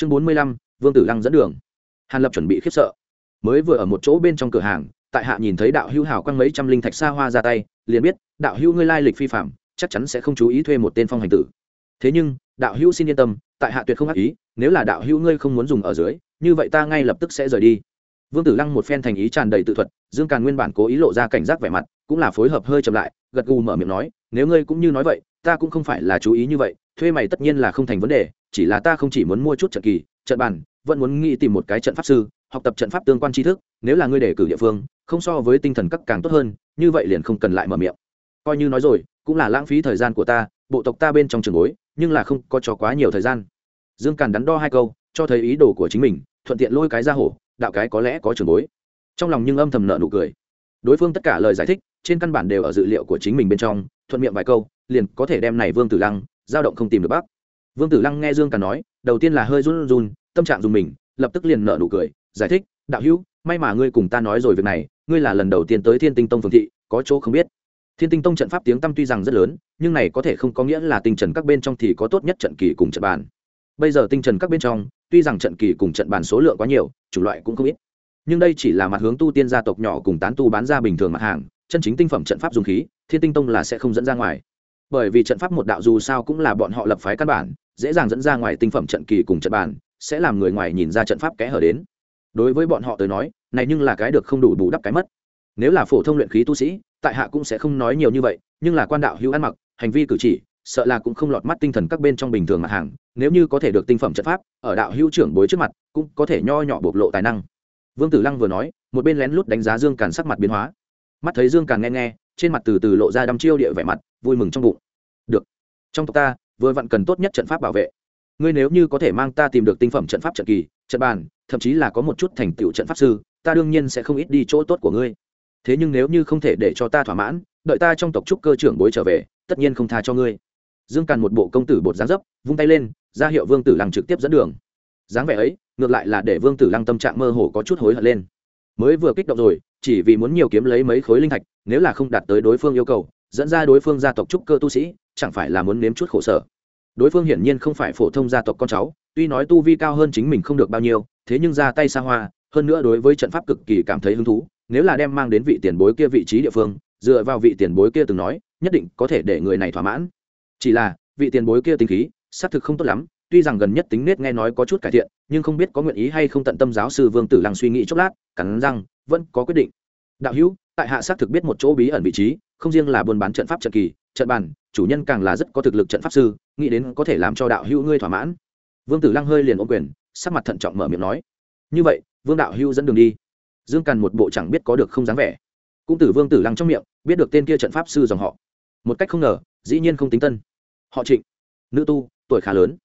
chương bốn mươi lăm, vương tử lăng dẫn đường. Hàn lập chuẩn bị khiếp sợ. Mới vừa ở một chỗ bên trong cửa hàng, tại hạ nhìn thấy đạo hữu hảo quăng mấy trăm linh thạch xa hoa ra tay, liền biết, đạo hữu ngươi lai lịch phi phạm chắc chắn sẽ không chú ý thuê một tên phong hành tử. Thế nhưng, đạo hữu xin yên tâm, tại hạ tuyệt không ác ý, nếu là đạo hữu ngươi không muốn dùng ở dưới, như vậy ta ngay lập tức sẽ rời đi. Vương tử lăng một phen thành ý tràn đầy tự thuật, dương càn nguyên bản cố ý lộ ra cảnh giác vẻ mặt, cũng là phối hợp hơi chậm lại, gật gù mở miệng nói, nếu ngươi cũng như nói vậy, ta cũng không phải là chú ý như vậy, thuê mày tất nhiên là không thành vấn đề chỉ là ta không chỉ muốn mua chút trận kỳ, trận bàn, vẫn muốn nghĩ tìm một cái trận pháp sư, học tập trận pháp tương quan tri thức, nếu là ngươi đề cử địa phương, không so với tinh thần các càng tốt hơn, như vậy liền không cần lại mở miệng. Coi như nói rồi, cũng là lãng phí thời gian của ta, bộ tộc ta bên trong trường bối, nhưng là không có cho quá nhiều thời gian. Dương càn đắn đo hai câu, cho thấy ý đồ của chính mình, thuận tiện lôi cái ra hổ, đạo cái có lẽ có trường bối. Trong lòng nhưng âm thầm nợ nụ cười. Đối phương tất cả lời giải thích, trên căn bản đều ở dự liệu của chính mình bên trong, thuận miệng vài câu, liền có thể đem này vương tử lăng dao động không tìm được bác vương tử lăng nghe dương càn nói, đầu tiên là hơi run run, tâm trạng dùng mình, lập tức liền nợ nụ cười, giải thích, đạo hữu, may mà ngươi cùng ta nói rồi việc này, ngươi là lần đầu tiên tới thiên tinh tông phường thị, có chỗ không biết. Thiên tinh tông trận pháp tiếng tăm tuy rằng rất lớn, nhưng này có thể không có nghĩa là tinh trần các bên trong thì có tốt nhất trận kỳ cùng trận bàn. Bây giờ tinh trần các bên trong, tuy rằng trận kỳ cùng trận bàn số lượng quá nhiều, chủng loại cũng không ít, nhưng đây chỉ là mặt hướng tu tiên gia tộc nhỏ cùng tán tu bán ra bình thường mặt hàng, chân chính tinh phẩm trận pháp dùng khí, thiên tinh tông là sẽ không dẫn ra ngoài. Bởi vì trận pháp một đạo dù sao cũng là bọn họ lập phái căn bản dễ dàng dẫn ra ngoài tinh phẩm trận kỳ cùng trận bàn, sẽ làm người ngoài nhìn ra trận pháp kẽ hở đến. Đối với bọn họ tới nói, này nhưng là cái được không đủ bù đắp cái mất. Nếu là phổ thông luyện khí tu sĩ, tại hạ cũng sẽ không nói nhiều như vậy, nhưng là quan đạo hữu ăn mặc, hành vi cử chỉ, sợ là cũng không lọt mắt tinh thần các bên trong bình thường mặt hàng, nếu như có thể được tinh phẩm trận pháp, ở đạo hữu trưởng bối trước mặt, cũng có thể nho nhỏ bộc lộ tài năng. Vương tử lăng vừa nói, một bên lén lút đánh giá dương càn sắc mặt biến hóa. Mắt thấy dương càn nghe nghe, trên mặt từ từ lộ ra đăm chiêu địa vẻ mặt, vui mừng trong bụng. Được, trong tộc ta vừa vặn cần tốt nhất trận pháp bảo vệ. Ngươi nếu như có thể mang ta tìm được tinh phẩm trận pháp trận kỳ, trận bàn, thậm chí là có một chút thành tựu trận pháp sư, ta đương nhiên sẽ không ít đi chỗ tốt của ngươi. Thế nhưng nếu như không thể để cho ta thỏa mãn, đợi ta trong tộc trúc cơ trưởng bối trở về, tất nhiên không tha cho ngươi. Dương càn một bộ công tử bột dáng dấp, vung tay lên, ra hiệu vương tử lăng trực tiếp dẫn đường. Dáng vẻ ấy, ngược lại là để vương tử lăng tâm trạng mơ hồ có chút hối hận lên. Mới vừa kích động rồi, chỉ vì muốn nhiều kiếm lấy mấy khối linh thạch, nếu là không đạt tới đối phương yêu cầu, dẫn ra đối phương gia tộc trúc cơ tu sĩ, chẳng phải là muốn nếm chút khổ sở đối phương hiển nhiên không phải phổ thông gia tộc con cháu, tuy nói tu vi cao hơn chính mình không được bao nhiêu, thế nhưng ra tay xa hoa, hơn nữa đối với trận pháp cực kỳ cảm thấy hứng thú, nếu là đem mang đến vị tiền bối kia vị trí địa phương, dựa vào vị tiền bối kia từng nói, nhất định có thể để người này thỏa mãn. Chỉ là, vị tiền bối kia tính khí, xác thực không tốt lắm, tuy rằng gần nhất tính nết nghe nói có chút cải thiện, nhưng không biết có nguyện ý hay không tận tâm giáo sư vương tử lăng suy nghĩ chốc lát, cắn răng, vẫn có quyết định. Đạo hữu, tại hạ xác thực biết một chỗ bí ẩn vị trí, không riêng là buôn bán trận pháp trận kỳ trận bàn, chủ nhân càng là rất có thực lực trận pháp sư, nghĩ đến có thể làm cho đạo hữu ngươi thỏa mãn. Vương tử lăng hơi liền ôm quyền, sắc mặt thận trọng mở miệng nói, như vậy, vương đạo hữu dẫn đường đi. Dương càn một bộ chẳng biết có được không dáng vẻ. Cũng tử vương tử lăng trong miệng, biết được tên kia trận pháp sư dòng họ. Một cách không ngờ, dĩ nhiên không tính tân. Họ trịnh, nữ tu, tuổi khá lớn.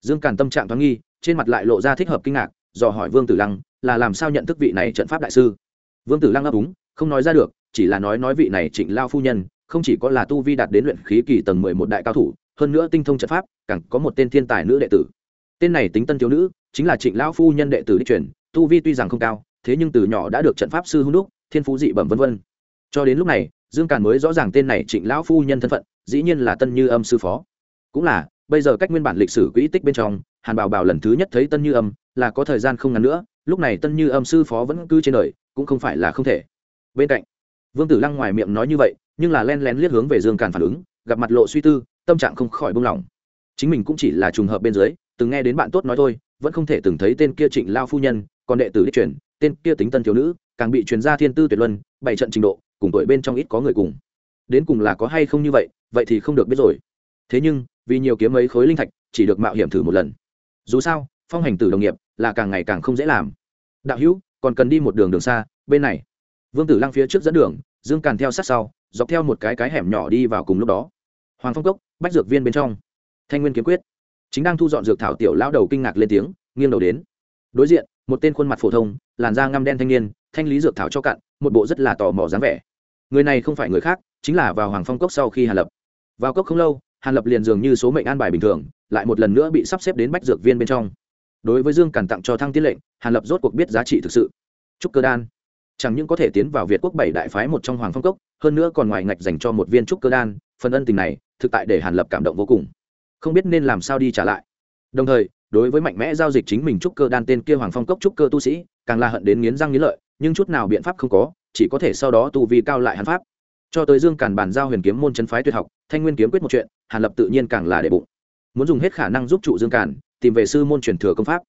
Dương càn tâm trạng thoáng nghi, trên mặt lại lộ ra thích hợp kinh ngạc, dò hỏi vương tử lăng, là làm sao nhận thức vị này trận pháp đại sư? Vương tử lăng ấp úng, không nói ra được, chỉ là nói nói vị này trịnh lao phu nhân không chỉ có là tu vi đạt đến luyện khí kỳ tầng mười một đại cao thủ, hơn nữa tinh thông trận pháp, càng có một tên thiên tài nữ đệ tử. Tên này tính tân thiếu nữ, chính là trịnh lão phu nhân đệ tử đích truyền, tu vi tuy rằng không cao, thế nhưng từ nhỏ đã được trận pháp sư hung đúc, thiên phú dị bẩm vân vân. Cho đến lúc này, dương càn mới rõ ràng tên này trịnh lão phu nhân thân phận, dĩ nhiên là tân như âm sư phó. Cũng là, bây giờ cách nguyên bản lịch sử quỹ tích bên trong, hàn bảo bảo lần thứ nhất thấy tân như âm, là có thời gian không ngắn nữa, lúc này tân như âm sư phó vẫn cư trên đời, cũng không phải là không thể. Bên cạnh vương tử lăng ngoài miệng nói như vậy, nhưng là len lén liếc hướng về dương càn phản ứng, gặp mặt lộ suy tư, tâm trạng không khỏi buông lỏng. Chính mình cũng chỉ là trùng hợp bên dưới, từng nghe đến bạn tốt nói thôi, vẫn không thể từng thấy tên kia trịnh lao phu nhân, còn đệ tử đi truyền tên kia tính tân thiếu nữ, càng bị truyền ra thiên tư tuyệt luân, bảy trận trình độ, cùng tuổi bên trong ít có người cùng. Đến cùng là có hay không như vậy vậy thì không được biết rồi. Thế nhưng, vì nhiều kiếm mấy khối linh thạch, chỉ được mạo hiểm thử một lần. Dù sao, phong hành tử đồng nghiệp là càng ngày càng không dễ làm. Đạo hữu, còn cần đi một đường đường xa, bên này vương tử lăng phía trước dẫn đường, dương càn theo sát sau, dọc theo một cái cái hẻm nhỏ đi vào cùng lúc đó. Hoàng phong cốc, bách dược viên bên trong. Thanh nguyên kiếm quyết. Chính đang thu dọn dược thảo tiểu lão đầu kinh ngạc lên tiếng, nghiêng đầu đến. Đối diện, một tên khuôn mặt phổ thông, làn da ngăm đen thanh niên, thanh lý dược thảo cho cạn, một bộ rất là tò mò dáng vẻ. Người này không phải người khác, chính là vào hoàng phong cốc sau khi hàn lập. Vào cốc không lâu, hàn lập liền dường như số mệnh an bài bình thường, lại một lần nữa bị sắp xếp đến bách dược viên bên trong. Đối với dương càn tặng cho thăng tiết lệnh, hàn lập rốt cuộc biết giá trị thực sự. Trúc cơ đan chẳng những có thể tiến vào việt quốc bảy đại phái một trong hoàng phong cốc, hơn nữa còn ngoài ngạch dành cho một viên trúc cơ đan, phần ân tình này, thực tại để hàn lập cảm động vô cùng. Không biết nên làm sao đi trả lại. Đồng thời, đối với mạnh mẽ giao dịch chính mình trúc cơ đan tên kia hoàng phong cốc trúc cơ tu sĩ, càng là hận đến nghiến răng nghiến lợi, nhưng chút nào biện pháp không có, chỉ có thể sau đó tu vi cao lại hắn pháp. Cho tới dương càn bàn giao huyền kiếm môn chân phái tuyệt học, thanh nguyên kiếm quyết một chuyện, hàn lập tự nhiên càng là để bụng. Muốn dùng hết khả năng giúp trụ dương càn, tìm về sư môn truyền thừa công pháp.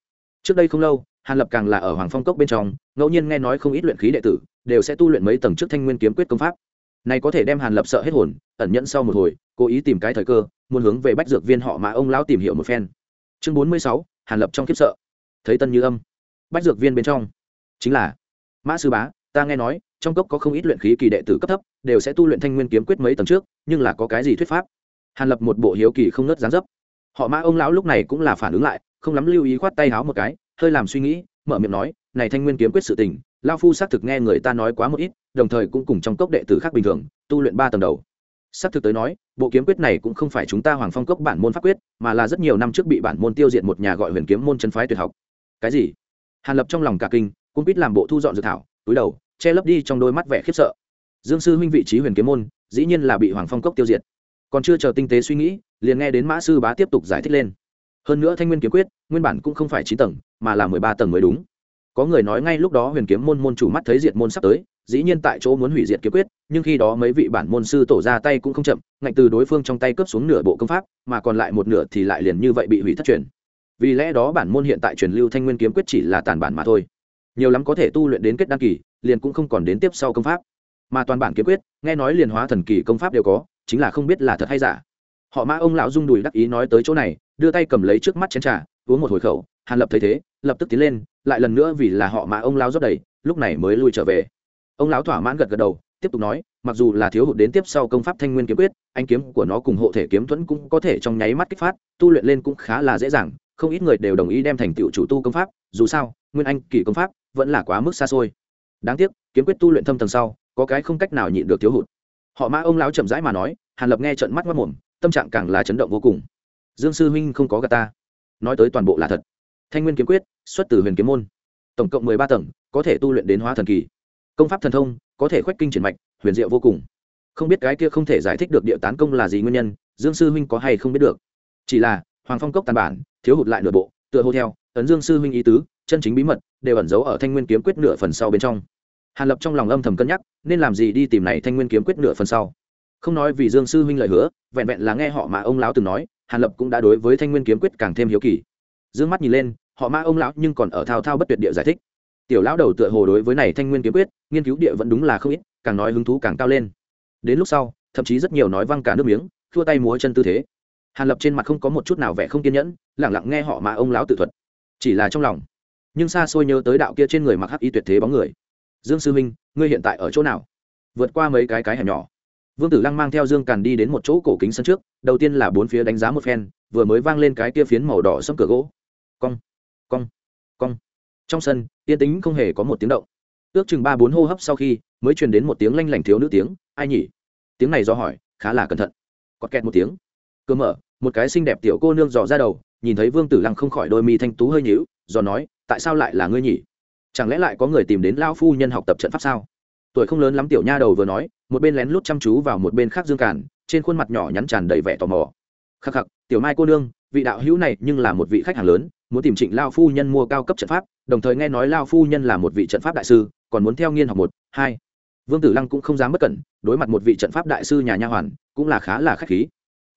Trước đây không lâu hàn lập càng là ở hoàng phong cốc bên trong, ngẫu nhiên nghe nói không ít luyện khí đệ tử, đều sẽ tu luyện mấy tầng trước thanh nguyên kiếm quyết công pháp. Này có thể đem hàn lập sợ hết hồn, ẩn nhẫn sau một hồi, cố ý tìm cái thời cơ, muốn hướng về bách dược viên họ mà ông lão tìm hiểu một phen. Chương bốn mươi sáu, hàn lập trong kiếp sợ. Thấy tân như âm. Bách dược viên bên trong. Chính là, mã sư bá, ta nghe nói, trong cốc có không ít luyện khí kỳ đệ tử cấp thấp, đều sẽ tu luyện thanh nguyên kiếm quyết mấy tầng trước, nhưng là có cái gì thuyết pháp? Hàn lập một bộ hiếu kỳ không nớt dáng dấp. Họ mã ông lão lúc này cũng là phản ứng lại, không lắm lưu ý khoát tay háo một cái hơi làm suy nghĩ, mở miệng nói, này thanh nguyên kiếm quyết sự tình lao phu xác thực nghe người ta nói quá một ít, đồng thời cũng cùng trong cốc đệ tử khác bình thường, tu luyện ba tầng đầu. Xác thực tới nói, bộ kiếm quyết này cũng không phải chúng ta hoàng phong cốc bản môn pháp quyết, mà là rất nhiều năm trước bị bản môn tiêu diệt một nhà gọi huyền kiếm môn chân phái tuyệt học. Cái gì? Hàn lập trong lòng cả kinh, cũng biết làm bộ thu dọn dự thảo, túi đầu, che lấp đi trong đôi mắt vẻ khiếp sợ. Dương sư huynh vị trí huyền kiếm môn, dĩ nhiên là bị hoàng phong cốc tiêu diệt. Còn chưa chờ tinh tế suy nghĩ, liền nghe đến mã sư bá tiếp tục giải thích lên hơn nữa thanh nguyên kiếm quyết, nguyên bản cũng không phải chín tầng, mà là mười ba tầng mới đúng. Có người nói ngay lúc đó huyền kiếm môn môn chủ mắt thấy diệt môn sắp tới, dĩ nhiên tại chỗ muốn hủy diệt kiếm quyết, nhưng khi đó mấy vị bản môn sư tổ ra tay cũng không chậm, ngạnh từ đối phương trong tay cướp xuống nửa bộ công pháp, mà còn lại một nửa thì lại liền như vậy bị hủy thất truyền. Vì lẽ đó bản môn hiện tại truyền lưu thanh nguyên kiếm quyết chỉ là tàn bản mà thôi. Nhiều lắm có thể tu luyện đến kết đăng kỳ, liền cũng không còn đến tiếp sau công pháp. Mà toàn bản kiếm quyết, nghe nói liền hóa thần kỳ công pháp đều có, chính là không biết là thật hay giả họ mã ông lão rung đùi đắc ý nói tới chỗ này, đưa tay cầm lấy trước mắt chén trà, uống một hồi khẩu, hàn lập thấy thế, lập tức tiến lên, lại lần nữa vì là họ mã ông lão rót đầy, lúc này mới lui trở về. Ông lão thỏa mãn gật gật đầu, tiếp tục nói, mặc dù là thiếu hụt đến tiếp sau công pháp thanh nguyên kiếm quyết, anh kiếm của nó cùng hộ thể kiếm thuẫn cũng có thể trong nháy mắt kích phát, tu luyện lên cũng khá là dễ dàng, không ít người đều đồng ý đem thành tựu chủ tu công pháp, dù sao, nguyên anh kỳ công pháp vẫn là quá mức xa xôi. Đáng tiếc, kiếm quyết tu luyện thâm tầng sau, có cái không cách nào nhịn được thiếu hụt. Họ mã ông lão chậm rãi mà nói, hàn lập nghe trận mắt mất mồm tâm trạng càng là chấn động vô cùng. Dương sư huynh không có gà ta. Nói tới toàn bộ là thật. Thanh nguyên kiếm quyết, xuất từ huyền kiếm môn. Tổng cộng mười ba tầng, có thể tu luyện đến hóa thần kỳ. Công pháp thần thông, có thể khoách kinh triển mạch, huyền diệu vô cùng. Không biết cái kia không thể giải thích được địa tán công là gì nguyên nhân, dương sư huynh có hay không biết được. Chỉ là, hoàng phong cốc tàn bản, thiếu hụt lại nửa bộ, tựa hô theo, ấn dương sư huynh ý tứ, chân chính bí mật, đều ẩn giấu ở thanh nguyên kiếm quyết nửa phần sau bên trong. Hàn lập trong lòng âm thầm cân nhắc, nên làm gì đi tìm này thanh nguyên kiếm quyết nửa phần sau không nói vì dương sư huynh lời hứa, vẹn vẹn là nghe họ mà ông lão từng nói, hàn lập cũng đã đối với thanh nguyên kiếm quyết càng thêm hiếu kỳ. D ư ơ n g mắt nhìn lên, họ ma ông lão nhưng còn ở thao thao bất tuyệt địa giải thích. Tiểu lão đầu tựa hồ đối với này thanh nguyên kiếm quyết, nghiên cứu địa vẫn đúng là không ít, càng nói hứng thú càng cao lên. Đến lúc sau, thậm chí rất nhiều nói văng cả nước miếng, thua tay múa chân tư thế. Hàn lập trên mặt không có một chút nào vẻ không kiên nhẫn lẳng lặng nghe họ mà ông lão tự thuật. Chỉ là trong lòng, nhưng xa xôi nhớ tới đạo kia trên người mặc hắc y tuyệt thế bóng người. Dương sư minh ngươi hiện tại ở chỗ nào? Vượt qua mấy cái cái hẻm nhỏ vương tử lăng mang theo dương càn đi đến một chỗ cổ kính sân trước, đầu tiên là bốn phía đánh giá một phen, vừa mới vang lên cái kia phiến màu đỏ sâm cửa gỗ. Cong cong cong. Trong sân, yên tính không hề có một tiếng động. Ước chừng ba bốn hô hấp sau khi, mới truyền đến một tiếng lanh lảnh thiếu nữ tiếng, ai nhỉ? Tiếng này do hỏi, khá là cẩn thận. Cọt kẹt một tiếng. Cơ mở, một cái xinh đẹp tiểu cô nương dò ra đầu, nhìn thấy vương tử lăng không khỏi đôi mi thanh tú hơi nhíu dò nói, tại sao lại là ngươi nhỉ? Chẳng lẽ lại có người tìm đến lao phu nhân học tập trận pháp sao? Tuổi không lớn lắm tiểu nha đầu vừa nói, một bên lén lút chăm chú vào một bên khác dương càn trên khuôn mặt nhỏ nhắn tràn đầy vẻ tò mò. Khắc khắc, tiểu mai cô nương, vị đạo hữu này nhưng là một vị khách hàng lớn, muốn tìm trịnh lao phu nhân mua cao cấp trận pháp, đồng thời nghe nói lao phu nhân là một vị trận pháp đại sư, còn muốn theo nghiên học một, hai. Vương tử lăng cũng không dám bất cẩn, đối mặt một vị trận pháp đại sư nhà nha hoàn, cũng là khá là k h á c h khí.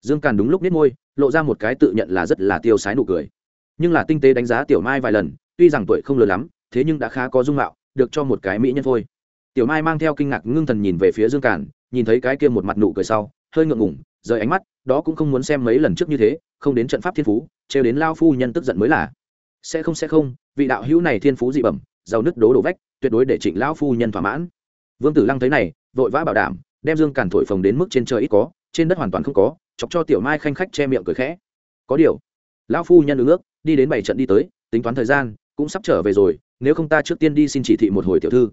Dương càn đúng lúc nết môi, lộ ra một cái tự nhận là rất là tiêu sái nụ cười. Nhưng là tinh tế đánh giá tiểu mai vài lần, tuy rằng tuổi không lớn lắm, thế nhưng đã khá có dung mạo, được cho một cái mỹ nhân thôi tiểu mai mang theo kinh ngạc ngưng thần nhìn về phía dương càn, nhìn thấy cái kia một mặt nụ cười sau, hơi ngượng ngủng rời ánh mắt, đó cũng không muốn xem mấy lần trước như thế, không đến trận pháp thiên phú, trêu đến lao phu nhân tức giận mới là. Sẽ không sẽ không, vị đạo hữu này thiên phú dị bẩm, giàu nứt đố đổ vách, tuyệt đối để trịnh lao phu nhân thỏa mãn. Vương tử lăng thấy này, vội vã bảo đảm, đem dương càn thổi phồng đến mức trên trời ít có, trên đất hoàn toàn không có, chọc cho tiểu mai khanh khách che miệng cười khẽ. Có điều lão phu nhân ứng ước, đi đến bảy trận đi tới, tính toán thời gian, cũng sắp trở về rồi, nếu không ta trước tiên đi xin chỉ thị một hồi tiểu thư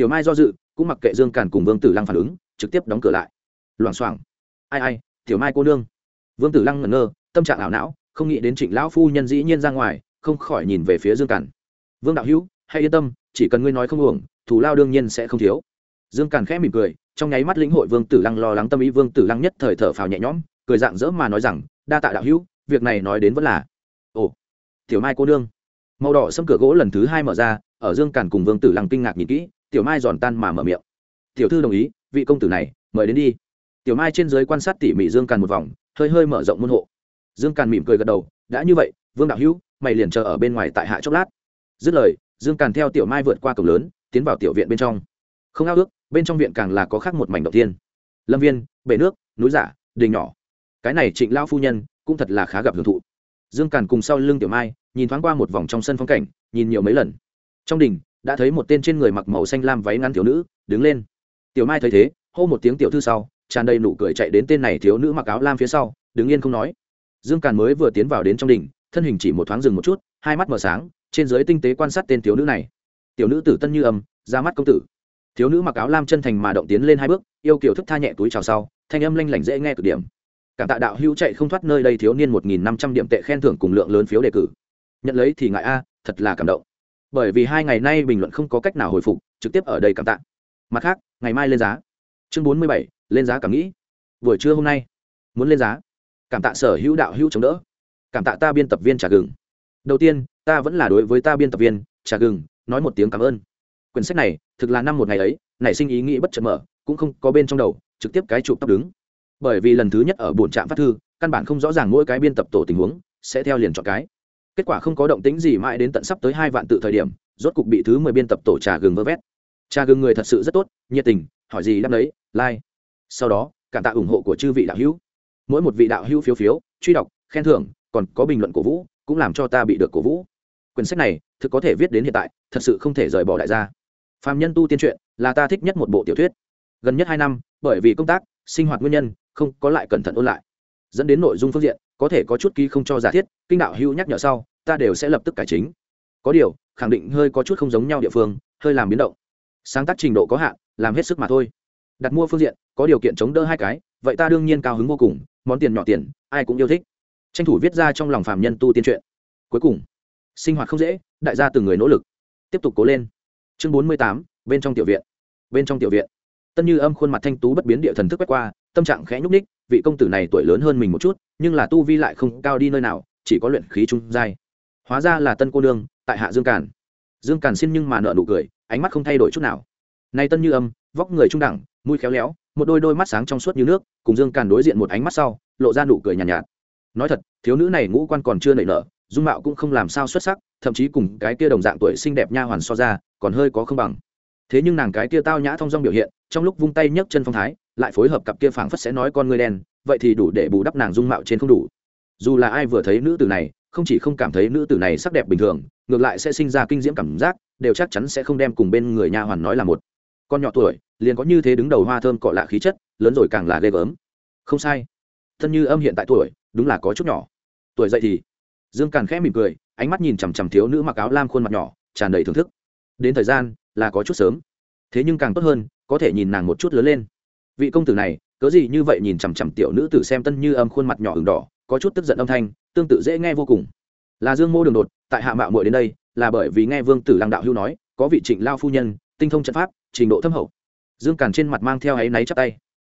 tiểu mai do dự, cũng mặc kệ dương càn cùng vương tử lăng phản ứng, trực tiếp đóng cửa lại. Loảng xoảng. Ai ai, tiểu mai cô nương. Vương tử lăng ngẩn ngơ, tâm trạng ảo não, không nghĩ đến trịnh lão phu nhân dĩ nhiên ra ngoài, không khỏi nhìn về phía dương càn. Vương đạo hữu, hãy yên tâm, chỉ cần ngươi nói không uổng, thù lao đương nhiên sẽ không thiếu. Dương càn khẽ mỉm cười, trong nháy mắt lĩnh hội vương tử lăng lo lắng tâm ý, vương tử lăng nhất thời thở phào nhẹ nhõm, cười dạng dỡ mà nói rằng, đa tạ đạo hữu, việc này nói đến vẫn là. Ồ, tiểu mai cô nương. Màu đỏ xâm cửa gỗ lần thứ hai mở ra, ở dương càn cùng vương tử lăng kinh ngạc nhìn kỹ tiểu mai giòn tan mà mở miệng. Tiểu thư đồng ý, vị công tử này, mời đến đi. Tiểu mai trên dưới quan sát tỉ mỉ dương càn một vòng, hơi hơi mở rộng môn hộ. Dương càn mỉm cười gật đầu, đã như vậy, vương đạo hữu, mày liền chờ ở bên ngoài tại hạ chốc lát. Dứt lời, dương càn theo tiểu mai vượt qua cổng lớn, tiến vào tiểu viện bên trong. Không ao ước, bên trong viện càng là có khác một mảnh đầu tiên lâm viên, bể nước, núi giả, đình nhỏ. Cái này trịnh lao phu nhân, cũng thật là khá gặp hưởng thụ. Dương càn cùng sau lưng tiểu mai, nhìn thoáng qua một vòng trong sân phong cảnh, nhìn nhiều mấy lần. Trong đình đã thấy một tên trên người mặc màu xanh lam váy ngắn thiếu nữ, đứng lên. Tiểu mai thấy thế, hô một tiếng tiểu thư sau, tràn đầy nụ cười chạy đến tên này thiếu nữ mặc áo lam phía sau, đứng yên không nói. Dương càn mới vừa tiến vào đến trong đình thân hình chỉ một thoáng dừng một chút, hai mắt mở sáng, trên dưới tinh tế quan sát tên thiếu nữ này. Tiểu nữ tử tân như âm ra mắt công tử. Thiếu nữ mặc áo lam chân thành mà động tiến lên hai bước, yêu kiểu thức tha nhẹ túi chào sau, thanh âm lanh lảnh dễ nghe cực điểm. Cảm tạ đạo hữu chạy không thoát nơi đây thiếu niên một nghìn năm trăm điểm tệ khen thưởng cùng lượng lớn phiếu đề cử. Nhận lấy thì ngại a, thật là cảm động bởi vì hai ngày nay bình luận không có cách nào hồi phục, trực tiếp ở đây cảm tạ. Mặt khác, ngày mai lên giá. Chương bốn mươi bảy, lên giá cảm nghĩ. Buổi trưa hôm nay, muốn lên giá. Cảm tạ sở hữu đạo hữu chống đỡ. Cảm tạ ta biên tập viên trà gừng. Đầu tiên, ta vẫn là đối với ta biên tập viên trà gừng nói một tiếng cảm ơn. Quyển sách này, thực là năm một ngày ấy, nảy sinh ý nghĩ bất chợt mở, cũng không có bên trong đầu, trực tiếp cái chụp tóc đứng. Bởi vì lần thứ nhất ở bổn trạm phát thư, căn bản không rõ ràng mỗi cái biên tập tổ tình huống, sẽ theo liền chọn cái kết quả không có động tĩnh gì mãi đến tận sắp tới hai vạn tự thời điểm, rốt cục bị thứ mười biên tập tổ trà gừng vơ vét. Trà gừng người thật sự rất tốt, nhiệt tình, hỏi gì đáp đấy like. Sau đó, cảm tạ ủng hộ của chư vị đạo hữu. Mỗi một vị đạo hữu phiếu phiếu, truy đọc, khen thưởng, còn có bình luận cổ vũ, cũng làm cho ta bị được cổ vũ. Quyển sách này, thực có thể viết đến hiện tại, thật sự không thể rời bỏ đại gia. Phạm nhân tu tiên truyện, là ta thích nhất một bộ tiểu thuyết. Gần nhất hai năm, bởi vì công tác, sinh hoạt nguyên nhân, không có lại cẩn thận ôn lại. Dẫn đến nội dung phương diện, có thể có chút ký không cho giả thiết, kinh đạo hữu nhắc nhở sau ta đều sẽ lập tức cải chính. Có điều, khẳng định hơi có chút không giống nhau địa phương, hơi làm biến động. Sáng tác trình độ có hạn, làm hết sức mà thôi. Đặt mua phương diện, có điều kiện chống đỡ hai cái, vậy ta đương nhiên cao hứng vô cùng, món tiền nhỏ tiền, ai cũng yêu thích. Tranh thủ viết ra trong lòng phàm nhân tu tiên truyện. Cuối cùng, sinh hoạt không dễ, đại gia từng người nỗ lực. Tiếp tục cố lên. Chương bốn mươi tám, bên trong tiểu viện. Bên trong tiểu viện. Tân như âm khuôn mặt thanh tú bất biến địa thần thức quét qua, tâm trạng khẽ nhúc ních vị công tử này tuổi lớn hơn mình một chút, nhưng là tu vi lại không cao đi nơi nào, chỉ có luyện khí trung giai hóa ra là tân cô nương tại hạ dương càn. Dương càn xin nhưng mà nợ nụ cười ánh mắt không thay đổi chút nào. Nay tân như âm vóc người trung đẳng mũi khéo léo một đôi đôi mắt sáng trong suốt như nước cùng dương càn đối diện một ánh mắt sau lộ ra nụ cười nhàn nhạt, nhạt. Nói thật thiếu nữ này ngũ quan còn chưa nảy nở dung mạo cũng không làm sao xuất sắc thậm chí cùng cái kia đồng dạng tuổi xinh đẹp nha hoàn so ra còn hơi có không bằng. Thế nhưng nàng cái kia tao nhã thong dong biểu hiện trong lúc vung tay nhấc chân phong thái lại phối hợp cặp kia phảng phất sẽ nói con người đen vậy thì đủ để bù đắp nàng dung mạo trên không đủ. Dù là ai vừa thấy nữ tử này không chỉ không cảm thấy nữ tử này sắc đẹp bình thường, ngược lại sẽ sinh ra kinh diễm cảm giác, đều chắc chắn sẽ không đem cùng bên người nha hoàn nói là một. Con nhỏ tuổi, liền có như thế đứng đầu hoa thơm cọ lạ khí chất, lớn rồi càng là ghê gớm. Không sai. Thân như âm hiện tại tuổi, đúng là có chút nhỏ. Tuổi dậy thì, dương càn khẽ mỉm cười, ánh mắt nhìn chằm chằm thiếu nữ mặc áo lam khuôn mặt nhỏ, tràn đầy thưởng thức. Đến thời gian, là có chút sớm. Thế nhưng càng tốt hơn, có thể nhìn nàng một chút lớn lên. Vị công tử này, cớ gì như vậy nhìn chằm chằm tiểu nữ tử xem tân như âm khuôn mặt nhỏ ửng đỏ, có chút tức giận âm thanh tương tự dễ nghe vô cùng. Là dương mô đường đột, tại hạ mạo muội đến đây, là bởi vì nghe vương tử lăng đạo hưu nói, có vị trịnh lao phu nhân, tinh thông trận pháp, trình độ thâm hậu. Dương càn trên mặt mang theo áy náy chắp tay.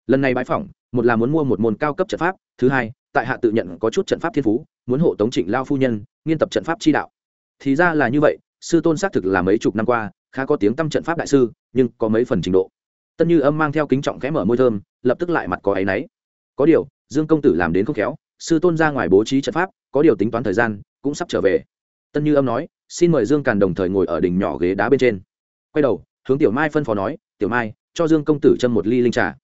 Lần này bãi phỏng, một là muốn mua một môn cao cấp trận pháp, thứ hai, tại hạ tự nhận có chút trận pháp thiên phú, muốn hộ tống trịnh lao phu nhân, nghiên tập trận pháp chi đạo. Thì ra là như vậy, sư tôn xác thực là mấy chục năm qua, khá có tiếng tâm trận pháp đại sư, nhưng có mấy phần trình độ. Tân như âm mang theo kính trọng khẽ mở môi thơm, lập tức lại mặt có áy náy. Có điều, dương công tử làm đến không khéo sư tôn ra ngoài bố trí trận pháp, có điều tính toán thời gian, cũng sắp trở về. Tân như âm nói, xin mời dương càn đồng thời ngồi ở đỉnh nhỏ ghế đá bên trên. Quay đầu, hướng tiểu mai phân phó nói, tiểu mai, cho dương công tử châm một ly linh trà.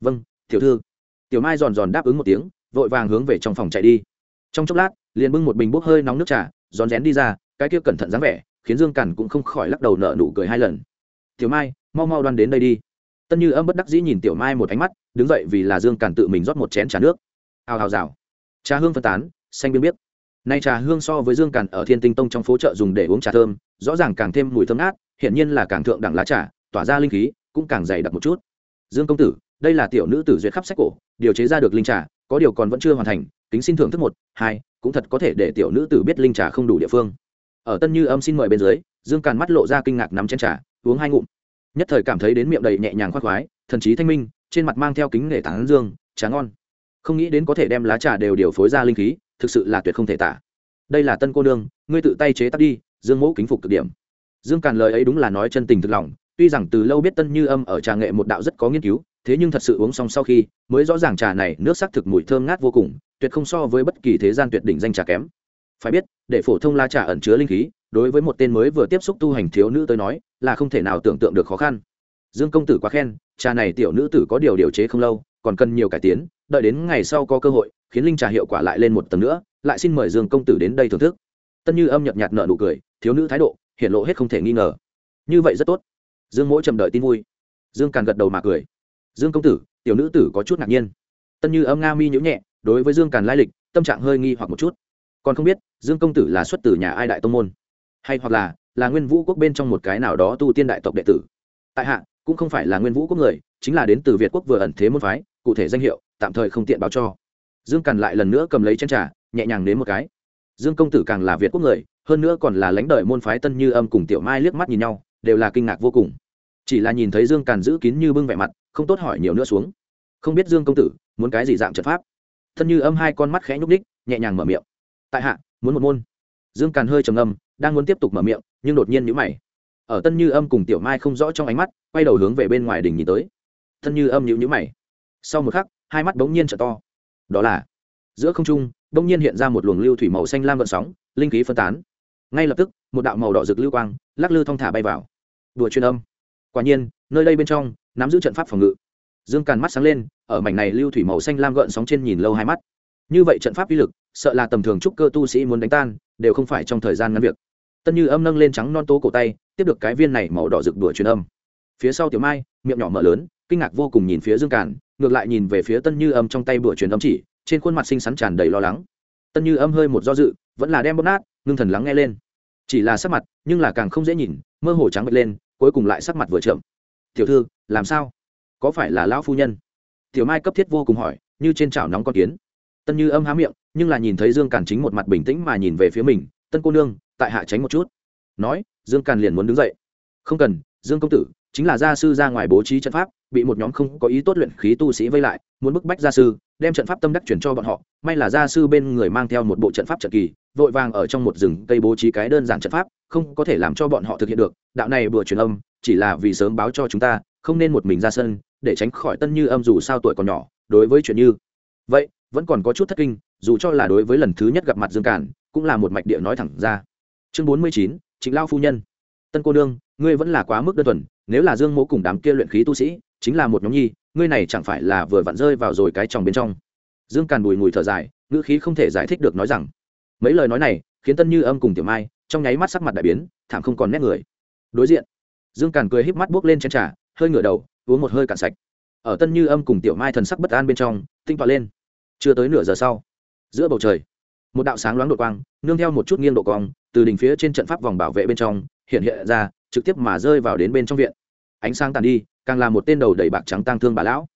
Vâng tiểu thư. Tiểu mai giòn giòn đáp ứng một tiếng, vội vàng hướng về trong phòng chạy đi. Trong chốc lát, liền bưng một bình bốc hơi nóng nước trà rón rén đi ra, cái kia cẩn thận dáng vẻ, khiến dương càn cũng không khỏi lắc đầu nợ nụ cười hai lần. Tiểu mai, mau mau đoan đến đây đi. Tân như âm bất đắc dĩ nhìn tiểu mai một ánh mắt, đứng dậy vì là dương càn tự mình rót một chén trà nước. Hào hào rào trà hương phân tán, xanh biên biết nay trà hương so với dương càn ở thiên tinh tông trong phố chợ dùng để uống trà thơm, rõ ràng càng thêm mùi thơm ngát hiện nhiên là càng thượng đẳng lá trà, tỏa ra linh khí, cũng càng dày đặc một chút. Dương công tử, đây là tiểu nữ tử duyệt khắp sách cổ, điều chế ra được linh trà, có điều còn vẫn chưa hoàn thành tính xin thưởng thức một, hai, cũng thật có thể để tiểu nữ tử biết linh trà không đủ địa phương. Ở tân như âm xin mời bên dưới, dương càn mắt lộ ra kinh ngạc nắm chén trà, uống hai ngụm. Nhất thời cảm thấy đến miệng đầy nhẹ nhàng khoác khoái, thần trí thanh minh, trên mặt mang theo kính nể tán dương, trà ngon không nghĩ đến có thể đem lá trà đều điều phối ra linh khí, thực sự là tuyệt không thể tả. Đây là tân cô nương, ngươi tự tay chế tắt đi, dương mẫu kính phục cực điểm. Dương càn lời ấy đúng là nói chân tình thực lòng, tuy rằng từ lâu biết tân như âm ở trà nghệ một đạo rất có nghiên cứu, thế nhưng thật sự uống xong sau khi, mới rõ ràng trà này nước sắc thực mùi thơm ngát vô cùng, tuyệt không so với bất kỳ thế gian tuyệt đỉnh danh trà kém. Phải biết, để phổ thông la trà ẩn chứa linh khí, đối với một tên mới vừa tiếp xúc tu hành thiếu nữ tới nói, là không thể nào tưởng tượng được khó khăn. Dương công tử quá khen, trà này tiểu nữ tử có điều điều chế không lâu, còn cần nhiều cải tiến đợi đến ngày sau có cơ hội, khiến linh trà hiệu quả lại lên một tầng nữa, lại xin mời dương công tử đến đây thưởng thức. Tân như âm nhợt nhạt nợ nụ cười, thiếu nữ thái độ hiện lộ hết không thể nghi ngờ. Như vậy rất tốt. Dương mỗi chậm đợi tin vui. Dương càn gật đầu mà cười. Dương công tử, tiểu nữ tử có chút ngạc nhiên. Tân như âm nga mi nhữ nhẹ, đối với dương càn lai lịch, tâm trạng hơi nghi hoặc một chút. Còn không biết, dương công tử là xuất từ nhà ai đại tông môn? Hay hoặc là là nguyên vũ quốc bên trong một cái nào đó tu tiên đại tộc đệ tử? Tại hạ, cũng không phải là nguyên vũ quốc người, chính là đến từ việt quốc vừa ẩn thế môn phái cụ thể danh hiệu, tạm thời không tiện báo cho. Dương càn lại lần nữa cầm lấy chén trà, nhẹ nhàng đến một cái. Dương công tử càng là việt quốc người, hơn nữa còn là lãnh đời môn phái tân như âm cùng tiểu mai liếc mắt nhìn nhau, đều là kinh ngạc vô cùng. Chỉ là nhìn thấy dương càn giữ kín như bưng vẻ mặt, không tốt hỏi nhiều nữa xuống. Không biết dương công tử, muốn cái gì dạng trận pháp? Thân như âm hai con mắt khẽ nhúc ních nhẹ nhàng mở miệng. Tại hạ, muốn một môn. Dương càn hơi trầm âm đang muốn tiếp tục mở miệng, nhưng đột nhiên nhữ mày. Ở tân như âm cùng tiểu mai không rõ trong ánh mắt, quay đầu hướng về bên ngoài đỉnh nhìn tới. Tân như âm nhữ nhữ mày sau một khắc, hai mắt bỗng nhiên trở to. Đó là, giữa không trung, bỗng nhiên hiện ra một luồng lưu thủy màu xanh lam gợn sóng, linh khí phân tán. Ngay lập tức, một đạo màu đỏ rực lưu quang, lắc lư thong thả bay vào. Đùa truyền âm. Quả nhiên, nơi đây bên trong, nắm giữ trận pháp phòng ngự. Dương càn mắt sáng lên, ở mảnh này lưu thủy màu xanh lam gợn sóng trên nhìn lâu hai mắt. Như vậy trận pháp uy lực, sợ là tầm thường trúc cơ tu sĩ muốn đánh tan, đều không phải trong thời gian ngắn việc. Tân như âm nâng lên trắng non tố cổ tay, tiếp được cái viên này màu đỏ rực đùa truyền âm. Phía sau tiểu mai, miệng nhỏ mở lớn, kinh ngạc vô cùng nhìn phía dương càn ngược lại nhìn về phía tân như âm trong tay bữa truyền âm chỉ, trên khuôn mặt xinh xắn tràn đầy lo lắng. Tân như âm hơi một do dự, vẫn là đem bóp nát, ngưng thần lắng nghe lên. Chỉ là sắc mặt, nhưng là càng không dễ nhìn, mơ hồ trắng bệch lên, cuối cùng lại sắc mặt vừa chậm tiểu thư, làm sao? Có phải là lão phu nhân? Tiểu mai cấp thiết vô cùng hỏi, như trên chảo nóng con kiến. Tân như âm há miệng, nhưng là nhìn thấy dương càn chính một mặt bình tĩnh mà nhìn về phía mình, tân cô nương, tại hạ tránh một chút. Nói, dương càn liền muốn đứng dậy. Không cần, dương công tử, chính là gia sư ra ngoài bố trí trận pháp bị một nhóm không có ý tốt luyện khí tu sĩ vây lại, muốn bức bách gia sư, đem trận pháp tâm đắc chuyển cho bọn họ. May là gia sư bên người mang theo một bộ trận pháp trận kỳ, vội vàng ở trong một rừng cây bố trí cái đơn giản trận pháp, không có thể làm cho bọn họ thực hiện được. Đạo này vừa truyền âm, chỉ là vì sớm báo cho chúng ta, không nên một mình ra sân, để tránh khỏi tân như âm dù sao tuổi còn nhỏ, đối với chuyện như vậy, vẫn còn có chút thất kinh, dù cho là đối với lần thứ nhất gặp mặt dương cản, cũng là một mạch địa nói thẳng ra. Chương bốn mươi chín chính lao phu nhân. Tân cô nương, ngươi vẫn là quá mức đơn thuần, nếu là dương mỗ cùng đám kia luyện khí tu sĩ chính là một nhóm nhi, ngươi này chẳng phải là vừa vặn rơi vào rồi cái tròng bên trong. Dương càn bùi ngùi thở dài, ngữ khí không thể giải thích được nói rằng, mấy lời nói này khiến tân như âm cùng tiểu mai trong nháy mắt sắc mặt đại biến, thảm không còn nét người. Đối diện, dương càn cười híp mắt buốc lên chén trà, hơi ngửa đầu, uống một hơi cạn sạch. Ở tân như âm cùng tiểu mai thần sắc bất an bên trong, tinh tọa lên. Chưa tới nửa giờ sau, giữa bầu trời, một đạo sáng loáng đột quang, nương theo một chút nghiêng độ cong từ đỉnh phía trên trận pháp vòng bảo vệ bên trong, hiện hiện ra, trực tiếp mà rơi vào đến bên trong viện. Ánh sáng tàn đi càng là một tên đầu đầy bạc trắng tang thương bà lão.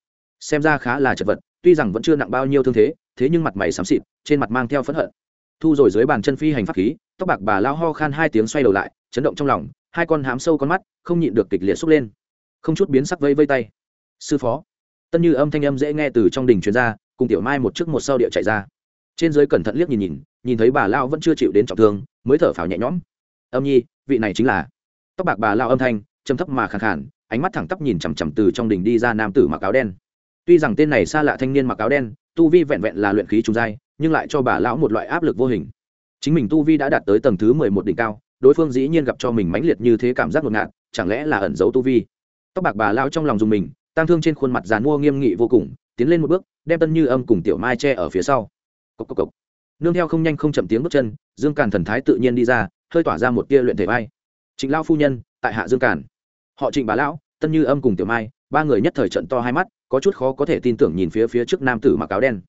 Xem ra khá là chật vật, tuy rằng vẫn chưa nặng bao nhiêu thương thế thế nhưng mặt mày xám xịt, trên mặt mang theo phẫn hận. Thu rồi dưới bàn chân phi hành pháp khí, tóc bạc bà lao ho khan hai tiếng xoay đầu lại, chấn động trong lòng, hai con hám sâu con mắt, không nhịn được kịch liệt xúc lên. Không chút biến sắc vây vây tay. Sư phó. Tân như âm thanh âm dễ nghe từ trong đình truyền ra, cùng tiểu mai một trước một sau địa chạy ra. Trên dưới cẩn thận liếc nhìn nhìn nhìn thấy bà lao vẫn chưa chịu đến trọng thương, mới thở phào nhẹ nhõm. Âm nhi, vị này chính là. Tóc bạc bà lao âm thanh châm thấp mà khàn khàn ánh mắt thẳng tắp nhìn chằm chằm từ trong đình đi ra nam tử mặc áo đen. Tuy rằng tên này xa lạ thanh niên mặc áo đen, tu vi vẹn vẹn là luyện khí trung giai, nhưng lại cho bà lão một loại áp lực vô hình. Chính mình tu vi đã đạt tới tầng thứ mười một đỉnh cao, đối phương dĩ nhiên gặp cho mình mãnh liệt như thế cảm giác ngột ngạt, chẳng lẽ là ẩn giấu tu vi? Tóc bạc bà lão trong lòng dùng mình tăng thương trên khuôn mặt giàn mua nghiêm nghị vô cùng, tiến lên một bước, đem tân như âm cùng tiểu mai che ở phía sau. Cốc cốc cốc. nương theo không nhanh không chậm tiếng bước chân, dương càn thần thái tự nhiên đi ra, hơi tỏa ra một tia luyện thể vai. Trịnh lao phu nhân, tại hạ dương càn họ trịnh bà lão, tân như âm cùng tiểu mai, ba người nhất thời trận to hai mắt, có chút khó có thể tin tưởng nhìn phía phía trước nam tử mặc áo đen.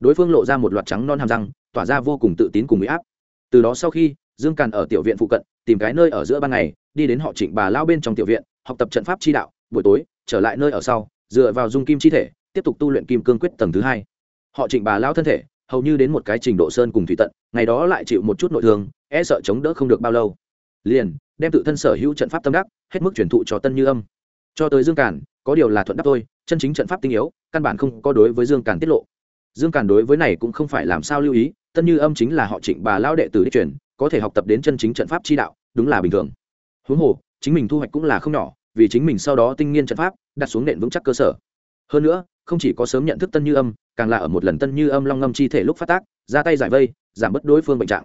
Đối phương lộ ra một loạt trắng non hàm răng, tỏa ra vô cùng tự tín cùng bị áp. Từ đó sau khi, dương càn ở tiểu viện phụ cận, tìm cái nơi ở giữa ban ngày, đi đến họ trịnh bà lao bên trong tiểu viện, học tập trận pháp chi đạo, buổi tối, trở lại nơi ở sau, dựa vào dung kim chi thể, tiếp tục tu luyện kim cương quyết tầng thứ hai. Họ trịnh bà lao thân thể, hầu như đến một cái trình độ sơn cùng thủy tận, ngày đó lại chịu một chút nội thương e sợ chống đỡ không được bao lâu. Liền đem tự thân sở hữu trận pháp tâm đắc, hết mức truyền thụ cho tân như âm. Cho tới dương càn, có điều là thuận đắc thôi, chân chính trận pháp tinh yếu, căn bản không có đối với dương càn tiết lộ. Dương càn đối với này cũng không phải làm sao lưu ý, tân như âm chính là họ trịnh bà lao đệ tử đích truyền, có thể học tập đến chân chính trận pháp chi đạo, đúng là bình thường. Huống hồ, chính mình thu hoạch cũng là không nhỏ, vì chính mình sau đó tinh nghiên trận pháp, đặt xuống nền vững chắc cơ sở. Hơn nữa, không chỉ có sớm nhận thức tân như âm, càng là ở một lần tân như âm long ngâm chi thể lúc phát tác, ra tay giải vây, giảm bớt đối phương bệnh trạng.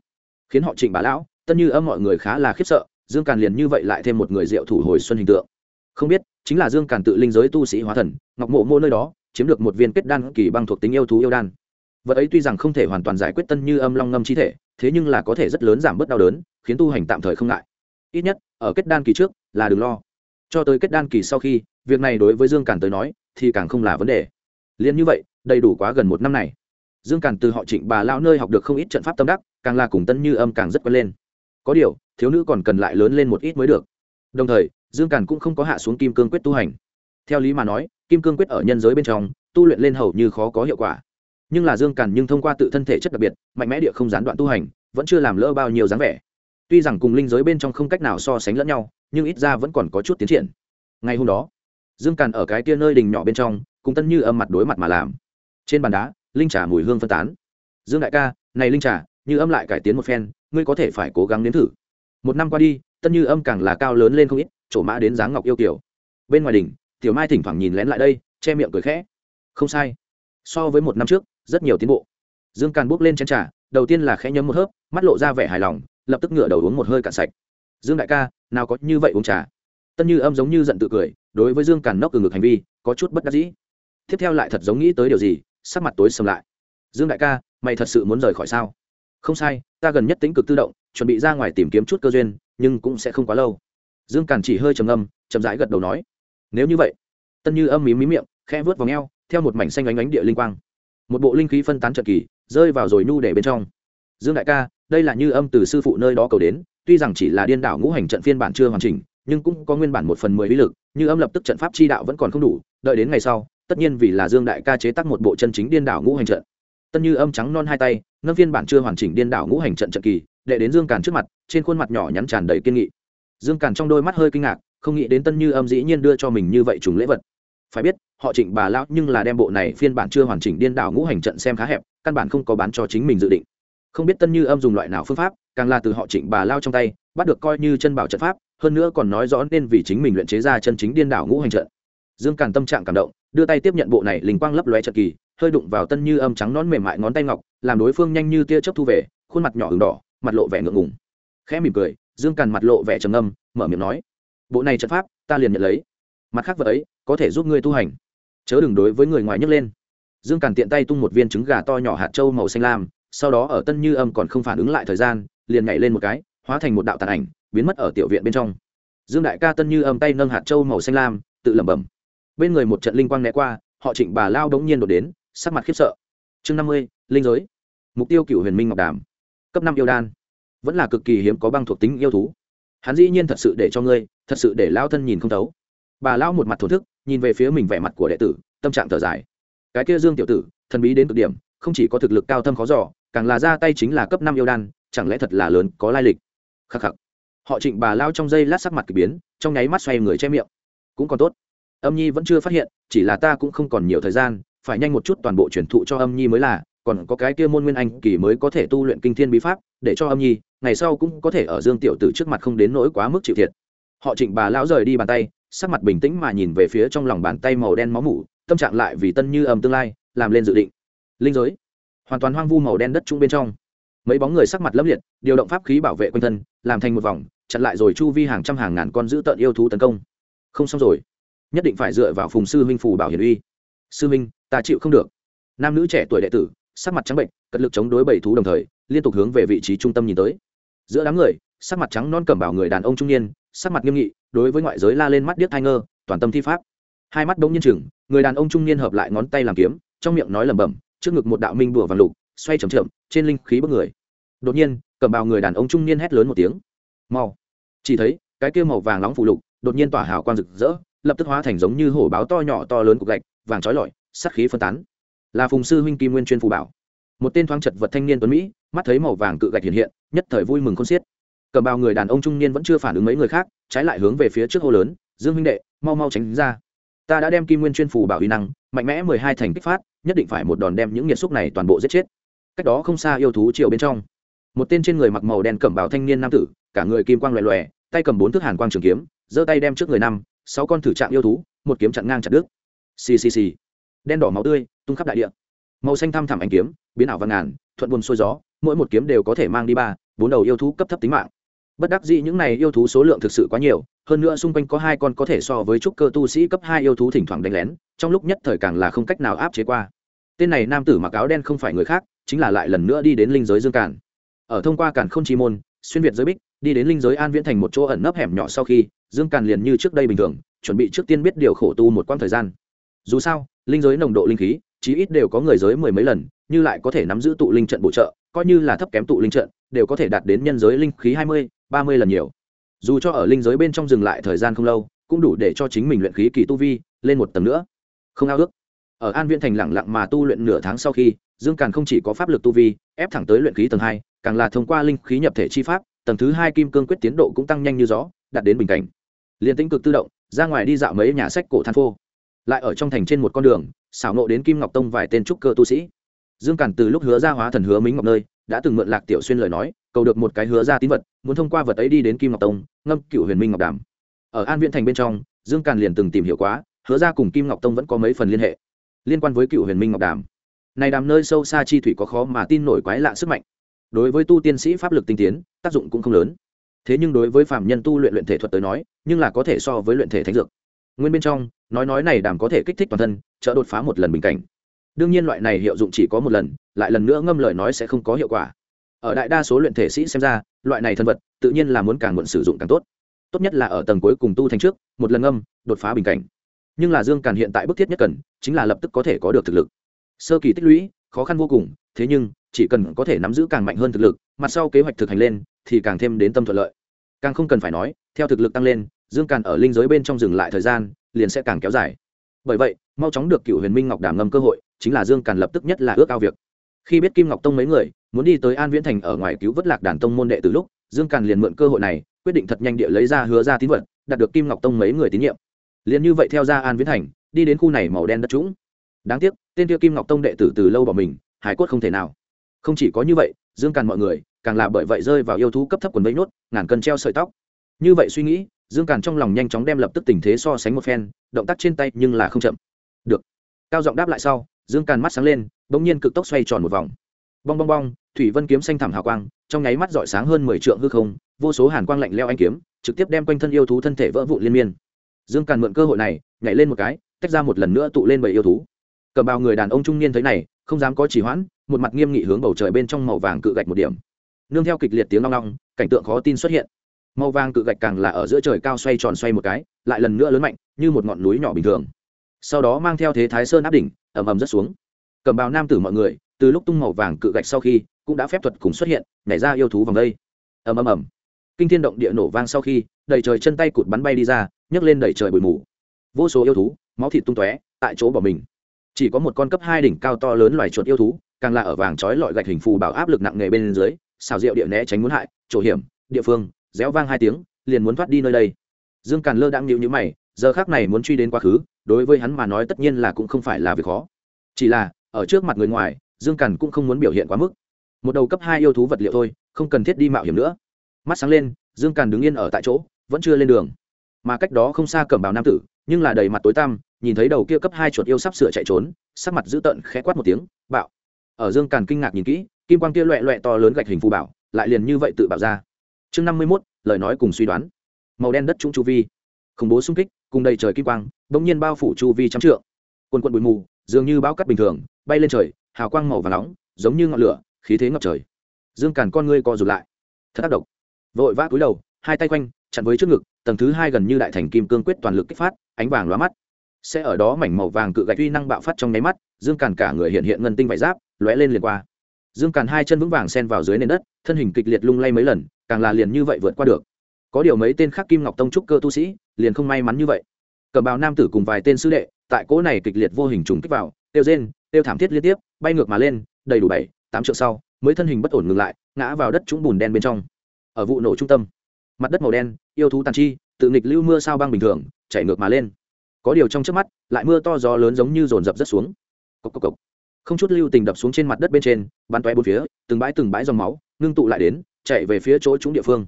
Khiến họ trịnh bà lão, tân như âm mọi người khá là khiếp sợ dương càn liền như vậy lại thêm một người diệu thủ hồi xuân hình tượng. Không biết, chính là dương càn tự linh giới tu sĩ hóa thần, ngọc mộ mô nơi đó, chiếm được một viên kết đan kỳ băng thuộc tính yêu thú yêu đan. Vật ấy tuy rằng không thể hoàn toàn giải quyết tân như âm long ngâm chi thể, thế nhưng là có thể rất lớn giảm bớt đau đớn, khiến tu hành tạm thời không ngại. Ít nhất, ở kết đan kỳ trước, là đừng lo. Cho tới kết đan kỳ sau khi, việc này đối với dương càn tới nói, thì càng không là vấn đề. Liền như vậy, đầy đủ quá gần một năm này. Dương càn từ họ trịnh bà lao nơi học được không ít trận pháp tâm đắc, càng là cùng tân như âm càng rất quen lên có điều, thiếu nữ còn cần lại lớn lên một ít mới được. Đồng thời, dương càn cũng không có hạ xuống kim cương quyết tu hành. Theo lý mà nói, kim cương quyết ở nhân giới bên trong, tu luyện lên hầu như khó có hiệu quả. Nhưng là dương càn nhưng thông qua tự thân thể chất đặc biệt, mạnh mẽ địa không gián đoạn tu hành, vẫn chưa làm lỡ bao nhiêu dáng vẻ. Tuy rằng cùng linh giới bên trong không cách nào so sánh lẫn nhau, nhưng ít ra vẫn còn có chút tiến triển. Ngày hôm đó, dương càn ở cái tia nơi đình nhỏ bên trong, cùng tân như âm mặt đối mặt mà làm. Trên bàn đá, linh trà mùi hương phân tán. Dương đại ca, này linh trà, như âm lại cải tiến một phen ngươi có thể phải cố gắng nếm thử. Một năm qua đi, tân như âm càng là cao lớn lên không ít trổ mã đến dáng ngọc yêu kiểu bên ngoài đỉnh, tiểu mai thỉnh thoảng nhìn lén lại đây, che miệng cười khẽ. Không sai. So với một năm trước, rất nhiều tiến bộ. Dương càn bước lên chén trà, đầu tiên là khẽ nhấm một hớp, mắt lộ ra vẻ hài lòng, lập tức ngửa đầu uống một hơi cạn sạch. Dương đại ca, nào có như vậy uống trà? Tân như âm giống như giận tự cười, đối với dương càn nốc từ ngực hành vi, có chút bất đắc dĩ. Tiếp theo lại thật giống nghĩ tới điều gì, sắc mặt tối sầm lại. Dương đại ca, mày thật sự muốn rời khỏi sao? Không sai, ta gần nhất tính cực tự động, chuẩn bị ra ngoài tìm kiếm chút cơ duyên, nhưng cũng sẽ không quá lâu. Dương càn chỉ hơi trầm âm chậm rãi gật đầu nói. Nếu như vậy, tân như âm mí mí miệng, khẽ vớt vào ngheo theo một mảnh xanh ánh ánh địa linh quang. Một bộ linh khí phân tán trận kỳ, rơi vào rồi nu để bên trong. Dương đại ca, đây là như âm từ sư phụ nơi đó cầu đến, tuy rằng chỉ là điên đảo ngũ hành trận phiên bản chưa hoàn chỉnh, nhưng cũng có nguyên bản một phần mười lý lực, như âm lập tức trận pháp chi đạo vẫn còn không đủ, đợi đến ngày sau, tất nhiên vì là dương đại ca chế tác một bộ chân chính điên đảo ngũ hành trận tân như âm trắng non hai tay, ngâm phiên bản chưa hoàn chỉnh điên đảo ngũ hành trận trận kỳ, đệ đến dương càn trước mặt, trên khuôn mặt nhỏ nhắn tràn đầy kiên nghị. Dương càn trong đôi mắt hơi kinh ngạc, không nghĩ đến tân như âm dĩ nhiên đưa cho mình như vậy trùng lễ vật. Phải biết, họ trịnh bà lão nhưng là đem bộ này phiên bản chưa hoàn chỉnh điên đảo ngũ hành trận xem khá hẹp, căn bản không có bán cho chính mình dự định. Không biết tân như âm dùng loại nào phương pháp, càng là từ họ trịnh bà lao trong tay, bắt được coi như chân bảo trận pháp, hơn nữa còn nói rõ nên vì chính mình luyện chế ra chân chính điên đảo ngũ hành trận. Dương càn tâm trạng cảm động, đưa tay tiếp nhận bộ này linh quang lấp lóe trận kỳ hơi đụng vào tân như âm trắng nón mềm mại ngón tay ngọc, làm đối phương nhanh như tia chớp thu về, khuôn mặt nhỏ ửng đỏ, mặt lộ vẻ ngượng ngùng. Khẽ mỉm cười, dương càn mặt lộ vẻ trầm âm mở miệng nói, bộ này trận pháp, ta liền nhận lấy. Mặt khác vật ấy, có thể giúp ngươi tu hành. Chớ đừng đối với người ngoài nhấc lên. Dương càn tiện tay tung một viên trứng gà to nhỏ hạt trâu màu xanh lam, sau đó ở tân như âm còn không phản ứng lại thời gian, liền nhảy lên một cái, hóa thành một đạo tàn ảnh, biến mất ở tiểu viện bên trong. Dương đại ca tân như âm tay nâng hạt trâu màu xanh lam, tự lẩm bẩm. Bên người một trận linh quang né qua, họ trịnh bà lao đống nhiên đột đến sắc mặt khiếp sợ. Chương năm mươi, linh giới. Mục tiêu cựu huyền minh ngọc đàm. Cấp năm yêu đan. Vẫn là cực kỳ hiếm có băng thuộc tính yêu thú. Hắn dĩ nhiên thật sự để cho ngươi, thật sự để lao thân nhìn không thấu. Bà lao một mặt thổ thức, nhìn về phía mình vẻ mặt của đệ tử, tâm trạng thở dài. Cái kia dương tiểu tử, thần bí đến cực điểm, không chỉ có thực lực cao thâm khó giỏ càng là ra tay chính là cấp năm yêu đan, chẳng lẽ thật là lớn, có lai lịch? Khắc khắc. Họ trịnh bà lao trong dây lát sắc mặt k ỳ biến, trong nháy mắt xoay người che miệng. Cũng còn tốt. Âm nhi vẫn chưa phát hiện, chỉ là ta cũng không còn nhiều thời gian phải nhanh một chút toàn bộ truyền thụ cho âm nhi mới là, còn có cái kia môn nguyên anh kỳ mới có thể tu luyện kinh thiên bí pháp, để cho âm nhi, ngày sau cũng có thể ở dương tiểu tử trước mặt không đến nỗi quá mức chịu thiệt. Họ trịnh bà lão rời đi bàn tay, sắc mặt bình tĩnh mà nhìn về phía trong lòng bàn tay màu đen máu mủ, tâm trạng lại vì tân như âm tương lai, làm lên dự định. Linh giới, hoàn toàn hoang vu màu đen đất trung bên trong. Mấy bóng người sắc mặt lấp liệt, điều động pháp khí bảo vệ quanh thân, làm thành một vòng, chặn lại rồi chu vi hàng trăm hàng ngàn con dữ tợn yêu thú tấn công. Không xong rồi. Nhất định phải dựa vào phùng sư huynh phù bảo hiển uy sư minh, ta chịu không được. Nam nữ trẻ tuổi đệ tử sắc mặt trắng bệnh cật lực chống đối bảy thú đồng thời liên tục hướng về vị trí trung tâm nhìn tới. Giữa đám người sắc mặt trắng non cầm bảo người đàn ông trung niên sắc mặt nghiêm nghị đối với ngoại giới la lên mắt điếc thai ngơ toàn tâm thi pháp. Hai mắt bỗng nhiên chừng người đàn ông trung niên hợp lại ngón tay làm kiếm trong miệng nói lẩm bẩm trước ngực một đạo minh bùa vàng lục xoay chậm chậm trên linh khí bất người. Đột nhiên cầm bào người đàn ông trung niên hét lớn một tiếng. Mau. Chỉ thấy cái kia màu vàng nóng phụ lục đột nhiên tỏa hào quang rực rỡ lập tức hóa thành giống như hổ báo to nhỏ to lớn cục gạch vàng trói lọi sắc khí phân tán. Là phùng sư huynh kim nguyên chuyên phù bảo. Một tên thoáng chật vật thanh niên tuấn mỹ, mắt thấy màu vàng cự gạch hiện hiện, nhất thời vui mừng khôn xiết. Cầm bào người đàn ông trung niên vẫn chưa phản ứng mấy người khác, trái lại hướng về phía trước hô lớn, dương huynh đệ, mau mau tránh ra. Ta đã đem kim nguyên chuyên phù bảo uy năng, mạnh mẽ mười hai thành kích phát, nhất định phải một đòn đem những nghiệt xúc này toàn bộ giết chết. Cách đó không xa yêu thú triều bên trong, một tên trên người mặc màu đen cẩm bào thanh niên nam tử, cả người kim quang loè loè, tay cầm bốn thước hàn quang trường kiếm, giơ tay đem trước người năm, sáu con thử trạng yêu thú, một kiếm chặn ngang chặt đứt xì xì xì. Đen đỏ máu tươi, tung khắp đại địa. Màu xanh thăm thẳm ánh kiếm, biến ảo văn ngàn, thuận buồn xuôi gió, mỗi một kiếm đều có thể mang đi ba, bốn đầu yêu thú cấp thấp tính mạng. Bất đắc dĩ những này yêu thú số lượng thực sự quá nhiều, hơn nữa xung quanh có hai con có thể so với trúc cơ tu sĩ cấp hai yêu thú thỉnh thoảng đánh lén, trong lúc nhất thời càng là không cách nào áp chế qua. Tên này nam tử mặc áo đen không phải người khác, chính là lại lần nữa đi đến linh giới dương cản ở thông qua cản không chi môn, xuyên việt giới bích, đi đến linh giới an viễn thành một chỗ ẩn nấp hẻm nhỏ sau khi, dương càn liền như trước đây bình thường, chuẩn bị trước tiên biết điều khổ tu một quãng thời gian dù sao, linh giới nồng độ linh khí, chí ít đều có người giới mười mấy lần, như lại có thể nắm giữ tụ linh trận bổ trợ, coi như là thấp kém tụ linh trận, đều có thể đạt đến nhân giới linh khí hai mươi, ba mươi lần nhiều. Dù cho ở linh giới bên trong dừng lại thời gian không lâu, cũng đủ để cho chính mình luyện khí kỳ tu vi lên một tầng nữa. Không ao ước. Ở an viên thành lẳng lặng mà tu luyện nửa tháng sau khi, dương càn không chỉ có pháp lực tu vi, ép thẳng tới luyện khí tầng hai, càng là thông qua linh khí nhập thể chi pháp, tầng thứ hai kim cương quyết tiến độ cũng tăng nhanh như gió, đạt đến bình cảnh. Liền tĩnh cực tự động, ra ngoài đi dạo mấy nhà sách cổ than phô lại ở trong thành trên một con đường, xảo nộ đến kim ngọc tông vài tên trúc cơ tu sĩ. Dương cản từ lúc hứa ra hóa thần hứa mính ngọc nơi, đã từng mượn lạc tiểu xuyên lời nói, cầu được một cái hứa ra tín vật, muốn thông qua vật ấy đi đến kim ngọc tông, ngâm cựu huyền minh ngọc đàm. Ở an viễn thành bên trong, dương càn liền từng tìm hiểu quá, hứa ra cùng kim ngọc tông vẫn có mấy phần liên hệ, liên quan với cựu huyền minh ngọc đàm. Này đàm nơi sâu xa chi thủy có khó mà tin nổi quái lạ sức mạnh. Đối với tu tiên sĩ pháp lực tinh tiến, tác dụng cũng không lớn. Thế nhưng đối với phạm nhân tu luyện luyện thể thuật tới nói, nhưng là có thể so với luyện thể thánh dược nguyên bên trong, nói nói này đàm có thể kích thích toàn thân trợ đột phá một lần bình cảnh. Đương nhiên loại này hiệu dụng chỉ có một lần, lại lần nữa ngâm lời nói sẽ không có hiệu quả. Ở đại đa số luyện thể sĩ xem ra, loại này thân vật, tự nhiên là muốn càng muộn sử dụng càng tốt. Tốt nhất là ở tầng cuối cùng tu thành trước, một lần ngâm, đột phá bình cảnh. Nhưng là dương càn hiện tại bức thiết nhất cần, chính là lập tức có thể có được thực lực. Sơ kỳ tích lũy, khó khăn vô cùng, thế nhưng, chỉ cần có thể nắm giữ càng mạnh hơn thực lực mặt sau kế hoạch thực hành lên, thì càng thêm đến tâm thuận lợi. Càng không cần phải nói, theo thực lực tăng lên dương càn ở linh giới bên trong dừng lại thời gian, liền sẽ càng kéo dài. Bởi vậy, mau chóng được cựu huyền minh ngọc đảm ngâm cơ hội, chính là dương càn lập tức nhất là ước ao việc. Khi biết kim ngọc tông mấy người, muốn đi tới an viễn thành ở ngoài cứu vớt lạc đàn tông môn đệ từ lúc, dương càn liền mượn cơ hội này, quyết định thật nhanh địa lấy ra hứa ra tín vật, đạt được kim ngọc tông mấy người tín nhiệm. Liền như vậy theo ra an viễn thành, đi đến khu này màu đen đất trũng. Đáng tiếc, tên tiêu kim ngọc tông đệ tử từ lâu bỏ mình, hải cốt không thể nào. Không chỉ có như vậy, dương càn mọi người, càng là bởi vậy rơi vào yêu thú cấp thấp quần vây nhốt ngàn cân treo sợi tóc. Như vậy suy nghĩ dương càn trong lòng nhanh chóng đem lập tức tình thế so sánh một phen, động tác trên tay nhưng là không chậm. Được. Cao giọng đáp lại sau, dương càn mắt sáng lên, bỗng nhiên cực tốc xoay tròn một vòng. Bong bong bong, thủy vân kiếm xanh thẳm hào quang, trong nháy mắt dọi sáng hơn mười trượng hư không, vô số hàn quang lạnh leo anh kiếm, trực tiếp đem quanh thân yêu thú thân thể vỡ vụn liên miên. Dương càn mượn cơ hội này, nhảy lên một cái, tách ra một lần nữa tụ lên bảy yêu thú. Cầm bào người đàn ông trung niên thấy này, không dám có chỉ hoãn, một mặt nghiêm nghị hướng bầu trời bên trong màu vàng cự gạch một điểm. Nương theo kịch liệt tiếng long long, cảnh tượng khó tin xuất hiện màu vàng cự gạch càng là ở giữa trời cao xoay tròn xoay một cái, lại lần nữa lớn mạnh, như một ngọn núi nhỏ bình thường. Sau đó mang theo thế thái sơn áp đỉnh, ầm ầm rất xuống. Cầm bào nam tử mọi người, từ lúc tung màu vàng cự gạch sau khi, cũng đã phép thuật cùng xuất hiện, nhảy ra yêu thú vòng đây. Ầm ầm ầm. Kinh thiên động địa nổ vang sau khi, đầy trời chân tay cụt bắn bay đi ra, nhấc lên đầy trời bụi mù. Vô số yêu thú, máu thịt tung tóe, tại chỗ bỏ mình. Chỉ có một con cấp hai đỉnh cao to lớn loài chuột yêu thú, càng là ở vàng trói lọi gạch hình phù bảo áp lực nặng nề bên dưới, xào rượu địa né tránh muốn hại, chỗ hiểm, địa phương réo vang hai tiếng, liền muốn thoát đi nơi đây. Dương càn lơ đang nhịu nhữ mày, giờ khác này muốn truy đến quá khứ, đối với hắn mà nói tất nhiên là cũng không phải là việc khó. Chỉ là, ở trước mặt người ngoài, dương càn cũng không muốn biểu hiện quá mức. Một đầu cấp hai yêu thú vật liệu thôi, không cần thiết đi mạo hiểm nữa. Mắt sáng lên, dương càn đứng yên ở tại chỗ, vẫn chưa lên đường. Mà cách đó không xa cẩm bào nam tử, nhưng là đầy mặt tối tăm, nhìn thấy đầu kia cấp hai chuột yêu sắp sửa chạy trốn, sắc mặt dữ tợn khẽ quát một tiếng, bạo. Ở dương càn kinh ngạc nhìn kỹ, kim quang kia loẹ loẹ to lớn gạch hình phù bảo, lại liền như vậy tự bảo ra chương năm mươi mốt, lời nói cùng suy đoán. Màu đen đất trung chu vi. Khủng bố xung kích, cùng đầy trời kim quang, bỗng nhiên bao phủ chu vi trăm trượng. Quần quận bụi mù, dường như bão cắt bình thường, bay lên trời, hào quang màu và nóng, giống như ngọn lửa, khí thế ngập trời. Dương càn con ngươi co rụt lại. Thật tác động vội vã cúi đầu, hai tay quanh, chặn với trước ngực, tầng thứ hai gần như đại thành kim cương quyết toàn lực kích phát, ánh vàng lóa mắt. Sẽ ở đó mảnh màu vàng cự gạch uy năng bạo phát trong nháy mắt, dương càn cả người hiện hiện ngân tinh vải giáp, lóe lên liền qua. Dương càn hai chân vững vàng sen vào dưới nền đất, thân hình kịch liệt lung lay mấy lần càng là liền như vậy vượt qua được. Có điều mấy tên khác kim ngọc tông trúc cơ tu sĩ liền không may mắn như vậy. Cầm bào nam tử cùng vài tên sư đệ tại cỗ này kịch liệt vô hình trùng kích vào tiêu rên tiêu thảm thiết liên tiếp, bay ngược mà lên, đầy đủ bảy, tám triệu sau, mới thân hình bất ổn ngừng lại, ngã vào đất trũng bùn đen bên trong. Ở vụ nổ trung tâm, mặt đất màu đen, yêu thú tàn chi, tự nghịch lưu mưa sao băng bình thường, chảy ngược mà lên. Có điều trong trước mắt, lại mưa to gió lớn giống như dồn dập rất xuống. Cốc cốc cốc. không chút lưu tình đập xuống trên mặt đất bên trên, bắn toé bốn phía, từng bãi từng bãi dòng máu, ngưng tụ lại đến chạy về phía chỗ trúng địa phương.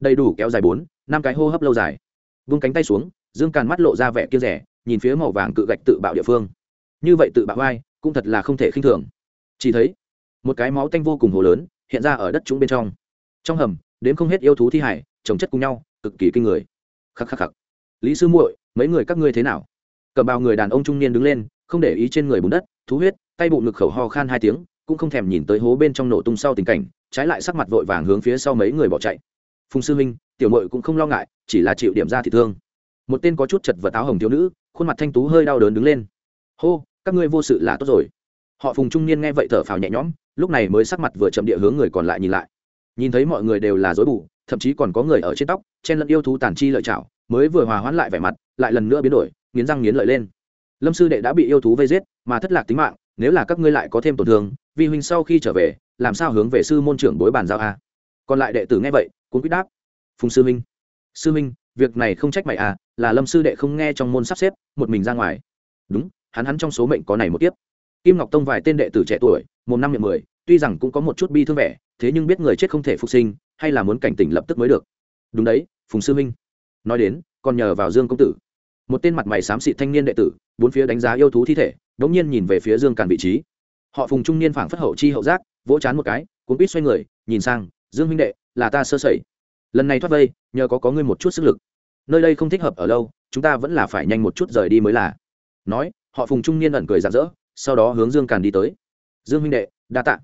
Đầy đủ kéo dài bốn, năm cái hô hấp lâu dài. Vung cánh tay xuống, dương càn mắt lộ ra vẻ kia rẻ, nhìn phía màu vàng cự gạch tự bạo địa phương. Như vậy tự bạo vai, cũng thật là không thể khinh thường. Chỉ thấy, một cái máu tanh vô cùng hồ lớn, hiện ra ở đất trũng bên trong. Trong hầm, đến không hết yêu thú thi hải trồng chất cùng nhau, cực kỳ kinh người. Khắc khắc khắc. Lý sư muội, mấy người các ngươi thế nào? Cầm bào người đàn ông trung niên đứng lên, không để ý trên người bùn đất, thú huyết, tay bụng ngực khẩu ho khan hai tiếng, cũng không thèm nhìn tới hố bên trong nổ tung sau tình cảnh trái lại sắc mặt vội vàng hướng phía sau mấy người bỏ chạy. Phùng sư minh tiểu mội cũng không lo ngại, chỉ là chịu điểm ra thị thương. Một tên có chút chật vật áo hồng thiếu nữ, khuôn mặt thanh tú hơi đau đớn đứng lên. Hô, các ngươi vô sự là tốt rồi. Họ phùng trung niên nghe vậy thở phào nhẹ nhõm, lúc này mới sắc mặt vừa chậm địa hướng người còn lại nhìn lại. Nhìn thấy mọi người đều là dối bù, thậm chí còn có người ở trên tóc, chen lẫn yêu thú tàn chi lợi chảo mới vừa hòa hoãn lại vẻ mặt, lại lần nữa biến đổi, nghiến răng nghiến lợi lên. Lâm sư đệ đã bị yêu thú vây giết, mà thất lạc tính mạng, nếu là các ngươi lại có thêm tổn thương vi huynh sau khi trở về, làm sao hướng về sư môn trưởng bối bàn giao a? Còn lại đệ tử nghe vậy cũng quyết đáp, phùng sư minh sư minh việc này không trách mày à là lâm sư đệ không nghe trong môn sắp xếp, một mình ra ngoài. Đúng, hắn hắn trong số mệnh có này một tiếp kim ngọc tông vài tên đệ tử trẻ tuổi một năm miệng mười, tuy rằng cũng có một chút bi thương vẻ, thế nhưng biết người chết không thể phục sinh, hay là muốn cảnh tỉnh lập tức mới được. Đúng đấy, phùng sư minh nói đến, còn nhờ vào dương công tử. Một tên mặt mày xám xịt thanh niên đệ tử, bốn phía đánh giá yêu thú thi thể đ ỗ n g nhiên nhìn về phía dương càn vị trí họ phùng trung niên phảng phất hậu chi hậu giác, vỗ chán một cái, cuốn quýt xoay người, nhìn sang, dương huynh đệ, là ta sơ sẩy. Lần này thoát vây, nhờ có có ngươi một chút sức lực. Nơi đây không thích hợp ở lâu, chúng ta vẫn là phải nhanh một chút rời đi mới là. Nói, họ phùng trung niên ẩn cười rạng rỡ, sau đó hướng dương càn đi tới. Dương huynh đệ, đa tạ.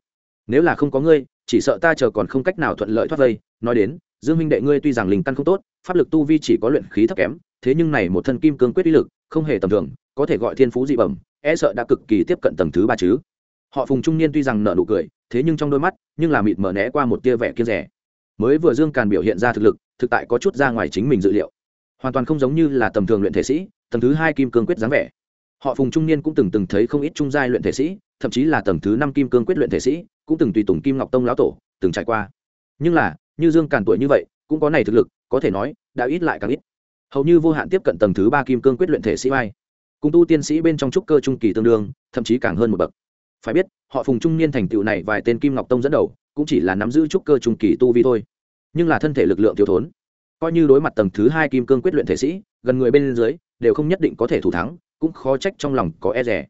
Nếu là không có ngươi, chỉ sợ ta chờ còn không cách nào thuận lợi thoát vây. Nói đến, dương huynh đệ ngươi tuy rằng linh căn không tốt, pháp lực tu vi chỉ có luyện khí thấp kém, thế nhưng này một thân kim cương quyết uy lực, không hề tầm thường, có thể gọi thiên phú dị bẩm e sợ đã cực kỳ tiếp cận tầng thứ ba chứ họ phùng trung niên tuy rằng nợ nụ cười, thế nhưng trong đôi mắt, nhưng là mịt mở né qua một tia vẻ kia rẻ mới vừa dương càn biểu hiện ra thực lực, thực tại có chút ra ngoài chính mình dự liệu. Hoàn toàn không giống như là tầm thường luyện thể sĩ, tầng thứ hai kim cương quyết dáng vẻ. Họ phùng trung niên cũng từng từng thấy không ít trung giai luyện thể sĩ, thậm chí là tầng thứ năm kim cương quyết luyện thể sĩ, cũng từng tùy tùng kim ngọc tông lão tổ, từng trải qua. Nhưng là, như dương càn tuổi như vậy, cũng có này thực lực, có thể nói, đã ít lại càng ít. Hầu như vô hạn tiếp cận tầng thứ ba kim cương quyết luyện thể sĩ vai. Cùng tu tiên sĩ bên trong trúc cơ trung kỳ tương đương, thậm chí càng hơn một bậc phải biết, họ phùng trung niên thành tựu này vài tên kim ngọc tông dẫn đầu, cũng chỉ là nắm giữ trúc cơ trung kỳ tu vi thôi. Nhưng là thân thể lực lượng thiếu thốn, coi như đối mặt tầng thứ hai kim cương quyết luyện thể sĩ, gần người bên dưới, đều không nhất định có thể thủ thắng, cũng khó trách trong lòng có e rẻ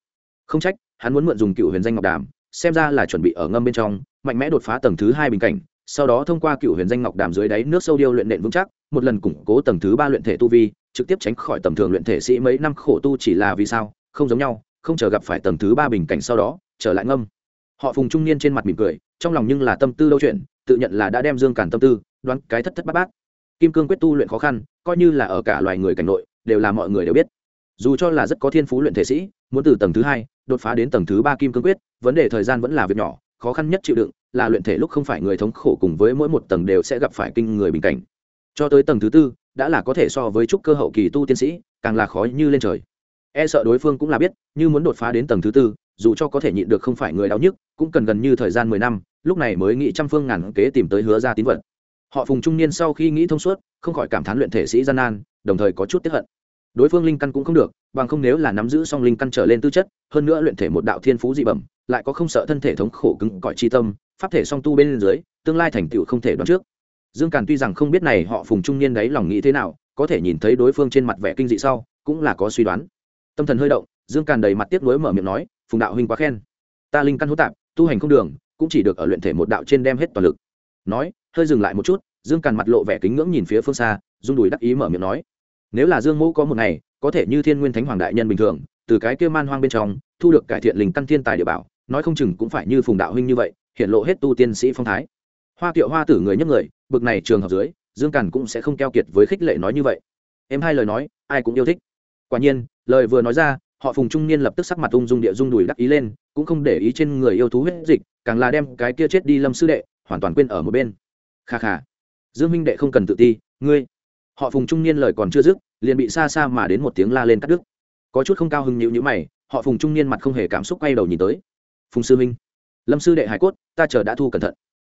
không trách, hắn muốn mượn dùng cựu huyền danh ngọc đàm, xem ra là chuẩn bị ở ngâm bên trong, mạnh mẽ đột phá tầng thứ hai bình cảnh, sau đó thông qua cựu huyền danh ngọc đàm dưới đáy nước sâu điêu luyện nện vững chắc, một lần củng cố tầng thứ ba luyện thể tu vi, trực tiếp tránh khỏi tầm thường luyện thể sĩ mấy năm khổ tu chỉ là vì sao, không giống nhau, không chờ gặp phải tầng thứ ba bình cảnh sau đó trở lại ngâm. Họ phùng trung niên trên mặt mỉm cười, trong lòng nhưng là tâm tư đâu chuyện, tự nhận là đã đem dương cản tâm tư, đoán cái thất thất bát bát. Kim cương quyết tu luyện khó khăn, coi như là ở cả loài người cảnh nội, đều là mọi người đều biết. Dù cho là rất có thiên phú luyện thể sĩ, muốn từ tầng thứ hai, đột phá đến tầng thứ ba kim cương quyết, vấn đề thời gian vẫn là việc nhỏ, khó khăn nhất chịu đựng, là luyện thể lúc không phải người thống khổ cùng với mỗi một tầng đều sẽ gặp phải kinh người bình cảnh. Cho tới tầng thứ tư, đã là có thể so với trúc cơ hậu kỳ tu tiên sĩ, càng là khó như lên trời. E sợ đối phương cũng là biết, như muốn đột phá đến tầng thứ tư dù cho có thể nhịn được không phải người đau nhức, cũng cần gần như thời gian mười năm, lúc này mới nghĩ trăm phương ngàn kế tìm tới hứa ra tín vật. Họ phùng trung niên sau khi nghĩ thông suốt, không khỏi cảm thán luyện thể sĩ gian nan, đồng thời có chút tiếp hận. Đối phương linh căn cũng không được, bằng không nếu là nắm giữ song linh căn trở lên tư chất, hơn nữa luyện thể một đạo thiên phú dị bẩm, lại có không sợ thân thể thống khổ cứng cỏi chi tâm, pháp thể song tu bên dưới, tương lai thành tựu không thể đoán trước. Dương càn tuy rằng không biết này họ phùng trung niên đấy lòng nghĩ thế nào, có thể nhìn thấy đối phương trên mặt vẻ kinh dị sau, cũng là có suy đoán. Tâm thần hơi động, dương càn đầy mặt tiếc nuối mở miệng nói phùng đạo huynh quá khen. Ta linh căn hữu tạp, tu hành không đường, cũng chỉ được ở luyện thể một đạo trên đem hết toàn lực. Nói, hơi dừng lại một chút, dương càn mặt lộ vẻ kính ngưỡng nhìn phía phương xa, rung đùi đắc ý mở miệng nói, nếu là dương mẫu có một ngày, có thể như thiên nguyên thánh hoàng đại nhân bình thường, từ cái kia man hoang bên trong, thu được cải thiện linh căn thiên tài địa bảo, nói không chừng cũng phải như phùng đạo huynh như vậy, hiện lộ hết tu tiên sĩ phong thái. Hoa kiệu hoa tử người nhấc người, bực này trường hợp dưới, dương càn cũng sẽ không keo kiệt với khích lệ nói như vậy. Em hai lời nói, ai cũng yêu thích. Quả nhiên, lời vừa nói ra họ phùng trung niên lập tức sắc mặt ung dung địa dung đùi đắc ý lên, cũng không để ý trên người yêu thú huyết dịch, càng là đem cái kia chết đi lâm sư đệ, hoàn toàn quên ở một bên. Kha kha. Dương huynh đệ không cần tự ti, ngươi. Họ phùng trung niên lời còn chưa dứt, liền bị xa xa mà đến một tiếng la lên cắt đứt. Có chút không cao hứng nhịu nhữ mày, họ phùng trung niên mặt không hề cảm xúc quay đầu nhìn tới. Phùng sư minh. Lâm sư đệ hải cốt, ta chờ đã thu cẩn thận.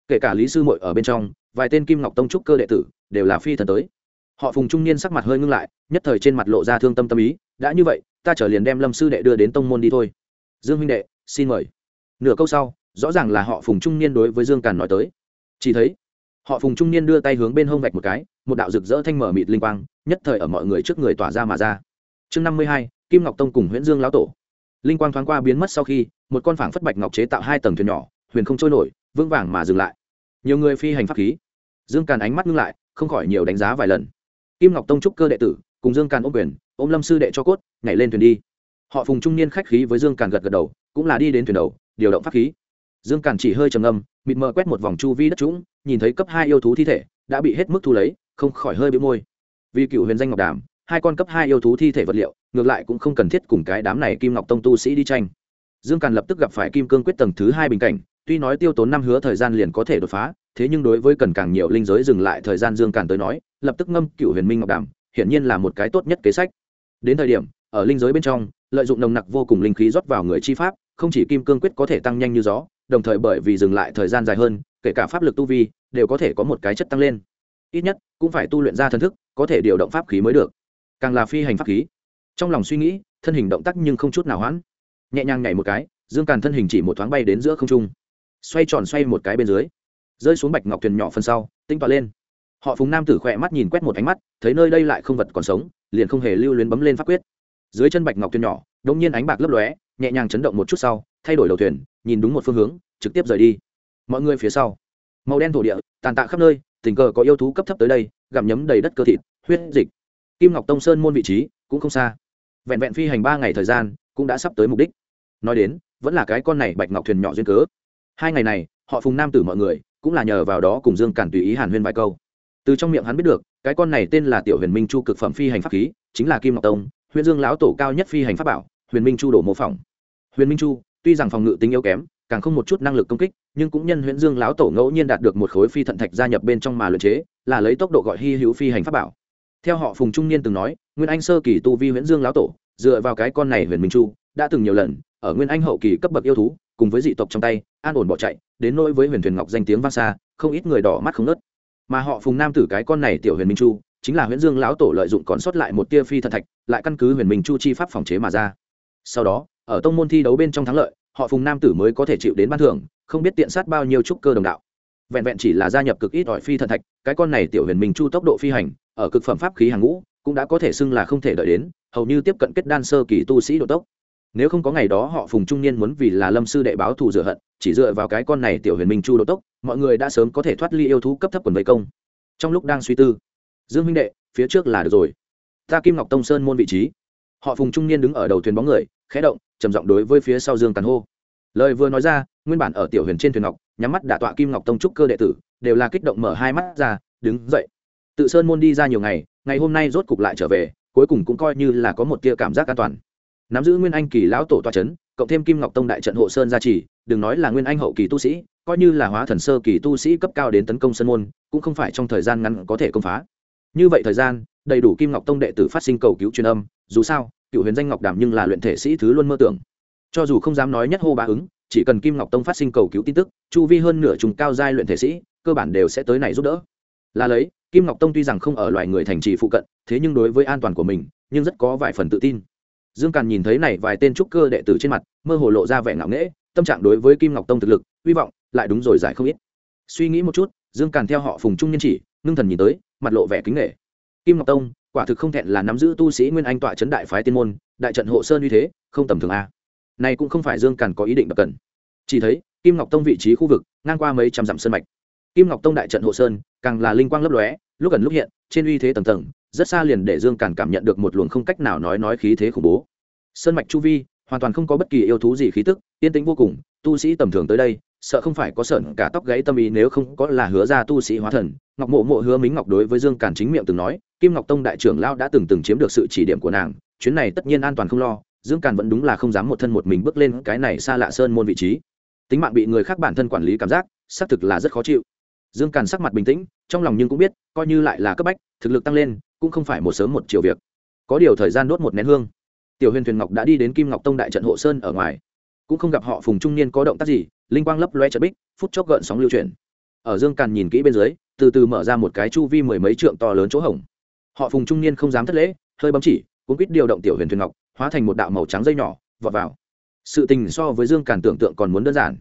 Kể cả lý sư mội ở bên trong, vài tên kim ngọc tông trúc cơ đệ tử, đều là phi thần tới. Họ phùng trung niên sắc mặt hơi ngưng lại, nhất thời trên mặt lộ ra thương tâm tâm ý đã như vậy, ta trở liền đem lâm sư đệ đưa đến tông môn đi thôi. Dương huynh đệ, xin mời. Nửa câu sau, rõ ràng là họ phùng trung niên đối với dương càn nói tới. Chỉ thấy, họ phùng trung niên đưa tay hướng bên hông vạch một cái, một đạo rực rỡ thanh mở mịt linh quang, nhất thời ở mọi người trước người tỏa ra mà ra. Chương năm mươi hai, kim ngọc tông cùng nguyễn dương lão tổ. Linh quang thoáng qua biến mất sau khi, một con phảng phất bạch ngọc chế tạo hai tầng thuyền nhỏ, huyền không trôi nổi, vững vàng mà dừng lại. Nhiều người phi hành pháp khí. Dương càn ánh mắt ngưng lại, không khỏi nhiều đánh giá vài lần. Kim ngọc tông trúc cơ đệ tử cùng dương càn ôm quyền, ôm lâm sư đệ cho cốt, nhảy lên thuyền đi. Họ phùng trung niên khách khí với dương càn gật gật đầu, cũng là đi đến thuyền đầu, điều động pháp khí. Dương càn chỉ hơi trầm âm mịt mờ quét một vòng chu vi đất trũng, nhìn thấy cấp hai yêu thú thi thể, đã bị hết mức thu lấy, không khỏi hơi bị môi. Vì cựu huyền danh ngọc đàm, hai con cấp hai yêu thú thi thể vật liệu, ngược lại cũng không cần thiết cùng cái đám này kim ngọc tông tu sĩ đi tranh. Dương càn lập tức gặp phải kim cương quyết tầng thứ hai bình cảnh, tuy nói tiêu tốn năm hứa thời gian liền có thể đột phá, thế nhưng đối với cần càng nhiều linh giới dừng lại thời gian dương càn tới nói, lập tức ngâm cựu huyền minh ngọc đàm hiển nhiên là một cái tốt nhất kế sách. Đến thời điểm, ở linh giới bên trong, lợi dụng nồng nặc vô cùng linh khí rót vào người chi pháp, không chỉ kim cương quyết có thể tăng nhanh như gió, đồng thời bởi vì dừng lại thời gian dài hơn, kể cả pháp lực tu vi, đều có thể có một cái chất tăng lên. Ít nhất, cũng phải tu luyện ra thần thức, có thể điều động pháp khí mới được. Càng là phi hành pháp khí. Trong lòng suy nghĩ, thân hình động tác nhưng không chút nào hoãn. Nhẹ nhàng nhảy một cái, dương càn thân hình chỉ một thoáng bay đến giữa không trung. Xoay tròn xoay một cái bên dưới. Rơi xuống bạch ngọc thuyền nhỏ phần sau tinh toa lên họ phùng nam tử khỏe mắt nhìn quét một ánh mắt, thấy nơi đây lại không vật còn sống, liền không hề lưu luyến bấm lên pháp quyết. Dưới chân bạch ngọc thuyền nhỏ đông nhiên ánh bạc lấp lóe, nhẹ nhàng chấn động một chút sau, thay đổi đầu thuyền, nhìn đúng một phương hướng, trực tiếp rời đi. Mọi người phía sau, màu đen thổ địa, tàn tạ khắp nơi, tình cờ có yêu thú cấp thấp tới đây, gặm nhấm đầy đất cơ thịt, huyết dịch. Kim ngọc tông sơn môn vị trí cũng không xa. Vẹn vẹn phi hành ba ngày thời gian, cũng đã sắp tới mục đích. Nói đến, vẫn là cái con này bạch ngọc thuyền nhỏ duyên cớ. Hai ngày này, họ phùng nam tử mọi người cũng là nhờ vào đó cùng dương cản tùy ý hàn huyên vài câu từ trong miệng hắn biết được, cái con này tên là tiểu huyền minh chu cực phẩm phi hành pháp khí, chính là kim ngọc tông, huyền dương lão tổ cao nhất phi hành pháp bảo, huyền minh chu đổ mô phỏng. Huyền minh chu, tuy rằng phòng ngự tính yếu kém, càng không một chút năng lực công kích, nhưng cũng nhân huyền dương lão tổ ngẫu nhiên đạt được một khối phi thận thạch gia nhập bên trong mà luyện chế, là lấy tốc độ gọi hy hữu phi hành pháp bảo. Theo họ phùng trung niên từng nói, nguyên anh sơ kỳ tu vi huyền dương lão tổ, dựa vào cái con này huyền minh chu, đã từng nhiều lần, ở nguyên anh hậu kỳ cấp bậc yêu thú, cùng với dị tộc trong tay, an ổn bỏ chạy, đến nỗi với huyền thuyền ngọc danh tiếng vang xa, không ít người đỏ mắt không nớt mà họ phùng nam tử cái con này tiểu huyền minh chu chính là huyền dương lão tổ lợi dụng còn sót lại một tia phi thần thạch, lại căn cứ huyền minh chu chi pháp phòng chế mà ra. Sau đó, ở tông môn thi đấu bên trong thắng lợi, họ phùng nam tử mới có thể chịu đến ban thưởng, không biết tiện sát bao nhiêu trúc cơ đồng đạo. Vẹn vẹn chỉ là gia nhập cực ít ỏi phi thần thạch, cái con này tiểu huyền minh chu tốc độ phi hành, ở cực phẩm pháp khí hàng ngũ, cũng đã có thể xưng là không thể đợi đến, hầu như tiếp cận kết đan sơ kỳ tu sĩ độ tốc nếu không có ngày đó họ phùng trung niên muốn vì là lâm sư đệ báo thù rửa hận, chỉ dựa vào cái con này tiểu huyền minh chu độ tốc, mọi người đã sớm có thể thoát ly yêu thú cấp thấp quần vây công. Trong lúc đang suy tư, dương huynh đệ, phía trước là được rồi. Ta kim ngọc tông sơn môn vị trí. Họ phùng trung niên đứng ở đầu thuyền bóng người, khẽ động, trầm giọng đối với phía sau dương tàn hô. Lời vừa nói ra, nguyên bản ở tiểu huyền trên thuyền ngọc, nhắm mắt đả tọa kim ngọc tông trúc cơ đệ tử, đều là kích động mở hai mắt ra, đứng dậy. Tự sơn môn đi ra nhiều ngày ngày hôm nay rốt cục lại trở về, cuối cùng cũng coi như là có một tia cảm giác an toàn nắm giữ nguyên anh kỳ lão tổ toa c h ấ n cộng thêm kim ngọc tông đại trận hộ sơn gia trì, đừng nói là nguyên anh hậu kỳ tu sĩ, coi như là hóa thần sơ kỳ tu sĩ cấp cao đến tấn công sân môn, cũng không phải trong thời gian ngắn có thể công phá. Như vậy thời gian, đầy đủ kim ngọc tông đệ tử phát sinh cầu cứu truyền âm, dù sao, cựu huyền danh ngọc đảm nhưng là luyện thể sĩ thứ luôn mơ tưởng. Cho dù không dám nói nhất hô ba ứng, chỉ cần kim ngọc tông phát sinh cầu cứu tin tức, chu vi hơn nửa trùng cao giai luyện thể sĩ, cơ bản đều sẽ tới này giúp đỡ. Là lấy, kim ngọc tông tuy rằng không ở loài người thành trì phụ cận, thế nhưng đối với an toàn của mình, nhưng rất có vài phần tự tin dương càn nhìn thấy này vài tên trúc cơ đệ tử trên mặt, mơ hồ lộ ra vẻ ngạo nghễ, tâm trạng đối với kim ngọc tông thực lực, hy vọng lại đúng rồi giải không ít. Suy nghĩ một chút, dương càn theo họ phùng trung nhân chỉ, ngưng thần nhìn tới, mặt lộ vẻ kính nghệ kim ngọc tông, quả thực không thẹn là nắm giữ tu sĩ nguyên anh tọa trấn đại phái tiên môn, đại trận hộ sơn như thế, không tầm thường a. Này cũng không phải dương càn có ý định đặc cần. Chỉ thấy, kim ngọc tông vị trí khu vực, ngang qua mấy trăm dặm sơn mạch. Kim ngọc tông đại trận hộ sơn, càng là linh quang lấp lóe lúc gần lúc hiện, trên uy thế tầng tầng, rất xa liền để dương càn cảm nhận được một luồng không cách nào nói nói khí thế khủng bố. Sơn mạch chu vi, hoàn toàn không có bất kỳ yêu thú gì khí tức, yên tĩnh vô cùng, tu sĩ tầm thường tới đây, sợ không phải có sợn cả tóc gáy tâm ý nếu không có là hứa ra tu sĩ hóa thần. Ngọc mộ mộ hứa mính ngọc đối với dương càn chính miệng từng nói, kim ngọc tông đại trưởng lao đã từng từng chiếm được sự chỉ điểm của nàng, chuyến này tất nhiên an toàn không lo, dương càn vẫn đúng là không dám một thân một mình bước lên cái này xa lạ sơn môn vị trí. Tính mạng bị người khác bản thân quản lý cảm giác, xác thực là rất khó chịu dương càn sắc mặt bình tĩnh, trong lòng nhưng cũng biết, coi như lại là cấp bách, thực lực tăng lên, cũng không phải một sớm một chiều việc. Có điều thời gian đốt một nén hương. Tiểu huyền thuyền ngọc đã đi đến kim ngọc tông đại trận hộ sơn ở ngoài. Cũng không gặp họ phùng trung niên có động tác gì, linh quang lấp loe trận bích, phút chốc gợn sóng lưu chuyển. Ở dương càn nhìn kỹ bên dưới, từ từ mở ra một cái chu vi mười mấy trượng to lớn chỗ hổng. Họ phùng trung niên không dám thất lễ, hơi bấm chỉ cũng quýt điều động tiểu huyền thuyền ngọc, hóa thành một đạo màu trắng dây nhỏ, vọt vào. Sự tình so với dương càn tưởng tượng còn muốn đơn giản.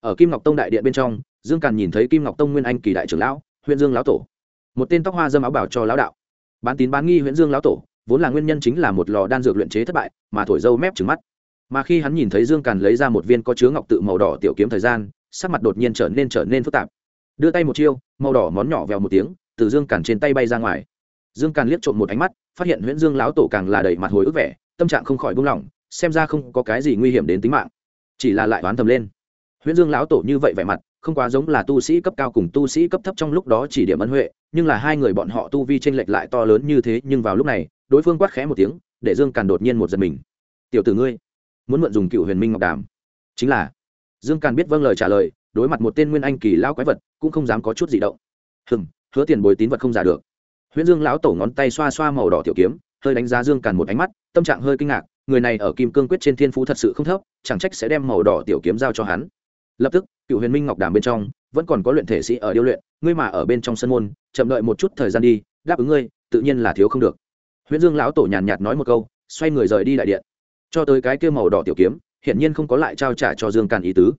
Ở kim ngọc tông đại điện bên trong dương càn nhìn thấy kim ngọc tông nguyên anh kỳ đại trưởng lão, huyện dương lão tổ. Một tên tóc hoa dâm áo bảo cho lão đạo. Bán tín bán nghi huyện dương lão tổ, vốn là nguyên nhân chính là một lò đan dược luyện chế thất bại, mà thổi dâu mép trứng mắt. Mà khi hắn nhìn thấy dương càn lấy ra một viên có chứa ngọc tự màu đỏ tiểu kiếm thời gian, sắc mặt đột nhiên trở nên trở nên phức tạp. Đưa tay một chiêu, màu đỏ món nhỏ vèo một tiếng, từ dương càn trên tay bay ra ngoài. Dương càn liếc trộm một ánh mắt, phát hiện nguyễn dương lão tổ càng là đầy mặt hồi ức vẻ, tâm trạng không khỏi buông lỏng, xem ra không có cái gì nguy hiểm đến tính mạng. Chỉ là lại oán thầm lên. Nguyễn dương lão tổ như vậy vẻ mặt không quá giống là tu sĩ cấp cao cùng tu sĩ cấp thấp trong lúc đó chỉ điểm ân huệ, nhưng là hai người bọn họ tu vi tranh lệch lại to lớn như thế, nhưng vào lúc này, đối phương quát khẽ một tiếng, để dương càn đột nhiên một giật mình. Tiểu tử ngươi, muốn mượn dùng cựu huyền minh ngọc đàm. Chính là. Dương càn biết vâng lời trả lời, đối mặt một tên nguyên anh kỳ lão quái vật, cũng không dám có chút gì động. Hừng hứa tiền bồi tín vật không giả được. Huyễn dương lão tổ ngón tay xoa xoa màu đỏ tiểu kiếm, hơi đánh giá dương càn một ánh mắt, tâm trạng hơi kinh ngạc, người này ở kim cương quyết trên thiên phú thật sự không thấp, chẳng trách sẽ đem màu đỏ tiểu kiếm giao cho hắn lập tức, cựu huyền minh ngọc đàm bên trong, vẫn còn có luyện thể sĩ ở điêu luyện, ngươi mà ở bên trong sân môn, chậm đợi một chút thời gian đi, đáp ứng ngươi, tự nhiên là thiếu không được. Huyễn dương lão tổ nhàn nhạt nói một câu, xoay người rời đi đại điện. Cho tới cái kia màu đỏ tiểu kiếm, hiển nhiên không có lại trao trả cho dương càn ý tứ.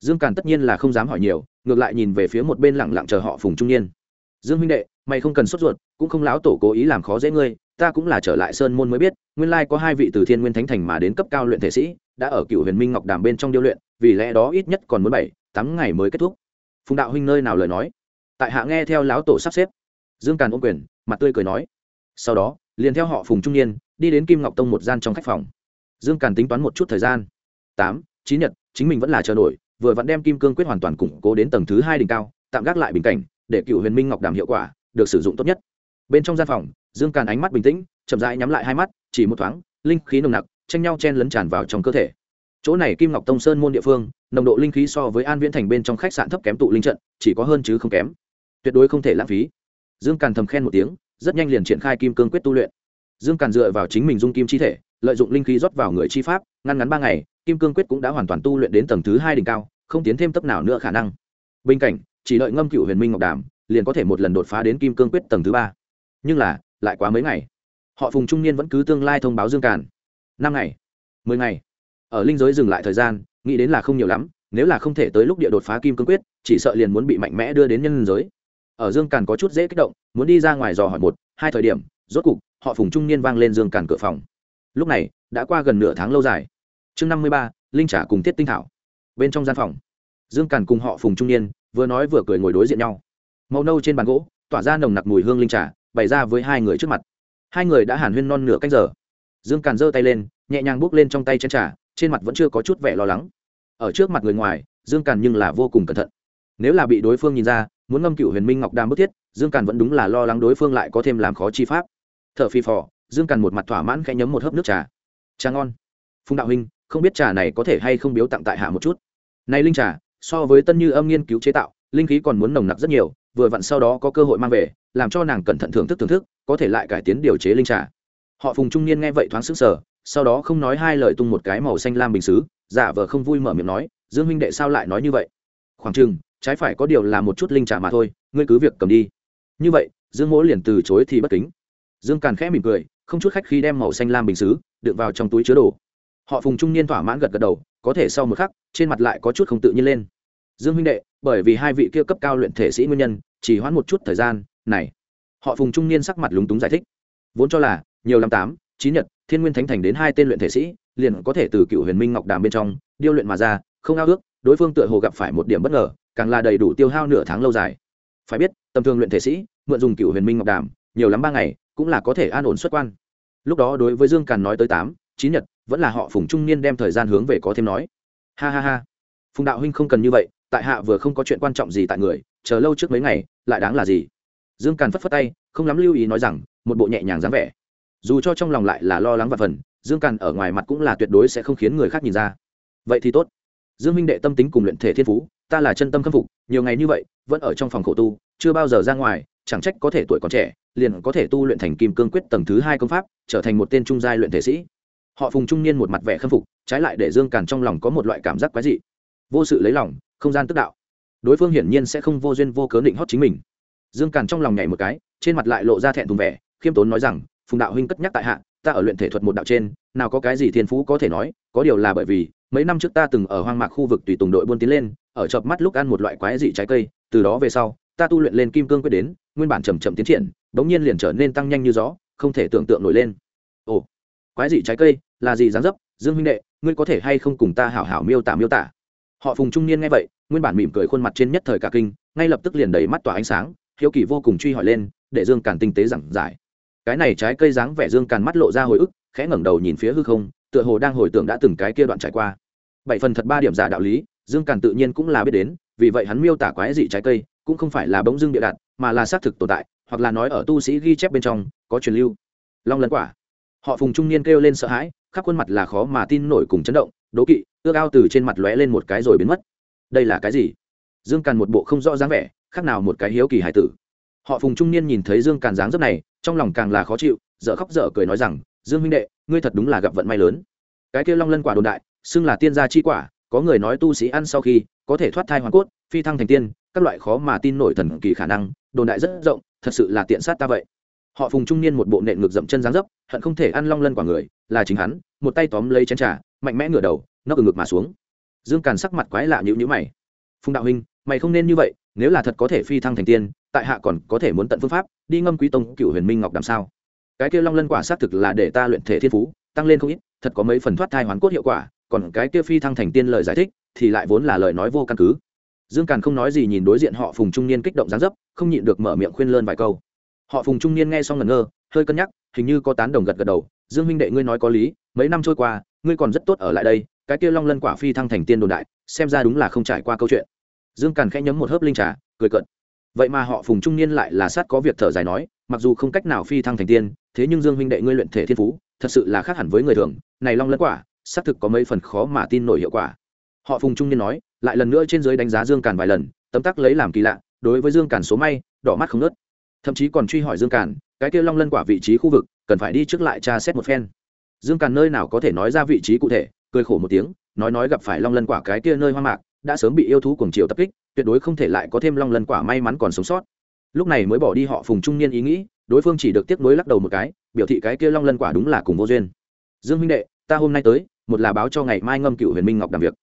Dương càn tất nhiên là không dám hỏi nhiều, ngược lại nhìn về phía một bên lẳng lặng chờ họ phùng trung niên. Dương huynh đệ, mày không cần sốt ruột, cũng không lão tổ cố ý làm khó dễ ngươi, ta cũng là trở lại sơn môn mới biết, nguyên lai có hai vị từ thiên nguyên thánh thành mà đến cấp cao luyện thể sĩ, đã ở cựu huyền minh ngọc đàm bên trong điêu luyện vì lẽ đó ít nhất còn muốn bảy, tám ngày mới kết thúc. Phùng đạo huynh nơi nào lời nói? Tại hạ nghe theo láo tổ sắp xếp. Dương càn ôm quyền, mặt tươi cười nói. Sau đó, liền theo họ phùng trung niên, đi đến kim ngọc tông một gian trong khách phòng. Dương càn tính toán một chút thời gian. Tám chín nhật, chính mình vẫn là chờ nổi, vừa vẫn đem kim cương quyết hoàn toàn củng cố đến tầng thứ hai đỉnh cao, tạm gác lại bình cảnh, để cựu huyền minh ngọc đàm hiệu quả, được sử dụng tốt nhất. Bên trong gian phòng, dương càn ánh mắt bình tĩnh, chậm rãi nhắm lại hai mắt, chỉ một thoáng, linh khí nồng nặc, tranh nhau chen lấn tràn vào trong cơ thể chỗ này kim ngọc tông sơn môn địa phương, nồng độ linh khí so với an viễn thành bên trong khách sạn thấp kém tụ linh trận, chỉ có hơn chứ không kém. Tuyệt đối không thể lãng phí. Dương càn thầm khen một tiếng, rất nhanh liền triển khai kim cương quyết tu luyện. Dương càn dựa vào chính mình dung kim chi thể, lợi dụng linh khí rót vào người chi pháp, ngăn ngắn ba ngày, kim cương quyết cũng đã hoàn toàn tu luyện đến tầng thứ hai đỉnh cao, không tiến thêm tấp nào nữa khả năng. Bên cạnh, chỉ đợi ngâm cựu huyền minh ngọc đàm, liền có thể một lần đột phá đến kim cương quyết tầng thứ ba. Nhưng là, lại quá mấy ngày. Họ phùng trung niên vẫn cứ tương lai thông báo dương càn. Năm ngày, mười ngày ở linh giới dừng lại thời gian, nghĩ đến là không nhiều lắm, nếu là không thể tới lúc địa đột phá kim cương quyết, chỉ sợ liền muốn bị mạnh mẽ đưa đến nhân giới. Ở dương càn có chút dễ kích động, muốn đi ra ngoài dò hỏi một, hai thời điểm, rốt cục, họ phùng trung niên vang lên dương càn cửa phòng. Lúc này, đã qua gần nửa tháng lâu dài. Chương năm mươi ba, linh trả cùng tiết tinh thảo. Bên trong gian phòng, dương càn cùng họ phùng trung niên vừa nói vừa cười ngồi đối diện nhau. Màu nâu trên bàn gỗ, tỏa ra nồng nặc mùi hương linh trà, bày ra với hai người trước mặt. Hai người đã hàn huyên non nửa cách giờ. Dương càn giơ tay lên, nhẹ nhàng bước lên trong tay chén trà trên mặt vẫn chưa có chút vẻ lo lắng. Ở trước mặt người ngoài, dương càn nhưng là vô cùng cẩn thận. Nếu là bị đối phương nhìn ra, muốn ngâm cựu huyền minh ngọc đam bức thiết, dương càn vẫn đúng là lo lắng đối phương lại có thêm làm khó chi pháp. T h ở phi phò, dương càn một mặt thỏa mãn khẽ nhấm một hớp nước trà. Trà ngon. Phùng đạo huynh không biết trà này có thể hay không biếu tặng tại hạ một chút. Này linh trà, so với tân như âm nghiên cứu chế tạo, linh khí còn muốn nồng nặc rất nhiều, vừa vặn sau đó có cơ hội mang về, làm cho nàng cẩn thận thưởng thức thưởng thức, có thể lại cải tiến điều chế linh trà. Họ phùng trung niên nghe vậy thoáng sững sở sau đó không nói hai lời tung một cái màu xanh lam bình xứ, giả vờ không vui mở miệng nói, dương huynh đệ sao lại nói như vậy? Khoảng chừng, trái phải có điều là một chút linh trà mà thôi, ngươi cứ việc cầm đi. Như vậy, dương mỗ liền từ chối thì bất kính. Dương càn khẽ mỉm cười, không chút khách khi đem màu xanh lam bình xứ đựng vào trong túi chứa đồ. Họ phùng trung niên thỏa mãn gật gật đầu, có thể sau một khắc, trên mặt lại có chút không tự nhiên lên. Dương huynh đệ, bởi vì hai vị kia cấp cao luyện thể sĩ nguyên nhân, chỉ hoãn một chút thời gian, này. Họ phùng trung niên sắc mặt lúng túng giải thích. Vốn cho là, nhiều năm tám, chín nhật thiên nguyên thánh thành đến hai tên luyện thể sĩ, liền có thể từ cựu huyền minh ngọc đàm bên trong điêu luyện mà ra, không ao ước, đối phương tựa hồ gặp phải một điểm bất ngờ, càng là đầy đủ tiêu hao nửa tháng lâu dài. Phải biết, tầm thường luyện thể sĩ, mượn dùng cựu huyền minh ngọc đàm, nhiều lắm ba ngày, cũng là có thể an ổn xuất quan. Lúc đó đối với dương càn nói tới tám, chín nhật, vẫn là họ phùng trung niên đem thời gian hướng về có thêm nói. Ha ha ha. Phùng đạo huynh không cần như vậy, tại hạ vừa không có chuyện quan trọng gì tại người, chờ lâu trước mấy ngày, lại đáng là gì? Dương càn phất phất tay, không lắm lưu ý nói rằng, một bộ nhẹ nhàng dáng vẻ dù cho trong lòng lại là lo lắng và phần, dương càn ở ngoài mặt cũng là tuyệt đối sẽ không khiến người khác nhìn ra. Vậy thì tốt. Dương minh đệ tâm tính cùng luyện thể thiên phú, ta là chân tâm khâm phục, nhiều ngày như vậy, vẫn ở trong phòng khổ tu, chưa bao giờ ra ngoài, chẳng trách có thể tuổi còn trẻ, liền có thể tu luyện thành kim cương quyết tầng thứ hai công pháp, trở thành một tên trung giai luyện thể sĩ. Họ phùng trung niên một mặt vẻ khâm phục, trái lại để dương càn trong lòng có một loại cảm giác quái dị. Vô sự lấy lòng, không gian tức đạo. Đối phương hiển nhiên sẽ không vô duyên vô cớ định hót chính mình. Dương càn trong lòng nhảy một cái, trên mặt lại lộ ra thẹn thùng vẻ, khiêm tốn nói rằng phùng đạo huynh cất nhắc tại hạ, ta ở luyện thể thuật một đạo trên, nào có cái gì thiên phú có thể nói, có điều là bởi vì, mấy năm trước ta từng ở hoang mạc khu vực tùy tùng đội buôn tiến lên, ở chợp mắt lúc ăn một loại quái dị trái cây, từ đó về sau, ta tu luyện lên kim cương quyết đến, nguyên bản chầm chậm tiến triển bỗng nhiên liền trở nên tăng nhanh như gió, không thể tưởng tượng nổi lên. Ồ, quái dị trái cây, là gì dáng dấp? Dương huynh đệ, ngươi có thể hay không cùng ta hảo hảo miêu tả miêu tả? Họ phùng trung niên nghe vậy, nguyên bản mỉm cười khuôn mặt trên nhất thời cả kinh, ngay lập tức liền đầy mắt tỏa ánh sáng, hiếu kỳ vô cùng truy hỏi lên, để dương càn tinh tế giảng giải cái này trái cây dáng vẻ dương càn mắt lộ ra hồi ức, khẽ ngẩng đầu nhìn phía hư không, tựa hồ đang hồi tưởng đã từng cái kia đoạn trải qua. Bảy phần thật ba điểm giả đạo lý, dương càn tự nhiên cũng là biết đến, vì vậy hắn miêu tả quái dị trái cây, cũng không phải là bỗng dưng địa đạt mà là xác thực tồn tại, hoặc là nói ở tu sĩ ghi chép bên trong, có truyền lưu. Long lân quả. Họ phùng trung niên kêu lên sợ hãi, khắp khuôn mặt là khó mà tin nổi cùng chấn động, đố kỵ, ước ao từ trên mặt lóe lên một cái rồi biến mất. Đây là cái gì? Dương càn một bộ không rõ dáng vẻ, khác nào một cái hiếu kỳ hải tử họ phùng trung niên nhìn thấy dương càn dáng dấp này, trong lòng càng là khó chịu, dở khóc dở cười nói rằng, dương huynh đệ, ngươi thật đúng là gặp vận may lớn. Cái kia long lân quả đồn đại, xưng là tiên gia chi quả, có người nói tu sĩ ăn sau khi, có thể thoát thai hoàn cốt, phi thăng thành tiên, các loại khó mà tin nổi thần kỳ khả năng, đồn đại rất rộng, thật sự là tiện sát ta vậy. Họ phùng trung niên một bộ nện ngược dậm chân dáng dấp, hận không thể ăn long lân quả người, là chính hắn, một tay tóm lấy chén trà, mạnh mẽ ngửa đầu nó ở ngực mà xuống. Dương càn sắc mặt quái lạ nhữ nhữ mày. Phùng đạo huynh, mày không nên như vậy, nếu là thật có thể phi thăng thành tiên tại hạ còn có thể muốn tận phương pháp, đi ngâm quý tông cựu huyền minh ngọc đàm sao? Cái kia long lân quả xác thực là để ta luyện thể thiên phú, tăng lên không ít, thật có mấy phần thoát thai hoán cốt hiệu quả, còn cái kia phi thăng thành tiên lời giải thích, thì lại vốn là lời nói vô căn cứ. Dương càn không nói gì nhìn đối diện họ phùng trung niên kích động gián dấp, không nhịn được mở miệng khuyên lơn vài câu. Họ phùng trung niên nghe xong ngẩn ngơ, hơi cân nhắc, hình như có tán đồng gật gật đầu, dương minh đệ ngươi nói có lý, mấy năm trôi qua, ngươi còn rất tốt ở lại đây, cái kia long lân quả phi thăng thành tiên đồn đại, xem ra đúng là không trải qua câu chuyện. Dương càn khẽ nhấm một hớp linh trà, cười cận vậy mà họ phùng trung niên lại là sát có việc thở dài nói, mặc dù không cách nào phi thăng thành tiên, thế nhưng dương huynh đệ ngươi luyện thể thiên phú, thật sự là khác hẳn với người thường, này long lân quả, xác thực có mấy phần khó mà tin nổi hiệu quả. Họ phùng trung niên nói, lại lần nữa trên dưới đánh giá dương càn vài lần, tấm tắc lấy làm kỳ lạ, đối với dương càn số may, đỏ mắt không nớt thậm chí còn truy hỏi dương càn, cái kia long lân quả vị trí khu vực, cần phải đi trước lại tra xét một phen. Dương càn nơi nào có thể nói ra vị trí cụ thể, cười khổ một tiếng, nói nói gặp phải long lân quả cái kia nơi hoang mạc đã sớm bị yêu thú cuồng chiều tập kích, tuyệt đối không thể lại có thêm long lân quả may mắn còn sống sót. Lúc này mới bỏ đi họ phùng trung niên ý nghĩ, đối phương chỉ được tiếp nối lắc đầu một cái, biểu thị cái kia long lân quả đúng là cùng vô duyên. Dương huynh đệ, ta hôm nay tới, một là báo cho ngày mai ngâm cựu huyền minh ngọc làm việc.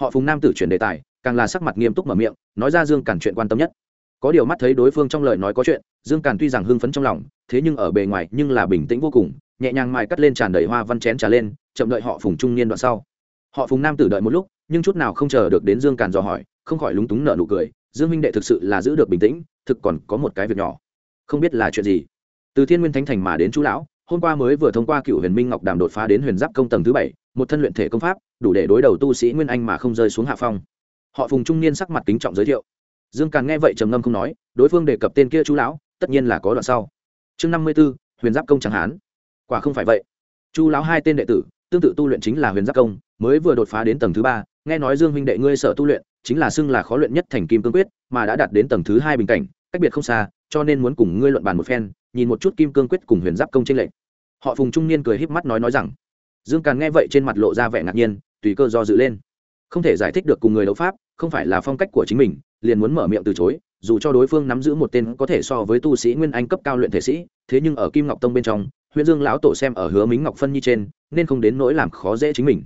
Họ phùng nam tử chuyển đề tài, càng là sắc mặt nghiêm túc mở miệng, nói ra dương càn chuyện quan tâm nhất. Có điều mắt thấy đối phương trong lời nói có chuyện, dương càn tuy rằng hưng phấn trong lòng, thế nhưng ở bề ngoài nhưng là bình tĩnh vô cùng, nhẹ nhàng mài cắt lên tràn đầy hoa văn chén trà lên, chậm đợi họ phùng trung niên đoạn sau. Họ phùng nam tử đợi một lúc nhưng chút nào không chờ được đến dương càn dò hỏi, không khỏi lúng túng nở nụ cười, dương minh đệ thực sự là giữ được bình tĩnh, thực còn có một cái việc nhỏ. Không biết là chuyện gì. Từ thiên nguyên thánh thành mà đến chú lão, hôm qua mới vừa thông qua cựu huyền minh ngọc đàm đột phá đến huyền giáp công tầng thứ bảy, một thân luyện thể công pháp, đủ để đối đầu tu sĩ nguyên anh mà không rơi xuống hạ phong. Họ phùng trung niên sắc mặt kính trọng giới thiệu. Dương càn nghe vậy trầm ngâm không nói, đối phương đề cập tên kia chú lão, tất nhiên là có đoạn sau. Chương năm mươi b ố huyền giáp công chẳng hán quả không phải vậy. Chu lão hai tên đệ tử, tương tự tu luyện chính là huyền giáp công, mới vừa đột phá đến tầng thứ ba nghe nói dương huynh đệ ngươi sở tu luyện, chính là xưng là khó luyện nhất thành kim cương quyết, mà đã đạt đến tầng thứ hai bình cảnh, cách biệt không xa, cho nên muốn cùng ngươi luận bàn một phen, nhìn một chút kim cương quyết cùng huyền giáp công tranh lệch. Họ phùng trung niên cười híp mắt nói nói rằng, dương càn nghe vậy trên mặt lộ ra vẻ ngạc nhiên, tùy cơ do dự lên. Không thể giải thích được cùng người đấu pháp, không phải là phong cách của chính mình, liền muốn mở miệng từ chối, dù cho đối phương nắm giữ một tên có thể so với tu sĩ nguyên anh cấp cao luyện thể sĩ, thế nhưng ở kim ngọc tông bên trong huyện dương lão tổ xem ở hứa mính ngọc phân nhi trên, nên không đến nỗi làm khó dễ chính mình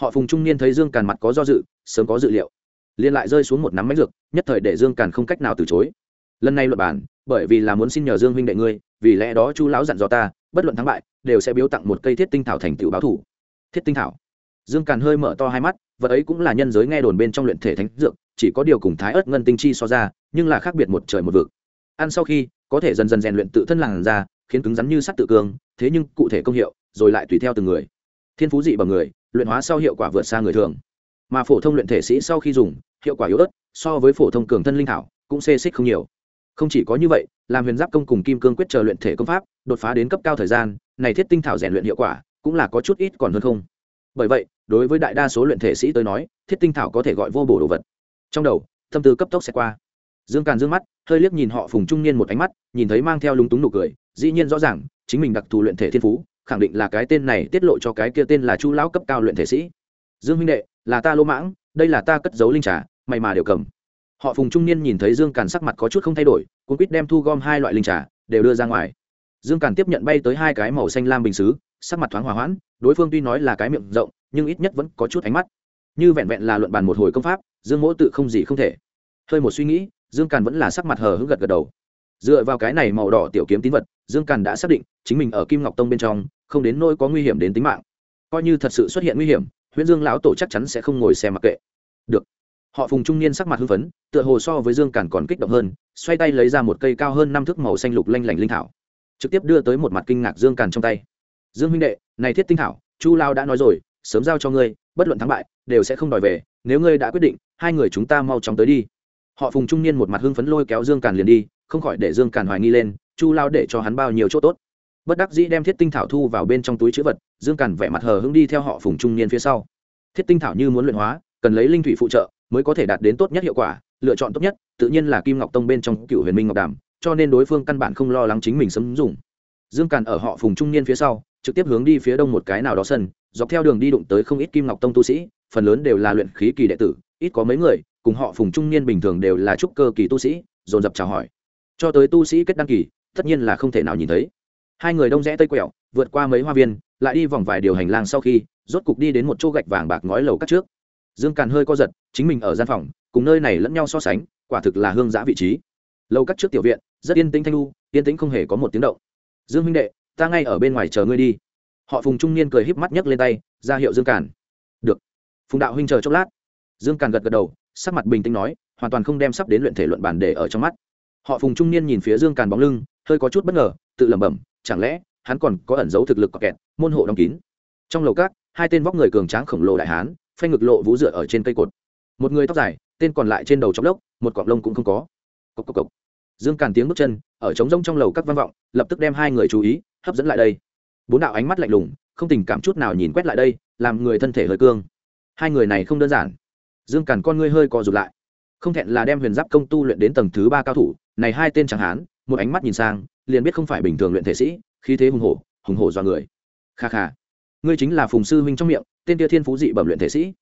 họ phùng trung niên thấy dương càn mặt có do dự sớm có dự liệu. Liền lại rơi xuống một nắm máy dược nhất thời để dương càn không cách nào từ chối. Lần này luật bản bởi vì là muốn xin nhờ dương huynh đệ ngươi vì lẽ đó chu lão dặn dò ta bất luận thắng bại đều sẽ biếu tặng một cây thiết tinh thảo thành tựu báo thủ. Thiết tinh thảo. Dương càn hơi mở to hai mắt vật ấy cũng là nhân giới nghe đồn bên trong luyện thể thánh dược chỉ có điều cùng thái ớt ngân tinh chi so ra nhưng là khác biệt một trời một vực. Ăn sau khi có thể dần dần rèn luyện tự thân làn ra khiến cứng rắn như sắt tự cường, thế nhưng cụ thể công hiệu rồi lại tùy theo từng người. Thiên phú dị bằng người luyện hóa sau hiệu quả vượt xa người thường. Mà phổ thông luyện thể sĩ sau khi dùng, hiệu quả yếu ớt, so với phổ thông cường thân linh thảo, cũng xê xích không nhiều. Không chỉ có như vậy, làm huyền giáp công cùng kim cương quyết chờ luyện thể công pháp, đột phá đến cấp cao thời gian, này thiết tinh thảo rèn luyện hiệu quả, cũng là có chút ít còn hơn không. Bởi vậy, đối với đại đa số luyện thể sĩ tới nói, thiết tinh thảo có thể gọi vô bổ đồ vật. Trong đầu, tâm tư cấp tốc sẽ qua. Dương càn dương mắt, hơi liếc nhìn họ phùng trung niên một ánh mắt, nhìn thấy mang theo lúng túng nụ cười, dĩ nhiên rõ ràng, chính mình đặc thù luyện thể thiên phú khẳng định là cái tên này tiết lộ cho cái kia tên là chu lão cấp cao luyện thể sĩ. Dương huynh đệ, là ta lỗ mãng, đây là ta cất giấu linh trà mày mà đều cầm. Họ phùng trung niên nhìn thấy dương càn sắc mặt có chút không thay đổi, cuốn quýt đem thu gom hai loại linh trà, đều đưa ra ngoài. Dương càn tiếp nhận bay tới hai cái màu xanh lam bình xứ, sắc mặt thoáng hòa hoãn, đối phương tuy nói là cái miệng rộng, nhưng ít nhất vẫn có chút ánh mắt. Như vẹn vẹn là luận bàn một hồi công pháp, dương mỗ tự không gì không thể. Hơi một suy nghĩ, dương càn vẫn là sắc mặt hờ hững gật gật đầu. Dựa vào cái này màu đỏ tiểu kiếm tín vật, dương càn đã xác định, chính mình ở kim ngọc tông bên trong không đến nỗi có nguy hiểm đến tính mạng. Coi như thật sự xuất hiện nguy hiểm, huyễn dương lão tổ chắc chắn sẽ không ngồi xem mặc kệ. Được. Họ phùng trung niên sắc mặt hưng phấn, tựa hồ so với dương càn còn kích động hơn, xoay tay lấy ra một cây cao hơn năm thước màu xanh lục lanh lảnh linh thảo, trực tiếp đưa tới một mặt kinh ngạc dương càn trong tay. Dương huynh đệ, này thiết tinh thảo, chu lao đã nói rồi, sớm giao cho ngươi, bất luận thắng bại, đều sẽ không đòi về, nếu ngươi đã quyết định, hai người chúng ta mau chóng tới đi. Họ phùng trung niên một mặt hưng phấn lôi kéo dương càn liền đi, không khỏi để dương càn hoài nghi lên, chu lao để cho hắn bao nhiêu chỗ tốt bất đắc dĩ đem thiết tinh thảo thu vào bên trong túi chữ vật, dương càn vẻ mặt hờ hững đi theo họ phùng trung niên phía sau. Thiết tinh thảo như muốn luyện hóa, cần lấy linh thủy phụ trợ, mới có thể đạt đến tốt nhất hiệu quả, lựa chọn tốt nhất, tự nhiên là kim ngọc tông bên trong cựu huyền minh ngọc đàm, cho nên đối phương căn bản không lo lắng chính mình sấm dùng dương càn ở họ phùng trung niên phía sau, trực tiếp hướng đi phía đông một cái nào đó sân, dọc theo đường đi đụng tới không ít kim ngọc tông tu sĩ, phần lớn đều là luyện khí kỳ đệ tử, ít có mấy người, cùng họ phùng trung niên bình thường đều là trúc cơ kỳ tu sĩ, dồn dập chào hỏi. Cho tới tu sĩ kết đăng kỳ, tất nhiên là không thể nào nhìn thấy hai người đông rẽ tây quẹo, vượt qua mấy hoa viên, lại đi vòng vài điều hành lang sau khi, rốt cục đi đến một chỗ gạch vàng bạc ngói lầu cắt trước. Dương càn hơi co giật, chính mình ở gian phòng, cùng nơi này lẫn nhau so sánh, quả thực là hương giã vị trí. Lầu cắt trước tiểu viện, rất yên tĩnh thanh lu yên tĩnh không hề có một tiếng động. Dương huynh đệ, ta ngay ở bên ngoài chờ ngươi đi. Họ phùng trung niên cười híp mắt nhấc lên tay, ra hiệu dương càn. Được. Phùng đạo huynh chờ chốc lát. Dương càn gật gật đầu, sắc mặt bình tĩnh nói, hoàn toàn không đem sắp đến luyện thể luận bản để ở trong mắt. Họ phùng trung niên nhìn phía dương càn bóng lưng, hơi có chút bất ngờ, tự lẩm bẩm chẳng lẽ, hắn còn có ẩn dấu thực lực cọc kẹt, môn hộ đóng kín? Trong lầu cát hai tên vóc người cường tráng khổng lồ đại hán, phanh ngực lộ vú dựa ở trên cây cột. Một người tóc dài, tên còn lại trên đầu chóc lốc, một cọng lông cũng không có. Cốc cốc cốc. dương càn tiếng bước chân, ở trống rông trong lầu các văn vọng, lập tức đem hai người chú ý, hấp dẫn lại đây. Bốn đạo ánh mắt lạnh lùng, không tình cảm chút nào nhìn quét lại đây, làm người thân thể hơi cương. Hai người này không đơn giản. Dương càn con ngươi hơi co rụt lại. Không thẹn là đem huyền giáp công tu luyện đến tầng thứ ba cao thủ, này hai tên chẳng hán một ánh mắt nhìn sang, liền biết không phải bình thường luyện thể sĩ, khí thế hùng hổ hùng hổ do người. Kha kha, ngươi chính là phùng sư huynh trong miệng, tên tia thiên phú dị bẩm luyện thể sĩ.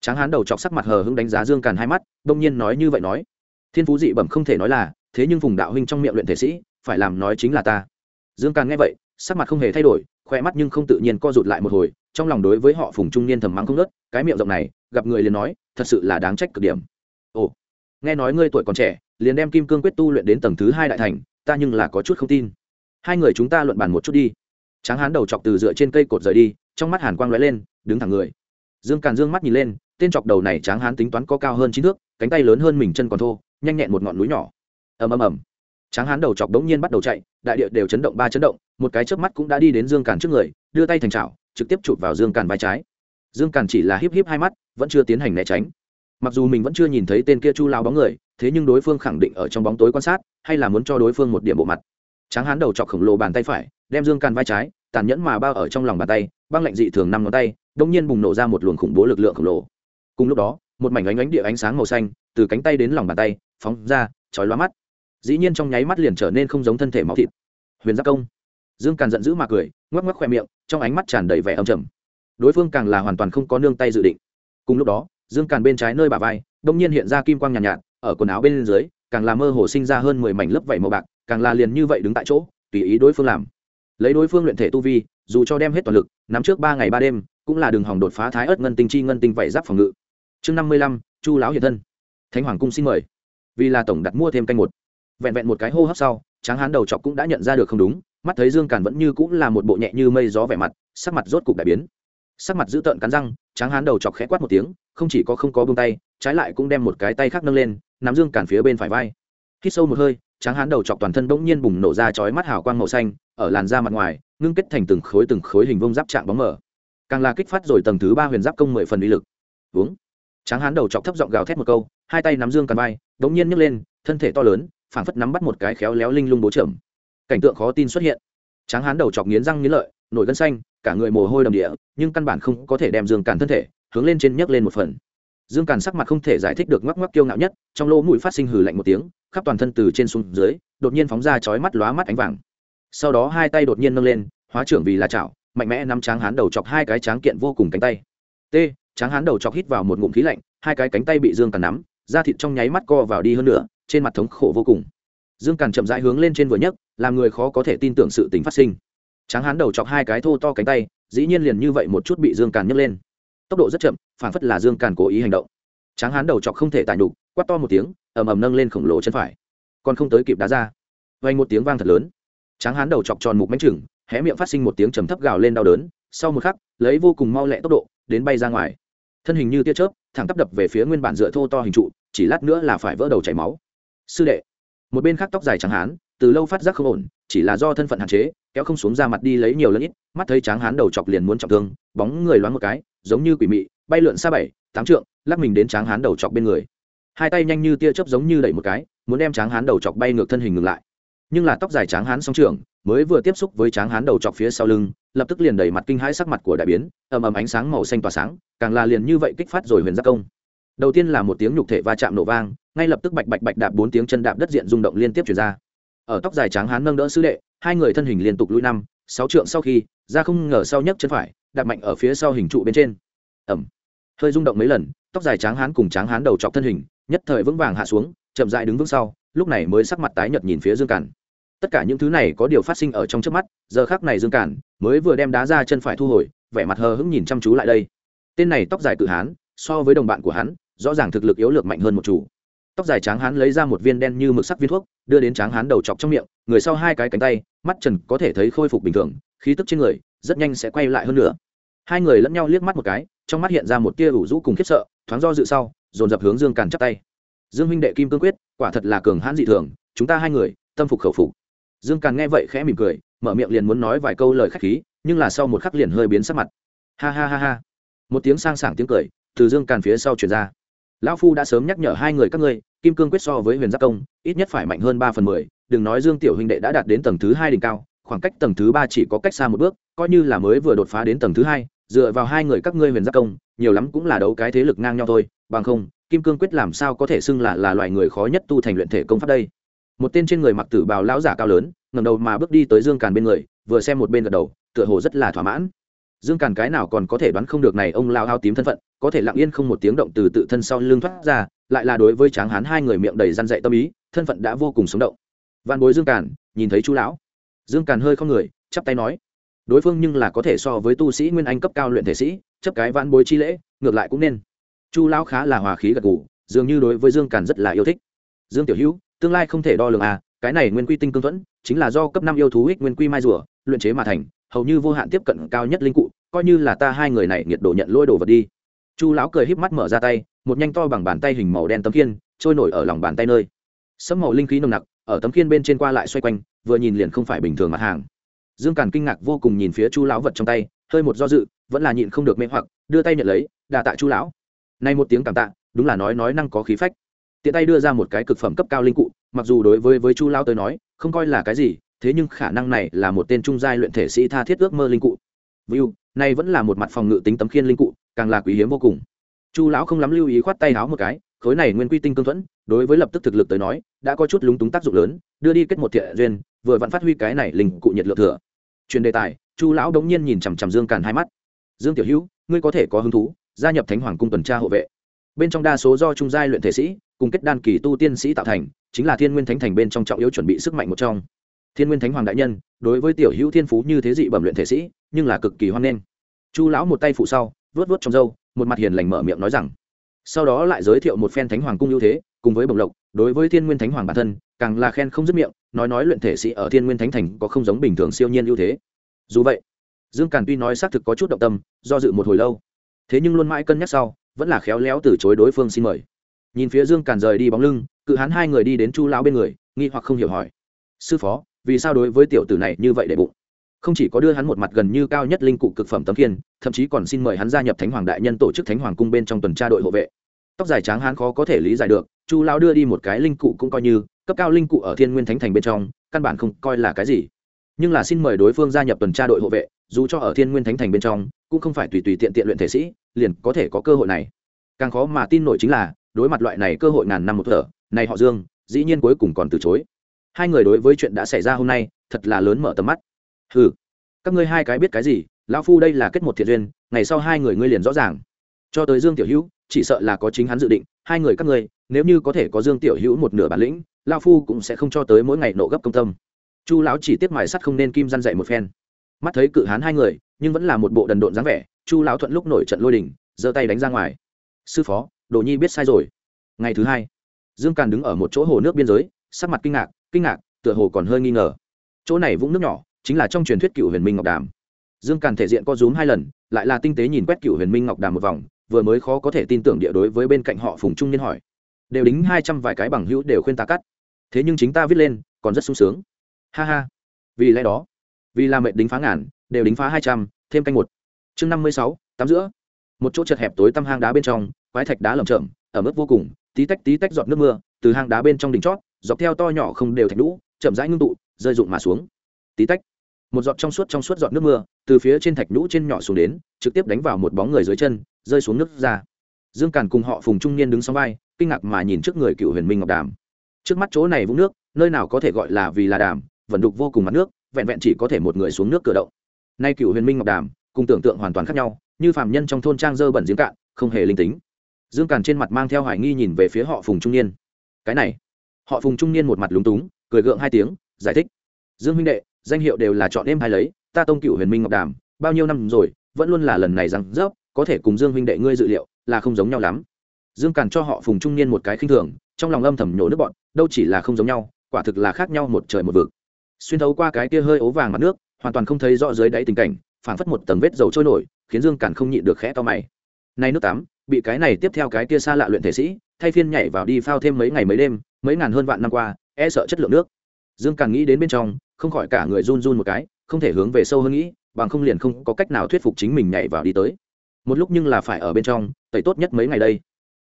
Tráng hán đầu chọc sắc mặt hờ hững đánh giá dương càn hai mắt đông nhiên nói như vậy nói. Thiên phú dị bẩm không thể nói là, thế nhưng phùng đạo huynh trong miệng luyện thể sĩ, phải làm nói chính là ta. Dương càn nghe vậy, sắc mặt không hề thay đổi khoe mắt nhưng không tự nhiên co rụt lại một hồi, trong lòng đối với họ phùng trung niên thầm mắng không nớt cái miệng rộng này, gặp người liền nói, thật sự là đáng trách cực điểm. Ồ, nghe nói ngươi tuổi còn trẻ, liền đem kim cương quyết tu luyện đến tầng thứ hai đại thành ta nhưng là có chút không tin. Hai người chúng ta luận bàn một chút đi. Tráng hán đầu chọc từ dựa trên cây cột rời đi, trong mắt hàn quang lóe lên, đứng thẳng người. Dương càn dương mắt nhìn lên, tên chọc đầu này tráng hán tính toán có cao hơn chín thước, cánh tay lớn hơn mình chân còn thô, nhanh nhẹn một ngọn núi nhỏ. Ầm ầm ầm. Tráng hán đầu chọc đống nhiên bắt đầu chạy, đại địa đều chấn động ba chấn động, một cái chớp mắt cũng đã đi đến dương càn trước người, đưa tay thành trào trực tiếp chụp vào dương càn vai trái. Dương càn chỉ là híp híp hai mắt, vẫn chưa tiến hành né tránh mặc dù mình vẫn chưa nhìn thấy tên kia chu lao bóng người, thế nhưng đối phương khẳng định ở trong bóng tối quan sát, hay là muốn cho đối phương một điểm bộ mặt. Tráng hán đầu chọc khổng lồ bàn tay phải, đem dương càn vai trái, tàn nhẫn mà bao ở trong lòng bàn tay, băng lạnh dị thường năm ngón tay, đông nhiên bùng nổ ra một luồng khủng bố lực lượng khổng lồ. Cùng lúc đó, một mảnh ánh ánh địa ánh sáng màu xanh, từ cánh tay đến lòng bàn tay, phóng ra, chói lóa mắt. Dĩ nhiên trong nháy mắt liền trở nên không giống thân thể máu thịt. Huyền giác công. Dương càn giận dữ mà cười, ngoắc ngoắc khoe miệng, trong ánh mắt tràn đầy vẻ âm trầm. Đối phương càng là hoàn toàn không có nương tay dự định. Cùng lúc đó dương càn bên trái nơi bà vai đông nhiên hiện ra kim quang nhàn nhạt, nhạt ở quần áo bên dưới càng là mơ hồ sinh ra hơn mười mảnh lớp vảy màu bạc càng là liền như vậy đứng tại chỗ tùy ý đối phương làm. Lấy đối phương luyện thể tu vi dù cho đem hết toàn lực nắm trước ba ngày ba đêm cũng là đường hỏng đột phá thái ớt ngân tinh chi ngân tinh vảy giáp phòng ngự. Chương năm mươi lăm chu lão hiện thân. Thánh hoàng cung xin mời. Vì là tổng đặt mua thêm canh một. Vẹn vẹn một cái hô hấp sau tráng hán đầu chọc cũng đã nhận ra được không đúng mắt thấy dương càn vẫn như cũng là một bộ nhẹ như mây gió vẻ mặt sắc mặt rốt cục đại biến sắc mặt dữ tợn cắn răng, tráng hán đầu chọc khẽ quát một tiếng, không chỉ có không có buông tay, trái lại cũng đem một cái tay khác nâng lên, nắm dương cản phía bên phải vai. Hít sâu một hơi, tráng hán đầu chọc toàn thân bỗng nhiên bùng nổ ra chói mắt hào quang màu xanh, ở làn da mặt ngoài, ngưng kết thành từng khối từng khối hình vông giáp trạng bóng mở càng là kích phát rồi tầng thứ ba huyền giáp công mười phần uy lực. Uống. Tráng hán đầu chọc thấp giọng gào thét một câu, hai tay nắm dương càn vai, bỗng nhiên nhấc lên, thân thể to lớn, phảng phất nắm bắt một cái khéo léo linh lung bố trưởng. Cảnh tượng khó tin xuất hiện. Tráng hán đầu chọc nghiến răng nghiến lợi, nổi gân xanh cả người mồ hôi đầm địa, nhưng căn bản không có thể đem dương càn thân thể hướng lên trên nhấc lên một phần. Dương càn sắc mặt không thể giải thích được ngoắc ngoắc kiêu ngạo nhất, trong lỗ mũi phát sinh hừ lạnh một tiếng, khắp toàn thân từ trên xuống dưới, đột nhiên phóng ra chói mắt lóa mắt ánh vàng. Sau đó hai tay đột nhiên nâng lên, hóa trưởng vì là chảo, mạnh mẽ nắm tráng hán đầu chọc hai cái tráng kiện vô cùng cánh tay. T, tráng hán đầu chọc hít vào một ngụm khí lạnh, hai cái cánh tay bị dương càn nắm, da thịt trong nháy mắt co vào đi hơn nữa trên mặt thống khổ vô cùng. Dương càn chậm rãi hướng lên trên vừa nhấc, làm người khó có thể tin tưởng sự tình phát sinh tráng hán đầu chọc hai cái thô to cánh tay, dĩ nhiên liền như vậy một chút bị dương càn nhấc lên. Tốc độ rất chậm phản phất là dương càn cố ý hành động. Tráng hán đầu chọc không thể tải nhục, quát to một tiếng, ầm ầm nâng lên khổng lồ chân phải. Còn không tới kịp đá ra. Vang một tiếng vang thật lớn. Tráng hán đầu chọc tròn mục mánh chừng, hé miệng phát sinh một tiếng trầm thấp gào lên đau đớn, sau một khắc, lấy vô cùng mau lẹ tốc độ, đến bay ra ngoài. Thân hình như tia chớp, thẳng tắp đập về phía nguyên bản dựa thô to hình trụ, chỉ lát nữa là phải vỡ đầu chảy máu. Sư đệ, một bên khác tóc dài trắng hán, từ lâu phát giác không ổn, chỉ là do thân phận hạn chế kéo không xuống ra mặt đi lấy nhiều lần ít mắt thấy tráng hán đầu chọc liền muốn trọng thương bóng người loáng một cái giống như quỷ mị bay lượn xa bảy tám trượng lắc mình đến tráng hán đầu chọc bên người. Hai tay nhanh như tia chớp giống như đẩy một cái muốn đem tráng hán đầu chọc bay ngược thân hình ngừng lại. Nhưng là tóc dài tráng hán song trưởng, mới vừa tiếp xúc với tráng hán đầu chọc phía sau lưng lập tức liền đẩy mặt kinh hãi sắc mặt của đại biến ầm ầm ánh sáng màu xanh tỏa sáng càng là liền như vậy kích phát rồi huyền giác công. Đầu tiên là một tiếng nhục thể va chạm nổ vang ngay lập tức bạch bạch bạch đạp bốn tiếng chân đạp đất diện rung động liên tiếp chuyển ra ở tóc dài trắng hán nâng đỡ sư đệ, hai người thân hình liên tục lũi năm, sáu trượng sau khi, ra không ngờ sau nhấc chân phải, đạp mạnh ở phía sau hình trụ bên trên. Ẩm hơi rung động mấy lần, tóc dài trắng hán cùng trắng hán đầu chọc thân hình, nhất thời vững vàng hạ xuống, chậm dại đứng vững sau, lúc này mới sắc mặt tái nhợt nhìn phía dương cản. Tất cả những thứ này có điều phát sinh ở trong trước mắt, giờ khác này dương cản mới vừa đem đá ra chân phải thu hồi, vẻ mặt hờ hững nhìn chăm chú lại đây. Tên này tóc dài cự hán, so với đồng bạn của hắn, rõ ràng thực lực yếu lược mạnh hơn một chủ tóc dài tráng hán lấy ra một viên đen như mực sắc viên thuốc, đưa đến tráng hán đầu chọc trong miệng, người sau hai cái cánh tay, mắt trần có thể thấy khôi phục bình thường, khí tức trên người rất nhanh sẽ quay lại hơn nữa. Hai người lẫn nhau liếc mắt một cái, trong mắt hiện ra một tia ủ rũ cùng khiếp sợ, thoáng do dự sau, dồn dập hướng dương càn chắp tay. Dương huynh đệ kim cương quyết, quả thật là cường hãn dị thường, chúng ta hai người, tâm phục khẩu phục. Dương càn nghe vậy khẽ mỉm cười, mở miệng liền muốn nói vài câu lời khách khí, nhưng là sau một khắc liền hơi biến sắc mặt. Ha ha ha ha. Một tiếng sang sảng tiếng cười từ dương càn phía sau truyền ra. Lão phu đã sớm nhắc nhở hai người các ngươi kim cương quyết so với huyền giáp công ít nhất phải mạnh hơn ba phần mười, đừng nói dương tiểu huynh đệ đã đạt đến tầng thứ hai đỉnh cao, khoảng cách tầng thứ ba chỉ có cách xa một bước, coi như là mới vừa đột phá đến tầng thứ hai, dựa vào hai người các ngươi huyền giáp công nhiều lắm cũng là đấu cái thế lực ngang nhau thôi, bằng không, kim cương quyết làm sao có thể xưng là là loài người khó nhất tu thành luyện thể công pháp đây? Một tên trên người mặc tử bào lão giả cao lớn ngầm đầu mà bước đi tới dương càn bên người, vừa xem một bên gật đầu, tựa hồ rất là thỏa mãn. Dương càn cái nào còn có thể đoán không được này ông lao hao tím thân phận, có thể lặng yên không một tiếng động từ tự thân sau lưng thoát ra lại là đối với tráng hán hai người miệng đầy răn dạy tâm ý, thân phận đã vô cùng sống động. Văn bối dương càn, nhìn thấy chú lão. Dương càn hơi không người, chắp tay nói. Đối phương nhưng là có thể so với tu sĩ nguyên anh cấp cao luyện thể sĩ, chấp cái văn bối chi lễ, ngược lại cũng nên. Chu lão khá là hòa khí gật gù, dường như đối với dương càn rất là yêu thích. Dương tiểu hữu, tương lai không thể đo lường à cái này nguyên quy tinh cương thuẫn, chính là do cấp năm yêu thú ích nguyên quy mai rùa, luyện chế mà thành, hầu như vô hạn tiếp cận cao nhất linh cụ, coi như là ta hai người này nhiệt độ nhận lôi đồ vật đi. Chu lão cười híp mắt mở ra tay một nhanh to bằng bàn tay hình màu đen tấm khiên, trôi nổi ở lòng bàn tay nơi. Sấm màu linh khí nồng nặc, ở tấm khiên bên trên qua lại xoay quanh, vừa nhìn liền không phải bình thường mặt hàng. Dương càn kinh ngạc vô cùng nhìn phía chu lão vật trong tay, hơi một do dự, vẫn là nhịn không được mê hoặc, đưa tay nhận lấy đà tạ chu lão. Nay một tiếng cảm tạ, đúng là nói nói năng có khí phách. Tiện tay đưa ra một cái cực phẩm cấp cao linh cụ, mặc dù đối với với chu lão tới nói, không coi là cái gì, thế nhưng khả năng này là một tên trung giai luyện thể sĩ tha thiết ước mơ linh cụ. View, nay vẫn là một mặt phòng ngự tính tấm khiên linh cụ, càng là quý hiếm vô cùng chu lão không lắm lưu ý khoát tay háo một cái, khối này nguyên quy tinh cương thuẫn, đối với lập tức thực lực tới nói, đã có chút lúng túng tác dụng lớn, đưa đi kết một thiện duyên, vừa vặn phát huy cái này linh cụ nhiệt lượng thừa. Truyền đề tài, chu lão đống nhiên nhìn chằm chằm dương càn hai mắt. Dương tiểu hữu, ngươi có thể có hứng thú, gia nhập thánh hoàng cung tuần tra hộ vệ. Bên trong đa số do trung giai luyện thể sĩ, cùng kết đan kỳ tu tiên sĩ tạo thành, chính là thiên nguyên thánh thành bên trong trọng yếu chuẩn bị sức mạnh một trong. Thiên nguyên thánh hoàng đại nhân, đối với tiểu hữu thiên phú như thế dị bẩm luyện thể sĩ, nhưng là cực kỳ hoan nghênh. Chu lão một tay phụ sau vớt vớt trong râu, một mặt hiền lành mở miệng nói rằng, sau đó lại giới thiệu một phen thánh hoàng cung ưu thế, cùng với bồng lộc, đối với thiên nguyên thánh hoàng bản thân, càng là khen không dứt miệng, nói nói luyện thể sĩ ở thiên nguyên thánh thành có không giống bình thường siêu nhiên ưu thế. Dù vậy, dương càn tuy nói xác thực có chút động tâm, do dự một hồi lâu. Thế nhưng luôn mãi cân nhắc sau, vẫn là khéo léo từ chối đối phương xin mời. Nhìn phía dương càn rời đi bóng lưng, cự hán hai người đi đến chu lão bên người, nghi hoặc không hiểu hỏi, sư phó, vì sao đối với tiểu tử này như vậy để bụng? Không chỉ có đưa hắn một mặt gần như cao nhất linh cụ cực phẩm tấm kiên thậm chí còn xin mời hắn gia nhập thánh hoàng đại nhân tổ chức thánh hoàng cung bên trong tuần tra đội hộ vệ. Tóc dài tráng hắn khó có thể lý giải được, chu lão đưa đi một cái linh cụ cũng coi như, cấp cao linh cụ ở thiên nguyên thánh thành bên trong, căn bản không coi là cái gì. Nhưng là xin mời đối phương gia nhập tuần tra đội hộ vệ, dù cho ở thiên nguyên thánh thành bên trong, cũng không phải tùy tùy tiện tiện luyện thể sĩ, liền có thể có cơ hội này. Càng khó mà tin nổi chính là, đối mặt loại này cơ hội ngàn năm một thở, này họ dương, dĩ nhiên cuối cùng còn từ chối. Hai người đối với chuyện đã xảy ra hôm nay, thật là lớn mở tầm mắt ừ các ngươi hai cái biết cái gì? Lão phu đây là kết một thiện duyên, ngày sau hai người ngươi liền rõ ràng. Cho tới dương tiểu hữu, chỉ sợ là có chính hắn dự định, hai người các ngươi, nếu như có thể có dương tiểu hữu một nửa bản lĩnh, lão phu cũng sẽ không cho tới mỗi ngày nộ gấp công tâm. Chu lão chỉ tiếp mài sắt không nên kim răn dậy một phen. Mắt thấy cự hán hai người, nhưng vẫn là một bộ đần độn dáng vẻ, chu lão thuận lúc nổi trận lôi đình, giơ tay đánh ra ngoài. Sư phó, đồ nhi biết sai rồi. Ngày thứ hai, dương càn đứng ở một chỗ hồ nước biên giới, sắc mặt kinh ngạc kinh ngạc, tựa hồ còn hơi nghi ngờ. Chỗ này vũng nước nhỏ chính là trong truyền thuyết cựu huyền minh ngọc đàm. Dương càn thể diện co rúm hai lần, lại là tinh tế nhìn quét cựu huyền minh ngọc đàm một vòng, vừa mới khó có thể tin tưởng địa đối với bên cạnh họ phùng trung niên hỏi. Đều đính hai trăm vài cái bằng hữu đều khuyên ta cắt. Thế nhưng chính ta viết lên, còn rất sung sướng. Ha ha. Vì lẽ đó, vì là mệnh đính phá ngàn, đều đính phá hai trăm, thêm canh một. Chương năm mươi sáu tám giữa một chỗ chật hẹp tối tăm hang đá bên trong, quái thạch đá lởm chởm ở mức vô cùng, tí tách tí tách giọt nước mưa, từ hang đá bên trong đỉnh chót, dọc theo to nhỏ không đều thạch lũ chậm rãi ngưng tụ, rơi rụng mà xuống. Tí tách một giọt trong suốt trong suốt giọt nước mưa, từ phía trên thạch nhũ trên nhỏ xuống đến, trực tiếp đánh vào một bóng người dưới chân, rơi xuống nước ra. Dương càn cùng họ phùng trung niên đứng sau vai, kinh ngạc mà nhìn trước người cựu huyền minh ngọc đàm. Trước mắt chỗ này vũng nước, nơi nào có thể gọi là vì là đàm vận đục vô cùng mặt nước, vẹn vẹn chỉ có thể một người xuống nước cửa động. Nay cựu huyền minh ngọc đàm, cùng tưởng tượng hoàn toàn khác nhau, như phàm nhân trong thôn trang dơ bẩn giếng cạn, không hề linh tính. Dương càn trên mặt mang theo hoài nghi nhìn về phía họ phùng trung niên. Cái này. Họ phùng trung niên một mặt lúng túng, cười gượng hai tiếng, giải thích. Dương huynh đệ danh hiệu đều là chọn em hay lấy, ta tông cựu huyền minh ngọc đàm, bao nhiêu năm rồi, vẫn luôn là lần này rằng dốc có thể cùng dương huynh đệ ngươi dự liệu, là không giống nhau lắm. Dương càn cho họ phùng trung niên một cái khinh thường, trong lòng âm thầm nhổ nước bọn, đâu chỉ là không giống nhau, quả thực là khác nhau một trời một vực. Xuyên thấu qua cái kia hơi ố vàng mặt nước, hoàn toàn không thấy rõ dưới đáy tình cảnh, phảng phất một tầng vết dầu trôi nổi, khiến dương càn không nhịn được khẽ to mày. Nay nước tắm, bị cái này tiếp theo cái kia xa lạ luyện thể sĩ, thay phiên nhảy vào đi phao thêm mấy ngày mấy đêm, mấy ngàn hơn vạn năm qua e sợ chất lượng nước. Dương càng nghĩ đến bên trong không khỏi cả người run run một cái, không thể hướng về sâu hơn nghĩ, bằng không liền không có cách nào thuyết phục chính mình nhảy vào đi tới. Một lúc nhưng là phải ở bên trong, tẩy tốt nhất mấy ngày đây.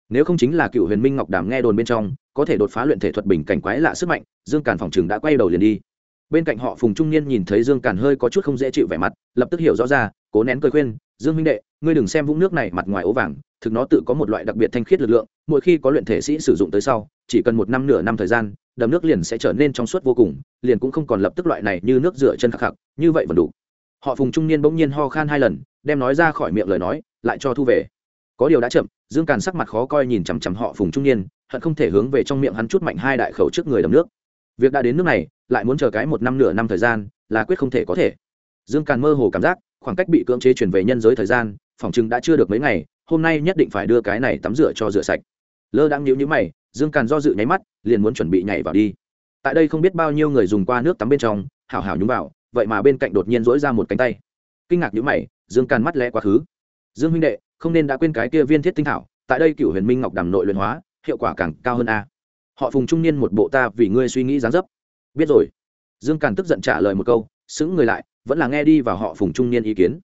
Nếu không chính là cựu huyền minh ngọc đàm nghe đồn bên trong, có thể đột phá luyện thể thuật bình cảnh quái lạ sức mạnh, dương càn phòng chừng đã quay đầu liền đi. Bên cạnh họ phùng trung niên nhìn thấy dương càn hơi có chút không dễ chịu vẻ mặt, lập tức hiểu rõ ra, cố nén cười khuyên, dương minh đệ, ngươi đừng xem vũng nước này mặt ngoài ố vàng thực nó tự có một loại đặc biệt thanh khiết lực lượng, mỗi khi có luyện thể sĩ sử dụng tới sau, chỉ cần một năm nửa năm thời gian, đầm nước liền sẽ trở nên trong suốt vô cùng, liền cũng không còn lập tức loại này như nước rửa chân khạc khạc, như vậy vẫn đủ. Họ phùng trung niên bỗng nhiên ho khan hai lần, đem nói ra khỏi miệng lời nói, lại cho thu về. Có điều đã chậm, dương càn sắc mặt khó coi nhìn chằm chằm họ phùng trung niên, hận không thể hướng về trong miệng hắn chút mạnh hai đại khẩu trước người đầm nước. Việc đã đến nước này, lại muốn chờ cái một năm nửa năm thời gian, là quyết không thể có thể. Dương càn mơ hồ cảm giác, khoảng cách bị cưỡng chế chuyển về nhân giới thời gian, phòng chừng đã chưa được mấy ngày hôm nay nhất định phải đưa cái này tắm rửa cho rửa sạch. Lơ đang nhíu nhíu mày, dương càn do dự nháy mắt, liền muốn chuẩn bị nhảy vào đi. Tại đây không biết bao nhiêu người dùng qua nước tắm bên trong, hảo hảo nhúng vào, vậy mà bên cạnh đột nhiên dỗi ra một cánh tay. Kinh ngạc nhíu mày, dương càn mắt lẽ quá khứ. Dương huynh đệ, không nên đã quên cái kia viên thiết tinh thảo, tại đây cựu huyền minh ngọc đàm nội luyện hóa, hiệu quả càng cao hơn a. Họ phùng trung niên một bộ ta vì ngươi suy nghĩ dáng dấp. Biết rồi. Dương càn tức giận trả lời một câu, sững người lại, vẫn là nghe đi vào họ phùng trung niên ý kiến.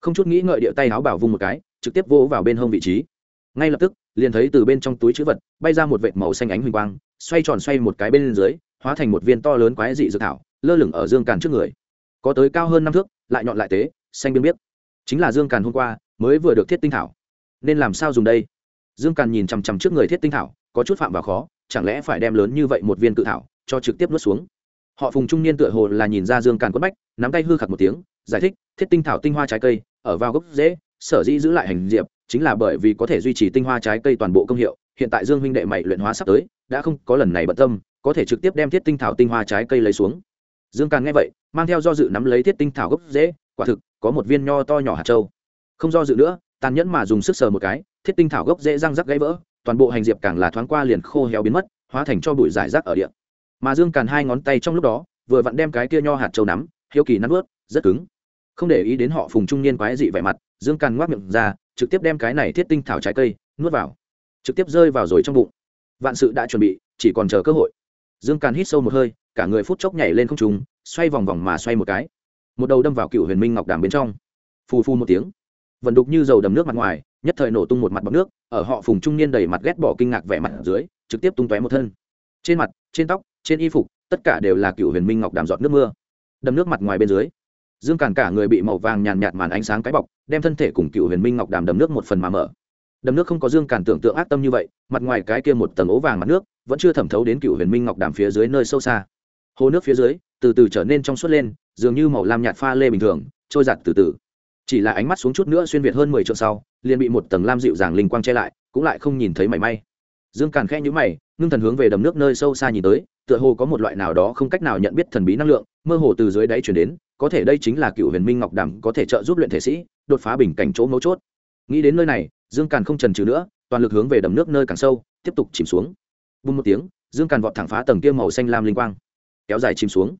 Không chút nghĩ ngợi địa tay áo bảo vung một cái trực tiếp vỗ vào bên hông vị trí. Ngay lập tức, liền thấy từ bên trong túi chữ vật bay ra một vệt màu xanh ánh huỳnh quang, xoay tròn xoay một cái bên dưới, hóa thành một viên to lớn quái dị dược thảo, lơ lửng ở dương càn trước người. Có tới cao hơn năm thước, lại nhọn lại tế, xanh biên biết chính là dương càn hôm qua mới vừa được thiết tinh thảo. Nên làm sao dùng đây? Dương càn nhìn chằm chằm trước người thiết tinh thảo, có chút phạm vào khó, chẳng lẽ phải đem lớn như vậy một viên tự thảo cho trực tiếp nuốt xuống? Họ phùng trung niên tựa hồ là nhìn ra dương càn quất bách, nắm tay hư khặt một tiếng, giải thích, thiết tinh thảo tinh hoa trái cây, ở vào gốc dễ sở dĩ giữ lại hành diệp chính là bởi vì có thể duy trì tinh hoa trái cây toàn bộ công hiệu, hiện tại dương huynh đệ mày luyện hóa sắp tới, đã không có lần này bận tâm, có thể trực tiếp đem thiết tinh thảo tinh hoa trái cây lấy xuống. Dương càn nghe vậy, mang theo do dự nắm lấy thiết tinh thảo gốc dễ quả thực, có một viên nho to nhỏ hạt trâu không do dự nữa, tàn nhẫn mà dùng sức sờ một cái, thiết tinh thảo gốc dễ răng rắc gãy vỡ, toàn bộ hành diệp càng là thoáng qua liền khô héo biến mất, hóa thành cho bụi giải rác ở địa. Mà dương càn hai ngón tay trong lúc đó, vừa vặn đem cái kia nho hạt trâu nắm, hiếu kỳ nắn ướt rất cứng. Không để ý đến họ phùng trung niên quái dị vẻ mặt dương càn ngoác miệng ra, trực tiếp đem cái này thiết tinh thảo trái cây, nuốt vào. Trực tiếp rơi vào rồi trong bụng. Vạn sự đã chuẩn bị, chỉ còn chờ cơ hội. Dương càn hít sâu một hơi, cả người phút chốc nhảy lên không trùng xoay vòng vòng mà xoay một cái. Một đầu đâm vào cựu huyền minh ngọc đàm bên trong. Phù phù một tiếng. Vận đục như dầu đầm nước mặt ngoài, nhất thời nổ tung một mặt bọc nước, ở họ phùng trung niên đầy mặt ghét bỏ kinh ngạc vẻ mặt ở dưới, trực tiếp tung tóe một thân. Trên mặt, trên tóc, trên y phục, tất cả đều là cựu huyền minh ngọc đàm giọt nước mưa. Đầm nước mặt ngoài bên dưới dương càn cả người bị màu vàng nhàn nhạt màn ánh sáng cái bọc, đem thân thể cùng cựu huyền minh ngọc đàm đầm nước một phần mà mở. Đầm nước không có dương càn tưởng tượng ác tâm như vậy, mặt ngoài cái kia một tầng ố vàng mặt nước, vẫn chưa thẩm thấu đến cựu huyền minh ngọc đàm phía dưới nơi sâu xa. Hồ nước phía dưới, từ từ trở nên trong suốt lên, dường như màu lam nhạt pha lê bình thường, trôi giặt từ từ. Chỉ là ánh mắt xuống chút nữa xuyên việt hơn mười triệu sau, liền bị một tầng lam dịu dàng linh quang che lại, cũng lại không nhìn thấy mảy may. Dương càn khẽ nhữ mày ngưng thần hướng về đầm nước nơi sâu xa nhìn tới, tựa hồ có một loại nào đó không cách nào nhận biết thần bí năng lượng, mơ hồ từ dưới đáy chuyển đến, có thể đây chính là cựu huyền minh ngọc đàm có thể trợ giúp luyện thể sĩ, đột phá bình cảnh chỗ mấu chốt. Nghĩ đến nơi này, dương càn không trần trừ nữa, toàn lực hướng về đầm nước nơi càng sâu, tiếp tục chìm xuống. Bùng một tiếng, dương càn vọt thẳng phá tầng kia màu xanh lam linh quang, kéo dài chìm xuống.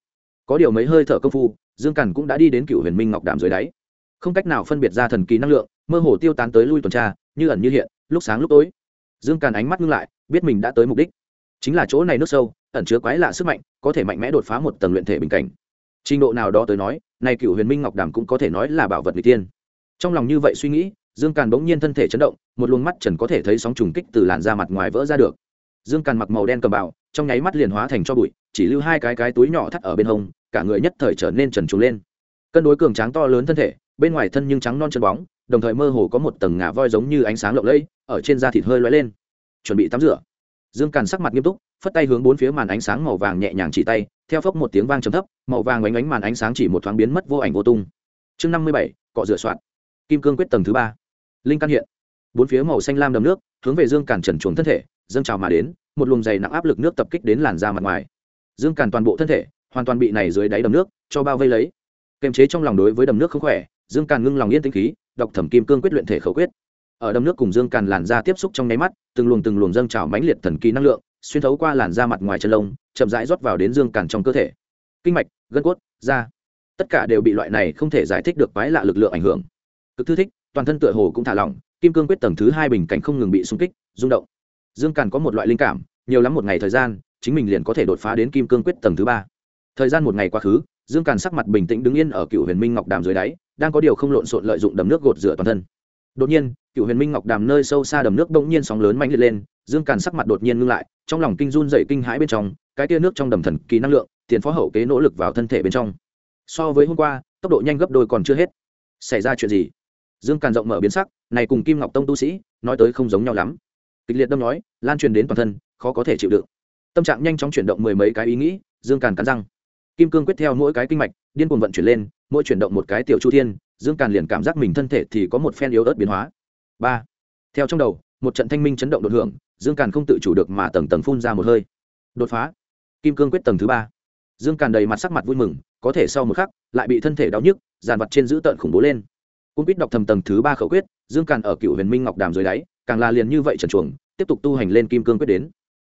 Có điều mấy hơi thở công phu, dương càn cũng đã đi đến cựu huyền minh ngọc đàm dưới đáy. Không cách nào phân biệt ra thần kỳ năng lượng, mơ hồ tiêu tán tới lui tuần tra, như ẩn như hiện, lúc sáng lúc tối dương càn ánh mắt ngưng lại, biết mình đã tới mục đích. Chính là chỗ này nước sâu, ẩn chứa quái lạ sức mạnh, có thể mạnh mẽ đột phá một tầng luyện thể bình cảnh. Trình độ nào đó tới nói nay cựu huyền minh ngọc đàm cũng có thể nói là bảo vật n g tiên trong lòng như vậy suy nghĩ, dương càn bỗng nhiên thân thể chấn động, một luồng mắt trần có thể thấy sóng trùng kích từ làn da mặt ngoài vỡ ra được. Dương càn mặc màu đen cầm bào, trong nháy mắt liền hóa thành cho bụi, chỉ lưu hai cái cái túi nhỏ thắt ở bên hông, cả người nhất thời trở nên trần trùng lên. Cân đối cường tráng to lớn thân thể, bên ngoài thân nhưng trắng non chân bóng, đồng thời mơ hồ có một tầng ngà voi giống như ánh sáng lộng lẫy ở trên da thịt hơi lóe lên. Chuẩn bị tắm rửa. Dương càn sắc mặt nghiêm túc, phất tay hướng bốn phía màn ánh sáng màu vàng nhẹ nhàng chỉ tay, theo phốc một tiếng vang trầm thấp, màu vàng bánh ánh màn ánh sáng chỉ một thoáng biến mất vô ảnh vô tung. Chương năm mươi bảy, cọ rửa soạn. Kim cương quyết tầng thứ ba. Linh căn hiện. Bốn phía màu xanh lam đầm nước, hướng về dương càn trần chuồng thân thể, dâng trào mà đến, một luồng dày nặng áp lực nước tập kích đến làn da mặt ngoài. Dương càn toàn bộ thân thể, hoàn toàn bị này dưới đáy đầm nước cho bao vây lấy. Kềm chế trong lòng đối với đầm nước không khỏe, dương càn ngưng lòng yên tĩnh khí, đọc thẩm kim cương quyết luyện thể khẩu quyết ở đầm nước cùng dương càn làn da tiếp xúc trong nháy mắt, từng luồng từng luồng dâng trào mãnh liệt thần kỳ năng lượng, xuyên thấu qua làn da mặt ngoài chân lông, chậm rãi rót vào đến dương càn trong cơ thể. Kinh mạch, gân cốt, da. Tất cả đều bị loại này không thể giải thích được quái lạ lực lượng ảnh hưởng. Cực thư thích, toàn thân tựa hồ cũng thả lỏng, kim cương quyết tầng thứ hai bình cảnh không ngừng bị xung kích, rung động. Dương càn có một loại linh cảm, nhiều lắm một ngày thời gian, chính mình liền có thể đột phá đến kim cương quyết tầng thứ ba. Thời gian một ngày quá khứ, dương càn sắc mặt bình tĩnh đứng yên ở cựu huyền minh ngọc đàm dưới đáy, đang có điều không lộn xộn lợi dụng đầm nước gột rửa toàn thân đột nhiên, cựu huyền minh ngọc đàm nơi sâu xa đầm nước bỗng nhiên sóng lớn mạnh liệt lên, dương càn sắc mặt đột nhiên ngưng lại, trong lòng kinh run dậy kinh hãi bên trong, cái tia nước trong đầm thần kỳ năng lượng, tiền phó hậu kế nỗ lực vào thân thể bên trong. So với hôm qua, tốc độ nhanh gấp đôi còn chưa hết. Xảy ra chuyện gì? Dương càn rộng mở biến sắc, này cùng kim ngọc tông tu sĩ, nói tới không giống nhau lắm. Kịch liệt đâm nói, lan truyền đến toàn thân, khó có thể chịu đựng. Tâm trạng nhanh chóng chuyển động mười mấy cái ý nghĩ, dương càn cắn răng. Kim cương quyết theo mỗi cái kinh mạch, điên cuồng vận chuyển lên, mỗi chuyển động một cái tiểu chu thiên dương càn liền cảm giác mình thân thể thì có một phen yếu ớt biến hóa. Ba. Theo trong đầu, một trận thanh minh chấn động đột hưởng, dương càn không tự chủ được mà tầng tầng phun ra một hơi. Đột phá. Kim cương quyết tầng thứ ba. Dương càn đầy mặt sắc mặt vui mừng, có thể sau một khắc, lại bị thân thể đau nhức, dàn vật trên giữ tợn khủng bố lên. Cung quyết đọc thầm tầng thứ ba khẩu quyết, dương càn ở cựu huyền minh ngọc đàm dưới đáy, càng là liền như vậy trần chuồng, tiếp tục tu hành lên kim cương quyết đến.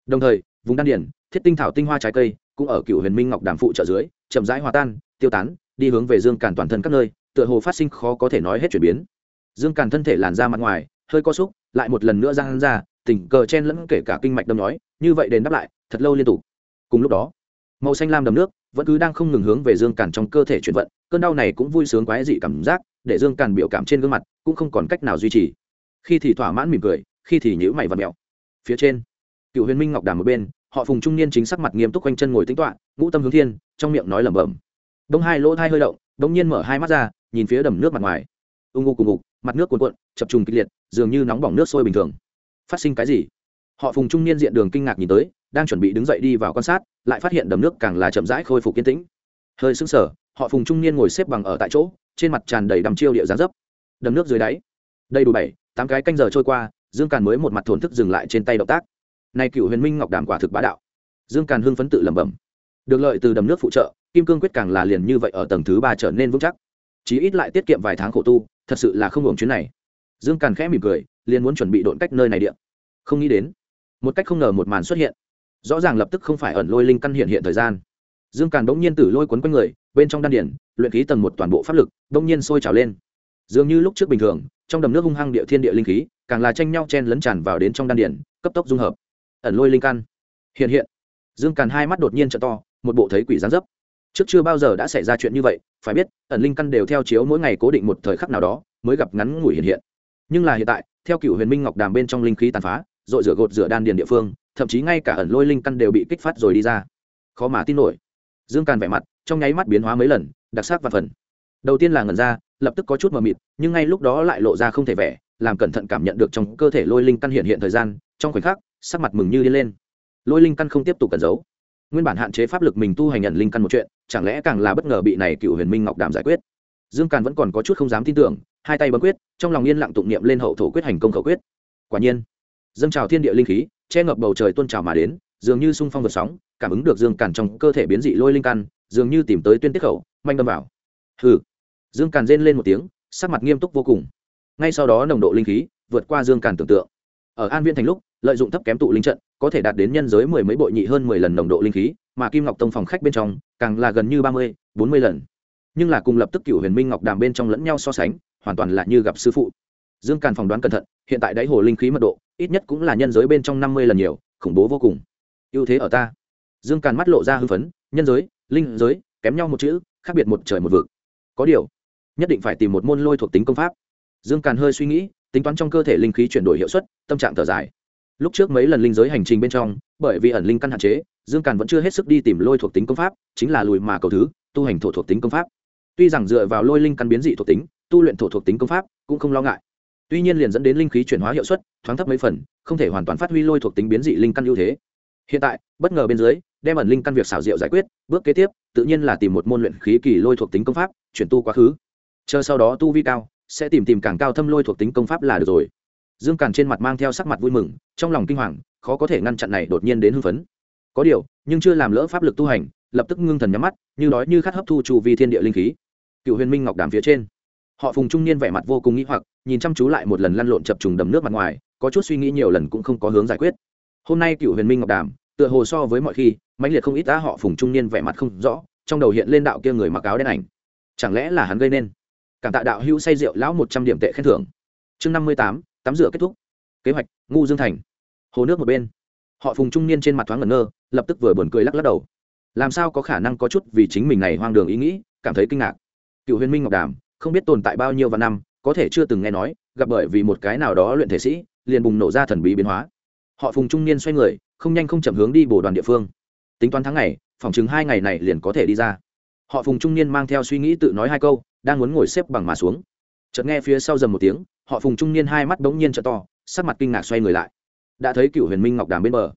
Đồng thời, vùng đan điển, thiết tinh thảo tinh hoa trái cây, cũng ở cựu huyền minh ngọc đàm phụ trợ dưới, chậm rãi hòa tan, tiêu tán, đi hướng về dương càn toàn thân các nơi tựa hồ phát sinh khó có thể nói hết chuyển biến. Dương càn thân thể làn ra mặt ngoài, hơi co xúc, lại một lần nữa ra hắn ra, tình cờ chen lẫn kể cả kinh mạch đâm nói như vậy đền đáp lại, thật lâu liên tục. Cùng lúc đó, màu xanh lam đầm nước vẫn cứ đang không ngừng hướng về dương càn trong cơ thể chuyển vận, cơn đau này cũng vui sướng quái dị cảm giác, để dương càn biểu cảm trên gương mặt cũng không còn cách nào duy trì. Khi thì thỏa mãn mỉm cười, khi thì nhữ mày và mẹo phía trên, cựu huyền minh ngọc đàm một bên, họ phùng trung niên chính sắc mặt nghiêm túc quanh chân ngồi tính toạ ngũ tâm hướng thiên, trong miệng nói lẩm bẩm. Đông hai lỗ thai hơi động đông nhiên mở hai mắt ra nhìn phía đầm nước mặt ngoài. Ung ngô cùng ngục mặt nước cuồn cuộn, chập trùng kịch liệt, dường như nóng bỏng nước sôi bình thường. Phát sinh cái gì? Họ phùng trung niên diện đường kinh ngạc nhìn tới, đang chuẩn bị đứng dậy đi vào quan sát, lại phát hiện đầm nước càng là chậm rãi khôi phục kiên tĩnh. Hơi sững sờ, họ phùng trung niên ngồi xếp bằng ở tại chỗ, trên mặt tràn đầy đầm chiêu địa gián dấp. Đầm nước dưới đáy. Đây đủ bảy, tám cái canh giờ trôi qua, dương càn mới một mặt thổn thức dừng lại trên tay động tác. Nay cựu huyền minh ngọc đàm quả thực bá đạo. Dương càn hưng phấn tự lẩm bẩm. Được lợi từ đầm nước phụ trợ, kim cương quyết càng là liền như vậy ở tầng thứ ba trở nên vững chắc chí ít lại tiết kiệm vài tháng khổ tu, thật sự là không hưởng chuyến này. Dương càn khẽ mỉm cười, liền muốn chuẩn bị độn cách nơi này điện. Không nghĩ đến, một cách không ngờ một màn xuất hiện. Rõ ràng lập tức không phải ẩn lôi linh căn hiện hiện thời gian. Dương càn bỗng nhiên tử lôi quấn quanh người, bên trong đan điển luyện khí tầng một toàn bộ pháp lực, bỗng nhiên sôi trào lên. Dường như lúc trước bình thường, trong đầm nước hung hăng địa thiên địa linh khí, càng là tranh nhau chen lấn tràn vào đến trong đan điển cấp tốc dung hợp. Ẩn lôi linh căn. Hiện hiện. Dương càn hai mắt đột nhiên t to, một bộ thấy quỷ gián dấp trước chưa bao giờ đã xảy ra chuyện như vậy, phải biết, ẩn linh căn đều theo chiếu mỗi ngày cố định một thời khắc nào đó, mới gặp ngắn ngủi hiện hiện. Nhưng là hiện tại, theo cựu huyền minh ngọc đàm bên trong linh khí tàn phá rồi rửa gột rửa đan điền địa phương, thậm chí ngay cả ẩn lôi linh căn đều bị kích phát rồi đi ra. Khó mà tin nổi. Dương càn vẻ mặt, trong nháy mắt biến hóa mấy lần, đặc sắc và phần. Đầu tiên là ngần ra, lập tức có chút mờ mịt, nhưng ngay lúc đó lại lộ ra không thể vẻ, làm cẩn thận cảm nhận được trong cơ thể lôi linh căn hiện hiện thời gian, trong khoảnh khắc, sắc mặt mừng như đi lên. Lôi linh căn không tiếp tục cẩn giấu. Nguyên bản hạn chế pháp lực mình tu hành nhận linh căn một chuyện chẳng lẽ càng là bất ngờ bị này cựu huyền minh ngọc đàm giải quyết? Dương càn vẫn còn có chút không dám tin tưởng, hai tay bấm quyết, trong lòng yên lặng tụng niệm lên hậu thổ quyết hành công khẩu quyết. Quả nhiên, dâng trào thiên địa linh khí, che ngập bầu trời tuôn trào mà đến, dường như sung phong vượt sóng, cảm ứng được dương càn trong cơ thể biến dị lôi linh căn, dường như tìm tới tuyên tiết khẩu, manh đâm vào. Hừ. Dương càn rên lên một tiếng, sắc mặt nghiêm túc vô cùng. Ngay sau đó nồng độ linh khí vượt qua dương càn tưởng tượng. Ở an viên thành lúc, lợi dụng thấp kém tụ linh trận, có thể đạt đến nhân giới mười mấy bội nhị hơn mười lần nồng độ linh khí mà kim ngọc tông phòng khách bên trong, càng là gần như ba mươi, bốn mươi lần. Nhưng là cùng lập tức cựu huyền minh ngọc đàm bên trong lẫn nhau so sánh, hoàn toàn là như gặp sư phụ. Dương càn phỏng đoán cẩn thận, hiện tại đáy hồ linh khí mật độ, ít nhất cũng là nhân giới bên trong năm mươi lần nhiều, khủng bố vô cùng. Ưu thế ở ta. Dương càn mắt lộ ra hưng phấn, nhân giới, linh giới, kém nhau một chữ, khác biệt một trời một vực. Có điều, nhất định phải tìm một môn lôi thuộc tính công pháp. Dương càn hơi suy nghĩ, tính toán trong cơ thể linh khí chuyển đổi hiệu suất, tâm trạng thở dài. Lúc trước mấy lần linh giới hành trình bên trong, bởi vì ẩn linh căn hạn chế dương càn vẫn chưa hết sức đi tìm lôi thuộc tính công pháp, chính là lùi mà cầu thứ, tu hành thổ thuộc tính công pháp. Tuy rằng dựa vào lôi linh căn biến dị thuộc tính, tu luyện thổ thuộc tính công pháp cũng không lo ngại. Tuy nhiên liền dẫn đến linh khí chuyển hóa hiệu suất, thoáng thấp mấy phần, không thể hoàn toàn phát huy lôi thuộc tính biến dị linh căn ưu thế. Hiện tại, bất ngờ bên dưới, đem ẩn linh căn việc xảo diệu giải quyết, bước kế tiếp, tự nhiên là tìm một môn luyện khí kỳ lôi thuộc tính công pháp, chuyển tu quá khứ. Chờ sau đó tu vi cao, sẽ tìm tìm càng cao thâm lôi thuộc tính công pháp là được rồi. Dương càn trên mặt mang theo sắc mặt vui mừng, trong lòng kinh hoàng, khó có thể ngăn chặn này đột nhiên đến hưng phấn có điều, nhưng chưa làm lỡ pháp lực tu hành, lập tức ngưng thần nhắm mắt, như đói như khát hấp thu chu vi thiên địa linh khí. Cựu huyền minh ngọc đàm phía trên. Họ phùng trung niên vẻ mặt vô cùng nghĩ hoặc, nhìn chăm chú lại một lần lăn lộn chập trùng đầm nước mặt ngoài, có chút suy nghĩ nhiều lần cũng không có hướng giải quyết. Hôm nay cựu huyền minh ngọc đàm, tựa hồ so với mọi khi, mãnh liệt không ít đã họ phùng trung niên vẻ mặt không rõ, trong đầu hiện lên đạo kia người mặc áo đen ảnh. Chẳng lẽ là hắn gây nên? Cảm tạ đạo hữu say rượu lão một trăm điểm tệ khen thưởng. Chương năm mươi tám, tắm rửa kết thúc. Kế hoạch, ngu dương thành. Hồ nước một bên. Họ phùng trung niên trên mặt thoáng ngẩn ngơ lập tức vừa buồn cười lắc lắc đầu. Làm sao có khả năng có chút vì chính mình này hoang đường ý nghĩ, cảm thấy kinh ngạc. Cựu huyền minh ngọc đàm, không biết tồn tại bao nhiêu và năm, có thể chưa từng nghe nói, gặp bởi vì một cái nào đó luyện thể sĩ, liền bùng nổ ra thần bí biến hóa. Họ phùng trung niên xoay người, không nhanh không chậm hướng đi bổ đoàn địa phương. Tính toán tháng ngày, phòng chừng hai ngày này liền có thể đi ra. Họ phùng trung niên mang theo suy nghĩ tự nói hai câu, đang muốn ngồi xếp bằng mà xuống. Chợt nghe phía sau dầm một tiếng, họ phùng trung niên hai mắt bỗng nhiên trợ to, sắc mặt kinh ngạc xoay người lại. Đã thấy cựu huyền minh ngọc đàm bên bờ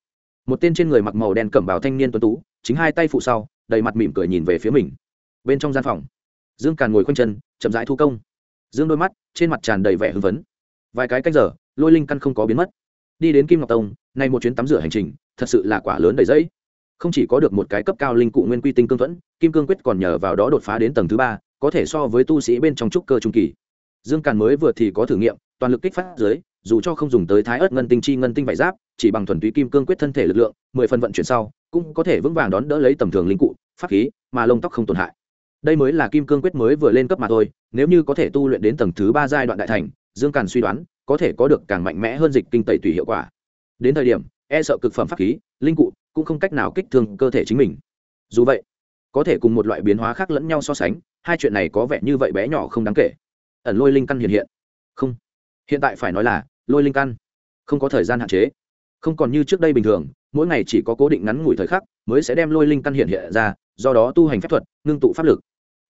một tên trên người mặc màu đen cẩm bào thanh niên tuấn tú, chính hai tay phụ sau, đầy mặt mỉm cười nhìn về phía mình. Bên trong gian phòng, dương càn ngồi khoanh chân, chậm rãi thu công. Dương đôi mắt, trên mặt tràn đầy vẻ hưng phấn. Vài cái cách giờ, lôi linh căn không có biến mất. Đi đến kim ngọc tông, nay một chuyến tắm rửa hành trình, thật sự là quả lớn đầy dẫy không chỉ có được một cái cấp cao linh cụ nguyên quy tinh cương thuẫn, kim cương quyết còn nhờ vào đó đột phá đến tầng thứ ba, có thể so với tu sĩ bên trong trúc cơ trung kỳ. Dương càn mới vừa thì có thử nghiệm, toàn lực kích phát dưới dù cho không dùng tới thái ớt ngân tinh chi ngân tinh vải giáp chỉ bằng thuần túy kim cương quyết thân thể lực lượng, mười phần vận chuyển sau, cũng có thể vững vàng đón đỡ lấy tầm thường linh cụ, pháp khí, mà lông tóc không tổn hại. Đây mới là kim cương quyết mới vừa lên cấp mà thôi, nếu như có thể tu luyện đến tầng thứ ba giai đoạn đại thành, dương càn suy đoán, có thể có được càng mạnh mẽ hơn dịch kinh tẩy tùy hiệu quả. Đến thời điểm e sợ cực phẩm pháp khí, linh cụ cũng không cách nào kích thương cơ thể chính mình. Dù vậy, có thể cùng một loại biến hóa khác lẫn nhau so sánh, hai chuyện này có vẻ như vậy bé nhỏ không đáng kể. Ẩn lôi linh căn hiện hiện. Không. Hiện tại phải nói là, lôi linh căn không có thời gian hạn chế không còn như trước đây bình thường, mỗi ngày chỉ có cố định ngắn ngủi thời khắc mới sẽ đem lôi linh căn hiện hiện ra, do đó tu hành phép thuật, ngưng tụ pháp lực.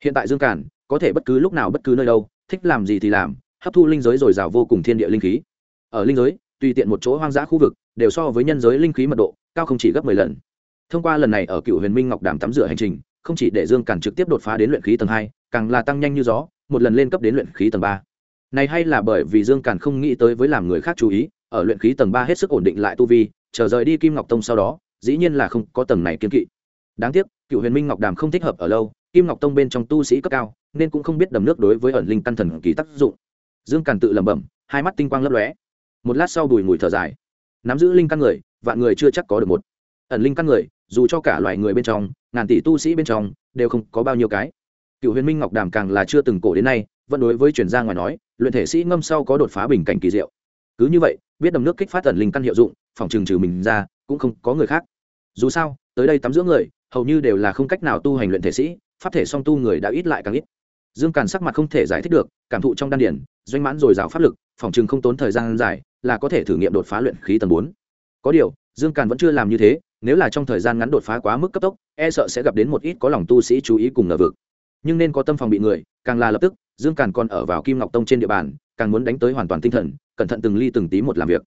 Hiện tại dương cản có thể bất cứ lúc nào bất cứ nơi đâu, thích làm gì thì làm, hấp thu linh giới dồi dào vô cùng thiên địa linh khí. Ở linh giới, tùy tiện một chỗ hoang dã khu vực, đều so với nhân giới linh khí mật độ cao không chỉ gấp mười lần. Thông qua lần này ở cựu huyền minh ngọc đàm tắm rửa hành trình, không chỉ để dương cản trực tiếp đột phá đến luyện khí tầng hai, càng là tăng nhanh như gió, một lần lên cấp đến luyện khí tầng ba. Này hay là bởi vì dương cản không nghĩ tới với làm người khác chú ý ở luyện khí tầng ba hết sức ổn định lại tu vi, chờ rời đi kim ngọc tông sau đó, dĩ nhiên là không có tầng này kiên kỵ. Đáng tiếc, cựu huyền minh ngọc đàm không thích hợp ở lâu, kim ngọc tông bên trong tu sĩ cấp cao, nên cũng không biết đầm nước đối với ẩn linh căn thần kỳ tác dụng. Dương càn tự lẩm bẩm, hai mắt tinh quang lấp lóe. Một lát sau đùi mùi thở dài. Nắm giữ linh căn người, vạn người chưa chắc có được một. Ẩn linh căn người, dù cho cả loài người bên trong, ngàn tỷ tu sĩ bên trong, đều không có bao nhiêu cái. Cựu huyền minh ngọc đàm càng là chưa từng cổ đến nay, vẫn đối với chuyển gia ngoài nói, luyện thể sĩ ngâm sau có đột phá bình cảnh kỳ diệu. Cứ như vậy biết đầm nước kích phát tần linh căn hiệu dụng, phòng trừng trừ mình ra, cũng không có người khác. Dù sao, tới đây tắm giữa người, hầu như đều là không cách nào tu hành luyện thể sĩ, pháp thể song tu người đã ít lại càng ít. Dương càn sắc mặt không thể giải thích được, cảm thụ trong đan điển doanh mãn dồi dào pháp lực, phòng chừng không tốn thời gian dài, là có thể thử nghiệm đột phá luyện khí tầng bốn. Có điều, dương càn vẫn chưa làm như thế, nếu là trong thời gian ngắn đột phá quá mức cấp tốc e sợ sẽ gặp đến một ít có lòng tu sĩ chú ý cùng ngờ vực. Nhưng nên có tâm phòng bị người, càng là lập tức dương càn còn ở vào kim ngọc tông trên địa bàn, càng muốn đánh tới hoàn toàn tinh thần, cẩn thận từng ly từng tí một làm việc.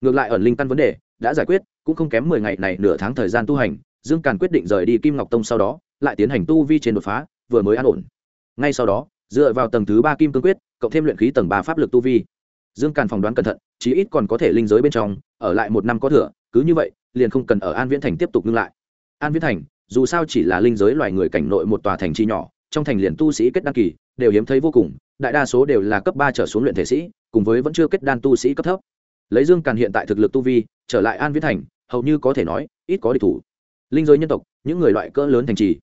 Ngược lại ẩn linh căn vấn đề, đã giải quyết, cũng không kém mười ngày này nửa tháng thời gian tu hành, dương càn quyết định rời đi kim ngọc tông sau đó, lại tiến hành tu vi trên đột phá, vừa mới an ổn. Ngay sau đó, dựa vào tầng thứ ba kim cương quyết, cộng thêm luyện khí tầng ba pháp lực tu vi. Dương càn phỏng đoán cẩn thận, chí ít còn có thể linh giới bên trong, ở lại một năm có thừa, cứ như vậy, liền không cần ở an viễn thành tiếp tục ngưng lại. An viễn thành, dù sao chỉ là linh giới loài người cảnh nội một tòa thành chi nhỏ, trong thành liền tu sĩ kết đăng kỳ đều hiếm thấy vô cùng, đại đa số đều là cấp ba trở xuống luyện thể sĩ, cùng với vẫn chưa kết đan tu sĩ cấp thấp. Lấy dương càn hiện tại thực lực tu vi, trở lại an viễn thành, hầu như có thể nói, ít có địch thủ. Linh giới nhân tộc, những người loại cỡ lớn thành trì.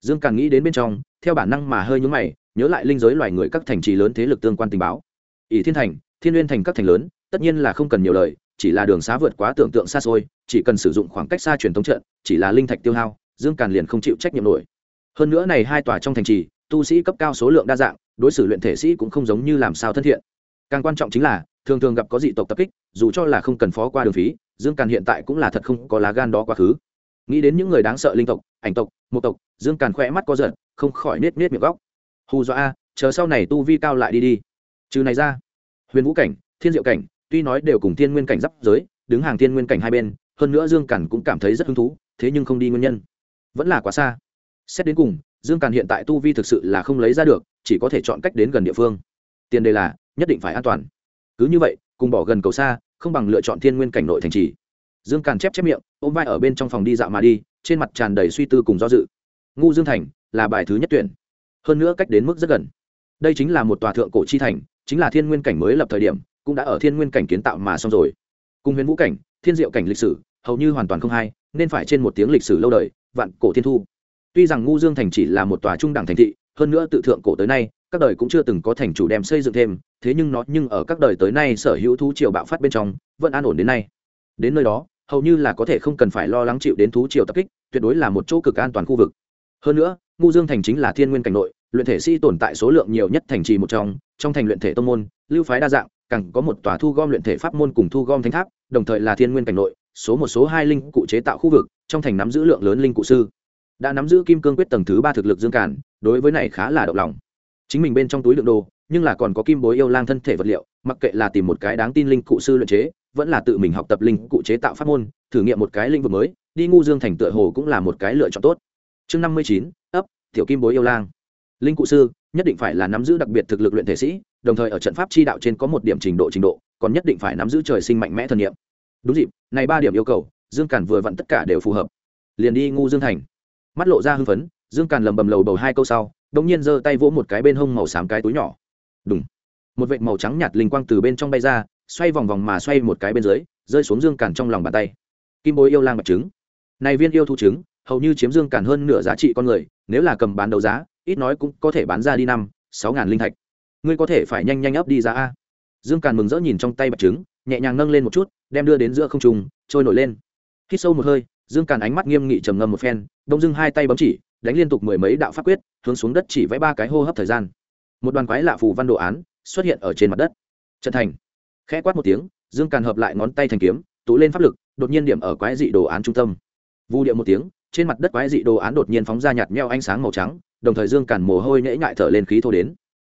Dương càn nghĩ đến bên trong, theo bản năng mà hơi nhúng mày, nhớ lại linh giới loài người các thành trì lớn thế lực tương quan tình báo. Ỷ thiên thành, thiên n thành các thành lớn, tất nhiên là không cần nhiều lời, chỉ là đường xá vượt quá tưởng tượng xa xôi, chỉ cần sử dụng khoảng cách xa truyền thống trận, chỉ là linh thạch tiêu hao, dương càn liền không chịu trách nhiệm nổi. Hơn nữa này hai tòa trong thành trì tu sĩ cấp cao số lượng đa dạng, đối xử luyện thể sĩ cũng không giống như làm sao thân thiện. Càng quan trọng chính là, thường thường gặp có dị tộc tập kích, dù cho là không cần phó qua đường phí, dương càn hiện tại cũng là thật không có lá gan đó quá khứ. Nghĩ đến những người đáng sợ linh tộc, ảnh tộc một tộc, dương càn khỏe mắt có giận không khỏi nết nết miệng góc. Hù dọa a, chờ sau này tu vi cao lại đi đi. Trừ này ra, huyền vũ cảnh, thiên diệu cảnh, tuy nói đều cùng thiên nguyên cảnh giáp giới, đứng hàng thiên nguyên cảnh hai bên, hơn nữa dương càn cũng cảm thấy rất hứng thú, thế nhưng không đi nguyên nhân. Vẫn là quá xa. Xét đến cùng dương càn hiện tại tu vi thực sự là không lấy ra được, chỉ có thể chọn cách đến gần địa phương. Tiền đề là, nhất định phải an toàn. Cứ như vậy, cùng bỏ gần cầu xa, không bằng lựa chọn thiên nguyên cảnh nội thành trì. Dương càn chép chép miệng, ôm vai ở bên trong phòng đi dạo mà đi, trên mặt tràn đầy suy tư cùng do dự. Ngu dương thành, là bài thứ nhất tuyển. Hơn nữa cách đến mức rất gần. Đây chính là một tòa thượng cổ chi thành, chính là thiên nguyên cảnh mới lập thời điểm, cũng đã ở thiên nguyên cảnh kiến tạo mà xong rồi. Cùng huyền vũ cảnh, thiên diệu cảnh lịch sử, hầu như hoàn toàn không hay nên phải trên một tiếng lịch sử lâu đời, vạn cổ thiên thu tuy rằng ngu dương thành chỉ là một tòa trung đẳng thành thị, hơn nữa tự thượng cổ tới nay, các đời cũng chưa từng có thành chủ đem xây dựng thêm, thế nhưng nó nhưng ở các đời tới nay sở hữu thú triều bạo phát bên trong, vẫn an ổn đến nay. Đến nơi đó, hầu như là có thể không cần phải lo lắng chịu đến thú triều tập kích, tuyệt đối là một chỗ cực an toàn khu vực. Hơn nữa, ngu dương thành chính là thiên nguyên cảnh nội, luyện thể sĩ tồn tại số lượng nhiều nhất thành trì một trong trong thành luyện thể tông môn, lưu phái đa dạng, càng có một tòa thu gom luyện thể pháp môn cùng thu gom thánh tháp, đồng thời là thiên nguyên cảnh nội, số một, số hai linh cụ chế tạo khu vực, trong thành nắm giữ lượng lớn linh cụ sư đã nắm giữ kim cương quyết tầng thứ ba thực lực dương cản, đối với này khá là động lòng. Chính mình bên trong túi lượng đồ, nhưng là còn có kim bối yêu lang thân thể vật liệu, mặc kệ là tìm một cái đáng tin linh cụ sư luyện chế, vẫn là tự mình học tập linh cụ chế tạo pháp môn, thử nghiệm một cái lĩnh vực mới, đi ngu dương thành tựa hồ cũng là một cái lựa chọn tốt. Chương năm mươi chín, ấp, tiểu kim bối yêu lang. Linh cụ sư, nhất định phải là nắm giữ đặc biệt thực lực luyện thể sĩ, đồng thời ở trận pháp chi đạo trên có một điểm trình độ trình độ, còn nhất định phải nắm giữ trời sinh mạnh mẽ thần nghiệm đúng dịp, này ba điểm yêu cầu, dương càn vừa vặn tất cả đều phù hợp. Liền đi ngu dương thành mắt lộ ra hưng phấn, dương càn lầm bầm lầu bầu hai câu sau đ ỗ n g nhiên giơ tay vỗ một cái bên hông màu xám cái túi nhỏ. Đúng một vệt màu trắng nhạt linh quang từ bên trong bay ra, xoay vòng vòng mà xoay một cái bên dưới, rơi xuống dương càn trong lòng bàn tay. Kim bối yêu lang bạch trứng. Này viên yêu thu trứng, hầu như chiếm dương càn hơn nửa giá trị con người, nếu là cầm bán đấu giá, ít nói cũng có thể bán ra đi năm, sáu ngàn linh thạch. Ngươi có thể phải nhanh nhanh ấp đi ra a. Dương càn mừng rỡ nhìn trong tay bạch trứng, nhẹ nhàng nâng lên một chút, đem đưa đến giữa không trùng trôi nổi lên. Hít sâu một hơi dương càn ánh mắt nghiêm nghị trầm ngâm một phen, đông dưng hai tay bấm chỉ, đánh liên tục mười mấy đạo pháp quyết, hướng xuống đất chỉ vẽ ba cái hô hấp thời gian. Một đoàn quái lạ phù văn đồ án xuất hiện ở trên mặt đất. Trận thành. Khẽ quát một tiếng, dương càn hợp lại ngón tay thành kiếm, tụ lên pháp lực, đột nhiên điểm ở quái dị đồ án trung tâm. Vu điệu một tiếng, trên mặt đất quái dị đồ án đột nhiên phóng ra nhạt meo ánh sáng màu trắng, đồng thời dương càn mồ hôi nhễ nhại thở lên khí thô đến.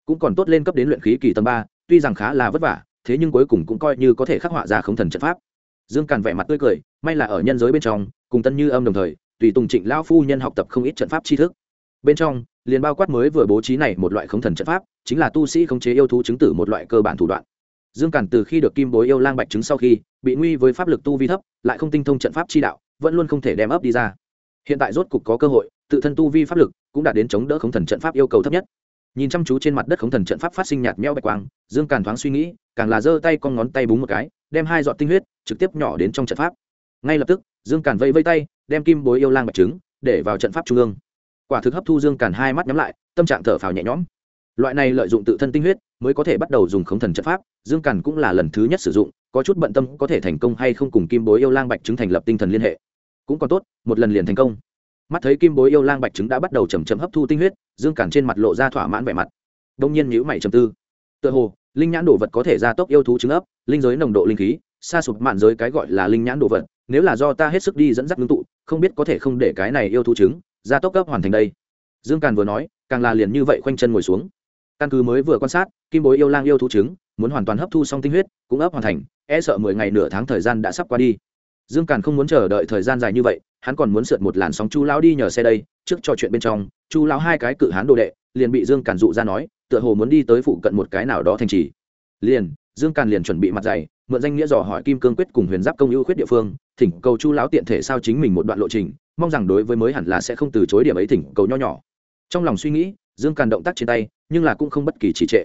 Cũng còn tốt lên cấp đến luyện khí kỳ tầng ba, tuy rằng khá là vất vả, thế nhưng cuối cùng cũng coi như có thể khắc họa ra không thần trận pháp. Dương càn vẻ mặt tươi cười may là ở nhân giới bên trong, cùng tân như âm đồng thời, tùy tùng trịnh lao phu nhân học tập không ít trận pháp tri thức. Bên trong liền bao quát mới vừa bố trí này một loại khống thần trận pháp, chính là tu sĩ khống chế yêu thú chứng tử một loại cơ bản thủ đoạn. Dương cản từ khi được kim bối yêu lang bạch chứng sau khi, bị nguy với pháp lực tu vi thấp, lại không tinh thông trận pháp chi đạo, vẫn luôn không thể đem ấp đi ra. Hiện tại rốt cục có cơ hội, tự thân tu vi pháp lực cũng đạt đến chống đỡ khống thần trận pháp yêu cầu thấp nhất. Nhìn chăm chú trên mặt đất khống thần trận pháp phát sinh nhạt meo bạch quang, dương càn thoáng suy nghĩ, càng là giơ tay con ngón tay búng một cái, đem hai giọt tinh huyết trực tiếp nhỏ đến trong trận pháp ngay lập tức, dương càn vây vây tay, đem kim bối yêu lang bạch trứng để vào trận pháp trung ương. Quả thực hấp thu dương càn hai mắt nhắm lại, tâm trạng thở phào nhẹ nhõm. Loại này lợi dụng tự thân tinh huyết mới có thể bắt đầu dùng khống thần trận pháp, dương càn cũng là lần thứ nhất sử dụng, có chút bận tâm có thể thành công hay không cùng kim bối yêu lang bạch trứng thành lập tinh thần liên hệ. Cũng còn tốt, một lần liền thành công. Mắt thấy kim bối yêu lang bạch trứng đã bắt đầu chầm chậm hấp thu tinh huyết, dương càn trên mặt lộ ra thỏa mãn vẻ mặt. Đông nhiên nhữ mày trầm tư. Tựa hồ, linh nhãn đồ vật có thể gia tốc yêu thú trứng ấp, linh giới nồng độ linh khí xa sụp mạn giới cái gọi là linh nhãn đồ vật nếu là do ta hết sức đi dẫn dắt ngưng tụ, không biết có thể không để cái này yêu thú trứng, gia tốc cấp hoàn thành đây. Dương càn vừa nói, càng là liền như vậy khoanh chân ngồi xuống. Căn cứ mới vừa quan sát, kim bối yêu lang yêu thú trứng, muốn hoàn toàn hấp thu xong tinh huyết, cũng ấp hoàn thành e sợ mười ngày nửa tháng thời gian đã sắp qua đi. Dương càn không muốn chờ đợi thời gian dài như vậy, hắn còn muốn sượt một làn sóng chu lão đi nhờ xe đây, trước trò chuyện bên trong, chu lão hai cái cự hán đồ đệ, liền bị dương càn dụ ra nói, tựa hồ muốn đi tới phụ cận một cái nào đó thành trì. Liền, dương càn liền chuẩn bị mặt dày, mượn danh nghĩa dò hỏi kim cương quyết cùng huyền giáp công ưu khuyết địa phương thỉnh cầu chu lão tiện thể sao chính mình một đoạn lộ trình, mong rằng đối với mới hẳn là sẽ không từ chối điểm ấy thỉnh cầu nho nhỏ. Trong lòng suy nghĩ, dương càn động tác trên tay, nhưng là cũng không bất kỳ trì trệ.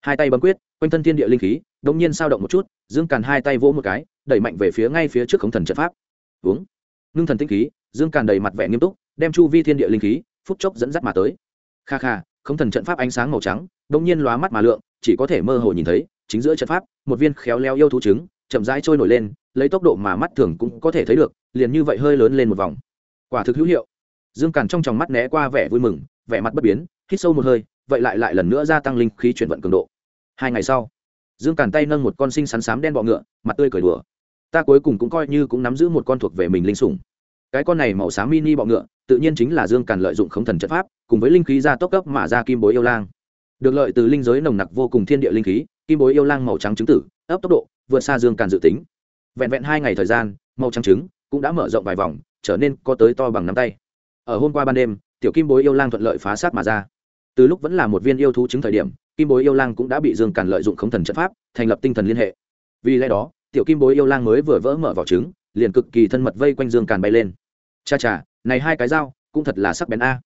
Hai tay bấm quyết, quanh thân thiên địa linh khí, đống nhiên sao động một chút, dương càn hai tay vỗ một cái, đẩy mạnh về phía ngay phía trước khống thần trận pháp. Uống ngưng thần tinh khí, dương càn đầy mặt vẻ nghiêm túc, đem chu vi thiên địa linh khí, phút chốc dẫn dắt mà tới. Kha kha, khống thần trận pháp ánh sáng màu trắng, đống nhiên lóa mắt mà lượng, chỉ có thể mơ hồ nhìn thấy, chính giữa trận pháp, một viên khéo leo yêu thú trứng, chậm rãi trôi nổi lên lấy tốc độ mà mắt thường cũng có thể thấy được, liền như vậy hơi lớn lên một vòng. Quả thực hữu hiệu. Dương càn trong tròng mắt né qua vẻ vui mừng, vẻ mặt bất biến, hít sâu một hơi, vậy lại lại lần nữa gia tăng linh khí chuyển vận cường độ. Hai ngày sau, dương càn tay nâng một con sinh sắn sám đen bọ ngựa, mặt tươi cười đùa. Ta cuối cùng cũng coi như cũng nắm giữ một con thuộc về mình linh sủng. Cái con này màu xám mini bọ ngựa, tự nhiên chính là dương càn lợi dụng khống thần trận pháp, cùng với linh khí gia tốc cấp mà ra kim bối yêu lang. Được lợi từ linh giới nồng nặc vô cùng thiên địa linh khí, kim bối yêu lang màu trắng chứng tử, ấp tốc độ, vượt xa dương càn dự tính vẹn vẹn hai ngày thời gian, màu trắng trứng cũng đã mở rộng vài vòng, trở nên có tới to bằng nắm tay. Ở hôm qua ban đêm, tiểu kim bối yêu lang thuận lợi phá sát mà ra. Từ lúc vẫn là một viên yêu thú trứng thời điểm, kim bối yêu lang cũng đã bị dương càn lợi dụng khống thần trận pháp, thành lập tinh thần liên hệ. Vì lẽ đó, tiểu kim bối yêu lang mới vừa vỡ mở vỏ trứng, liền cực kỳ thân mật vây quanh dương càn bay lên. Cha cha, này hai cái dao, cũng thật là sắc bén a.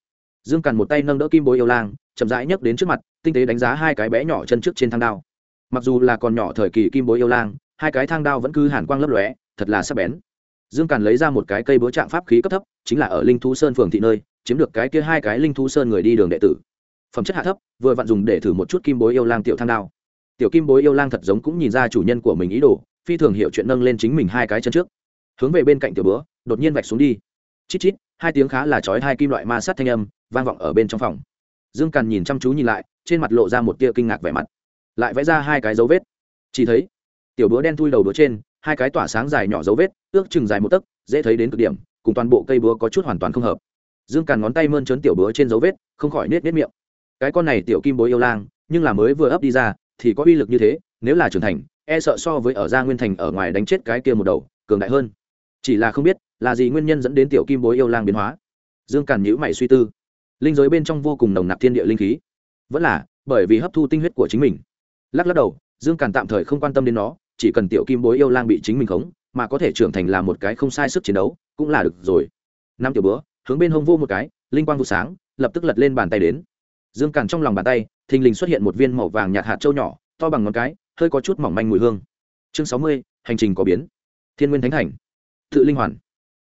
Dương càn một tay nâng đỡ kim bối yêu lang, chậm rãi nhấc đến trước mặt, tinh tế đánh giá hai cái bé nhỏ chân trước trên thang đao. Mặc dù là còn nhỏ thời kỳ kim bối yêu lang hai cái thang đao vẫn cứ hàn quang lấp lóe, thật là sắc bén. Dương càn lấy ra một cái cây búa trạng pháp khí cấp thấp, chính là ở linh thú sơn phường thị nơi, chiếm được cái kia hai cái linh thú sơn người đi đường đệ tử. Phẩm chất hạ thấp, vừa vặn dùng để thử một chút kim bối yêu lang tiểu thang đao. Tiểu kim bối yêu lang thật giống cũng nhìn ra chủ nhân của mình ý đồ, phi thường hiểu chuyện nâng lên chính mình hai cái chân trước. Hướng về bên cạnh tiểu búa, đột nhiên vạch xuống đi. Chít chít, hai tiếng khá là chói hai kim loại ma sát thanh âm, vang vọng ở bên trong phòng. Dương càn nhìn chăm chú nhìn lại, trên mặt lộ ra một tia kinh ngạc vẻ mặt. Lại vẽ ra hai cái dấu vết. Chỉ thấy tiểu búa đen thui đầu búa trên, hai cái tỏa sáng dài nhỏ dấu vết, ước chừng dài một tấc, dễ thấy đến cực điểm, cùng toàn bộ cây búa có chút hoàn toàn không hợp. Dương càn ngón tay mơn trớn tiểu búa trên dấu vết, không khỏi nết nết miệng. Cái con này tiểu kim bối yêu lang, nhưng là mới vừa ấp đi ra, thì có uy lực như thế, nếu là trưởng thành e sợ so với ở gia nguyên thành ở ngoài đánh chết cái kia một đầu, cường đại hơn. Chỉ là không biết, là gì nguyên nhân dẫn đến tiểu kim bối yêu lang biến hóa. Dương càn nhữ mày suy tư. Linh giới bên trong vô cùng nồng nặc thiên địa linh khí. Vẫn là bởi vì hấp thu tinh huyết của chính mình. Lắc lắc đầu, dương càn tạm thời không quan tâm đến nó chỉ cần tiểu kim bối yêu lang bị chính mình khống, mà có thể trưởng thành là một cái không sai sức chiến đấu, cũng là được rồi. Năm tiểu bữa, hướng bên hông vô một cái, linh quang vụ sáng, lập tức lật lên bàn tay đến. Dương càn trong lòng bàn tay, thình lình xuất hiện một viên màu vàng nhạt hạt trâu nhỏ, to bằng ngón cái, hơi có chút mỏng manh mùi hương. Chương sáu mươi, hành trình có biến. Thiên nguyên thánh thành. Tự linh hoàn.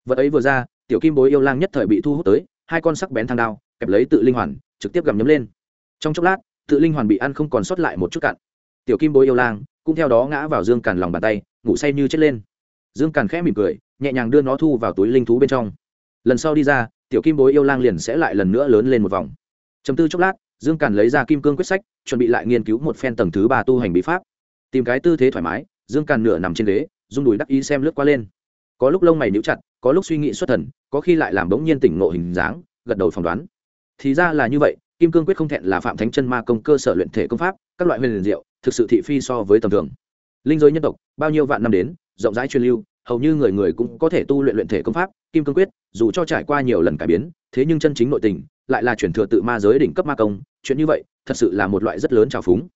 Vật ấy vừa ra, tiểu kim bối yêu lang nhất thời bị thu hút tới, hai con sắc bén thang đao, kẹp lấy tự linh hoàn, trực tiếp gặm nhấm lên. Trong chốc lát, tự linh hoàn bị ăn không còn sót lại một chút cạn. Tiểu kim bối yêu lang cũng theo đó ngã vào dương càn lòng bàn tay, ngủ say như chết lên. Dương càn khẽ mỉm cười, nhẹ nhàng đưa nó thu vào túi linh thú bên trong. Lần sau đi ra, tiểu kim bối yêu lang liền sẽ lại lần nữa lớn lên một vòng. Chấm tư chốc lát, dương càn lấy ra kim cương quyết sách, chuẩn bị lại nghiên cứu một phen tầng thứ ba tu hành bí pháp. Tìm cái tư thế thoải mái, dương càn nửa nằm trên ghế, rung đùi đắc ý xem lướt qua lên. Có lúc lông mày níu chặt, có lúc suy nghĩ xuất thần, có khi lại làm bỗng nhiên tỉnh ngộ hình dáng, gật đầu phỏng đoán. Thì ra là như vậy, kim cương quyết không thẹn là phạm thánh chân ma công cơ sở luyện thể công pháp, các loại huyền liền diệu thực sự thị phi so với tầm thường. Linh giới nhân tộc, bao nhiêu vạn năm đến, rộng rãi truyền lưu, hầu như người người cũng có thể tu luyện luyện thể công pháp, kim cương quyết, dù cho trải qua nhiều lần cải biến, thế nhưng chân chính nội tình lại là chuyển thừa tự ma giới đỉnh cấp ma công, chuyện như vậy thật sự là một loại rất lớn trào phúng.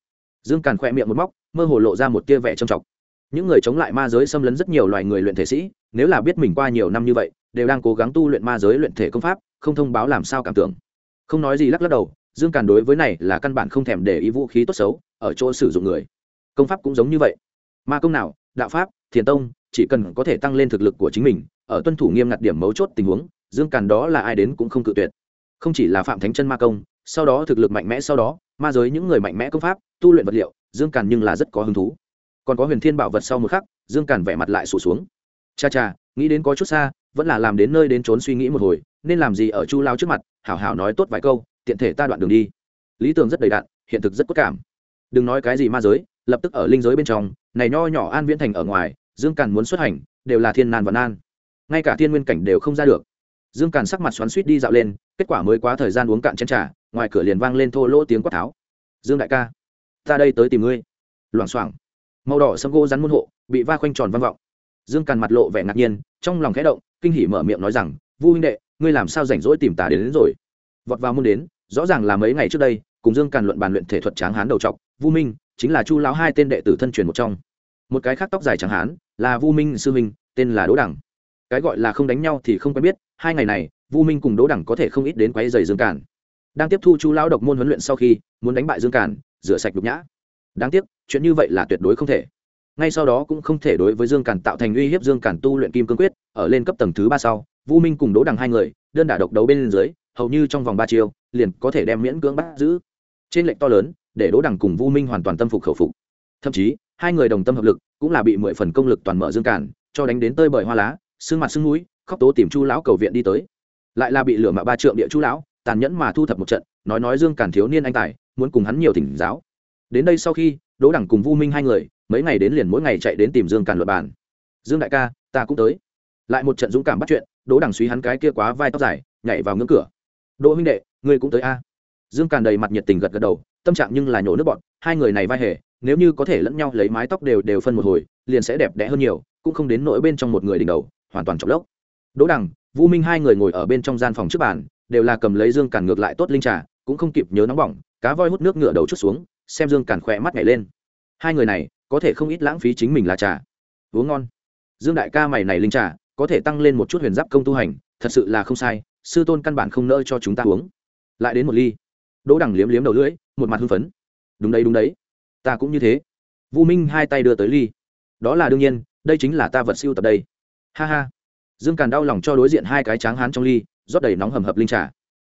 Dương càn khoe miệng một móc, mơ hồ lộ ra một tia vẻ trầm trọng. Những người chống lại ma giới xâm lấn rất nhiều loài người luyện thể sĩ, nếu là biết mình qua nhiều năm như vậy, đều đang cố gắng tu luyện ma giới luyện thể công pháp, không thông báo làm sao cảm tưởng. Không nói gì lắc lắc đầu dương càn đối với này là căn bản không thèm để ý vũ khí tốt xấu, ở chỗ sử dụng người. Công pháp cũng giống như vậy. Ma công nào, đạo pháp, thiền tông, chỉ cần có thể tăng lên thực lực của chính mình, ở tuân thủ nghiêm ngặt điểm mấu chốt tình huống, dương càn đó là ai đến cũng không cự tuyệt. Không chỉ là phạm thánh chân ma công, sau đó thực lực mạnh mẽ sau đó, ma giới những người mạnh mẽ công pháp, tu luyện vật liệu, dương càn nhưng là rất có hứng thú. Còn có huyền thiên bảo vật sau một khắc, dương càn vẻ mặt lại sụt xuống. Cha cha, nghĩ đến có chút xa, vẫn là làm đến nơi đến trốn suy nghĩ một hồi, nên làm gì ở chu lao trước mặt, hảo hảo nói tốt vài câu tiện thể ta đoạn đường đi. Lý tưởng rất đầy đạn hiện thực rất cốt cảm. Đừng nói cái gì ma giới lập tức ở linh giới bên trong này nho nhỏ an viễn thành ở ngoài dương càn muốn xuất hành đều là thiên nan và nan. Ngay cả thiên nguyên cảnh đều không ra được. Dương càn sắc mặt xoắn suýt đi dạo lên kết quả mới quá thời gian uống cạn chén t r à ngoài cửa liền vang lên thô lỗ tiếng quát tháo. Dương đại ca ta đây tới tìm ngươi. Loảng xoảng. Màu đỏ sâm gỗ rắn môn hộ bị va khoanh tròn vang vọng. Dương càn mặt lộ vẻ ngạc nhiên trong lòng khẽ động kinh hỉ mở miệng nói rằng vu huynh đệ ngươi làm sao rảnh rỗi tìm ta đến, đến rồi? Vọt vào môn đến rõ ràng là mấy ngày trước đây, cùng dương càn luận bàn luyện thể thuật tráng hán đầu trọc, vu minh, chính là chu lão hai tên đệ tử thân truyền một trong. Một cái khác tóc dài tráng hán, là vu minh sư minh tên là đỗ đẳng cái gọi là không đánh nhau thì không quen biết, hai ngày này, vu minh cùng đỗ đẳng có thể không ít đến quấy giày dương càn. Đang tiếp thu chu lão độc môn huấn luyện sau khi, muốn đánh bại dương càn, rửa sạch đục nhã. Đáng tiếc, chuyện như vậy là tuyệt đối không thể. Ngay sau đó cũng không thể đối với dương càn tạo thành uy hiếp dương càn tu luyện kim cương quyết, ở lên cấp tầng thứ ba sau, vu minh cùng đỗ đằng hai người, đơn đả độc đấu bên dưới hầu như trong vòng ba chiêu, liền có thể đem miễn cưỡng bắt giữ. Trên lệnh to lớn, để đỗ đằng cùng vu minh hoàn toàn tâm phục khẩu phục. Thậm chí, hai người đồng tâm hợp lực, cũng là bị mười phần công lực toàn mở dương cản, cho đánh đến tơi bời hoa lá xương mặt xương núi, khóc tố tìm chu lão cầu viện đi tới. Lại là bị lửa mạ ba trượng địa chu lão, tàn nhẫn mà thu thập một trận, nói nói dương cản thiếu niên anh tài, muốn cùng hắn nhiều thỉnh giáo. Đến đây sau khi, đỗ đẳng cùng vu minh hai người, mấy ngày đến liền mỗi ngày chạy đến tìm dương cản luật bàn. Dương đại ca, ta cũng tới. Lại một trận dũng cảm bắt chuyện, đỗ đẳng suy hắn cái kia quá vai tóc dài, nhảy vào ngưỡng cửa đỗ huynh đệ, ngươi cũng tới a. Dương càn đầy mặt nhiệt tình gật gật đầu, tâm trạng nhưng là nhổ nước bọn hai người này vai hề, nếu như có thể lẫn nhau lấy mái tóc đều đều phân một hồi, liền sẽ đẹp đẽ hơn nhiều, cũng không đến nỗi bên trong một người đỉnh đầu, hoàn toàn trọng lốc. Đỗ đằng, vũ minh hai người ngồi ở bên trong gian phòng trước bàn, đều là cầm lấy dương càn ngược lại tốt linh trà, cũng không kịp nhớ nóng bỏng, cá voi hút nước ngựa đầu chút xuống, xem dương càn khỏe mắt nhảy lên. Hai người này, có thể không ít lãng phí chính mình là trà. Uống ngon. Dương đại ca mày này linh trà, có thể tăng lên một chút huyền giáp công tu hành, thật sự là không sai sư tôn căn bản không nỡ cho chúng ta uống. Lại đến một ly. Đỗ đằng liếm liếm đầu lưỡi, một mặt hưng phấn. Đúng đấy đúng đấy. Ta cũng như thế. Vu minh hai tay đưa tới ly. Đó là đương nhiên, đây chính là ta vật siêu tập đây. Ha ha. Dương càn đau lòng cho đối diện hai cái tráng hán trong ly, rót đầy nóng hầm hập linh trà.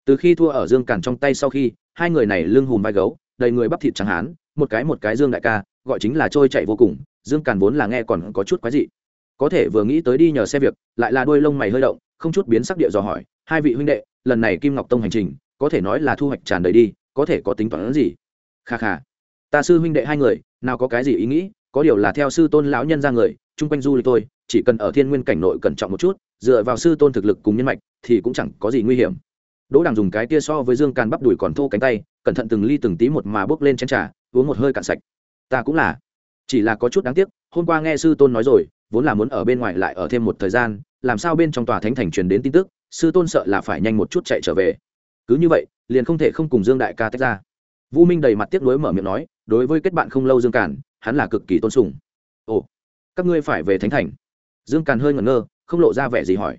Từ khi thua ở dương càn trong tay sau khi, hai người này lưng hùm vai gấu, đầy người bắp thịt tráng hán, một cái một cái dương đại ca, gọi chính là trôi chạy vô cùng, dương càn vốn là nghe còn có chút quái dị. Có thể vừa nghĩ tới đi nhờ xe việc, lại là đôi lông mày hơi động không chút biến sắc địa dò hỏi, hai vị huynh đệ, lần này kim ngọc tông hành trình, có thể nói là thu hoạch tràn đầy đi, có thể có tính toán gì? Kha kha, ta sư huynh đệ hai người, nào có cái gì ý nghĩ, có điều là theo sư tôn lão nhân ra người, chung quanh du lịch tôi chỉ cần ở thiên nguyên cảnh nội cẩn trọng một chút, dựa vào sư tôn thực lực cùng nhân mạch, thì cũng chẳng có gì nguy hiểm. Đỗ đằng dùng cái tia so với dương càn bắp đùi còn thô cánh tay, cẩn thận từng ly từng tí một mà bước lên chén trà, uống một hơi cạn sạch. Ta cũng là, chỉ là có chút đáng tiếc, hôm qua nghe sư tôn nói rồi vốn là muốn ở bên ngoài lại ở thêm một thời gian làm sao bên trong tòa thánh thành truyền đến tin tức sư tôn sợ là phải nhanh một chút chạy trở về. Cứ như vậy liền không thể không cùng dương đại ca tách ra. Vũ minh đầy mặt tiếc nuối mở miệng nói đối với kết bạn không lâu dương càn, hắn là cực kỳ tôn sùng. Ồ các ngươi phải về thánh thành. Dương càn hơi ngẩn ngơ không lộ ra vẻ gì hỏi.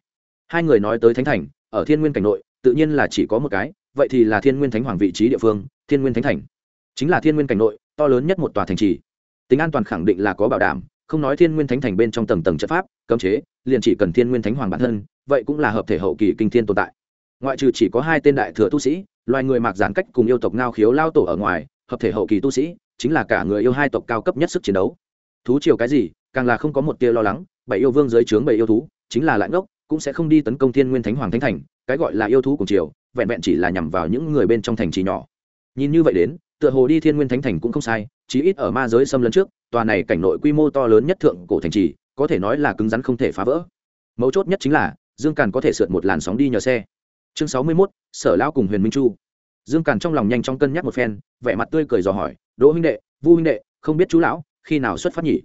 Hai người nói tới thánh thành ở thiên nguyên cảnh nội tự nhiên là chỉ có một cái vậy thì là thiên nguyên thánh hoàng vị trí địa phương thiên nguyên thánh thành. Chính là thiên nguyên cảnh nội to lớn nhất một tòa thành trì. Tính an toàn khẳng định là có bảo đảm không nói thiên nguyên thánh thành bên trong tầng tầng chất pháp cấm chế liền chỉ cần thiên nguyên thánh hoàng bản thân vậy cũng là hợp thể hậu kỳ kinh thiên tồn tại. Ngoại trừ chỉ có hai tên đại thừa tu sĩ loài người mạc giản cách cùng yêu tộc ngao khiếu lao tổ ở ngoài hợp thể hậu kỳ tu sĩ chính là cả người yêu hai tộc cao cấp nhất sức chiến đấu. Thú chiều cái gì càng là không có một tia lo lắng bảy yêu vương dưới trướng bảy yêu thú chính là lãnh gốc cũng sẽ không đi tấn công thiên nguyên thánh hoàng thánh thành cái gọi là yêu thú cùng chiều, vẹn vẹn chỉ là nhằm vào những người bên trong thành trì nhỏ. Nhìn như vậy đến tựa hồ đi thiên nguyên thánh thành cũng không sai chí ít ở ma giới xâm lấn trước tòa này cảnh nội quy mô to lớn nhất thượng cổ thành trì, có thể nói là cứng rắn không thể phá vỡ. Mấu chốt nhất chính là, dương càn có thể sượt một làn sóng đi nhờ xe. Chương sáu mươi mốt, sở lão cùng huyền minh chu. Dương càn trong lòng nhanh chóng cân nhắc một phen, vẻ mặt tươi cười dò hỏi, đỗ huynh đệ, vu huynh đệ, không biết chú lão, khi nào xuất phát nhỉ?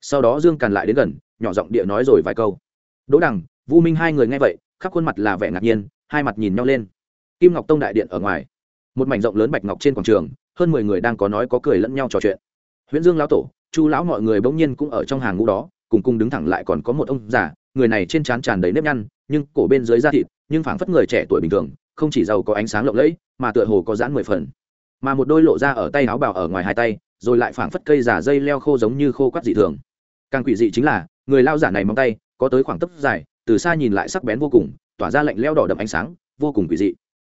Sau đó dương càn lại đến gần, nhỏ giọng địa nói rồi vài câu. Đỗ đằng, vu minh hai người nghe vậy, khắp khuôn mặt là vẻ ngạc nhiên, hai mặt nhìn nhau lên. Kim ngọc tông đại điện ở ngoài. Một mảnh rộng lớn bạch ngọc trên quảng trường, hơn mười người đang có nói có cười lẫn nhau trò chuyện. Huyễn dương lão tổ chu lão mọi người bỗng nhiên cũng ở trong hàng ngũ đó, cùng cùng đứng thẳng lại còn có một ông già, người này trên trán tràn đầy nếp nhăn, nhưng cổ bên dưới da thịt, nhưng phảng phất người trẻ tuổi bình thường, không chỉ giàu có ánh sáng lộng lẫy, mà tựa hồ có giãn mười phần. Mà một đôi lộ ra ở tay áo bào ở ngoài hai tay, rồi lại phảng phất cây giả dây leo khô giống như khô quắt dị thường. Càng quỷ dị chính là, người lao giả này móng tay, có tới khoảng tấc dài, từ xa nhìn lại sắc bén vô cùng, tỏa ra lạnh leo đỏ đậm ánh sáng, vô cùng quỷ dị.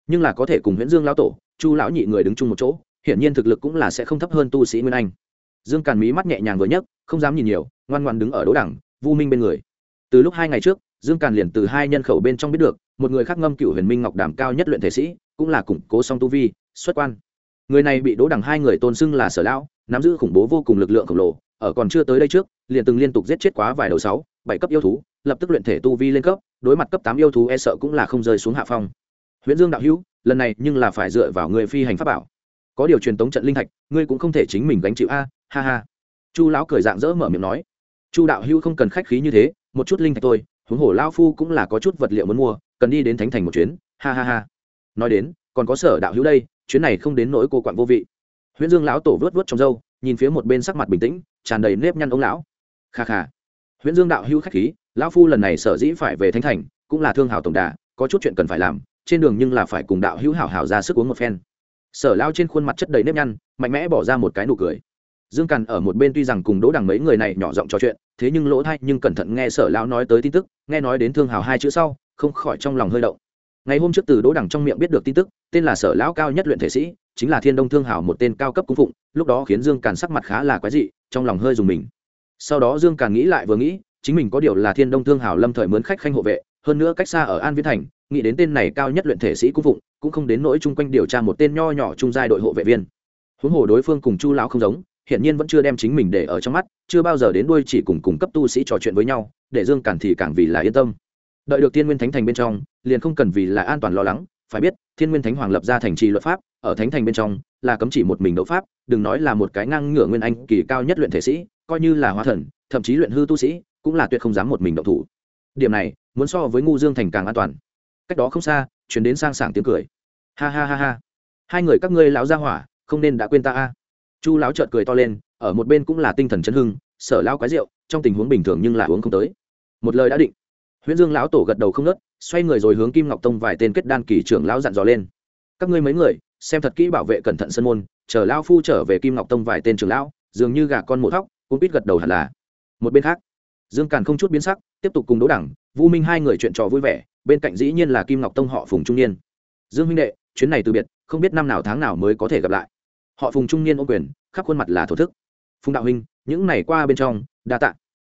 Nhưng là có thể cùng huyễn dương lão tổ, chu lão nhị người đứng chung một chỗ, hiển nhiên thực lực cũng là sẽ không thấp hơn tu sĩ nguyên anh dương càn mí mắt nhẹ nhàng vừa nhấc, không dám nhìn nhiều, ngoan ngoan đứng ở đỗ đẳng vu minh bên người. Từ lúc hai ngày trước, dương càn liền từ hai nhân khẩu bên trong biết được, một người khác ngâm cựu huyền minh ngọc đàm cao nhất luyện thể sĩ, cũng là củng cố song tu vi, xuất quan. Người này bị đỗ đẳng hai người tôn xưng là sở lão, nắm giữ khủng bố vô cùng lực lượng khổng lồ, ở còn chưa tới đây trước, liền từng liên tục giết chết quá vài đầu sáu, bảy cấp yêu thú, lập tức luyện thể tu vi lên cấp, đối mặt cấp tám yêu thú e sợ cũng là không rơi xuống hạ phong. Huyễn dương đạo hữu, lần này nhưng là phải dựa vào người phi hành pháp bảo. Có điều truyền tống trận linh thạch, ngươi cũng không thể chính mình gánh chịu a ha ha. Chu lão cười dạng dỡ mở miệng nói. Chu đạo hữu không cần khách khí như thế một chút linh thạch tôi, huống hồ lão phu cũng là có chút vật liệu muốn mua cần đi đến thánh thành một chuyến ha ha ha. Nói đến còn có sở đạo hữu đây chuyến này không đến nỗi cô quặn vô vị. Huyễn dương lão tổ vớt vớt trong râu nhìn phía một bên sắc mặt bình tĩnh tràn đầy nếp nhăn ông lão. Kha kha. Huyễn dương đạo hữu khách khí lão phu lần này sở dĩ phải về thánh thành cũng là thương hào tổng đà có chút chuyện cần phải làm trên đường nhưng là phải cùng đạo hữu hảo hảo ra sức uống một phen. Sở lao trên khuôn mặt chất đầy nếp nhăn mạnh mẽ bỏ ra một cái nụ cười dương càn ở một bên tuy rằng cùng đỗ đằng mấy người này nhỏ giọng trò chuyện, thế nhưng lỗ thay nhưng cẩn thận nghe sở lão nói tới tin tức, nghe nói đến thương hào hai chữ sau, không khỏi trong lòng hơi động. Ngày hôm trước từ đỗ đằng trong miệng biết được tin tức, tên là sở lão cao nhất luyện thể sĩ, chính là thiên đông thương hào một tên cao cấp cung phụng, lúc đó khiến dương càn sắc mặt khá là quái dị, trong lòng hơi dùng mình. Sau đó dương càn nghĩ lại vừa nghĩ, chính mình có điều là thiên đông thương hào lâm thời mướn khách khanh hộ vệ, hơn nữa cách xa ở an viễn thành, nghĩ đến tên này cao nhất luyện thể sĩ cung phụng, cũng không đến nỗi chung quanh điều tra một tên nho nhỏ trung giai đội hộ vệ viên. Huống hồ đối phương cùng chu lão không giống hiện nhiên vẫn chưa đem chính mình để ở trong mắt, chưa bao giờ đến đuôi chỉ cùng cùng cấp tu sĩ trò chuyện với nhau, để dương cản thì càng vì là yên tâm. Đợi được thiên nguyên thánh thành bên trong, liền không cần vì là an toàn lo lắng, phải biết, thiên nguyên thánh hoàng lập ra thành trì luật pháp, ở thánh thành bên trong, là cấm chỉ một mình đấu pháp, đừng nói là một cái ngang ngửa nguyên anh kỳ cao nhất luyện thể sĩ, coi như là hóa thần, thậm chí luyện hư tu sĩ, cũng là tuyệt không dám một mình động thủ. Điểm này, muốn so với ngu dương thành càng an toàn. Cách đó không xa, chuyển đến sang sảng tiếng cười. Ha ha ha ha. Hai người các ngươi lão gia hỏa, không nên đã quên ta a chu lão trợt cười to lên, ở một bên cũng là tinh thần chấn hưng, sở lão quái rượu, trong tình huống bình thường nhưng lại uống không tới. Một lời đã định. Huyễn dương lão tổ gật đầu không nớt, xoay người rồi hướng kim ngọc tông vài tên kết đan kỳ trưởng lão dặn dò lên. Các ngươi mấy người, xem thật kỹ bảo vệ cẩn thận sân môn, chờ lão phu trở về kim ngọc tông vài tên trưởng lão, dường như gà con mổ thóc, cũng biết gật đầu hẳn là. Một bên khác, dương càn không chút biến sắc, tiếp tục cùng đỗ đẳng vũ minh hai người chuyện trò vui vẻ, bên cạnh dĩ nhiên là kim ngọc tông họ phùng trung niên. Dương huynh đệ, chuyến này từ biệt, không biết năm nào tháng nào mới có thể gặp lại họ phùng trung niên ô quyền, khắp khuôn mặt là thổ thức. Phùng đạo huynh, những này qua bên trong, đa tạ.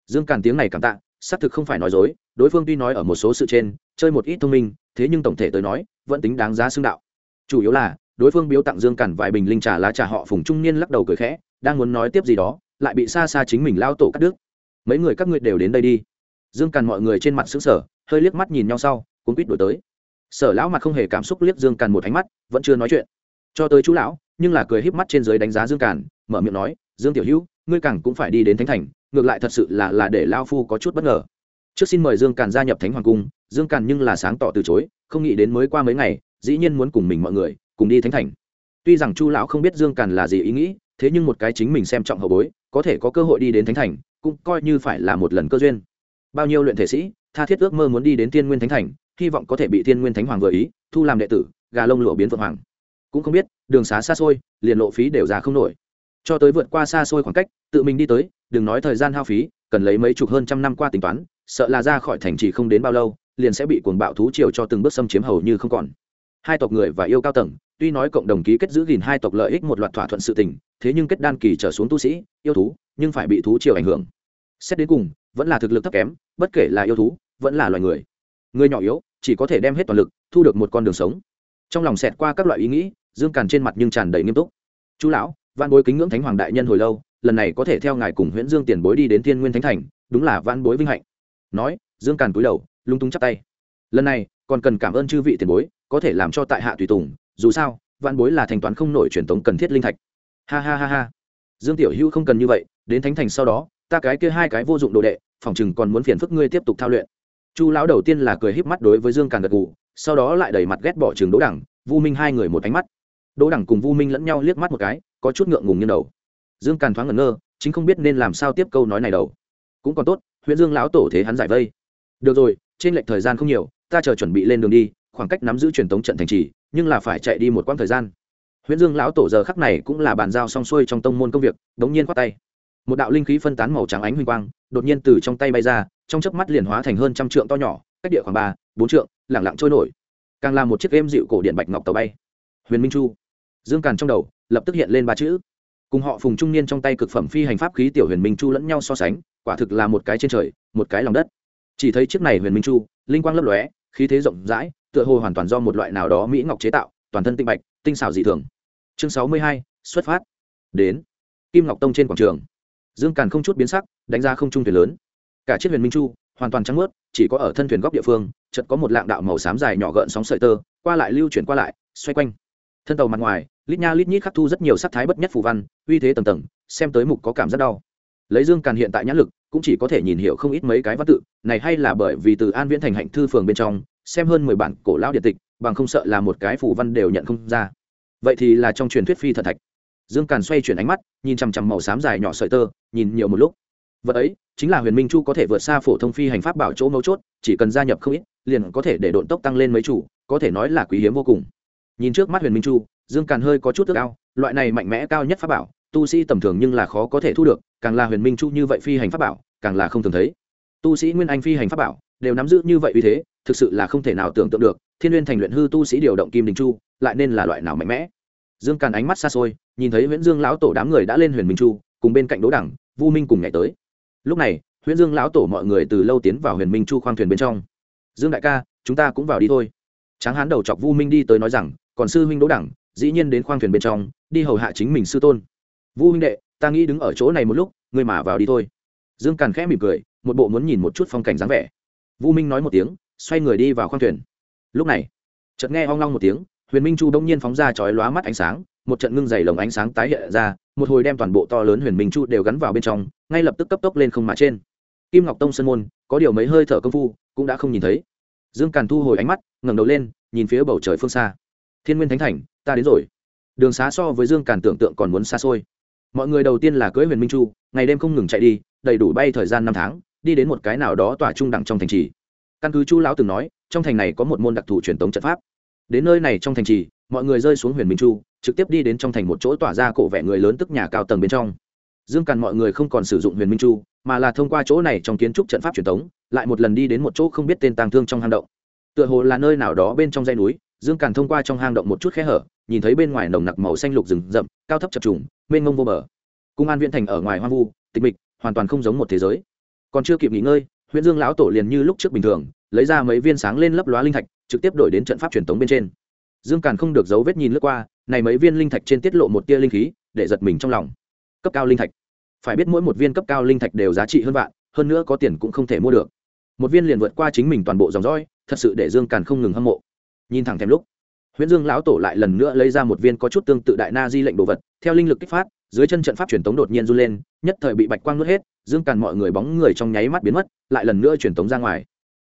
Dương càn tiếng này cảm tạ, xác thực không phải nói dối, đối phương tuy nói ở một số sự trên, chơi một ít thông minh, thế nhưng tổng thể tới nói, vẫn tính đáng giá xương đạo. Chủ yếu là, đối phương biếu tặng dương càn vài bình linh trà lá trà họ phùng trung niên lắc đầu cười khẽ, đang muốn nói tiếp gì đó, lại bị xa xa chính mình lao tổ cắt đứt. Mấy người các ngươi đều đến đây đi. Dương càn mọi người trên mặt xứng sở hơi liếc mắt nhìn nhau sau, cuốn quýt đổi tới. Sở lão mặt không hề cảm xúc liếc dương càn một ánh mắt, vẫn chưa nói chuyện. Cho tới chú lão nhưng là cười híp mắt trên dưới đánh giá dương càn, mở miệng nói, dương tiểu hữu, ngươi càng cũng phải đi đến thánh thành, ngược lại thật sự là là để lao phu có chút bất ngờ. Trước xin mời dương càn gia nhập thánh hoàng cung, dương càn nhưng là sáng tỏ từ chối, không nghĩ đến mới qua mấy ngày, dĩ nhiên muốn cùng mình mọi người, cùng đi thánh thành. Tuy rằng chu lão không biết dương càn là gì ý nghĩ, thế nhưng một cái chính mình xem trọng hậu bối, có thể có cơ hội đi đến thánh thành, cũng coi như phải là một lần cơ duyên. Bao nhiêu luyện thể sĩ, tha thiết ước mơ muốn đi đến tiên nguyên thánh thành, hy vọng có thể bị tiên nguyên thánh hoàng vừa ý, thu làm đệ tử, gà lông lụa biến vượng hoàng cũng không biết, đường xá xa xôi, liền lộ phí đều ra không nổi. Cho tới vượt qua xa xôi khoảng cách, tự mình đi tới, đừng nói thời gian hao phí, cần lấy mấy chục hơn trăm năm qua tính toán, sợ là ra khỏi thành trì không đến bao lâu, liền sẽ bị cuồng bạo thú triều cho từng bước xâm chiếm hầu như không còn. Hai tộc người và yêu cao tầng, tuy nói cộng đồng ký kết giữ gìn hai tộc lợi ích một loạt thỏa thuận sự tình, thế nhưng kết đan kỳ trở xuống tu sĩ, yêu thú, nhưng phải bị thú triều ảnh hưởng. Xét đến cùng, vẫn là thực lực thấp kém, bất kể là yêu thú, vẫn là loài người. Người nhỏ yếu, chỉ có thể đem hết toàn lực, thu được một con đường sống. Trong lòng xẹt qua các loại ý nghĩ dương càn trên mặt nhưng tràn đầy nghiêm túc. Chú lão văn bối kính ngưỡng thánh hoàng đại nhân hồi lâu, lần này có thể theo ngài cùng huyễn dương tiền bối đi đến thiên nguyên thánh thành, đúng là văn bối vinh hạnh. Nói, dương càn cúi đầu, lung tung chắp tay. Lần này, còn cần cảm ơn chư vị tiền bối, có thể làm cho tại hạ tùy tùng, dù sao văn bối là thanh toán không nổi truyền thống cần thiết linh thạch. Ha ha ha ha. Dương tiểu hữu không cần như vậy, đến thánh thành sau đó, ta cái kia hai cái vô dụng đồ đệ, phòng chừng còn muốn phiền phức ngươi tiếp tục thao luyện. Chu lão đầu tiên là cười híp mắt đối với dương càn gật gù, sau đó lại đẩy mặt ghét bỏ trường đỗ đẳng, vu minh hai người một ánh mắt đỗ đẳng cùng vu minh lẫn nhau liếc mắt một cái, có chút ngượng ngùng như đầu. Dương càn thoáng ngẩn ngơ, chính không biết nên làm sao tiếp câu nói này đầu. Cũng còn tốt huyện dương lão tổ thế hắn giải vây. Được rồi, trên lệch thời gian không nhiều, ta chờ chuẩn bị lên đường đi, khoảng cách nắm giữ truyền thống trận thành trì, nhưng là phải chạy đi một quãng thời gian. Huyện dương lão tổ giờ khắc này cũng là bàn giao xong xuôi trong tông môn công việc, đống nhiên khoát tay. Một đạo linh khí phân tán màu trắng ánh huỳnh quang, đột nhiên từ trong tay bay ra, trong chớp mắt liền hóa thành hơn trăm trượng to nhỏ, cách địa khoảng ba, bốn trượng lẳng lặng trôi nổi. Càng là một chiếc êm dịu cổ điện bạch ngọc tàu bay. Huyền minh chu dương càn trong đầu lập tức hiện lên ba chữ. Cùng họ phùng trung niên trong tay cực phẩm phi hành pháp khí tiểu huyền minh chu lẫn nhau so sánh, quả thực là một cái trên trời, một cái lòng đất. Chỉ thấy chiếc này huyền minh chu, linh quang lấp lóe, khí thế rộng rãi, tựa hồ hoàn toàn do một loại nào đó mỹ ngọc chế tạo, toàn thân tinh bạch, tinh xảo dị thường. Chương sáu mươi hai, xuất phát. Đến. Kim ngọc tông trên quảng trường. Dương càn không chút biến sắc, đánh ra không trung thuyền lớn. Cả chiếc huyền minh chu hoàn toàn trắng ướt chỉ có ở thân thuyền góc địa phương, chợt có một lạng đạo màu xám dài nhỏ gợn sóng sợi tơ, qua lại lưu chuyển qua lại, xoay quanh thân tàu mặt ngoài, lít nha lít nhít khắc thu rất nhiều sắc thái bất nhất phù văn, uy thế tầng tầng, xem tới mục có cảm rất đau. Lấy dương càn hiện tại nhãn lực, cũng chỉ có thể nhìn hiểu không ít mấy cái văn tự, này hay là bởi vì từ an viễn thành hạnh thư phường bên trong, xem hơn mười bản cổ lão điện tịch, bằng không sợ là một cái phù văn đều nhận không ra. Vậy thì là trong truyền thuyết phi thần thạch. Dương càn xoay chuyển ánh mắt, nhìn chằm chằm màu xám dài nhỏ sợi tơ, nhìn nhiều một lúc. Vật ấy, chính là huyền minh chu có thể vượt xa phổ thông phi hành pháp bảo chỗ mấu chốt, chỉ cần gia nhập không ít, liền có thể để độn tốc tăng lên mấy chủ, có thể nói là quý hiếm vô cùng nhìn trước mắt huyền minh chu, dương càn hơi có chút ước ao, loại này mạnh mẽ cao nhất pháp bảo, tu sĩ tầm thường nhưng là khó có thể thu được, càng là huyền minh chu như vậy phi hành pháp bảo, càng là không thường thấy. Tu sĩ nguyên anh phi hành pháp bảo, đều nắm giữ như vậy uy thế, thực sự là không thể nào tưởng tượng được, thiên n thành luyện hư tu sĩ điều động kim đình chu, lại nên là loại nào mạnh mẽ. Dương càn ánh mắt xa xôi, nhìn thấy nguyễn dương lão tổ đám người đã lên huyền minh chu, cùng bên cạnh đỗ đẳng, vu minh cùng ngày tới. Lúc này nguyễn dương lão tổ mọi người từ lâu tiến vào huyền minh chu khoang thuyền bên trong. Dương đại ca, chúng ta cũng vào đi thôi. Tráng hán đầu chọc vu minh đi tới nói rằng còn sư huynh đỗ đẳng, dĩ nhiên đến khoang thuyền bên trong, đi hầu hạ chính mình sư tôn. Vu huynh đệ, ta nghĩ đứng ở chỗ này một lúc, ngươi mà vào đi thôi. Dương càn khẽ mỉm cười, một bộ muốn nhìn một chút phong cảnh dáng vẻ. Vu minh nói một tiếng, xoay người đi vào khoang thuyền. Lúc này, chợt nghe hoang long một tiếng, huyền minh chu đông nhiên phóng ra chói lóa mắt ánh sáng, một trận ngưng dày lồng ánh sáng tái hiện ra, một hồi đem toàn bộ to lớn huyền minh chu đều gắn vào bên trong, ngay lập tức cấp tốc lên không mà trên. Kim ngọc tông sơn môn, có điều mấy hơi thở công phu, cũng đã không nhìn thấy. Dương càn thu hồi ánh mắt, ngẩng đầu lên, nhìn phía bầu trời phương xa thiên nguyên thánh thành, ta đến rồi. Đường xá so với dương càn tưởng tượng còn muốn xa xôi. Mọi người đầu tiên là cưới huyền minh chu, ngày đêm không ngừng chạy đi, đầy đủ bay thời gian năm tháng, đi đến một cái nào đó tỏa trung đẳng trong thành trì. Căn cứ chu lão từng nói, trong thành này có một môn đặc thù truyền thống trận pháp. Đến nơi này trong thành trì, mọi người rơi xuống huyền minh chu, trực tiếp đi đến trong thành một chỗ tỏa ra cổ vẻ người lớn tức nhà cao tầng bên trong. Dương càn mọi người không còn sử dụng huyền minh chu, mà là thông qua chỗ này trong kiến trúc trận pháp truyền thống lại một lần đi đến một chỗ không biết tên tàng thương trong hang động. Tựa hồ là nơi nào đó bên trong dãy núi dương càn thông qua trong hang động một chút khe hở, nhìn thấy bên ngoài nồng nặc màu xanh lục rừng rậm, cao thấp chập trùng, mênh mông vô bờ. Cung an viễn thành ở ngoài hoang vu, tịch mịch, hoàn toàn không giống một thế giới. Còn chưa kịp nghỉ ngơi huyện dương lão tổ liền như lúc trước bình thường, lấy ra mấy viên sáng lên lấp lóa linh thạch, trực tiếp đổi đến trận pháp truyền tống bên trên. Dương càn không được dấu vết nhìn lướt qua, này mấy viên linh thạch trên tiết lộ một tia linh khí, để giật mình trong lòng. Cấp cao linh thạch. Phải biết mỗi một viên cấp cao linh thạch đều giá trị hơn vạn, hơn nữa có tiền cũng không thể mua được. Một viên liền vượt qua chính mình toàn bộ dòng dõi, thật sự để dương càn không ngừng hâm mộ nhìn thẳng thèm lúc. Huyễn dương lão tổ lại lần nữa lấy ra một viên có chút tương tự đại na di lệnh đồ vật, theo linh lực kích phát, dưới chân trận pháp truyền tống đột nhiên run lên, nhất thời bị bạch quang nuốt hết, dương càn mọi người bóng người trong nháy mắt biến mất, lại lần nữa truyền tống ra ngoài.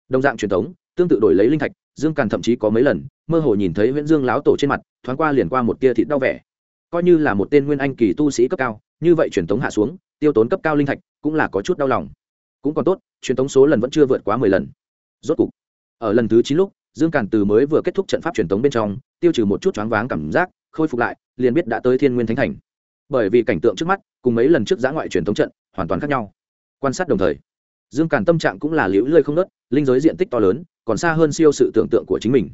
Đồng dạng truyền tống, tương tự đổi lấy linh thạch, dương càn thậm chí có mấy lần, mơ hồ nhìn thấy huyễn dương lão tổ trên mặt, thoáng qua liền qua một tia thịt đau vẻ. Coi như là một tên nguyên anh kỳ tu sĩ cấp cao, như vậy truyền tống hạ xuống, tiêu tốn cấp cao linh thạch cũng là có chút đau lòng. Cũng còn tốt, truyền tống số lần vẫn chưa vượt quá mười lần. Rốt cục, ở lần thứ chín lúc dương càn từ mới vừa kết thúc trận pháp truyền thống bên trong, tiêu trừ một chút choáng váng cảm giác, khôi phục lại, liền biết đã tới thiên nguyên thánh thành. Bởi vì cảnh tượng trước mắt, cùng mấy lần trước giã ngoại truyền thống trận, hoàn toàn khác nhau. Quan sát đồng thời, dương càn tâm trạng cũng là liễu lơi không nớt linh giới diện tích to lớn, còn xa hơn siêu sự tưởng tượng của chính mình.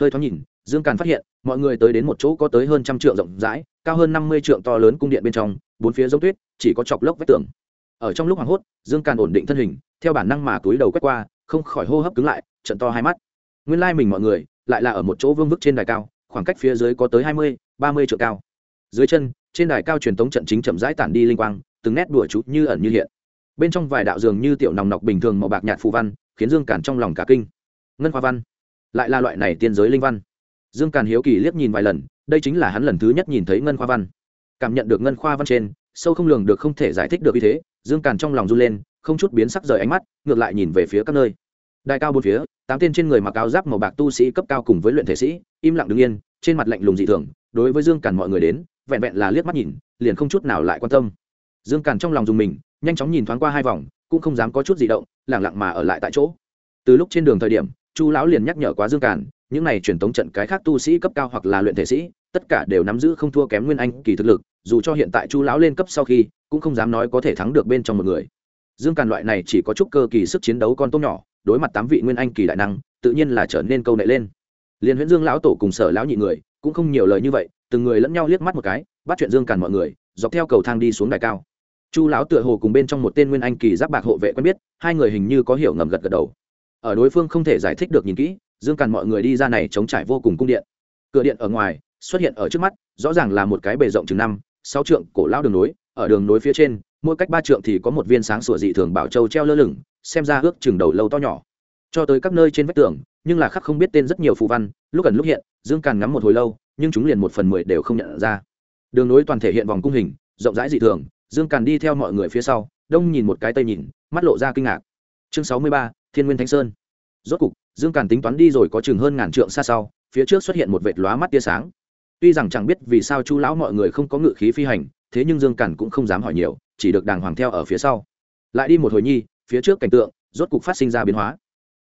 Hơi thoáng nhìn, dương càn phát hiện, mọi người tới đến một chỗ có tới hơn trăm trượng rộng rãi, cao hơn năm mươi trượng to lớn cung điện bên trong, bốn phía giống tuyết, chỉ có chọc lốc vách tường. Ở trong lúc hoảng hốt, dương càn ổn định thân hình, theo bản năng mà túi đầu quét qua, không khỏi hô hấp cứng lại, trận to hai mắt nguyên lai mình mọi người lại là ở một chỗ vương vức trên đài cao, khoảng cách phía dưới có tới hai mươi, ba mươi triệu cao. Dưới chân, trên đài cao truyền thống trận chính chậm rãi tản đi linh quang, từng nét đùa chút như ẩn như hiện. Bên trong vài đạo dường như tiểu nòng nọc bình thường màu bạc nhạt phù văn, khiến dương càn trong lòng cả kinh. Ngân khoa văn, lại là loại này tiên giới linh văn. Dương càn hiếu kỳ liếc nhìn vài lần, đây chính là hắn lần thứ nhất nhìn thấy ngân khoa văn. Cảm nhận được ngân khoa văn trên, sâu không lường được không thể giải thích được như thế, dương càn trong lòng run lên, không chút biến sắc rời ánh mắt, ngược lại nhìn về phía các nơi đại cao bốn phía, tám tên trên người mặc áo giáp màu bạc tu sĩ cấp cao cùng với luyện thể sĩ, im lặng đứng yên, trên mặt lạnh lùng dị thường, đối với dương càn mọi người đến, vẹn vẹn là liếc mắt nhìn, liền không chút nào lại quan tâm. Dương càn trong lòng dùng mình, nhanh chóng nhìn thoáng qua hai vòng, cũng không dám có chút gì động, lẳng lặng mà ở lại tại chỗ. Từ lúc trên đường thời điểm, chu lão liền nhắc nhở quá dương càn, những này truyền thống trận cái khác tu sĩ cấp cao hoặc là luyện thể sĩ, tất cả đều nắm giữ không thua kém nguyên anh kỳ thực lực, dù cho hiện tại chu lão lên cấp sau khi, cũng không dám nói có thể thắng được bên trong một người. Dương càn loại này chỉ có chút cơ kỳ sức chiến đấu con tôm nhỏ đối mặt tám vị nguyên anh kỳ đại năng, tự nhiên là trở nên câu nệ lên. Liền huyễn dương lão tổ cùng sở lão nhị người, cũng không nhiều lời như vậy, từng người lẫn nhau liếc mắt một cái, bắt chuyện dương càn mọi người, dọc theo cầu thang đi xuống đài cao. Chu lão tựa hồ cùng bên trong một tên nguyên anh kỳ giáp bạc hộ vệ quen biết, hai người hình như có hiểu ngầm gật gật đầu. Ở đối phương không thể giải thích được nhìn kỹ, dương càn mọi người đi ra này chống trải vô cùng cung điện. Cửa điện ở ngoài, xuất hiện ở trước mắt, rõ ràng là một cái bề rộng chừng năm, sáu trượng cổ lao đường nối, ở đường nối phía trên mỗi cách ba trượng thì có một viên sáng sủa dị thường bảo châu treo lơ lửng, xem ra ước chừng đầu lâu to nhỏ. Cho tới các nơi trên vách tường, nhưng là khắc không biết tên rất nhiều phù văn, lúc ẩn lúc hiện, dương càn ngắm một hồi lâu, nhưng chúng liền một phần mười đều không nhận ra. Đường nối toàn thể hiện vòng cung hình, rộng rãi dị thường, dương càn đi theo mọi người phía sau, đông nhìn một cái tây nhìn, mắt lộ ra kinh ngạc. Chương sáu mươi ba, thiên nguyên thánh sơn. Rốt cục, dương càn tính toán đi rồi có chừng hơn ngàn trượng xa sau, phía trước xuất hiện một vệt lóa mắt tia sáng. Tuy rằng chẳng biết vì sao chu lão mọi người không có ngự khí phi hành, thế nhưng dương càn cũng không dám hỏi nhiều chỉ được đàng hoàng theo ở phía sau. Lại đi một hồi nhi, phía trước cảnh tượng rốt cục phát sinh ra biến hóa.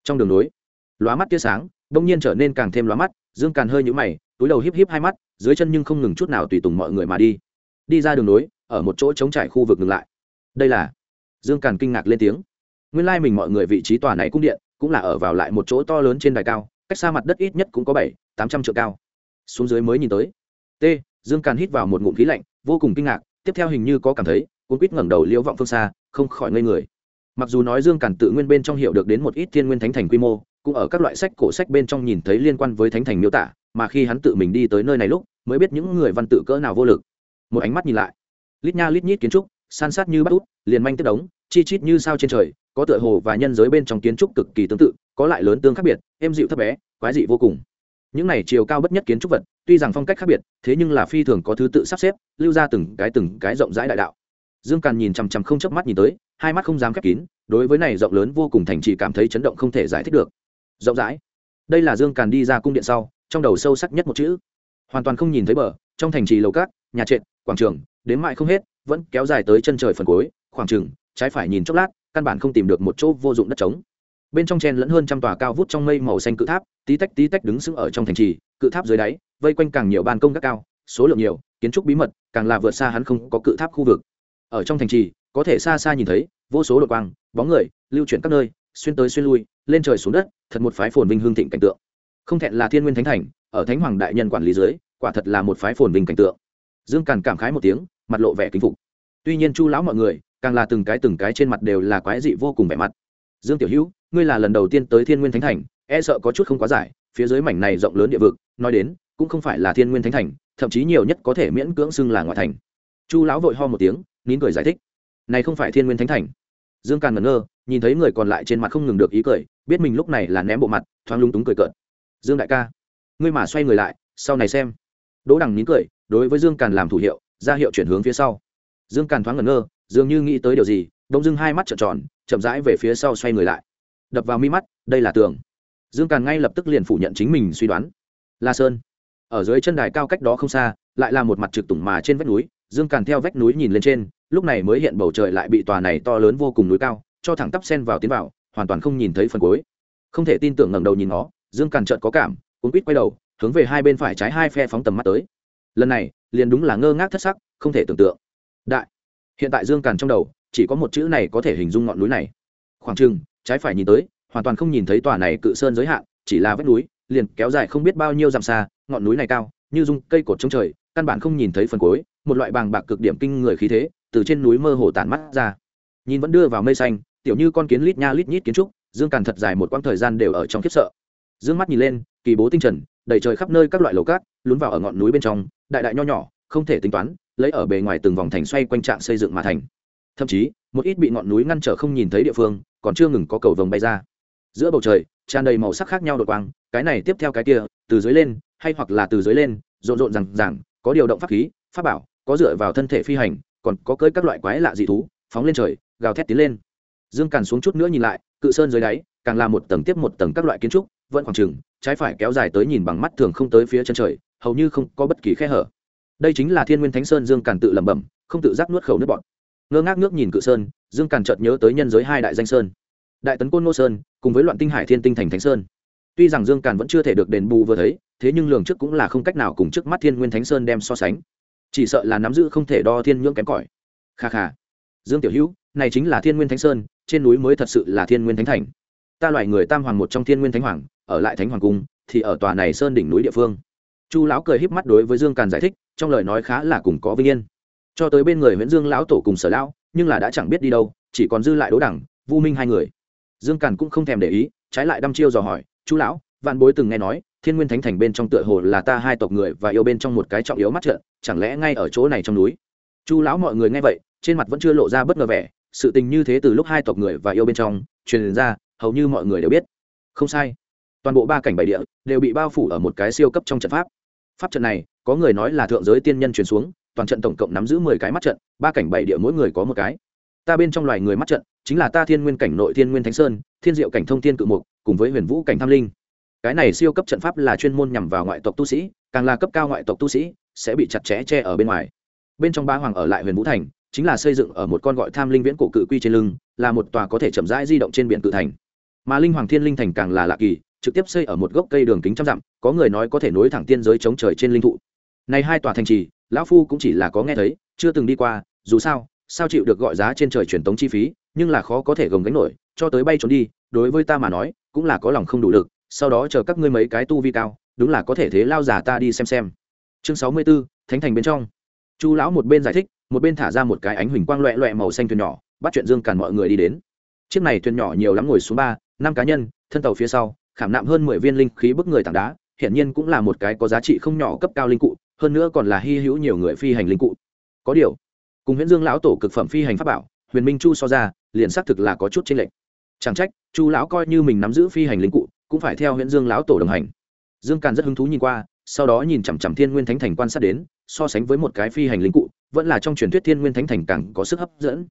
Trong đường nối lóa mắt tia sáng đông nhiên trở nên càng thêm lóa mắt, dương càn hơi nhũ mày, túi đầu híp híp hai mắt, dưới chân nhưng không ngừng chút nào tùy tùng mọi người mà đi. Đi ra đường nối ở một chỗ trống trải khu vực ngừng lại. Đây là, dương càn kinh ngạc lên tiếng. Nguyên lai mình mọi người vị trí tòa này cung điện cũng là ở vào lại một chỗ to lớn trên đài cao, cách xa mặt đất ít nhất cũng có bảy, tám trăm triệu cao. Xuống dưới mới nhìn tới. T, dương càn hít vào một ngụm khí lạnh, vô cùng kinh ngạc, tiếp theo hình như có cảm thấy cuốn quýt ngẩng đầu liễu vọng phương xa, không khỏi ngây người. Mặc dù nói dương càn tự nguyên bên trong hiểu được đến một ít thiên nguyên thánh thành quy mô, cũng ở các loại sách cổ sách bên trong nhìn thấy liên quan với thánh thành miêu tả, mà khi hắn tự mình đi tới nơi này lúc, mới biết những người văn tự cỡ nào vô lực. Một ánh mắt nhìn lại. Lít nha lít nhít kiến trúc, san sát như bắt út, liền manh tiếp đống, chi chít như sao trên trời, có tựa hồ và nhân giới bên trong kiến trúc cực kỳ tương tự, có lại lớn tương khác biệt, êm dịu thấp bé, quái dị vô cùng. Những này chiều cao bất nhất kiến trúc vật, tuy rằng phong cách khác biệt, thế nhưng là phi thường có thứ tự sắp xếp, lưu ra từng cái từng cái rộng rãi đại đạo dương càn nhìn chằm chằm không chớp mắt nhìn tới, hai mắt không dám khép kín, đối với này rộng lớn vô cùng thành trì cảm thấy chấn động không thể giải thích được. Rộng rãi. Đây là dương càn đi ra cung điện sau, trong đầu sâu sắc nhất một chữ. Hoàn toàn không nhìn thấy bờ, trong thành trì lầu cát, nhà trệt, quảng trường, đến mại không hết, vẫn kéo dài tới chân trời phần cuối, khoảng trường trái phải nhìn chốc lát, căn bản không tìm được một chỗ vô dụng đất trống. Bên trong chen lẫn hơn trăm tòa cao vút trong mây màu xanh cự tháp, tí tách tí tách đứng sững ở trong thành trì, cự tháp dưới đáy, vây quanh càng nhiều ban công các cao, số lượng nhiều, kiến trúc bí mật, càng là vượt xa hắn không có cự tháp khu vực ở trong thành trì, có thể xa xa nhìn thấy vô số đội quang, bóng người, lưu chuyển các nơi, xuyên tới xuyên lui, lên trời xuống đất, thật một phái phồn vinh hương thịnh cảnh tượng. Không thẹn là thiên nguyên thánh thành, ở thánh hoàng đại nhân quản lý dưới, quả thật là một phái phồn vinh cảnh tượng. Dương càn cảm khái một tiếng, mặt lộ vẻ kính phục. Tuy nhiên chu lão mọi người, càng là từng cái từng cái trên mặt đều là quái dị vô cùng vẻ mặt. Dương tiểu hữu, ngươi là lần đầu tiên tới thiên nguyên thánh thành e sợ có chút không quá giải, phía dưới mảnh này rộng lớn địa vực, nói đến, cũng không phải là thiên nguyên thánh thành, thậm chí nhiều nhất có thể miễn cưỡng xưng là ngoại thành. Chu lão vội ho một tiếng nín cười giải thích. Này không phải thiên nguyên thánh thành. Dương càn ngẩn ngơ, nhìn thấy người còn lại trên mặt không ngừng được ý cười, biết mình lúc này là ném bộ mặt, thoáng lúng túng cười cợt. Dương đại ca, ngươi mà xoay người lại, sau này xem. Đỗ đằng nín cười, đối với dương càn làm thủ hiệu, ra hiệu chuyển hướng phía sau. Dương càn thoáng ngẩn ngơ, dường như nghĩ tới điều gì đông dưng hai mắt trợn tròn, chậm rãi về phía sau xoay người lại. Đập vào mi mắt, đây là tường. Dương càn ngay lập tức liền phủ nhận chính mình suy đoán. La sơn. Ở dưới chân đài cao cách đó không xa, lại là một mặt trực tủng mà trên vách núi, dương càn theo vách núi nhìn lên trên lúc này mới hiện bầu trời lại bị tòa này to lớn vô cùng núi cao, cho thẳng tắp sen vào tiến vào, hoàn toàn không nhìn thấy phần cuối. Không thể tin tưởng ngẩng đầu nhìn nó, dương càn trợn có cảm cuốn quýt quay đầu, hướng về hai bên phải trái hai phe phóng tầm mắt tới. Lần này, liền đúng là ngơ ngác thất sắc, không thể tưởng tượng. Đại, hiện tại dương càn trong đầu, chỉ có một chữ này có thể hình dung ngọn núi này. Khoảng trừng trái phải nhìn tới, hoàn toàn không nhìn thấy tòa này cự sơn giới hạn, chỉ là vách núi, liền kéo dài không biết bao nhiêu dặm xa, ngọn núi này cao, như dung cây cột trong trời, căn bản không nhìn thấy phần cuối, một loại bàng bạc cực điểm kinh người khí thế từ trên núi mơ hồ tản mắt ra. Nhìn vẫn đưa vào mây xanh, tiểu như con kiến lít nha lít nhít kiến trúc, dương càn thật dài một quãng thời gian đều ở trong khiếp sợ. Dương mắt nhìn lên, kỳ bố tinh trần, đầy trời khắp nơi các loại lầu cát, lún vào ở ngọn núi bên trong, đại đại nho nhỏ, không thể tính toán, lấy ở bề ngoài từng vòng thành xoay quanh trạng xây dựng mà thành. Thậm chí, một ít bị ngọn núi ngăn trở không nhìn thấy địa phương, còn chưa ngừng có cầu vồng bay ra. Giữa bầu trời, tràn đầy màu sắc khác nhau đột quang, cái này tiếp theo cái kia, từ dưới lên, hay hoặc là từ dưới lên, rộn rộn rằng rằng có điều động pháp khí, pháp bảo, có dựa vào thân thể phi hành còn có cơi các loại quái lạ dị thú, phóng lên trời, gào thét tiến lên. Dương càn xuống chút nữa nhìn lại, cự sơn dưới đáy, càng là một tầng tiếp một tầng các loại kiến trúc, vẫn khoảng trừng trái phải kéo dài tới nhìn bằng mắt thường không tới phía chân trời, hầu như không có bất kỳ khe hở. Đây chính là thiên nguyên thánh sơn, dương càn tự lẩm bẩm, không tự giác nuốt khẩu nước bọt. Ngơ ngác nước nhìn cự sơn, dương càn chợt nhớ tới nhân giới hai đại danh sơn. Đại tấn côn ngô sơn, cùng với loạn tinh hải thiên tinh thành thánh sơn. Tuy rằng dương càn vẫn chưa thể được đền bù vừa thấy, thế nhưng lường trước cũng là không cách nào cùng trước mắt thiên nguyên thánh sơn đem so sánh chỉ sợ là nắm giữ không thể đo thiên nhưỡng kém cỏi. Kha kha. Dương tiểu hữu, này chính là thiên nguyên thánh sơn, trên núi mới thật sự là thiên nguyên thánh thành. Ta loại người tam hoàng một trong thiên nguyên thánh hoàng, ở lại thánh hoàng cung, thì ở tòa này sơn đỉnh núi địa phương. Chu lão cười híp mắt đối với dương càn giải thích, trong lời nói khá là cùng có vinh yên. Cho tới bên người nguyễn dương lão tổ cùng sở lão, nhưng là đã chẳng biết đi đâu, chỉ còn dư lại đố đẳng, vu minh hai người. Dương càn cũng không thèm để ý, trái lại đăm chiêu dò hỏi chú lão, vạn bối từng nghe nói thiên nguyên thánh thành bên trong tựa hồ là ta hai tộc người và yêu bên trong một cái trọng yếu mắt trận chẳng lẽ ngay ở chỗ này trong núi? Chu lão mọi người nghe vậy, trên mặt vẫn chưa lộ ra bất ngờ vẻ, sự tình như thế từ lúc hai tộc người và yêu bên trong truyền ra, hầu như mọi người đều biết. Không sai. Toàn bộ ba cảnh bảy địa đều bị bao phủ ở một cái siêu cấp trong trận pháp. Pháp trận này, có người nói là thượng giới tiên nhân truyền xuống, toàn trận tổng cộng nắm giữ mười cái mắt trận, ba cảnh bảy địa mỗi người có một cái. Ta bên trong loài người mắt trận chính là ta thiên nguyên cảnh nội thiên nguyên thánh sơn, thiên diệu cảnh thông thiên cự mục, cùng với huyền vũ cảnh tham linh cái này siêu cấp trận pháp là chuyên môn nhằm vào ngoại tộc tu sĩ, càng là cấp cao ngoại tộc tu sĩ, sẽ bị chặt chẽ che ở bên ngoài. Bên trong ba hoàng ở lại huyền vũ thành, chính là xây dựng ở một con gọi tham linh viễn cổ cự quy trên lưng, là một tòa có thể chậm rãi di động trên biển cự thành. Mà linh hoàng thiên linh thành càng là lạ kỳ, trực tiếp xây ở một gốc cây đường kính trăm dặm, có người nói có thể nối thẳng tiên giới chống trời trên linh thụ. Này hai tòa thành trì, lão phu cũng chỉ là có nghe thấy, chưa từng đi qua, dù sao sao chịu được gọi giá trên trời truyền tống chi phí, nhưng là khó có thể gồng gánh nổi, cho tới bay trốn đi, đối với ta mà nói, cũng là có lòng không đủ lực sau đó chờ các ngươi mấy cái tu vi cao đúng là có thể thế lao giả ta đi xem xem. Chương sáu mươi 64, thánh thành bên trong. Chu lão một bên giải thích một bên thả ra một cái ánh huỳnh quang loẹ loẹ màu xanh thuyền nhỏ bắt chuyện dương càn mọi người đi đến. Chiếc này thuyền nhỏ nhiều lắm ngồi xuống ba năm cá nhân thân tàu phía sau khảm nạm hơn mười viên linh khí bức người tảng đá hiển nhiên cũng là một cái có giá trị không nhỏ cấp cao linh cụ hơn nữa còn là hy hữu nhiều người phi hành linh cụ. Có điều cùng huyễn dương lão tổ cực phẩm phi hành pháp bảo huyền minh chu so ra liền xác thực là có chút chênh lệch. Chẳng trách chu lão coi như mình nắm giữ phi hành linh cụ cũng phải theo huyễn dương lão tổ đồng hành. Dương càn rất hứng thú nhìn qua, sau đó nhìn chằm chằm thiên nguyên thánh thành quan sát đến, so sánh với một cái phi hành linh cụ, vẫn là trong truyền thuyết thiên nguyên thánh thành càng có sức hấp dẫn.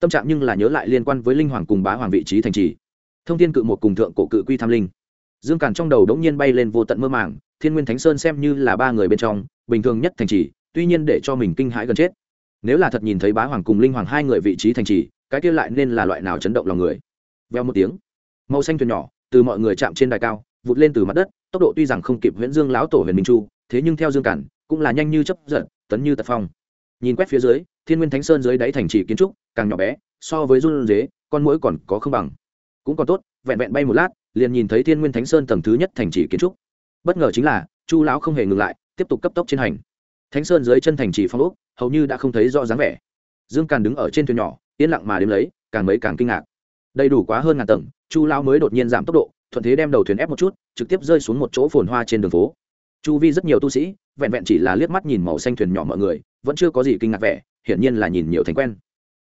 Tâm trạng nhưng là nhớ lại liên quan với linh hoàng cùng bá hoàng vị trí thành trì. Thông thiên cự một cùng thượng cổ cự quy tham linh. Dương càn trong đầu đống nhiên bay lên vô tận mơ màng, thiên nguyên thánh sơn xem như là ba người bên trong, bình thường nhất thành trì, tuy nhiên để cho mình kinh hãi gần chết. Nếu là thật nhìn thấy bá hoàng cùng linh hoàng hai người vị trí thành trì, cái kia lại nên là loại nào chấn động lòng người. Veo một tiếng, màu xanh thuyền nhỏ từ mọi người chạm trên đài cao, vụt lên từ mặt đất, tốc độ tuy rằng không kịp huyễn dương lão tổ huyền minh chu, thế nhưng theo dương cản, cũng là nhanh như chấp giận, tấn như tật phong. Nhìn quét phía dưới, thiên nguyên thánh sơn dưới đáy thành trì kiến trúc, càng nhỏ bé, so với run dế con mũi còn có không bằng. Cũng còn tốt, vẹn vẹn bay một lát, liền nhìn thấy thiên nguyên thánh sơn tầng thứ nhất thành trì kiến trúc. Bất ngờ chính là, chu lão không hề ngừng lại, tiếp tục cấp tốc trên hành. Thánh sơn dưới chân thành trì phong ốc, hầu như đã không thấy rõ dáng vẻ. Dương càn đứng ở trên thuyền nhỏ, yên lặng mà đếm lấy, càng mấy càng kinh ngạc. Đầy đủ quá hơn ngàn tầng chu lão mới đột nhiên giảm tốc độ, thuận thế đem đầu thuyền ép một chút, trực tiếp rơi xuống một chỗ phồn hoa trên đường phố. Chu vi rất nhiều tu sĩ, vẹn vẹn chỉ là liếc mắt nhìn màu xanh thuyền nhỏ mọi người, vẫn chưa có gì kinh ngạc vẻ, hiển nhiên là nhìn nhiều thành quen.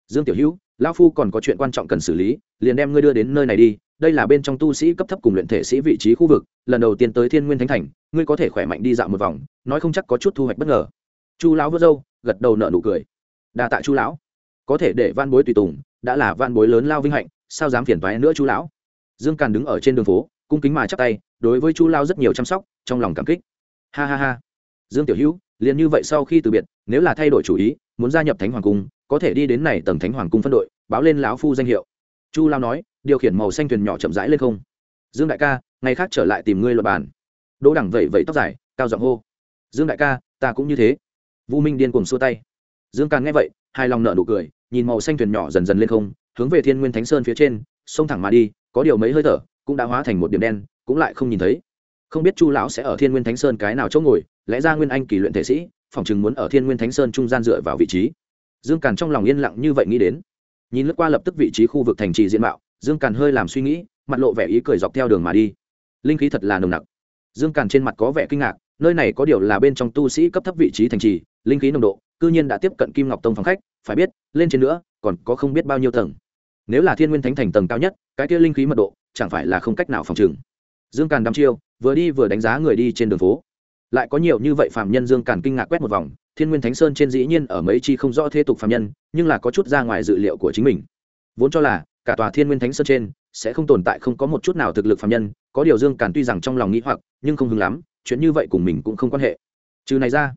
Dương tiểu hữu, lão phu còn có chuyện quan trọng cần xử lý, liền đem ngươi đưa đến nơi này đi, đây là bên trong tu sĩ cấp thấp cùng luyện thể sĩ vị trí khu vực, lần đầu tiên tới thiên nguyên thánh thành, ngươi có thể khỏe mạnh đi dạo một vòng, nói không chắc có chút thu hoạch bất ngờ. Chu lão vớt râu, gật đầu nợ nụ cười. Đa tạ chu lão. Có thể để van bối tùy tùng, đã là van bối lớn lao vinh hạnh, sao dám phiền toái nữa chu lão? Dương càn đứng ở trên đường phố, cung kính mà chắp tay, đối với chu lao rất nhiều chăm sóc, trong lòng cảm kích. Ha ha ha. Dương tiểu hữu, liền như vậy sau khi từ biệt, nếu là thay đổi chủ ý, muốn gia nhập thánh hoàng cung, có thể đi đến này tầng thánh hoàng cung phân đội, báo lên lão phu danh hiệu. Chu lao nói, điều khiển màu xanh thuyền nhỏ chậm rãi lên không. Dương đại ca, ngày khác trở lại tìm ngươi luật bàn. Đỗ đẳng vẩy vẩy tóc dài, cao giọng hô. Dương đại ca, ta cũng như thế. Vu minh điên cùng xua tay. Dương càng nghe vậy hai lòng nợ nụ cười, nhìn màu xanh thuyền nhỏ dần dần lên không, hướng về thiên nguyên thánh sơn phía trên, xông thẳng mà đi có điều mấy hơi thở cũng đã hóa thành một điểm đen, cũng lại không nhìn thấy. Không biết chu lão sẽ ở thiên nguyên thánh sơn cái nào chỗ ngồi, lẽ ra nguyên anh kỳ luyện thể sĩ, phòng chừng muốn ở thiên nguyên thánh sơn trung gian dựa vào vị trí. Dương càn trong lòng yên lặng như vậy nghĩ đến. Nhìn lướt qua lập tức vị trí khu vực thành trì diện mạo, dương càn hơi làm suy nghĩ, mặt lộ vẻ ý cười dọc theo đường mà đi. Linh khí thật là nồng nặc. Dương càn trên mặt có vẻ kinh ngạc, nơi này có điều là bên trong tu sĩ cấp thấp vị trí thành trì, linh khí nồng độ, cư nhiên đã tiếp cận kim ngọc tông phòng khách, phải biết, lên trên nữa, còn có không biết bao nhiêu tầng nếu là thiên nguyên thánh thành tầng cao nhất, cái kia linh khí mật độ, chẳng phải là không cách nào phòng trừng. Dương càn đăm chiêu, vừa đi vừa đánh giá người đi trên đường phố. Lại có nhiều như vậy phạm nhân dương càn kinh ngạc quét một vòng, thiên nguyên thánh sơn trên dĩ nhiên ở mấy chi không rõ thế tục phạm nhân, nhưng là có chút ra ngoài dự liệu của chính mình. Vốn cho là, cả tòa thiên nguyên thánh sơn trên sẽ không tồn tại không có một chút nào thực lực phạm nhân, có điều dương càn tuy rằng trong lòng nghĩ hoặc, nhưng không hứng lắm, chuyện như vậy cùng mình cũng không quan hệ. Trừ này ra,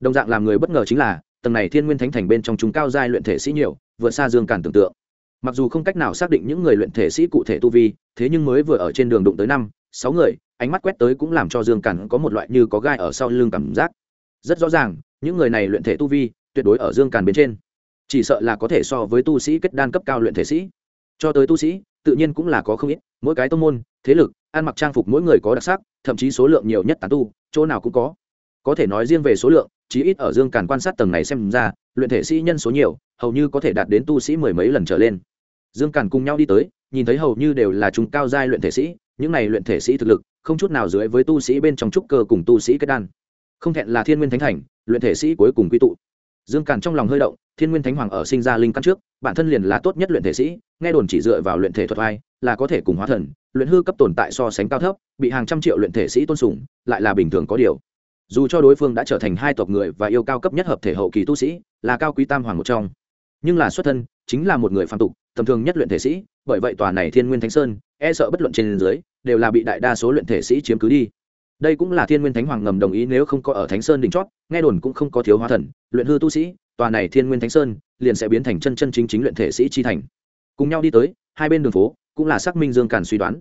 đồng dạng làm người bất ngờ chính là, tầng này thiên nguyên thánh thành bên trong chúng cao giai luyện thể sĩ nhiều, vượt xa dương càn tưởng tượng mặc dù không cách nào xác định những người luyện thể sĩ cụ thể tu vi, thế nhưng mới vừa ở trên đường đụng tới năm, sáu người, ánh mắt quét tới cũng làm cho dương càn có một loại như có gai ở sau lưng cảm giác. Rất rõ ràng, những người này luyện thể tu vi, tuyệt đối ở dương càn bên trên. Chỉ sợ là có thể so với tu sĩ kết đan cấp cao luyện thể sĩ. Cho tới tu sĩ, tự nhiên cũng là có không ít, mỗi cái tông môn, thế lực, ăn mặc trang phục mỗi người có đặc sắc, thậm chí số lượng nhiều nhất tán tu, chỗ nào cũng có. Có thể nói riêng về số lượng, chí ít ở dương càn quan sát tầng này xem ra, luyện thể sĩ nhân số nhiều, hầu như có thể đạt đến tu sĩ mười mấy lần trở lên dương càn cùng nhau đi tới, nhìn thấy hầu như đều là chúng cao giai luyện thể sĩ, những này luyện thể sĩ thực lực, không chút nào dưới với tu sĩ bên trong trúc cơ cùng tu sĩ kết đan. Không thẹn là thiên nguyên thánh thành, luyện thể sĩ cuối cùng quy tụ. Dương càn trong lòng hơi động, thiên nguyên thánh hoàng ở sinh ra linh căn trước, bản thân liền là tốt nhất luyện thể sĩ, nghe đồn chỉ dựa vào luyện thể thuật vai là có thể cùng hóa thần, luyện hư cấp tồn tại so sánh cao thấp, bị hàng trăm triệu luyện thể sĩ tôn sùng, lại là bình thường có điều. Dù cho đối phương đã trở thành hai tộc người và yêu cao cấp nhất hợp thể hậu kỳ tu sĩ, là cao quý tam hoàng một trong. Nhưng là xuất thân, chính là một người phạm tục tầm thường nhất luyện thể sĩ, bởi vậy tòa này thiên nguyên thánh sơn e sợ bất luận trên dưới, đều là bị đại đa số luyện thể sĩ chiếm cứ đi. Đây cũng là thiên nguyên thánh hoàng ngầm đồng ý nếu không có ở thánh sơn đỉnh chót, nghe đồn cũng không có thiếu hóa thần, luyện hư tu sĩ, tòa này thiên nguyên thánh sơn liền sẽ biến thành chân chân chính chính luyện thể sĩ chi thành. Cùng nhau đi tới, hai bên đường phố cũng là xác minh dương càn suy đoán.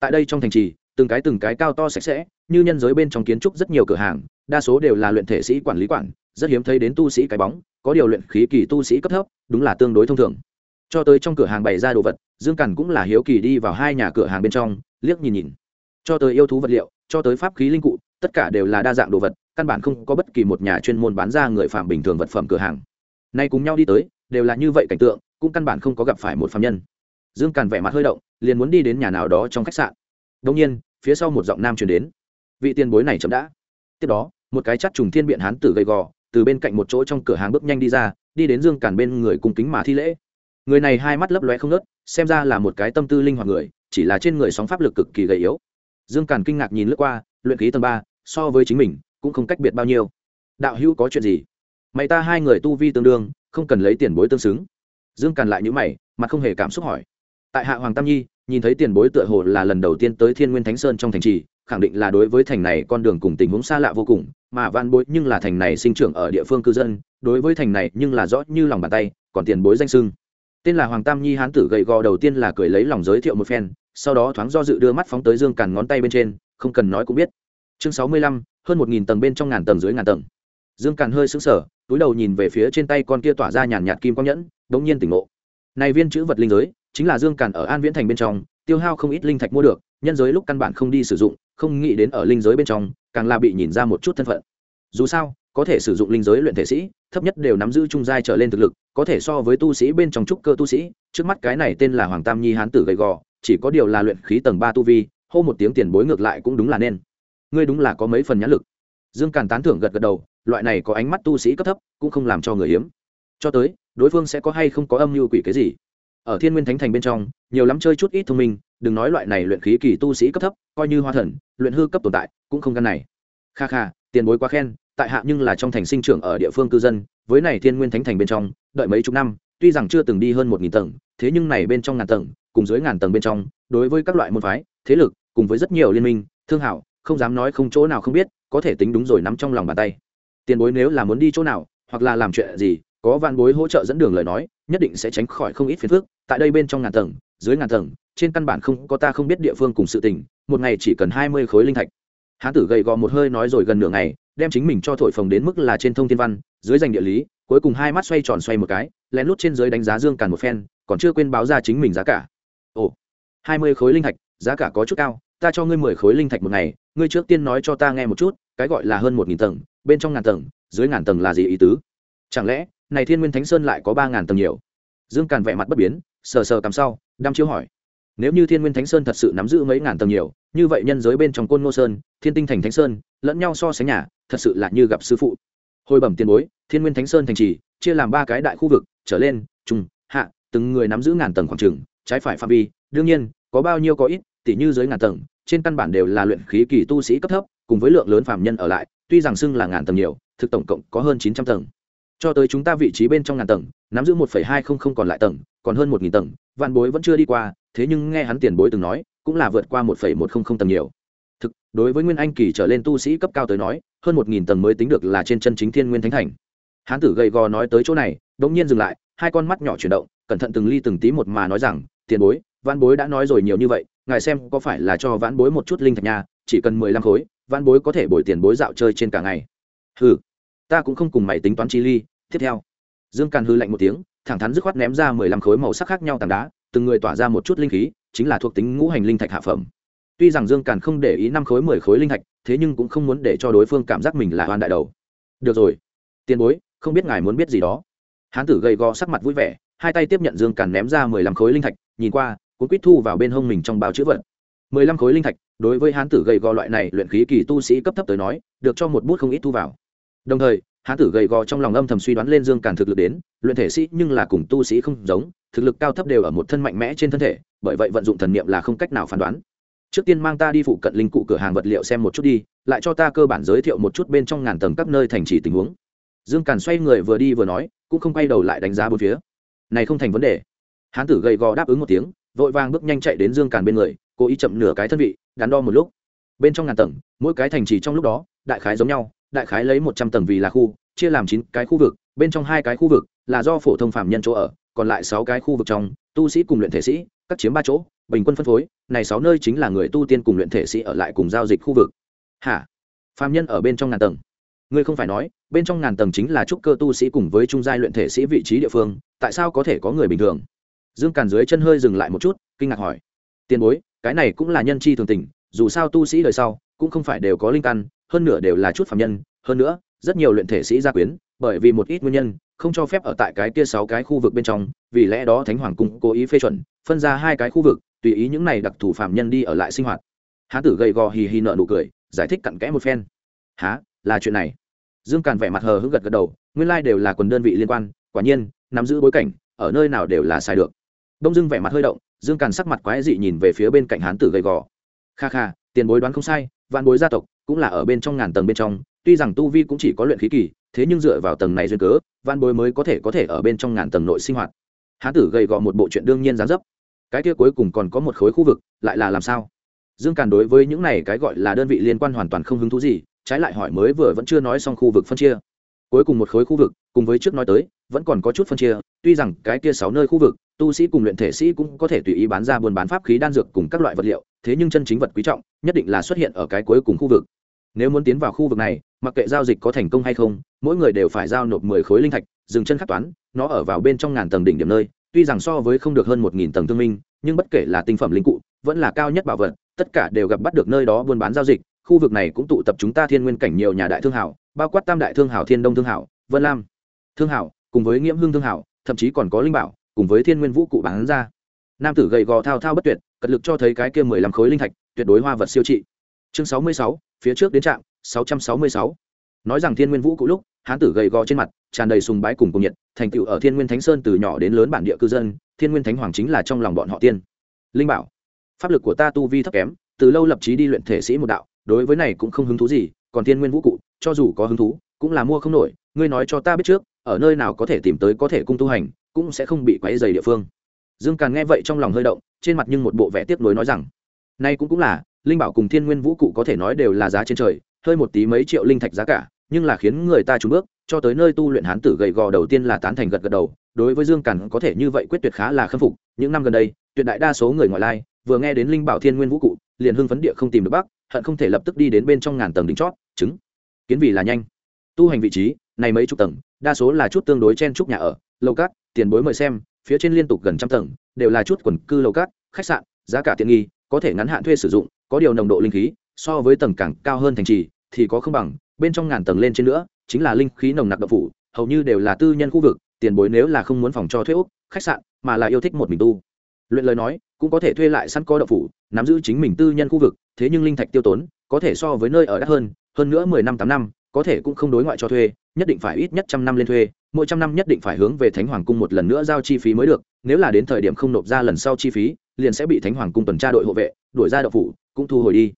Tại đây trong thành trì, từng cái từng cái cao to sạch sẽ, như nhân giới bên trong kiến trúc rất nhiều cửa hàng, đa số đều là luyện thể sĩ quản lý quản, rất hiếm thấy đến tu sĩ cái bóng, có điều luyện khí kỳ tu sĩ cấp thấp, đúng là tương đối thông thường cho tới trong cửa hàng bày ra đồ vật, dương cằn cũng là hiếu kỳ đi vào hai nhà cửa hàng bên trong, liếc nhìn nhìn. Cho tới yêu thú vật liệu, cho tới pháp khí linh cụ, tất cả đều là đa dạng đồ vật, căn bản không có bất kỳ một nhà chuyên môn bán ra người phạm bình thường vật phẩm cửa hàng. Nay cùng nhau đi tới, đều là như vậy cảnh tượng, cũng căn bản không có gặp phải một phạm nhân. Dương càn vẻ mặt hơi động, liền muốn đi đến nhà nào đó trong khách sạn. Đông nhiên, phía sau một giọng nam truyền đến. Vị tiền bối này chậm đã. Tiếp đó, một cái chắt trùng thiên biện hán tử gầy gò, từ bên cạnh một chỗ trong cửa hàng bước nhanh đi ra, đi đến dương càn bên người cùng kính mà thi lễ người này hai mắt lấp lóe không nớt xem ra là một cái tâm tư linh hoạt người, chỉ là trên người sóng pháp lực cực kỳ gầy yếu. Dương càn kinh ngạc nhìn lướt qua, luyện khí tầng ba, so với chính mình, cũng không cách biệt bao nhiêu. Đạo hữu có chuyện gì? Mày ta hai người tu vi tương đương, không cần lấy tiền bối tương xứng. Dương càn lại nhữ mày mà không hề cảm xúc hỏi. Tại hạ hoàng tam nhi, nhìn thấy tiền bối tựa hồ là lần đầu tiên tới thiên nguyên thánh sơn trong thành trì, khẳng định là đối với thành này con đường cùng tình huống xa lạ vô cùng, mà van bối nhưng là thành này sinh trưởng ở địa phương cư dân, đối với thành này nhưng là rõ như lòng bàn tay, còn tiền bối danh sưng tên là hoàng tam nhi hán tử gầy gò đầu tiên là cười lấy lòng giới thiệu một phen, sau đó thoáng do dự đưa mắt phóng tới dương càn ngón tay bên trên, không cần nói cũng biết. Chương sáu mươi lăm, hơn một nghìn tầng bên trong ngàn tầng dưới ngàn tầng. Dương càn hơi sững sờ, túi đầu nhìn về phía trên tay con kia tỏa ra nhàn nhạt kim quang nhẫn, đống nhiên tỉnh ngộ. Này viên chữ vật linh giới, chính là dương càn ở an viễn thành bên trong, tiêu hao không ít linh thạch mua được, nhân giới lúc căn bản không đi sử dụng, không nghĩ đến ở linh giới bên trong, càng là bị nhìn ra một chút thân phận dù sao, có thể sử dụng linh giới luyện thể sĩ, thấp nhất đều nắm giữ trung giai trở lên thực lực, có thể so với tu sĩ bên trong trúc cơ tu sĩ, trước mắt cái này tên là hoàng tam nhi hán tử gầy gò, chỉ có điều là luyện khí tầng ba tu vi, hô một tiếng tiền bối ngược lại cũng đúng là nên. Ngươi đúng là có mấy phần nhãn lực. Dương càn tán thưởng gật gật đầu, loại này có ánh mắt tu sĩ cấp thấp, cũng không làm cho người hiếm. Cho tới, đối phương sẽ có hay không có âm mưu quỷ cái gì? Ở thiên nguyên thánh thành bên trong, nhiều lắm chơi chút ít thông minh, đừng nói loại này luyện khí kỳ tu sĩ cấp thấp, coi như hoa thần, luyện hư cấp tồn tại, cũng không căn này. Kha kha tiền bối quá khen, tại hạ nhưng là trong thành sinh trưởng ở địa phương cư dân, với này thiên nguyên thánh thành bên trong, đợi mấy chục năm, tuy rằng chưa từng đi hơn một nghìn tầng, thế nhưng này bên trong ngàn tầng, cùng dưới ngàn tầng bên trong, đối với các loại môn phái, thế lực, cùng với rất nhiều liên minh, thương hảo, không dám nói không chỗ nào không biết, có thể tính đúng rồi nắm trong lòng bàn tay. Tiền bối nếu là muốn đi chỗ nào, hoặc là làm chuyện gì, có van bối hỗ trợ dẫn đường lời nói, nhất định sẽ tránh khỏi không ít phiền phức. Tại đây bên trong ngàn tầng, dưới ngàn tầng, trên căn bản không có ta không biết địa phương cùng sự tình, một ngày chỉ cần hai mươi khối linh thạch hán tử gầy gò một hơi nói rồi gần nửa ngày, đem chính mình cho thổi phồng đến mức là trên thông thiên văn, dưới danh địa lý, cuối cùng hai mắt xoay tròn xoay một cái, lén lút trên dưới đánh giá dương càn một phen, còn chưa quên báo ra chính mình giá cả. Ồ, hai mươi khối linh thạch, giá cả có chút cao, ta cho ngươi mười khối linh thạch một ngày, ngươi trước tiên nói cho ta nghe một chút, cái gọi là hơn một nghìn tầng, bên trong ngàn tầng, dưới ngàn tầng là gì ý tứ? Chẳng lẽ, này thiên nguyên thánh sơn lại có ba ngàn tầng nhiều? Dương càn vẻ mặt bất biến, sờ sờ cằm sau, đăm chiếu hỏi. Nếu như thiên nguyên thánh sơn thật sự nắm giữ mấy ngàn tầng nhiều, như vậy nhân giới bên trong côn ngô sơn thiên tinh thành thánh sơn, lẫn nhau so sánh nhà, thật sự là như gặp sư phụ. Hồi bẩm tiền bối, thiên nguyên thánh sơn thành trì, chia làm ba cái đại khu vực, trở lên trung hạ, từng người nắm giữ ngàn tầng khoảng trừng trái phải phạm vi, đương nhiên, có bao nhiêu có ít tỷ như dưới ngàn tầng, trên căn bản đều là luyện khí kỳ tu sĩ cấp thấp, cùng với lượng lớn phạm nhân ở lại, tuy rằng xưng là ngàn tầng nhiều, thực tổng cộng có hơn chín trăm tầng. Cho tới chúng ta vị trí bên trong ngàn tầng, nắm giữ một hai không không còn lại tầng, còn hơn một nghìn tầng, vạn bối vẫn chưa đi qua, thế nhưng nghe hắn tiền bối từng nói, cũng là vượt qua một một không không tầng nhiều thực, đối với nguyên anh kỳ trở lên tu sĩ cấp cao tới nói, hơn một nghìn tầng mới tính được là trên chân chính thiên nguyên thánh thành. Hán tử gầy gò nói tới chỗ này đ ỗ n g nhiên dừng lại, hai con mắt nhỏ chuyển động, cẩn thận từng ly từng tí một mà nói rằng, tiền bối văn bối đã nói rồi nhiều như vậy, ngài xem có phải là cho vãn bối một chút linh thạch nha, chỉ cần mười lăm khối, vãn bối có thể bồi tiền bối dạo chơi trên cả ngày. Hừ, ta cũng không cùng mày tính toán chi ly, tiếp theo. Dương càn hư lạnh một tiếng, thẳng thắn dứt khoát ném ra mười lăm khối màu sắc khác nhau tảng đá, từng người tỏa ra một chút linh khí, chính là thuộc tính ngũ hành linh thạch hạ phẩm tuy rằng dương càn không để ý năm khối, mười khối linh thạch thế nhưng cũng không muốn để cho đối phương cảm giác mình là hoan đại đầu. Được rồi, tiền bối, không biết ngài muốn biết gì đó. Hán tử gầy gò sắc mặt vui vẻ, hai tay tiếp nhận dương càn ném ra mười lăm khối linh thạch nhìn qua, cuốn quýt thu vào bên hông mình trong bao chữ vật. Mười lăm khối linh thạch đối với hán tử gầy gò loại này luyện khí kỳ tu sĩ cấp thấp tới nói, được cho một bút không ít thu vào. Đồng thời, hán tử gầy gò trong lòng âm thầm suy đoán lên dương càn thực lực đến, luyện thể sĩ nhưng là cùng tu sĩ không giống, thực lực cao thấp đều ở một thân mạnh mẽ trên thân thể, bởi vậy vận dụng thần niệm là không cách nào phán đoán trước tiên mang ta đi phụ cận linh cụ cửa hàng vật liệu xem một chút đi, lại cho ta cơ bản giới thiệu một chút bên trong ngàn tầng các nơi thành trì tình huống. Dương càn xoay người vừa đi vừa nói, cũng không quay đầu lại đánh giá bốn phía. Này không thành vấn đề. Hán tử gầy gò đáp ứng một tiếng, vội vàng bước nhanh chạy đến dương càn bên người, cố ý chậm nửa cái thân vị, đắn đo một lúc. Bên trong ngàn tầng, mỗi cái thành trì trong lúc đó, đại khái giống nhau, đại khái lấy một trăm tầng vì là khu, chia làm chín cái khu vực, bên trong hai cái khu vực là do phổ thông phạm nhân chỗ ở, còn lại sáu cái khu vực trong, tu sĩ cùng luyện thể sĩ các chiếm ba chỗ, bình quân phân phối, này sáu nơi chính là người tu tiên cùng luyện thể sĩ ở lại cùng giao dịch khu vực. Hả? Phạm nhân ở bên trong ngàn tầng. Ngươi không phải nói, bên trong ngàn tầng chính là trúc cơ tu sĩ cùng với trung giai luyện thể sĩ vị trí địa phương, tại sao có thể có người bình thường? Dương càn dưới chân hơi dừng lại một chút, kinh ngạc hỏi. Tiền bối, cái này cũng là nhân chi thường tình, dù sao tu sĩ đời sau, cũng không phải đều có linh căn, hơn nửa đều là chút phạm nhân, hơn nữa, rất nhiều luyện thể sĩ gia quyến, bởi vì một ít nguyên nhân, không cho phép ở tại cái kia sáu cái khu vực bên trong, vì lẽ đó thánh hoàng cung cố ý phê chuẩn phân ra hai cái khu vực, tùy ý những này đặc thù phạm nhân đi ở lại sinh hoạt. Hán tử gầy gò hì hì nợ nụ cười, giải thích cặn kẽ một phen. Há là chuyện này? Dương càn vẻ mặt hờ hững gật gật đầu, nguyên lai đều là quần đơn vị liên quan, quả nhiên, nắm giữ bối cảnh, ở nơi nào đều là sai được. Đông dương vẻ mặt hơi động, dương càn sắc mặt quái dị nhìn về phía bên cạnh hán tử gầy gò. Kha kha, tiền bối đoán không sai, vạn bối gia tộc cũng là ở bên trong ngàn tầng bên trong, tuy rằng tu vi cũng chỉ có luyện khí kỳ, thế nhưng dựa vào tầng này duyên cớ, vạn bối mới có thể có thể ở bên trong ngàn tầng nội sinh hoạt. Hán tử gầy gò một bộ chuyện đương nhiên gián dấp cái kia cuối cùng còn có một khối khu vực, lại là làm sao? Dương càn đối với những này cái gọi là đơn vị liên quan hoàn toàn không hứng thú gì, trái lại hỏi mới vừa vẫn chưa nói xong khu vực phân chia. Cuối cùng một khối khu vực, cùng với trước nói tới, vẫn còn có chút phân chia, tuy rằng cái kia sáu nơi khu vực, tu sĩ cùng luyện thể sĩ cũng có thể tùy ý bán ra buôn bán pháp khí đan dược cùng các loại vật liệu, thế nhưng chân chính vật quý trọng, nhất định là xuất hiện ở cái cuối cùng khu vực. Nếu muốn tiến vào khu vực này, mặc kệ giao dịch có thành công hay không, mỗi người đều phải giao nộp mười khối linh thạch, dừng chân khắc toán, nó ở vào bên trong ngàn tầng đỉnh điểm nơi tuy rằng so với không được hơn một nghìn tầng thương minh, nhưng bất kể là tinh phẩm linh cụ, vẫn là cao nhất bảo vật, tất cả đều gặp bắt được nơi đó buôn bán giao dịch. Khu vực này cũng tụ tập chúng ta thiên nguyên cảnh nhiều nhà đại thương hảo, bao quát tam đại thương hảo, thiên đông thương hảo, vân lam thương hảo, cùng với nghiễm hương thương hảo, thậm chí còn có linh bảo, cùng với thiên nguyên vũ cụ bán ra. Nam tử gầy gò thao thao bất tuyệt, cật lực cho thấy cái kia mười lăm khối linh thạch, tuyệt đối hoa vật siêu trị. Chương sáu mươi sáu, phía trước đến trạm, sáu trăm sáu mươi sáu nói rằng thiên nguyên vũ cụ lúc, hán tử gầy gò trên mặt, tràn đầy sùng bái cùng cùng nhiệt, thành tựu ở thiên nguyên thánh sơn từ nhỏ đến lớn bản địa cư dân, thiên nguyên thánh hoàng chính là trong lòng bọn họ tiên. Linh bảo. Pháp lực của ta tu vi thấp kém, từ lâu lập trí đi luyện thể sĩ một đạo, đối với này cũng không hứng thú gì, còn thiên nguyên vũ cụ, cho dù có hứng thú, cũng là mua không nổi, ngươi nói cho ta biết trước, ở nơi nào có thể tìm tới có thể cung tu hành, cũng sẽ không bị quấy dày địa phương. Dương càn nghe vậy trong lòng hơi động, trên mặt nhưng một bộ vẻ tiếp nối nói rằng, nay cũng cũng là, linh bảo cùng thiên nguyên vũ cụ có thể nói đều là giá trên trời, hơi một tí mấy triệu linh thạch giá cả nhưng là khiến người ta trúng bước, cho tới nơi tu luyện hán tử gầy gò đầu tiên là tán thành gật gật đầu, đối với dương càn có thể như vậy quyết tuyệt khá là khâm phục, những năm gần đây, tuyệt đại đa số người ngoại lai, vừa nghe đến linh bảo thiên nguyên vũ cụ, liền hưng phấn địa không tìm được bắc hận không thể lập tức đi đến bên trong ngàn tầng đỉnh chót, chứng. Kiến vì là nhanh. Tu hành vị trí, này mấy chục tầng, đa số là chút tương đối chen chúc nhà ở, lầu cát, tiền bối mời xem, phía trên liên tục gần trăm tầng, đều là chút quần cư lầu cát, khách sạn, giá cả tiện nghi, có thể ngắn hạn thuê sử dụng, có điều nồng độ linh khí, so với tầng càng cao hơn thành trì, thì có không bằng bên trong ngàn tầng lên trên nữa, chính là linh khí nồng nặc độc phủ, hầu như đều là tư nhân khu vực, tiền bối nếu là không muốn phòng cho thuê úc khách sạn, mà là yêu thích một mình tu. Luyện lời nói, cũng có thể thuê lại sẵn có độc phủ, nắm giữ chính mình tư nhân khu vực, thế nhưng linh thạch tiêu tốn, có thể so với nơi ở đắt hơn hơn nữa mười năm, tám năm, có thể cũng không đối ngoại cho thuê, nhất định phải ít nhất trăm năm lên thuê, mỗi trăm năm nhất định phải hướng về thánh hoàng cung một lần nữa giao chi phí mới được, nếu là đến thời điểm không nộp ra lần sau chi phí, liền sẽ bị thánh hoàng cung tuần tra đội hộ vệ, đuổi ra đậu phủ, cũng thu hồi đi.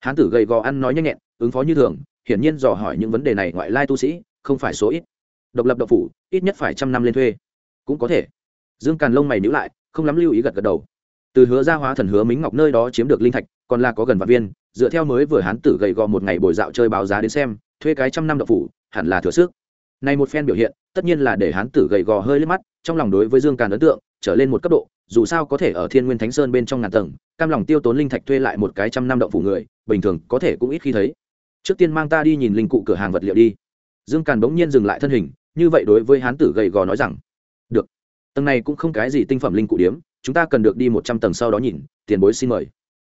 Hán tử gầy gò ăn nói nhanh nhẹn, ứng phó như thường hiển nhiên dò hỏi những vấn đề này ngoại lai tu sĩ, không phải số ít. Độc lập độc phủ, ít nhất phải trăm năm lên thuê. Cũng có thể. Dương càn lông mày nhữ lại, không lắm lưu ý gật gật đầu. Từ hứa ra hóa thần hứa mính ngọc nơi đó chiếm được linh thạch, còn là có gần vạn viên, dựa theo mới vừa hán tử gầy gò một ngày bồi dạo chơi báo giá đến xem, thuê cái trăm năm độc phủ, hẳn là thừa sức. Này một phen biểu hiện, tất nhiên là để hán tử gầy gò hơi lên mắt, trong lòng đối với dương càn ấn tượng trở lên một cấp độ, dù sao có thể ở thiên nguyên thánh sơn bên trong ngàn tầng, cam lòng tiêu tốn linh thạch thuê lại một cái trăm năm đậu phủ người, bình thường có thể cũng ít khi thấy trước tiên mang ta đi nhìn linh cụ cửa hàng vật liệu đi. Dương càn bỗng nhiên dừng lại thân hình, như vậy đối với hán tử gầy gò nói rằng, được, tầng này cũng không cái gì tinh phẩm linh cụ điếm, chúng ta cần được đi một trăm tầng sau đó nhìn, tiền bối xin mời.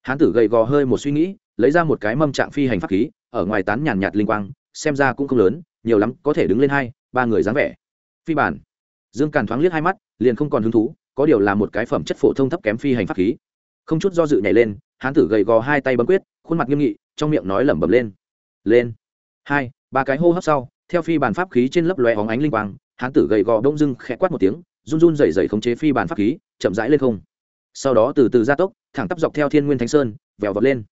Hán tử gầy gò hơi một suy nghĩ, lấy ra một cái mâm trạng phi hành pháp khí, ở ngoài tán nhàn nhạt linh quang, xem ra cũng không lớn, nhiều lắm có thể đứng lên hai, ba người dáng vẻ. Phi bản dương càn thoáng liếc hai mắt, liền không còn hứng thú, có điều là một cái phẩm chất phổ thông thấp kém phi hành pháp khí. Không chút do dự nhảy lên, hán tử gầy gò hai tay bấm quyết, khuôn mặt nghiêm nghị, trong miệng nói lẩm bẩm lên lên. Hai, ba cái hô hấp sau, theo phi bàn pháp khí trên lớp lóe óng ánh linh quang, hán tử gầy gò đông dưng khẽ quát một tiếng, run run rẩy rẩy khống chế phi bàn pháp khí, chậm rãi lên không. Sau đó từ từ gia tốc, thẳng tắp dọc theo thiên nguyên thánh sơn, vèo vọt lên.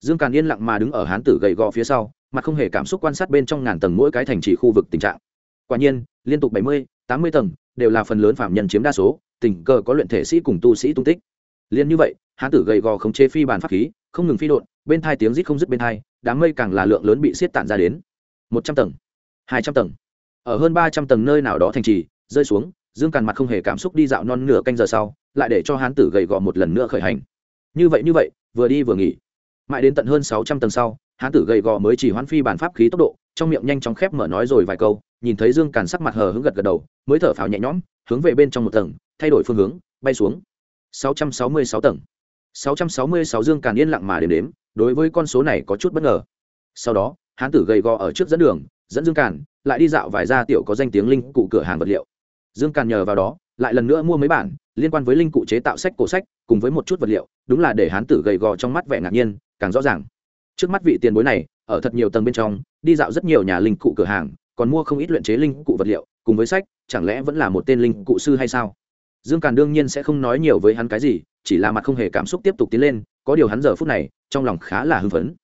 Dương càn yên lặng mà đứng ở hán tử gầy gò phía sau, mặt không hề cảm xúc quan sát bên trong ngàn tầng mỗi cái thành trì khu vực tình trạng. Quả nhiên, liên tục bảy mươi, tám mươi tầng, đều là phần lớn phạm nhân chiếm đa số, tình cờ có luyện thể sĩ cùng tu sĩ tung tích. Liên như vậy, hán tử gầy gò khống chế phi bàn pháp khí không ngừng phi đột bên thai tiếng rít không dứt bên thai, đám mây càng là lượng lớn bị xiết tản ra đến. Một trăm tầng, hai trăm tầng. Ở hơn ba trăm tầng nơi nào đó thành trì, rơi xuống, dương càn mặt không hề cảm xúc đi dạo non nửa canh giờ sau, lại để cho hán tử gầy gò một lần nữa khởi hành. Như vậy như vậy, vừa đi vừa nghỉ. Mãi đến tận hơn sáu trăm tầng sau, hán tử gầy gò mới chỉ hoãn phi bản pháp khí tốc độ, trong miệng nhanh chóng khép mở nói rồi vài câu, nhìn thấy dương càn sắc mặt hờ hững gật gật đầu, mới thở phào nhẹ nhõm, hướng về bên trong một tầng, thay đổi phương hướng, bay xuống. 666 tầng. 666 dương càn yên lặng mà đếm đếm, đối với con số này có chút bất ngờ. Sau đó, hán tử gầy gò ở trước dẫn đường, dẫn dương càn, lại đi dạo vài gia tiểu có danh tiếng linh cụ cửa hàng vật liệu. Dương càn nhờ vào đó, lại lần nữa mua mấy bản liên quan với linh cụ chế tạo sách cổ sách, cùng với một chút vật liệu, đúng là để hán tử gầy gò trong mắt vẻ ngạc nhiên, càng rõ ràng. Trước mắt vị tiền bối này, ở thật nhiều tầng bên trong, đi dạo rất nhiều nhà linh cụ cửa hàng, còn mua không ít luyện chế linh cụ vật liệu, cùng với sách, chẳng lẽ vẫn là một tên linh cụ sư hay sao? Dương càn đương nhiên sẽ không nói nhiều với hắn cái gì chỉ là mặt không hề cảm xúc tiếp tục tiến lên, có điều hắn giờ phút này, trong lòng khá là hưng phấn.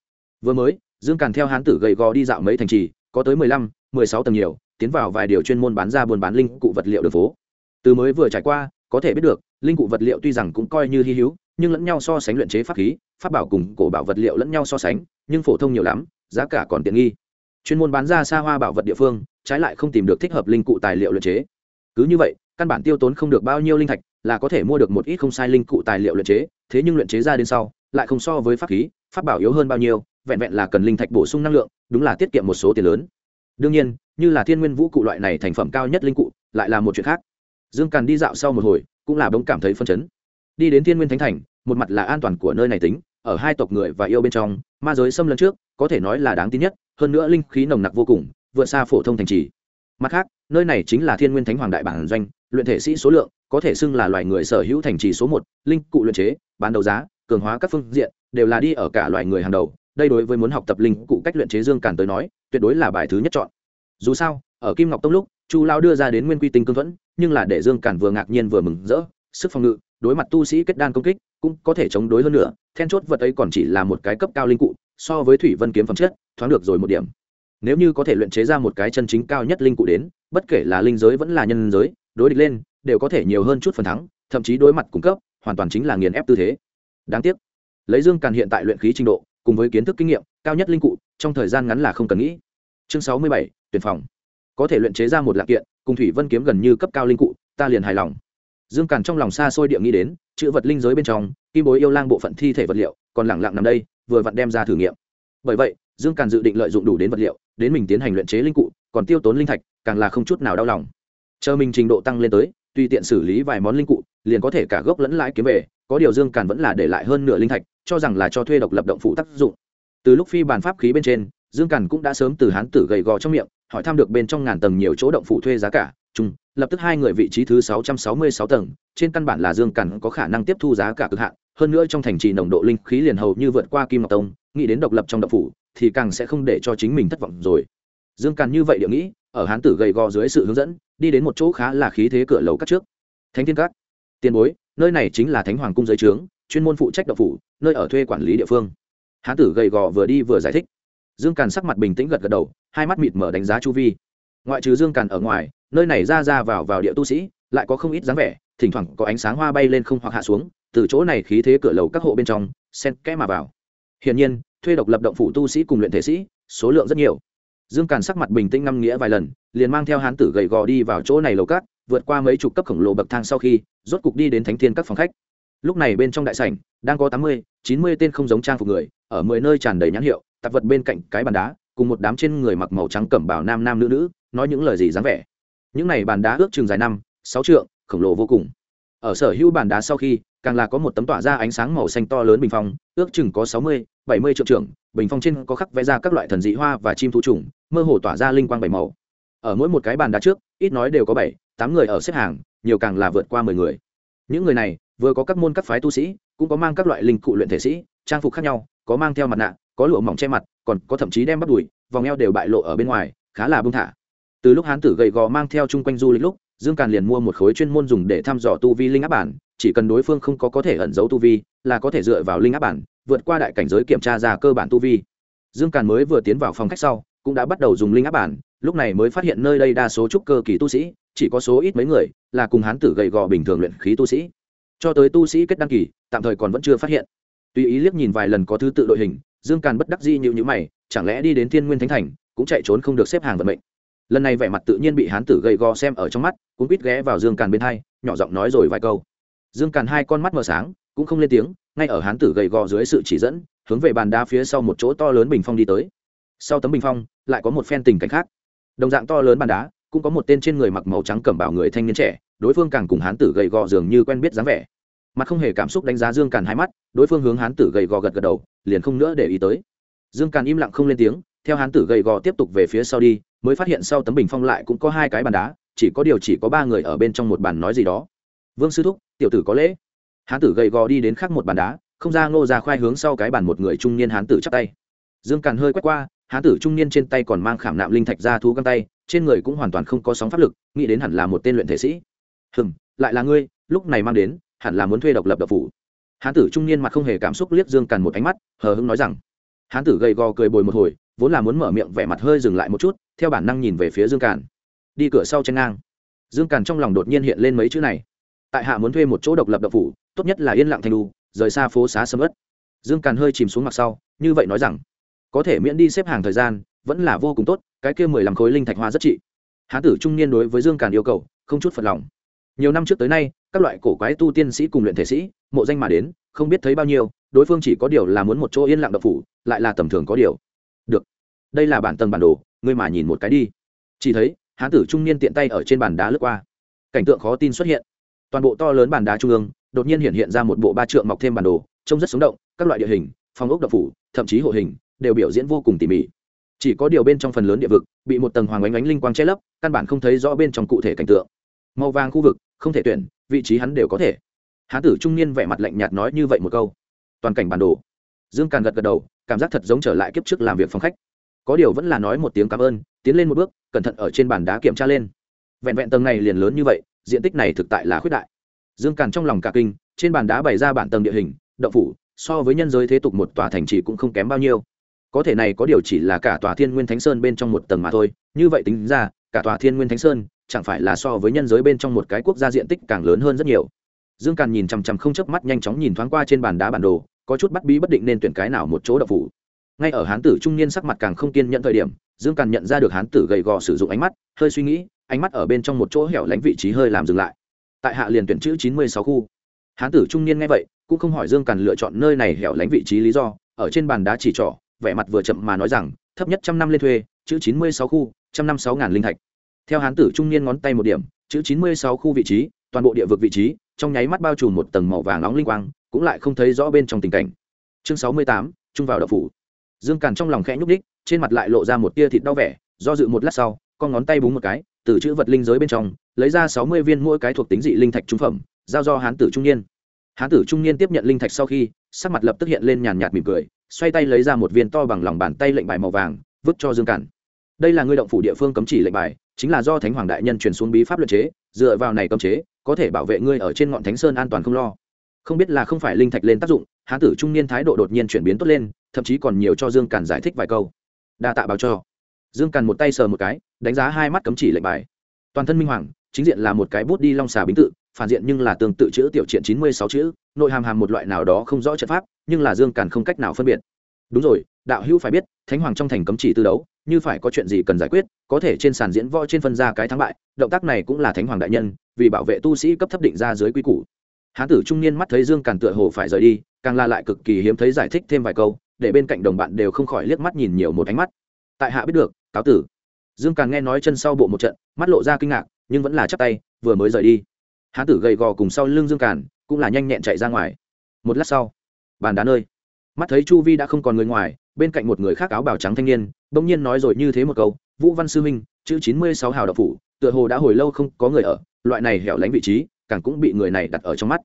Vừa mới, dương càn theo hán tử gầy gò đi dạo mấy thành trì, có tới mười lăm, mười sáu tầng nhiều, tiến vào vài điều chuyên môn bán ra buôn bán linh cụ vật liệu đường phố. Từ mới vừa trải qua, có thể biết được, linh cụ vật liệu tuy rằng cũng coi như hy hữu, nhưng lẫn nhau so sánh luyện chế pháp khí, pháp bảo cùng cổ bảo vật liệu lẫn nhau so sánh, nhưng phổ thông nhiều lắm, giá cả còn tiện nghi. Chuyên môn bán ra xa hoa bảo vật địa phương, trái lại không tìm được thích hợp linh cụ tài liệu luyện chế. Cứ như vậy, căn bản tiêu tốn không được bao nhiêu linh thạch là có thể mua được một ít không sai linh cụ tài liệu luyện chế, thế nhưng luyện chế ra đến sau, lại không so với pháp khí, pháp bảo yếu hơn bao nhiêu, vẹn vẹn là cần linh thạch bổ sung năng lượng, đúng là tiết kiệm một số tiền lớn. Đương nhiên, như là thiên nguyên vũ cụ loại này thành phẩm cao nhất linh cụ, lại là một chuyện khác. Dương càn đi dạo sau một hồi, cũng là bỗng cảm thấy phân chấn. Đi đến thiên nguyên thánh thành, một mặt là an toàn của nơi này tính, ở hai tộc người và yêu bên trong, ma giới xâm lấn trước, có thể nói là đáng tin nhất, hơn nữa linh khí nồng nặc vô cùng, vượt xa phổ thông thành trì mặt khác, nơi này chính là thiên nguyên thánh hoàng đại bản doanh, luyện thể sĩ số lượng, có thể xưng là loài người sở hữu thành trì số một, linh cụ luyện chế, bán đấu giá, cường hóa các phương diện, đều là đi ở cả loài người hàng đầu. Đây đối với muốn học tập linh cụ cách luyện chế dương càn tới nói, tuyệt đối là bài thứ nhất chọn. Dù sao, ở kim ngọc tông lúc, chu lao đưa ra đến nguyên quy tinh cương thuẫn, nhưng là để dương càn vừa ngạc nhiên vừa mừng rỡ, sức phòng ngự, đối mặt tu sĩ kết đan công kích, cũng có thể chống đối hơn nữa, then chốt vật ấy còn chỉ là một cái cấp cao linh cụ, so với thủy vân kiếm phẩm chất, thoáng được rồi một điểm nếu như có thể luyện chế ra một cái chân chính cao nhất linh cụ đến, bất kể là linh giới vẫn là nhân giới, đối địch lên, đều có thể nhiều hơn chút phần thắng, thậm chí đối mặt cung cấp, hoàn toàn chính là nghiền ép tư thế. Đáng tiếc, lấy dương càn hiện tại luyện khí trình độ, cùng với kiến thức kinh nghiệm, cao nhất linh cụ, trong thời gian ngắn là không cần nghĩ. Chương sáu mươi bảy, tuyển phòng. Có thể luyện chế ra một lạc kiện, cùng thủy vân kiếm gần như cấp cao linh cụ, ta liền hài lòng. Dương càn trong lòng xa xôi địa nghĩ đến, chữ vật linh giới bên trong, kim bối yêu lang bộ phận thi thể vật liệu, còn lẳng lặng nằm đây, vừa vặn đem ra thử nghiệm. Bởi vậy dương càn dự định lợi dụng đủ đến vật liệu, đến mình tiến hành luyện chế linh cụ, còn tiêu tốn linh thạch, càng là không chút nào đau lòng. Chờ mình trình độ tăng lên tới, tùy tiện xử lý vài món linh cụ, liền có thể cả gốc lẫn lãi kiếm về, có điều dương càn vẫn là để lại hơn nửa linh thạch, cho rằng là cho thuê độc lập động phụ tác dụng. Từ lúc phi bàn pháp khí bên trên, dương càn cũng đã sớm từ hán tử gầy gò trong miệng, hỏi thăm được bên trong ngàn tầng nhiều chỗ động phụ thuê giá cả, chung, lập tức hai người vị trí thứ sáu trăm sáu mươi sáu tầng, trên căn bản là dương càn có khả năng tiếp thu giá cả cực hạn, hơn nữa trong thành trì nồng độ linh khí liền hầu như vượt qua kim ngọc tông, nghĩ đến độc lập trong động phủ thì càng sẽ không để cho chính mình thất vọng rồi. Dương càn như vậy địa nghĩ, ở hán tử gầy gò dưới sự hướng dẫn, đi đến một chỗ khá là khí thế cửa lầu cắt trước. Thánh thiên các, tiền bối, nơi này chính là thánh hoàng cung giới trướng, chuyên môn phụ trách đậu phủ, nơi ở thuê quản lý địa phương. Hán tử gầy gò vừa đi vừa giải thích. Dương càn sắc mặt bình tĩnh gật gật đầu, hai mắt mịt mở đánh giá chu vi. Ngoại trừ dương càn ở ngoài, nơi này ra ra vào vào địa tu sĩ, lại có không ít dáng vẻ, thỉnh thoảng có ánh sáng hoa bay lên không hoặc hạ xuống, từ chỗ này khí thế cửa lầu các hộ bên trong sen kẽ mà vào. Hiển nhiên thuê độc lập động phủ tu sĩ cùng luyện thể sĩ, số lượng rất nhiều. Dương càn sắc mặt bình tĩnh ngâm nghĩa vài lần, liền mang theo hán tử gầy gò đi vào chỗ này lầu cát, vượt qua mấy chục cấp khổng lồ bậc thang sau khi, rốt cục đi đến thánh thiên các phòng khách. Lúc này bên trong đại sảnh, đang có tám mươi, chín mươi tên không giống trang phục người, ở mười nơi tràn đầy nhãn hiệu, tạp vật bên cạnh cái bàn đá, cùng một đám trên người mặc màu trắng cẩm bào nam nam nữ nữ, nói những lời gì dáng vẻ. Những này bàn đá ước chừng dài năm, sáu trượng, khổng lồ vô cùng ở sở hữu bàn đá sau khi, càng là có một tấm tỏa ra ánh sáng màu xanh to lớn bình phong, ước chừng có sáu mươi, bảy mươi triệu trưởng, bình phong trên có khắc vẽ ra các loại thần dị hoa và chim thú trùng, mơ hồ tỏa ra linh quang bảy màu. Ở mỗi một cái bàn đá trước, ít nói đều có bảy, tám người ở xếp hàng, nhiều càng là vượt qua mười người. Những người này, vừa có các môn các phái tu sĩ, cũng có mang các loại linh cụ luyện thể sĩ, trang phục khác nhau, có mang theo mặt nạ, có lụa mỏng che mặt, còn có thậm chí đem bắt đùi, vòng eo đều bại lộ ở bên ngoài, khá là bưng thả. Từ lúc hán tử gầy gò mang theo chung quanh du lịch lúc dương càn liền mua một khối chuyên môn dùng để thăm dò tu vi linh áp bản, chỉ cần đối phương không có có thể ẩn giấu tu vi, là có thể dựa vào linh áp bản, vượt qua đại cảnh giới kiểm tra ra cơ bản tu vi. Dương càn mới vừa tiến vào phòng khách sau, cũng đã bắt đầu dùng linh áp bản, lúc này mới phát hiện nơi đây đa số trúc cơ kỳ tu sĩ, chỉ có số ít mấy người, là cùng hán tử gầy gò bình thường luyện khí tu sĩ. Cho tới tu sĩ kết đăng kỳ, tạm thời còn vẫn chưa phát hiện. Tuy ý liếc nhìn vài lần có thứ tự đội hình, dương càn bất đắc di nhịu nhữ mày, chẳng lẽ đi đến thiên nguyên thánh thành, cũng chạy trốn không được xếp hàng vận mệnh lần này vẻ mặt tự nhiên bị hán tử gầy gò xem ở trong mắt cũng quýt ghé vào dương càn bên hai, nhỏ giọng nói rồi vài câu. Dương càn hai con mắt mờ sáng, cũng không lên tiếng, ngay ở hán tử gầy gò dưới sự chỉ dẫn, hướng về bàn đá phía sau một chỗ to lớn bình phong đi tới. Sau tấm bình phong, lại có một phen tình cảnh khác. Đồng dạng to lớn bàn đá, cũng có một tên trên người mặc màu trắng cẩm bảo người thanh niên trẻ, đối phương càng cùng hán tử gầy gò dường như quen biết dáng vẻ. Mặt không hề cảm xúc đánh giá dương càn hai mắt, đối phương hướng hán tử gầy gò gật gật đầu, liền không nữa để ý tới. Dương càn im lặng không lên tiếng, theo hán tử gầy gò tiếp tục về phía sau đi mới phát hiện sau tấm bình phong lại cũng có hai cái bàn đá, chỉ có điều chỉ có ba người ở bên trong một bàn nói gì đó. Vương sư thúc, tiểu tử có lễ. Hán tử gầy gò đi đến khác một bàn đá, không ra ngô ra khoai hướng sau cái bàn một người trung niên hán tử chắp tay. Dương càn hơi quét qua, hán tử trung niên trên tay còn mang khảm nạm linh thạch ra thú găng tay, trên người cũng hoàn toàn không có sóng pháp lực, nghĩ đến hẳn là một tên luyện thể sĩ. Hừm, lại là ngươi, lúc này mang đến, hẳn là muốn thuê độc lập độc phủ. Hán tử trung niên mặt không hề cảm xúc liếc dương càn một ánh mắt, hờ hưng nói rằng. Hán tử gầy gò cười bồi một hồi, vốn là muốn mở miệng vẻ mặt hơi dừng lại một chút theo bản năng nhìn về phía dương càn. Đi cửa sau chen ngang. Dương càn trong lòng đột nhiên hiện lên mấy chữ này. Tại hạ muốn thuê một chỗ độc lập độc phủ, tốt nhất là yên lặng thanh lu rời xa phố xá sầm ớt. Dương càn hơi chìm xuống mặt sau, như vậy nói rằng, có thể miễn đi xếp hàng thời gian, vẫn là vô cùng tốt, cái kia mười lăm khối linh thạch hoa rất trị. Hán tử trung niên đối với dương càn yêu cầu, không chút phật lòng. Nhiều năm trước tới nay, các loại cổ quái tu tiên sĩ cùng luyện thể sĩ, mộ danh mà đến, không biết thấy bao nhiêu, đối phương chỉ có điều là muốn một chỗ yên lặng độc phủ, lại là tầm thường có điều. Được. Đây là bản tầng bản đồ ngươi mà nhìn một cái đi. Chỉ thấy, hán tử trung niên tiện tay ở trên bàn đá lướt qua. Cảnh tượng khó tin xuất hiện. Toàn bộ to lớn bàn đá trung ương, đột nhiên hiện hiện ra một bộ ba trượng mọc thêm bản đồ, trông rất sống động, các loại địa hình, phong ốc độc phủ, thậm chí hộ hình, đều biểu diễn vô cùng tỉ mỉ. Chỉ có điều bên trong phần lớn địa vực, bị một tầng hoàng ánh ánh linh quang che lấp, căn bản không thấy rõ bên trong cụ thể cảnh tượng. Màu vàng khu vực, không thể tuyển, vị trí hắn đều có thể. Hán tử trung niên vẻ mặt lạnh nhạt nói như vậy một câu. Toàn cảnh bản đồ. Dương càn gật gật đầu, cảm giác thật giống trở lại kiếp trước làm việc phòng khách có điều vẫn là nói một tiếng cảm ơn, tiến lên một bước, cẩn thận ở trên bàn đá kiểm tra lên. Vẹn vẹn tầng này liền lớn như vậy, diện tích này thực tại là khuyết đại. Dương càn trong lòng cả kinh, trên bàn đá bày ra bản tầng địa hình, động phủ, so với nhân giới thế tục một tòa thành trì cũng không kém bao nhiêu. Có thể này có điều chỉ là cả tòa thiên nguyên thánh sơn bên trong một tầng mà thôi, như vậy tính ra, cả tòa thiên nguyên thánh sơn chẳng phải là so với nhân giới bên trong một cái quốc gia diện tích càng lớn hơn rất nhiều. Dương càn nhìn chằm chằm không chớp mắt nhanh chóng nhìn thoáng qua trên bàn đá bản đồ, có chút bắt bí bất định nên tuyển cái nào một chỗ đậu phủ ngay ở hán tử trung niên sắc mặt càng không kiên nhận thời điểm, dương càn nhận ra được hán tử gầy gò sử dụng ánh mắt, hơi suy nghĩ, ánh mắt ở bên trong một chỗ hẻo lánh vị trí hơi làm dừng lại. Tại hạ liền tuyển chữ chín mươi sáu khu. Hán tử trung niên nghe vậy, cũng không hỏi dương càn lựa chọn nơi này hẻo lánh vị trí lý do, ở trên bàn đá chỉ trỏ, vẻ mặt vừa chậm mà nói rằng, thấp nhất trăm năm lên thuê, chữ chín mươi sáu khu, trăm năm sáu ngàn linh thạch. Theo hán tử trung niên ngón tay một điểm, chữ chín mươi sáu khu vị trí, toàn bộ địa vực vị trí, trong nháy mắt bao trùm một tầng màu vàng nóng linh quang, cũng lại không thấy rõ bên trong tình cảnh. Chương sáu mươi tám, trung vào đậu phủ dương càn trong lòng khẽ nhúc đích trên mặt lại lộ ra một tia thịt đau vẻ, do dự một lát sau, con ngón tay búng một cái, từ chữ vật linh giới bên trong, lấy ra sáu mươi viên mỗi cái thuộc tính dị linh thạch trung phẩm, giao do hán tử trung niên. Hán tử trung niên tiếp nhận linh thạch sau khi, sắc mặt lập tức hiện lên nhàn nhạt mỉm cười, xoay tay lấy ra một viên to bằng lòng bàn tay lệnh bài màu vàng, vứt cho dương cản đây là ngươi động phủ địa phương cấm chỉ lệnh bài, chính là do thánh hoàng đại nhân truyền xuống bí pháp luật chế, dựa vào này cấm chế, có thể bảo vệ ngươi ở trên ngọn thánh sơn an toàn không lo. Không biết là không phải linh thạch lên tác dụng hán tử trung niên thái độ đột nhiên chuyển biến tốt lên, thậm chí còn nhiều cho dương càn giải thích vài câu. Đa tạ báo cho. Dương càn một tay sờ một cái, đánh giá hai mắt cấm chỉ lệnh bài. Toàn thân minh hoàng, chính diện là một cái bút đi long xà bính tự, phản diện nhưng là tương tự chữ tiểu triện chín mươi sáu chữ, nội hàm hàm một loại nào đó không rõ trận pháp, nhưng là dương càn không cách nào phân biệt. Đúng rồi, đạo hữu phải biết, thánh hoàng trong thành cấm chỉ tư đấu, như phải có chuyện gì cần giải quyết, có thể trên sàn diễn võ trên phân ra cái thắng bại, động tác này cũng là thánh hoàng đại nhân, vì bảo vệ tu sĩ cấp thấp định ra dưới quy củ hán tử trung niên mắt thấy dương càn tựa hồ phải rời đi, càng la lại cực kỳ hiếm thấy giải thích thêm vài câu, để bên cạnh đồng bạn đều không khỏi liếc mắt nhìn nhiều một ánh mắt. Tại hạ biết được, cáo tử. Dương càn nghe nói chân sau bộ một trận, mắt lộ ra kinh ngạc, nhưng vẫn là chắp tay, vừa mới rời đi. Hán tử gầy gò cùng sau lưng dương càn, cũng là nhanh nhẹn chạy ra ngoài. Một lát sau, bàn đá nơi. Mắt thấy chu vi đã không còn người ngoài, bên cạnh một người khác áo bào trắng thanh niên, bỗng nhiên nói rồi như thế một câu, vũ văn sư minh, chữ chín mươi sáu hào đậu phủ, tựa hồ đã hồi lâu không có người ở, loại này hẻo lánh vị trí càng cũng bị người này đặt ở trong mắt.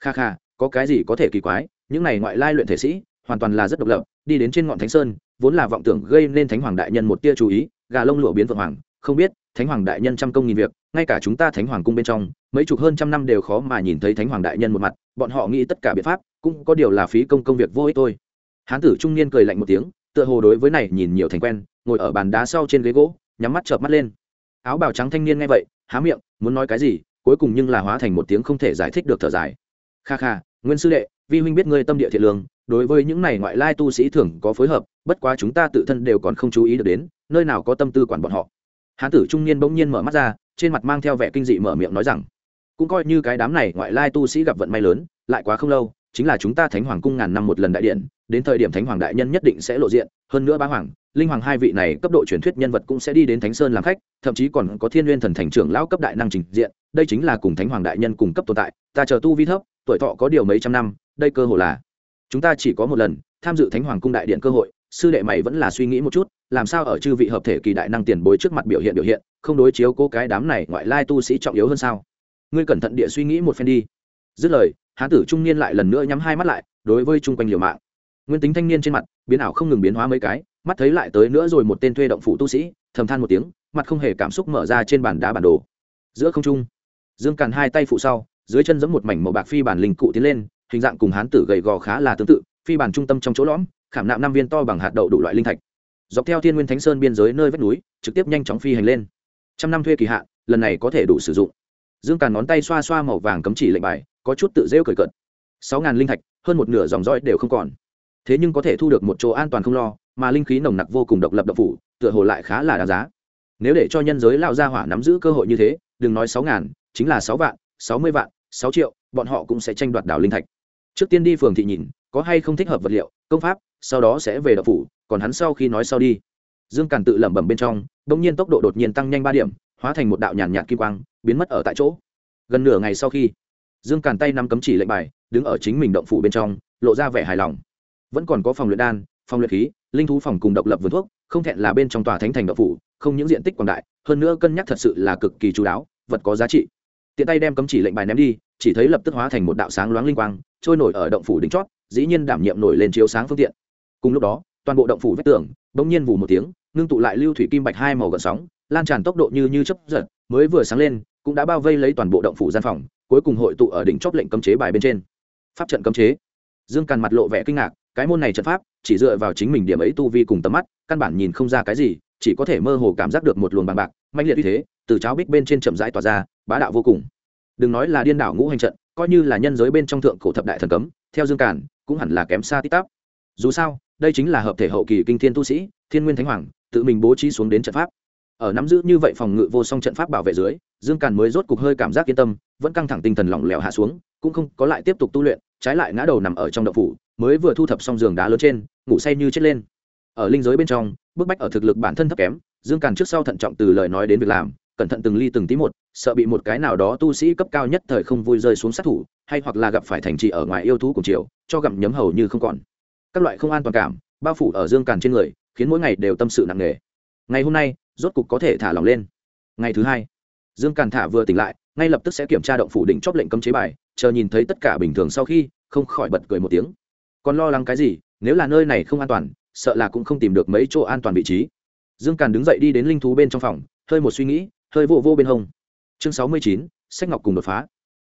Kha kha, có cái gì có thể kỳ quái, những này ngoại lai luyện thể sĩ, hoàn toàn là rất độc lập, đi đến trên ngọn thánh sơn, vốn là vọng tưởng gây nên thánh hoàng đại nhân một tia chú ý, gà lông lụa biến vượng hoàng, không biết, thánh hoàng đại nhân trăm công nghìn việc, ngay cả chúng ta thánh hoàng cung bên trong, mấy chục hơn trăm năm đều khó mà nhìn thấy thánh hoàng đại nhân một mặt, bọn họ nghĩ tất cả biện pháp, cũng có điều là phí công công việc vô ích thôi. Hán tử trung niên cười lạnh một tiếng, tựa hồ đối với này nhìn nhiều thành quen, ngồi ở bàn đá sau trên ghế gỗ, nhắm mắt chợp mắt lên. Áo bào trắng thanh niên nghe vậy, há miệng, muốn nói cái gì cuối cùng nhưng là hóa thành một tiếng không thể giải thích được thở dài. Kha kha, nguyên sư đệ, vi huynh biết ngươi tâm địa thiện lương, đối với những này ngoại lai tu sĩ thường có phối hợp, bất quá chúng ta tự thân đều còn không chú ý được đến, nơi nào có tâm tư quản bọn họ. Hán tử trung niên bỗng nhiên mở mắt ra, trên mặt mang theo vẻ kinh dị mở miệng nói rằng, cũng coi như cái đám này ngoại lai tu sĩ gặp vận may lớn, lại quá không lâu, chính là chúng ta thánh hoàng cung ngàn năm một lần đại điện, đến thời điểm thánh hoàng đại nhân nhất định sẽ lộ diện, hơn nữa bá hoàng, linh hoàng hai vị này cấp độ truyền thuyết nhân vật cũng sẽ đi đến thánh sơn làm khách, thậm chí còn có thiên n g u y ê n thần thành trưởng lão cấp đại năng trình diện đây chính là cùng thánh hoàng đại nhân cùng cấp tồn tại, ta chờ tu vi thấp, tuổi thọ có điều mấy trăm năm, đây cơ hội là. Chúng ta chỉ có một lần, tham dự thánh hoàng cung đại điện cơ hội, sư đệ mày vẫn là suy nghĩ một chút, làm sao ở chư vị hợp thể kỳ đại năng tiền bối trước mặt biểu hiện biểu hiện, không đối chiếu cố cái đám này ngoại lai tu sĩ trọng yếu hơn sao? Ngươi cẩn thận địa suy nghĩ một phen đi. Dứt lời, hán tử trung niên lại lần nữa nhắm hai mắt lại, đối với chung quanh liều mạng. Nguyên tính thanh niên trên mặt, biến ảo không ngừng biến hóa mấy cái, mắt thấy lại tới nữa rồi một tên thuê động phủ tu sĩ, thầm than một tiếng, mặt không hề cảm xúc mở ra trên bàn đá bản đồ. Giữa không trung dương càn hai tay phụ sau, dưới chân giẫm một mảnh màu bạc phi bản linh cụ tiến lên, hình dạng cùng hán tử gầy gò khá là tương tự, phi bản trung tâm trong chỗ lõm, khảm nạm năm viên to bằng hạt đậu đủ loại linh thạch. Dọc theo thiên nguyên thánh sơn biên giới nơi vách núi, trực tiếp nhanh chóng phi hành lên. Trăm năm thuê kỳ hạn, lần này có thể đủ sử dụng. Dương càn ngón tay xoa xoa màu vàng cấm chỉ lệnh bài, có chút tự rêu cởi cợt. Sáu ngàn linh thạch, hơn một nửa dòng dõi đều không còn. Thế nhưng có thể thu được một chỗ an toàn không lo, mà linh khí nồng nặc vô cùng độc lập độc phủ, tựa hồ lại khá là đáng giá. Nếu để cho nhân giới lao gia hỏa nắm giữ cơ hội như thế, đừng nói sáu ngàn chính là sáu vạn, sáu mươi vạn, sáu triệu, bọn họ cũng sẽ tranh đoạt đảo linh thạch. Trước tiên đi phường thị nhìn, có hay không thích hợp vật liệu, công pháp, sau đó sẽ về đậu phủ, còn hắn sau khi nói sau đi. Dương càn tự lẩm bẩm bên trong đ ỗ n g nhiên tốc độ đột nhiên tăng nhanh ba điểm, hóa thành một đạo nhàn nhạt kim quang, biến mất ở tại chỗ. Gần nửa ngày sau khi, dương càn tay nắm cấm chỉ lệnh bài, đứng ở chính mình động phủ bên trong, lộ ra vẻ hài lòng. Vẫn còn có phòng luyện đan, phòng luyện khí, linh thú phòng cùng độc lập vườn thuốc, không thẹn là bên trong tòa thánh thành đậu phủ, không những diện tích quảng đại, hơn nữa cân nhắc thật sự là cực kỳ chú đáo, vật có giá trị tiện tay đem cấm chỉ lệnh bài ném đi, chỉ thấy lập tức hóa thành một đạo sáng loáng linh quang, trôi nổi ở động phủ đỉnh chót, dĩ nhiên đảm nhiệm nổi lên chiếu sáng phương tiện. Cùng lúc đó, toàn bộ động phủ vách tường bỗng nhiên vù một tiếng, ngưng tụ lại lưu thủy kim bạch hai màu gợn sóng, lan tràn tốc độ như như chấp giật, mới vừa sáng lên, cũng đã bao vây lấy toàn bộ động phủ gian phòng, cuối cùng hội tụ ở đỉnh chóp lệnh cấm chế bài bên trên. Pháp trận cấm chế. Dương càn mặt lộ vẻ kinh ngạc, cái môn này trận pháp, chỉ dựa vào chính mình điểm ấy tu vi cùng tầm mắt, căn bản nhìn không ra cái gì, chỉ có thể mơ hồ cảm giác được một luồng bằng bạc mạnh liệt như thế, từ cháo bích bên trên chậm rãi tỏa ra bá đạo vô cùng. Đừng nói là điên đảo ngũ hành trận, coi như là nhân giới bên trong thượng cổ thập đại thần cấm, theo dương càn, cũng hẳn là kém xa tít tắp. Dù sao, đây chính là hợp thể hậu kỳ kinh thiên tu sĩ, thiên nguyên thánh hoàng, tự mình bố trí xuống đến trận pháp. Ở nắm giữ như vậy phòng ngự vô song trận pháp bảo vệ dưới, dương càn mới rốt cục hơi cảm giác yên tâm, vẫn căng thẳng tinh thần lỏng lẻo hạ xuống, cũng không có lại tiếp tục tu luyện, trái lại ngã đầu nằm ở trong đậu phủ, mới vừa thu thập xong giường đá lớn trên, ngủ say như chết lên. Ở linh giới bên trong, bức bách ở thực lực bản thân thấp kém, dương càn trước sau thận trọng từ lời nói đến việc làm cẩn thận từng ly từng tí một, sợ bị một cái nào đó tu sĩ cấp cao nhất thời không vui rơi xuống sát thủ, hay hoặc là gặp phải thành trì ở ngoài yêu thú cùng chiều cho gặm nhấm hầu như không còn. Các loại không an toàn cảm, bao phủ ở dương càn trên người, khiến mỗi ngày đều tâm sự nặng nề. Ngày hôm nay, rốt cục có thể thả lỏng lên. Ngày thứ hai, dương càn thả vừa tỉnh lại, ngay lập tức sẽ kiểm tra động phủ đỉnh chóp lệnh cấm chế bài, chờ nhìn thấy tất cả bình thường sau khi, không khỏi bật cười một tiếng. Còn lo lắng cái gì, nếu là nơi này không an toàn, sợ là cũng không tìm được mấy chỗ an toàn vị trí. Dương càn đứng dậy đi đến linh thú bên trong phòng, hơi một suy nghĩ hơi vô vô bên hông. Chương sáu mươi chín, sách ngọc cùng đột phá.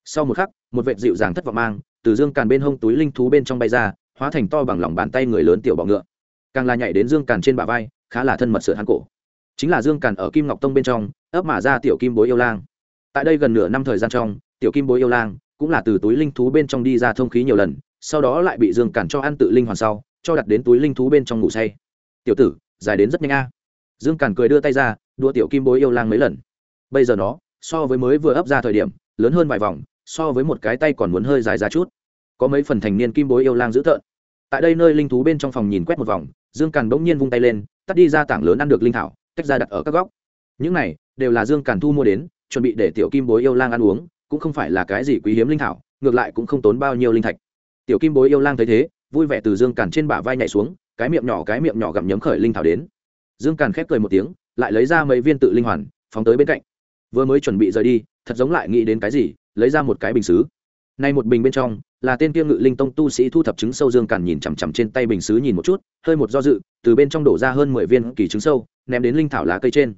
Sau một khắc, một vệt dịu dàng thất vọng mang từ dương càn bên hông túi linh thú bên trong bay ra, hóa thành to bằng lòng bàn tay người lớn tiểu bọ ngựa. Càng là nhảy đến dương càn trên bả vai, khá là thân mật sửa hắn cổ. Chính là dương càn ở kim ngọc tông bên trong, ấp mà ra tiểu kim bối yêu lang. Tại đây gần nửa năm thời gian trong, tiểu kim bối yêu lang cũng là từ túi linh thú bên trong đi ra thông khí nhiều lần, sau đó lại bị dương càn cho ăn tự linh hoàn sau, cho đặt đến túi linh thú bên trong ngủ say. Tiểu tử dài đến rất nhanh a. Dương càn cười đưa tay ra, đua tiểu kim bối yêu lang mấy lần bây giờ nó, so với mới vừa ấp ra thời điểm, lớn hơn vài vòng, so với một cái tay còn muốn hơi dài ra chút. Có mấy phần thành niên kim bối yêu lang dữ tợn. Tại đây nơi linh thú bên trong phòng nhìn quét một vòng, dương càn bỗng nhiên vung tay lên, tắt đi ra tảng lớn ăn được linh thảo, tách ra đặt ở các góc. Những này, đều là dương càn thu mua đến, chuẩn bị để tiểu kim bối yêu lang ăn uống, cũng không phải là cái gì quý hiếm linh thảo, ngược lại cũng không tốn bao nhiêu linh thạch. Tiểu kim bối yêu lang thấy thế, vui vẻ từ dương càn trên bả vai nhảy xuống, cái miệng nhỏ cái miệng nhỏ gặm nhấm khởi linh thảo đến. Dương càn khép cười một tiếng, lại lấy ra mấy viên tự linh hoàn, phóng tới bên cạnh vừa mới chuẩn bị rời đi, thật giống lại nghĩ đến cái gì, lấy ra một cái bình xứ. Nay một bình bên trong, là tên kia ngự linh tông tu sĩ thu thập trứng sâu dương càn nhìn chằm chằm trên tay bình xứ nhìn một chút, hơi một do dự, từ bên trong đổ ra hơn mười viên kỳ trứng sâu, ném đến linh thảo lá cây trên.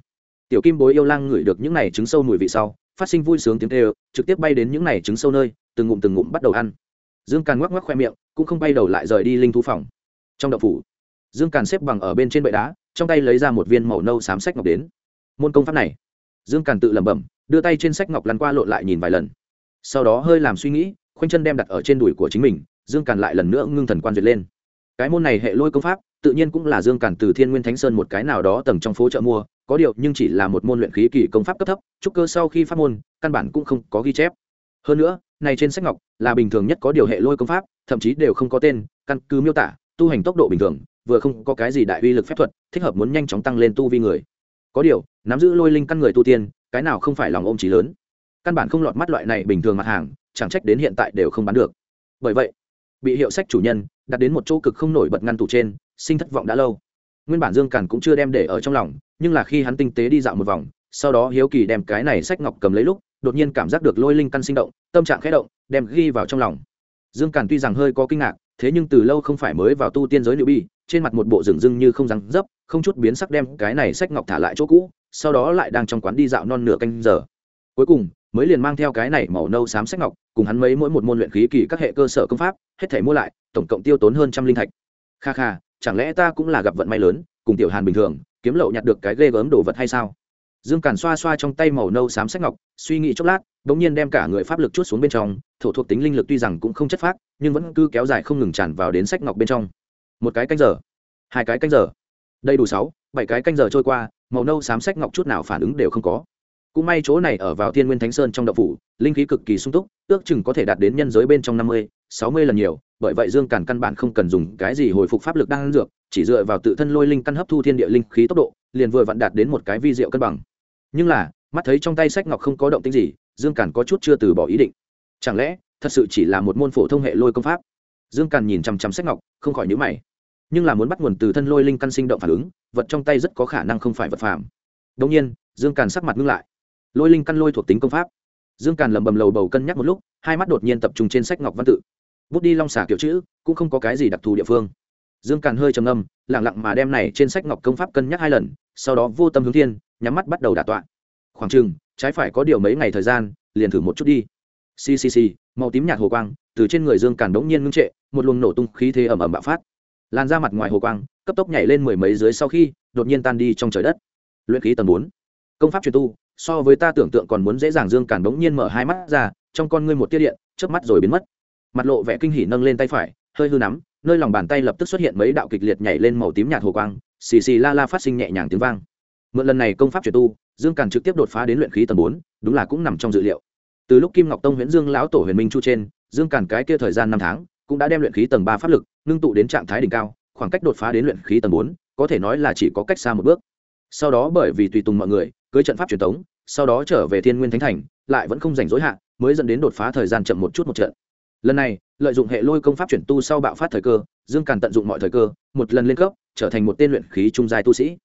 Tiểu kim bối yêu lang ngửi được những này trứng sâu mùi vị sau, phát sinh vui sướng tiếng kêu, trực tiếp bay đến những này trứng sâu nơi, từng ngụm từng ngụm bắt đầu ăn. Dương càn ngoắc ngoắc khoe miệng, cũng không bay đầu lại rời đi linh thú phòng. Trong đậu phủ, dương càn xếp bằng ở bên trên bệ đá, trong tay lấy ra một viên màu nâu xám sách ngọc đến. Môn công pháp này dương càn tự lẩm bẩm, đưa tay trên sách ngọc lăn qua lộn lại nhìn vài lần. Sau đó hơi làm suy nghĩ, khoanh chân đem đặt ở trên đùi của chính mình, dương càn lại lần nữa ngưng thần quan duyệt lên. Cái môn này hệ lôi công pháp, tự nhiên cũng là dương càn từ thiên nguyên thánh sơn một cái nào đó tầng trong phố chợ mua, có điều nhưng chỉ là một môn luyện khí kỳ công pháp cấp thấp, trúc cơ sau khi phát môn, căn bản cũng không có ghi chép. Hơn nữa, này trên sách ngọc là bình thường nhất có điều hệ lôi công pháp, thậm chí đều không có tên, căn cứ miêu tả, tu hành tốc độ bình thường, vừa không có cái gì đại uy lực phép thuật, thích hợp muốn nhanh chóng tăng lên tu vi người có điều, nắm giữ lôi linh căn người tu tiên, cái nào không phải lòng ôm trí lớn? Căn bản không lọt mắt loại này bình thường mặt hàng, chẳng trách đến hiện tại đều không bán được. Bởi vậy, bị hiệu sách chủ nhân đặt đến một chỗ cực không nổi bật ngăn tủ trên, sinh thất vọng đã lâu. Nguyên bản dương càn cũng chưa đem để ở trong lòng, nhưng là khi hắn tinh tế đi dạo một vòng, sau đó hiếu kỳ đem cái này sách ngọc cầm lấy lúc, đột nhiên cảm giác được lôi linh căn sinh động, tâm trạng khẽ động, đem ghi vào trong lòng. Dương càn tuy rằng hơi có kinh ngạc, thế nhưng từ lâu không phải mới vào tu tiên giới nữ bi trên mặt một bộ rừng rưng như không răng dấp, không chút biến sắc đem cái này sách ngọc thả lại chỗ cũ, sau đó lại đang trong quán đi dạo non nửa canh giờ. Cuối cùng, mới liền mang theo cái này màu nâu xám sách ngọc, cùng hắn mấy mỗi một môn luyện khí kỳ các hệ cơ sở công pháp, hết thể mua lại, tổng cộng tiêu tốn hơn trăm linh thạch. Kha kha, chẳng lẽ ta cũng là gặp vận may lớn, cùng tiểu hàn bình thường, kiếm lậu nhặt được cái ghê gớm đồ vật hay sao? Dương càn xoa xoa trong tay màu nâu xám sách ngọc, suy nghĩ chốc lát đ ỗ n g nhiên đem cả người pháp lực chút xuống bên trong, thổ thuộc tính linh lực tuy rằng cũng không chất phác, nhưng vẫn cứ kéo dài không ngừng tràn vào đến sách ngọc bên trong một cái canh giờ, hai cái canh giờ, đầy đủ sáu, bảy cái canh giờ trôi qua, màu nâu xám sách ngọc chút nào phản ứng đều không có. Cũng may chỗ này ở vào thiên nguyên thánh sơn trong đậu phủ, linh khí cực kỳ sung túc, ước chừng có thể đạt đến nhân giới bên trong năm mươi, sáu mươi lần nhiều, bởi vậy dương càn căn bản không cần dùng cái gì hồi phục pháp lực đang dược, chỉ dựa vào tự thân lôi linh căn hấp thu thiên địa linh khí tốc độ, liền vừa vặn đạt đến một cái vi diệu cân bằng. Nhưng là, mắt thấy trong tay sách ngọc không có động tính gì, dương càn có chút chưa từ bỏ ý định. Chẳng lẽ, thật sự chỉ là một môn phổ thông hệ lôi công pháp? Dương càn nhìn chằm chằm sách ngọc, không khỏi nhữ mày nhưng là muốn bắt nguồn từ thân lôi linh căn sinh động phản ứng, vật trong tay rất có khả năng không phải vật phàm. Đông nhiên, dương càn sắc mặt ngưng lại. Lôi linh căn lôi thuộc tính công pháp. Dương càn lầm bầm lầu bầu cân nhắc một lúc, hai mắt đột nhiên tập trung trên sách ngọc văn tự. Bút đi long xả kiểu chữ, cũng không có cái gì đặc thù địa phương. Dương càn hơi trầm ngâm lẳng lặng mà đem này trên sách ngọc công pháp cân nhắc hai lần, sau đó vô tâm hướng thiên, nhắm mắt bắt đầu đả tọa. Khoảng chừng, trái phải có điều mấy ngày thời gian, liền thử một chút đi. Ccc màu tím nhạt hồ quang, từ trên người dương càn đống nhiên ngưng trệ, một luồng nổ tung khí thế ẩm ẩm bạo phát lan ra mặt ngoài hồ quang, cấp tốc nhảy lên mười mấy dưới sau khi, đột nhiên tan đi trong trời đất. Luyện khí tầng bốn. Công pháp truyền tu, so với ta tưởng tượng còn muốn dễ dàng dương càn bỗng nhiên mở hai mắt ra, trong con ngươi một tiết điện, chớp mắt rồi biến mất. Mặt lộ vẻ kinh hỉ nâng lên tay phải, hơi hư nắm, nơi lòng bàn tay lập tức xuất hiện mấy đạo kịch liệt nhảy lên màu tím nhạt hồ quang, xì xì la la phát sinh nhẹ nhàng tiếng vang. Mượn lần này công pháp truyền tu, dương càn trực tiếp đột phá đến luyện khí tầng bốn, đúng là cũng nằm trong dự liệu. Từ lúc kim ngọc tông huyễn dương lão tổ huyền minh chu trên, dương càn cái kia thời gian năm tháng cũng đã đem luyện khí tầng ba pháp lực ngưng tụ đến trạng thái đỉnh cao, khoảng cách đột phá đến luyện khí tầng bốn, có thể nói là chỉ có cách xa một bước. Sau đó bởi vì tùy tùng mọi người, cưới trận pháp truyền thống, sau đó trở về thiên nguyên thánh thành, lại vẫn không rảnh rỗi hạ, mới dẫn đến đột phá thời gian chậm một chút một trận. Lần này, lợi dụng hệ lôi công pháp chuyển tu sau bạo phát thời cơ, dương càn tận dụng mọi thời cơ, một lần lên cấp, trở thành một tên luyện khí trung giai tu sĩ.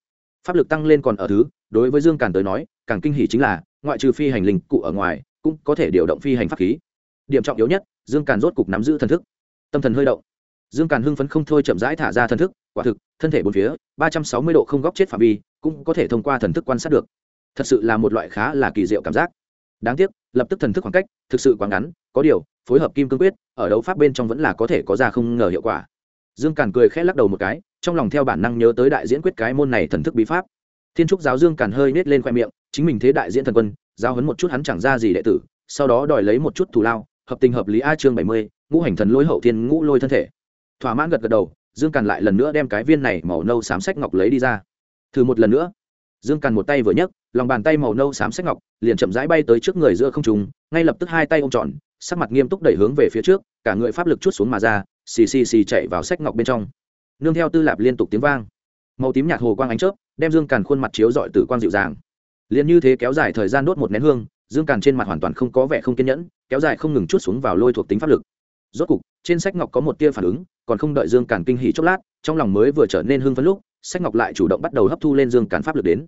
Pháp lực tăng lên còn ở thứ, đối với dương càn tới nói, càng kinh hỉ chính là, ngoại trừ phi hành linh cụ ở ngoài, cũng có thể điều động phi hành pháp khí. Điểm trọng yếu nhất, dương càn rốt cục nắm giữ thần thức tâm thần hơi động. Dương càn hưng phấn không thôi chậm rãi thả ra thần thức, quả thực, thân thể bốn phía, ba trăm sáu mươi độ không góc chết phạm vi, cũng có thể thông qua thần thức quan sát được. Thật sự là một loại khá là kỳ diệu cảm giác. Đáng tiếc, lập tức thần thức khoảng cách, thực sự quá ngắn, có điều, phối hợp kim cương quyết, ở đấu pháp bên trong vẫn là có thể có ra không ngờ hiệu quả. Dương càn cười khẽ lắc đầu một cái, trong lòng theo bản năng nhớ tới đại diễn quyết cái môn này thần thức bí pháp. Thiên trúc giáo dương càn hơi nết lên khoe miệng, chính mình thế đại diễn thần quân giao hấn một chút hắn chẳng ra gì đệ tử, sau đó đòi lấy một chút thù lao, hợp tình hợp lý a chương bảy mươi ngũ hành thần lôi hậu thiên ngũ lôi thân thể. Thỏa mãn gật gật đầu, dương càn lại lần nữa đem cái viên này màu nâu xám sách ngọc lấy đi ra. Thử một lần nữa. Dương càn một tay vừa nhấc, lòng bàn tay màu nâu xám sách ngọc liền chậm rãi bay tới trước người giữa không trùng ngay lập tức hai tay ôm tròn sắc mặt nghiêm túc đẩy hướng về phía trước, cả người pháp lực chút xuống mà ra, xì xì xì chạy vào sách ngọc bên trong. Nương theo tư lạp liên tục tiếng vang. Màu tím nhạt hồ quang ánh chớp, đem dương càn khuôn mặt chiếu dọi từ quang dịu dàng. Liền như thế kéo dài thời gian đốt một nén hương, dương càn trên mặt hoàn toàn không có vẻ không kiên nhẫn, kéo dài không ngừng chút xuống vào lôi thuộc tính pháp lực rốt cục, trên sách ngọc có một tia phản ứng, còn không đợi dương càn kinh hỉ chốc lát, trong lòng mới vừa trở nên hưng phấn lúc, sách ngọc lại chủ động bắt đầu hấp thu lên dương càn pháp lực đến.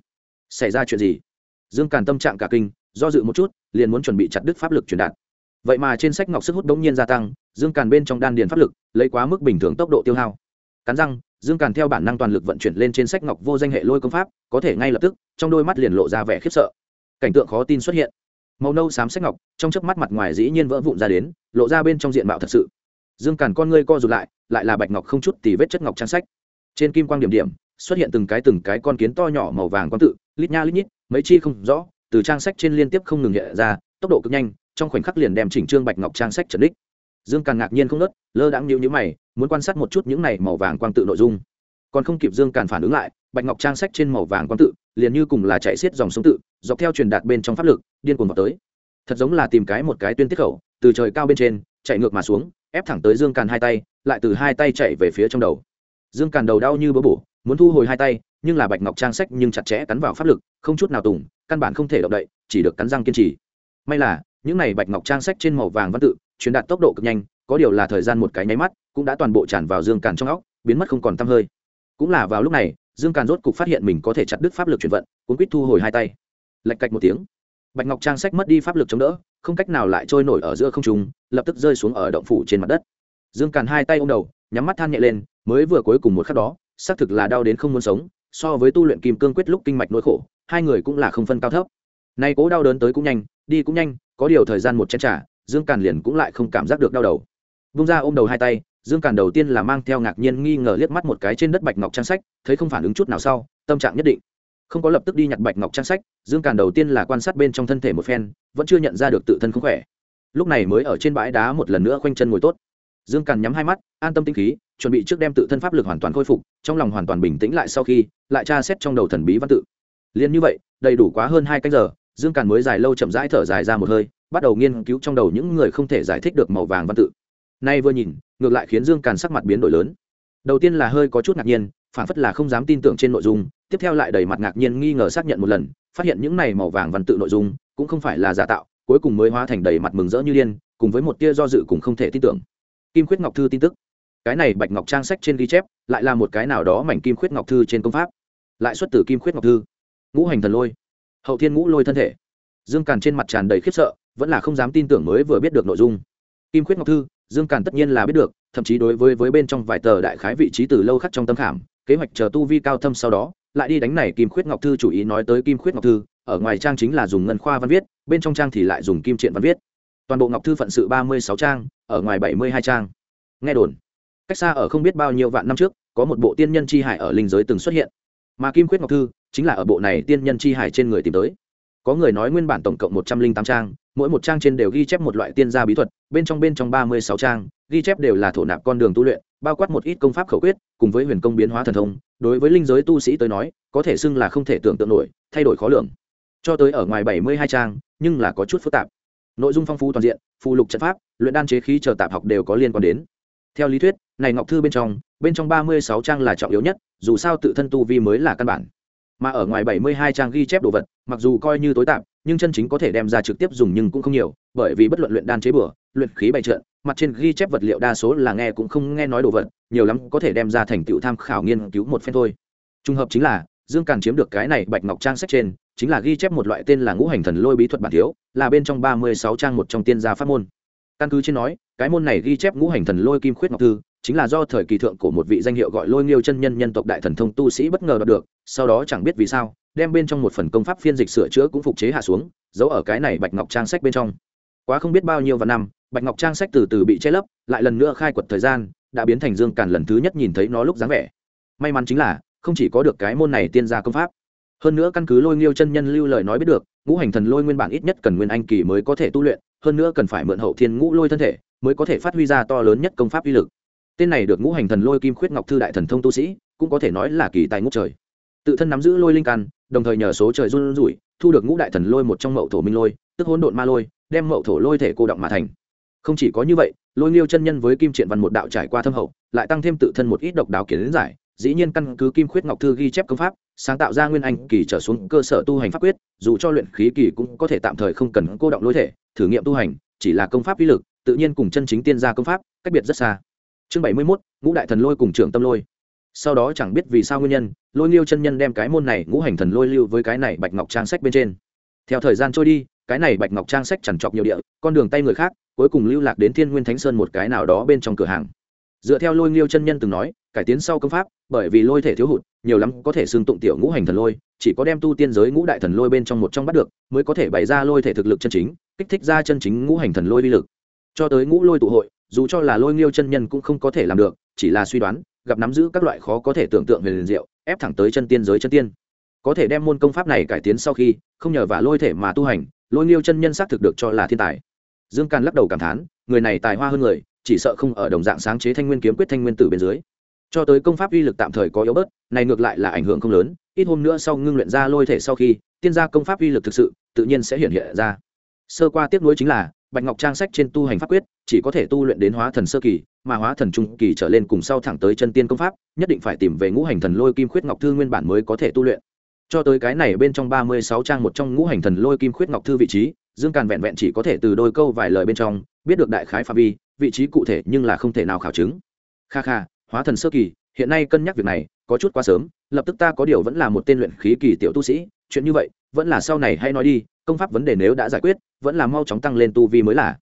Xảy ra chuyện gì? Dương càn tâm trạng cả kinh, do dự một chút, liền muốn chuẩn bị chặt đứt pháp lực truyền đạt. Vậy mà trên sách ngọc sức hút bỗng nhiên gia tăng, dương càn bên trong đan điền pháp lực, lấy quá mức bình thường tốc độ tiêu hao. Cắn răng, dương càn theo bản năng toàn lực vận chuyển lên trên sách ngọc vô danh hệ lôi công pháp, có thể ngay lập tức, trong đôi mắt liền lộ ra vẻ khiếp sợ. Cảnh tượng khó tin xuất hiện màu nâu xám sách ngọc, trong chớp mắt mặt ngoài dĩ nhiên vỡ vụn ra đến, lộ ra bên trong diện mạo thật sự. Dương càn con ngươi co rụt lại lại là bạch ngọc không chút tì vết chất ngọc trang sách. Trên kim quang điểm điểm, xuất hiện từng cái từng cái con kiến to nhỏ màu vàng quang tự, lít nha lít nhít, mấy chi không rõ, từ trang sách trên liên tiếp không ngừng hiện ra, tốc độ cực nhanh, trong khoảnh khắc liền đem chỉnh trương bạch ngọc trang sách trần đích. Dương càn ngạc nhiên không nớt lơ đãng nhíu nhíu mày, muốn quan sát một chút những này màu vàng quang tự nội dung còn không kịp dương càn phản ứng lại, bạch ngọc trang sách trên màu vàng quang tự, liền như cùng là chạy xiết dòng sông tự, dọc theo truyền đạt bên trong pháp lực, điên cuồng vào tới. Thật giống là tìm cái một cái tuyên tiết khẩu, từ trời cao bên trên, chạy ngược mà xuống, ép thẳng tới dương càn hai tay, lại từ hai tay chạy về phía trong đầu. Dương càn đầu đau như bỡ bổ, muốn thu hồi hai tay, nhưng là bạch ngọc trang sách nhưng chặt chẽ cắn vào pháp lực, không chút nào tùng, căn bản không thể động đậy, chỉ được cắn răng kiên trì. May là, những này bạch ngọc trang sách trên màu vàng văn tự, truyền đạt tốc độ cực nhanh, có điều là thời gian một cái nháy mắt, cũng đã toàn bộ tràn vào dương càn trong óc, biến mất không còn tăm hơi cũng là vào lúc này, dương càn rốt cục phát hiện mình có thể chặt đứt pháp lực chuyển vận, cuốn quýt thu hồi hai tay. Lạch cạch một tiếng. Bạch ngọc trang sách mất đi pháp lực chống đỡ, không cách nào lại trôi nổi ở giữa không trung, lập tức rơi xuống ở động phủ trên mặt đất. Dương càn hai tay ô m đầu, nhắm mắt than nhẹ lên, mới vừa cuối cùng một khắc đó, xác thực là đau đến không muốn sống, so với tu luyện kim cương quyết lúc kinh mạch nỗi khổ, hai người cũng là không phân cao thấp. Nay cố đau đớn tới cũng nhanh, đi cũng nhanh, có điều thời gian một chén t r à dương càn liền cũng lại không cảm giác được đau đầu. Vung ra ôm đầu hai tay dương càn đầu tiên là mang theo ngạc nhiên nghi ngờ liếc mắt một cái trên đất bạch ngọc trang sách, thấy không phản ứng chút nào sau, tâm trạng nhất định. Không có lập tức đi nhặt bạch ngọc trang sách, dương càn đầu tiên là quan sát bên trong thân thể một phen, vẫn chưa nhận ra được tự thân không khỏe. Lúc này mới ở trên bãi đá một lần nữa khoanh chân ngồi tốt. Dương càn nhắm hai mắt, an tâm tinh khí, chuẩn bị trước đem tự thân pháp lực hoàn toàn khôi phục, trong lòng hoàn toàn bình tĩnh lại sau khi, lại tra xét trong đầu thần bí văn tự. Liền như vậy, đầy đủ quá hơn hai canh giờ, dương càn mới dài lâu chậm rãi thở dài ra một hơi, bắt đầu nghiên cứu trong đầu những người không thể giải thích được màu vàng văn tự nay vừa nhìn, ngược lại khiến dương càn sắc mặt biến đổi lớn. Đầu tiên là hơi có chút ngạc nhiên, phản phất là không dám tin tưởng trên nội dung, tiếp theo lại đầy mặt ngạc nhiên nghi ngờ xác nhận một lần, phát hiện những này màu vàng văn tự nội dung, cũng không phải là giả tạo, cuối cùng mới hóa thành đầy mặt mừng rỡ như điên, cùng với một tia do dự cùng không thể tin tưởng. Kim khuyết ngọc thư tin tức. Cái này bạch ngọc trang sách trên ghi chép, lại là một cái nào đó mảnh kim khuyết ngọc thư trên công pháp. Lại xuất từ kim khuyết ngọc thư. Ngũ hành thần lôi. Hậu thiên ngũ lôi thân thể. Dương càn trên mặt tràn đầy khiếp sợ, vẫn là không dám tin tưởng mới vừa biết được nội dung. Kim khuyết ngọc thư dương càn tất nhiên là biết được, thậm chí đối với với bên trong vài tờ đại khái vị trí từ lâu khắc trong tâm khảm, kế hoạch chờ tu vi cao thâm sau đó, lại đi đánh này kim khuyết ngọc thư chủ ý nói tới kim khuyết ngọc thư, ở ngoài trang chính là dùng ngân khoa văn viết, bên trong trang thì lại dùng kim triện văn viết. Toàn bộ ngọc thư phận sự ba mươi sáu trang, ở ngoài bảy mươi hai trang. Nghe đồn, cách xa ở không biết bao nhiêu vạn năm trước, có một bộ tiên nhân chi hải ở linh giới từng xuất hiện. Mà kim khuyết ngọc thư chính là ở bộ này tiên nhân chi hải trên người tìm tới. Có người nói nguyên bản tổng cộng một trăm linh tám trang mỗi một trang trên đều ghi chép một loại tiên gia bí thuật, bên trong bên trong ba mươi sáu trang, ghi chép đều là thổ nạp con đường tu luyện, bao quát một ít công pháp khẩu quyết, cùng với huyền công biến hóa thần thông, đối với linh giới tu sĩ tới nói, có thể xưng là không thể tưởng tượng nổi, thay đổi khó lường. Cho tới ở ngoài bảy mươi hai trang, nhưng là có chút phức tạp. Nội dung phong phú toàn diện, phù lục trận pháp, luyện đan chế khí chờ tạp học đều có liên quan đến. Theo lý thuyết, này ngọc thư bên trong bên trong ba mươi sáu trang là trọng yếu nhất, dù sao tự thân tu vi mới là căn bản. Mà ở ngoài bảy mươi hai trang ghi chép đồ vật, mặc dù coi như tối tạp nhưng chân chính có thể đem ra trực tiếp dùng nhưng cũng không nhiều, bởi vì bất luận luyện đan chế bừa, luyện khí bày trợn mặt trên ghi chép vật liệu đa số là nghe cũng không nghe nói đồ vật, nhiều lắm có thể đem ra thành tựu tham khảo nghiên cứu một phen thôi. Trùng hợp chính là, dương càn chiếm được cái này bạch ngọc trang sách trên, chính là ghi chép một loại tên là ngũ hành thần lôi bí thuật bản thiếu, là bên trong ba mươi sáu trang một trong tiên gia pháp môn. Căn cứ trên nói, cái môn này ghi chép ngũ hành thần lôi kim khuyết ngọc thư, chính là do thời kỳ thượng của một vị danh hiệu gọi lôi nghiêu chân nhân nhân tộc đại thần thông tu sĩ bất ngờ đoạt được, sau đó chẳng biết vì sao đem bên trong một phần công pháp phiên dịch sửa chữa cũng phục chế hạ xuống, giấu ở cái này bạch ngọc trang sách bên trong. Quá không biết bao nhiêu và năm, bạch ngọc trang sách từ từ bị che lấp, lại lần nữa khai quật thời gian, đã biến thành dương càn lần thứ nhất nhìn thấy nó lúc dáng vẻ. May mắn chính là, không chỉ có được cái môn này tiên gia công pháp. Hơn nữa căn cứ lôi nghiêu chân nhân lưu lời nói biết được, ngũ hành thần lôi nguyên bản ít nhất cần nguyên anh kỳ mới có thể tu luyện, hơn nữa cần phải mượn hậu thiên ngũ lôi thân thể, mới có thể phát huy ra to lớn nhất công pháp uy lực. Tên này được ngũ hành thần lôi kim khuyết ngọc thư đại thần thông tu sĩ, cũng có thể nói là kỳ tài ngũ trời tự thân nắm giữ lôi linh căn, đồng thời nhờ số trời run rủi, thu được ngũ đại thần lôi một trong mậu thổ minh lôi, tức hỗn độn ma lôi, đem mậu thổ lôi thể cô động mà thành. Không chỉ có như vậy, lôi liêu chân nhân với kim triện văn một đạo trải qua thâm hậu, lại tăng thêm tự thân một ít độc đáo kiến giải, dĩ nhiên căn cứ kim khuyết ngọc thư ghi chép công pháp, sáng tạo ra nguyên anh kỳ trở xuống cơ sở tu hành pháp quyết, dù cho luyện khí kỳ cũng có thể tạm thời không cần cô động lôi thể, thử nghiệm tu hành, chỉ là công pháp uy lực, tự nhiên cùng chân chính tiên gia công pháp, cách biệt rất xa. Chương bảy mươi mốt, ngũ đại thần lôi cùng trưởng tâm lôi sau đó chẳng biết vì sao nguyên nhân, lôi liêu chân nhân đem cái môn này ngũ hành thần lôi lưu với cái này bạch ngọc trang sách bên trên. Theo thời gian trôi đi, cái này bạch ngọc trang sách chẳng chọc nhiều địa, con đường tay người khác, cuối cùng lưu lạc đến thiên nguyên thánh sơn một cái nào đó bên trong cửa hàng. Dựa theo lôi liêu chân nhân từng nói, cải tiến sau công pháp, bởi vì lôi thể thiếu hụt, nhiều lắm có thể xương tụng tiểu ngũ hành thần lôi, chỉ có đem tu tiên giới ngũ đại thần lôi bên trong một trong bắt được, mới có thể bày ra lôi thể thực lực chân chính, kích thích ra chân chính ngũ hành thần lôi vi lực. Cho tới ngũ lôi tụ hội, dù cho là lôi nghiêu chân nhân cũng không có thể làm được, chỉ là suy đoán gặp nắm giữ các loại khó có thể tưởng tượng về liền diệu, ép thẳng tới chân tiên giới chân tiên. Có thể đem môn công pháp này cải tiến sau khi, không nhờ và lôi thể mà tu hành, lôi nghiêu chân nhân xác thực được cho là thiên tài. Dương càn lắc đầu cảm thán, người này tài hoa hơn người, chỉ sợ không ở đồng dạng sáng chế thanh nguyên kiếm quyết thanh nguyên tử bên dưới. Cho tới công pháp uy lực tạm thời có yếu bớt, này ngược lại là ảnh hưởng không lớn, ít hôm nữa sau ngưng luyện ra lôi thể sau khi, tiên gia công pháp uy lực thực sự, tự nhiên sẽ hiện hiện ra. Sơ qua tiếp nối chính là, bạch ngọc trang sách trên tu hành pháp quyết, chỉ có thể tu luyện đến hóa thần sơ kỳ mà hóa thần trung kỳ trở lên cùng sau thẳng tới chân tiên công pháp, nhất định phải tìm về ngũ hành thần lôi kim khuyết ngọc thư nguyên bản mới có thể tu luyện. Cho tới cái này bên trong ba mươi sáu trang một trong ngũ hành thần lôi kim khuyết ngọc thư vị trí, dương càn vẹn vẹn chỉ có thể từ đôi câu vài lời bên trong, biết được đại khái phạm vi, vị trí cụ thể nhưng là không thể nào khảo chứng. Kha kha, hóa thần sơ kỳ, hiện nay cân nhắc việc này, có chút quá sớm, lập tức ta có điều vẫn là một tên luyện khí kỳ tiểu tu sĩ, chuyện như vậy, vẫn là sau này hay nói đi, công pháp vấn đề nếu đã giải quyết, vẫn là mau chóng tăng lên tu vi mới là.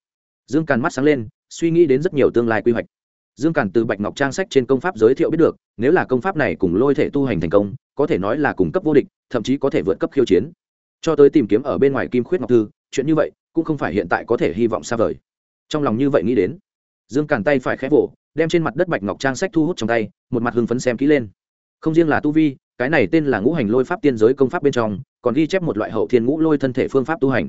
Dương càn mắt sáng lên, suy nghĩ đến rất nhiều tương lai quy hoạch dương càn từ bạch ngọc trang sách trên công pháp giới thiệu biết được, nếu là công pháp này cùng lôi thể tu hành thành công, có thể nói là cùng cấp vô địch, thậm chí có thể vượt cấp khiêu chiến. Cho tới tìm kiếm ở bên ngoài kim khuyết ngọc thư, chuyện như vậy cũng không phải hiện tại có thể hy vọng xa vời. Trong lòng như vậy nghĩ đến, dương càn tay phải khép vỗ, đem trên mặt đất bạch ngọc trang sách thu hút trong tay, một mặt hưng phấn xem kỹ lên. Không riêng là tu vi, cái này tên là ngũ hành lôi pháp tiên giới công pháp bên trong, còn ghi chép một loại hậu thiên ngũ lôi thân thể phương pháp tu hành.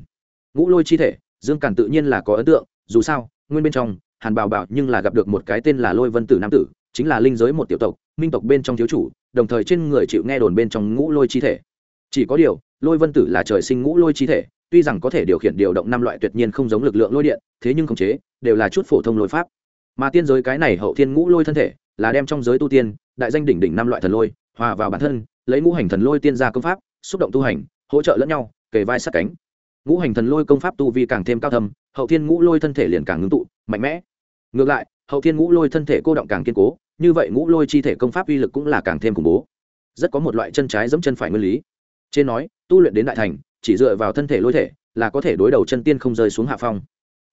Ngũ lôi chi thể, dương càn tự nhiên là có ấn tượng, dù sao, nguyên bên trong hàn bảo bảo nhưng là gặp được một cái tên là lôi vân tử nam tử, chính là linh giới một tiểu tộc, minh tộc bên trong thiếu chủ, đồng thời trên người chịu nghe đồn bên trong ngũ lôi chi thể. Chỉ có điều, lôi vân tử là trời sinh ngũ lôi chi thể, tuy rằng có thể điều khiển điều động năm loại tuyệt nhiên không giống lực lượng lôi điện, thế nhưng khống chế, đều là chút phổ thông lôi pháp. Mà tiên giới cái này hậu thiên ngũ lôi thân thể, là đem trong giới tu tiên, đại danh đỉnh đỉnh năm loại thần lôi, hòa vào bản thân, lấy ngũ hành thần lôi tiên gia công pháp, xúc động tu hành, hỗ trợ lẫn nhau, kề vai sát cánh. Ngũ hành thần lôi công pháp tu vi càng thêm cao thâm, hậu thiên ngũ lôi thân thể liền càng ngưng tụ mạnh mẽ. Ngược lại, hậu thiên ngũ lôi thân thể cô động càng kiên cố, như vậy ngũ lôi chi thể công pháp uy lực cũng là càng thêm khủng bố. Rất có một loại chân trái giẫm chân phải nguyên lý. Trên nói, tu luyện đến đại thành, chỉ dựa vào thân thể lôi thể là có thể đối đầu chân tiên không rơi xuống hạ phong.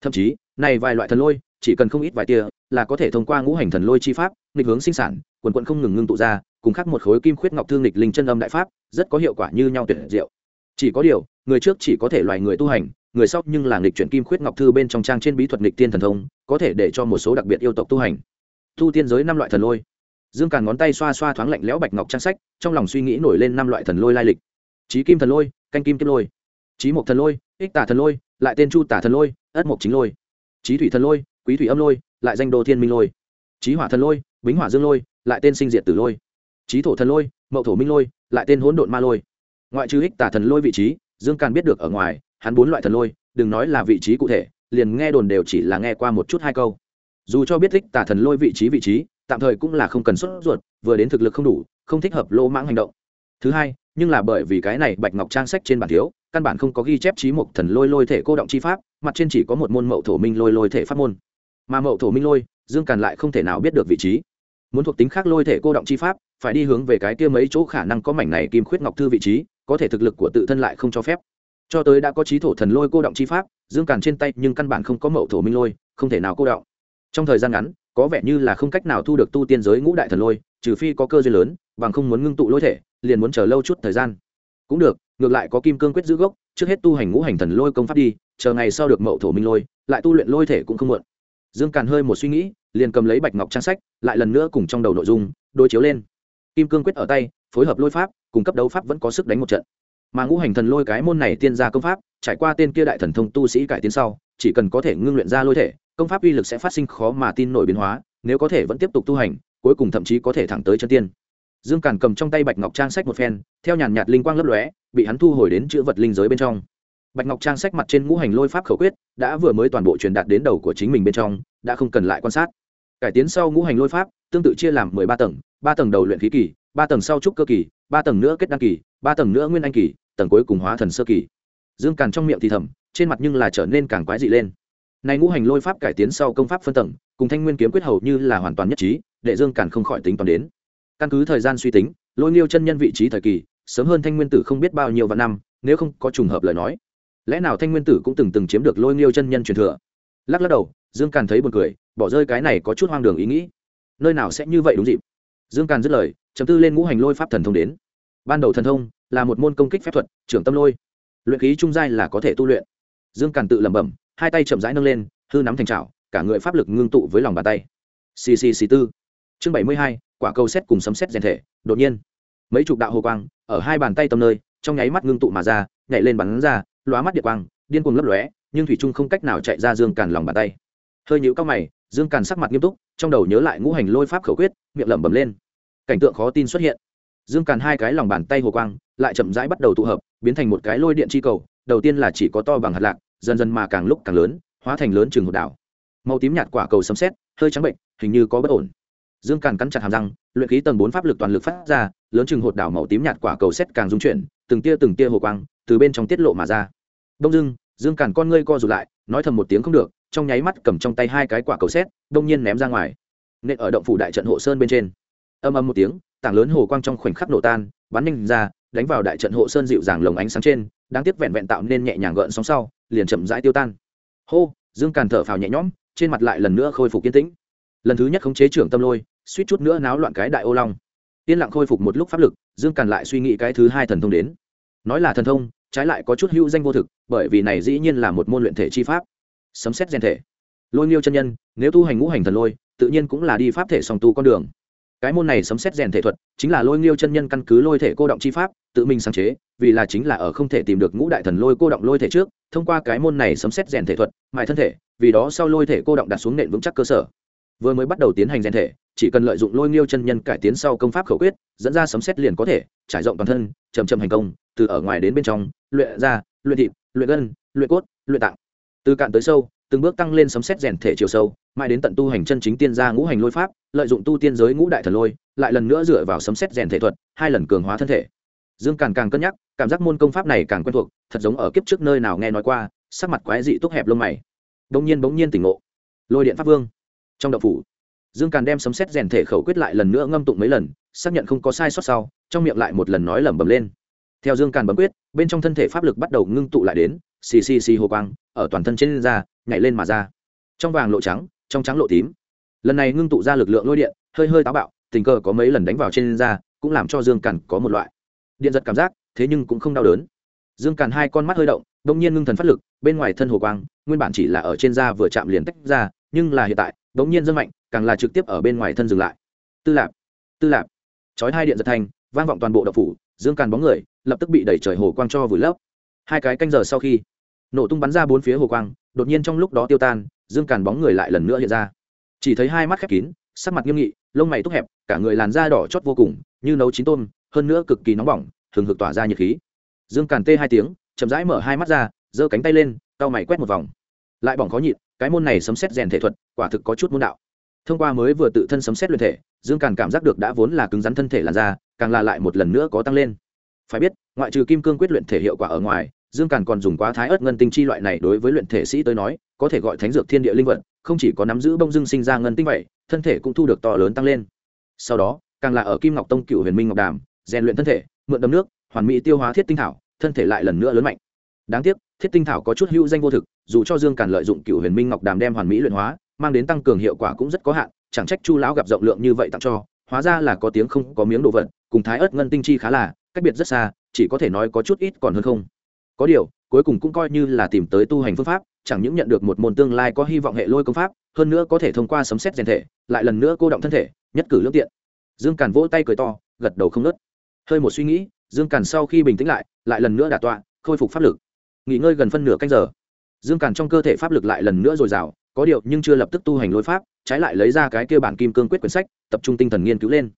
Thậm chí, này vài loại thần lôi, chỉ cần không ít vài tia, là có thể thông qua ngũ hành thần lôi chi pháp, nghịch hướng sinh sản, quần quận không ngừng ngưng tụ ra, cùng khắc một khối kim khuyết ngọc thương nghịch linh chân âm đại pháp, rất có hiệu quả như nhau tuyệt diệu. Chỉ có điều, người trước chỉ có thể loài người tu hành người sau nhưng là nghịch chuyển kim khuyết ngọc thư bên trong trang trên bí thuật nghịch tiên thần thông, có thể để cho một số đặc biệt yêu tộc tu hành. Tu tiên giới năm loại thần lôi. Dương càn ngón tay xoa xoa thoáng lạnh lẽo bạch ngọc trang sách, trong lòng suy nghĩ nổi lên năm loại thần lôi lai lịch. Trí kim thần lôi, canh kim kim lôi. Trí mộc thần lôi, ích tả thần lôi, lại tên chu tả thần lôi, ất mộc chính lôi. Trí thủy thần lôi, quý thủy âm lôi, lại danh đô thiên minh lôi. Trí hỏa thần lôi, bính hỏa dương lôi, lại tên sinh diệt tử lôi. Trí thổ thần lôi, mậu thổ minh lôi, lại tên hỗn độn ma lôi. Ngoại trừ ích tả thần lôi vị trí, dương càn biết được ở ngoài hắn bốn loại thần lôi, đừng nói là vị trí cụ thể, liền nghe đồn đều chỉ là nghe qua một chút hai câu. Dù cho biết thích tả thần lôi vị trí vị trí, tạm thời cũng là không cần sốt ruột, vừa đến thực lực không đủ, không thích hợp lô mãng hành động. Thứ hai, nhưng là bởi vì cái này bạch ngọc trang sách trên bản thiếu, căn bản không có ghi chép trí một thần lôi lôi thể cô động chi pháp, mặt trên chỉ có một môn mậu thổ minh lôi lôi thể pháp môn. Mà mậu thổ minh lôi, dương càn lại không thể nào biết được vị trí. Muốn thuộc tính khác lôi thể cô động chi pháp, phải đi hướng về cái kia mấy chỗ khả năng có mảnh này kim khuyết ngọc thư vị trí, có thể thực lực của tự thân lại không cho phép cho tới đã có trí thổ thần lôi cô động chi pháp, dương càn trên tay nhưng căn bản không có mậu thổ minh lôi, không thể nào cô động. Trong thời gian ngắn, có vẻ như là không cách nào thu được tu tiên giới ngũ đại thần lôi, trừ phi có cơ duyên lớn, bằng không muốn ngưng tụ lôi thể, liền muốn chờ lâu chút thời gian. Cũng được, ngược lại có kim cương quyết giữ gốc, trước hết tu hành ngũ hành thần lôi công pháp đi, chờ ngày sau được mậu thổ minh lôi, lại tu luyện lôi thể cũng không muộn. Dương càn hơi một suy nghĩ, liền cầm lấy bạch ngọc trang sách, lại lần nữa cùng trong đầu nội dung, đối chiếu lên. Kim cương quyết ở tay, phối hợp lôi pháp, cùng cấp đấu pháp vẫn có sức đánh một trận mà ngũ hành thần lôi cái môn này tiên gia công pháp, trải qua tên kia đại thần thông tu sĩ cải tiến sau, chỉ cần có thể ngưng luyện ra lôi thể, công pháp uy lực sẽ phát sinh khó mà tin nổi biến hóa, nếu có thể vẫn tiếp tục tu hành, cuối cùng thậm chí có thể thẳng tới chân tiên. Dương càn cầm trong tay bạch ngọc trang sách một phen, theo nhàn nhạt linh quang lấp lóe, bị hắn thu hồi đến chữ vật linh giới bên trong. Bạch ngọc trang sách mặt trên ngũ hành lôi pháp khẩu quyết, đã vừa mới toàn bộ truyền đạt đến đầu của chính mình bên trong, đã không cần lại quan sát. Cải tiến sau ngũ hành lôi pháp, tương tự chia làm mười ba tầng ba tầng đầu luyện khí kỳ, ba tầng sau trúc cơ kỳ, ba tầng nữa kết đăng kỳ, ba tầng nữa nguyên anh kỳ tầng cuối cùng hóa thần sơ kỳ. Dương càn trong miệng thì thầm, trên mặt nhưng là trở nên càng quái dị lên. Này ngũ hành lôi pháp cải tiến sau công pháp phân tầng, cùng thanh nguyên kiếm quyết hầu như là hoàn toàn nhất trí, để dương càn không khỏi tính toán đến. Căn cứ thời gian suy tính, lôi nghiêu chân nhân vị trí thời kỳ, sớm hơn thanh nguyên tử không biết bao nhiêu vạn năm, nếu không có trùng hợp lời nói. Lẽ nào thanh nguyên tử cũng từng từng chiếm được lôi nghiêu chân nhân truyền thừa? Lắc lắc đầu, dương càn thấy buồn cười, bỏ rơi cái này có chút hoang đường ý nghĩ. Nơi nào sẽ như vậy đúng dịp? Dương càn dứt lời, chấm tư lên ngũ hành lôi pháp thần thông đến. Ban đầu thần thông là một môn công kích phép thuật, trưởng tâm lôi. Luyện khí trung giai là có thể tu luyện. Dương càn tự lẩm bẩm, hai tay chậm rãi nâng lên, hư nắm thành trào cả người pháp lực ngưng tụ với lòng bàn tay. Ccc tư. Chương bảy mươi hai, quả cầu xét cùng sấm xét rèn thể, đột nhiên. Mấy chục đạo hồ quang, ở hai bàn tay tầm nơi, trong nháy mắt ngưng tụ mà ra, nhảy lên bắn ra, lóa mắt điện quang, điên cuồng lấp lóe, nhưng thủy trung không cách nào chạy ra dương càn lòng bàn tay. Hơi nhũ cao mày, dương càn sắc mặt nghiêm túc, trong đầu nhớ lại ngũ hành lôi pháp khẩu quyết, miệng lẩm bẩm lên. Cảnh tượng khó tin xuất hiện dương càn hai cái lòng bàn tay hồ quang, lại chậm rãi bắt đầu tụ hợp, biến thành một cái lôi điện chi cầu, đầu tiên là chỉ có to bằng hạt lạc, dần dần mà càng lúc càng lớn, hóa thành lớn chừng hột đảo. Màu tím nhạt quả cầu sấm xét hơi trắng bệnh, hình như có bất ổn. Dương càn cắn chặt hàm răng, luyện khí tầng bốn pháp lực toàn lực phát ra, lớn chừng hột đảo màu tím nhạt quả cầu xét càng dung chuyển, từng tia từng tia hồ quang, từ bên trong tiết lộ mà ra. Đông dưng dương càn con ngươi co rụt lại, nói thầm một tiếng không được, trong nháy mắt cầm trong tay hai cái quả cầu xét đông nhiên ném ra ngoài. Nên ở động phủ đại trận hộ sơn bên trên. Âm âm một tiếng tảng lớn hồ quang trong khoảnh khắc nổ tan, bắn nhanh ra, đánh vào đại trận hộ sơn dịu dàng lồng ánh sáng trên, đáng tiếc vẹn vẹn tạo nên nhẹ nhàng gợn sóng sau, liền chậm rãi tiêu tan. Hô, dương càn thở phào nhẹ nhõm, trên mặt lại lần nữa khôi phục kiên tĩnh. Lần thứ nhất khống chế trưởng tâm lôi, suýt chút nữa náo loạn cái đại ô long. Yên lặng khôi phục một lúc pháp lực, dương càn lại suy nghĩ cái thứ hai thần thông đến. Nói là thần thông, trái lại có chút hữu danh vô thực, bởi vì này dĩ nhiên là một môn luyện thể chi pháp. Sấm xét gen thể. Lôi nghiêu chân nhân, nếu tu hành ngũ hành thần lôi, tự nhiên cũng là đi pháp thể song tu con đường cái môn này sấm xét rèn thể thuật, chính là lôi nghiêu chân nhân căn cứ lôi thể cô động chi pháp, tự mình sáng chế, vì là chính là ở không thể tìm được ngũ đại thần lôi cô động lôi thể trước, thông qua cái môn này sấm xét rèn thể thuật mại thân thể, vì đó sau lôi thể cô động đặt xuống nền vững chắc cơ sở. Vừa mới bắt đầu tiến hành rèn thể, chỉ cần lợi dụng lôi nghiêu chân nhân cải tiến sau công pháp khẩu quyết, dẫn ra sấm xét liền có thể, trải rộng toàn thân chầm chầm hành công, từ ở ngoài đến bên trong, luyện ra luyện thịt, luyện gân, luyện cốt, luyện tạng. Từ cạn tới sâu từng bước tăng lên sấm xét rèn thể chiều sâu, mãi đến tận tu hành chân chính tiên gia ngũ hành lôi pháp, lợi dụng tu tiên giới ngũ đại thần lôi, lại lần nữa dựa vào sấm xét rèn thể thuật, hai lần cường hóa thân thể. Dương càng càng cân nhắc, cảm giác môn công pháp này càng quen thuộc, thật giống ở kiếp trước nơi nào nghe nói qua, sắc mặt quái dị túc hẹp lông mày. Bỗng nhiên bỗng nhiên tỉnh ngộ. Lôi điện pháp vương. Trong đậu phủ, dương càn đem sấm xét rèn thể khẩu quyết lại lần nữa ngâm tụng mấy lần, xác nhận không có sai sót sau, trong miệng lại một lần nói lẩm bẩm lên. Theo dương càn bấm quyết, bên trong thân thể pháp lực bắt đầu ngưng tụ lại đến, xì xì xì hồ quang, ở toàn thân trên da nhảy lên mà ra. Trong vàng lộ trắng, trong trắng lộ tím. Lần này ngưng tụ ra lực lượng lôi điện, hơi hơi táo bạo, tình cờ có mấy lần đánh vào trên da, cũng làm cho dương càn có một loại điện giật cảm giác, thế nhưng cũng không đau đớn. Dương càn hai con mắt hơi động, đông nhiên ngưng thần phát lực, bên ngoài thân hồ quang, nguyên bản chỉ là ở trên da vừa chạm liền tách ra, nhưng là hiện tại đông nhiên dân mạnh, càng là trực tiếp ở bên ngoài thân dừng lại. Tư lạp tư lạp. Chói hai điện giật thành, vang vọng toàn bộ đập phủ, dương càn bóng người, lập tức bị đẩy trời hồ quang cho vùi lấp. Hai cái canh giờ sau khi, nổ tung bắn ra bốn phía hồ quang đột nhiên trong lúc đó tiêu tan, dương càn bóng người lại lần nữa hiện ra. Chỉ thấy hai mắt khép kín, sắc mặt nghiêm nghị, lông mày túc hẹp, cả người làn da đỏ chót vô cùng, như nấu chín tôm, hơn nữa cực kỳ nóng bỏng, thường hực tỏa ra nhiệt khí. Dương càn tê hai tiếng, chậm rãi mở hai mắt ra, giơ cánh tay lên, cau mày quét một vòng. Lại bỏng khó nhịn, cái môn này sấm xét rèn thể thuật, quả thực có chút môn đạo. Thông qua mới vừa tự thân sấm xét luyện thể, dương càn cảm giác được đã vốn là cứng rắn thân thể làn da, càng là lại một lần nữa có tăng lên. Phải biết, ngoại trừ kim cương quyết luyện thể hiệu quả ở ngoài dương càn còn dùng quá thái ớt ngân tinh chi loại này đối với luyện thể sĩ tới nói, có thể gọi thánh dược thiên địa linh vật, không chỉ có nắm giữ bông dưng sinh ra ngân tinh vậy, thân thể cũng thu được to lớn tăng lên. Sau đó, càng là ở kim ngọc tông cựu huyền minh ngọc đàm, rèn luyện thân thể, mượn đấm nước, hoàn mỹ tiêu hóa thiết tinh thảo, thân thể lại lần nữa lớn mạnh. Đáng tiếc, thiết tinh thảo có chút hữu danh vô thực, dù cho dương càn lợi dụng cựu huyền minh ngọc đàm đem hoàn mỹ luyện hóa, mang đến tăng cường hiệu quả cũng rất có hạn, chẳng trách chu lão gặp rộng lượng như vậy tặng cho, hóa ra là có tiếng không có miếng đồ vật, cùng thái ớt ngân tinh chi khá là, cách biệt rất xa, chỉ có thể nói có chút ít còn hơn không có điều, cuối cùng cũng coi như là tìm tới tu hành phương pháp, chẳng những nhận được một môn tương lai có hy vọng hệ lôi công pháp, hơn nữa có thể thông qua sấm xét rèn thể, lại lần nữa cô động thân thể, nhất cử lương tiện. Dương càn vỗ tay cười to, gật đầu không nớt. Hơi một suy nghĩ, dương càn sau khi bình tĩnh lại lại lần nữa đả tọa, khôi phục pháp lực. Nghỉ ngơi gần phân nửa canh giờ. Dương càn trong cơ thể pháp lực lại lần nữa dồi dào, có điều nhưng chưa lập tức tu hành lôi pháp, trái lại lấy ra cái kia bản kim cương quyết quyển sách, tập trung tinh thần nghiên cứu lên.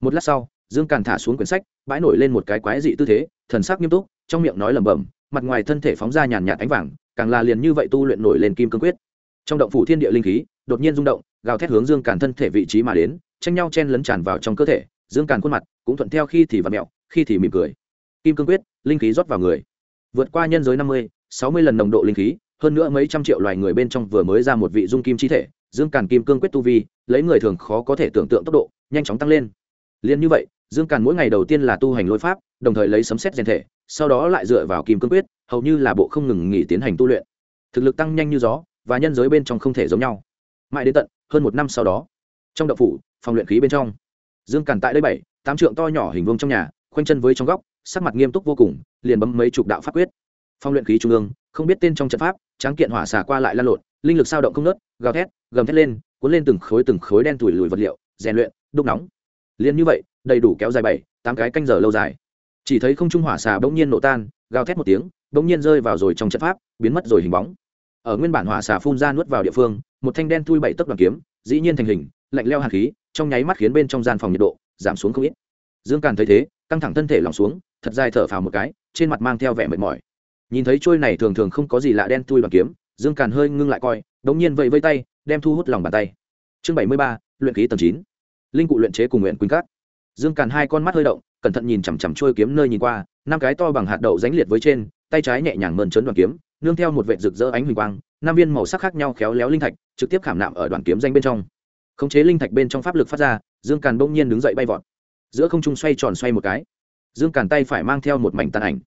Một lát sau, dương càn thả xuống quyển sách, bãi nổi lên một cái quái dị tư thế, thần sắc nghiêm túc, trong miệng nói lẩm bẩm mặt ngoài thân thể phóng ra nhàn nhạt ánh vàng, càng là liền như vậy tu luyện nổi lên kim cương quyết. Trong động phủ thiên địa linh khí, đột nhiên rung động, gào thét hướng dương càn thân thể vị trí mà đến, tranh nhau chen lấn tràn vào trong cơ thể, dương càn khuôn mặt cũng thuận theo khi thì vặt mẹo, khi thì mỉm cười. Kim cương quyết, linh khí rót vào người. Vượt qua nhân giới năm mươi, sáu mươi lần nồng độ linh khí, hơn nữa mấy trăm triệu loài người bên trong vừa mới ra một vị dung kim chi thể, dương càn kim cương quyết tu vi, lấy người thường khó có thể tưởng tượng tốc độ, nhanh chóng tăng lên. Liền như vậy dương càn mỗi ngày đầu tiên là tu hành lôi pháp, đồng thời lấy sấm xét rèn thể, sau đó lại dựa vào kim cương quyết, hầu như là bộ không ngừng nghỉ tiến hành tu luyện. Thực lực tăng nhanh như gió, và nhân giới bên trong không thể giống nhau. Mãi đến tận, hơn một năm sau đó, trong đậu phủ, phòng luyện khí bên trong, dương càn tại đây bảy, tám trượng to nhỏ hình vuông trong nhà, khoanh chân với trong góc, sắc mặt nghiêm túc vô cùng, liền bấm mấy chục đạo pháp quyết. Phong luyện khí trung ương, không biết tên trong trận pháp, tráng kiện hỏa xả qua lại lan lộn, linh lực sao động không nớt gào thét, gầm thét lên, cuốn lên từng khối từng khối đen tuổi lùi vật liệu, rèn luyện, đúc nóng. Liền như vậy đầy đủ kéo dài bảy, tám cái canh giờ lâu dài. Chỉ thấy không trung hỏa xà bỗng nhiên nổ tan, gào thét một tiếng, bỗng nhiên rơi vào rồi trong trận pháp, biến mất rồi hình bóng. Ở nguyên bản hỏa xà phun ra nuốt vào địa phương, một thanh đen thui bảy tấc đoàn kiếm, dĩ nhiên thành hình, lạnh leo hạt khí, trong nháy mắt khiến bên trong gian phòng nhiệt độ giảm xuống không ít. Dương càn thấy thế, căng thẳng thân thể lỏng xuống, thật dài thở phào một cái, trên mặt mang theo vẻ mệt mỏi. Nhìn thấy trôi này thường thường không có gì lạ đen thui đoàn kiếm, dương càn hơi ngưng lại coi, đống nhiên vẫy vây tay, đem thu hút lòng bàn tay. Chương bảy mươi ba, luyện khí tầng chín. Linh cụ luyện chế cùng nguyện quỳnh cát dương càn hai con mắt hơi động, cẩn thận nhìn chằm chằm trôi kiếm nơi nhìn qua, năm cái to bằng hạt đậu ránh liệt với trên, tay trái nhẹ nhàng mơn trớn đoàn kiếm, nương theo một vệ rực rỡ ánh huỳnh quang, năm viên màu sắc khác nhau khéo léo linh thạch, trực tiếp khảm nạm ở đoàn kiếm danh bên trong. Khống chế linh thạch bên trong pháp lực phát ra, dương càn bỗng nhiên đứng dậy bay vọt. Giữa không trung xoay tròn xoay một cái. Dương càn tay phải mang theo một mảnh tàn ảnh.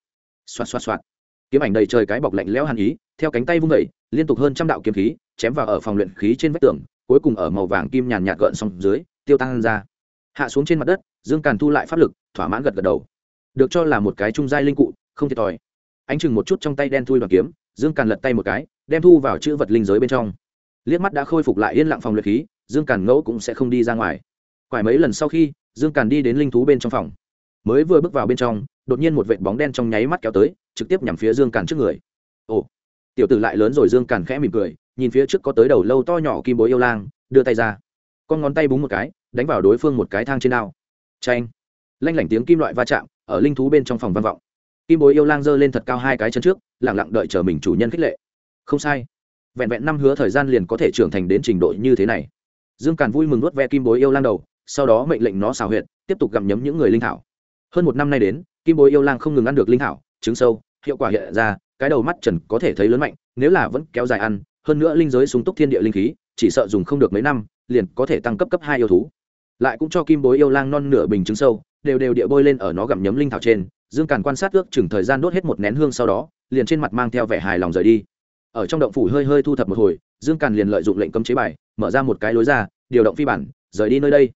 Xoạt xoạt xoạt. Kiếm ảnh đầy trời cái bọc lạnh lẽo hàn ý, theo cánh tay vung vẩy liên tục hơn trăm đạo kiếm khí, chém vào ở phòng luyện khí trên vách tường, cuối cùng ở màu vàng kim nhàn nhạt gợn xong dưới, tiêu tan ra. Hạ xuống trên mặt đất dương càn thu lại pháp lực, thỏa mãn gật gật đầu. Được cho là một cái trung giai linh cụ, không thiệt thòi. Anh chừng một chút trong tay đen thui đoàn kiếm, dương càn lật tay một cái, đem thu vào chữ vật linh giới bên trong. Liếc mắt đã khôi phục lại yên lặng phòng luyện khí, dương càn ngẫu cũng sẽ không đi ra ngoài. Quải mấy lần sau khi, dương càn đi đến linh thú bên trong phòng. Mới vừa bước vào bên trong, đột nhiên một vệt bóng đen trong nháy mắt kéo tới, trực tiếp nhằm phía dương càn trước người. Ồ! Tiểu tử lại lớn rồi, dương càn khẽ mỉm cười, nhìn phía trước có tới đầu lâu to nhỏ kim bối yêu lang, đưa tay ra. Con ngón tay búng một cái, đánh vào đối phương một cái thang trên đao tranh lanh lảnh tiếng kim loại va chạm ở linh thú bên trong phòng văn vọng. Kim bối yêu lang giơ lên thật cao hai cái chân trước lẳng lặng đợi chờ mình chủ nhân khích lệ. Không sai. Vẹn vẹn năm hứa thời gian liền có thể trưởng thành đến trình độ như thế này. Dương càn vui mừng nuốt ve kim bối yêu lang đầu, sau đó mệnh lệnh nó xào huyệt, tiếp tục gặm nhấm những người linh thảo. Hơn một năm nay đến, kim bối yêu lang không ngừng ăn được linh thảo, trứng sâu, hiệu quả hiện ra, cái đầu mắt trần có thể thấy lớn mạnh, nếu là vẫn kéo dài ăn, hơn nữa linh giới súng túc thiên địa linh khí, chỉ sợ dùng không được mấy năm, liền có thể tăng cấp cấp hai yêu thú lại cũng cho kim bối yêu lang non nửa bình trứng sâu, đều đều địa bôi lên ở nó gặm nhấm linh thảo trên, dương càn quan sát ước chừng thời gian đốt hết một nén hương sau đó, liền trên mặt mang theo vẻ hài lòng rời đi. Ở trong động phủ hơi hơi thu thập một hồi, dương càn liền lợi dụng lệnh cấm chế bài, mở ra một cái lối ra, điều động phi bản, rời đi nơi đây.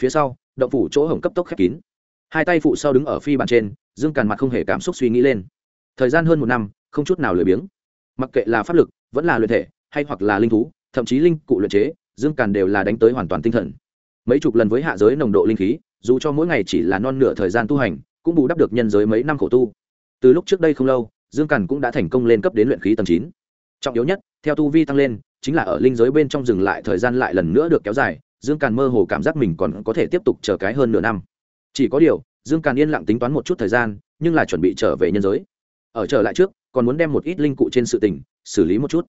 Phía sau, động phủ chỗ hổng cấp tốc khép kín. Hai tay phụ sau đứng ở phi bản trên, dương càn mặt không hề cảm xúc suy nghĩ lên. Thời gian hơn một năm, không chút nào lười biếng. Mặc kệ là pháp lực, vẫn là luyện thể, hay hoặc là linh thú, thậm chí linh cụ luyện chế, dương càn đều là đánh tới hoàn toàn tinh thần mấy chục lần với hạ giới nồng độ linh khí, dù cho mỗi ngày chỉ là non nửa thời gian tu hành, cũng bù đắp được nhân giới mấy năm khổ tu. Từ lúc trước đây không lâu, dương càn cũng đã thành công lên cấp đến luyện khí tầng chín. Trọng yếu nhất, theo tu vi tăng lên, chính là ở linh giới bên trong dừng lại thời gian lại lần nữa được kéo dài, dương càn mơ hồ cảm giác mình còn có thể tiếp tục chờ cái hơn nửa năm. Chỉ có điều, dương càn yên lặng tính toán một chút thời gian, nhưng là chuẩn bị trở về nhân giới. Ở trở lại trước, còn muốn đem một ít linh cụ trên sự tình, xử lý một chút.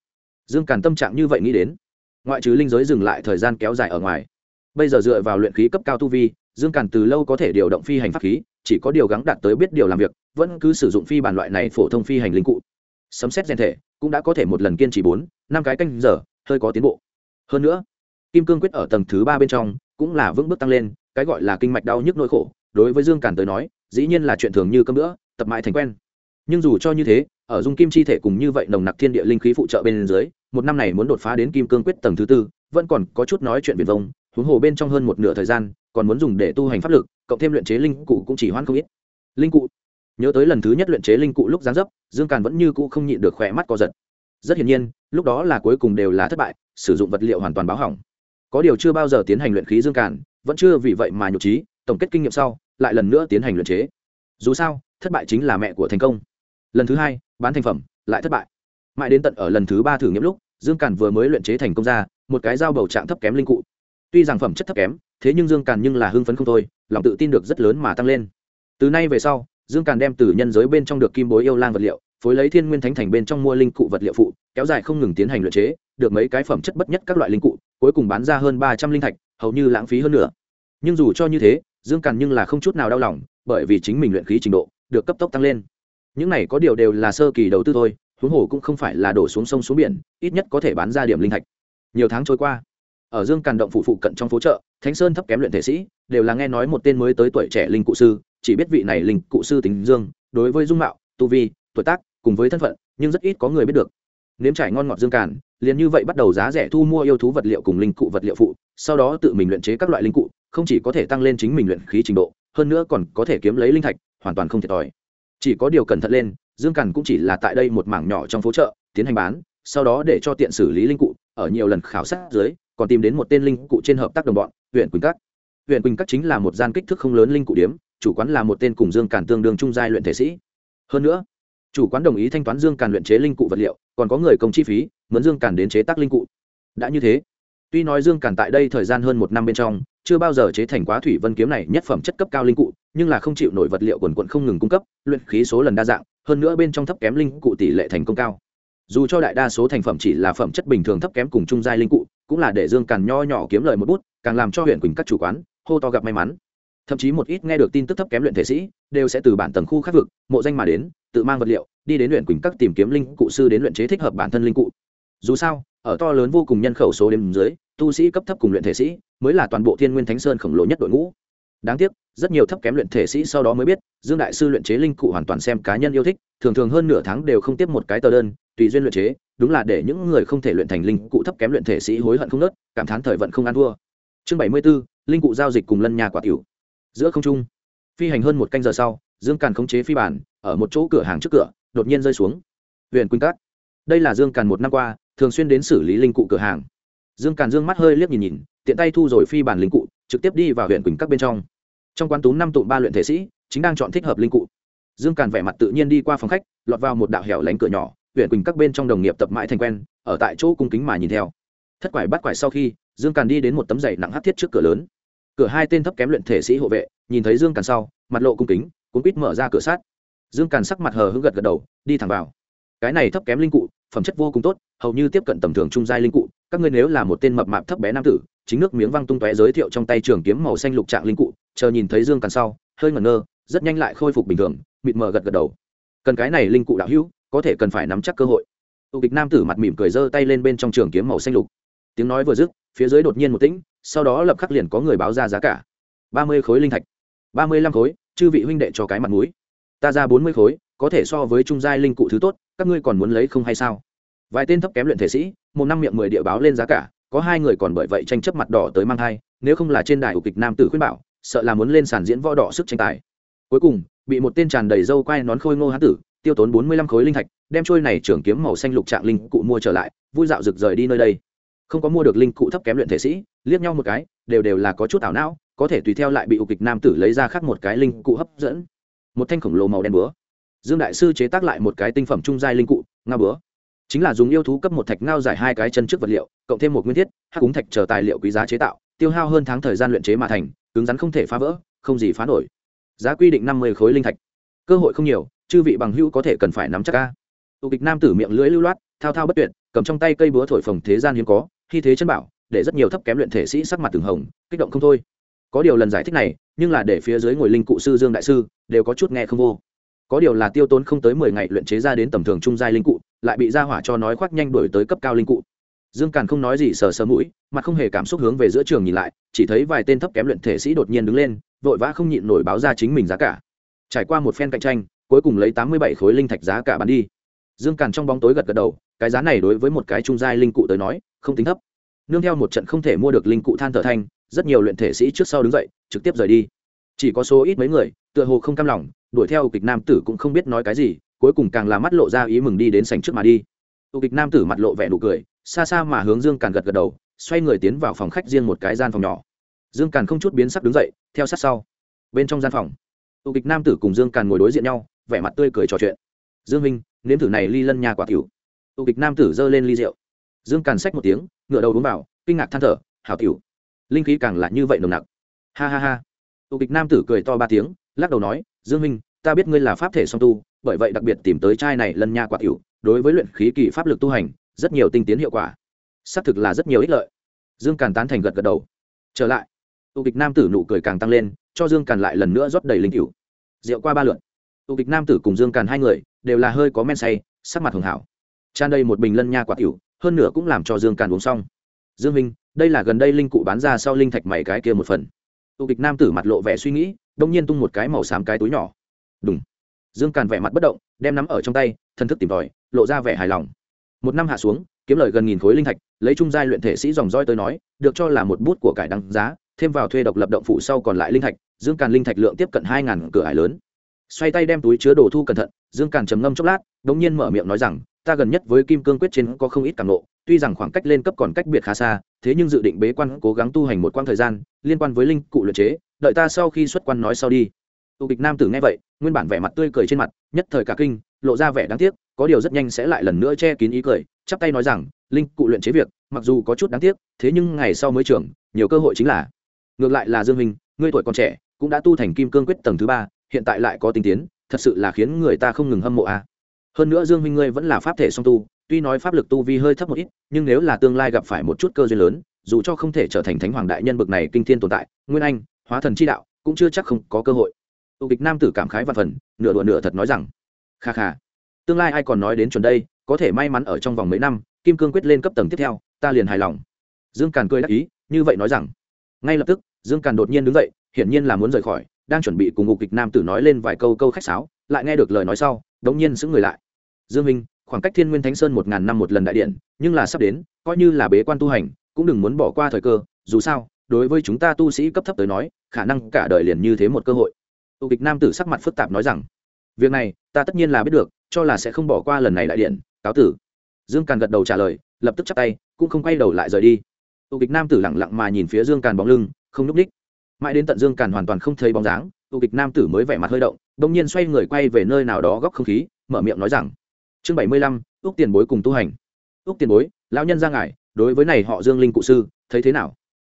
Dương càn tâm trạng như vậy nghĩ đến. Ngoại trừ linh giới dừng lại thời gian kéo dài ở ngoài bây giờ dựa vào luyện khí cấp cao tu vi, dương càn từ lâu có thể điều động phi hành pháp khí, chỉ có điều gắng đạt tới biết điều làm việc, vẫn cứ sử dụng phi bản loại này phổ thông phi hành linh cụ. Sấm xét gen thể cũng đã có thể một lần kiên trì bốn, năm cái canh giờ, hơi có tiến bộ. Hơn nữa, kim cương quyết ở tầng thứ ba bên trong cũng là vững bước tăng lên, cái gọi là kinh mạch đau nhức nỗi khổ, đối với dương càn tới nói, dĩ nhiên là chuyện thường như cơm nữa tập mãi thành quen. Nhưng dù cho như thế, ở dung kim chi thể cùng như vậy nồng nặc thiên địa linh khí phụ trợ bên dưới, một năm này muốn đột phá đến kim cương quyết tầng thứ tư, vẫn còn có chút nói chuyện viền vông huống hồ bên trong hơn một nửa thời gian, còn muốn dùng để tu hành pháp lực, cộng thêm luyện chế linh cụ cũng chỉ hoan không ít. Linh cụ. Nhớ tới lần thứ nhất luyện chế linh cụ lúc giáng dấp, dương càn vẫn như cũ không nhịn được khỏe mắt co giật. Rất hiển nhiên, lúc đó là cuối cùng đều là thất bại, sử dụng vật liệu hoàn toàn báo hỏng. Có điều chưa bao giờ tiến hành luyện khí dương càn, vẫn chưa vì vậy mà nhục trí, tổng kết kinh nghiệm sau, lại lần nữa tiến hành luyện chế. Dù sao, thất bại chính là mẹ của thành công. Lần thứ hai, bán thành phẩm, lại thất bại. Mãi đến tận ở lần thứ ba thử nghiệm lúc, dương càn vừa mới luyện chế thành công ra, một cái dao bầu trạng thấp kém linh cụ tuy rằng phẩm chất thấp kém, thế nhưng dương càn nhưng là hưng phấn không thôi, lòng tự tin được rất lớn mà tăng lên. Từ nay về sau, dương càn đem từ nhân giới bên trong được kim bối yêu lang vật liệu, phối lấy thiên nguyên thánh thành bên trong mua linh cụ vật liệu phụ, kéo dài không ngừng tiến hành luyện chế, được mấy cái phẩm chất bất nhất các loại linh cụ, cuối cùng bán ra hơn ba trăm linh thạch, hầu như lãng phí hơn nữa. Nhưng dù cho như thế, dương càn nhưng là không chút nào đau lòng, bởi vì chính mình luyện khí trình độ được cấp tốc tăng lên. Những này có điều đều là sơ kỳ đầu tư thôi, huống hồ cũng không phải là đổ xuống sông xuống biển, ít nhất có thể bán ra điểm linh thạch. Nhiều tháng trôi qua ở dương càn động phủ phụ cận trong phố chợ, thánh sơn thấp kém luyện thể sĩ, đều là nghe nói một tên mới tới tuổi trẻ linh cụ sư, chỉ biết vị này linh cụ sư tính dương, đối với dung mạo, tu vi, tuổi tác, cùng với thân phận, nhưng rất ít có người biết được. Nếm trải ngon ngọt dương càn, liền như vậy bắt đầu giá rẻ thu mua yêu thú vật liệu cùng linh cụ vật liệu phụ, sau đó tự mình luyện chế các loại linh cụ, không chỉ có thể tăng lên chính mình luyện khí trình độ, hơn nữa còn có thể kiếm lấy linh thạch, hoàn toàn không thiệt thòi. Chỉ có điều cẩn thận lên, dương càn cũng chỉ là tại đây một mảng nhỏ trong phố chợ, tiến hành bán, sau đó để cho tiện xử lý linh cụ, ở nhiều lần khảo sát dưới còn tìm đến một tên linh cụ trên hợp tác đồng bọn huyện quỳnh Cát. huyện quỳnh Cát chính là một gian kích thước không lớn linh cụ điếm, chủ quán là một tên cùng dương càn tương đương trung giai luyện thể sĩ. Hơn nữa, chủ quán đồng ý thanh toán dương càn luyện chế linh cụ vật liệu, còn có người công chi phí muốn dương càn đến chế tác linh cụ. Đã như thế, tuy nói dương càn tại đây thời gian hơn một năm bên trong, chưa bao giờ chế thành quá thủy vân kiếm này nhất phẩm chất cấp cao linh cụ, nhưng là không chịu nổi vật liệu quần quận không ngừng cung cấp, luyện khí số lần đa dạng, hơn nữa bên trong thấp kém linh cụ tỷ lệ thành công cao. Dù cho đại đa số thành phẩm chỉ là phẩm chất bình thường thấp kém cùng trung giai linh cụ cũng là để dương càn nho nhỏ kiếm lời một bút, càng làm cho huyện quỳnh các chủ quán hô to gặp may mắn. Thậm chí một ít nghe được tin tức thấp kém luyện thể sĩ đều sẽ từ bản tầng khu khắc vực, mộ danh mà đến, tự mang vật liệu, đi đến luyện quỳnh các tìm kiếm linh cụ sư đến luyện chế thích hợp bản thân linh cụ. Dù sao, ở to lớn vô cùng nhân khẩu số đêm dưới, tu sĩ cấp thấp cùng luyện thể sĩ mới là toàn bộ thiên nguyên thánh sơn khổng lồ nhất đội ngũ. Đáng tiếc, rất nhiều thấp kém luyện thể sĩ sau đó mới biết, dương đại sư luyện chế linh cụ hoàn toàn xem cá nhân yêu thích, thường thường hơn nửa tháng đều không tiếp một cái tờ đơn tùy duyên luyện chế đúng là để những người không thể luyện thành linh cụ thấp kém luyện thể sĩ hối hận không nớt cảm thán thời vận không ăn thua. Chương bảy mươi 74, linh cụ giao dịch cùng lân nhà quả tiểu. Giữa không trung phi hành hơn một canh giờ sau dương càn khống chế phi bản ở một chỗ cửa hàng trước cửa đột nhiên rơi xuống. Huyện quỳnh cát đây là dương càn một năm qua thường xuyên đến xử lý linh cụ cửa hàng. Dương càn dương mắt hơi liếc nhìn nhìn tiện tay thu rồi phi bản linh cụ trực tiếp đi vào huyện quỳnh các bên trong. Trong quán tú năm tụ ba luyện thể sĩ chính đang chọn thích hợp linh cụ. Dương càn vẻ mặt tự nhiên đi qua phòng khách lọt vào một đạo hẻo lánh cửa nhỏ huyện quỳnh các bên trong đồng nghiệp tập mãi thành quen, ở tại chỗ cung kính mà nhìn theo. Thất quải bắt quải sau khi, dương càn đi đến một tấm giày nặng hát thiết trước cửa lớn. Cửa hai tên thấp kém luyện thể sĩ hộ vệ, nhìn thấy dương càn sau, mặt lộ cung kính cũng quýt mở ra cửa sát dương càn sắc mặt hờ hững gật gật đầu, đi thẳng vào. Cái này thấp kém linh cụ, phẩm chất vô cùng tốt, hầu như tiếp cận tầm thường trung giai linh cụ. Các ngươi nếu là một tên mập mạp thấp bé nam tử, chính nước miếng văng tung tóe giới thiệu trong tay trường kiếm màu xanh lục trạng linh cụ, chờ nhìn thấy dương càn sau, hơi ngẩn ngơ, rất nhanh lại khôi phục bình thường, mịt mờ gật gật đầu. Cần cái này linh cụ đạo hữu có thể cần phải nắm chắc cơ hội. Tù kịch nam tử mặt mỉm cười giơ tay lên bên trong trường kiếm màu xanh lục. Tiếng nói vừa dứt, phía dưới đột nhiên một tĩnh, sau đó lập khắc liền có người báo ra giá cả. Ba mươi khối linh thạch. Ba mươi lăm khối, chư vị huynh đệ cho cái mặt mũi. Ta ra bốn mươi khối, có thể so với trung giai linh cụ thứ tốt, các ngươi còn muốn lấy không hay sao? Vài tên thấp kém luyện thể sĩ, một năm miệng mười địa báo lên giá cả, có hai người còn bởi vậy tranh chấp mặt đỏ tới mang thai, nếu không là trên đài của kịch nam tử khuyên bảo, sợ là muốn lên sàn diễn võ đỏ sức tranh tài. Cuối cùng, bị một tên tràn đầy dâu quai nón khôi ngô hán tử tiêu tốn bốn mươi lăm khối linh thạch, đem trôi này trưởng kiếm màu xanh lục trạng linh cụ mua trở lại, vui dạo rực rời đi nơi đây. Không có mua được linh cụ thấp kém luyện thể sĩ, liếc nhau một cái, đều đều là có chút ảo não, có thể tùy theo lại bị ục kịch nam tử lấy ra khác một cái linh cụ hấp dẫn. Một thanh khổng lồ màu đen búa. Dương đại sư chế tác lại một cái tinh phẩm trung giai linh cụ nga búa. Chính là dùng yêu thú cấp một thạch ngao giải hai cái chân trước vật liệu, cộng thêm một nguyên thiết, hắc cúng thạch chờ tài liệu quý giá chế tạo, tiêu hao hơn tháng thời gian luyện chế mà thành, cứng rắn không thể phá vỡ, không gì phá nổi. Giá quy định năm mươi khối linh thạch. Cơ hội không nhiều chư vị bằng hữu có thể cần phải nắm chắc ca. Tụ kịch nam tử miệng lưỡi lưu loát, thao thao bất tuyệt, cầm trong tay cây búa thổi phồng thế gian hiếm có, khi thế chân bảo, để rất nhiều thấp kém luyện thể sĩ sắc mặt từng hồng, kích động không thôi. Có điều lần giải thích này, nhưng là để phía dưới ngồi linh cụ sư dương đại sư, đều có chút nghe không vô. Có điều là tiêu tốn không tới mười ngày luyện chế ra đến tầm thường trung giai linh cụ, lại bị gia hỏa cho nói khoác nhanh đổi tới cấp cao linh cụ. Dương càn không nói gì sờ sờ mũi, mặt không hề cảm xúc hướng về giữa trường nhìn lại, chỉ thấy vài tên thấp kém luyện thể sĩ đột nhiên đứng lên, vội vã không nhịn nổi báo ra chính mình giá cả. Trải qua một phen cạnh tranh cuối cùng lấy tám mươi bảy khối linh thạch giá cả bán đi. Dương càn trong bóng tối gật gật đầu, cái giá này đối với một cái trung giai linh cụ tới nói, không tính thấp. Nương theo một trận không thể mua được linh cụ than thở thanh, rất nhiều luyện thể sĩ trước sau đứng dậy, trực tiếp rời đi. Chỉ có số ít mấy người, tựa hồ không cam lòng, đuổi theo kịch nam tử cũng không biết nói cái gì, cuối cùng càng là mắt lộ ra ý mừng đi đến sảnh trước mà đi. Tụ kịch nam tử mặt lộ vẻ nụ cười, xa xa mà hướng dương càn gật gật đầu, xoay người tiến vào phòng khách riêng một cái gian phòng nhỏ. Dương càn không chút biến sắc đứng dậy, theo sát sau. Bên trong gian phòng, tụ kịch nam tử cùng dương càn ngồi đối diện nhau vẻ mặt tươi cười trò chuyện. Dương minh nếm thử này ly lân nhà quả tiểu. Tụ kịch nam tử giơ lên ly rượu. Dương càn xách một tiếng, ngựa đầu uống vào, kinh ngạc than thở, hảo tiểu, linh khí càng là như vậy nồng nặc. Ha ha ha. Tụ kịch nam tử cười to ba tiếng, lắc đầu nói, dương minh ta biết ngươi là pháp thể song tu, bởi vậy đặc biệt tìm tới chai này lân nha quả tiểu, đối với luyện khí kỳ pháp lực tu hành, rất nhiều tinh tiến hiệu quả. Xác thực là rất nhiều ích lợi. Dương càn tán thành gật gật đầu. Trở lại tụ kịch nam tử nụ cười càng tăng lên, cho dương càn lại lần nữa rót đầy linh cửu rượu qua ba lượn tụ kịch nam tử cùng dương càn hai người đều là hơi có men say, sắc mặt hưởng hảo. Tràn đầy một bình lân nha quả tiểu, hơn nữa cũng làm cho dương càn uống xong. Dương minh đây là gần đây linh cụ bán ra sau linh thạch mày cái kia một phần. Tụ kịch nam tử mặt lộ vẻ suy nghĩ, đông nhiên tung một cái màu xám cái túi nhỏ. Đúng dương càn vẻ mặt bất động, đem nắm ở trong tay thân thức tìm tòi, lộ ra vẻ hài lòng. Một năm hạ xuống, kiếm lời gần nghìn khối linh thạch, lấy trung giai luyện thể sĩ dòng roi tới nói, được cho là một bút của cải đăng giá, thêm vào thuê độc lập động phụ sau còn lại linh thạch, dương càn linh thạch lượng tiếp cận hai ngàn cửa hải lớn xoay tay đem túi chứa đồ thu cẩn thận dương càn trầm ngâm chốc lát đ ỗ n g nhiên mở miệng nói rằng ta gần nhất với kim cương quyết trên có không ít càng lộ, tuy rằng khoảng cách lên cấp còn cách biệt khá xa thế nhưng dự định bế quan cố gắng tu hành một quãng thời gian liên quan với linh cụ luyện chế đợi ta sau khi xuất quan nói sau đi. Tù kịch nam tử nghe vậy nguyên bản vẻ mặt tươi cười trên mặt nhất thời cả kinh lộ ra vẻ đáng tiếc có điều rất nhanh sẽ lại lần nữa che kín ý cười chắp tay nói rằng linh cụ luyện chế việc mặc dù có chút đáng tiếc thế nhưng ngày sau mới trưởng nhiều cơ hội chính là. Ngược lại là dương minh ngươi tuổi còn trẻ cũng đã tu thành kim cương quyết tầng thứ ba hiện tại lại có tinh tiến, thật sự là khiến người ta không ngừng hâm mộ a. À. hơn nữa dương minh ngươi vẫn là pháp thể song tu, tuy nói pháp lực tu vi hơi thấp một ít, nhưng nếu là tương lai gặp phải một chút cơ duyên lớn, dù cho không thể trở thành thánh hoàng đại nhân bực này kinh thiên tồn tại, nguyên anh, hóa thần chi đạo, cũng chưa chắc không có cơ hội. Tù kịch nam tử cảm khái văn phần, nửa đùa nửa thật nói rằng, kha kha, tương lai ai còn nói đến chuẩn đây, có thể may mắn ở trong vòng mấy năm, kim cương quyết lên cấp tầng tiếp theo, ta liền hài lòng. Dương càn cười đắc ý, như vậy nói rằng. Ngay lập tức, dương càn đột nhiên đứng dậy, hiển nhiên là muốn rời khỏi đang chuẩn bị cùng ngục kịch nam tử nói lên vài câu câu khách sáo, lại nghe được lời nói sau, đống nhiên xứng người lại. Dương minh, khoảng cách thiên nguyên thánh sơn một ngàn năm một lần đại điện, nhưng là sắp đến, coi như là bế quan tu hành, cũng đừng muốn bỏ qua thời cơ, dù sao, đối với chúng ta tu sĩ cấp thấp tới nói, khả năng cả đời liền như thế một cơ hội. Tu kịch nam tử sắc mặt phức tạp nói rằng, việc này, ta tất nhiên là biết được, cho là sẽ không bỏ qua lần này đại điện, cáo tử. Dương càn gật đầu trả lời, lập tức chắp tay, cũng không quay đầu lại rời đi. Tu kịch nam tử lặng lặng mà nhìn phía dương càn bóng lưng, không n ú c ních mãi đến tận dương càn hoàn toàn không thấy bóng dáng tu kịch nam tử mới vẻ mặt hơi động, bỗng nhiên xoay người quay về nơi nào đó góc không khí, mở miệng nói rằng, chương bảy mươi lăm ước tiền bối cùng tu hành. Ước tiền bối, lão nhân ra ngài, đối với này họ dương linh cụ sư, thấy thế nào?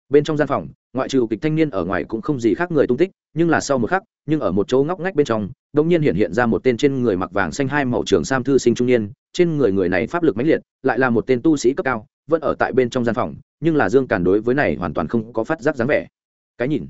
Bên trong gian phòng, ngoại trừ kịch thanh niên ở ngoài cũng không gì khác người tung tích, nhưng là sau một khắc, nhưng ở một chỗ ngóc ngách bên trong đông nhiên hiện hiện ra một tên trên người mặc vàng xanh hai màu trường sam thư sinh trung niên, trên người người này pháp lực mãnh liệt, lại là một tên tu sĩ cấp cao, vẫn ở tại bên trong gian phòng, nhưng là dương càn đối với này hoàn toàn không có phát giác dáng vẻ cái nhìn.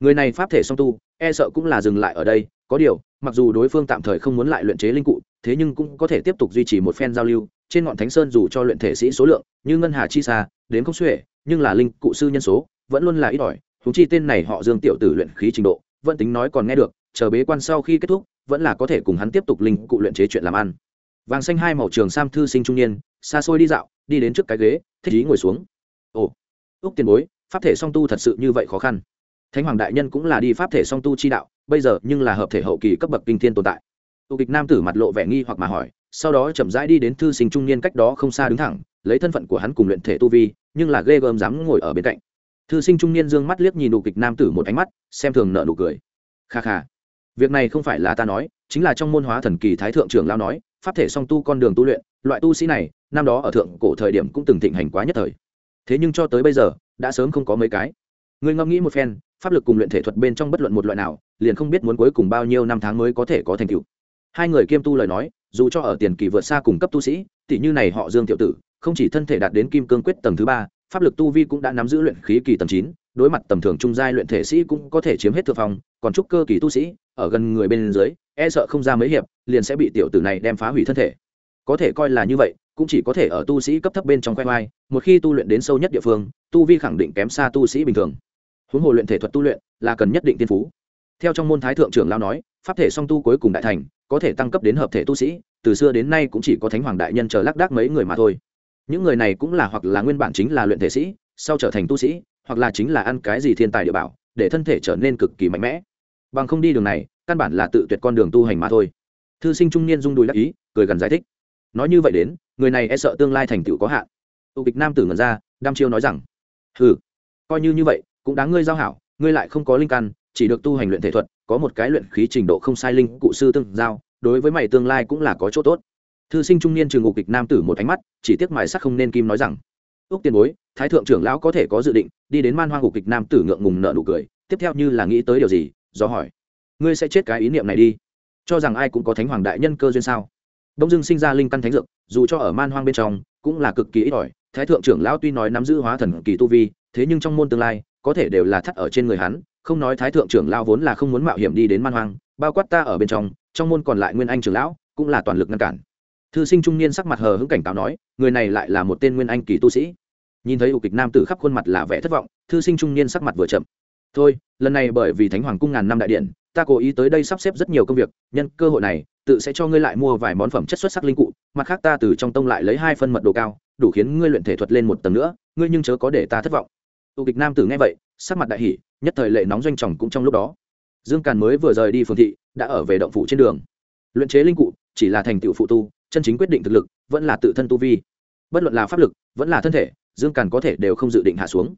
Người này pháp thể song tu e sợ cũng là dừng lại ở đây, có điều, mặc dù đối phương tạm thời không muốn lại luyện chế linh cụ, thế nhưng cũng có thể tiếp tục duy trì một phen giao lưu, trên ngọn thánh sơn dù cho luyện thể sĩ số lượng, như ngân hà chi xa, đến không xuể, nhưng là linh cụ sư nhân số, vẫn luôn là ít ỏi thú chi tên này họ dương tiểu tử luyện khí trình độ, vẫn tính nói còn nghe được, chờ bế quan sau khi kết thúc, vẫn là có thể cùng hắn tiếp tục linh cụ luyện chế chuyện làm ăn. Vàng xanh hai màu trường sam thư sinh trung niên, xa xôi đi dạo, đi đến trước cái ghế, thích ý ngồi xuống. Ồ ước tiền bối pháp thể song tu thật sự như vậy khó khăn. Thánh hoàng đại nhân cũng là đi pháp thể song tu chi đạo, bây giờ nhưng là hợp thể hậu kỳ cấp bậc kinh thiên tồn tại. Tụ kịch nam tử mặt lộ vẻ nghi hoặc mà hỏi, sau đó chậm rãi đi đến thư sinh trung niên cách đó không xa đứng thẳng, lấy thân phận của hắn cùng luyện thể tu vi, nhưng là ghê gớm dám ngồi ở bên cạnh. Thư sinh trung niên dương mắt liếc nhìn nụ kịch nam tử một ánh mắt, xem thường nợ nụ cười. Kha kha, việc này không phải là ta nói, chính là trong môn hóa thần kỳ thái thượng trưởng lao nói, pháp thể song tu con đường tu luyện, loại tu sĩ này, năm đó ở thượng cổ thời điểm cũng từng thịnh hành quá nhất thời thế nhưng cho tới bây giờ, đã sớm không có mấy cái. Người ngẫm nghĩ một phen, pháp lực cùng luyện thể thuật bên trong bất luận một loại nào, liền không biết muốn cuối cùng bao nhiêu năm tháng mới có thể có thành tựu. Hai người kiêm tu lời nói, dù cho ở tiền kỳ vượt xa cùng cấp tu sĩ tỷ như này họ dương tiểu tử, không chỉ thân thể đạt đến kim cương quyết tầng thứ ba, pháp lực tu vi cũng đã nắm giữ luyện khí kỳ tầng chín, đối mặt tầm thường trung giai luyện thể sĩ cũng có thể chiếm hết thượng phòng còn trúc cơ kỳ tu sĩ, ở gần người bên dưới e sợ không ra mấy hiệp, liền sẽ bị tiểu tử này đem phá hủy thân thể. Có thể coi là như vậy cũng chỉ có thể ở tu sĩ cấp thấp bên trong khoe khoai một khi tu luyện đến sâu nhất địa phương, tu vi khẳng định kém xa tu sĩ bình thường. Huống hồ luyện thể thuật tu luyện là cần nhất định tiên phú. Theo trong môn thái thượng trưởng lao nói, pháp thể song tu cuối cùng đại thành, có thể tăng cấp đến hợp thể tu sĩ, từ xưa đến nay cũng chỉ có thánh hoàng đại nhân chờ lác đác mấy người mà thôi. Những người này cũng là hoặc là nguyên bản chính là luyện thể sĩ, sau trở thành tu sĩ, hoặc là chính là ăn cái gì thiên tài địa bảo, để thân thể trở nên cực kỳ mạnh mẽ. Bằng không đi đường này, căn bản là tự tuyệt con đường tu hành mà thôi. Thư sinh trung niên rung đùi đắc ý, cười gần giải thích. Nói như vậy đến người này e sợ tương lai thành tựu có hạn. Tù kịch nam tử ngẩn ra đam chiêu nói rằng, hừ, coi như như vậy, cũng đáng ngươi giao hảo, ngươi lại không có linh căn, chỉ được tu hành luyện thể thuật, có một cái luyện khí trình độ không sai linh cụ sư tương giao, đối với mày tương lai cũng là có chỗ tốt. Thư sinh trung niên trường ngục kịch nam tử một ánh mắt, chỉ tiếc mài sắc không nên kim nói rằng, ước tiền bối, thái thượng trưởng lão có thể có dự định, đi đến man hoang ngục kịch nam tử ngượng ngùng nợ nụ cười, tiếp theo như là nghĩ tới điều gì, do hỏi, ngươi sẽ chết cái ý niệm này đi, cho rằng ai cũng có thánh hoàng đại nhân cơ duyên sao? Đông dưng sinh ra linh căn thánh dược, dù cho ở man hoang bên trong, cũng là cực kỳ ít ỏi. Thái thượng trưởng lão tuy nói nắm giữ hóa thần kỳ tu vi, thế nhưng trong môn tương lai, có thể đều là thắt ở trên người hắn. Không nói thái thượng trưởng lão vốn là không muốn mạo hiểm đi đến man hoang, bao quát ta ở bên trong trong môn còn lại nguyên anh trưởng lão, cũng là toàn lực ngăn cản. Thư sinh trung niên sắc mặt hờ hững cảnh cáo nói, người này lại là một tên nguyên anh kỳ tu sĩ. Nhìn thấy ủ kịch nam tử khắp khuôn mặt là vẻ thất vọng, thư sinh trung niên sắc mặt vừa chậm. Thôi, lần này bởi vì thánh hoàng cung ngàn năm đại điện ta cố ý tới đây sắp xếp rất nhiều công việc, nhân cơ hội này, tự sẽ cho ngươi lại mua vài món phẩm chất xuất sắc linh cụ, mặt khác ta từ trong tông lại lấy hai phân mật độ cao, đủ khiến ngươi luyện thể thuật lên một tầng nữa, ngươi nhưng chớ có để ta thất vọng. Tù kịch nam tử nghe vậy, sắc mặt đại hỷ nhất thời lệ nóng doanh tròng cũng trong lúc đó. Dương càn mới vừa rời đi phương thị, đã ở về động phủ trên đường. Luyện chế linh cụ, chỉ là thành tựu phụ tu, chân chính quyết định thực lực, vẫn là tự thân tu vi. Bất luận là pháp lực, vẫn là thân thể, dương càn có thể đều không dự định hạ xuống.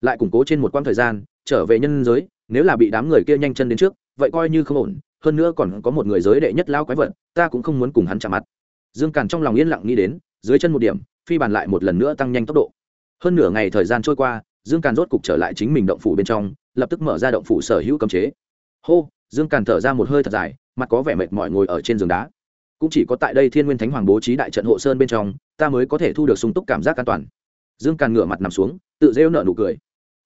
Lại củng cố trên một quãng thời gian, trở về nhân giới, nếu là bị đám người kia nhanh chân đến trước vậy coi như không ổn, hơn nữa còn có một người giới đệ nhất lao quái vật, ta cũng không muốn cùng hắn chạm mặt. Dương càn trong lòng yên lặng nghĩ đến, dưới chân một điểm, phi bàn lại một lần nữa tăng nhanh tốc độ. Hơn nửa ngày thời gian trôi qua, dương càn rốt cục trở lại chính mình động phủ bên trong, lập tức mở ra động phủ sở hữu cấm chế. Hô, dương càn thở ra một hơi thật dài, mặt có vẻ mệt mỏi ngồi ở trên giường đá. Cũng chỉ có tại đây thiên nguyên thánh hoàng bố trí đại trận hộ sơn bên trong, ta mới có thể thu được sung túc cảm giác an toàn. Dương càn ngửa mặt nằm xuống, tự rêu nợ nụ cười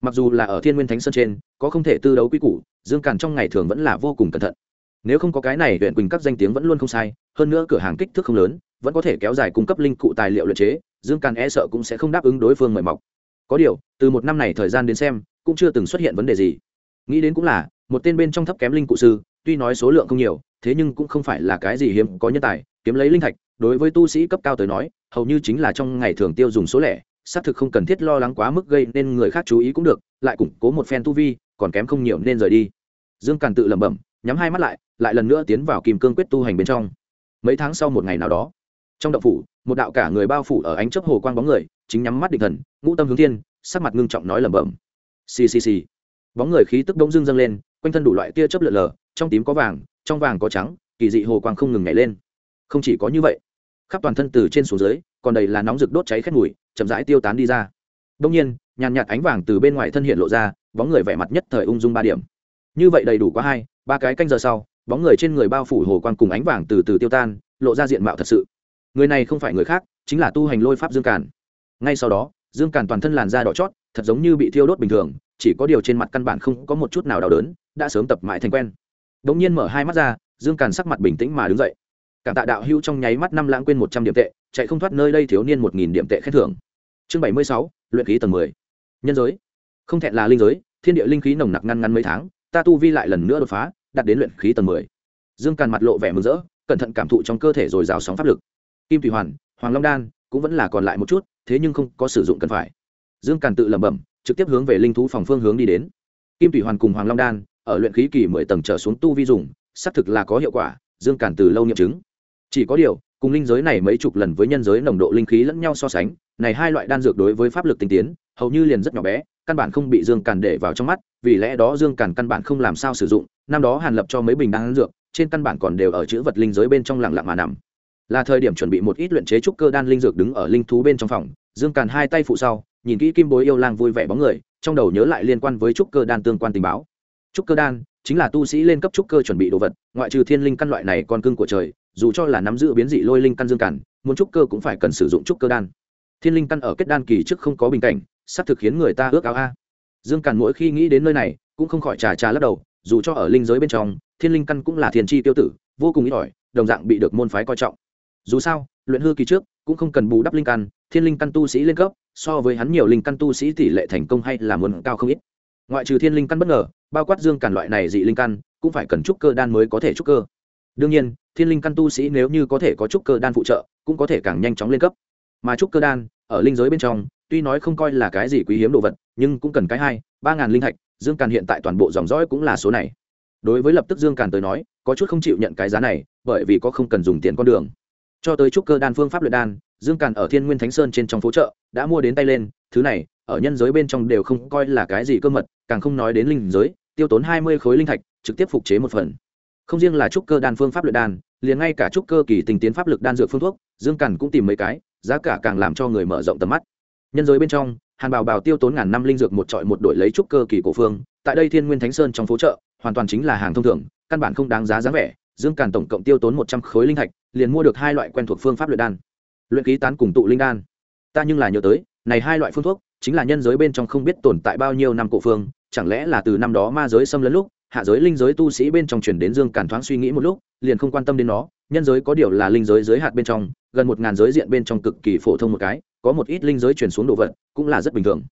mặc dù là ở thiên nguyên thánh sơn trên, có không thể tư đấu quy củ, dương càn trong ngày thường vẫn là vô cùng cẩn thận. Nếu không có cái này, huyện quỳnh các danh tiếng vẫn luôn không sai, hơn nữa cửa hàng kích thước không lớn, vẫn có thể kéo dài cung cấp linh cụ tài liệu luyện chế, dương càn e sợ cũng sẽ không đáp ứng đối phương mời mọc. Có điều, từ một năm này thời gian đến xem, cũng chưa từng xuất hiện vấn đề gì. Nghĩ đến cũng là, một tên bên trong thấp kém linh cụ sư, tuy nói số lượng không nhiều, thế nhưng cũng không phải là cái gì hiếm có nhân tài, kiếm lấy linh thạch, đối với tu sĩ cấp cao tới nói, hầu như chính là trong ngày thường tiêu dùng số lẻ xác thực không cần thiết lo lắng quá mức gây nên người khác chú ý cũng được, lại củng cố một phen tu vi, còn kém không nhiều nên rời đi. Dương càn tự lẩm bẩm, nhắm hai mắt lại lại lần nữa tiến vào kim cương quyết tu hành bên trong. Mấy tháng sau một ngày nào đó, trong động phủ, một đạo cả người bao phủ ở ánh chớp hồ quang bóng người, chính nhắm mắt định thần, ngũ tâm hướng thiên, sắc mặt ngưng trọng nói lẩm bẩm. Xì xì xì. Bóng người khí tức đông dương dâng lên, quanh thân đủ loại tia chớp lượn lờ, trong tím có vàng, trong vàng có trắng, kỳ dị hồ quang không ngừng nhảy lên. Không chỉ có như vậy, khắp toàn thân từ trên xuống dưới còn đầy là nóng rực đốt cháy khét mùi, chậm rãi tiêu tán đi ra. Đông nhiên, nhàn nhạt ánh vàng từ bên ngoài thân hiện lộ ra, bóng người vẻ mặt nhất thời ung dung ba điểm. Như vậy đầy đủ quá hai ba cái canh giờ sau, bóng người trên người bao phủ hồ quan cùng ánh vàng từ từ tiêu tan, lộ ra diện mạo thật sự. Người này không phải người khác, chính là tu hành lôi pháp dương càn. Ngay sau đó, dương càn toàn thân làn da đỏ chót, thật giống như bị thiêu đốt bình thường, chỉ có điều trên mặt căn bản không có một chút nào đau đớn, đã sớm tập mãi thành quen. Đ ỗ n g nhiên mở hai mắt ra, dương càn sắc mặt bình tĩnh mà đứng dậy cảm tạ đạo hữu trong nháy mắt năm lãng quên một trăm điểm tệ, chạy không thoát nơi đây thiếu niên một nghìn điểm tệ khen thưởng. Chương bảy mươi sáu, luyện khí tầng mười. Nhân giới. Không thẹn là linh giới, thiên địa linh khí nồng nặc ngăn ngăn mấy tháng, ta tu vi lại lần nữa đột phá, đạt đến luyện khí tầng mười. Dương càn mặt lộ vẻ mừng rỡ, cẩn thận cảm thụ trong cơ thể rồi rào sóng pháp lực. Kim thủy hoàn, hoàng long đan cũng vẫn là còn lại một chút, thế nhưng không có sử dụng cần phải. Dương càn tự lẩm bẩm, trực tiếp hướng về linh thú phòng phương hướng đi đến. Kim thủy hoàn cùng hoàng long đan ở luyện khí kỳ mười tầng trở xuống tu vi dùng, xác thực là có hiệu quả, dương càn từ lâu nghiệm chứng chỉ có điều, cùng linh giới này mấy chục lần với nhân giới nồng độ linh khí lẫn nhau so sánh, này hai loại đan dược đối với pháp lực tinh tiến, hầu như liền rất nhỏ bé, căn bản không bị dương càn để vào trong mắt, vì lẽ đó dương càn căn bản không làm sao sử dụng, năm đó hàn lập cho mấy bình đan dược, trên căn bản còn đều ở chữ vật linh giới bên trong lặng lặng mà nằm. Là thời điểm chuẩn bị một ít luyện chế trúc cơ đan linh dược đứng ở linh thú bên trong phòng, dương càn hai tay phụ sau, nhìn kỹ kim bối yêu lang vui vẻ bóng người, trong đầu nhớ lại liên quan với trúc cơ đan tương quan tình báo. Trúc cơ đan chính là tu sĩ lên cấp trúc cơ chuẩn bị đồ vật, ngoại trừ thiên linh căn loại này con cưng của trời dù cho là nắm giữ biến dị lôi linh căn dương càn muốn trúc cơ cũng phải cần sử dụng trúc cơ đan. Thiên linh căn ở kết đan kỳ trước không có bình cảnh, sắp thực khiến người ta ước áo a. Dương càn mỗi khi nghĩ đến nơi này, cũng không khỏi trà trà lắc đầu, dù cho ở linh giới bên trong, thiên linh căn cũng là thiền chi tiêu tử, vô cùng ít ỏi, đồng dạng bị được môn phái coi trọng. Dù sao, luyện hư kỳ trước, cũng không cần bù đắp linh căn, thiên linh căn tu sĩ lên cấp, so với hắn nhiều linh căn tu sĩ tỷ lệ thành công hay là muốn cao không ít. Ngoại trừ thiên linh căn bất ngờ, bao quát dương càn loại này dị linh căn, cũng phải cần trúc cơ đan mới có thể trúc cơ. Đương nhiên thiên linh căn tu sĩ nếu như có thể có trúc cơ đan phụ trợ, cũng có thể càng nhanh chóng lên cấp. Mà trúc cơ đan, ở linh giới bên trong, tuy nói không coi là cái gì quý hiếm đồ vật, nhưng cũng cần cái hai, ba ngàn linh thạch, dương càn hiện tại toàn bộ dòng dõi cũng là số này. Đối với lập tức dương càn tới nói, có chút không chịu nhận cái giá này, bởi vì có không cần dùng tiền con đường. Cho tới trúc cơ đan phương pháp luyện đan, dương càn ở thiên nguyên thánh sơn trên trong phố chợ, đã mua đến tay lên, thứ này, ở nhân giới bên trong đều không coi là cái gì cơ mật, càng không nói đến linh giới, tiêu tốn hai mươi khối linh thạch, trực tiếp phục chế một phần không riêng là trúc cơ đan phương pháp luyện đan, liền ngay cả trúc cơ kỳ tình tiến pháp lực đan dược phương thuốc, dương cằn cũng tìm mấy cái, giá cả càng làm cho người mở rộng tầm mắt. Nhân giới bên trong, hàn bào bào tiêu tốn ngàn năm linh dược một trọi một đổi lấy trúc cơ kỳ cổ phương, tại đây thiên nguyên thánh sơn trong phố chợ, hoàn toàn chính là hàng thông thường, căn bản không đáng giá giá vẻ, dương càn tổng cộng tiêu tốn một trăm khối linh thạch liền mua được hai loại quen thuộc phương pháp luyện đan. Luyện ký tán cùng tụ linh đan. Ta nhưng là nhớ tới, này hai loại phương thuốc, chính là nhân giới bên trong không biết tồn tại bao nhiêu năm cổ phương, chẳng lẽ là từ năm đó ma giới xâm lấn lúc hạ giới linh giới tu sĩ bên trong chuyển đến dương càn thoáng suy nghĩ một lúc, liền không quan tâm đến nó. Nhân giới có điều là linh giới giới hạt bên trong, gần một ngàn giới diện bên trong cực kỳ phổ thông một cái, có một ít linh giới chuyển xuống đồ vật, cũng là rất bình thường.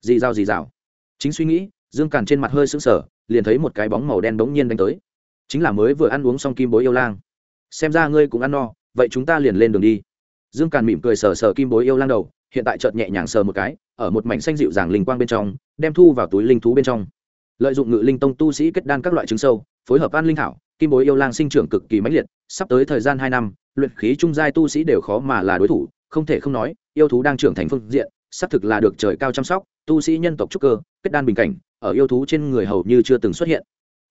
Dì dao dì dào. Chính suy nghĩ, dương càn trên mặt hơi sững sờ, liền thấy một cái bóng màu đen bỗng nhiên đánh tới. Chính là mới vừa ăn uống xong kim bối yêu lang. Xem ra ngươi cũng ăn no, vậy chúng ta liền lên đường đi. Dương càn mỉm cười sờ sờ kim bối yêu lang đầu, hiện tại chợt nhẹ nhàng sờ một cái, ở một mảnh xanh dịu dàng linh quang bên trong, đem thu vào túi linh thú bên trong lợi dụng ngự linh tông tu sĩ kết đan các loại trứng sâu, phối hợp an linh thảo, kim bối yêu lang sinh trưởng cực kỳ mãnh liệt, sắp tới thời gian hai năm, luyện khí trung giai tu sĩ đều khó mà là đối thủ, không thể không nói, yêu thú đang trưởng thành phương diện, xác thực là được trời cao chăm sóc, tu sĩ nhân tộc trúc cơ, kết đan bình cảnh, ở yêu thú trên người hầu như chưa từng xuất hiện.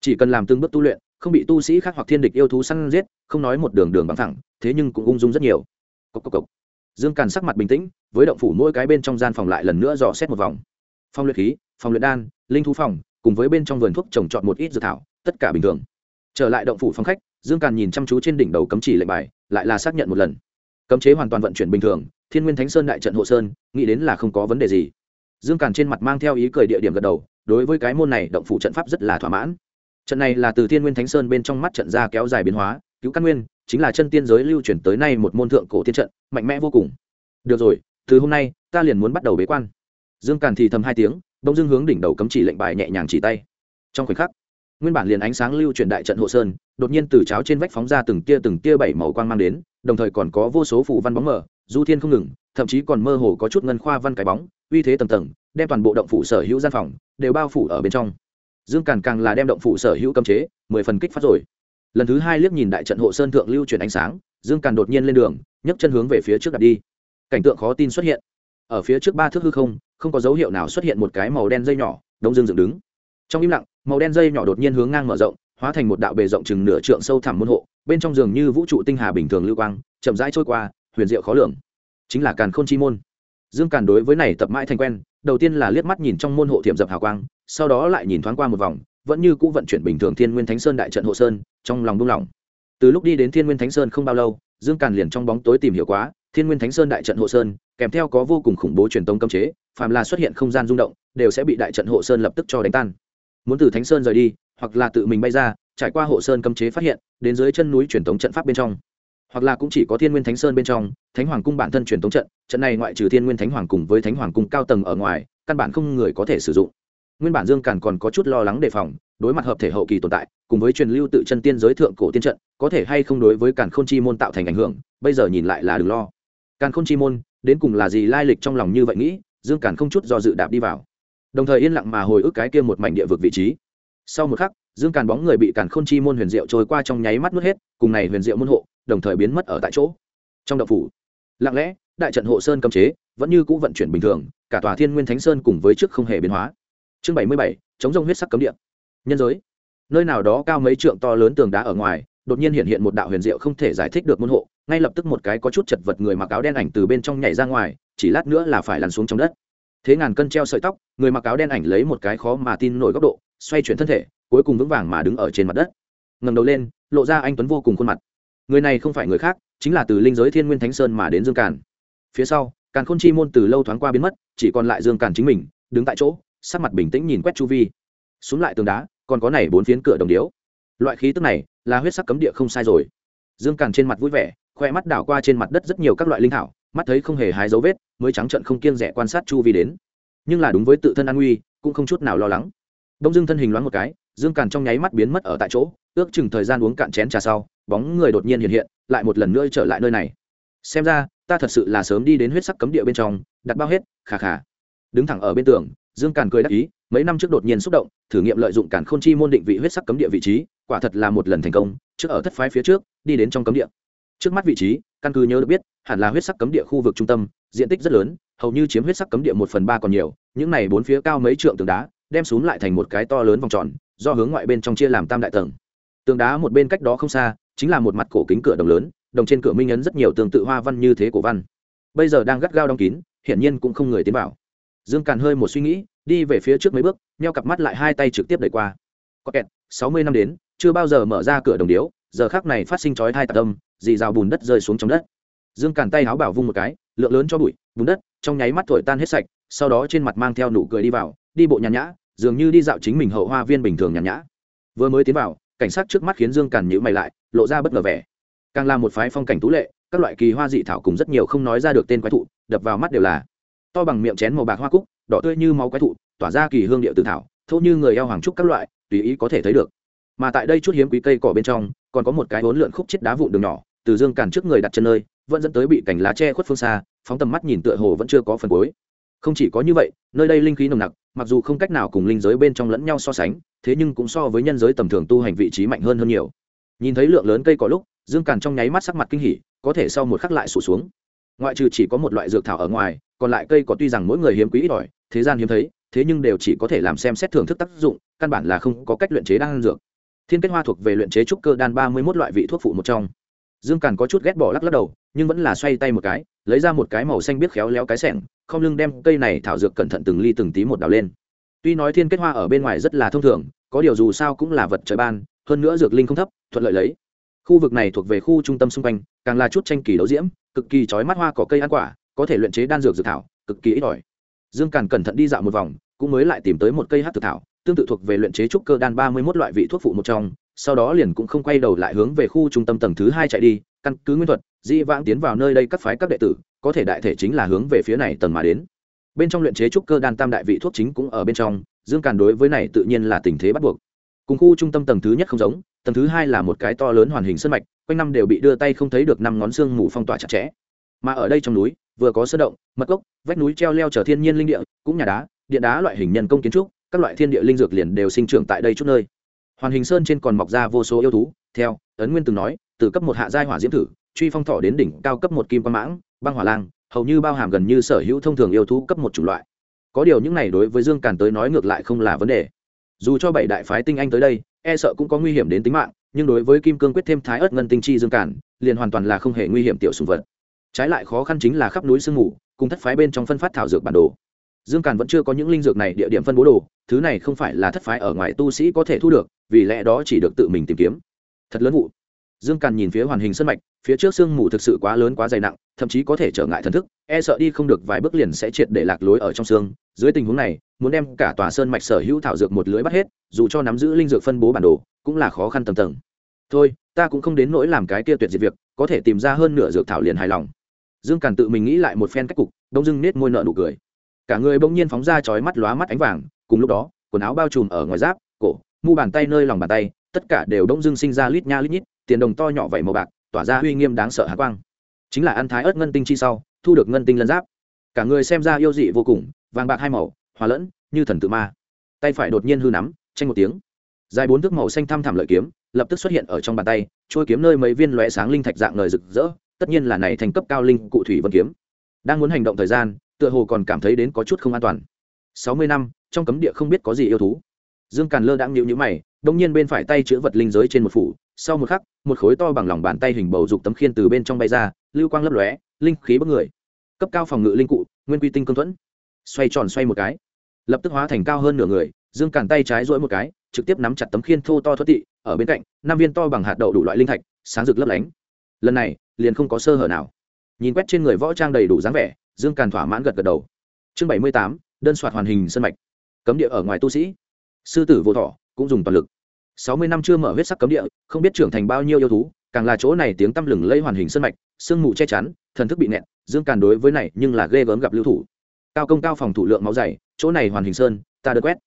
Chỉ cần làm từng bước tu luyện, không bị tu sĩ khác hoặc thiên địch yêu thú săn giết, không nói một đường đường bằng thẳng, thế nhưng cũng ung dung rất nhiều. Cốc cốc cốc. dương càn sắc mặt bình tĩnh, với động phủ mỗi cái bên trong gian phòng lại lần nữa dò xét một vòng. Phòng luyện khí, phòng luyện đan, linh thú phòng cùng với bên trong vườn thuốc trồng trọt một ít dược thảo, tất cả bình thường. Trở lại động phủ phòng khách, dương càn nhìn chăm chú trên đỉnh đầu cấm chỉ lệnh bài, lại là xác nhận một lần. Cấm chế hoàn toàn vận chuyển bình thường, thiên nguyên thánh sơn đại trận hộ sơn, nghĩ đến là không có vấn đề gì. Dương càn trên mặt mang theo ý cười địa điểm gật đầu, đối với cái môn này động phủ trận pháp rất là thỏa mãn. Trận này là từ thiên nguyên thánh sơn bên trong mắt trận ra kéo dài biến hóa, cứu căn nguyên, chính là chân tiên giới lưu truyền tới nay một môn thượng cổ tiên trận, mạnh mẽ vô cùng. Được rồi, từ hôm nay, ta liền muốn bắt đầu bế quan dương càn thì thầm hai tiếng, bỗng dưng hướng đỉnh đầu cấm chỉ lệnh bài nhẹ nhàng chỉ tay. Trong khoảnh khắc, nguyên bản liền ánh sáng lưu truyền đại trận hộ sơn, đột nhiên từ cháo trên vách phóng ra từng tia từng tia bảy màu quang mang đến, đồng thời còn có vô số phủ văn bóng mờ, du thiên không ngừng, thậm chí còn mơ hồ có chút ngân khoa văn cái bóng, uy thế tầng tầng, đem toàn bộ động phủ sở hữu gian phòng đều bao phủ ở bên trong. Dương càn càng là đem động phủ sở hữu cấm chế, mười phần kích phát rồi. Lần thứ hai liếc nhìn đại trận hộ sơn thượng lưu truyền ánh sáng, dương càn đột nhiên lên đường, nhấc chân hướng về phía trước đặt đi. Cảnh tượng khó tin xuất hiện ở phía trước ba thước hư không không có dấu hiệu nào xuất hiện một cái màu đen dây nhỏ, đông dương dựng đứng. Trong im lặng, màu đen dây nhỏ đột nhiên hướng ngang mở rộng, hóa thành một đạo bề rộng chừng nửa trượng sâu thẳm môn hộ, bên trong giường như vũ trụ tinh hà bình thường lưu quang, chậm rãi trôi qua, huyền diệu khó lường. Chính là càn khôn chi môn. Dương càn đối với này tập mãi thành quen, đầu tiên là liếc mắt nhìn trong môn hộ thiểm dập hào quang, sau đó lại nhìn thoáng qua một vòng, vẫn như cũ vận chuyển bình thường thiên nguyên thánh sơn đại trận hộ sơn, trong lòng buông lỏng. Từ lúc đi đến thiên nguyên thánh sơn không bao lâu, dương càn liền trong bóng tối tìm hiểu quá, thiên nguyên thánh sơn đại trận hộ sơn kèm theo có vô cùng khủng bố truyền tông cấm chế, phàm là xuất hiện không gian rung động, đều sẽ bị đại trận hộ sơn lập tức cho đánh tan. Muốn từ thánh sơn rời đi, hoặc là tự mình bay ra, trải qua hộ sơn cấm chế phát hiện, đến dưới chân núi truyền tống trận pháp bên trong. Hoặc là cũng chỉ có thiên nguyên thánh sơn bên trong, thánh hoàng cung bản thân truyền tống trận trận này ngoại trừ thiên nguyên thánh hoàng cùng với thánh hoàng cung cao tầng ở ngoài, căn bản không người có thể sử dụng. Nguyên bản dương càn còn có chút lo lắng đề phòng, đối mặt hợp thể hậu kỳ tồn tại, cùng với truyền lưu tự chân tiên giới thượng cổ tiên trận, có thể hay không đối với càn khôn chi môn tạo thành ảnh hưởng, bây giờ nhìn lại là đừng lo. Càn khôn chi môn đến cùng là gì lai lịch trong lòng như vậy nghĩ, dương càn không chút do dự đạp đi vào. Đồng thời yên lặng mà hồi ức cái kia một mảnh địa vực vị trí. Sau một khắc, dương càn bóng người bị càn khôn chi môn huyền diệu trôi qua trong nháy mắt mất hết, cùng này huyền diệu môn hộ, đồng thời biến mất ở tại chỗ. Trong đậu phủ, lặng lẽ, đại trận hộ sơn cấm chế, vẫn như cũ vận chuyển bình thường, cả tòa thiên nguyên thánh sơn cùng với trước không hề biến hóa. Chương bảy mươi bảy, chống rông huyết sắc cấm địa. Nhân giới. Nơi nào đó cao mấy trượng to lớn tường đá ở ngoài, đột nhiên hiện hiện một đạo huyền diệu không thể giải thích được môn hộ ngay lập tức một cái có chút chật vật người mặc áo đen ảnh từ bên trong nhảy ra ngoài, chỉ lát nữa là phải lăn xuống trong đất. Thế ngàn cân treo sợi tóc, người mặc áo đen ảnh lấy một cái khó mà tin nổi góc độ, xoay chuyển thân thể, cuối cùng vững vàng mà đứng ở trên mặt đất. Ngầm đầu lên, lộ ra anh tuấn vô cùng khuôn mặt. Người này không phải người khác, chính là từ linh giới thiên nguyên thánh sơn mà đến dương càn. Phía sau, càn khôn chi môn từ lâu thoáng qua biến mất, chỉ còn lại dương càn chính mình, đứng tại chỗ, sắc mặt bình tĩnh nhìn quét chu vi. Xuống lại tường đá, còn có này bốn phiến cửa đồng điếu. Loại khí tức này là huyết sắc cấm địa không sai rồi. Dương càn trên mặt vui vẻ khoe mắt đảo qua trên mặt đất rất nhiều các loại linh thảo, mắt thấy không hề hái dấu vết, mới trắng trận không kiêng rẻ quan sát chu vi đến. Nhưng là đúng với tự thân an nguy, cũng không chút nào lo lắng. Đông dương thân hình loáng một cái, dương càn trong nháy mắt biến mất ở tại chỗ, ước chừng thời gian uống cạn chén trà sau, bóng người đột nhiên hiện hiện, lại một lần nữa trở lại nơi này. Xem ra, ta thật sự là sớm đi đến huyết sắc cấm địa bên trong, đặt bao hết khà khà đứng thẳng ở bên tường, dương càn cười đắc ý, mấy năm trước đột nhiên xúc động, thử nghiệm lợi dụng càn khôn chi môn định vị huyết sắc cấm địa vị trí, quả thật là một lần thành công, trước ở thất phái phía trước, đi đến trong cấm địa trước mắt vị trí, căn cứ nhớ được biết, hẳn là huyết sắc cấm địa khu vực trung tâm, diện tích rất lớn, hầu như chiếm huyết sắc cấm địa một phần ba còn nhiều, những này bốn phía cao mấy trượng tường đá, đem xuống lại thành một cái to lớn vòng tròn, do hướng ngoại bên trong chia làm tam đại tầng. Tường đá một bên cách đó không xa, chính là một mặt cổ kính cửa đồng lớn, đồng trên cửa minh ấn rất nhiều tương tự hoa văn như thế cổ văn. Bây giờ đang gắt gao đóng kín, hiển nhiên cũng không người tiến vào. Dương càn hơi một suy nghĩ, đi về phía trước mấy bước neo cặp mắt lại hai tay trực tiếp đẩy qua. Có kẹt, sáu mươi năm đến, chưa bao giờ mở ra cửa đồng điếu, giờ khác này phát sinh chói thai tạc tâm dì rào bùn đất rơi xuống trong đất. Dương càn tay áo bảo vung một cái, lượng lớn cho bụi, bùn đất trong nháy mắt thổi tan hết sạch, sau đó trên mặt mang theo nụ cười đi vào, đi bộ nhàn nhã, dường như đi dạo chính mình hậu hoa viên bình thường nhàn nhã. Vừa mới tiến vào, cảnh sát trước mắt khiến dương càn nhữ mày lại, lộ ra bất ngờ vẻ. Càng là một phái phong cảnh tú lệ, các loại kỳ hoa dị thảo cùng rất nhiều không nói ra được tên quái thụ, đập vào mắt đều là. To bằng miệng chén màu bạc hoa cúc, đỏ tươi như máu quái thụ, tỏa ra kỳ hương điệu tự thảo, thô như người eo hoàng trúc các loại, tùy ý có thể thấy được. Mà tại đây chút hiếm quý cây cỏ bên trong, còn có một cái hốn lượn khúc chết đá vụn đường nhỏ từ dương cản trước người đặt chân nơi, vẫn dẫn tới bị cành lá che khuất phương xa, phóng tầm mắt nhìn tựa hồ vẫn chưa có phần cuối. Không chỉ có như vậy, nơi đây linh khí nồng nặc, mặc dù không cách nào cùng linh giới bên trong lẫn nhau so sánh, thế nhưng cũng so với nhân giới tầm thường tu hành vị trí mạnh hơn hơn nhiều. Nhìn thấy lượng lớn cây có lúc, dương càn trong nháy mắt sắc mặt kinh hỉ, có thể sau một khắc lại sụt xuống. Ngoại trừ chỉ có một loại dược thảo ở ngoài, còn lại cây có tuy rằng mỗi người hiếm quý ít ỏi, thế gian hiếm thấy, thế nhưng đều chỉ có thể làm xem xét thưởng thức tác dụng, căn bản là không có cách luyện chế đan dược. Thiên kết hoa thuộc về luyện chế trúc cơ đan ba mươi một loại vị thuốc phụ một trong dương càn có chút ghét bỏ lắc lắc đầu, nhưng vẫn là xoay tay một cái, lấy ra một cái màu xanh biết khéo léo cái sẻng, không lưng đem cây này thảo dược cẩn thận từng ly từng tí một đào lên. Tuy nói thiên kết hoa ở bên ngoài rất là thông thường, có điều dù sao cũng là vật trời ban, hơn nữa dược linh không thấp, thuận lợi lấy. Khu vực này thuộc về khu trung tâm xung quanh, càng là chút tranh kỳ đấu diễm, cực kỳ trói mắt hoa cỏ cây ăn quả, có thể luyện chế đan dược dược thảo, cực kỳ ít ỏi. Dương càn cẩn thận đi dạo một vòng, cũng mới lại tìm tới một cây hát thực thảo, tương tự thuộc về luyện chế trúc cơ đan ba mươi một loại vị thuốc phụ một trong sau đó liền cũng không quay đầu lại hướng về khu trung tâm tầng thứ hai chạy đi, căn cứ nguyên thuật di vãng tiến vào nơi đây các phái các đệ tử, có thể đại thể chính là hướng về phía này tầng mà đến. Bên trong luyện chế trúc cơ đan tam đại vị thuốc chính cũng ở bên trong, dương càn đối với này tự nhiên là tình thế bắt buộc. Cùng khu trung tâm tầng thứ nhất không giống, tầng thứ hai là một cái to lớn hoàn hình sân mạch, quanh năm đều bị đưa tay không thấy được năm ngón xương mù phong tỏa chặt chẽ. Mà ở đây trong núi, vừa có sơn động, mật gốc, vách núi treo leo chở thiên nhiên linh địa, cũng nhà đá, điện đá loại hình nhân công kiến trúc, các loại thiên địa linh dược liền đều sinh trưởng tại đây chút nơi hoàn hình sơn trên còn mọc ra vô số yêu thú, theo, ấn nguyên từng nói, từ cấp một hạ giai hỏa diễm thử, truy phong thọ đến đỉnh cao cấp một kim quan mãng, băng hỏa lang, hầu như bao hàm gần như sở hữu thông thường yêu thú cấp một chủng loại. Có điều những này đối với dương càn tới nói ngược lại không là vấn đề. Dù cho bảy đại phái tinh anh tới đây e sợ cũng có nguy hiểm đến tính mạng, nhưng đối với kim cương quyết thêm thái ớt ngân tinh chi dương càn, liền hoàn toàn là không hề nguy hiểm tiểu sùng vật. Trái lại khó khăn chính là khắp núi sương mù, cùng thất phái bên trong phân phát thảo dược bản đồ dương càn vẫn chưa có những linh dược này địa điểm phân bố đồ, thứ này không phải là thất phái ở ngoài tu sĩ có thể thu được, vì lẽ đó chỉ được tự mình tìm kiếm. Thật lớn vụ. Dương càn nhìn phía hoàn hình sân mạch, phía trước sương mù thực sự quá lớn quá dày nặng, thậm chí có thể trở ngại thần thức e sợ đi không được vài bước liền sẽ triệt để lạc lối ở trong xương dưới tình huống này, muốn đem cả tòa sơn mạch sở hữu thảo dược một lưới bắt hết, dù cho nắm giữ linh dược phân bố bản đồ, cũng là khó khăn tầm tầng. Thôi, ta cũng không đến nỗi làm cái kia tuyệt diệt việc, có thể tìm ra hơn nửa dược thảo liền hài lòng. Dương càn tự mình nghĩ lại một phen cách cục, đông dưng nết môi nợ nụ cười cả người bỗng nhiên phóng ra chói mắt lóa mắt ánh vàng, cùng lúc đó, quần áo bao trùm ở ngoài giáp, cổ, mu bàn tay nơi lòng bàn tay, tất cả đều đông dưng sinh ra lít nha lít nhít, tiền đồng to nhỏ vẩy màu bạc, tỏa ra uy nghiêm đáng sợ hạ quang. Chính là ăn thái ớt ngân tinh chi sau, thu được ngân tinh lân giáp. Cả người xem ra yêu dị vô cùng, vàng bạc hai màu, hòa lẫn, như thần tự ma. Tay phải đột nhiên hư nắm, tranh một tiếng. Dài bốn thước màu xanh thăm thẳm lợi kiếm, lập tức xuất hiện ở trong bàn tay trôi kiếm nơi mấy viên lóe sáng linh thạch dạng lời rực rỡ, tất nhiên là này thành cấp cao linh cụ thủy vân kiếm. Đang muốn hành động thời gian tựa hồ còn cảm thấy đến có chút không an toàn. Sáu mươi năm, trong cấm địa không biết có gì yêu thú. Dương càn lơ đang nhịu nhữ mày đông nhiên bên phải tay chữ vật linh giới trên một phủ, sau một khắc, một khối to bằng lòng bàn tay hình bầu dục tấm khiên từ bên trong bay ra, lưu quang lấp lóe, linh khí bất người. Cấp cao phòng ngự linh cụ, nguyên quy tinh cương thuẫn. Xoay tròn xoay một cái, lập tức hóa thành cao hơn nửa người, dương càn tay trái rỗi một cái, trực tiếp nắm chặt tấm khiên thô to thoát tị, ở bên cạnh, năm viên to bằng hạt đậu đủ loại linh thạch, sáng rực lấp lánh. Lần này, liền không có sơ hở nào. Nhìn quét trên người võ trang đầy đủ dáng vẻ dương càn thỏa mãn gật gật đầu. Chương bảy mươi tám, đơn soạt hoàn hình sân mạch. Cấm địa ở ngoài tu sĩ. Sư tử vô thọ, cũng dùng toàn lực. Sáu mươi năm chưa mở huyết sắc cấm địa, không biết trưởng thành bao nhiêu yêu thú, càng là chỗ này tiếng tăm lừng lây hoàn hình sân mạch, sương mù che chắn, thần thức bị nẹt dương càn đối với này nhưng là ghê gớm gặp lưu thủ. Cao công cao phòng thủ lượng máu dày, chỗ này hoàn hình sơn, ta được quét.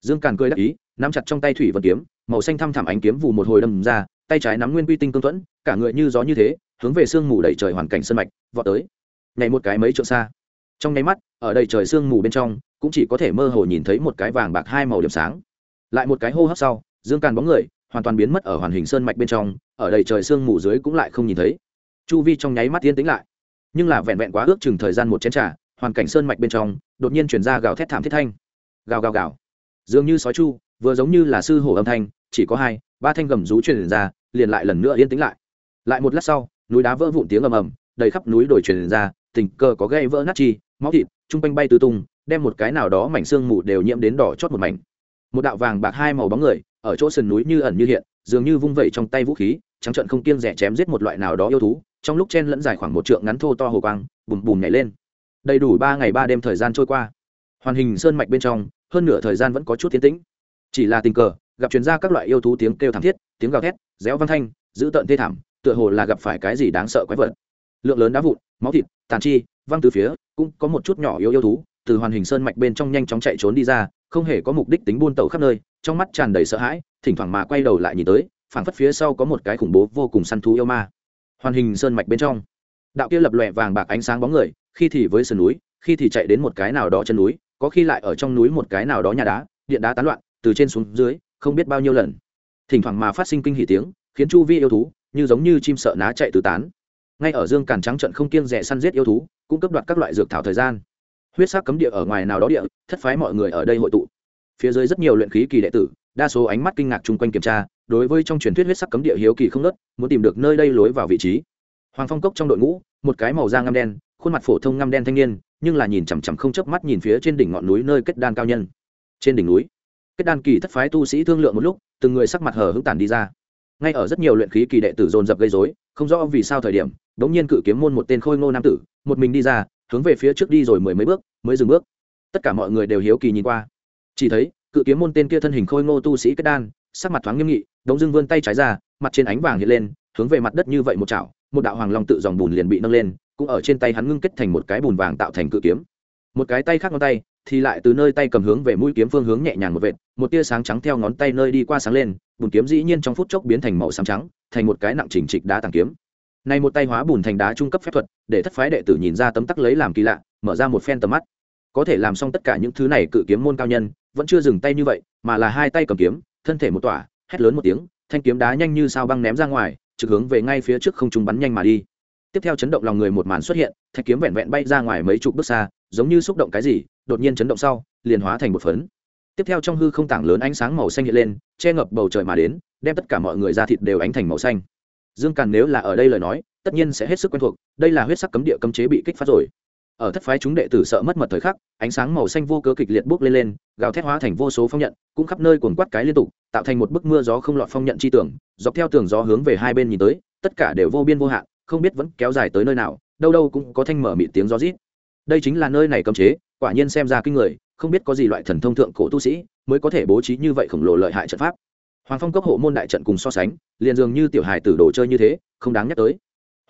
Dương càn cười đắc ý, nắm chặt trong tay thủy vân kiếm, màu xanh thăm thẳm ánh kiếm vù một hồi đâm ra, tay trái nắm nguyên quy tinh cương thuẫn, cả người như gió như thế, hướng về sương mù đầy trời hoàn cảnh sân mạch, vọt tới nhảy một cái mấy trượng xa. Trong nháy mắt, ở đây trời sương mù bên trong, cũng chỉ có thể mơ hồ nhìn thấy một cái vàng bạc hai màu điểm sáng. Lại một cái hô hấp sau, dương càn bóng người, hoàn toàn biến mất ở hoàn hình sơn mạch bên trong, ở đầy trời sương mù dưới cũng lại không nhìn thấy. Chu vi trong nháy mắt tiến tĩnh lại. Nhưng là vẹn vẹn quá ước chừng thời gian một chén t hoàn cảnh sơn mạch bên trong, đột nhiên chuyển ra gào thét thảm thiết thanh. Gào gào gào. Dường như sói chu, vừa giống như là sư hổ âm thanh, chỉ có hai, ba thanh gầm rú truyền ra, liền lại lần nữa yên tĩnh lại. Lại một lát sau, núi đá vỡ vụn tiếng ầm ầm đầy khắp núi đồi truyền ra, tình cờ có gây vỡ nát chi, máu thịt, chung quanh bay tứ tung, đem một cái nào đó mảnh xương mù đều nhiễm đến đỏ chót một mảnh. Một đạo vàng bạc hai màu bóng người, ở chỗ sườn núi như ẩn như hiện, dường như vung vẩy trong tay vũ khí, trắng trận không kiêng rẻ chém giết một loại nào đó yêu thú, trong lúc chen lẫn dài khoảng một trượng ngắn thô to hồ quang, bùm bùm nhảy lên. Đầy đủ ba ngày ba đêm thời gian trôi qua. Hoàn hình sơn mạch bên trong, hơn nửa thời gian vẫn có chút tiến tĩnh. Chỉ là tình cờ, gặp chuyên gia các loại yêu thú tiếng kêu thảm thiết, tiếng gào thét, réo văn thanh, dữ tợn thê thảm, tựa hồ là gặp phải cái gì đáng sợ quái vật lượng lớn đá vụn, máu thịt, tàn chi, văng từ phía, cũng có một chút nhỏ yếu yêu thú, từ hoàn hình sơn mạch bên trong nhanh chóng chạy trốn đi ra, không hề có mục đích tính buôn tàu khắp nơi, trong mắt tràn đầy sợ hãi, thỉnh thoảng mà quay đầu lại nhìn tới, phảng phất phía sau có một cái khủng bố vô cùng săn thú yêu ma. Hoàn hình sơn mạch bên trong, đạo kia lập lòe vàng bạc ánh sáng bóng người, khi thì với sườn núi, khi thì chạy đến một cái nào đó chân núi, có khi lại ở trong núi một cái nào đó nhà đá, điện đá tán loạn, từ trên xuống dưới, không biết bao nhiêu lần. Thỉnh thoảng mà phát sinh kinh hỉ tiếng, khiến chu vi yêu thú như giống như chim sợ ná chạy tứ tán ngay ở dương càn trắng trận không kiêng rẻ săn giết yêu thú, cũng cấp đoạt các loại dược thảo thời gian. Huyết sắc cấm địa ở ngoài nào đó địa, thất phái mọi người ở đây hội tụ. Phía dưới rất nhiều luyện khí kỳ đệ tử, đa số ánh mắt kinh ngạc chung quanh kiểm tra, đối với trong truyền thuyết huyết sắc cấm địa hiếu kỳ không nớt muốn tìm được nơi đây lối vào vị trí. Hoàng phong cốc trong đội ngũ, một cái màu da ngăm đen, khuôn mặt phổ thông ngăm đen thanh niên, nhưng là nhìn chằm chằm không chớp mắt nhìn phía trên đỉnh ngọn núi nơi kết đan cao nhân. Trên đỉnh núi, kết đan kỳ thất phái tu sĩ thương lượng một lúc, từng người sắc mặt hờ hững tản đi ra ngay ở rất nhiều luyện khí kỳ đệ tử dồn dập gây dối không rõ vì sao thời điểm đ ố n g nhiên cự kiếm môn một tên khôi ngô nam tử, một mình đi ra, hướng về phía trước đi rồi mười mấy bước, mới dừng bước. Tất cả mọi người đều hiếu kỳ nhìn qua. Chỉ thấy, cự kiếm môn tên kia thân hình khôi ngô tu sĩ kết đan, sắc mặt thoáng nghiêm nghị, đống dưng vươn tay trái ra, mặt trên ánh vàng hiện lên, hướng về mặt đất như vậy một chảo, một đạo hoàng long tự dòng bùn liền bị nâng lên, cũng ở trên tay hắn ngưng kết thành một cái bùn vàng tạo thành cự kiếm. Một cái tay khác ngón tay thì lại từ nơi tay cầm hướng về mũi kiếm phương hướng nhẹ nhàng một vệt, một tia sáng trắng theo ngón tay nơi đi qua sáng lên, bùn kiếm dĩ nhiên trong phút chốc biến thành màu xám trắng, thành một cái nặng chỉnh trịch đá tàng kiếm. Này một tay hóa bùn thành đá trung cấp phép thuật, để thất phái đệ tử nhìn ra tấm tắc lấy làm kỳ lạ, mở ra một phen tầm mắt. Có thể làm xong tất cả những thứ này cự kiếm môn cao nhân, vẫn chưa dừng tay như vậy, mà là hai tay cầm kiếm, thân thể một tỏa, hét lớn một tiếng, thanh kiếm đá nhanh như sao băng ném ra ngoài, trực hướng về ngay phía trước không trung bắn nhanh mà đi. Tiếp theo chấn động lòng người một màn xuất hiện thạch kiếm vẹn vẹn bay ra ngoài mấy chục bước xa, giống như xúc động cái gì đột nhiên chấn động sau, liền hóa thành một phấn. Tiếp theo trong hư không tảng lớn ánh sáng màu xanh hiện lên, che ngập bầu trời mà đến, đem tất cả mọi người ra thịt đều ánh thành màu xanh. Dương càn nếu là ở đây lời nói, tất nhiên sẽ hết sức quen thuộc, đây là huyết sắc cấm địa cấm chế bị kích phát rồi. Ở thất phái chúng đệ tử sợ mất mật thời khắc, ánh sáng màu xanh vô cớ kịch liệt bốc lên lên, gào thét hóa thành vô số phong nhận, cũng khắp nơi cuồng quát cái liên tục, tạo thành một bức mưa gió không lọt phong nhận chi tưởng dọc theo tường gió hướng về hai bên nhìn tới, tất cả đều vô biên vô hạn, không biết vẫn kéo dài tới nơi nào, đâu đâu cũng có thanh mở mịt tiếng gió rít đây chính là nơi này cấm chế, quả nhiên xem ra kinh người, không biết có gì loại thần thông thượng cổ tu sĩ mới có thể bố trí như vậy khổng lồ lợi hại trận pháp. Hoàng phong cốc hộ môn đại trận cùng so sánh, liền dường như tiểu hài tử đồ chơi như thế, không đáng nhắc tới.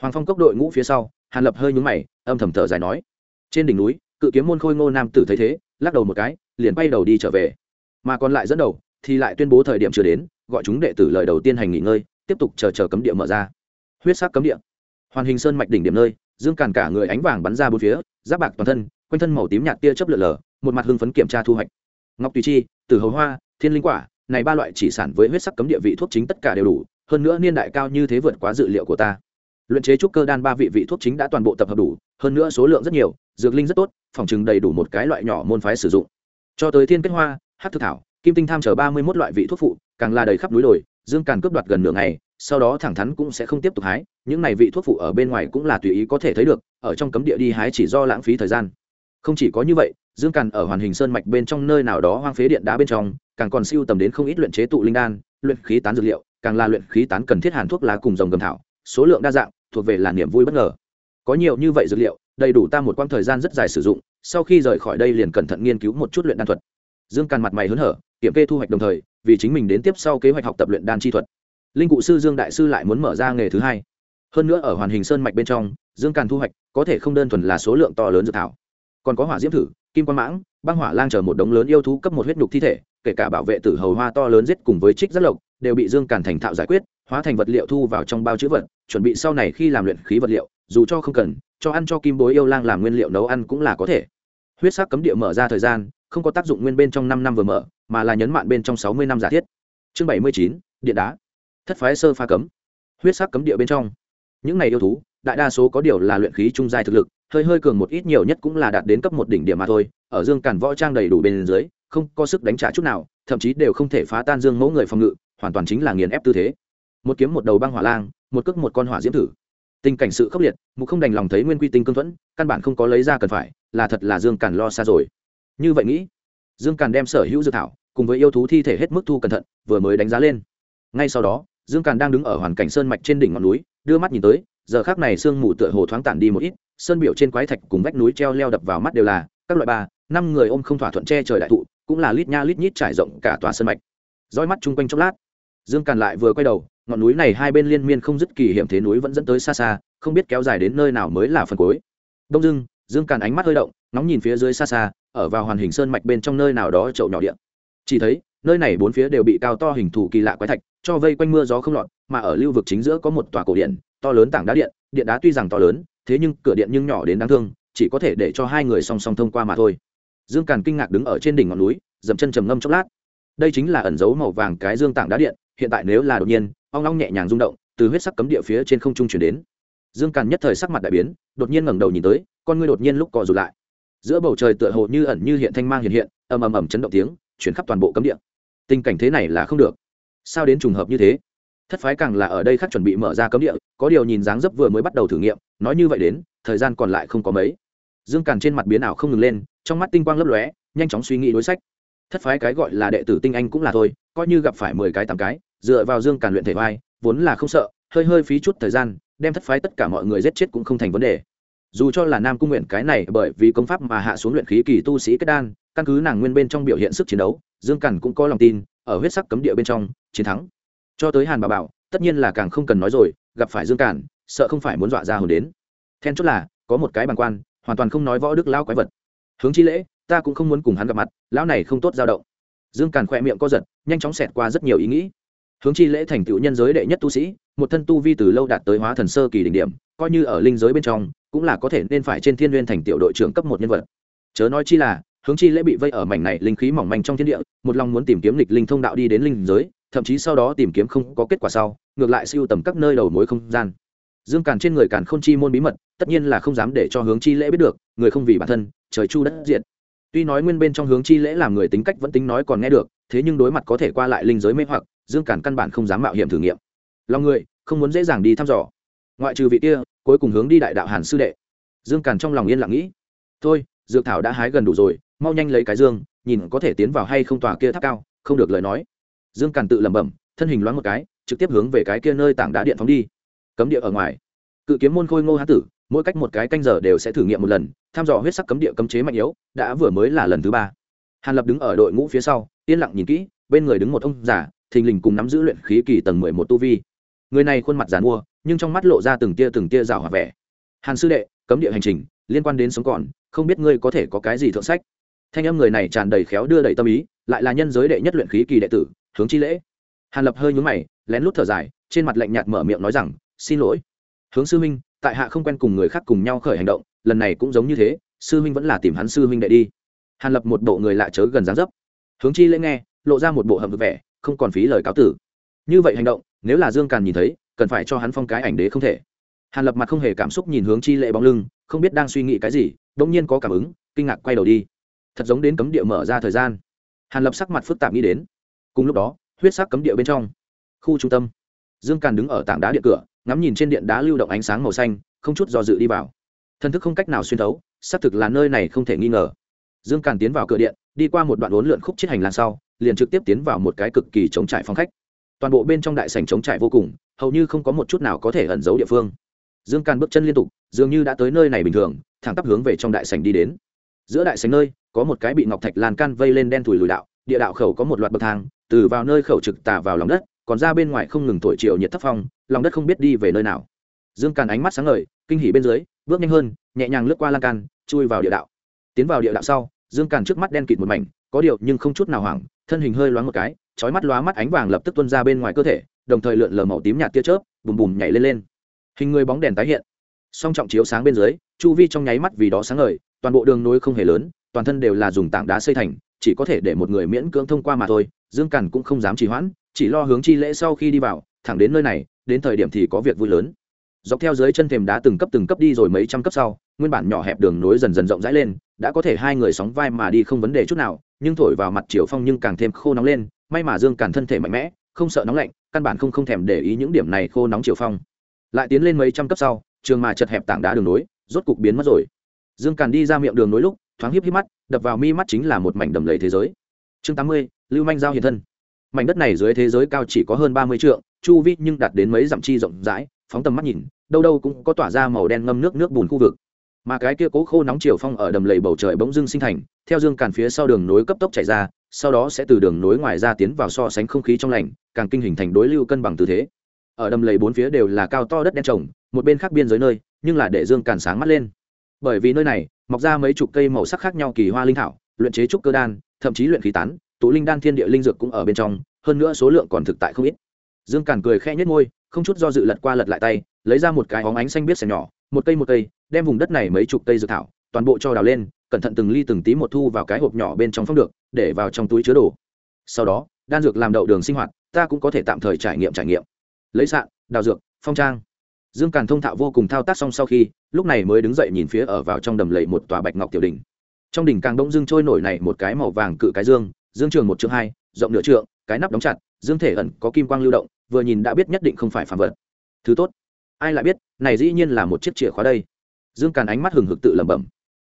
Hoàng phong cốc đội ngũ phía sau, hàn lập hơi nhúng mày, âm thầm thở dài nói, trên đỉnh núi, cự kiếm môn khôi ngô nam tử thấy thế, lắc đầu một cái, liền bay đầu đi trở về. Mà còn lại dẫn đầu, thì lại tuyên bố thời điểm chưa đến, gọi chúng đệ tử lời đầu tiên hành nghỉ ngơi, tiếp tục chờ chờ cấm địa mở ra. Huyết sắc cấm địa. Hoàn hình sơn mạch đỉnh điểm nơi dương càn cả người ánh vàng bắn ra bốn phía, giáp bạc toàn thân, quanh thân màu tím nhạt tia chớp lượn lờ, một mặt hưng phấn kiểm tra thu hoạch. Ngọc tùy chi, tử hầu hoa, thiên linh quả, này ba loại chỉ sản với huyết sắc cấm địa vị thuốc chính tất cả đều đủ, hơn nữa niên đại cao như thế vượt quá dự liệu của ta. Luyện chế trúc cơ đan ba vị vị thuốc chính đã toàn bộ tập hợp đủ, hơn nữa số lượng rất nhiều, dược linh rất tốt, phòng chừng đầy đủ một cái loại nhỏ môn phái sử dụng. Cho tới thiên kết hoa hát thực thảo, kim tinh tham chở ba mươi một loại vị thuốc phụ, càng là đầy khắp núi đồi, dương càn cướp đoạt gần nửa ngày sau đó thẳng thắn cũng sẽ không tiếp tục hái, những này vị thuốc phụ ở bên ngoài cũng là tùy ý có thể thấy được, ở trong cấm địa đi hái chỉ do lãng phí thời gian. Không chỉ có như vậy, dương càn ở hoàn hình sơn mạch bên trong nơi nào đó hoang phế điện đá bên trong, càng còn siêu tầm đến không ít luyện chế tụ linh đan, luyện khí tán dược liệu, càng là luyện khí tán cần thiết hàn thuốc lá cùng dòng gầm thảo, số lượng đa dạng, thuộc về là niềm vui bất ngờ. Có nhiều như vậy dược liệu, đầy đủ ta một quãng thời gian rất dài sử dụng, sau khi rời khỏi đây liền cẩn thận nghiên cứu một chút luyện đan thuật. Dương càn mặt mày hớn hở, kiểm kê thu hoạch đồng thời, vì chính mình đến tiếp sau kế hoạch học tập luyện đan chi thuật linh cụ sư dương đại sư lại muốn mở ra nghề thứ hai. Hơn nữa ở hoàn hình sơn mạch bên trong, dương càn thu hoạch, có thể không đơn thuần là số lượng to lớn dự thảo. Còn có hỏa diễm thử, kim quan mãng, băng hỏa lang chờ một đống lớn yêu thú cấp một huyết nhục thi thể, kể cả bảo vệ tử hầu hoa to lớn giết cùng với trích rất lộc, đều bị dương càn thành thạo giải quyết, hóa thành vật liệu thu vào trong bao chữ vật, chuẩn bị sau này khi làm luyện khí vật liệu, dù cho không cần, cho ăn cho kim bối yêu lang làm nguyên liệu nấu ăn cũng là có thể. Huyết sắc cấm địa mở ra thời gian, không có tác dụng nguyên bên trong năm năm vừa mở, mà là nhấn mạn bên trong sáu mươi năm giả thiết. Chương bảy mươi chín, điện đá thất phái sơ pha cấm, huyết sắc cấm địa bên trong. Những này yêu thú, đại đa số có điều là luyện khí trung giai thực lực, hơi hơi cường một ít nhiều nhất cũng là đạt đến cấp một đỉnh điểm mà thôi, ở dương càn võ trang đầy đủ bên dưới, không có sức đánh trả chút nào, thậm chí đều không thể phá tan dương mẫu người phòng ngự, hoàn toàn chính là nghiền ép tư thế. Một kiếm một đầu băng hỏa lang, một cước một con hỏa diễm thử. Tình cảnh sự khốc liệt, mục không đành lòng thấy nguyên quy tinh cương thuẫn, căn bản không có lấy ra cần phải, là thật là dương càn lo xa rồi. Như vậy nghĩ, dương càn đem sở hữu dự thảo, cùng với yêu thú thi thể hết mức thu cẩn thận, vừa mới đánh giá lên. Ngay sau đó dương càn đang đứng ở hoàn cảnh sơn mạch trên đỉnh ngọn núi, đưa mắt nhìn tới, giờ khác này sương mù tựa hồ thoáng tản đi một ít, sơn biểu trên quái thạch cùng vách núi treo leo đập vào mắt đều là, các loại ba, năm người ôm không thỏa thuận che trời đại thụ, cũng là lít nha lít nhít trải rộng cả tòa sơn mạch. Roi mắt chung quanh chốc lát, dương càn lại vừa quay đầu, ngọn núi này hai bên liên miên không dứt kỳ hiểm thế núi vẫn dẫn tới xa xa, không biết kéo dài đến nơi nào mới là phần cuối. Đông dưng dương càn ánh mắt hơi động nóng nhìn phía dưới xa xa, ở vào hoàn hình sơn mạch bên trong nơi nào đó chậu nhỏ điện chỉ thấy nơi này bốn phía đều bị cao to hình thù kỳ lạ quái thạch, cho vây quanh mưa gió không lọt, mà ở lưu vực chính giữa có một tòa cổ điện, to lớn tảng đá điện điện đá tuy rằng to lớn, thế nhưng cửa điện nhưng nhỏ đến đáng thương, chỉ có thể để cho hai người song song thông qua mà thôi. Dương càn kinh ngạc đứng ở trên đỉnh ngọn núi dầm chân trầm ngâm chốc lát. Đây chính là ẩn dấu màu vàng cái dương tảng đá điện, hiện tại nếu là đột nhiên, ong long nhẹ nhàng rung động, từ huyết sắc cấm địa phía trên không trung chuyển đến. Dương càn nhất thời sắc mặt đại biến, đột nhiên ngẩng đầu nhìn tới, con ngươi đột nhiên lúc cò rụt lại. Giữa bầu trời tựa hồ như ẩn như hiện thanh mang hiện hiện, ầm ầm ầm chấn động tiếng, chuyển khắp toàn bộ cấm địa tình cảnh thế này là không được. Sao đến trùng hợp như thế? Thất phái càng là ở đây khắc chuẩn bị mở ra cấm địa, có điều nhìn dáng dấp vừa mới bắt đầu thử nghiệm, nói như vậy đến, thời gian còn lại không có mấy. Dương càn trên mặt biến ảo không ngừng lên, trong mắt tinh quang lấp lóe, nhanh chóng suy nghĩ đối sách. Thất phái cái gọi là đệ tử tinh anh cũng là thôi, coi như gặp phải mười cái, tám cái, dựa vào dương càn luyện thể vai, vốn là không sợ, hơi hơi phí chút thời gian, đem thất phái tất cả mọi người giết chết cũng không thành vấn đề dù cho là nam cung nguyện cái này bởi vì công pháp mà hạ xuống luyện khí kỳ tu sĩ kết đan, căn cứ nàng nguyên bên trong biểu hiện sức chiến đấu, dương cằn cũng có lòng tin, ở huyết sắc cấm địa bên trong, chiến thắng. Cho tới hàn bà bảo, tất nhiên là càng không cần nói rồi, gặp phải dương cản, sợ không phải muốn dọa ra hồn đến. Then chốt là, có một cái bằng quan, hoàn toàn không nói võ đức lao quái vật. Hướng chi lễ, ta cũng không muốn cùng hắn gặp mặt, lão này không tốt dao động. Dương càn khỏe miệng co giật, nhanh chóng xẹt qua rất nhiều ý nghĩ hướng chi lễ thành tựu nhân giới đệ nhất tu sĩ, một thân tu vi từ lâu đạt tới hóa thần sơ kỳ đỉnh điểm, coi như ở linh giới bên trong, cũng là có thể nên phải trên thiên n thành tiểu đội trưởng cấp một nhân vật. Chớ nói chi là, hướng chi lễ bị vây ở mảnh này linh khí mỏng manh trong thiên địa, một lòng muốn tìm kiếm lịch linh thông đạo đi đến linh giới, thậm chí sau đó tìm kiếm không có kết quả sau, ngược lại siêu tầm các nơi đầu mối không gian. Dương càn trên người càn k h ô n chi môn bí mật, tất nhiên là không dám để cho hướng chi lễ biết được, người không vì bản thân, trời chu đất diện tuy nói nguyên bên trong hướng chi lễ làm người tính cách vẫn tính nói còn nghe được, thế nhưng đối mặt có thể qua lại linh giới mê hoặc dương càn căn bản không dám mạo hiểm thử nghiệm. Lòng người, không muốn dễ dàng đi thăm dò. Ngoại trừ vị kia, cuối cùng hướng đi đại đạo hàn sư đệ. Dương càn trong lòng yên lặng nghĩ. Thôi, dược thảo đã hái gần đủ rồi, mau nhanh lấy cái dương, nhìn có thể tiến vào hay không tòa kia tháp cao, không được lời nói. Dương càn tự lẩm bẩm, thân hình loáng một cái, trực tiếp hướng về cái kia nơi tảng đá điện phóng đi. Cấm địa ở ngoài. Cự kiếm môn khôi ngô hán tử, mỗi cách một cái canh giờ đều sẽ thử nghiệm một lần thăm dò huyết sắc cấm địa cấm chế mạnh yếu, đã vừa mới là lần thứ ba. Hàn lập đứng ở đội ngũ phía sau, yên lặng nhìn kỹ, bên người đứng một ông già thình lình cùng nắm giữ luyện khí kỳ tầng mười một tu vi. Người này khuôn mặt giàn mua, nhưng trong mắt lộ ra từng tia từng tia rào hòa vẻ. Hàn sư đệ, cấm địa hành trình, liên quan đến sống còn, không biết ngươi có thể có cái gì thượng sách? Thanh âm người này tràn đầy khéo đưa đầy tâm ý, lại là nhân giới đệ nhất luyện khí kỳ đệ tử, hướng chi lễ. Hàn lập hơi nhúng mày, lén lút thở dài, trên mặt lạnh nhạt mở miệng nói rằng, xin lỗi. Hướng sư huynh, tại hạ không quen cùng người khác cùng nhau khởi hành động, lần này cũng giống như thế, sư huynh vẫn là tìm hắn sư huynh đệ đi. Hàn lập một bộ người lạ chớ gần dáng dấp. Hướng chi lễ nghe, lộ ra một bộ hầm vẻ không còn phí lời cáo tử. Như vậy hành động, nếu là dương càn nhìn thấy, cần phải cho hắn phong cái ảnh đế không thể. Hàn lập mặt không hề cảm xúc nhìn hướng chi lệ bóng lưng, không biết đang suy nghĩ cái gì đ ỗ n g nhiên có cảm ứng, kinh ngạc quay đầu đi. Thật giống đến cấm địa mở ra thời gian. Hàn lập sắc mặt phức tạp nghĩ đến. Cùng lúc đó, huyết sắc cấm địa bên trong, khu trung tâm, dương càn đứng ở tảng đá điện cửa, ngắm nhìn trên điện đá lưu động ánh sáng màu xanh, không chút do dự đi vào. Thân thức không cách nào xuyên thấu, xác thực là nơi này không thể nghi ngờ. Dương càn tiến vào cửa điện, đi qua một đoạn uốn lượn khúc chiết hành lan sau liền trực tiếp tiến vào một cái cực kỳ chống trải phong khách. Toàn bộ bên trong đại sảnh chống trải vô cùng, hầu như không có một chút nào có thể ẩn giấu địa phương. Dương càn bước chân liên tục, dường như đã tới nơi này bình thường, thẳng tắp hướng về trong đại sảnh đi đến. Giữa đại sảnh nơi, có một cái bị ngọc thạch lan can vây lên đen thùi lùi đạo, địa đạo khẩu có một loạt bậc thang, từ vào nơi khẩu trực tả vào lòng đất, còn ra bên ngoài không ngừng thổi chiều nhiệt thấp phong, lòng đất không biết đi về nơi nào. Dương càn ánh mắt sáng ngời, kinh hỉ bên dưới, bước nhanh hơn, nhẹ nhàng lướt qua lan can, chui vào địa đạo. Tiến vào địa đạo sau, dương càn trước mắt đen kịt một mảnh, có điều nhưng không chút nào hoảng thân hình hơi loáng một cái, chói mắt lóa mắt ánh vàng lập tức tuôn ra bên ngoài cơ thể, đồng thời lượn lờ màu tím nhạt tia chớp, bùm bùm nhảy lên lên. Hình người bóng đèn tái hiện. Song trọng chiếu sáng bên dưới, chu vi trong nháy mắt vì đó sáng ngời, toàn bộ đường nối không hề lớn, toàn thân đều là dùng tảng đá xây thành, chỉ có thể để một người miễn cưỡng thông qua mà thôi, dương cằn cũng không dám trì hoãn, chỉ lo hướng chi lễ sau khi đi vào, thẳng đến nơi này, đến thời điểm thì có việc vui lớn. Dọc theo dưới chân thềm đá từng cấp từng cấp đi rồi mấy trăm cấp sau, nguyên bản nhỏ hẹp đường nối dần dần rộng rãi lên đã có thể hai người sóng vai mà đi không vấn đề chút nào, nhưng thổi vào mặt chiều phong nhưng càng thêm khô nóng lên, may mà dương càn thân thể mạnh mẽ, không sợ nóng lạnh, căn bản không không thèm để ý những điểm này khô nóng chiều phong. Lại tiến lên mấy trăm cấp sau, trường mà chật hẹp tảng đá đường nối, rốt cục biến mất rồi. Dương càn đi ra miệng đường nối lúc, thoáng hiếp hiếp mắt, đập vào mi mắt chính là một mảnh đầm lầy thế giới. Chương tám mươi, lưu manh giao hiện thân. Mảnh đất này dưới thế giới cao chỉ có hơn ba mươi trượng, chu vi nhưng đạt đến mấy dặm chi rộng rãi, phóng tầm mắt nhìn, đâu đâu cũng có tỏa ra màu đen ngâm nước nước bùn khu vực mà cái kia cố khô nóng chiều phong ở đầm lầy bầu trời bỗng dưng sinh thành, theo dương càn phía sau đường nối cấp tốc chạy ra, sau đó sẽ từ đường nối ngoài ra tiến vào so sánh không khí trong lành, càng kinh hình thành đối lưu cân bằng tư thế. Ở đầm lầy bốn phía đều là cao to đất đen trồng, một bên khác biên giới nơi, nhưng là để dương càn sáng mắt lên. Bởi vì nơi này, mọc ra mấy chục cây màu sắc khác nhau kỳ hoa linh thảo, luyện chế trúc cơ đan, thậm chí luyện khí tán, tụ linh đan thiên địa linh dược cũng ở bên trong, hơn nữa số lượng còn thực tại không ít. Dương càn cười khẽ nhất ngôi không chút do dự lật qua lật lại tay, lấy ra một cái hóng ánh xanh biết xẻ nhỏ, một cây một cây đem vùng đất này mấy chục cây dược thảo, toàn bộ cho đào lên, cẩn thận từng ly từng tí một thu vào cái hộp nhỏ bên trong phong được, để vào trong túi chứa đồ. Sau đó, đan dược làm đậu đường sinh hoạt, ta cũng có thể tạm thời trải nghiệm trải nghiệm. Lấy sạn, đào dược, phong trang. Dương càn thông thạo vô cùng thao tác xong sau khi, lúc này mới đứng dậy nhìn phía ở vào trong đầm lầy một tòa bạch ngọc tiểu đỉnh. Trong đỉnh càng đông dương trôi nổi này một cái màu vàng cự cái dương dương trường một chương hai, rộng nửa trượng, cái nắp đóng chặt, dương thể ẩn có kim quang lưu động, vừa nhìn đã biết nhất định không phải phản vật. Thứ tốt, ai lại biết, này dĩ nhiên là một chiếc chìa khóa đây dương càn ánh mắt hừng hực tự lẩm bẩm.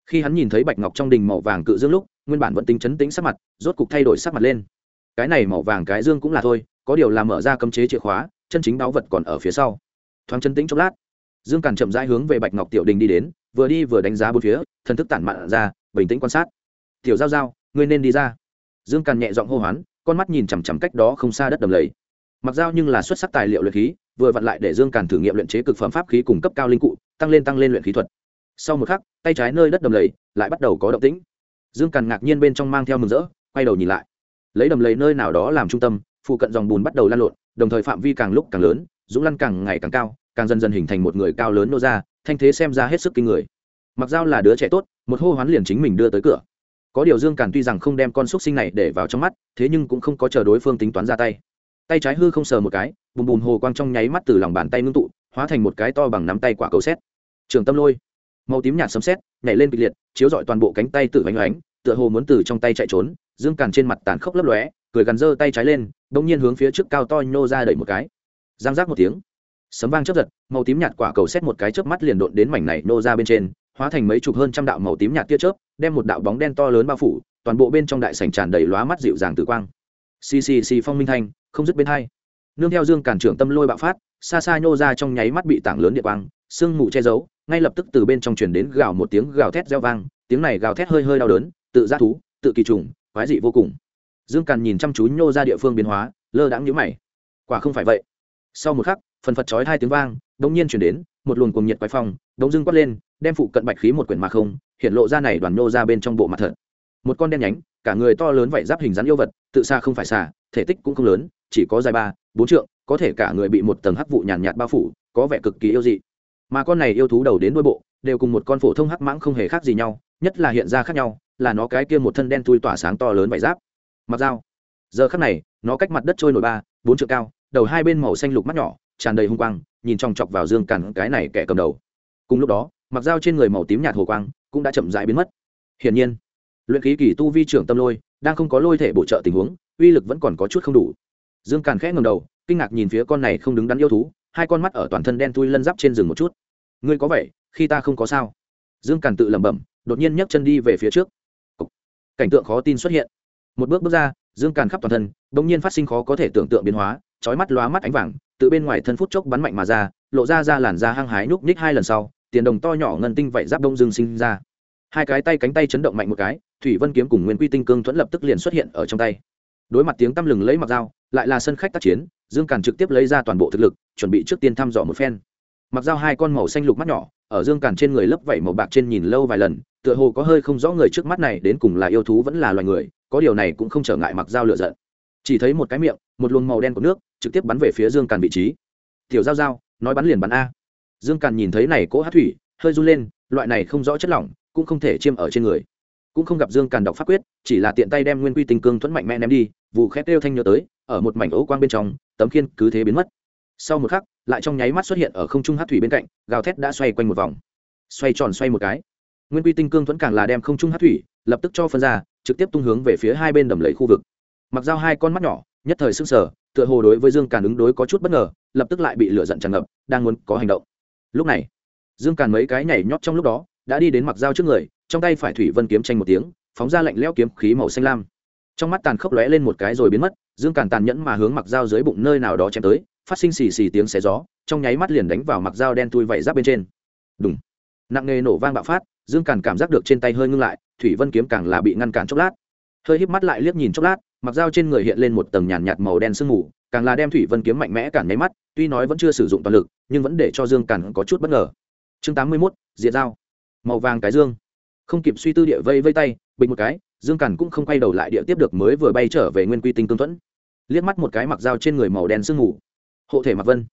Khi hắn nhìn thấy bạch ngọc trong đình màu vàng cự dương lúc, nguyên bản vẫn tính chấn tĩnh sắc mặt, rốt cục thay đổi sắc mặt lên. Cái này màu vàng cái dương cũng là thôi, có điều là mở ra cấm chế chìa khóa, chân chính báu vật còn ở phía sau. Thoáng chân tĩnh chốc lát, dương càn chậm rãi hướng về bạch ngọc tiểu đình đi đến, vừa đi vừa đánh giá bốn phía, thần thức tản mạn ra, bình tĩnh quan sát. Tiểu giao giao, ngươi nên đi ra. Dương càn nhẹ giọng hô hoán, con mắt nhìn chằm chằm cách đó không xa đất đầm lầy. Mặc dao nhưng là xuất sắc tài liệu luyện khí, vừa vặn lại để dương càn thử nghiệm luyện chế cực phẩm pháp khí cùng cấp cao linh cụ tăng lên tăng lên luyện khí thuật. Sau một khắc, tay trái nơi đất đầm lầy lại bắt đầu có động tĩnh. Dương càn ngạc nhiên bên trong mang theo mừng rỡ, quay đầu nhìn lại. Lấy đầm lầy nơi nào đó làm trung tâm, phụ cận dòng bùn bắt đầu lan lộn, đồng thời phạm vi càng lúc càng lớn, dũng lăn càng ngày càng cao, càng dần dần hình thành một người cao lớn nô ra, thanh thế xem ra hết sức kinh người. Mặc dao là đứa trẻ tốt, một hô hoán liền chính mình đưa tới cửa. Có điều dương càn tuy rằng không đem con xúc sinh này để vào trong mắt, thế nhưng cũng không có chờ đối phương tính toán ra tay. Tay trái hư không sờ một cái, bùm bùm hồ quang trong nháy mắt từ lòng bàn tay ngưng tụ, hóa thành một cái to bằng nắm tay quả cầu xét trường tâm lôi. Màu tím nhạt sấm xét nhảy lên kịch liệt, chiếu dọi toàn bộ cánh tay tự vánh oánh, tựa hồ muốn từ trong tay chạy trốn, dương càn trên mặt tàn khốc lấp lóe, cười gắn giơ tay trái lên bỗng nhiên hướng phía trước cao to nhô ra đẩy một cái. Giang giác một tiếng. Sấm vang chớp giật, màu tím nhạt quả cầu xét một cái chớp mắt liền độn đến mảnh này nô ra bên trên, hóa thành mấy chục hơn trăm đạo màu tím nhạt tia chớp, đem một đạo bóng đen to lớn bao phủ, toàn bộ bên trong đại sảnh tràn đầy lóa mắt dịu dàng tử quang. Xì xì xì phong minh thanh, không dứt bên hai. Nương theo dương cản trưởng tâm lôi bạo phát, xa xa nhô ra trong nháy mắt bị tảng lớn địa quang, sương mù che giấu ngay lập tức từ bên trong truyền đến gào một tiếng gào thét reo vang tiếng này gào thét hơi hơi đau đớn tự giác thú tự kỳ trùng quái dị vô cùng. Dương càn nhìn chăm chú nhô ra địa phương biến hóa lơ đãng nhíu mày. Quả không phải vậy. Sau một khắc phần phật chói hai tiếng vang đống nhiên chuyển đến một luồng cuồng nhiệt quái phong đống dưng quát lên đem phụ cận bạch khí một quyển mà không hiện lộ ra này đoàn nhô ra bên trong bộ mặt thật. Một con đen nhánh cả người to lớn vậy giáp hình dáng yêu vật tự xa không phải xa, thể tích cũng không lớn chỉ có dài ba bốn trượng có thể cả người bị một tầng hắc vụ nhàn nhạt bao phủ có vẻ cực kỳ yêu dị mà con này yêu thú đầu đến đuôi bộ, đều cùng một con phổ thông hắc mãng không hề khác gì nhau, nhất là hiện ra khác nhau, là nó cái kia một thân đen thui tỏa sáng to lớn vải giáp. Mặc dao. Giờ khắc này, nó cách mặt đất trôi nổi ba, bốn trượng cao, đầu hai bên màu xanh lục mắt nhỏ, tràn đầy hung quang, nhìn chòng chọc vào dương cằn cái này kẻ cầm đầu. Cùng lúc đó, mặc dao trên người màu tím nhạt hồ quang cũng đã chậm rãi biến mất. Hiển nhiên, luyện khí kỳ tu vi trưởng tâm lôi, đang không có lôi thể bổ trợ tình huống, uy lực vẫn còn có chút không đủ. Dương càn khẽ ngầm đầu, kinh ngạc nhìn phía con này không đứng đắn yêu thú hai con mắt ở toàn thân đen thui lân giáp trên rừng một chút. Ngươi có vẻ khi ta không có sao. Dương càn tự lẩm bẩm, đột nhiên nhấc chân đi về phía trước. Cảnh tượng khó tin xuất hiện. Một bước bước ra, dương càn khắp toàn thân đ ỗ n g nhiên phát sinh khó có thể tưởng tượng biến hóa trói mắt lóa mắt ánh vàng tự bên ngoài thân phút chốc bắn mạnh mà ra, lộ ra ra làn da hăng hái nhúc nhích hai lần sau, tiền đồng to nhỏ ngân tinh vậy giáp đông dương sinh ra. Hai cái tay cánh tay chấn động mạnh một cái, thủy vân kiếm cùng nguyên quy tinh cương thuẫn lập tức liền xuất hiện ở trong tay đối mặt tiếng tăm lừng lấy mặc dao, lại là sân khách tác chiến, dương càn trực tiếp lấy ra toàn bộ thực lực, chuẩn bị trước tiên thăm dò một phen. Mặc dao hai con màu xanh lục mắt nhỏ, ở dương càn trên người lấp vẩy màu bạc trên nhìn lâu vài lần, tựa hồ có hơi không rõ người trước mắt này đến cùng là yêu thú vẫn là loài người, có điều này cũng không trở ngại mặc dao lựa giận. Chỉ thấy một cái miệng, một luồng màu đen của nước, trực tiếp bắn về phía dương càn vị trí. Tiểu giao giao, nói bắn liền bắn a. Dương càn nhìn thấy này cỗ hát thủy, hơi run lên, loại này không rõ chất lỏng, cũng không thể chiêm ở trên người cũng không gặp dương càn đọc pháp quyết, chỉ là tiện tay đem nguyên quy tinh cương thuẫn mạnh mẽ ném đi, vụ khét đêu thanh nhớ tới, ở một mảnh ấu quang bên trong, tấm khiên cứ thế biến mất. Sau một khắc, lại trong nháy mắt xuất hiện ở không trung hát thủy bên cạnh, gào thét đã xoay quanh một vòng. Xoay tròn xoay một cái. Nguyên quy tinh cương thuẫn càng là đem không trung hát thủy, lập tức cho phân ra, trực tiếp tung hướng về phía hai bên đầm lầy khu vực. Mặc dao hai con mắt nhỏ, nhất thời s ư n g sở tựa hồ đối với dương càn ứng đối có chút bất ngờ, lập tức lại bị lửa giận tràn ngập, đang muốn có hành động. Lúc này, dương càn mấy cái nhảy nhót trong lúc đó, đã đi đến mặc dao trước người trong tay phải thủy vân kiếm tranh một tiếng phóng ra lạnh leo kiếm khí màu xanh lam. Trong mắt tàn khốc lóe lên một cái rồi biến mất dương càn tàn nhẫn mà hướng mặc dao dưới bụng nơi nào đó chém tới phát sinh xì xì tiếng xé gió trong nháy mắt liền đánh vào mặc dao đen tui vẩy giáp bên trên. Đúng nặng nghề nổ vang bạo phát dương càn cảm giác được trên tay hơi ngưng lại thủy vân kiếm càng là bị ngăn cản chốc lát. Hơi híp mắt lại liếc nhìn chốc lát mặc dao trên người hiện lên một tầng nhàn nhạt, màu đen sương mù càng là đem thủy vân kiếm mạnh mẽ cản nháy mắt tuy nói vẫn chưa sử dụng toàn lực nhưng vẫn để cho dương càn có chút bất ngờ. Chương tám mươi mốt diệt dao màu vàng cái dương không kịp suy tư địa vây vây tay, bình một cái, dương càn cũng không quay đầu lại địa tiếp được mới vừa bay trở về nguyên quy tinh tương thuẫn. Liếc mắt một cái mặc dao trên người màu đen sương mù. Hộ thể mặc vân.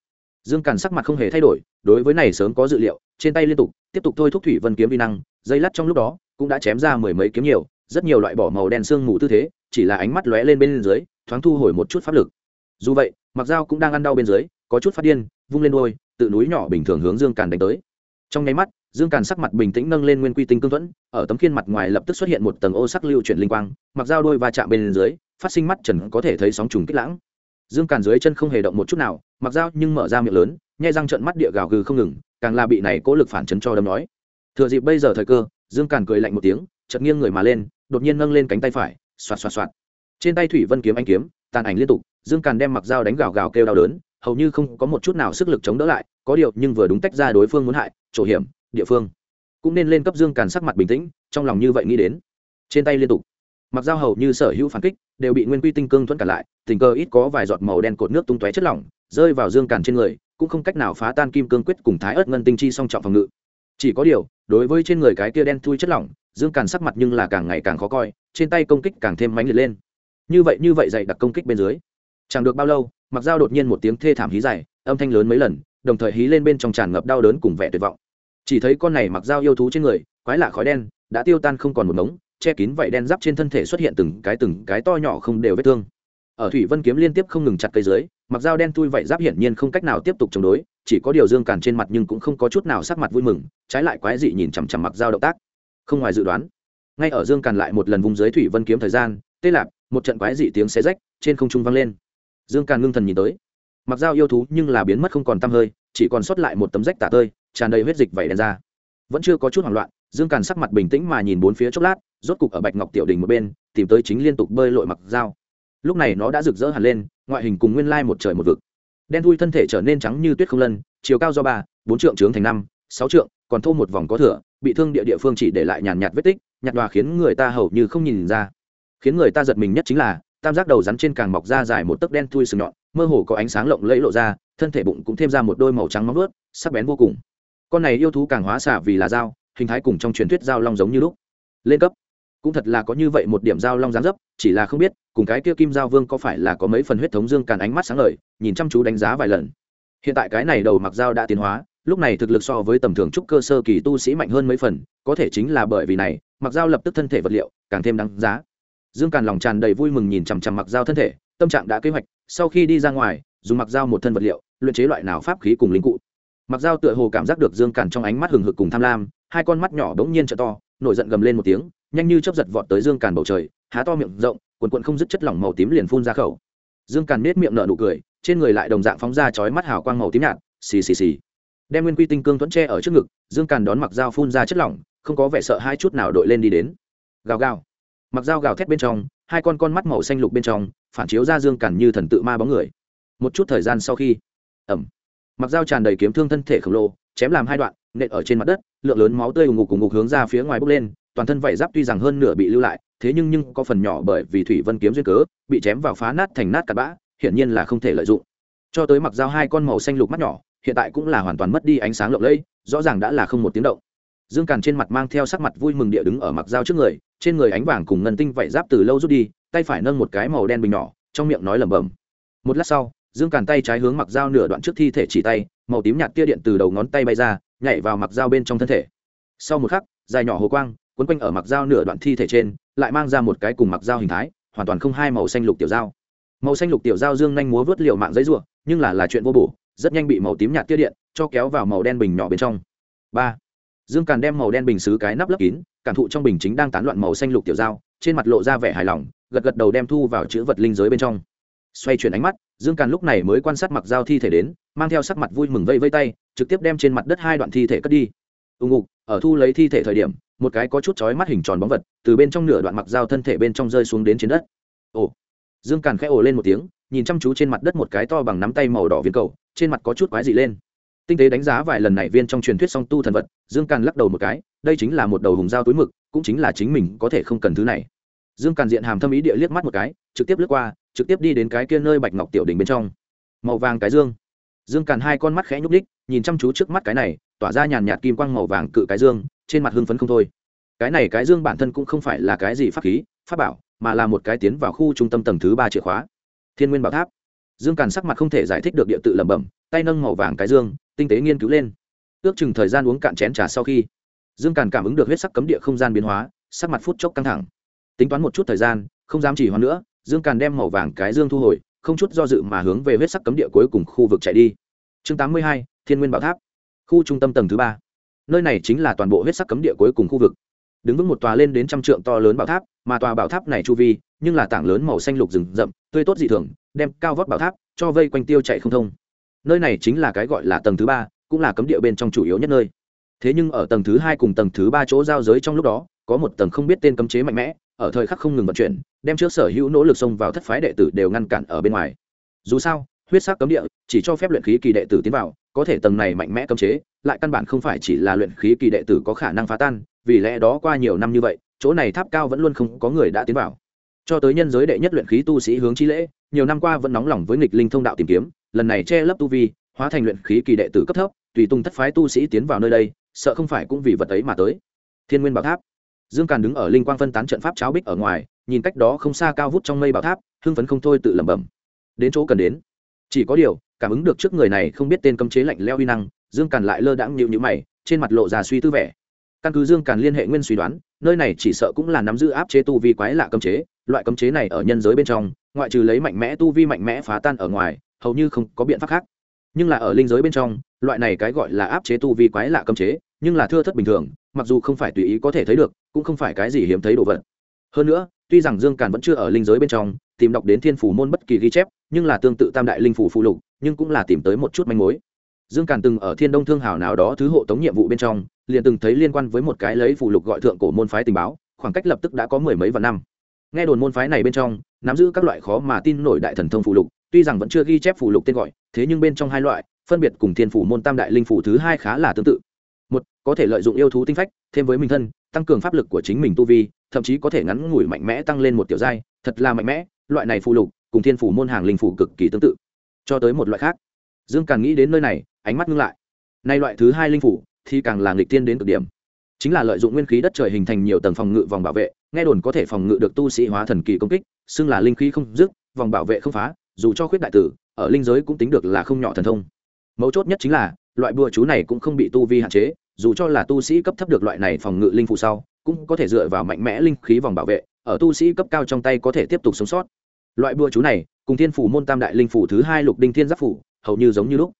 Dương càn sắc mặt không hề thay đổi, đối với này sớm có dự liệu, trên tay liên tục, tiếp tục thôi thúc thủy vân kiếm vi năng, dây lắt trong lúc đó, cũng đã chém ra mười mấy kiếm nhiều, rất nhiều loại bỏ màu đen sương mù tư thế, chỉ là ánh mắt lóe lên bên dưới, thoáng thu hồi một chút pháp lực. Dù vậy mặc dao cũng đang ăn đau bên dưới, có chút phát điên, vung lên đôi tự núi nhỏ bình thường hướng dương càn đánh tới. Trong nháy mắt dương càn sắc mặt bình tĩnh nâng lên nguyên quy tinh cương thuẫn, ở tấm khiên mặt ngoài lập tức xuất hiện một tầng ô sắc lưu chuyển linh quang, mặc dao đôi va chạm bên dưới, phát sinh mắt trần có thể thấy sóng trùng kích lãng. Dương càn dưới chân không hề động một chút nào, mặc dao nhưng mở ra miệng lớn, nhai răng trận mắt địa gào gừ không ngừng, càng là bị này cố lực phản chấn cho đâm nói. Thừa dịp bây giờ thời cơ, dương càn cười lạnh một tiếng, chợt nghiêng người mà lên, đột nhiên nâng lên cánh tay phải, xoạt xoạt xoạt. Trên tay thủy vân kiếm anh kiếm, tàn ảnh liên tục, dương càn đem mặc dao đánh gào gào kêu đau đớn, hầu như không có một chút nào sức lực chống đỡ lại, có điều nhưng vừa đúng tách ra đối phương muốn hại, chỗ hiểm địa phương. Cũng nên lên cấp dương càn sắc mặt bình tĩnh, trong lòng như vậy nghĩ đến. Trên tay liên tục. Mặc dao hầu như sở hữu phản kích, đều bị nguyên quy tinh cương thuẫn cản lại, tình cờ ít có vài giọt màu đen cột nước tung tóe chất lỏng, rơi vào dương càn trên người, cũng không cách nào phá tan kim cương quyết cùng thái ớt ngân tinh chi song trọng phòng ngự. Chỉ có điều, đối với trên người cái kia đen thui chất lỏng, dương càn sắc mặt nhưng là càng ngày càng khó coi, trên tay công kích càng thêm mãnh liệt lên. Như vậy như vậy dày đặc công kích bên dưới, chẳng được bao lâu, mặc dao đột nhiên một tiếng thê thảm hí dài, âm thanh lớn mấy lần, đồng thời hí lên bên trong tràn ngập đau đớn cùng vẻ tuyệt vọng chỉ thấy con này mặc dao yêu thú trên người, quái lạ khói đen, đã tiêu tan không còn một mống che kín vảy đen giáp trên thân thể xuất hiện từng cái từng cái to nhỏ không đều vết thương. Ở thủy vân kiếm liên tiếp không ngừng chặt cây dưới, mặc dao đen thui vảy giáp hiển nhiên không cách nào tiếp tục chống đối, chỉ có điều dương càn trên mặt nhưng cũng không có chút nào sắc mặt vui mừng, trái lại quái dị nhìn chằm chằm mặc dao động tác. Không ngoài dự đoán, ngay ở dương càn lại một lần vùng dưới thủy vân kiếm thời gian, tê lạp, một trận quái dị tiếng xé rách trên không trung vang lên. Dương càn ngưng thần nhìn tới, mặc dao yêu thú nhưng là biến mất không còn tăm hơi chỉ còn sót lại một tấm rách tả tơi, tràn đầy huyết dịch vẩy đen ra. Vẫn chưa có chút hoảng loạn, dương càn sắc mặt bình tĩnh mà nhìn bốn phía chốc lát, rốt cục ở bạch ngọc tiểu đình một bên, tìm tới chính liên tục bơi lội mặc dao. Lúc này nó đã rực rỡ hẳn lên, ngoại hình cùng nguyên lai một trời một vực. Đen thui thân thể trở nên trắng như tuyết không lân, chiều cao do ba, bốn trượng trướng thành năm, sáu trượng, còn thô một vòng có thửa bị thương địa địa phương chỉ để lại nhàn nhạt vết tích, nhạt đòa khiến người ta hầu như không nhìn ra. Khiến người ta giật mình nhất chính là, tam giác đầu rắn trên càng mọc ra dài một tấc đen thui sừng nhọn mơ hồ có ánh sáng lộng lẫy lộ ra, thân thể bụng cũng thêm ra một đôi màu trắng móng vớt sắc bén vô cùng. Con này yêu thú càng hóa xả vì là dao, hình thái cùng trong truyền thuyết dao long giống như lúc. Lên cấp. Cũng thật là có như vậy một điểm dao long dáng dấp, chỉ là không biết, cùng cái kia kim giao vương có phải là có mấy phần huyết thống dương càn ánh mắt sáng lời nhìn chăm chú đánh giá vài lần. Hiện tại cái này đầu mặc dao đã tiến hóa, lúc này thực lực so với tầm thường trúc cơ sơ kỳ tu sĩ mạnh hơn mấy phần, có thể chính là bởi vì này, mặc dao lập tức thân thể vật liệu, càng thêm đáng giá. Dương càn lòng tràn đầy vui mừng nhìn chằm chằm mặc dao thân thể, tâm trạng đã kế hoạch sau khi đi ra ngoài, dùng mặc dao một thân vật liệu, luyện chế loại nào pháp khí cùng linh cụ. Mặc dao tựa hồ cảm giác được dương càn trong ánh mắt hừng hực cùng tham lam, hai con mắt nhỏ bỗng nhiên t to, nổi giận gầm lên một tiếng, nhanh như chấp giật vọt tới dương càn bầu trời, há to miệng rộng quần quận không dứt chất lỏng màu tím liền phun ra khẩu. Dương càn nết miệng nở nụ cười, trên người lại đồng dạng phóng ra chói mắt hào quang màu tím nhạt, xì xì xì. Đem nguyên quy tinh cương thuẫn tre ở trước ngực, dương càn đón mặc dao phun ra chất lỏng, không có vẻ sợ hai chút nào đội lên đi đến. Gào gào. Mặc dao gào thét bên trong hai con con mắt màu xanh lục bên trong, phản chiếu ra dương càn như thần tự ma bóng người. Một chút thời gian sau khi ẩm mặc dao tràn đầy kiếm thương thân thể khổng lồ, chém làm hai đoạn, nện ở trên mặt đất, lượng lớn máu tươi ù ngục cùng ngục hướng ra phía ngoài bốc lên, toàn thân vảy giáp tuy rằng hơn nửa bị lưu lại, thế nhưng nhưng có phần nhỏ bởi vì thủy vân kiếm duyên cớ, bị chém vào phá nát thành nát cặn bã, hiển nhiên là không thể lợi dụng. Cho tới mặc dao hai con màu xanh lục mắt nhỏ, hiện tại cũng là hoàn toàn mất đi ánh sáng lộng lẫy, rõ ràng đã là không một tiếng động dương càn trên mặt mang theo sắc mặt vui mừng địa đứng ở mặc dao trước người, trên người ánh vàng cùng ngân tinh vạy giáp từ lâu rút đi, tay phải nâng một cái màu đen bình nhỏ, trong miệng nói lẩm bẩm. Một lát sau, dương càn tay trái hướng mặc dao nửa đoạn trước thi thể chỉ tay, màu tím nhạt tia điện từ đầu ngón tay bay ra, nhảy vào mặc dao bên trong thân thể. Sau một khắc, dài nhỏ hồ quang quấn quanh ở mặc dao nửa đoạn thi thể trên, lại mang ra một cái cùng mặc dao hình thái, hoàn toàn không hai màu xanh lục tiểu dao. Màu xanh lục tiểu dao dương nhanh múa vớt liều mạng giấy ruộng nhưng là là chuyện vô bổ, rất nhanh bị màu tím nhạt tia điện cho kéo vào màu đen bình nhỏ bên trong. Ba dương càn đem màu đen bình xứ cái nắp lấp kín, cảm thụ trong bình chính đang tán loạn màu xanh lục tiểu dao, trên mặt lộ ra vẻ hài lòng, gật gật đầu đem thu vào chữ vật linh giới bên trong. Xoay chuyển ánh mắt, dương càn lúc này mới quan sát mặc dao thi thể đến, mang theo sắc mặt vui mừng vây vây tay, trực tiếp đem trên mặt đất hai đoạn thi thể cất đi. Ưng ngục, ở thu lấy thi thể thời điểm, một cái có chút chói mắt hình tròn bóng vật, từ bên trong nửa đoạn mặc dao thân thể bên trong rơi xuống đến trên đất. Ồ. Dương càn khẽ ồ lên một tiếng, nhìn chăm chú trên mặt đất một cái to bằng nắm tay màu đỏ viên cầu, trên mặt có chút quái dị lên tinh tế đánh giá vài lần này viên trong truyền thuyết song tu thần vật, dương càn lắc đầu một cái, đây chính là một đầu hùng dao túi mực, cũng chính là chính mình có thể không cần thứ này. Dương càn diện hàm thâm ý địa liếc mắt một cái, trực tiếp lướt qua, trực tiếp đi đến cái kia nơi bạch ngọc tiểu đình bên trong. Màu vàng cái dương. Dương càn hai con mắt khẽ nhúc đích nhìn chăm chú trước mắt cái này, tỏa ra nhàn nhạt kim quang màu vàng cự cái dương, trên mặt hưng phấn không thôi. Cái này cái dương bản thân cũng không phải là cái gì pháp khí, pháp bảo, mà là một cái tiến vào khu trung tâm tầng thứ ba chìa khóa. Thiên nguyên bảo tháp. Dương càn sắc mặt không thể giải thích được địa tự lẩm bẩm, tay nâng màu vàng cái dương tinh tế nghiên cứu lên. Ước chừng thời gian uống cạn chén trà sau khi, dương càn cảm ứng được huyết sắc cấm địa không gian biến hóa, sắc mặt phút chốc căng thẳng. Tính toán một chút thời gian, không dám chỉ hoãn nữa, dương càn đem màu vàng cái dương thu hồi, không chút do dự mà hướng về huyết sắc cấm địa cuối cùng khu vực chạy đi. Chương tám mươi hai, thiên nguyên bảo tháp, khu trung tâm tầng thứ ba. Nơi này chính là toàn bộ huyết sắc cấm địa cuối cùng khu vực. Đứng vững một tòa lên đến trăm trượng to lớn bảo tháp, mà tòa bảo tháp này chu vi, nhưng là tảng lớn màu xanh lục rừng rậm, tươi tốt dị thường, đem cao vót bảo tháp cho vây quanh tiêu chạy không thông nơi này chính là cái gọi là tầng thứ ba, cũng là cấm địa bên trong chủ yếu nhất nơi. Thế nhưng ở tầng thứ hai cùng tầng thứ ba chỗ giao giới trong lúc đó, có một tầng không biết tên cấm chế mạnh mẽ, ở thời khắc không ngừng vận chuyển, đem trước sở hữu nỗ lực xông vào thất phái đệ tử đều ngăn cản ở bên ngoài. Dù sao, huyết sắc cấm địa chỉ cho phép luyện khí kỳ đệ tử tiến vào, có thể tầng này mạnh mẽ cấm chế, lại căn bản không phải chỉ là luyện khí kỳ đệ tử có khả năng phá tan, vì lẽ đó qua nhiều năm như vậy, chỗ này tháp cao vẫn luôn không có người đã tiến vào. Cho tới nhân giới đệ nhất luyện khí tu sĩ hướng chi lễ, nhiều năm qua vẫn nóng lòng với nghịch linh thông đạo tìm kiếm lần này che lấp tu vi, hóa thành luyện khí kỳ đệ tử cấp thấp, tùy tung thất phái tu sĩ tiến vào nơi đây, sợ không phải cũng vì vật ấy mà tới. Thiên nguyên bảo tháp. Dương càn đứng ở linh quang phân tán trận pháp cháo bích ở ngoài, nhìn cách đó không xa cao vút trong mây bảo tháp, hưng phấn không thôi tự lẩm bẩm. Đến chỗ cần đến. Chỉ có điều, cảm ứng được trước người này không biết tên cấm chế lạnh leo uy năng, dương càn lại lơ đãng nhịu nhữ mày, trên mặt lộ ra suy tư vẻ. Căn cứ dương càn liên hệ nguyên suy đoán, nơi này chỉ sợ cũng là nắm giữ áp chế tu vi quái lạ cấm chế, loại cấm chế này ở nhân giới bên trong, ngoại trừ lấy mạnh mẽ tu vi mạnh mẽ phá tan ở ngoài hầu như không có biện pháp khác. Nhưng là ở linh giới bên trong, loại này cái gọi là áp chế tu vi quái lạ cấm chế, nhưng là thưa thất bình thường, mặc dù không phải tùy ý có thể thấy được, cũng không phải cái gì hiếm thấy đồ vật. Hơn nữa, tuy rằng dương càn vẫn chưa ở linh giới bên trong, tìm đọc đến thiên phủ môn bất kỳ ghi chép, nhưng là tương tự tam đại linh phủ phụ lục, nhưng cũng là tìm tới một chút manh mối. Dương càn từng ở thiên đông thương hảo nào đó thứ hộ tống nhiệm vụ bên trong, liền từng thấy liên quan với một cái lấy phụ lục gọi thượng cổ môn phái tình báo, khoảng cách lập tức đã có mười mấy vạn năm. Nghe đồn môn phái này bên trong, nắm giữ các loại khó mà tin nổi đại thần thông phụ lục tuy rằng vẫn chưa ghi chép phụ lục tên gọi, thế nhưng bên trong hai loại, phân biệt cùng thiên phủ môn tam đại linh phủ thứ hai khá là tương tự. Một, có thể lợi dụng yêu thú tinh phách, thêm với mình thân, tăng cường pháp lực của chính mình tu vi, thậm chí có thể ngắn ngủi mạnh mẽ tăng lên một tiểu giai, thật là mạnh mẽ, loại này phụ lục cùng thiên phủ môn hàng linh phủ cực kỳ tương tự. Cho tới một loại khác, dương càng nghĩ đến nơi này, ánh mắt ngưng lại. Nay loại thứ hai linh phủ thì càng là nghịch tiên đến cực điểm. Chính là lợi dụng nguyên khí đất trời hình thành nhiều tầng phòng ngự vòng bảo vệ, nghe đồn có thể phòng ngự được tu sĩ hóa thần kỳ công kích, xưng là linh khí không dứt, vòng bảo vệ không phá dù cho khuyết đại tử, ở linh giới cũng tính được là không nhỏ thần thông. Mấu chốt nhất chính là, loại bùa chú này cũng không bị tu vi hạn chế, dù cho là tu sĩ cấp thấp được loại này phòng ngự linh phụ sau, cũng có thể dựa vào mạnh mẽ linh khí vòng bảo vệ, ở tu sĩ cấp cao trong tay có thể tiếp tục sống sót. Loại bùa chú này, cùng thiên phủ môn tam đại linh phủ thứ hai lục đinh thiên giáp phủ hầu như giống như lúc.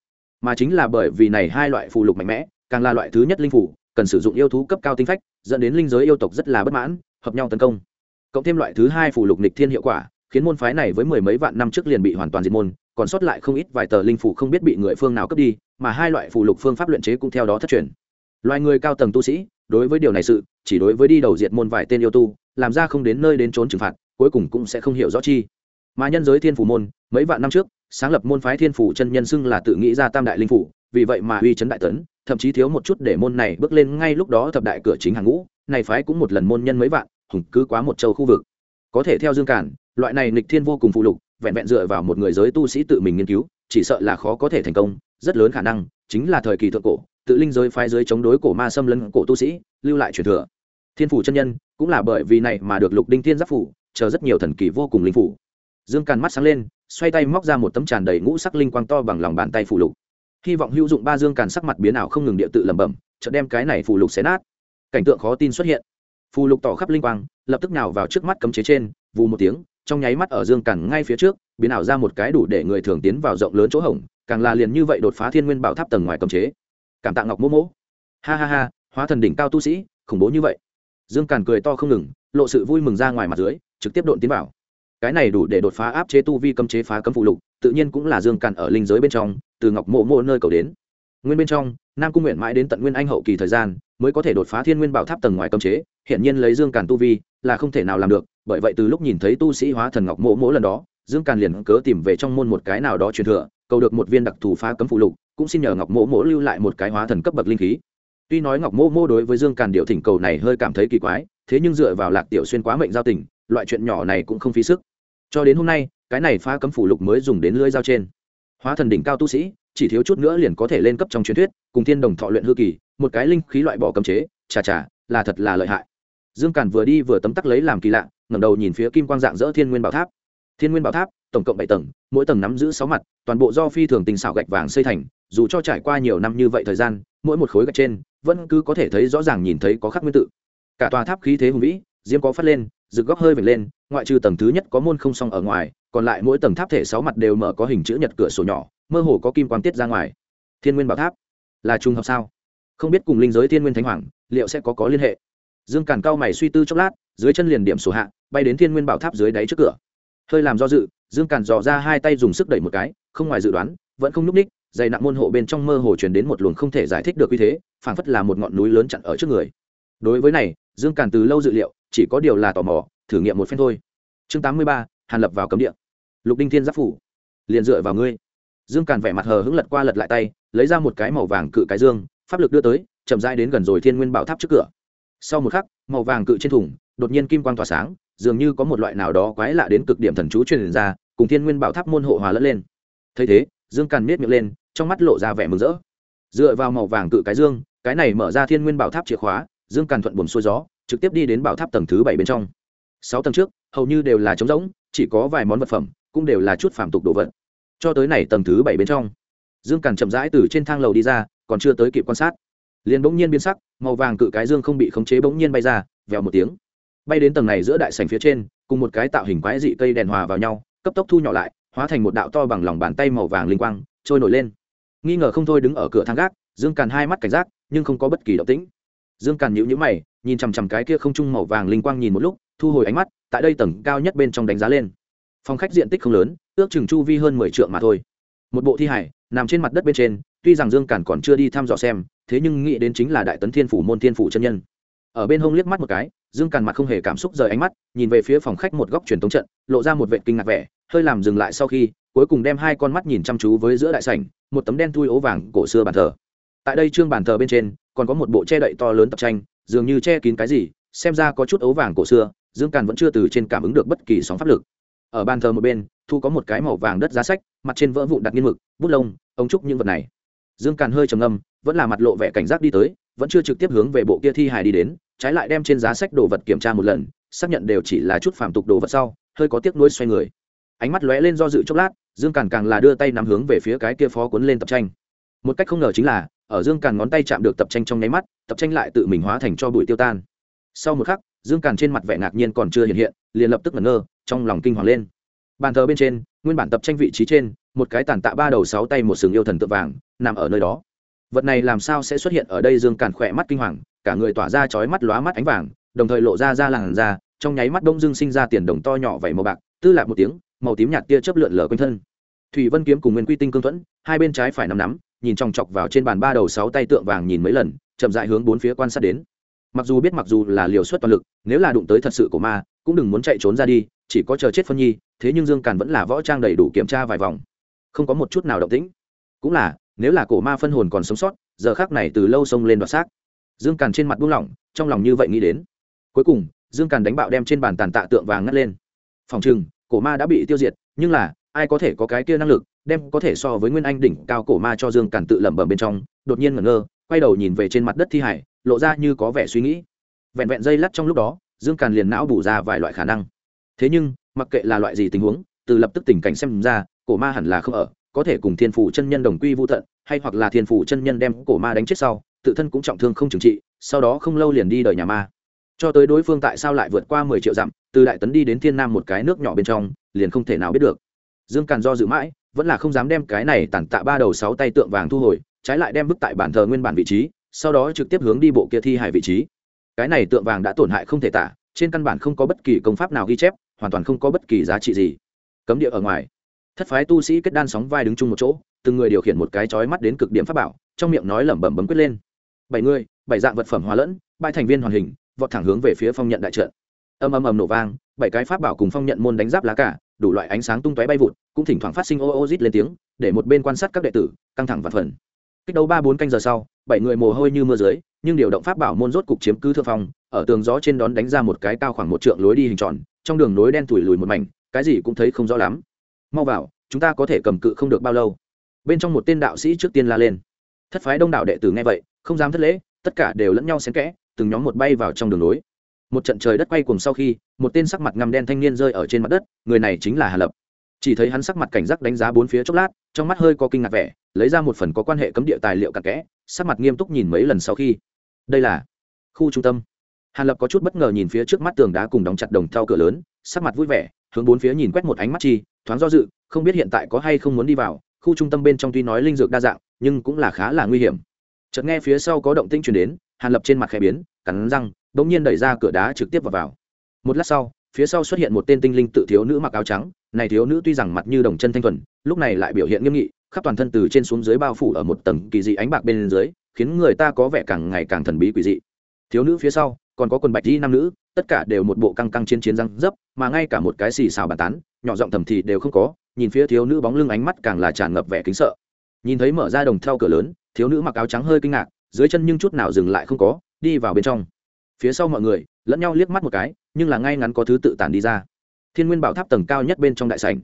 Mà chính là bởi vì này hai loại phù lục mạnh mẽ, càng là loại thứ nhất linh phủ cần sử dụng yêu thú cấp cao tinh phách, dẫn đến linh giới yêu tộc rất là bất mãn, hợp nhau tấn công. Cộng thêm loại thứ hai phù lục nịch thiên hiệu quả khiến môn phái này với mười mấy vạn năm trước liền bị hoàn toàn diệt môn, còn sót lại không ít vài tờ linh phủ không biết bị người phương nào cướp đi, mà hai loại phù lục phương pháp luyện chế cũng theo đó thất truyền. Loài người cao tầng tu sĩ, đối với điều này sự, chỉ đối với đi đầu diệt môn vài tên yêu tu, làm ra không đến nơi đến trốn trừng phạt, cuối cùng cũng sẽ không hiểu rõ chi. Mà nhân giới thiên phủ môn, mấy vạn năm trước, sáng lập môn phái thiên phủ chân nhân xưng là tự nghĩ ra tam đại linh phủ, vì vậy mà uy chấn đại tấn, thậm chí thiếu một chút để môn này bước lên ngay lúc đó thập đại cửa chính hàng ngũ, này phái cũng một lần môn nhân mấy vạn, hùng cứ quá một châu khu vực. Có thể theo dương cản loại này nghịch thiên vô cùng phụ lục, vẹn vẹn dựa vào một người giới tu sĩ tự mình nghiên cứu, chỉ sợ là khó có thể thành công, rất lớn khả năng chính là thời kỳ thượng cổ, tự linh giới phái giới chống đối cổ ma xâm lấn cổ tu sĩ, lưu lại truyền thừa. Thiên phủ chân nhân cũng là bởi vì này mà được lục đinh thiên giáp phủ, chờ rất nhiều thần kỳ vô cùng linh phủ. Dương càn mắt sáng lên, xoay tay móc ra một tấm tràn đầy ngũ sắc linh quang to bằng lòng bàn tay phủ lục. Hy vọng hữu dụng ba dương càn sắc mặt biến ảo không ngừng địa tự lẩm bẩm, chợt đem cái này phủ lục xé nát. Cảnh tượng khó tin xuất hiện. Phù lục tỏ khắp linh quang, lập tức nào vào trước mắt cấm chế trên vù một tiếng, trong nháy mắt ở dương càn ngay phía trước, biến ảo ra một cái đủ để người thường tiến vào rộng lớn chỗ hổng, càng là liền như vậy đột phá thiên nguyên bảo tháp tầng ngoài cấm chế. Cảm tạ ngọc mỗ mỗ. Ha ha ha, hóa thần đỉnh cao tu sĩ, khủng bố như vậy. Dương càn cười to không ngừng, lộ sự vui mừng ra ngoài mặt dưới, trực tiếp độn tiến vào. Cái này đủ để đột phá áp chế tu vi cấm chế phá cấm phụ lục, tự nhiên cũng là dương càn ở linh giới bên trong, từ ngọc mộ mộ nơi cầu đến. Nguyên bên trong, nam cung nguyện mãi đến tận nguyên anh hậu kỳ thời gian, mới có thể đột phá thiên nguyên bảo tháp tầng ngoài cấm chế hiện nhiên lấy dương càn tu vi là không thể nào làm được, bởi vậy từ lúc nhìn thấy tu sĩ hóa thần ngọc mỗ mỗ lần đó, dương càn liền cớ tìm về trong môn một cái nào đó truyền thừa, cầu được một viên đặc thù phá cấm phụ lục, cũng xin nhờ ngọc mỗ mỗ lưu lại một cái hóa thần cấp bậc linh khí. Tuy nói ngọc mỗ mỗ đối với dương càn điệu thỉnh cầu này hơi cảm thấy kỳ quái, thế nhưng dựa vào lạc tiểu xuyên quá mệnh giao tình, loại chuyện nhỏ này cũng không phí sức. Cho đến hôm nay, cái này phá cấm phủ lục mới dùng đến lưỡi dao trên. Hóa thần đỉnh cao tu sĩ, chỉ thiếu chút nữa liền có thể lên cấp trong truyền thuyết, cùng thiên đồng thọ luyện hư kỳ, một cái linh khí loại bỏ cấm chế, chà chà, là thật là lợi hại dương càn vừa đi vừa tấm tắc lấy làm kỳ lạ, ngẩng đầu nhìn phía kim quang dạng dỡ thiên nguyên bảo tháp. Thiên nguyên bảo tháp, tổng cộng bảy tầng, mỗi tầng nắm giữ sáu mặt, toàn bộ do phi thường tình xảo gạch vàng xây thành, dù cho trải qua nhiều năm như vậy thời gian, mỗi một khối gạch trên vẫn cứ có thể thấy rõ ràng nhìn thấy có khắc nguyên tự. Cả tòa tháp khí thế hùng vĩ diêm có phát lên, rực góc hơi vệt lên, ngoại trừ tầng thứ nhất có môn không song ở ngoài, còn lại mỗi tầng tháp thể sáu mặt đều mở có hình chữ nhật cửa sổ nhỏ, mơ hồ có kim quan tiết ra ngoài. Thiên nguyên bảo tháp, là trùng hợp sao? Không biết cùng linh giới thiên nguyên thánh hoàng, liệu sẽ có có liên hệ? Dương càn cao mày suy tư chốc lát, dưới chân liền điểm sổ hạ, bay đến thiên nguyên bảo tháp dưới đáy trước cửa. Hơi làm do dự, dương càn dò ra hai tay dùng sức đẩy một cái, không ngoài dự đoán, vẫn không nhúc ních dày nặng môn hộ bên trong mơ hồ chuyển đến một luồng không thể giải thích được như thế, phảng phất là một ngọn núi lớn chặn ở trước người. Đối với này, dương càn từ lâu dự liệu, chỉ có điều là tò mò, thử nghiệm một phen thôi. Chương tám mươi ba, hàn lập vào cấm địa. Lục đinh thiên giáp phủ. Liền dựa vào ngươi. Dương càn vẻ mặt hờ hững lật qua lật lại tay, lấy ra một cái màu vàng cự cái dương, pháp lực đưa tới, chậm rãi đến gần rồi thiên nguyên bảo tháp trước cửa sau một khắc, màu vàng cự trên thùng, đột nhiên kim quang tỏa sáng, dường như có một loại nào đó quái lạ đến cực điểm thần chú truyền ra, cùng thiên nguyên bảo tháp môn hộ hòa lẫn lên. Thấy thế, dương càn miết miệng lên, trong mắt lộ ra vẻ mừng rỡ. Dựa vào màu vàng cự cái dương, cái này mở ra thiên nguyên bảo tháp chìa khóa, dương càn thuận buồm xuôi gió, trực tiếp đi đến bảo tháp tầng thứ bảy bên trong. Sáu tầng trước, hầu như đều là trống rỗng, chỉ có vài món vật phẩm, cũng đều là chút phàm tục đồ vật. Cho tới này tầng thứ bảy bên trong, dương càn chậm rãi từ trên thang lầu đi ra, còn chưa tới kịp quan sát liền bỗng nhiên biến sắc, màu vàng cự cái dương không bị khống chế bỗng nhiên bay ra, vèo một tiếng. Bay đến tầng này giữa đại sành phía trên, cùng một cái tạo hình quái dị cây đèn hòa vào nhau, cấp tốc thu nhỏ lại, hóa thành một đạo to bằng lòng bàn tay màu vàng linh quang, trôi nổi lên. Nghi ngờ không thôi đứng ở cửa thang gác, dương càn hai mắt cảnh giác, nhưng không có bất kỳ động tĩnh. Dương càn nhíu nhíu mày, nhìn chằm chằm cái kia không trung màu vàng linh quang nhìn một lúc, thu hồi ánh mắt, tại đây tầng cao nhất bên trong đánh giá lên. Phòng khách diện tích không lớn, ước chừng chu vi hơn mười trượng mà thôi. Một bộ thi hải nằm trên mặt đất bên trên tuy rằng dương càn còn chưa đi thăm dò xem, thế nhưng nghĩ đến chính là đại tấn thiên phủ môn thiên phủ chân nhân. Ở bên hông liếc mắt một cái, dương càn mặt không hề cảm xúc rời ánh mắt, nhìn về phía phòng khách một góc truyền thống trận, lộ ra một vệ kinh ngạc vẻ, hơi làm dừng lại sau khi, cuối cùng đem hai con mắt nhìn chăm chú với giữa đại sảnh, một tấm đen thui ố vàng cổ xưa bàn thờ. Tại đây trương bàn thờ bên trên, còn có một bộ che đậy to lớn tập tranh, dường như che kín cái gì, xem ra có chút ố vàng cổ xưa, dương càn vẫn chưa từ trên cảm ứng được bất kỳ sóng pháp lực. Ở bàn thờ một bên, thu có một cái màu vàng đất giá sách, mặt trên vỡ vụn đặt nghiên mực, bút lông, ống trúc những vật này dương càn hơi trầm ngâm, vẫn là mặt lộ vẻ cảnh giác đi tới, vẫn chưa trực tiếp hướng về bộ kia thi hài đi đến, trái lại đem trên giá sách đồ vật kiểm tra một lần, xác nhận đều chỉ là chút phàm tục đồ vật sau, hơi có tiếc nuối xoay người. Ánh mắt lóe lên do dự chốc lát, dương càn càng là đưa tay nắm hướng về phía cái kia phó cuốn lên tập tranh. Một cách không ngờ chính là, ở dương càn ngón tay chạm được tập tranh trong nháy mắt, tập tranh lại tự mình hóa thành cho bụi tiêu tan. Sau một khắc, dương càn trên mặt vẻ ngạc nhiên còn chưa hiện hiện, liền lập tức ngẩn ngơ, trong lòng kinh hoàng lên. Bàn thờ bên trên, nguyên bản tập tranh vị trí trên một cái tàn tạ ba đầu sáu tay một sừng yêu thần tượng vàng, nằm ở nơi đó. Vật này làm sao sẽ xuất hiện ở đây dương càn khỏe mắt kinh hoàng, cả người tỏa ra chói mắt lóa mắt ánh vàng, đồng thời lộ ra ra làn da, trong nháy mắt đông dương sinh ra tiền đồng to nhỏ vẩy màu bạc, tư lạc một tiếng, màu tím nhạt tia chớp lượn lờ quanh thân. Thủy vân kiếm cùng nguyên quy tinh cương thuẫn, hai bên trái phải nắm nắm, nhìn chòng chọc vào trên bàn ba đầu sáu tay tượng vàng nhìn mấy lần, chậm dại hướng bốn phía quan sát đến. Mặc dù biết mặc dù là liều suất toàn lực, nếu là đụng tới thật sự của ma, cũng đừng muốn chạy trốn ra đi, chỉ có chờ chết phân nhi, thế nhưng dương càn vẫn là võ trang đầy đủ kiểm tra vài vòng không có một chút nào động tĩnh. Cũng là, nếu là cổ ma phân hồn còn sống sót, giờ khác này từ lâu xông lên đoạt xác. Dương càn trên mặt buông lỏng, trong lòng như vậy nghĩ đến. Cuối cùng, dương càn đánh bạo đem trên bàn tàn tạ tượng vàng ngắt lên. Phòng chừng cổ ma đã bị tiêu diệt, nhưng là, ai có thể có cái kia năng lực, đem có thể so với nguyên anh đỉnh cao cổ ma cho dương càn tự lẩm bẩm bên trong, đột nhiên ngẩn ngơ, quay đầu nhìn về trên mặt đất thi hải, lộ ra như có vẻ suy nghĩ. Vẹn vẹn dây lắt trong lúc đó, dương càn liền não bù ra vài loại khả năng. Thế nhưng, mặc kệ là loại gì tình huống, từ lập tức tình cảnh xem ra cổ ma hẳn là không ở, có thể cùng thiên phủ chân nhân đồng quy vô tận, hay hoặc là thiên phủ chân nhân đem cổ ma đánh chết sau, tự thân cũng trọng thương không trừng trị, sau đó không lâu liền đi đời nhà ma. Cho tới đối phương tại sao lại vượt qua mười triệu dặm, từ đại tấn đi đến thiên nam một cái nước nhỏ bên trong, liền không thể nào biết được. Dương càn do dự mãi, vẫn là không dám đem cái này tàn tạ ba đầu sáu tay tượng vàng thu hồi, trái lại đem bức tại bản thờ nguyên bản vị trí, sau đó trực tiếp hướng đi bộ kia thi hài vị trí. Cái này tượng vàng đã tổn hại không thể tả, trên căn bản không có bất kỳ công pháp nào ghi chép, hoàn toàn không có bất kỳ giá trị gì. Cấm địa ở ngoài thất phái tu sĩ kết đan sóng vai đứng chung một chỗ, từng người điều khiển một cái chói mắt đến cực điểm pháp bảo, trong miệng nói lẩm bẩm bấm quyết lên. Bảy người, bảy dạng vật phẩm hóa lẫn, bãi thành viên hoàn hình, vọt thẳng hướng về phía phong nhận đại trận. Âm âm ầm nổ vang, bảy cái pháp bảo cùng phong nhận môn đánh giáp lá cả, đủ loại ánh sáng tung tóe bay vụt, cũng thỉnh thoảng phát sinh ô ô rít lên tiếng, để một bên quan sát các đệ tử, căng thẳng và phần. Kích đấu ba bốn canh giờ sau, bảy người mồ hôi như mưa dưới, nhưng điều động pháp bảo môn rốt cục chiếm cứ thượng phong, ở tường gió trên đón đánh ra một cái cao khoảng một trượng lối đi hình tròn, trong đường nối đen thủi lùi một mảnh, cái gì cũng thấy không rõ lắm mau vào, chúng ta có thể cầm cự không được bao lâu. Bên trong một tên đạo sĩ trước tiên la lên. Thất phái đông đảo đệ tử nghe vậy, không dám thất lễ, tất cả đều lẫn nhau xen kẽ, từng nhóm một bay vào trong đường lối. một trận trời đất quay cùng sau khi, một tên sắc mặt ngăm đen thanh niên rơi ở trên mặt đất, người này chính là hà lập. Chỉ thấy hắn sắc mặt cảnh giác đánh giá bốn phía chốc lát, trong mắt hơi có kinh ngạc vẻ, lấy ra một phần có quan hệ cấm địa tài liệu cặn kẽ, sắc mặt nghiêm túc nhìn mấy lần sau khi. Đây là khu trung tâm. Hàn lập có chút bất ngờ nhìn phía trước mắt tường đá cùng đóng chặt đồng thau cửa lớn, sắc mặt vui vẻ, hướng bốn phía nhìn quét một ánh mắt chi thoáng do dự không biết hiện tại có hay không muốn đi vào khu trung tâm bên trong tuy nói linh dược đa dạng nhưng cũng là khá là nguy hiểm. Chợt nghe phía sau có động tĩnh truyền đến hàn lập trên mặt khẽ biến cắn răng đ ỗ n g nhiên đẩy ra cửa đá trực tiếp vào, vào. Một lát sau phía sau xuất hiện một tên tinh linh tự thiếu nữ mặc áo trắng này thiếu nữ tuy rằng mặt như đồng chân thanh thuần lúc này lại biểu hiện nghiêm nghị khắp toàn thân từ trên xuống dưới bao phủ ở một tầng kỳ dị ánh bạc bên dưới khiến người ta có vẻ càng ngày càng thần bí quỷ dị. Thiếu nữ phía sau còn có quần bạch di nam nữ tất cả đều một bộ căng căng chiến chiến răng dấp mà ngay cả một cái xì xào bàn tán nhỏ giọng thầm thì đều không có, nhìn phía thiếu nữ bóng lưng ánh mắt càng là tràn ngập vẻ kính sợ. Nhìn thấy mở ra đồng theo cửa lớn, thiếu nữ mặc áo trắng hơi kinh ngạc, dưới chân nhưng chút nào dừng lại không có, đi vào bên trong. Phía sau mọi người, lẫn nhau liếc mắt một cái, nhưng là ngay ngắn có thứ tự tản đi ra. Thiên nguyên bảo tháp tầng cao nhất bên trong đại sảnh.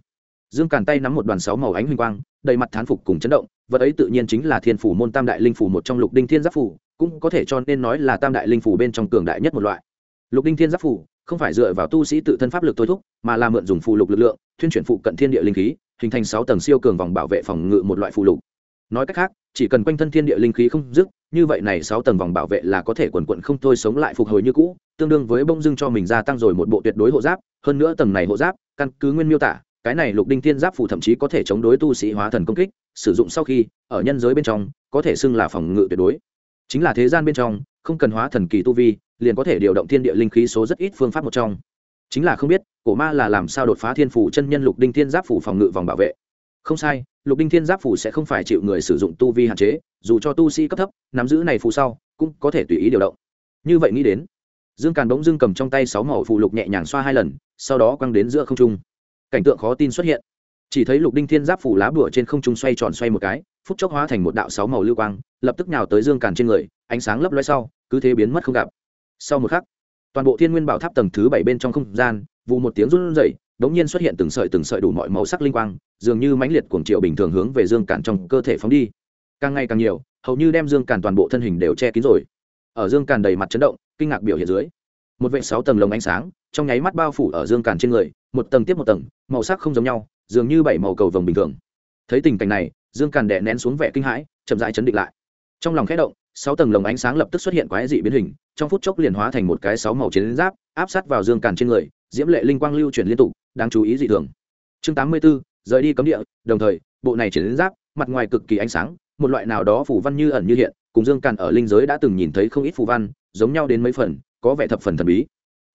Dương càn tay nắm một đoàn sáu màu ánh huỳnh quang, đầy mặt thán phục cùng chấn động, vật ấy tự nhiên chính là thiên phủ môn tam đại linh phủ một trong lục đinh thiên giáp phủ, cũng có thể cho nên nói là tam đại linh phủ bên trong cường đại nhất một loại. Lục đinh thiên giáp phủ không phải dựa vào tu sĩ tự thân pháp lực thôi thúc, mà là mượn dùng phụ lục lực lượng, thuyên chuyển phụ cận thiên địa linh khí, hình thành sáu tầng siêu cường vòng bảo vệ phòng ngự một loại phụ lục. Nói cách khác, chỉ cần quanh thân thiên địa linh khí không dứt, như vậy này sáu tầng vòng bảo vệ là có thể quần quận không thôi sống lại phục hồi như cũ, tương đương với bông dưng cho mình gia tăng rồi một bộ tuyệt đối hộ giáp, hơn nữa tầng này hộ giáp, căn cứ nguyên miêu tả, cái này lục đinh thiên giáp phủ thậm chí có thể chống đối tu sĩ hóa thần công kích, sử dụng sau khi, ở nhân giới bên trong, có thể xưng là phòng ngự tuyệt đối. Chính là thế gian bên trong, không cần hóa thần kỳ tu vi liền có thể điều động thiên địa linh khí số rất ít phương pháp một trong. Chính là không biết, cổ ma là làm sao đột phá thiên phủ chân nhân lục đinh thiên giáp phủ phòng ngự vòng bảo vệ. Không sai, lục đinh thiên giáp phủ sẽ không phải chịu người sử dụng tu vi hạn chế, dù cho tu sĩ cấp thấp, nắm giữ này phù sau, cũng có thể tùy ý điều động. Như vậy nghĩ đến, dương càn bỗng dưng cầm trong tay sáu màu phù lục nhẹ nhàng xoa hai lần, sau đó quăng đến giữa không trung. Cảnh tượng khó tin xuất hiện. Chỉ thấy lục đinh thiên giáp phủ lá bửa trên không trung xoay tròn xoay một cái, phút chốc hóa thành một đạo sáu màu lưu quang, lập tức nhào tới dương càn trên người, ánh sáng lấp loe sau, cứ thế biến mất không gặp sau một khắc, toàn bộ thiên nguyên bảo tháp tầng thứ bảy bên trong không gian, vụ một tiếng run rẩy, đống nhiên xuất hiện từng sợi từng sợi đủ mọi màu sắc linh quang, dường như mãnh liệt cuồng triệu bình thường hướng về dương càn trong cơ thể phóng đi. Càng ngày càng nhiều, hầu như đem dương càn toàn bộ thân hình đều che kín rồi. Ở dương càn đầy mặt chấn động, kinh ngạc biểu hiện dưới, một vệ sáu tầng lồng ánh sáng, trong nháy mắt bao phủ ở dương càn trên người, một tầng tiếp một tầng, màu sắc không giống nhau, dường như bảy màu cầu vồng bình thường. Thấy tình cảnh này, dương càn đè nén xuống vẻ kinh hãi, chậm rãi chấn định lại trong lòng khẽ động sáu tầng lồng ánh sáng lập tức xuất hiện quái dị biến hình trong phút chốc liền hóa thành một cái sáu màu chiến giáp áp sát vào dương càn trên người diễm lệ linh quang lưu chuyển liên tục đáng chú ý dị thường. Chương tám mươi 84, rời đi cấm địa đồng thời bộ này chiến giáp mặt ngoài cực kỳ ánh sáng một loại nào đó phủ văn như ẩn như hiện cùng dương càn ở linh giới đã từng nhìn thấy không ít phù văn giống nhau đến mấy phần có vẻ thập phần thần bí.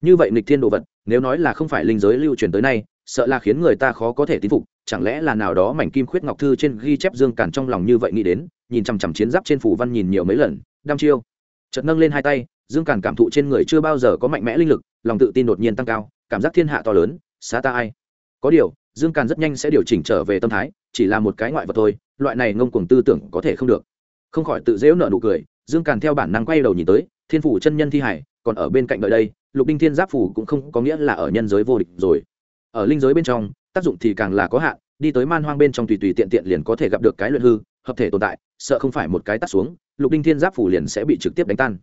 Như vậy nịch thiên đồ vật nếu nói là không phải linh giới lưu truyền tới nay sợ là khiến người ta khó có thể tin phục chẳng lẽ là nào đó mảnh kim khuyết ngọc thư trên ghi chép dương càn trong lòng như vậy nghĩ đến? Nhìn chằm chằm chiến giáp trên phủ văn nhìn nhiều mấy lần, đăm chiêu. Chợt nâng lên hai tay, dương càn cảm thụ trên người chưa bao giờ có mạnh mẽ linh lực, lòng tự tin đột nhiên tăng cao, cảm giác thiên hạ to lớn, xá ta ai. Có điều, dương càn rất nhanh sẽ điều chỉnh trở về tâm thái, chỉ là một cái ngoại vật thôi, loại này ngông cuồng tư tưởng có thể không được. Không khỏi tự dễu nợ nụ cười, dương càn theo bản năng quay đầu nhìn tới, thiên phủ chân nhân thi hải, còn ở bên cạnh đợi đây, lục đinh thiên giáp phủ cũng không có nghĩa là ở nhân giới vô địch rồi. Ở linh giới bên trong, tác dụng thì càng là có hạn, đi tới man hoang bên trong tùy tùy tiện tiện liền có thể gặp được cái luyện hư hợp thể tồn tại, sợ không phải một cái tắt xuống, lục đinh thiên giáp phủ liền sẽ bị trực tiếp đánh tan.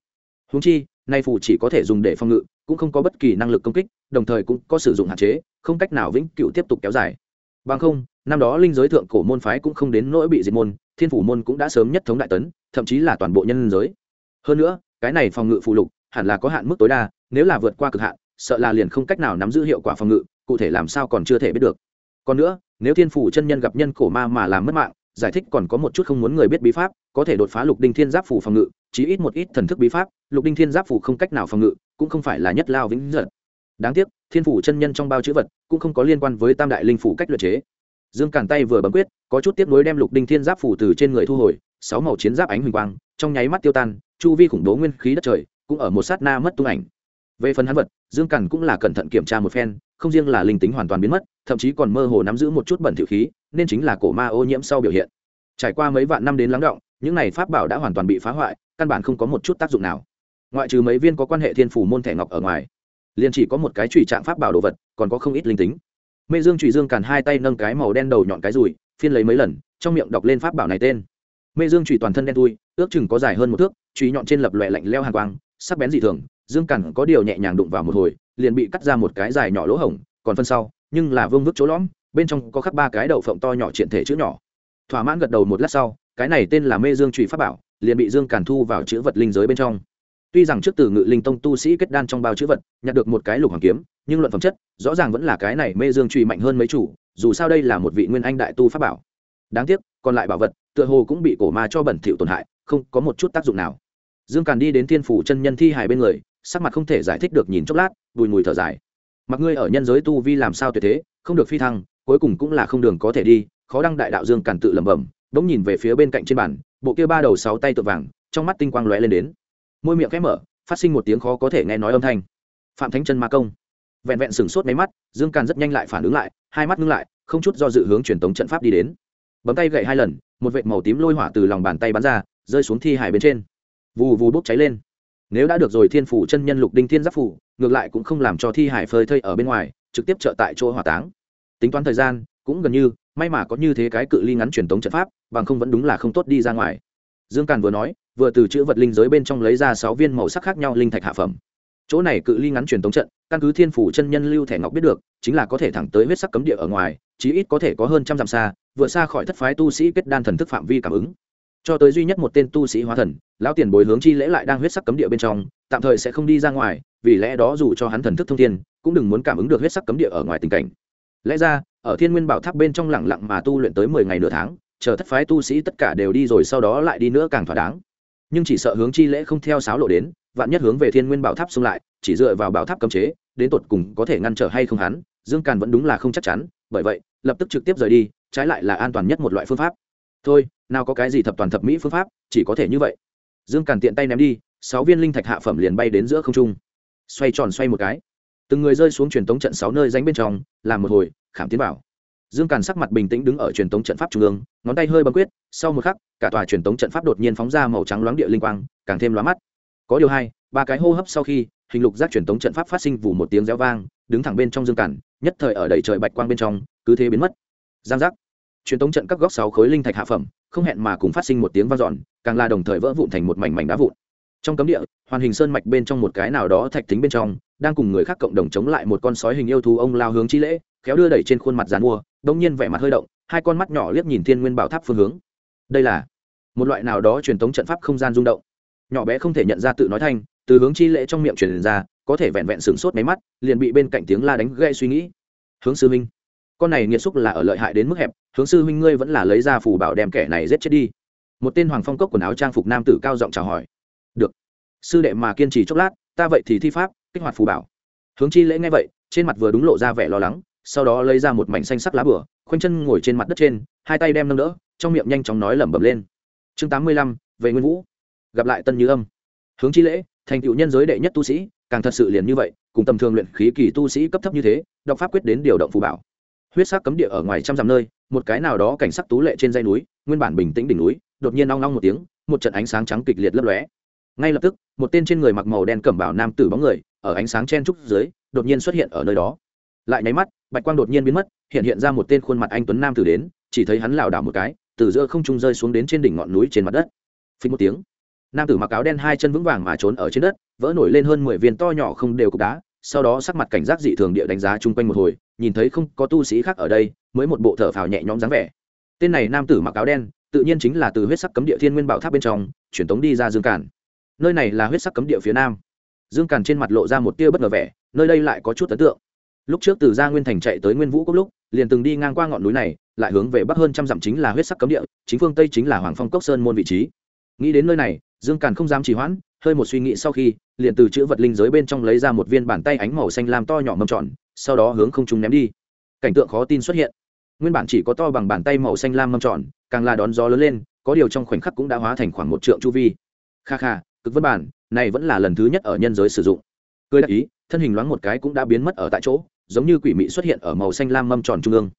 Húng chi, nay phủ chỉ có thể dùng để phòng ngự, cũng không có bất kỳ năng lực công kích, đồng thời cũng có sử dụng hạn chế, không cách nào vĩnh cựu tiếp tục kéo dài. Bằng không, năm đó linh giới thượng cổ môn phái cũng không đến nỗi bị diệt môn, thiên phủ môn cũng đã sớm nhất thống đại tấn, thậm chí là toàn bộ nhân giới. Hơn nữa, cái này phòng ngự phụ lục hẳn là có hạn mức tối đa, nếu là vượt qua cực hạn, sợ là liền không cách nào nắm giữ hiệu quả phòng ngự, cụ thể làm sao còn chưa thể biết được. Còn nữa, nếu thiên phủ chân nhân gặp nhân cổ ma mà làm mất mạng giải thích còn có một chút không muốn người biết bí pháp, có thể đột phá lục đinh thiên giáp phủ phòng ngự, chí ít một ít thần thức bí pháp, lục đinh thiên giáp phủ không cách nào phòng ngự, cũng không phải là nhất lao vĩnh giật đáng tiếc, thiên phủ chân nhân trong bao chữ vật cũng không có liên quan với tam đại linh phủ cách luyện chế. Dương cản tay vừa bấm quyết, có chút tiếp nối đem lục đinh thiên giáp phủ từ trên người thu hồi, sáu màu chiến giáp ánh huỳnh quang, trong nháy mắt tiêu tan, chu vi khủng bố nguyên khí đất trời cũng ở một sát na mất tung ảnh. Về phần hắn vật, dương cản cũng là cẩn thận kiểm tra một phen, không riêng là linh tính hoàn toàn biến mất, thậm chí còn mơ hồ nắm giữ một chút bẩn thiệu khí nên chính là cổ ma ô nhiễm sau biểu hiện. Trải qua mấy vạn năm đến lắng động, những này pháp bảo đã hoàn toàn bị phá hoại, căn bản không có một chút tác dụng nào. Ngoại trừ mấy viên có quan hệ thiên phủ môn thẻ ngọc ở ngoài, liền chỉ có một cái trụy trạng pháp bảo đồ vật, còn có không ít linh tính. Mê dương trụy dương càn hai tay nâng cái màu đen đầu nhọn cái rùi, phiên lấy mấy lần, trong miệng đọc lên pháp bảo này tên. Mê dương trụy toàn thân đen thui, ước chừng có dài hơn một thước, trụy nhọn trên lập lòe lạnh leo hàng quang, sắc bén dị thường, dương càn có điều nhẹ nhàng đụng vào một hồi, liền bị cắt ra một cái dài nhỏ lỗ hổng, còn phân sau, nhưng là vương vức chỗ lõm bên trong có khắc ba cái đậu phộng to nhỏ triện thể chữ nhỏ. Thỏa mãn gật đầu một lát sau, cái này tên là mê dương trụy pháp bảo, liền bị dương càn thu vào chữ vật linh giới bên trong. Tuy rằng trước từ ngự linh tông tu sĩ kết đan trong bao chữ vật, nhặt được một cái lục hoàng kiếm, nhưng luận phẩm chất, rõ ràng vẫn là cái này mê dương trụy mạnh hơn mấy chủ, dù sao đây là một vị nguyên anh đại tu pháp bảo. Đáng tiếc, còn lại bảo vật, tựa hồ cũng bị cổ ma cho bẩn thỉu tổn hại, không có một chút tác dụng nào. Dương càn đi đến thiên phủ chân nhân thi hài bên người, sắc mặt không thể giải thích được nhìn chốc lát, bùi mùi thở dài. Mặc ngươi ở nhân giới tu vi làm sao tuyệt thế, không được phi thăng cuối cùng cũng là không đường có thể đi, khó đăng đại đạo dương càn tự lẩm bẩm, bỗng nhìn về phía bên cạnh trên bàn, bộ kia ba đầu sáu tay tự vàng, trong mắt tinh quang lóe lên đến. Môi miệng khẽ mở, phát sinh một tiếng khó có thể nghe nói âm thanh. Phạm thánh chân ma công. Vẹn vẹn sửng sốt mấy mắt, dương càn rất nhanh lại phản ứng lại, hai mắt ngưng lại, không chút do dự hướng truyền tống trận pháp đi đến. Bấm tay gậy hai lần, một vệt màu tím lôi hỏa từ lòng bàn tay bắn ra, rơi xuống thi hải bên trên. Vù vù bốc cháy lên. Nếu đã được rồi thiên phủ chân nhân lục đinh thiên giáp phủ, ngược lại cũng không làm cho thi hải phơi thây ở bên ngoài, trực tiếp trợ tại chỗ hỏa táng tính toán thời gian, cũng gần như, may mà có như thế cái cự ly ngắn truyền tống trận pháp, bằng không vẫn đúng là không tốt đi ra ngoài. Dương càn vừa nói, vừa từ chữ vật linh giới bên trong lấy ra sáu viên màu sắc khác nhau linh thạch hạ phẩm. Chỗ này cự ly ngắn truyền tống trận, căn cứ thiên phủ chân nhân lưu thẻ ngọc biết được, chính là có thể thẳng tới huyết sắc cấm địa ở ngoài, chí ít có thể có hơn trăm dặm xa, vừa xa khỏi thất phái tu sĩ kết đan thần thức phạm vi cảm ứng. Cho tới duy nhất một tên tu sĩ hóa thần, lão tiền bồi hướng chi lễ lại đang huyết sắc cấm địa bên trong, tạm thời sẽ không đi ra ngoài, vì lẽ đó dù cho hắn thần thức thông thiên, cũng đừng muốn cảm ứng được huyết sắc cấm địa ở ngoài tình cảnh lẽ ra, ở thiên nguyên bảo tháp bên trong lẳng lặng mà tu luyện tới mười ngày nửa tháng, chờ thất phái tu sĩ tất cả đều đi rồi sau đó lại đi nữa càng thỏa đáng. Nhưng chỉ sợ hướng chi lễ không theo sáo lộ đến, vạn nhất hướng về thiên nguyên bảo tháp xung lại, chỉ dựa vào bảo tháp cấm chế, đến tột cùng có thể ngăn trở hay không hắn, dương càn vẫn đúng là không chắc chắn, bởi vậy, lập tức trực tiếp rời đi, trái lại là an toàn nhất một loại phương pháp. Thôi, nào có cái gì thập toàn thập mỹ phương pháp, chỉ có thể như vậy. Dương càn tiện tay ném đi, sáu viên linh thạch hạ phẩm liền bay đến giữa không trung. Xoay tròn xoay một cái từng người rơi xuống truyền tống trận sáu nơi danh bên trong, làm một hồi, khảm tiến vào. Dương càn sắc mặt bình tĩnh đứng ở truyền tống trận pháp trung ương, ngón tay hơi bấm quyết, sau một khắc, cả tòa truyền tống trận pháp đột nhiên phóng ra màu trắng loáng địa linh quang, càng thêm lóa mắt. Có điều hai, ba cái hô hấp sau khi, hình lục giác truyền tống trận pháp phát sinh vù một tiếng réo vang, đứng thẳng bên trong dương càn, nhất thời ở đầy trời bạch quang bên trong, cứ thế biến mất. Giang giác. Truyền tống trận các góc sáu khối linh thạch hạ phẩm, không hẹn mà cùng phát sinh một tiếng vang dọn, càng là đồng thời vỡ vụn thành một mảnh mảnh đá vụn. Trong cấm địa, hoàn hình sơn mạch bên trong một cái nào đó thạch tính bên trong đang cùng người khác cộng đồng chống lại một con sói hình yêu thú ông lao hướng chi lễ, khéo đưa đẩy trên khuôn mặt dàn mua, đông nhiên vẻ mặt hơi động, hai con mắt nhỏ liếc nhìn thiên nguyên bảo tháp phương hướng. Đây là một loại nào đó truyền thống trận pháp không gian rung động. Nhỏ bé không thể nhận ra tự nói thanh, từ hướng chi lễ trong miệng truyền ra, có thể vẹn vẹn sửng sốt mấy mắt, liền bị bên cạnh tiếng la đánh gây suy nghĩ. Hướng sư minh con này nghiệt xúc là ở lợi hại đến mức hẹp, hướng sư minh ngươi vẫn là lấy ra phù bảo đem kẻ này giết chết đi. Một tên hoàng phong cốc quần áo trang phục nam tử cao giọng chào hỏi. Được. Sư đệ mà kiên trì chốc lát, ta vậy thì thi pháp kích hoạt phù bảo. Hướng chi lễ nghe vậy, trên mặt vừa đúng lộ ra vẻ lo lắng, sau đó lấy ra một mảnh xanh sắc lá bửa, khoanh chân ngồi trên mặt đất trên, hai tay đem nâng đỡ, trong miệng nhanh chóng nói lẩm bẩm lên. Chương tám mươi lăm, về nguyên vũ. Gặp lại tân như âm. Hướng chi lễ, thành tựu nhân giới đệ nhất tu sĩ, càng thật sự liền như vậy, cùng tầm thường luyện khí kỳ tu sĩ cấp thấp như thế, đọc pháp quyết đến điều động phù bảo. Huyết sắc cấm địa ở ngoài trăm dặm nơi, một cái nào đó cảnh sắc tú lệ trên dây núi, nguyên bản bình tĩnh đỉnh núi, đột nhiên long long một tiếng, một trận ánh sáng trắng kịch liệt lấp lóe. Ngay lập tức, một tên trên người mặc màu đen cẩm bảo nam tử bóng người ở ánh sáng chen trúc dưới, đột nhiên xuất hiện ở nơi đó. Lại nháy mắt, bạch quang đột nhiên biến mất, hiện hiện ra một tên khuôn mặt anh tuấn nam tử đến, chỉ thấy hắn lảo đảo một cái, từ giữa không trung rơi xuống đến trên đỉnh ngọn núi trên mặt đất. Phí một tiếng, nam tử mặc áo đen hai chân vững vàng mà trốn ở trên đất, vỡ nổi lên hơn mười viên to nhỏ không đều cục đá, sau đó sắc mặt cảnh giác dị thường địa đánh giá chung quanh một hồi, nhìn thấy không có tu sĩ khác ở đây, mới một bộ thở phào nhẹ nhõm dáng vẻ. Tên này nam tử mặc áo đen, tự nhiên chính là từ huyết sắc cấm địa thiên nguyên bảo tháp bên trong truyền tống đi ra dương cản nơi này là huyết sắc cấm địa phía nam dương càn trên mặt lộ ra một tia bất ngờ vẻ, nơi đây lại có chút ấn tượng. Lúc trước từ gia nguyên thành chạy tới nguyên vũ cốc lúc, liền từng đi ngang qua ngọn núi này, lại hướng về bắc hơn trăm dặm chính là huyết sắc cấm địa, chính phương tây chính là hoàng phong cốc sơn môn vị trí. Nghĩ đến nơi này, dương càn không dám trì hoãn, hơi một suy nghĩ sau khi, liền từ chữ vật linh giới bên trong lấy ra một viên bàn tay ánh màu xanh lam to nhỏ mâm tròn, sau đó hướng không trung ném đi. Cảnh tượng khó tin xuất hiện. Nguyên bản chỉ có to bằng bàn tay màu xanh lam mâm tròn, càng là đón gió lớn lên, có điều trong khoảnh khắc cũng đã hóa thành khoảng một trượng chu vi. Kha kha cực vân bản, này vẫn là lần thứ nhất ở nhân giới sử dụng. Cười đắc ý, thân hình loáng một cái cũng đã biến mất ở tại chỗ, giống như quỷ mị xuất hiện ở màu xanh lam mâm tròn trung ương.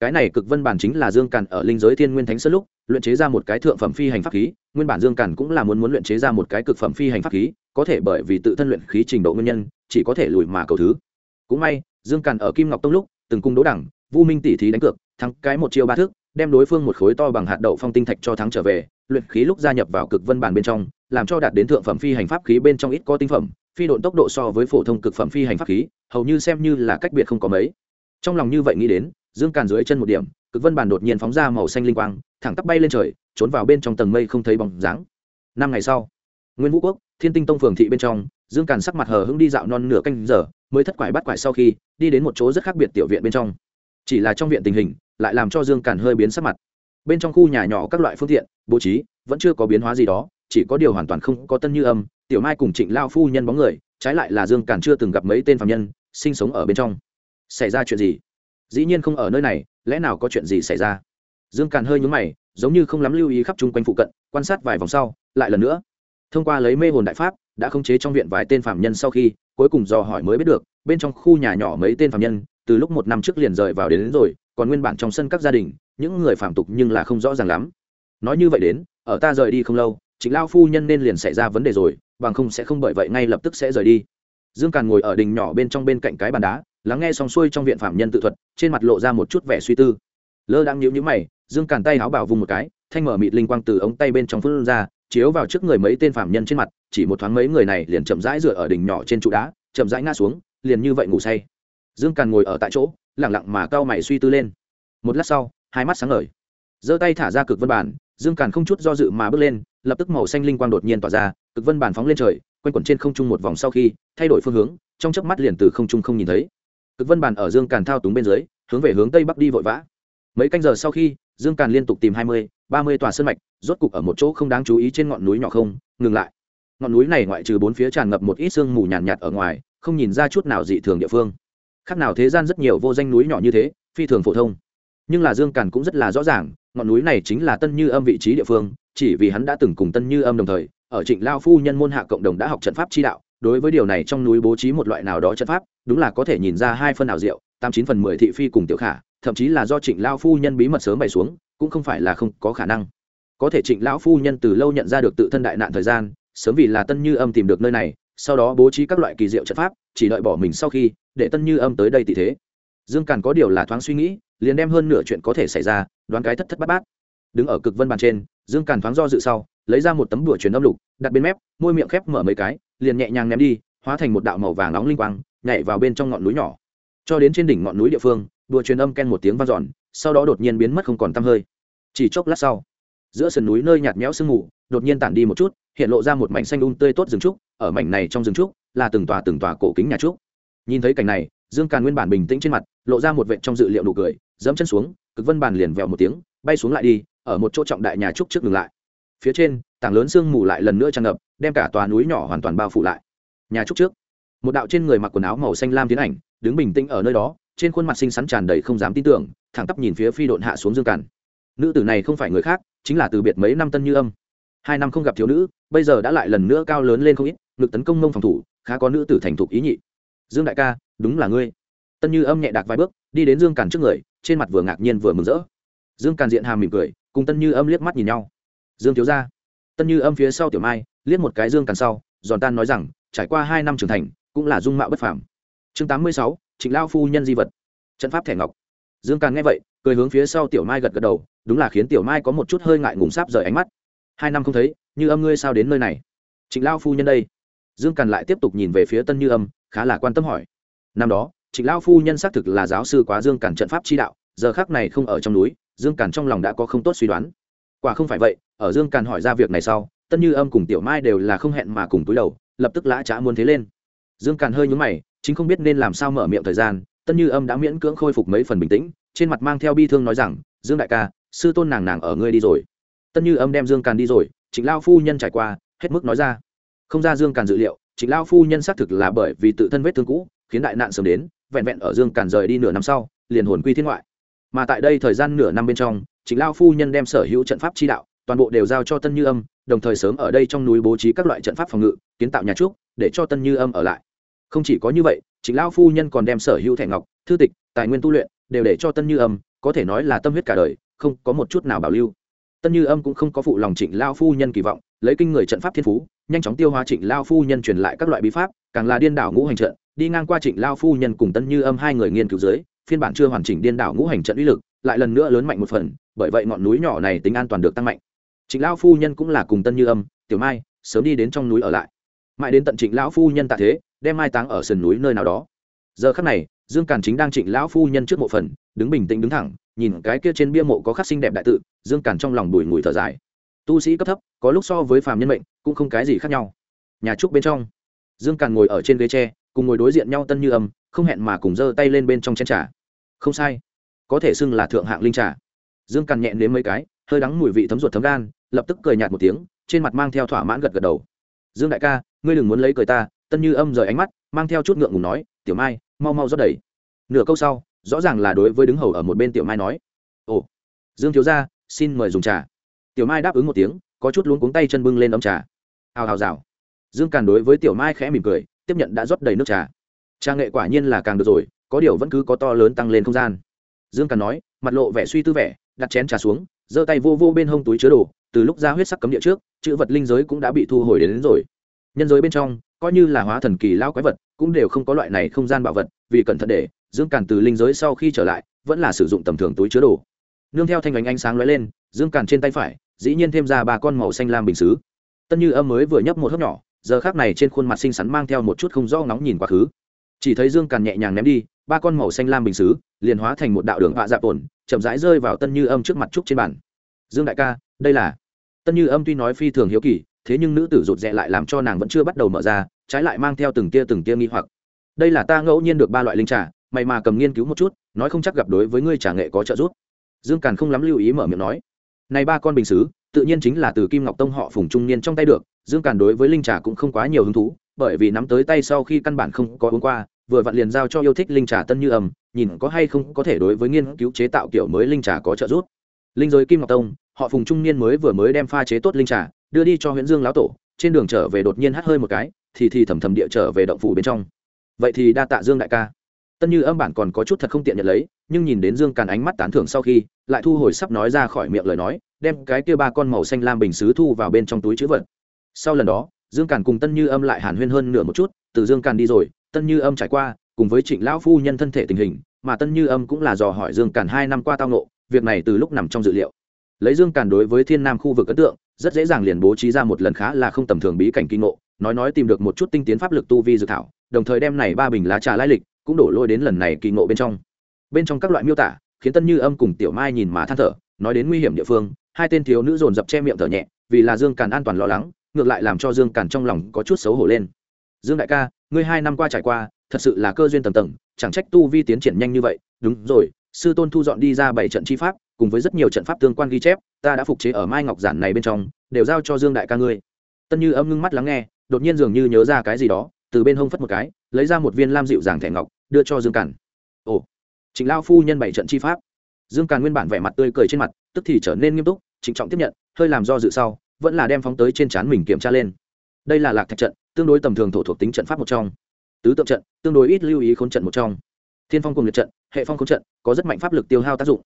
Cái này cực vân bản chính là dương càn ở linh giới thiên nguyên thánh sơn lúc, luyện chế ra một cái thượng phẩm phi hành pháp khí, nguyên bản dương càn cũng là muốn muốn luyện chế ra một cái cực phẩm phi hành pháp khí, có thể bởi vì tự thân luyện khí trình độ nguyên nhân, chỉ có thể lùi mà cầu thứ. Cũng may, dương càn ở kim ngọc tông lúc, từng cung đấu đẳng, vu minh tỷ thí đánh cược, thắng cái một chiêu ba thước, đem đối phương một khối to bằng hạt đậu phong tinh thạch cho thắng trở về, luyện khí lúc gia nhập vào cực vân bản bên trong làm cho đạt đến thượng phẩm phi hành pháp khí bên trong ít có tinh phẩm, phi độn tốc độ so với phổ thông cực phẩm phi hành pháp khí, hầu như xem như là cách biệt không có mấy. Trong lòng như vậy nghĩ đến, dương càn dưới chân một điểm, cực vân bản đột nhiên phóng ra màu xanh linh quang, thẳng tắp bay lên trời, trốn vào bên trong tầng mây không thấy bóng dáng. Năm ngày sau, nguyên vũ quốc, thiên tinh tông phường thị bên trong, dương càn sắc mặt hờ hững đi dạo non nửa canh giờ, mới thất quải bắt quải sau khi, đi đến một chỗ rất khác biệt tiểu viện bên trong. Chỉ là trong viện tình hình, lại làm cho dương càn hơi biến sắc mặt. Bên trong khu nhà nhỏ các loại phương tiện, bố trí, vẫn chưa có biến hóa gì đó chỉ có điều hoàn toàn không có tân như âm tiểu mai cùng trịnh lao phu nhân bóng người trái lại là dương càn chưa từng gặp mấy tên phạm nhân sinh sống ở bên trong. Xảy ra chuyện gì? Dĩ nhiên không ở nơi này lẽ nào có chuyện gì xảy ra? Dương càn hơi nhúng mày giống như không lắm lưu ý khắp chung quanh phụ cận quan sát vài vòng sau lại lần nữa. Thông qua lấy mê hồn đại pháp đã khống chế trong viện vài tên phạm nhân sau khi cuối cùng dò hỏi mới biết được bên trong khu nhà nhỏ mấy tên phạm nhân từ lúc một năm trước liền rời vào đến, đến rồi còn nguyên bản trong sân các gia đình những người phạm tục nhưng là không rõ ràng lắm. Nói như vậy đến ở ta rời đi không lâu chính lao phu nhân nên liền xảy ra vấn đề rồi, bằng không sẽ không bởi vậy ngay lập tức sẽ rời đi. Dương càn ngồi ở đình nhỏ bên trong bên cạnh cái bàn đá, lắng nghe xong xuôi trong viện phạm nhân tự thuật, trên mặt lộ ra một chút vẻ suy tư. Lơ đang nhíu nhíu mày, dương càn tay áo bảo vùng một cái, thanh mở mịt linh quang từ ống tay bên trong phun ra, chiếu vào trước người mấy tên phạm nhân trên mặt, chỉ một thoáng mấy người này liền chậm rãi dựa ở đỉnh nhỏ trên trụ đá, chậm rãi ngã xuống, liền như vậy ngủ say. Dương càn ngồi ở tại chỗ lẳng lặng mà cao mày suy tư lên. Một lát sau, hai mắt sáng ngời. Giơ tay thả ra cực vân bản dương càn không chút do dự mà bước lên lập tức màu xanh linh quang đột nhiên tỏa ra cực vân bản phóng lên trời quanh quẩn trên không trung một vòng sau khi thay đổi phương hướng trong chớp mắt liền từ không trung không nhìn thấy. Cực vân bản ở dương càn thao túng bên dưới hướng về hướng tây bắc đi vội vã. Mấy canh giờ sau khi dương càn liên tục tìm hai mươi ba mươi tòa sơn mạch rốt cục ở một chỗ không đáng chú ý trên ngọn núi nhỏ không ngừng lại. Ngọn núi này ngoại trừ bốn phía tràn ngập một ít sương mù nhàn nhạt, nhạt ở ngoài không nhìn ra chút nào dị thường địa phương. Khác nào thế gian rất nhiều vô danh núi nhỏ như thế phi thường phổ thông. Nhưng là dương càn cũng rất là rõ ràng ngọn núi này chính là tân như âm vị trí địa phương chỉ vì hắn đã từng cùng tân như âm đồng thời, ở trịnh lao phu nhân môn hạ cộng đồng đã học trận pháp chi đạo, đối với điều này trong núi bố trí một loại nào đó trận pháp, đúng là có thể nhìn ra hai phân ảo diệu, tám chín phần mười thị phi cùng tiểu khả, thậm chí là do trịnh lao phu nhân bí mật sớm bày xuống, cũng không phải là không có khả năng. Có thể trịnh lão phu nhân từ lâu nhận ra được tự thân đại nạn thời gian, sớm vì là tân như âm tìm được nơi này, sau đó bố trí các loại kỳ diệu trận pháp, chỉ đợi bỏ mình sau khi, để tân như âm tới đây tỷ thế. Dương càn có điều là thoáng suy nghĩ, liền đem hơn nửa chuyện có thể xảy ra, đoán cái thất thất bát bát đứng ở cực vân bàn trên, dương càn thoáng do dự sau, lấy ra một tấm đùa truyền âm lục, đặt bên mép, môi miệng khép mở mấy cái, liền nhẹ nhàng ném đi, hóa thành một đạo màu vàng nóng linh quang, nhảy vào bên trong ngọn núi nhỏ. Cho đến trên đỉnh ngọn núi địa phương, đùa truyền âm ken một tiếng vang dọn, sau đó đột nhiên biến mất không còn tăm hơi. Chỉ chốc lát sau, giữa sườn núi nơi nhạt nhẽo sương mù, đột nhiên tản đi một chút, hiện lộ ra một mảnh xanh um tươi tốt rừng trúc, ở mảnh này trong rừng trúc, là từng tòa từng tòa cổ kính nhà trúc. Nhìn thấy cảnh này, dương càn nguyên bản bình tĩnh trên mặt, lộ ra một vệ trong dự liệu nụ cười, dẫm chân xuống, cực vân bàn liền vèo một tiếng, bay xuống lại đi ở một chỗ trọng đại nhà trúc trước ngừng lại. Phía trên, tảng lớn sương mù lại lần nữa tràn ngập, đem cả tòa núi nhỏ hoàn toàn bao phủ lại. Nhà trúc trước. Một đạo trên người mặc quần áo màu xanh lam tiến ảnh, đứng bình tĩnh ở nơi đó, trên khuôn mặt xinh xắn tràn đầy không dám tin tưởng, thẳng tắp nhìn phía phi độn hạ xuống dương càn. Nữ tử này không phải người khác, chính là từ biệt mấy năm tân như âm. Hai năm không gặp thiếu nữ, bây giờ đã lại lần nữa cao lớn lên không ít, ngực tấn công mông phòng thủ, khá có nữ tử thành thục ý nhị. Dương đại ca, đúng là ngươi. Tân như âm nhẹ đạc vài bước, đi đến dương càn trước người, trên mặt vừa ngạc nhiên vừa mừng rỡ. Dương càn diện hàm mỉm cười cùng tân như âm liếc mắt nhìn nhau. Dương thiếu ra tân như âm phía sau tiểu mai, liếc một cái dương càn sau, giòn tan nói rằng, trải qua hai năm trưởng thành, cũng là dung mạo bất phàm. Chương tám mươi sáu, trịnh lao phu nhân di vật. Trận pháp thẻ ngọc. Dương càn nghe vậy, cười hướng phía sau tiểu mai gật gật đầu, đúng là khiến tiểu mai có một chút hơi ngại ngùng sáp rời ánh mắt. Hai năm không thấy, như âm ngươi sao đến nơi này? Trịnh lao phu nhân đây. Dương càn lại tiếp tục nhìn về phía tân như âm, khá là quan tâm hỏi. Năm đó, trịnh lao phu nhân xác thực là giáo sư quá dương càn trận pháp chi đạo, giờ khác này không ở trong núi dương càn trong lòng đã có không tốt suy đoán. Quả không phải vậy, ở dương càn hỏi ra việc này sau, tân như âm cùng tiểu mai đều là không hẹn mà cùng túi đầu, lập tức lã trá muốn thế lên. Dương càn hơi nhúng mày, chính không biết nên làm sao mở miệng thời gian, tân như âm đã miễn cưỡng khôi phục mấy phần bình tĩnh, trên mặt mang theo bi thương nói rằng, dương đại ca, sư tôn nàng nàng ở ngươi đi rồi. Tân như âm đem dương càn đi rồi, trịnh lao phu nhân trải qua, hết mức nói ra. Không ra dương càn dự liệu, trịnh lao phu nhân xác thực là bởi vì tự thân vết thương cũ, khiến đại nạn sớm đến, vẹn vẹn ở dương càn rời đi nửa năm sau, liền hồn quy thiên ngoại mà tại đây thời gian nửa năm bên trong chính lao phu nhân đem sở hữu trận pháp chi đạo, toàn bộ đều giao cho tân như âm, đồng thời sớm ở đây trong núi bố trí các loại trận pháp phòng ngự, kiến tạo nhà trúc, để cho tân như âm ở lại. Không chỉ có như vậy chính lao phu nhân còn đem sở hữu thẻ ngọc, thư tịch, tài nguyên tu luyện, đều để cho tân như âm, có thể nói là tâm huyết cả đời, không có một chút nào bảo lưu. Tân như âm cũng không có phụ lòng trịnh lao phu nhân kỳ vọng, lấy kinh người trận pháp thiên phú, nhanh chóng tiêu hóa trịnh lao phu nhân truyền lại các loại bí pháp, càng là điên đảo ngũ hành trận, đi ngang qua trịnh lao phu nhân cùng tân như âm hai người nghiên cứu dưới phiên bản chưa hoàn chỉnh điên đảo ngũ hành trận uy lực, lại lần nữa lớn mạnh một phần, bởi vậy ngọn núi nhỏ này tính an toàn được tăng mạnh. Trịnh Lão phu nhân cũng là cùng tân như âm, tiểu mai, sớm đi đến trong núi ở lại. Mãi đến tận trịnh lão phu nhân tạ thế, đem mai táng ở sườn núi nơi nào đó. Giờ khắc này, dương càn chính đang trịnh lão phu nhân trước mộ phần, đứng bình tĩnh đứng thẳng, nhìn cái kia trên bia mộ có khắc xinh đẹp đại tự, dương càn trong lòng bùi ngùi thở dài. Tu sĩ cấp thấp, có lúc so với phàm nhân mệnh, cũng không cái gì khác nhau. Nhà trúc bên trong, dương càn ngồi ở trên ghế tre, cùng ngồi đối diện nhau tân như âm, không hẹn mà cùng giơ tay lên bên trong chén trà không sai. Có thể xưng là thượng hạng linh trà. Dương càn nhẹ đến mấy cái, hơi đắng mùi vị thấm ruột thấm gan, lập tức cười nhạt một tiếng, trên mặt mang theo thỏa mãn gật gật đầu. Dương đại ca, ngươi đừng muốn lấy cười ta, tân như âm rời ánh mắt, mang theo chút ngượng ngùng nói, tiểu mai, mau mau rót đầy. Nửa câu sau, rõ ràng là đối với đứng hầu ở một bên tiểu mai nói, ồ, dương thiếu ra xin mời dùng trà. Tiểu mai đáp ứng một tiếng, có chút luống cuống tay chân bưng lên ấm trà. Hào hào rào. Dương càn đối với tiểu mai khẽ mỉm cười, tiếp nhận đã rót đầy nước trà. Trà nghệ quả nhiên là càng được rồi có điều vẫn cứ có to lớn tăng lên không gian. Dương càn nói mặt lộ vẻ suy tư vẻ đặt chén trà xuống giơ tay vô vô bên hông túi chứa đồ từ lúc ra huyết sắc cấm địa trước chữ vật linh giới cũng đã bị thu hồi đến, đến rồi. Nhân giới bên trong coi như là hóa thần kỳ lao quái vật cũng đều không có loại này không gian bảo vật vì cẩn thận để dương càn từ linh giới sau khi trở lại vẫn là sử dụng tầm thường túi chứa đồ. Nương theo thanh ánh ánh sáng lóe lên dương càn trên tay phải dĩ nhiên thêm ra ba con màu xanh lam bình xứ. Tân như âm mới vừa nhấp một hớp nhỏ giờ khác này trên khuôn mặt xinh xắn mang theo một chút không do nóng nhìn quá khứ chỉ thấy dương càn nhẹ nhàng ném đi, ba con màu xanh lam bình xứ, liền hóa thành một đạo đường vạ dạp ổn chậm rãi rơi vào tân như âm trước mặt trúc trên bàn. Dương đại ca, đây là tân như âm tuy nói phi thường hiếu kỳ, thế nhưng nữ tử rụt rè lại làm cho nàng vẫn chưa bắt đầu mở ra, trái lại mang theo từng tia từng tia nghi hoặc. Đây là ta ngẫu nhiên được ba loại linh trà mày mà cầm nghiên cứu một chút, nói không chắc gặp đối với ngươi trà nghệ có trợ giúp. Dương càn không lắm lưu ý mở miệng nói. Này ba con bình xứ, tự nhiên chính là từ kim ngọc tông họ phùng trung niên trong tay được, dương càn đối với linh trà cũng không quá nhiều hứng thú bởi vì nắm tới tay sau khi căn bản không có uống qua, vừa vặn liền giao cho yêu thích linh trà tân như ầm nhìn có hay không có thể đối với nghiên cứu chế tạo kiểu mới linh trà có trợ giúp. Linh giới kim ngọc tông, họ phùng trung niên mới vừa mới đem pha chế tốt linh trà, đưa đi cho huyện dương lão tổ, trên đường trở về đột nhiên hắt hơi một cái, thì thì thầm thầm địa trở về động phủ bên trong. Vậy thì đa tạ dương đại ca. Tân như âm bản còn có chút thật không tiện nhận lấy, nhưng nhìn đến dương càn ánh mắt tán thưởng sau khi, lại thu hồi sắp nói ra khỏi miệng lời nói, đem cái kia ba con màu xanh lam bình xứ thu vào bên trong túi chữ vật. Sau lần đó dương càn cùng tân như âm lại hàn huyên hơn nửa một chút, từ dương càn đi rồi, tân như âm trải qua, cùng với trịnh lão phu nhân thân thể tình hình, mà tân như âm cũng là dò hỏi dương càn hai năm qua tao nộ việc này từ lúc nằm trong dự liệu. Lấy dương càn đối với thiên nam khu vực ấn tượng, rất dễ dàng liền bố trí ra một lần khá là không tầm thường bí cảnh kinh ngộ, nói nói tìm được một chút tinh tiến pháp lực tu vi dự thảo, đồng thời đem này ba bình lá trà lai lịch cũng đổ lôi đến lần này kỳ ngộ bên trong. Bên trong các loại miêu tả, khiến tân như âm cùng tiểu mai nhìn mà than thở, nói đến nguy hiểm địa phương, hai tên thiếu nữ dồn dập che miệng thở nhẹ, vì là dương càn an toàn lo lắng ngược lại làm cho dương càn trong lòng có chút xấu hổ lên. Dương đại ca, ngươi hai năm qua trải qua, thật sự là cơ duyên tầm tầng, chẳng trách tu vi tiến triển nhanh như vậy. Đúng rồi, sư tôn thu dọn đi ra bảy trận chi pháp, cùng với rất nhiều trận pháp tương quan ghi chép, ta đã phục chế ở mai ngọc giản này bên trong, đều giao cho dương đại ca ngươi. Tân như âm ngưng mắt lắng nghe, đột nhiên dường như nhớ ra cái gì đó, từ bên hông phất một cái, lấy ra một viên lam dịu dàng thẻ ngọc, đưa cho dương càn. Ồ, trịnh lao phu nhân bảy trận chi pháp. Dương càn nguyên bản vẻ mặt tươi cười trên mặt, tức thì trở nên nghiêm túc, trịnh trọng tiếp nhận, hơi làm do dự sau vẫn là đem phóng tới trên trán mình kiểm tra lên. Đây là lạc thạch trận, tương đối tầm thường thổ thuộc tính trận pháp một trong. Tứ tượng trận, tương đối ít lưu ý khốn trận một trong. Thiên phong cùng liệt trận, hệ phong khốn trận, có rất mạnh pháp lực tiêu hao tác dụng.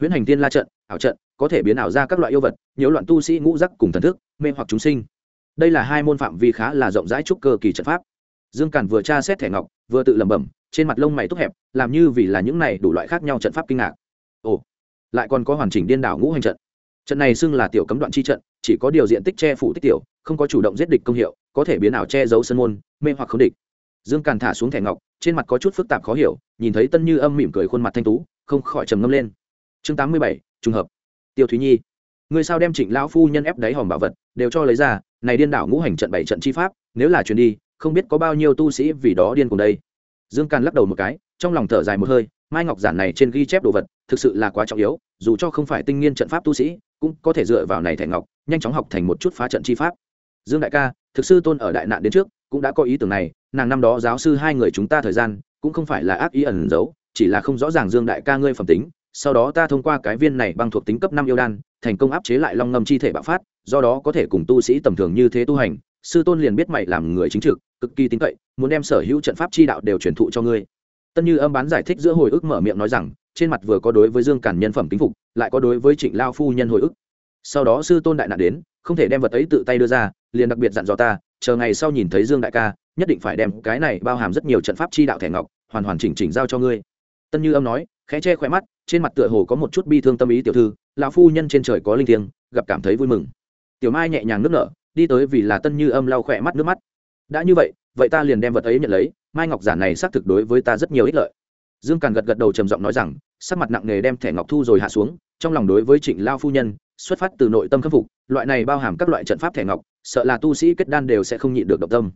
Huyễn hành tiên la trận, ảo trận, có thể biến ảo ra các loại yêu vật, nhiễu loạn tu sĩ ngũ giác cùng thần thức, mê hoặc chúng sinh. Đây là hai môn phạm vi khá là rộng rãi trúc cơ kỳ trận pháp. Dương cản vừa tra xét thẻ ngọc, vừa tự lẩm bẩm, trên mặt lông mày tốt hẹp, làm như vì là những này đủ loại khác nhau trận pháp kinh ngạc. Ồ, lại còn có hoàn chỉnh điên đảo ngũ hành trận. Trận này xưng là tiểu cấm đoạn chi trận chỉ có điều diện tích che phủ tích tiểu, không có chủ động giết địch công hiệu, có thể biến ảo che giấu sân môn, mê hoặc không địch. Dương càn thả xuống thẻ ngọc, trên mặt có chút phức tạp khó hiểu, nhìn thấy tân như âm mỉm cười khuôn mặt thanh tú, không khỏi trầm ngâm lên. Chương tám mươi bảy, trùng hợp. Tiêu thúy nhi. Người sao đem trịnh lão phu nhân ép đáy hòm bảo vật, đều cho lấy ra, này điên đảo ngũ hành trận bảy trận chi pháp, nếu là truyền đi, không biết có bao nhiêu tu sĩ vì đó điên cùng đây. Dương càn lắc đầu một cái, trong lòng thở dài một hơi, mai ngọc giản này trên ghi chép đồ vật thực sự là quá trọng yếu, dù cho không phải tinh nghiên trận pháp tu sĩ, cũng có thể dựa vào này thẻ ngọc, nhanh chóng học thành một chút phá trận chi pháp. Dương đại ca, thực sư tôn ở đại nạn đến trước, cũng đã có ý tưởng này, nàng năm đó giáo sư hai người chúng ta thời gian, cũng không phải là ác ý ẩn giấu, chỉ là không rõ ràng dương đại ca ngươi phẩm tính, sau đó ta thông qua cái viên này băng thuộc tính cấp năm yêu đan, thành công áp chế lại long ngâm chi thể bạo phát, do đó có thể cùng tu sĩ tầm thường như thế tu hành, sư tôn liền biết mày làm người chính trực, cực kỳ tin cậy, muốn đem sở hữu trận pháp chi đạo đều truyền thụ cho ngươi. Tân như âm bán giải thích giữa hồi ức mở miệng nói rằng trên mặt vừa có đối với dương cản nhân phẩm kính phục, lại có đối với trịnh lao phu nhân hồi ức. Sau đó sư tôn đại nạn đến, không thể đem vật ấy tự tay đưa ra, liền đặc biệt dặn dò ta, chờ ngày sau nhìn thấy dương đại ca, nhất định phải đem cái này bao hàm rất nhiều trận pháp chi đạo thẻ ngọc, hoàn hoàn chỉnh chỉnh giao cho ngươi. Tân như âm nói, khẽ che khỏe mắt, trên mặt tựa hồ có một chút bi thương tâm ý tiểu thư, lão phu nhân trên trời có linh thiêng, gặp cảm thấy vui mừng. Tiểu mai nhẹ nhàng nước nở, đi tới vì là tân như âm lau khỏe mắt nước mắt. Đã như vậy vậy ta liền đem vật ấy nhận lấy, mai ngọc giản này xác thực đối với ta rất nhiều ích lợi dương càn gật gật đầu trầm giọng nói rằng, sắc mặt nặng nề đem thẻ ngọc thu rồi hạ xuống, trong lòng đối với trịnh lao phu nhân, xuất phát từ nội tâm khâm phục, loại này bao hàm các loại trận pháp thẻ ngọc, sợ là tu sĩ kết đan đều sẽ không nhịn được động tâm.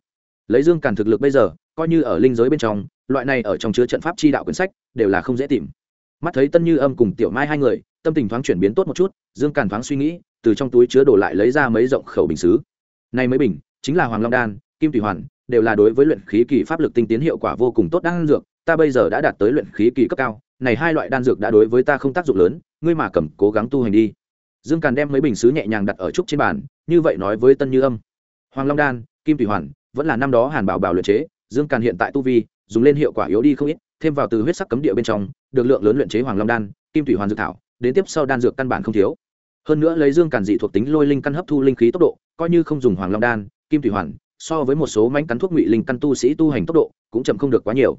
Lấy dương càn thực lực bây giờ, coi như ở linh giới bên trong, loại này ở trong chứa trận pháp chi đạo quyển sách, đều là không dễ tìm. Mắt thấy tân như âm cùng tiểu mai hai người, tâm tình thoáng chuyển biến tốt một chút, dương càn thoáng suy nghĩ, từ trong túi chứa đổ lại lấy ra mấy rộng khẩu bình xứ. Này mấy bình, chính là hoàng long đan, kim thủy hoàn, đều là đối với luyện khí kỳ pháp lực tinh tiến hiệu quả vô cùng tốt đan dược ta bây giờ đã đạt tới luyện khí kỳ cấp cao, này hai loại đan dược đã đối với ta không tác dụng lớn, ngươi mà cầm, cố gắng tu hành đi. Dương càn đem mấy bình xứ nhẹ nhàng đặt ở trúc trên bàn, như vậy nói với tân như âm. Hoàng long đan, kim thủy hoàn, vẫn là năm đó hàn bảo bảo luyện chế, dương càn hiện tại tu vi, dùng lên hiệu quả yếu đi không ít, thêm vào từ huyết sắc cấm địa bên trong, được lượng lớn luyện chế hoàng long đan, kim thủy hoàn dược thảo, đến tiếp sau đan dược căn bản không thiếu. Hơn nữa lấy dương càn dị thuộc tính lôi linh căn hấp thu linh khí tốc độ, coi như không dùng hoàng long đan, kim thủy hoàn, so với một số mánh cắn thuốc ngụy linh căn tu sĩ tu hành tốc độ, cũng chậm không được quá nhiều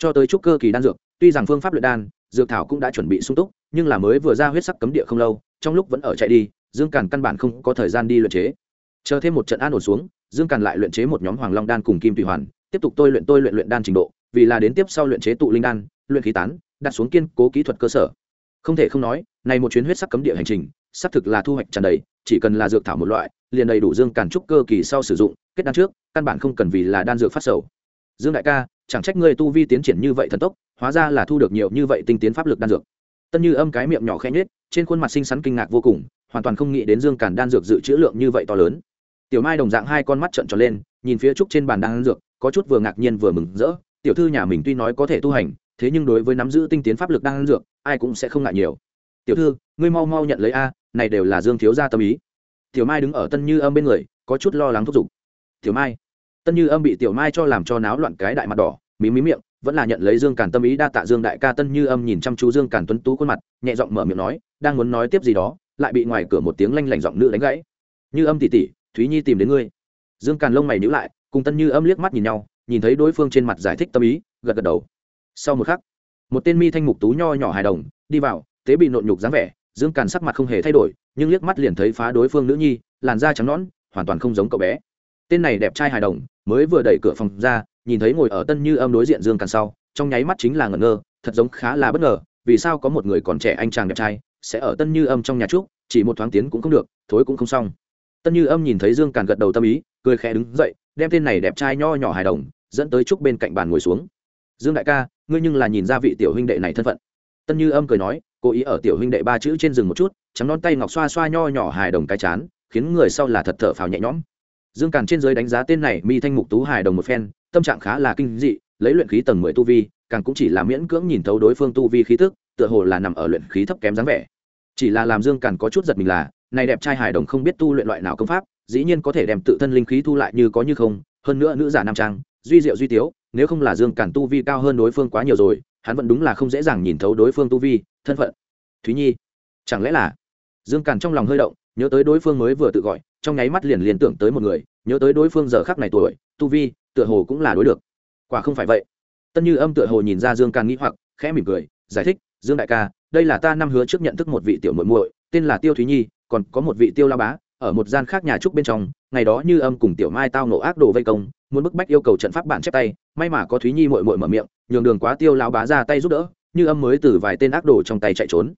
cho tới trúc cơ kỳ đan dược, tuy rằng phương pháp luyện đan, dược thảo cũng đã chuẩn bị sung túc, nhưng là mới vừa ra huyết sắc cấm địa không lâu, trong lúc vẫn ở chạy đi, dương càn căn bản không có thời gian đi luyện chế. Chờ thêm một trận an ổn xuống, dương càn lại luyện chế một nhóm hoàng long đan cùng kim thủy hoàn, tiếp tục tôi luyện tôi luyện luyện đan trình độ, vì là đến tiếp sau luyện chế tụ linh đan, luyện khí tán, đặt xuống kiên cố kỹ thuật cơ sở. Không thể không nói, này một chuyến huyết sắc cấm địa hành trình, xác thực là thu hoạch tràn đầy, chỉ cần là dược thảo một loại, liền đầy đủ dương càn trúc cơ kỳ sau sử dụng, kết đan trước, căn bản không cần vì là đan dược phát sầu. Dương đại ca chẳng trách ngươi tu vi tiến triển như vậy thần tốc, hóa ra là thu được nhiều như vậy tinh tiến pháp lực đan dược. Tân như âm cái miệng nhỏ khẽ nhết trên khuôn mặt xinh xắn kinh ngạc vô cùng, hoàn toàn không nghĩ đến dương càn đan dược dự trữ lượng như vậy to lớn. Tiểu mai đồng dạng hai con mắt trợn tròn lên, nhìn phía trúc trên bàn đan dược, có chút vừa ngạc nhiên vừa mừng rỡ. Tiểu thư nhà mình tuy nói có thể tu hành, thế nhưng đối với nắm giữ tinh tiến pháp lực đan dược, ai cũng sẽ không ngại nhiều. Tiểu thư, ngươi mau mau nhận lấy a, này đều là dương thiếu gia tâm ý. Tiểu mai đứng ở tân như âm bên người, có chút lo lắng thúc giục. Tiểu mai. Tân như âm bị tiểu mai cho làm cho náo loạn cái đại mặt đỏ mí mí miệng, vẫn là nhận lấy dương càn tâm ý đa tạ dương đại ca tân như âm nhìn chăm chú dương càn tuấn tú khuôn mặt, nhẹ giọng mở miệng nói, đang muốn nói tiếp gì đó, lại bị ngoài cửa một tiếng lanh lảnh giọng nữ đánh gãy. Như âm tỉ tỉ thúy nhi tìm đến ngươi. Dương càn lông mày nhữ lại, cùng tân như âm liếc mắt nhìn nhau, nhìn thấy đối phương trên mặt giải thích tâm ý, gật gật đầu. Sau một khắc, một tên mi thanh mục tú nho nhỏ hài đồng, đi vào, tế bị nộn nhục dáng vẻ, dương càn sắc mặt không hề thay đổi, nhưng liếc mắt liền thấy phá đối phương nữ nhi, làn da trắng nõn, hoàn toàn không giống cậu bé. Tên này đẹp trai hài đồng, mới vừa đẩy cửa phòng ra nhìn thấy ngồi ở tân như âm đối diện dương càn sau, trong nháy mắt chính là ngẩn ngơ, thật giống khá là bất ngờ, vì sao có một người còn trẻ anh chàng đẹp trai sẽ ở tân như âm trong nhà trúc chỉ một thoáng tiến cũng không được, thối cũng không xong. Tân như âm nhìn thấy dương càn gật đầu tâm ý, cười khẽ đứng dậy, đem tên này đẹp trai nho nhỏ hài đồng, dẫn tới trúc bên cạnh bàn ngồi xuống. Dương đại ca, ngươi nhưng là nhìn ra vị tiểu huynh đệ này thân phận. Tân như âm cười nói, cố ý ở tiểu huynh đệ ba chữ trên rừng một chút, trắng non tay ngọc xoa xoa nho nhỏ hài đồng cái chán, khiến người sau là thật thở phào nhẹ nhõm. Dương càn trên giới đánh giá tên này mi thanh mục tú hài đồng một phen tâm trạng khá là kinh dị, lấy luyện khí tầng mười tu vi, càng cũng chỉ là miễn cưỡng nhìn thấu đối phương tu vi khí tức, tựa hồ là nằm ở luyện khí thấp kém dáng vẻ. Chỉ là làm dương càn có chút giật mình là, này đẹp trai hài đồng không biết tu luyện loại nào công pháp, dĩ nhiên có thể đem tự thân linh khí thu lại như có như không, hơn nữa nữ giả nam trang, duy diệu duy tiếu, nếu không là dương càn tu vi cao hơn đối phương quá nhiều rồi, hắn vẫn đúng là không dễ dàng nhìn thấu đối phương tu vi, thân phận. Thúy nhi, chẳng lẽ là? Dương càn trong lòng hơi động, nhớ tới đối phương mới vừa tự gọi, trong nháy mắt liền liền tưởng tới một người, nhớ tới đối phương giờ khắc này tuổi, tu vi tựa hồ cũng là đối được. Quả không phải vậy. Tân như âm tựa hồ nhìn ra dương càn nghĩ hoặc, khẽ mỉm cười, giải thích, dương đại ca, đây là ta năm hứa trước nhận thức một vị tiểu muội muội, tên là tiêu thúy nhi, còn có một vị tiêu la bá, ở một gian khác nhà trúc bên trong, ngày đó như âm cùng tiểu mai tao nổ ác đồ vây công, muốn bức bách yêu cầu trận pháp bản chép tay, may mà có thúy nhi mội mội mở miệng, nhường đường quá tiêu lao bá ra tay giúp đỡ, như âm mới từ vài tên ác đồ trong tay chạy trốn.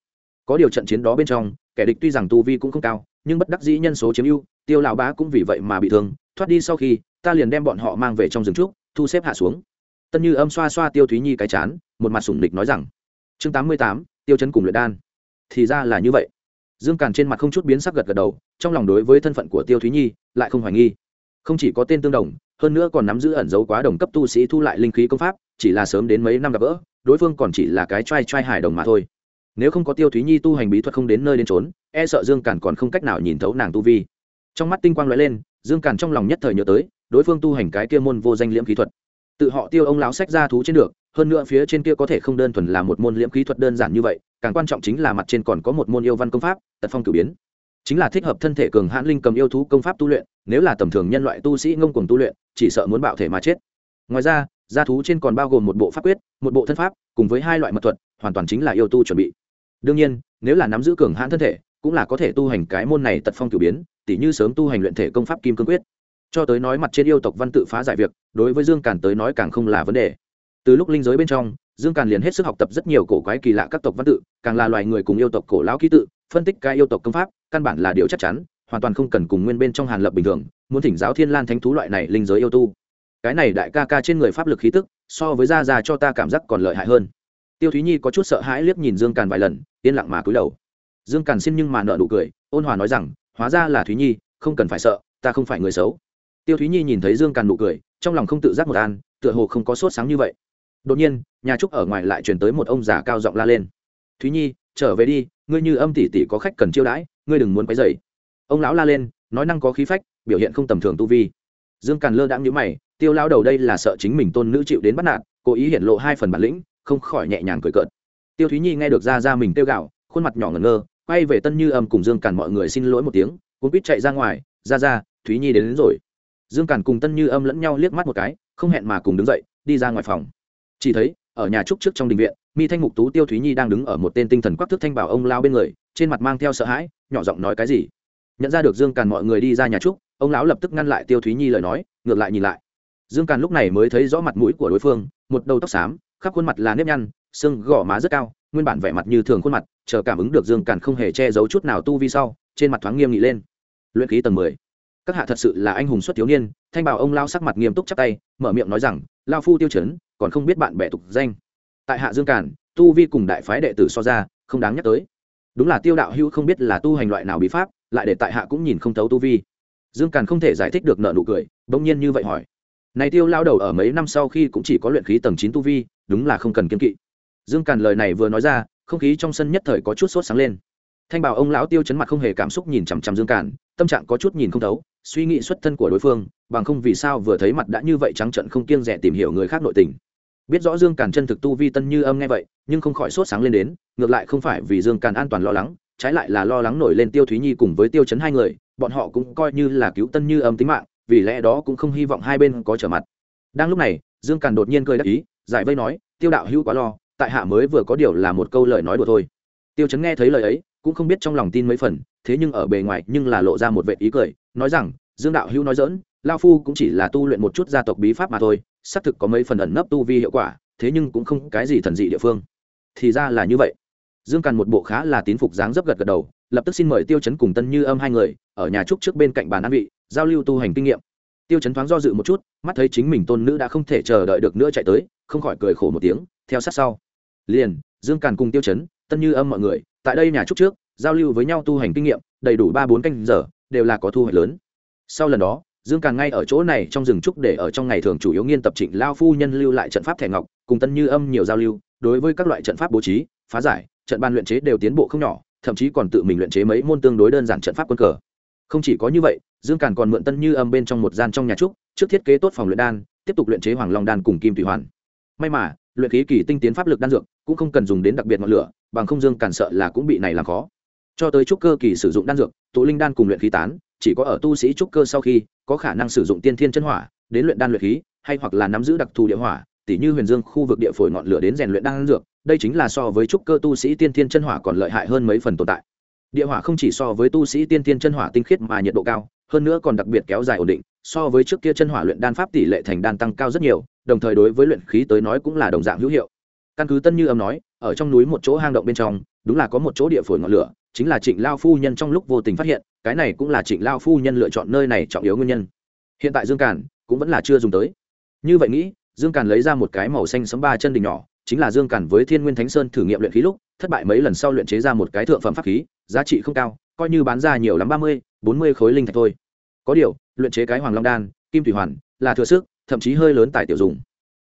Có điều trận chiến đó bên trong, kẻ địch tuy rằng tu vi cũng không cao, nhưng bất đắc dĩ nhân số chiếm ưu, tiêu lao bá cũng vì vậy mà bị thương, thoát đi sau khi ta liền đem bọn họ mang về trong rừng trúc, thu xếp hạ xuống. Tân như âm xoa xoa tiêu thúy nhi cái chán, một mặt sủng địch nói rằng, chương tám mươi tám, tiêu chấn cùng luyện đan. Thì ra là như vậy. Dương càn trên mặt không chút biến sắc gật gật đầu, trong lòng đối với thân phận của tiêu thúy nhi lại không hoài nghi. Không chỉ có tên tương đồng, hơn nữa còn nắm giữ ẩn dấu quá đồng cấp tu sĩ thu lại linh khí công pháp, chỉ là sớm đến mấy năm gặp gỡ, đối phương còn chỉ là cái t r a i t r a i hài đồng mà thôi. Nếu không có tiêu thúy nhi tu hành bí thuật không đến nơi đến trốn e sợ dương càn còn không cách nào nhìn thấu nàng tu vi. Trong mắt tinh quang l ó e lên, dương càn trong lòng nhất thời nhớ tới đối phương tu hành cái kia môn vô danh liễm khí thuật. Tự họ tiêu ông lão sách ra thú trên được, hơn nữa phía trên kia có thể không đơn thuần là một môn liễm khí thuật đơn giản như vậy, càng quan trọng chính là mặt trên còn có một môn yêu văn công pháp, tật phong cử biến. Chính là thích hợp thân thể cường hãn linh cầm yêu thú công pháp tu luyện, nếu là tầm thường nhân loại tu sĩ ngông cuồng tu luyện, chỉ sợ muốn bạo thể mà chết. Ngoài ra, gia thú trên còn bao gồm một bộ pháp quyết, một bộ thân pháp, cùng với hai loại mật thuật, hoàn toàn chính là yêu tu chuẩn bị. Đương nhiên, nếu là nắm giữ cường hãn thân thể, cũng là có thể tu hành cái môn này tật phong cử biến, tỉ như sớm tu hành luyện thể công pháp kim cương quyết cho tới nói mặt trên yêu tộc văn tự phá giải việc, đối với dương càn tới nói càng không là vấn đề. Từ lúc linh giới bên trong, dương càn liền hết sức học tập rất nhiều cổ quái kỳ lạ các tộc văn tự, càng là loài người cùng yêu tộc cổ lão ký tự, phân tích cái yêu tộc công pháp, căn bản là điều chắc chắn, hoàn toàn không cần cùng nguyên bên trong hàn lập bình thường, muốn thỉnh giáo thiên lan thánh thú loại này linh giới yêu tu. Cái này đại ca ca trên người pháp lực khí tức, so với gia già cho ta cảm giác còn lợi hại hơn. Tiêu thúy nhi có chút sợ hãi liếc nhìn dương càn vài lần, yên lặng mà cúi đầu. Dương càn xin nhưng mà nợ nụ cười, ôn hòa nói rằng, hóa ra là thúy nhi, không cần phải sợ, ta không phải người xấu tiêu thúy nhi nhìn thấy dương càn nụ cười trong lòng không tự giác một an tựa hồ không có sốt sáng như vậy. Đột nhiên nhà trúc ở ngoài lại chuyển tới một ông già cao giọng la lên. Thúy nhi trở về đi ngươi như âm tỷ tỷ có khách cần chiêu đãi ngươi đừng muốn quấy dày ông lão la lên nói năng có khí phách biểu hiện không tầm thường tu vi. Dương càn lơ đãng nhữ mày tiêu lao đầu đây là sợ chính mình tôn nữ chịu đến bắt nạt cố ý hiện lộ hai phần bản lĩnh không khỏi nhẹ nhàng cười cợt. Tiêu thúy nhi nghe được ra ra mình tiêu gạo khuôn mặt nhỏ ngẩn ngơ quay về tân như âm cùng dương càn mọi người xin lỗi một tiếng cuốn quýt chạy ra ngoài ra ra thúy nhi đến, đến rồi dương càn cùng tân như âm lẫn nhau liếc mắt một cái, không hẹn mà cùng đứng dậy, đi ra ngoài phòng. Chỉ thấy, ở nhà trúc trước trong đình viện, mi thanh mục tú, tiêu thúy nhi đang đứng ở một tên tinh thần quắc thức thanh bảo ông lao bên người, trên mặt mang theo sợ hãi, nhỏ giọng nói cái gì? Nhận ra được dương càn mọi người đi ra nhà trúc, ông lão lập tức ngăn lại tiêu thúy nhi lời nói, ngược lại nhìn lại. Dương càn lúc này mới thấy rõ mặt mũi của đối phương, một đầu tóc xám, khắp khuôn mặt là nếp nhăn, xương gò má rất cao, nguyên bản vẻ mặt như thường khuôn mặt, chờ cảm ứng được dương càn không hề che giấu chút nào tu vi sau, trên mặt thoáng nghiêm nghị lên. Luyện khí tầng mười các hạ thật sự là anh hùng xuất thiếu niên thanh bảo ông lao sắc mặt nghiêm túc chắp tay mở miệng nói rằng lao phu tiêu chấn còn không biết bạn bè tục danh. Tại hạ dương Cản, tu vi cùng đại phái đệ tử so ra không đáng nhắc tới. Đúng là tiêu đạo hữu không biết là tu hành loại nào bí pháp lại để tại hạ cũng nhìn không thấu tu vi. Dương càn không thể giải thích được nợ nụ cười bỗng nhiên như vậy hỏi. Này tiêu lao đầu ở mấy năm sau khi cũng chỉ có luyện khí tầng chín tu vi đúng là không cần kiên kỵ. Dương càn lời này vừa nói ra không khí trong sân nhất thời có chút sốt sáng lên. Thanh bảo ông lão tiêu chấn mặt không hề cảm xúc nhìn chằm chằm dương càn tâm trạng có chút nhìn không thấu suy nghĩ xuất thân của đối phương, bằng không vì sao vừa thấy mặt đã như vậy trắng trận không kiêng rẻ tìm hiểu người khác nội tình. Biết rõ dương càn chân thực tu vi tân như âm nghe vậy, nhưng không khỏi sốt sáng lên đến, ngược lại không phải vì dương càn an toàn lo lắng, trái lại là lo lắng nổi lên tiêu thúy nhi cùng với tiêu chấn hai người, bọn họ cũng coi như là cứu tân như âm tính mạng, vì lẽ đó cũng không hy vọng hai bên có trở mặt. Đang lúc này, dương càn đột nhiên cười đắc ý, giải vây nói, tiêu đạo hữu quá lo, tại hạ mới vừa có điều là một câu lời nói đùa thôi tiêu chấn nghe thấy lời ấy, cũng không biết trong lòng tin mấy phần, thế nhưng ở bề ngoài nhưng là lộ ra một vệ ý cười, nói rằng, dương đạo hữu nói dỡn lao phu cũng chỉ là tu luyện một chút gia tộc bí pháp mà thôi, xác thực có mấy phần ẩn nấp tu vi hiệu quả, thế nhưng cũng không cái gì thần dị địa phương. Thì ra là như vậy. Dương càn một bộ khá là tín phục dáng dấp gật gật đầu, lập tức xin mời tiêu chấn cùng tân như âm hai người, ở nhà trúc trước bên cạnh bàn an vị, giao lưu tu hành kinh nghiệm. Tiêu chấn thoáng do dự một chút, mắt thấy chính mình tôn nữ đã không thể chờ đợi được nữa chạy tới, không khỏi cười khổ một tiếng, theo sát sau. Liền, dương càn cùng tiêu chấn tân như âm mọi người, tại đây nhà trúc trước, giao lưu với nhau tu hành kinh nghiệm, đầy đủ ba bốn canh giờ, đều là có thu hoạch lớn. Sau lần đó, dương càn ngay ở chỗ này trong rừng trúc để ở trong ngày thường chủ yếu nghiên tập trịnh lao phu nhân lưu lại trận pháp thẻ ngọc, cùng tân như âm nhiều giao lưu, đối với các loại trận pháp bố trí, phá giải, trận ban luyện chế đều tiến bộ không nhỏ, thậm chí còn tự mình luyện chế mấy môn tương đối đơn giản trận pháp quân cờ. Không chỉ có như vậy, dương càn còn mượn tân như âm bên trong một gian trong nhà trúc, trước thiết kế tốt phòng luyện đan, tiếp tục luyện chế hoàng long đan cùng kim thủy hoàn. May mà luyện khí kỳ tinh tiến pháp lực đan dược cũng không cần dùng đến đặc biệt ngọn lửa, bằng không dương cản sợ là cũng bị này làm khó. Cho tới trúc cơ kỳ sử dụng đan dược, tụ linh đan cùng luyện khí tán, chỉ có ở tu sĩ trúc cơ sau khi có khả năng sử dụng tiên thiên chân hỏa, đến luyện đan luyện khí, hay hoặc là nắm giữ đặc thù địa hỏa, tỉ như huyền dương khu vực địa phổi ngọn lửa đến rèn luyện đan dược, đây chính là so với trúc cơ tu sĩ tiên thiên chân hỏa còn lợi hại hơn mấy phần tồn tại. Địa hỏa không chỉ so với tu sĩ tiên thiên chân hỏa tinh khiết mà nhiệt độ cao, hơn nữa còn đặc biệt kéo dài ổn định, so với trước kia chân hỏa luyện đan pháp tỷ lệ thành đan tăng cao rất nhiều đồng thời đối với luyện khí tới nói cũng là đồng dạng hữu hiệu. Căn cứ tân như âm nói, ở trong núi một chỗ hang động bên trong, đúng là có một chỗ địa phổi ngọn lửa, chính là trịnh lao phu nhân trong lúc vô tình phát hiện, cái này cũng là trịnh lao phu nhân lựa chọn nơi này trọng yếu nguyên nhân. Hiện tại dương càn cũng vẫn là chưa dùng tới. Như vậy nghĩ, dương càn lấy ra một cái màu xanh sấm ba chân đỉnh nhỏ, chính là dương càn với thiên nguyên thánh sơn thử nghiệm luyện khí lúc, thất bại mấy lần sau luyện chế ra một cái thượng phẩm pháp khí, giá trị không cao, coi như bán ra nhiều lắm, ba mươi, bốn mươi khối linh thạch thôi. Có điều, luyện chế cái hoàng long đan, kim thủy hoàn là thừa sức thậm chí hơi lớn tại tiểu dùng.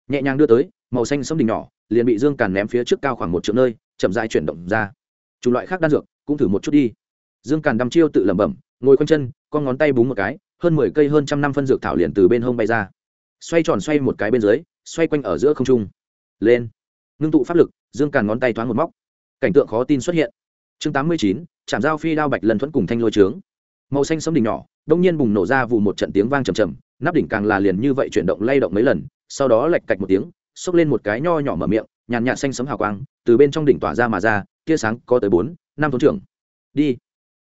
Nhẹ nhàng đưa tới, màu xanh sấm đỉnh nhỏ, liền bị dương càn ném phía trước cao khoảng một triệu nơi, chậm dại chuyển động ra. Chủng loại khác đan dược, cũng thử một chút đi. Dương càn đăm chiêu tự lẩm bẩm, ngồi quanh chân, con ngón tay búng một cái, hơn mười cây hơn trăm năm phân dược thảo liền từ bên hông bay ra. Xoay tròn xoay một cái bên dưới, xoay quanh ở giữa không trung. Lên. Ngưng tụ pháp lực, dương càn ngón tay thoáng một móc. Cảnh tượng khó tin xuất hiện. Chương tám mươi chín chạm dao phi đao bạch lần thuẫn cùng thanh lôi trướng. Màu xanh sấm đỉnh nhỏ, đông nhiên bùng nổ ra vụ một trận tiếng vang trầm trầm nắp đỉnh càng là liền như vậy chuyển động lay động mấy lần, sau đó lạch cạch một tiếng, xốc lên một cái nho nhỏ mở miệng, nhàn nhạt xanh sấm hào quang, từ bên trong đỉnh tỏa ra mà ra, tia sáng có tới bốn, năm thốn trưởng. Đi.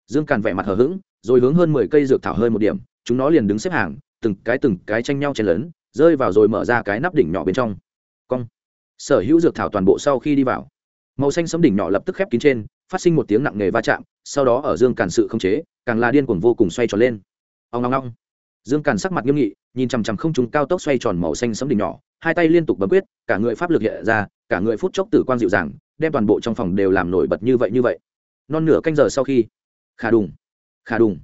Dương càn vẻ mặt hờ hững, rồi hướng hơn mười cây dược thảo hơi một điểm, chúng nó liền đứng xếp hàng, từng cái từng cái tranh nhau chen lớn rơi vào rồi mở ra cái nắp đỉnh nhỏ bên trong. Cong. Sở hữu dược thảo toàn bộ sau khi đi vào. Màu xanh sấm đỉnh nhỏ lập tức khép kín trên, phát sinh một tiếng nặng nề va chạm, sau đó ở dương càn sự không chế, càng là điên cuồng vô cùng xoay tròn lên. Ông ngong ngong dương càn sắc mặt nghiêm nghị, nhìn chằm chằm không chúng cao tốc xoay tròn màu xanh sấm đỉnh nhỏ, hai tay liên tục bấm quyết, cả người pháp lực hiện ra, cả người phút chốc tử quang dịu dàng, đem toàn bộ trong phòng đều làm nổi bật như vậy như vậy. Non nửa canh giờ sau khi, khả đùng khả đùng.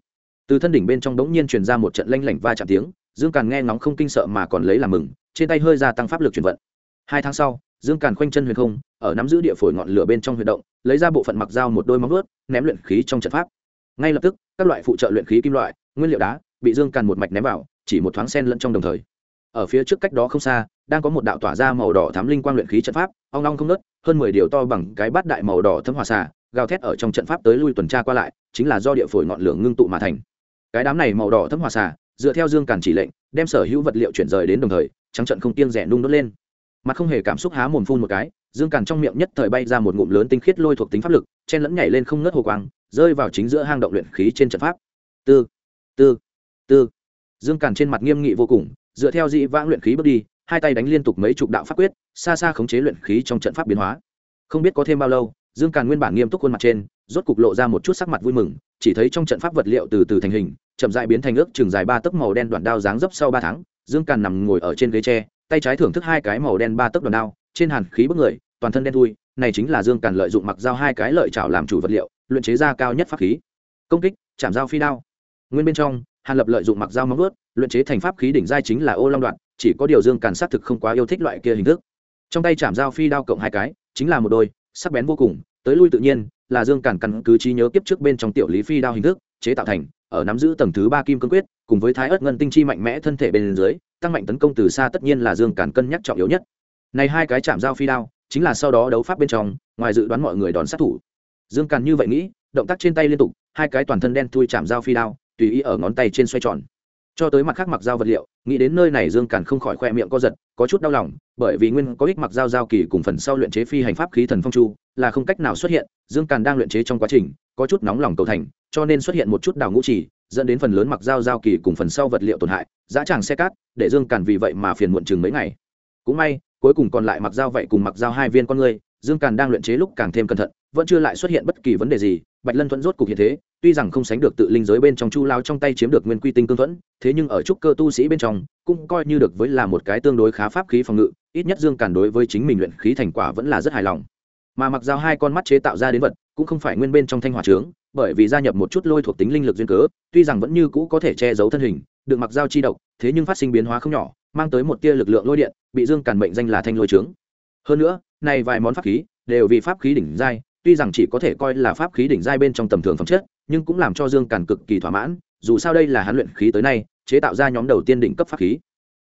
Từ thân đỉnh bên trong đống nhiên truyền ra một trận lanh lảnh va chạm tiếng, dương càn nghe ngóng không kinh sợ mà còn lấy làm mừng, trên tay hơi gia tăng pháp lực chuyển vận. Hai tháng sau, dương càn khoanh chân huyền không, ở nắm giữ địa phổi ngọn lửa bên trong huy động, lấy ra bộ phận mặc dao một đôi móng vuốt, ném luyện khí trong trận pháp. Ngay lập tức, các loại phụ trợ luyện khí kim loại, nguyên liệu đá bị dương càn một mạch ném vào, chỉ một thoáng sen lẫn trong đồng thời. Ở phía trước cách đó không xa, đang có một đạo tỏa ra màu đỏ thám linh quang luyện khí trận pháp, ong long không nớt hơn mười điều to bằng cái bát đại màu đỏ thấm hòa xà, gào thét ở trong trận pháp tới lui tuần tra qua lại, chính là do địa phổi ngọn lửa ngưng tụ mà thành. Cái đám này màu đỏ thấm hòa xà, dựa theo dương càn chỉ lệnh, đem sở hữu vật liệu chuyển rời đến đồng thời, trắng trận không tiêng rẻ nung đốt lên. Mặt không hề cảm xúc há mồm phun một cái, dương càn trong miệng nhất thời bay ra một ngụm lớn tinh khiết lôi thuộc tính pháp lực, chen lẫn nhảy lên không ngớt hồ quang, rơi vào chính giữa hang động luyện khí trên trận pháp. Tư tư tư. Dương càn trên mặt nghiêm nghị vô cùng, dựa theo dị vãng luyện khí bước đi, hai tay đánh liên tục mấy chục đạo pháp quyết, xa xa khống chế luyện khí trong trận pháp biến hóa. Không biết có thêm bao lâu, dương càn nguyên bản nghiêm túc khuôn mặt trên, rốt cục lộ ra một chút sắc mặt vui mừng, chỉ thấy trong trận pháp vật liệu từ từ thành hình, chậm dại biến thành ước chừng dài ba tấc màu đen đoạn đao dáng dấp sau ba tháng, dương càn nằm ngồi ở trên ghế tre, tay trái thưởng thức hai cái màu đen ba tấc đoạn đao, trên hàn khí bức người, toàn thân đen thui, này chính là dương càn lợi dụng mặc dao hai cái lợi chảo làm chủ vật liệu, luyện chế ra cao nhất pháp khí. Công kích, chạm dao phi đao. Nguyên bên trong hàn lập lợi dụng mặc dao móng ướt luyện chế thành pháp khí đỉnh giai chính là ô long đoạn, chỉ có điều dương càn sát thực không quá yêu thích loại kia hình thức. Trong tay chạm dao phi đao cộng hai cái, chính là một đôi, sắc bén vô cùng, tới lui tự nhiên, là dương càn căn cứ trí nhớ kiếp trước bên trong tiểu lý phi đao hình thức, chế tạo thành, ở nắm giữ tầng thứ ba kim cương quyết, cùng với thái ớt ngân tinh chi mạnh mẽ thân thể bên dưới, tăng mạnh tấn công từ xa tất nhiên là dương càn cân nhắc trọng yếu nhất. Này hai cái chạm dao phi đao, chính là sau đó đấu pháp bên trong, ngoài dự đoán mọi người đòn sát thủ. Dương càn như vậy nghĩ, động tác trên tay liên tục, hai cái toàn thân đen thui chạm dao phi đao tùy ý ở ngón tay trên xoay tròn. Cho tới mặt khác mặc dao vật liệu, nghĩ đến nơi này dương càn không khỏi khoe miệng co giật, có chút đau lòng, bởi vì nguyên có ích mặc dao giao kỳ cùng phần sau luyện chế phi hành pháp khí thần phong chu, là không cách nào xuất hiện, dương càn đang luyện chế trong quá trình, có chút nóng lòng cầu thành, cho nên xuất hiện một chút đào ngũ chỉ, dẫn đến phần lớn mặc dao giao kỳ cùng phần sau vật liệu tổn hại giá tràng xe cát, để dương càn vì vậy mà phiền muộn chừng mấy ngày. Cũng may, cuối cùng còn lại mặc dao vậy cùng mặc dao hai viên con người, dương càn đang luyện chế lúc càng thêm cẩn thận, vẫn chưa lại xuất hiện bất kỳ vấn đề gì bạch lân thuẫn rốt cục hiện thế, tuy rằng không sánh được tự linh giới bên trong chu lao trong tay chiếm được nguyên quy tinh cương thuẫn, thế nhưng ở trúc cơ tu sĩ bên trong, cũng coi như được với là một cái tương đối khá pháp khí phòng ngự, ít nhất dương càn đối với chính mình luyện khí thành quả vẫn là rất hài lòng. Mà mặc dao hai con mắt chế tạo ra đến vật, cũng không phải nguyên bên trong thanh hỏa trướng, bởi vì gia nhập một chút lôi thuộc tính linh lực duyên cớ, tuy rằng vẫn như cũ có thể che giấu thân hình, được mặc dao chi độc, thế nhưng phát sinh biến hóa không nhỏ, mang tới một tia lực lượng lôi điện, bị dương càn mệnh danh là thanh lôi trướng. Hơn nữa, này vài món pháp khí, đều vì pháp khí đỉnh giai tuy rằng chỉ có thể coi là pháp khí đỉnh giai bên trong tầm thường phẩm chất, nhưng cũng làm cho dương càn cực kỳ thỏa mãn, dù sao đây là hắn luyện khí tới nay, chế tạo ra nhóm đầu tiên đỉnh cấp pháp khí.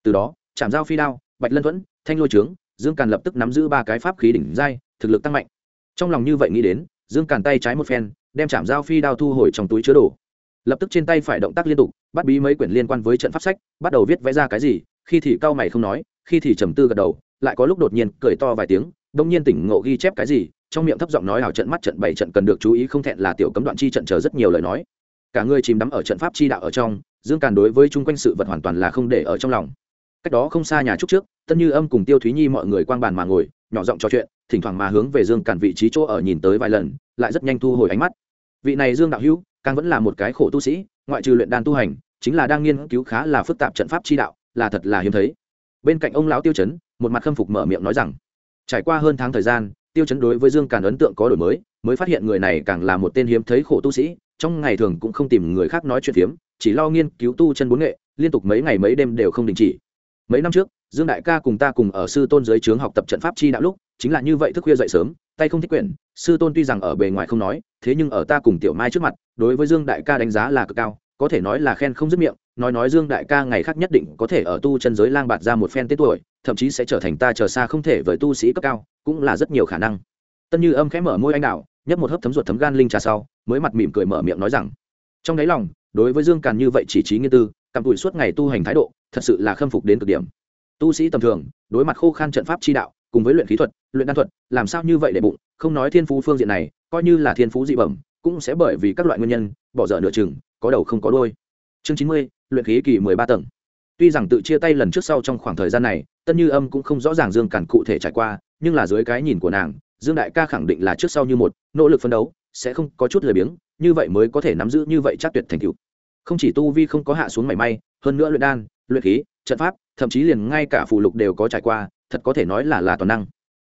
Từ đó chạm giao phi đao, bạch lân thuẫn, thanh lôi trướng, dương càn lập tức nắm giữ ba cái pháp khí đỉnh giai, thực lực tăng mạnh. Trong lòng như vậy nghĩ đến, dương càn tay trái một phen, đem chạm giao phi đao thu hồi trong túi chứa đồ. Lập tức trên tay phải động tác liên tục, bắt bí mấy quyển liên quan với trận pháp sách, bắt đầu viết vẽ ra cái gì, khi thì cau mày không nói, khi thì trầm tư gật đầu, lại có lúc đột nhiên cười to vài tiếng, đông nhiên tỉnh ngộ ghi chép cái gì trong miệng thấp giọng nói hào trận mắt trận bảy trận cần được chú ý không thẹn là tiểu cấm đoạn chi trận chờ rất nhiều lời nói. Cả người chìm đắm ở trận pháp chi đạo ở trong, dương càn đối với chung quanh sự vật hoàn toàn là không để ở trong lòng. Cách đó không xa nhà trúc trước, tân như âm cùng tiêu thúy nhi mọi người quang bàn mà ngồi, nhỏ giọng trò chuyện, thỉnh thoảng mà hướng về dương càn vị trí chỗ ở nhìn tới vài lần, lại rất nhanh thu hồi ánh mắt. Vị này dương đạo hữu, càng vẫn là một cái khổ tu sĩ, ngoại trừ luyện đan tu hành, chính là đang nghiên cứu khá là phức tạp trận pháp chi đạo, là thật là hiếm thấy. Bên cạnh ông lão tiêu chấn, một mặt khâm phục mở miệng nói rằng, trải qua hơn tháng thời gian tiêu chấn đối với dương càn ấn tượng có đổi mới mới phát hiện người này càng là một tên hiếm thấy khổ tu sĩ, trong ngày thường cũng không tìm người khác nói chuyện phiếm, chỉ lo nghiên cứu tu chân bốn nghệ, liên tục mấy ngày mấy đêm đều không đình chỉ. Mấy năm trước, dương đại ca cùng ta cùng ở sư tôn dưới trướng học tập trận pháp chi đạo lúc, chính là như vậy thức khuya dậy sớm, tay không thích quyển, sư tôn tuy rằng ở bề ngoài không nói, thế nhưng ở ta cùng tiểu mai trước mặt, đối với dương đại ca đánh giá là cực cao, có thể nói là khen không dứt miệng, nói nói dương đại ca ngày khác nhất định có thể ở tu chân giới lang bạt ra một phen tết tuổi thậm chí sẽ trở thành ta chờ xa không thể với tu sĩ cấp cao, cũng là rất nhiều khả năng. Tân như âm khẽ mở môi anh đạo, nhấp một hớp thấm ruột thấm gan linh trà sau, mới mặt mỉm cười mở miệng nói rằng, trong đáy lòng, đối với dương càn như vậy chỉ trí nghiên tư, cặm tủi suốt ngày tu hành thái độ, thật sự là khâm phục đến cực điểm. Tu sĩ tầm thường, đối mặt khô khan trận pháp chi đạo, cùng với luyện khí thuật, luyện đan thuật, làm sao như vậy để bụng, không nói thiên phú phương diện này, coi như là thiên phú dị bẩm, cũng sẽ bởi vì các loại nguyên nhân, bỏ dở nửa chừng, có đầu không có đôi chương chín mươi, luyện khí kỳ mười ba tầng. Tuy rằng tự chia tay lần trước sau trong khoảng thời gian này tân như âm cũng không rõ ràng dương càn cụ thể trải qua, nhưng là dưới cái nhìn của nàng, dương đại ca khẳng định là trước sau như một, nỗ lực phấn đấu, sẽ không có chút lười biếng, như vậy mới có thể nắm giữ như vậy chắc tuyệt thành tựu. Không chỉ tu vi không có hạ xuống mảy may, hơn nữa luyện đan, luyện khí, trận pháp, thậm chí liền ngay cả phù lục đều có trải qua, thật có thể nói là là toàn năng.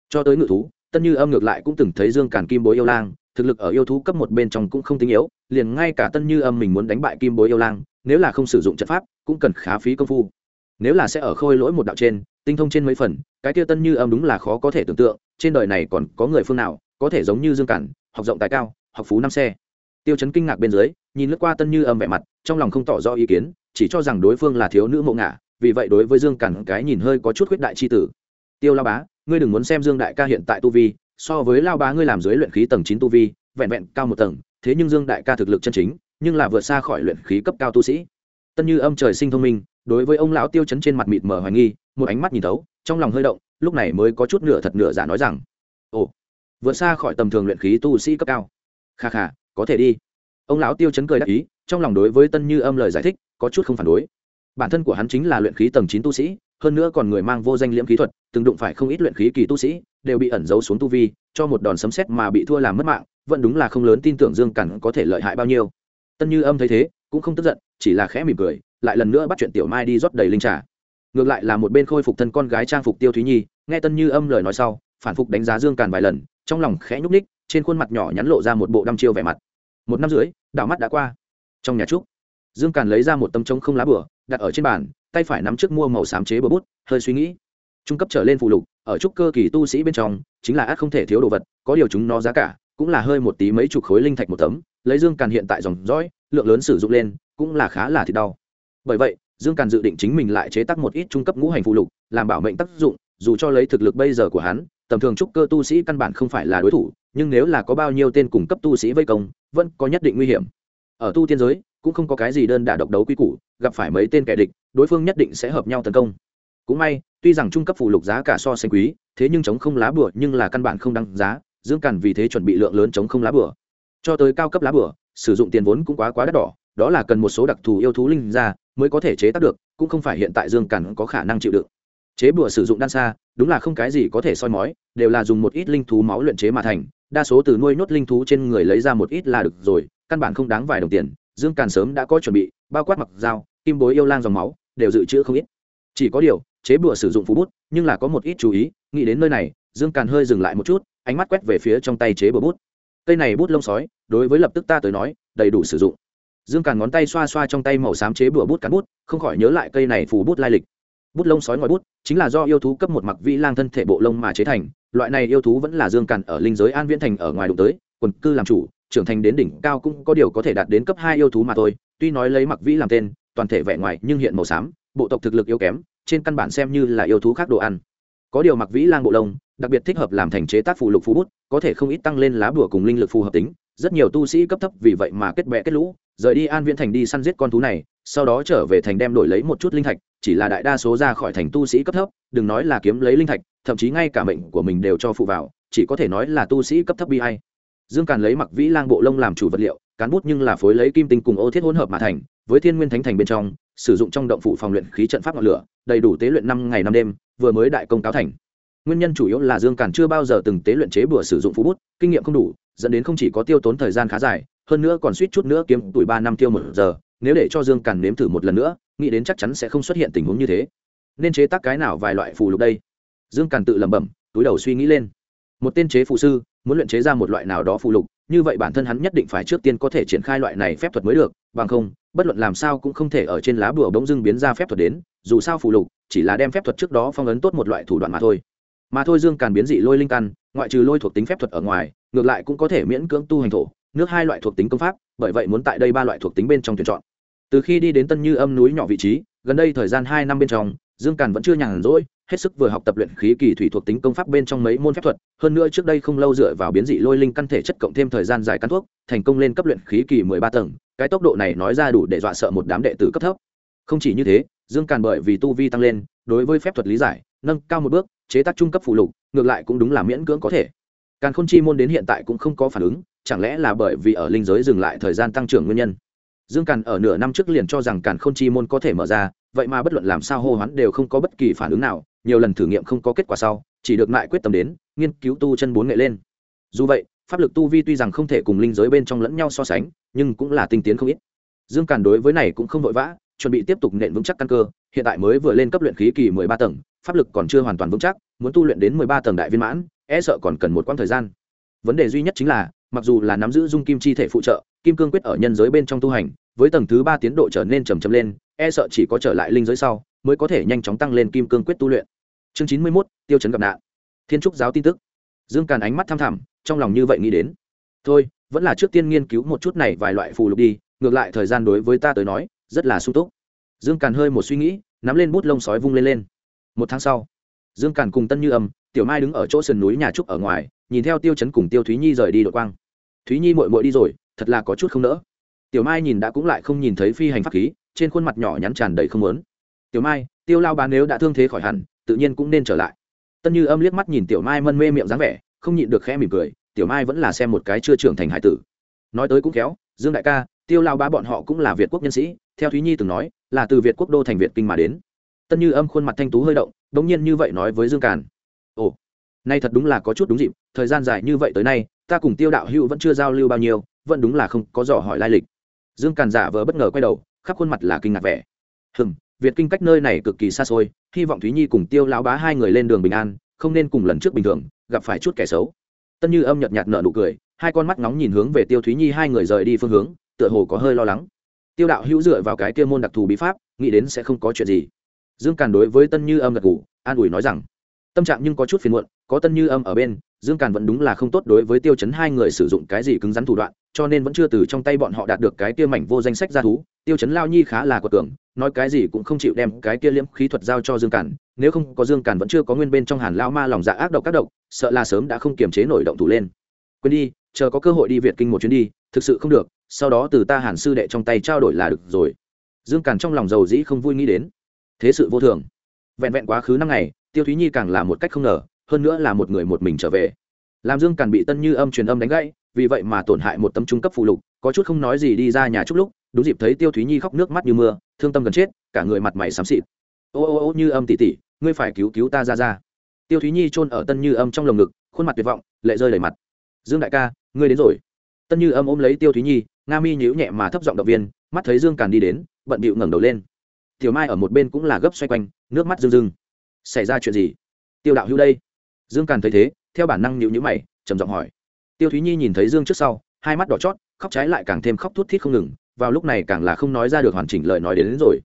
Cho tới ngự thú, tân như âm ngược lại cũng từng thấy dương càn kim bối yêu lang, thực lực ở yêu thú cấp một bên trong cũng không tinh yếu, liền ngay cả tân như âm mình muốn đánh bại kim bối yêu lang, nếu là không sử dụng trận pháp, cũng cần khá phí công phu. Nếu là sẽ ở khôi lỗi một đạo trên tinh thông trên mấy phần, cái kia tân như âm đúng là khó có thể tưởng tượng, trên đời này còn có người phương nào có thể giống như dương cản, học rộng tài cao, học phú năm xe. Tiêu chấn kinh ngạc bên dưới, nhìn lướt qua tân như âm vẻ mặt, trong lòng không tỏ rõ ý kiến, chỉ cho rằng đối phương là thiếu nữ mộ ngả, vì vậy đối với dương cản cái nhìn hơi có chút khuyết đại c h i tử. Tiêu lao bá, ngươi đừng muốn xem dương đại ca hiện tại tu vi, so với lao bá ngươi làm dưới luyện khí tầng chín tu vi, vẹn vẹn cao một tầng, thế nhưng dương đại ca thực lực chân chính, nhưng là vượt xa khỏi luyện khí cấp cao tu sĩ. Tân như âm trời sinh thông minh, đối với ông lão tiêu chấn trên mặt mịt mờ hoài nghi một ánh mắt nhìn thấu, trong lòng hơi động, lúc này mới có chút nửa thật nửa giả nói rằng, ồ, vượt xa khỏi tầm thường luyện khí tu sĩ cấp cao. Kha kha, có thể đi. Ông lão tiêu chấn cười đáp ý, trong lòng đối với tân như âm lời giải thích, có chút không phản đối. Bản thân của hắn chính là luyện khí tầng chín tu sĩ, hơn nữa còn người mang vô danh liễm khí thuật, từng đụng phải không ít luyện khí kỳ tu sĩ, đều bị ẩn giấu xuống tu vi, cho một đòn sấm xét mà bị thua làm mất mạng, vẫn đúng là không lớn tin tưởng dương cẩn có thể lợi hại bao nhiêu. Tân như âm thấy thế, cũng không tức giận, chỉ là khẽ mỉm cười, lại lần nữa bắt chuyện tiểu mai đi rót đầy linh trà ngược lại là một bên khôi phục thân con gái trang phục tiêu thúy nhi, nghe tân như âm lời nói sau, phản phục đánh giá dương càn vài lần, trong lòng khẽ nhúc ních trên khuôn mặt nhỏ nhắn lộ ra một bộ đăm chiêu vẻ mặt. Một năm rưỡi, đảo mắt đã qua. Trong nhà trúc, dương càn lấy ra một tấm trống không lá bửa, đặt ở trên bàn, tay phải nắm trước mua màu xám chế bờ bút, hơi suy nghĩ. Trung cấp trở lên phụ lục, ở trúc cơ kỳ tu sĩ bên trong, chính là ác không thể thiếu đồ vật, có điều chúng nó giá cả cũng là hơi một tí mấy chục khối linh thạch một tấm, lấy dương càn hiện tại dòng dõi, lượng lớn sử dụng lên cũng là khá là thịt đau. Bởi vậy dương càn dự định chính mình lại chế tác một ít trung cấp ngũ hành phụ lục, làm bảo mệnh tác dụng, dù cho lấy thực lực bây giờ của hắn, tầm thường trúc cơ tu sĩ căn bản không phải là đối thủ, nhưng nếu là có bao nhiêu tên cùng cấp tu sĩ vây công, vẫn có nhất định nguy hiểm. Ở tu tiên giới, cũng không có cái gì đơn đả độc đấu quy củ, gặp phải mấy tên kẻ địch, đối phương nhất định sẽ hợp nhau tấn công. Cũng may, tuy rằng trung cấp phụ lục giá cả so sánh quý, thế nhưng chống không lá bửa nhưng là căn bản không đăng giá, dương càn vì thế chuẩn bị lượng lớn chống không lá bửa cho tới cao cấp lá bửa sử dụng tiền vốn cũng quá quá đắt đỏ đó là cần một số đặc thù yêu thú linh ra mới có thể chế tác được, cũng không phải hiện tại dương càn có khả năng chịu đựng. Chế bùa sử dụng đan xa, đúng là không cái gì có thể soi mói, đều là dùng một ít linh thú máu luyện chế mà thành, đa số từ nuôi nhốt linh thú trên người lấy ra một ít là được rồi, căn bản không đáng vài đồng tiền, dương càn sớm đã có chuẩn bị, bao quát mặc dao, kim bối yêu lang dòng máu, đều dự trữ không ít. Chỉ có điều, chế bùa sử dụng phú bút, nhưng là có một ít chú ý, nghĩ đến nơi này, dương càn hơi dừng lại một chút, ánh mắt quét về phía trong tay chế bùa bút. Cây này bút lông sói, đối với lập tức ta tới nói, đầy đủ sử dụng dương càn ngón tay xoa xoa trong tay màu xám chế bửa bút cán bút, không khỏi nhớ lại cây này phủ bút lai lịch. Bút lông sói ngòi bút, chính là do yêu thú cấp một mặc vĩ lang thân thể bộ lông mà chế thành, loại này yêu thú vẫn là dương càn ở linh giới an viễn thành ở ngoài đụng tới, quần cư làm chủ, trưởng thành đến đỉnh cao cũng có điều có thể đạt đến cấp hai yêu thú mà thôi, tuy nói lấy mặc vĩ làm tên, toàn thể vẻ ngoài nhưng hiện màu xám, bộ tộc thực lực yếu kém, trên căn bản xem như là yêu thú khác đồ ăn. Có điều mặc vĩ lang bộ lông, đặc biệt thích hợp làm thành chế tác phụ lục phù bút, có thể không ít tăng lên lá bùa cùng linh lực phù hợp tính rất nhiều tu sĩ cấp thấp vì vậy mà kết bè kết lũ, rời đi an viễn thành đi săn giết con thú này, sau đó trở về thành đem đổi lấy một chút linh thạch, chỉ là đại đa số ra khỏi thành tu sĩ cấp thấp, đừng nói là kiếm lấy linh thạch, thậm chí ngay cả mệnh của mình đều cho phụ vào, chỉ có thể nói là tu sĩ cấp thấp bi hay dương càn lấy mặc vĩ lang bộ lông làm chủ vật liệu, cán bút nhưng là phối lấy kim tinh cùng ô thiết hỗn hợp mà thành, với thiên nguyên thánh thành bên trong, sử dụng trong động phủ phòng luyện khí trận pháp ngọn lửa, đầy đủ tế luyện năm ngày năm đêm, vừa mới đại công cáo thành nguyên nhân chủ yếu là dương càn chưa bao giờ từng tế luyện chế bừa sử dụng phú bút, kinh nghiệm không đủ, dẫn đến không chỉ có tiêu tốn thời gian khá dài, hơn nữa còn suýt chút nữa kiếm tuổi ba năm tiêu một giờ. Nếu để cho dương càn nếm thử một lần nữa, nghĩ đến chắc chắn sẽ không xuất hiện tình huống như thế. Nên chế tác cái nào vài loại phù lục đây? Dương càn tự lẩm bẩm, túi đầu suy nghĩ lên. Một tên chế phù sư, muốn luyện chế ra một loại nào đó phù lục, như vậy bản thân hắn nhất định phải trước tiên có thể triển khai loại này phép thuật mới được, bằng không, bất luận làm sao cũng không thể ở trên lá bùa bỗng dưng biến ra phép thuật đến, dù sao phù lục chỉ là đem phép thuật trước đó phong ấn tốt một loại thủ đoạn mà thôi mà thôi dương càn biến dị lôi linh căn, ngoại trừ lôi thuộc tính phép thuật ở ngoài, ngược lại cũng có thể miễn cưỡng tu hành thổ, nước hai loại thuộc tính công pháp, bởi vậy muốn tại đây ba loại thuộc tính bên trong tuyển chọn. Từ khi đi đến tân như âm núi nhỏ vị trí, gần đây thời gian hai năm bên trong, dương càn vẫn chưa nhàn rỗi, hết sức vừa học tập luyện khí kỳ thủy thuộc tính công pháp bên trong mấy môn phép thuật, hơn nữa trước đây không lâu dựa vào biến dị lôi linh căn thể chất cộng thêm thời gian dài căn thuốc, thành công lên cấp luyện khí kỳ mười ba tầng, cái tốc độ này nói ra đủ để dọa sợ một đám đệ tử cấp thấp. Không chỉ như thế dương càn bởi vì tu vi tăng lên, đối với phép thuật lý giải, nâng cao một bước, chế tác trung cấp phụ lục, ngược lại cũng đúng là miễn cưỡng có thể. Càn khôn chi môn đến hiện tại cũng không có phản ứng, chẳng lẽ là bởi vì ở linh giới dừng lại thời gian tăng trưởng nguyên nhân? Dương càn ở nửa năm trước liền cho rằng càn khôn chi môn có thể mở ra, vậy mà bất luận làm sao hô hoán đều không có bất kỳ phản ứng nào, nhiều lần thử nghiệm không có kết quả sau, chỉ được lại quyết tâm đến, nghiên cứu tu chân bốn nghệ lên. Dù vậy, pháp lực tu vi tuy rằng không thể cùng linh giới bên trong lẫn nhau so sánh, nhưng cũng là tinh tiến không ít. Dương càn đối với này cũng không vội vã chuẩn bị tiếp tục nện vững chắc căn cơ, hiện tại mới vừa lên cấp luyện khí kỳ mười ba tầng, pháp lực còn chưa hoàn toàn vững chắc, muốn tu luyện đến mười ba tầng đại viên mãn e sợ còn cần một quãng thời gian. Vấn đề duy nhất chính là, mặc dù là nắm giữ dung kim chi thể phụ trợ, kim cương quyết ở nhân giới bên trong tu hành, với tầng thứ ba tiến độ trở nên trầm trầm lên e sợ chỉ có trở lại linh giới sau, mới có thể nhanh chóng tăng lên kim cương quyết tu luyện. Chương chín mươi mốt, tiêu chấn gặp nạn. Thiên trúc giáo tin tức. Dương càn ánh mắt tham thẳm, trong lòng như vậy nghĩ đến. Thôi, vẫn là trước tiên nghiên cứu một chút này vài loại phù lục đi, ngược lại thời gian đối với ta tới nói rất là sung túc. Dương càn hơi một suy nghĩ, nắm lên bút lông sói vung lên lên. Một tháng sau, dương càn cùng tân như âm, tiểu mai đứng ở chỗ sườn núi nhà trúc ở ngoài, nhìn theo tiêu chấn cùng tiêu thúy nhi rời đi đội quang. Thúy nhi mội mội đi rồi, thật là có chút không nỡ. Tiểu mai nhìn đã cũng lại không nhìn thấy phi hành pháp khí, trên khuôn mặt nhỏ nhắn tràn đầy không lớn tiểu mai, tiêu lao bán nếu đã thương thế khỏi hẳn, tự nhiên cũng nên trở lại. Tân như âm liếc mắt nhìn tiểu mai mân mê miệng dáng vẻ, không nhịn được khẽ mỉm cười, tiểu mai vẫn là xem một cái chưa trưởng thành hải tử. Nói tới cũng khéo, dương đại ca tiêu lao bá bọn họ cũng là việt quốc nhân sĩ, theo thúy nhi từng nói, là từ việt quốc đô thành việt kinh mà đến. Tân như âm khuôn mặt thanh tú hơi động đ ỗ n g nhiên như vậy nói với dương càn. Ồ, nay thật đúng là có chút đúng dịp, thời gian dài như vậy tới nay, ta cùng tiêu đạo hữu vẫn chưa giao lưu bao nhiêu, vẫn đúng là không có dò hỏi lai lịch. Dương càn giả vờ bất ngờ quay đầu, khắp khuôn mặt là kinh ngạc vẻ. Hừng việt kinh cách nơi này cực kỳ xa xôi, hy vọng thúy nhi cùng tiêu lão bá hai người lên đường bình an, không nên cùng lần trước bình thường, gặp phải chút kẻ xấu. Tân như âm nhợt nhạt nợ nụ cười, hai con mắt nóng nhìn hướng về tiêu thúy nhi hai người rời đi phương hướng tựa hồ có hơi lo lắng. Tiêu đạo hữu dựa vào cái kia môn đặc thù bí pháp, nghĩ đến sẽ không có chuyện gì. Dương càn đối với tân như âm gật ngủ an ủi nói rằng, tâm trạng nhưng có chút phiền muộn, có tân như âm ở bên, dương càn vẫn đúng là không tốt đối với tiêu chấn hai người sử dụng cái gì cứng rắn thủ đoạn, cho nên vẫn chưa từ trong tay bọn họ đạt được cái kia mảnh vô danh sách ra thú. Tiêu chấn lao nhi khá là quật tưởng nói cái gì cũng không chịu đem cái kia liễm khí thuật giao cho dương càn, nếu không có dương càn vẫn chưa có nguyên bên trong hàn lao ma lòng dạ ác độc các độc, sợ là sớm đã không kiềm chế nổi động thủ lên. Quên đi, chờ có cơ hội đi việt kinh một chuyến đi, thực sự không được sau đó từ ta hàn sư đệ trong tay trao đổi là được rồi. Dương càn trong lòng giàu dĩ không vui nghĩ đến. Thế sự vô thường. Vẹn vẹn quá khứ năm ngày, tiêu thúy nhi càng là một cách không ngờ, hơn nữa là một người một mình trở về. Làm dương càn bị tân như âm truyền âm đánh gãy, vì vậy mà tổn hại một tấm trung cấp phụ lục, có chút không nói gì đi ra nhà chút lúc, đúng dịp thấy tiêu thúy nhi khóc nước mắt như mưa, thương tâm gần chết, cả người mặt mày xám xịt. Ô ô ô, như âm tỉ tỉ ngươi phải cứu cứu ta ra ra. Tiêu thúy nhi chôn ở tân như âm trong lồng ngực, khuôn mặt tuyệt vọng, lệ rơi đầy mặt. Dương đại ca, ngươi đến rồi tân như âm ôm lấy tiêu thúy nhi nga mi nhíu nhẹ mà thấp giọng động viên mắt thấy dương càn đi đến bận bịu ngẩng đầu lên. Tiểu mai ở một bên cũng là gấp xoay quanh nước mắt rưng rưng. Xảy ra chuyện gì? Tiêu đạo hữu đây. Dương càn thấy thế theo bản năng nhịu nhữ mày trầm giọng hỏi. Tiêu thúy nhi nhìn thấy dương trước sau hai mắt đỏ chót khóc trái lại càng thêm khóc thút thít không ngừng vào lúc này càng là không nói ra được hoàn chỉnh lời nói đến, đến rồi.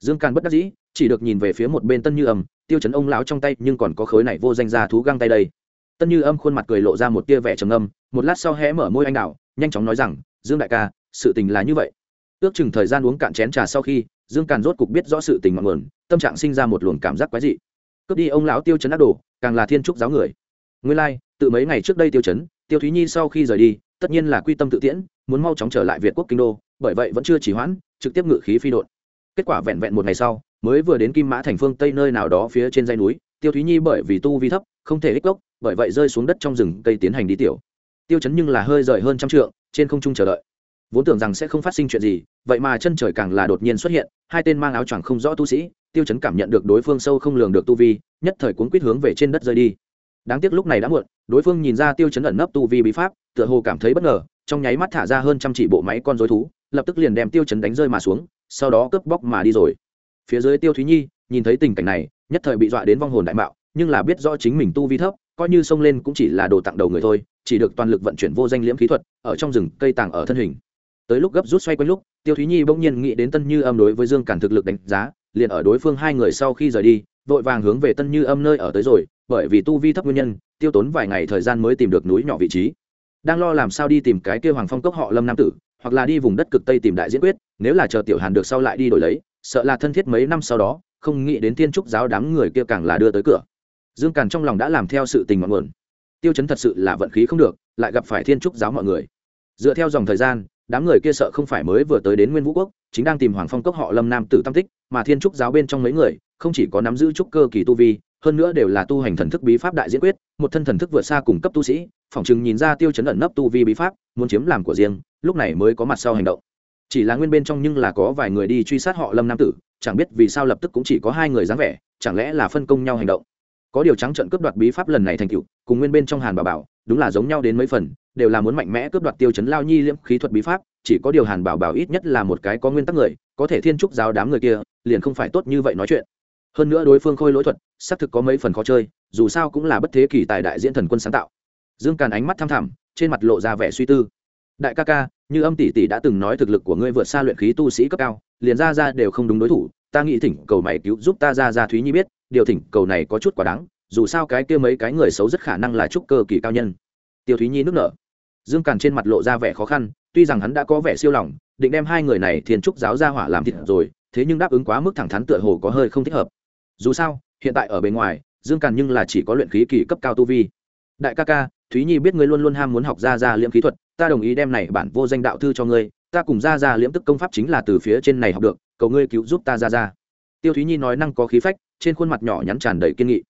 Dương càn bất đắc dĩ chỉ được nhìn về phía một bên tân như âm tiêu chấn ông lão trong tay nhưng còn có khối này vô danh ra thú găng tay đây. Tân như âm khuôn mặt cười lộ ra một tia vẻ trầm âm một lát sau hé mở môi anh đạo nhanh chóng nói rằng dương đại ca sự tình là như vậy. Ước chừng thời gian uống cạn chén trà sau khi dương càn rốt cục biết rõ sự tình ngọn nguồn tâm trạng sinh ra một luồng cảm giác quái dị. Cướp đi ông lão tiêu chấn ác đồ càng là thiên trúc giáo người. Nguyên lai、like, tự mấy ngày trước đây tiêu chấn tiêu thúy nhi sau khi rời đi tất nhiên là quy tâm tự tiễn muốn mau chóng trở lại việt quốc kinh đô bởi vậy vẫn chưa chỉ hoãn trực tiếp ngự khí phi đột kết quả vẹn vẹn một ngày sau mới vừa đến kim mã thành phương tây nơi nào đó phía trên dây núi tiêu thúy nhi bởi vì tu vi thấp không thể ích gốc bởi vậy rơi xuống đất trong rừng cây tiến hành đi tiểu tiêu chấn nhưng là hơi rời hơn trăm trượng, trên không trung chờ đợi. Vốn tưởng rằng sẽ không phát sinh chuyện gì, vậy mà chân trời càng là đột nhiên xuất hiện, hai tên mang áo choàng không rõ tu sĩ, tiêu chấn cảm nhận được đối phương sâu không lường được tu vi, nhất thời cuốn quýt hướng về trên đất rơi đi. Đáng tiếc lúc này đã muộn, đối phương nhìn ra tiêu chấn ẩn nấp tu vi bí pháp, tựa hồ cảm thấy bất ngờ, trong nháy mắt thả ra hơn trăm chỉ bộ máy con dối thú, lập tức liền đem tiêu chấn đánh rơi mà xuống, sau đó cướp bóc mà đi rồi. Phía dưới tiêu thúy nhi, nhìn thấy tình cảnh này, nhất thời bị dọa đến vong hồn đại mạo, nhưng là biết rõ chính mình tu vi thấp coi như xông lên cũng chỉ là đồ tặng đầu người thôi, chỉ được toàn lực vận chuyển vô danh liễm khí thuật, ở trong rừng cây tàng ở thân hình. Tới lúc gấp rút xoay quanh lúc, tiêu thúy nhi bỗng nhiên nghĩ đến tân như âm đối với dương cản thực lực đánh giá, liền ở đối phương hai người sau khi rời đi, vội vàng hướng về tân như âm nơi ở tới rồi, bởi vì tu vi thấp nguyên nhân, tiêu tốn vài ngày thời gian mới tìm được núi nhỏ vị trí. Đang lo làm sao đi tìm cái kêu hoàng phong cốc họ lâm nam tử, hoặc là đi vùng đất cực tây tìm đại diễn quyết, nếu là chờ tiểu hàn được sau lại đi đổi lấy, sợ là thân thiết mấy năm sau đó, không nghĩ đến thiên trúc giáo đám người kia càng là đưa tới cửa dương càn trong lòng đã làm theo sự tình mọi nguồn. Tiêu chấn thật sự là vận khí không được, lại gặp phải thiên trúc giáo mọi người. Dựa theo dòng thời gian, đám người kia sợ không phải mới vừa tới đến nguyên vũ quốc, chính đang tìm hoàng phong cốc họ lâm nam tử tam tích, mà thiên trúc giáo bên trong mấy người, không chỉ có nắm giữ trúc cơ kỳ tu vi, hơn nữa đều là tu hành thần thức bí pháp đại diễn quyết, một thân thần thức vượt xa cùng cấp tu sĩ, phỏng chừng nhìn ra tiêu chấn ẩn nấp tu vi bí pháp, muốn chiếm làm của riêng, lúc này mới có mặt sau hành động. Chỉ là nguyên bên trong nhưng là có vài người đi truy sát họ lâm nam tử, chẳng biết vì sao lập tức cũng chỉ có hai người dáng vẻ, chẳng lẽ là phân công nhau hành động có điều trắng trận cướp đoạt bí pháp lần này thành cựu cùng nguyên bên trong hàn bà bảo, đúng là giống nhau đến mấy phần, đều là muốn mạnh mẽ cướp đoạt tiêu chấn lao nhi liễm khí thuật bí pháp, chỉ có điều hàn bảo bảo ít nhất là một cái có nguyên tắc người, có thể thiên trúc giáo đám người kia, liền không phải tốt như vậy nói chuyện. Hơn nữa đối phương khôi lỗi thuật, xác thực có mấy phần khó chơi, dù sao cũng là bất thế kỷ tài đại diễn thần quân sáng tạo. Dương càn ánh mắt thăm thẳm, trên mặt lộ ra vẻ suy tư. Đại ca ca, như âm tỷ tỷ đã từng nói thực lực của ngươi vượt xa luyện khí tu sĩ cấp cao, liền ra ra đều không đúng đối thủ, ta nghĩ thỉnh cầu mày cứu giúp ta ra ra thúy nhi biết điều thỉnh cầu này có chút quá đáng, dù sao cái kia mấy cái người xấu rất khả năng là trúc cơ kỳ cao nhân. Tiêu thúy nhi nước nở. Dương càn trên mặt lộ ra vẻ khó khăn, tuy rằng hắn đã có vẻ siêu lòng, định đem hai người này thiên trúc giáo ra hỏa làm thịt rồi, thế nhưng đáp ứng quá mức thẳng thắn tựa hồ có hơi không thích hợp. Dù sao, hiện tại ở bên ngoài, dương càn nhưng là chỉ có luyện khí kỳ cấp cao tu vi. Đại ca ca, thúy nhi biết ngươi luôn luôn ham muốn học ra ra liễm khí thuật, ta đồng ý đem này bản vô danh đạo thư cho ngươi, ta cùng ra ra liễm tức công pháp chính là từ phía trên này học được, cầu ngươi cứu giúp ta ra ra tiêu thúy nhi nói năng có khí phách trên khuôn mặt nhỏ nhắn tràn đầy kiên nghị.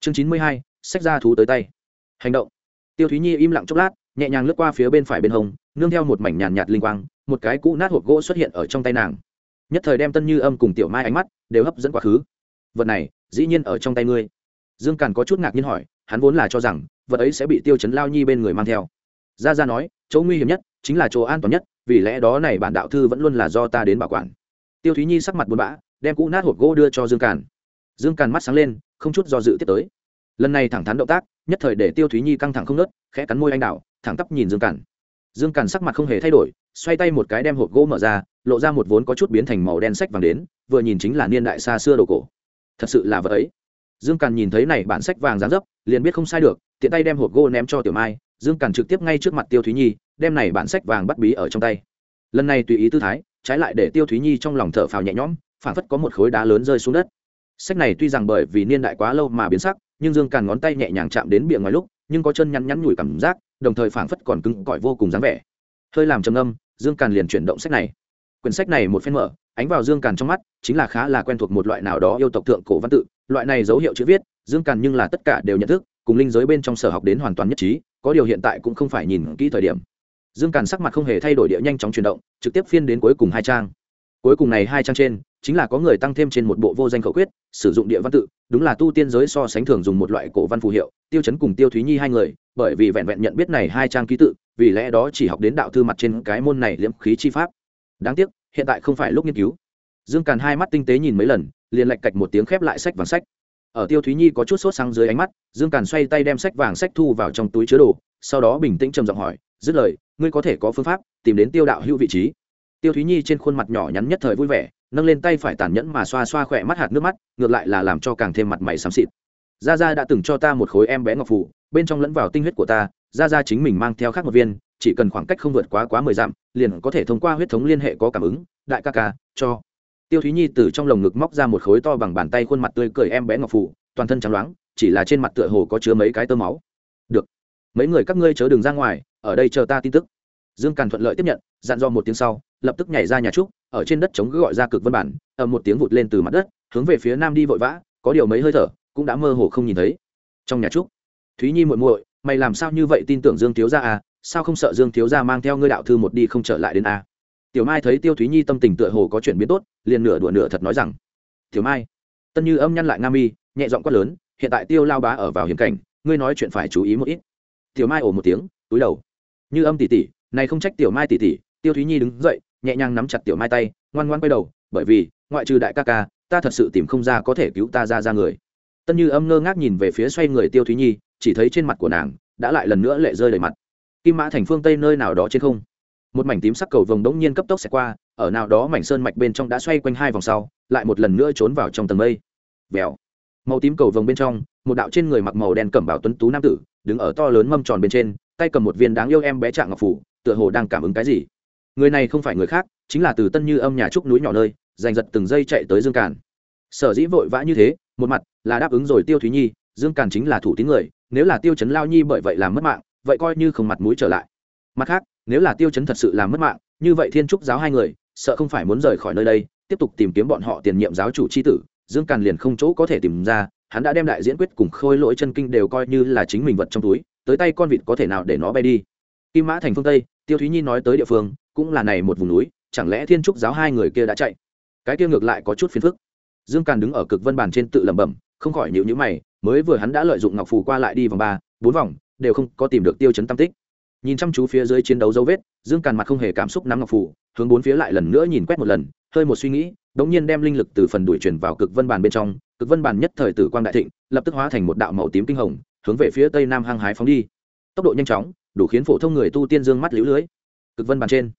Chương chín mươi hai sách ra thú tới tay. Hành động. Tiêu thúy nhi im lặng chốc lát nhẹ nhàng lướt qua phía bên phải bên hông nương theo một mảnh nhàn nhạt, linh quang một cái cũ nát hộp gỗ xuất hiện ở trong tay nàng. Nhất thời đem tân như âm cùng tiểu mai ánh mắt đều hấp dẫn quá khứ. Vật này dĩ nhiên ở trong tay ngươi. Dương càn có chút ngạc nhiên hỏi hắn vốn là cho rằng vật ấy sẽ bị tiêu chấn lao nhi bên người mang theo. Gia gia nói chỗ nguy hiểm nhất chính là chỗ an toàn nhất vì lẽ đó này bản đạo thư vẫn luôn là do ta đến bảo quản. Tiêu thúy nhi sắc mặt buồn bã đem cũ nát hộp gỗ đưa cho dương càn dương càn mắt sáng lên, không chút do dự tiếp tới. Lần này thẳng thắn động tác, nhất thời để tiêu thúy nhi căng thẳng không nớt khẽ cắn môi anh đạo thẳng tắp nhìn dương càn. Dương càn sắc mặt không hề thay đổi, xoay tay một cái đem hộp gỗ mở ra, lộ ra một vốn có chút biến thành màu đen sách vàng đến, vừa nhìn chính là niên đại xa xưa đồ cổ. Thật sự là vợ ấy. Dương càn nhìn thấy này bản sách vàng dán dấp, liền biết không sai được, tiện tay đem hộp gỗ ném cho tiểu mai, dương càn trực tiếp ngay trước mặt tiêu thúy nhi, đem này bản sách vàng bắt bí ở trong tay. Lần này tùy ý tư thái, trái lại để tiêu thúy nhi trong lòng thở phào nhẹ nhõm phản phất có một khối đá lớn rơi xuống đất sách này tuy rằng bởi vì niên đại quá lâu mà biến sắc, nhưng dương càn ngón tay nhẹ nhàng chạm đến bìa ngoài lúc, nhưng có chân nhắn nhắn nhủi cảm giác, đồng thời phảng phất còn cứng cỏi vô cùng dáng vẻ. Hơi làm trầm âm dương càn liền chuyển động sách này. Quyển sách này một phen mở, ánh vào dương càn trong mắt, chính là khá là quen thuộc một loại nào đó yêu tộc thượng cổ văn tự. Loại này dấu hiệu chữ viết, dương càn nhưng là tất cả đều nhận thức, cùng linh giới bên trong sở học đến hoàn toàn nhất trí, có điều hiện tại cũng không phải nhìn kỹ thời điểm. Dương càn sắc mặt không hề thay đổi địa nhanh chóng chuyển động, trực tiếp phiên đến cuối cùng hai trang. Cuối cùng này hai trang trên chính là có người tăng thêm trên một bộ vô danh khẩu quyết, sử dụng địa văn tự, đúng là tu tiên giới so sánh thường dùng một loại cổ văn phù hiệu, tiêu chấn cùng tiêu thúy nhi hai người, bởi vì vẹn vẹn nhận biết này hai trang ký tự, vì lẽ đó chỉ học đến đạo thư mặt trên cái môn này liễm khí chi pháp. Đáng tiếc, hiện tại không phải lúc nghiên cứu. Dương càn hai mắt tinh tế nhìn mấy lần, liền lạch cạch một tiếng khép lại sách vàng sách. Ở tiêu thúy nhi có chút sốt sang dưới ánh mắt, dương càn xoay tay đem sách vàng sách thu vào trong túi chứa đồ, sau đó bình tĩnh trầm giọng hỏi, dứt lời, ngươi có thể có phương pháp tìm đến tiêu đạo hữu vị trí. Tiêu thúy nhi trên khuôn mặt nhỏ nhắn nhất thời vui vẻ nâng lên tay phải tàn nhẫn mà xoa xoa khỏe mắt hạt nước mắt, ngược lại là làm cho càng thêm mặt mày xám xịt. Gia gia đã từng cho ta một khối em bé ngọc phủ, bên trong lẫn vào tinh huyết của ta, gia gia chính mình mang theo khác một viên, chỉ cần khoảng cách không vượt quá quá mười dặm, liền có thể thông qua huyết thống liên hệ có cảm ứng, đại ca ca, cho. Tiêu thúy nhi từ trong lồng ngực móc ra một khối to bằng bàn tay khuôn mặt tươi cười em bé ngọc phủ, toàn thân trắng loáng, chỉ là trên mặt tựa hồ có chứa mấy cái tơ máu. Được. Mấy người các ngươi chớ đừng ra ngoài, ở đây chờ ta tin tức dương càn thuận lợi tiếp nhận, dặn do một tiếng sau, lập tức nhảy ra nhà trúc, ở trên đất chống gọi ra cực văn bản, ầm một tiếng vụt lên từ mặt đất, hướng về phía nam đi vội vã, có điều mấy hơi thở, cũng đã mơ hồ không nhìn thấy. Trong nhà trúc, thúy nhi muội muội, mày làm sao như vậy tin tưởng dương thiếu gia à? Sao không sợ dương thiếu gia mang theo ngươi đạo thư một đi không trở lại đến a à? tiểu mai thấy tiêu thúy nhi tâm tình tựa hồ có chuyển biến tốt, liền nửa đùa nửa thật nói rằng, tiểu mai, tân như âm nhăn lại nga mi, nhẹ giọng quát lớn, hiện tại tiêu lao bá ở vào hiểm cảnh, ngươi nói chuyện phải chú ý một ít. Tiểu mai ồ một tiếng, túi đầu. Như âm tỉ tỉ này không trách tiểu mai tỉ tỉ, tiêu thúy nhi đứng dậy, nhẹ nhàng nắm chặt tiểu mai tay, ngoan ngoan quay đầu, bởi vì, ngoại trừ đại ca ca, ta thật sự tìm không ra có thể cứu ta ra ra người. Tân như âm ngơ ngác nhìn về phía xoay người tiêu thúy nhi, chỉ thấy trên mặt của nàng, đã lại lần nữa lệ rơi đầy mặt. Kim mã thành phương tây nơi nào đó trên không. Một mảnh tím sắc cầu vồng đống nhiên cấp tốc xẹt qua, ở nào đó mảnh sơn mạch bên trong đã xoay quanh hai vòng sau, lại một lần nữa trốn vào trong tầng mây. Vèo. Màu tím cầu vồng bên trong, một đạo trên người mặc màu đen cẩm bảo tuấn tú nam tử, đứng ở to lớn mâm tròn bên trên, tay cầm một viên đáng yêu em bé trạng ngọc phủ tựa hồ đang cảm ứng cái gì. Người này không phải người khác, chính là từ tân như âm nhà trúc núi nhỏ nơi, giành giật từng giây chạy tới dương càn. Sở dĩ vội vã như thế, một mặt là đáp ứng rồi tiêu thúy nhi, dương càn chính là thủ tín người, nếu là tiêu chấn lao nhi bởi vậy làm mất mạng, vậy coi như không mặt mũi trở lại. Mặt khác, nếu là tiêu chấn thật sự làm mất mạng, như vậy thiên trúc giáo hai người, sợ không phải muốn rời khỏi nơi đây, tiếp tục tìm kiếm bọn họ tiền nhiệm giáo chủ c h i tử, dương càn liền không chỗ có thể tìm ra, hắn đã đem đại diễn quyết cùng khôi lỗi chân kinh đều coi như là chính mình vật trong túi, tới tay con vịt có thể nào để nó bay đi. Kim mã thành phương tây tiêu thúy nhi nói tới địa phương, cũng là này một vùng núi, chẳng lẽ thiên trúc giáo hai người kia đã chạy? Cái kia ngược lại có chút phiền phức. Dương càn đứng ở cực vân bàn trên tự lẩm bẩm, không khỏi nhịu nhữ mày, mới vừa hắn đã lợi dụng ngọc phù qua lại đi vòng ba, bốn vòng, đều không có tìm được tiêu chấn tam tích. Nhìn chăm chú phía dưới chiến đấu dấu vết, dương càn mặt không hề cảm xúc nắm ngọc phù, hướng bốn phía lại lần nữa nhìn quét một lần, hơi một suy nghĩ, đống nhiên đem linh lực từ phần đuổi chuyển vào cực vân bàn bên trong, cực vân bàn nhất thời tử quang đại thịnh, lập tức hóa thành một đạo màu tím kinh hồng, hướng về phía tây nam hăng hái phóng đi. Tốc độ nhanh chóng đủ khiến phổ thông người tu tiên dương mắt lũ lưới. Cực vân bàn trên.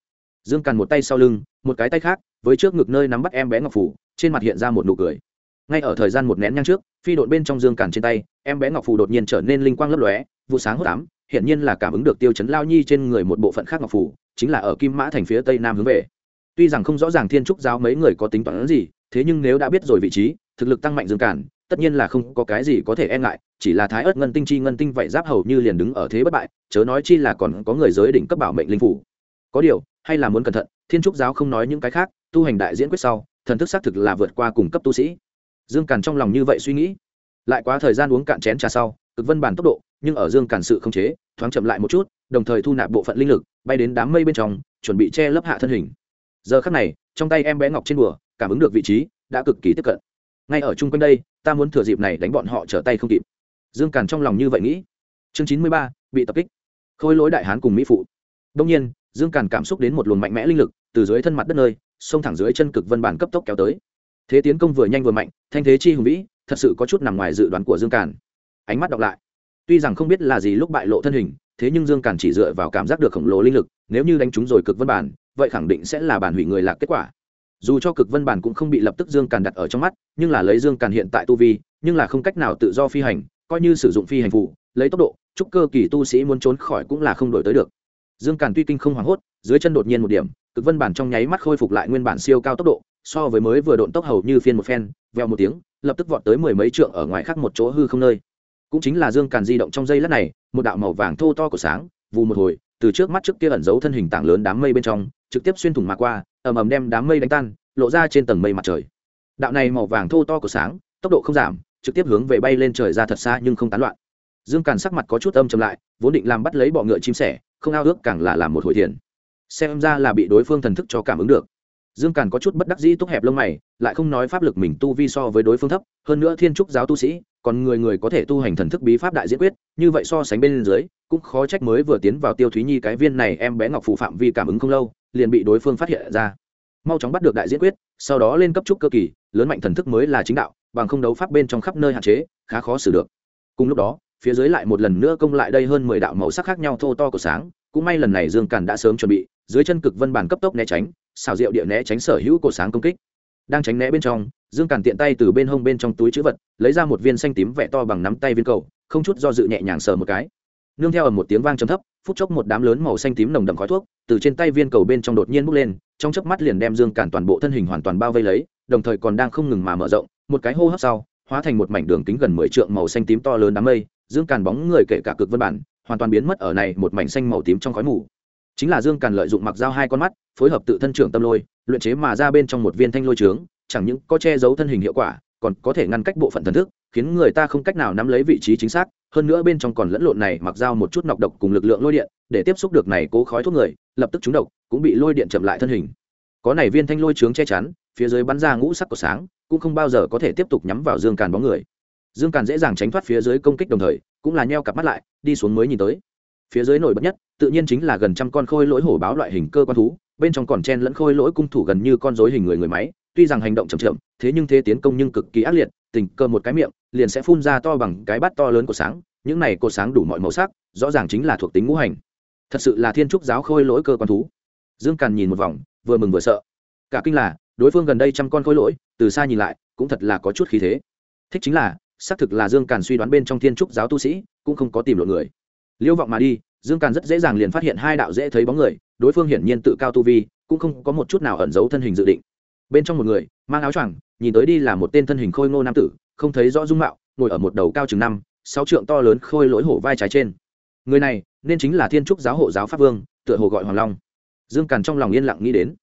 Dương càn một tay sau lưng, một cái tay khác, với trước ngực nơi nắm bắt em bé ngọc phủ, trên mặt hiện ra một nụ cười. Ngay ở thời gian một nén nhang trước, phi đội bên trong dương càn trên tay, em bé ngọc phủ đột nhiên trở nên linh quang lấp lóe, vụ sáng hốt ám hiện nhiên là cảm ứng được tiêu chấn lao nhi trên người một bộ phận khác ngọc phủ, chính là ở kim mã thành phía tây nam hướng về. Tuy rằng không rõ ràng thiên trúc giáo mấy người có tính toán gì, thế nhưng nếu đã biết rồi vị trí, thực lực tăng mạnh dương cản tất nhiên là không có cái gì có thể e ngại chỉ là thái ớt ngân tinh chi ngân tinh vậy giáp hầu như liền đứng ở thế bất bại, chớ nói chi là còn có người giới đỉnh cấp bảo mệnh linh phủ. Có điều, hay là muốn cẩn thận, thiên trúc giáo không nói những cái khác, tu hành đại diễn quyết sau, thần thức xác thực là vượt qua cùng cấp tu sĩ. Dương càn trong lòng như vậy suy nghĩ. Lại quá thời gian uống cạn chén trà sau, cực vân bản tốc độ, nhưng ở dương càn sự không chế, thoáng chậm lại một chút, đồng thời thu nạp bộ phận linh lực, bay đến đám mây bên trong, chuẩn bị che lấp hạ thân hình. Giờ khắc này, trong tay em bé ngọc trên bùa cảm ứng được vị trí, đã cực kỳ tiếp cận. Ngay ở chung quanh đây, ta muốn thừa dịp này đánh bọn họ trở tay không kịp dương càn trong lòng như vậy nghĩ. Chương chín mươi ba, bị tập kích. Khôi lỗi đại hán cùng mỹ phụ. Đông nhiên, dương càn cảm xúc đến một luồng mạnh mẽ linh lực, từ dưới thân mặt đất nơi, xông thẳng dưới chân cực vân bản cấp tốc kéo tới. Thế tiến công vừa nhanh vừa mạnh, thanh thế chi hùng vĩ, thật sự có chút nằm ngoài dự đoán của dương càn. Ánh mắt đọc lại. Tuy rằng không biết là gì lúc bại lộ thân hình, thế nhưng dương càn chỉ dựa vào cảm giác được khổng lồ linh lực, nếu như đánh trúng rồi cực vân bản, vậy khẳng định sẽ là bản hủy người lạc kết quả. Dù cho cực vân bản cũng không bị lập tức dương càn đặt ở trong mắt, nhưng là lấy dương càn hiện tại tu vi, nhưng là không cách nào tự do phi hành coi như sử dụng phi hành phụ, lấy tốc độ, chúc cơ kỳ tu sĩ muốn trốn khỏi cũng là không đổi tới được. Dương càn tuy kinh không hoảng hốt, dưới chân đột nhiên một điểm, cực vân bản trong nháy mắt khôi phục lại nguyên bản siêu cao tốc độ, so với mới vừa độn tốc hầu như phiên một phen veo một tiếng, lập tức vọt tới mười mấy trượng ở ngoài khác một chỗ hư không nơi. Cũng chính là dương càn di động trong dây lát này, một đạo màu vàng thô to của sáng, vù một hồi, từ trước mắt trước kia ẩn giấu thân hình tảng lớn đám mây bên trong, trực tiếp xuyên thủng mà qua, ầm ầm đem đám mây đánh tan, lộ ra trên tầng mây mặt trời. Đạo này màu vàng thô to của sáng, tốc độ không giảm trực tiếp hướng về bay lên trời ra thật xa nhưng không tán loạn. Dương càn sắc mặt có chút âm chầm lại, vốn định làm bắt lấy bọ ngựa chim sẻ, không ao ước càng là làm một hồi thiền. Xem ra là bị đối phương thần thức cho cảm ứng được. Dương càn có chút bất đắc dĩ túc hẹp lông mày, lại không nói pháp lực mình tu vi so với đối phương thấp, hơn nữa thiên trúc giáo tu sĩ, còn người người có thể tu hành thần thức bí pháp đại diễn quyết, như vậy so sánh bên dưới, cũng khó trách mới vừa tiến vào tiêu thúy nhi cái viên này em bé ngọc phụ phạm vi cảm ứng không lâu, liền bị đối phương phát hiện ra. Mau chóng bắt được đại diễn quyết, sau đó lên cấp trúc cơ kỳ, lớn mạnh thần thức mới là chính đạo bằng không đấu pháp bên trong khắp nơi hạn chế, khá khó xử được. Cùng lúc đó, phía dưới lại một lần nữa công lại đây hơn mười đạo màu sắc khác nhau thô to của sáng, cũng may lần này dương càn đã sớm chuẩn bị, dưới chân cực vân bản cấp tốc né tránh xào rượu địa né tránh sở hữu cổ sáng công kích. Đang tránh né bên trong, dương càn tiện tay từ bên hông bên trong túi chữ vật, lấy ra một viên xanh tím vẽ to bằng nắm tay viên cầu, không chút do dự nhẹ nhàng sờ một cái. Nương theo ở một tiếng vang trầm thấp, phút chốc một đám lớn màu xanh tím nồng đậm khói thuốc, từ trên tay viên cầu bên trong đột nhiên bốc lên, trong chớp mắt liền đem dương càn toàn bộ thân hình hoàn toàn bao vây lấy, đồng thời còn đang không ngừng mà mở rộng một cái hô hấp sau, hóa thành một mảnh đường kính gần mười trượng màu xanh tím to lớn đám mây, dương càn bóng người kể cả cực vân bản, hoàn toàn biến mất ở này một mảnh xanh màu tím trong khói mù. Chính là dương càn lợi dụng mặc dao hai con mắt, phối hợp tự thân trưởng tâm lôi, luyện chế mà ra bên trong một viên thanh lôi trướng, chẳng những có che giấu thân hình hiệu quả, còn có thể ngăn cách bộ phận thần thức, khiến người ta không cách nào nắm lấy vị trí chính xác, hơn nữa bên trong còn lẫn lộn này mặc dao một chút nọc độc cùng lực lượng lôi điện, để tiếp xúc được này cố khói thuốc người, lập tức trúng độc, cũng bị lôi điện chậm lại thân hình. Có này viên thanh lôi trướng che chắn, phía dưới bắn ra ngũ sắc của sáng cũng không bao giờ có thể tiếp tục nhắm vào dương càn bóng người. Dương càn dễ dàng tránh thoát phía dưới công kích đồng thời, cũng là nheo cặp mắt lại, đi xuống mới nhìn tới. Phía dưới nổi bật nhất, tự nhiên chính là gần trăm con khôi lỗi hổ báo loại hình cơ quan thú, bên trong còn chen lẫn khôi lỗi cung thủ gần như con dối hình người người máy, tuy rằng hành động chậm chậm, thế nhưng thế tiến công nhưng cực kỳ ác liệt, tình cơ một cái miệng, liền sẽ phun ra to bằng cái bát to lớn của sáng, những này cột sáng đủ mọi màu sắc, rõ ràng chính là thuộc tính ngũ hành. Thật sự là thiên trúc giáo khôi lỗi cơ quan thú. Dương càn nhìn một vòng, vừa mừng vừa sợ. Cả kinh là, đối phương gần đây trăm con khôi lỗi từ xa nhìn lại, cũng thật là có chút khí thế. Thích chính là, xác thực là dương càn suy đoán bên trong thiên trúc giáo tu sĩ, cũng không có tìm lộn người. Liêu vọng mà đi, dương càn rất dễ dàng liền phát hiện hai đạo dễ thấy bóng người, đối phương hiển nhiên tự cao tu vi, cũng không có một chút nào ẩn giấu thân hình dự định. Bên trong một người, mang áo choàng, nhìn tới đi là một tên thân hình khôi ngô nam tử, không thấy rõ dung mạo, ngồi ở một đầu cao chừng năm, sáu trượng to lớn khôi lỗi hổ vai trái trên. Người này, nên chính là thiên trúc giáo hộ giáo pháp vương, tựa hồ gọi hoàng long. Dương càn trong lòng yên lặng nghĩ đến.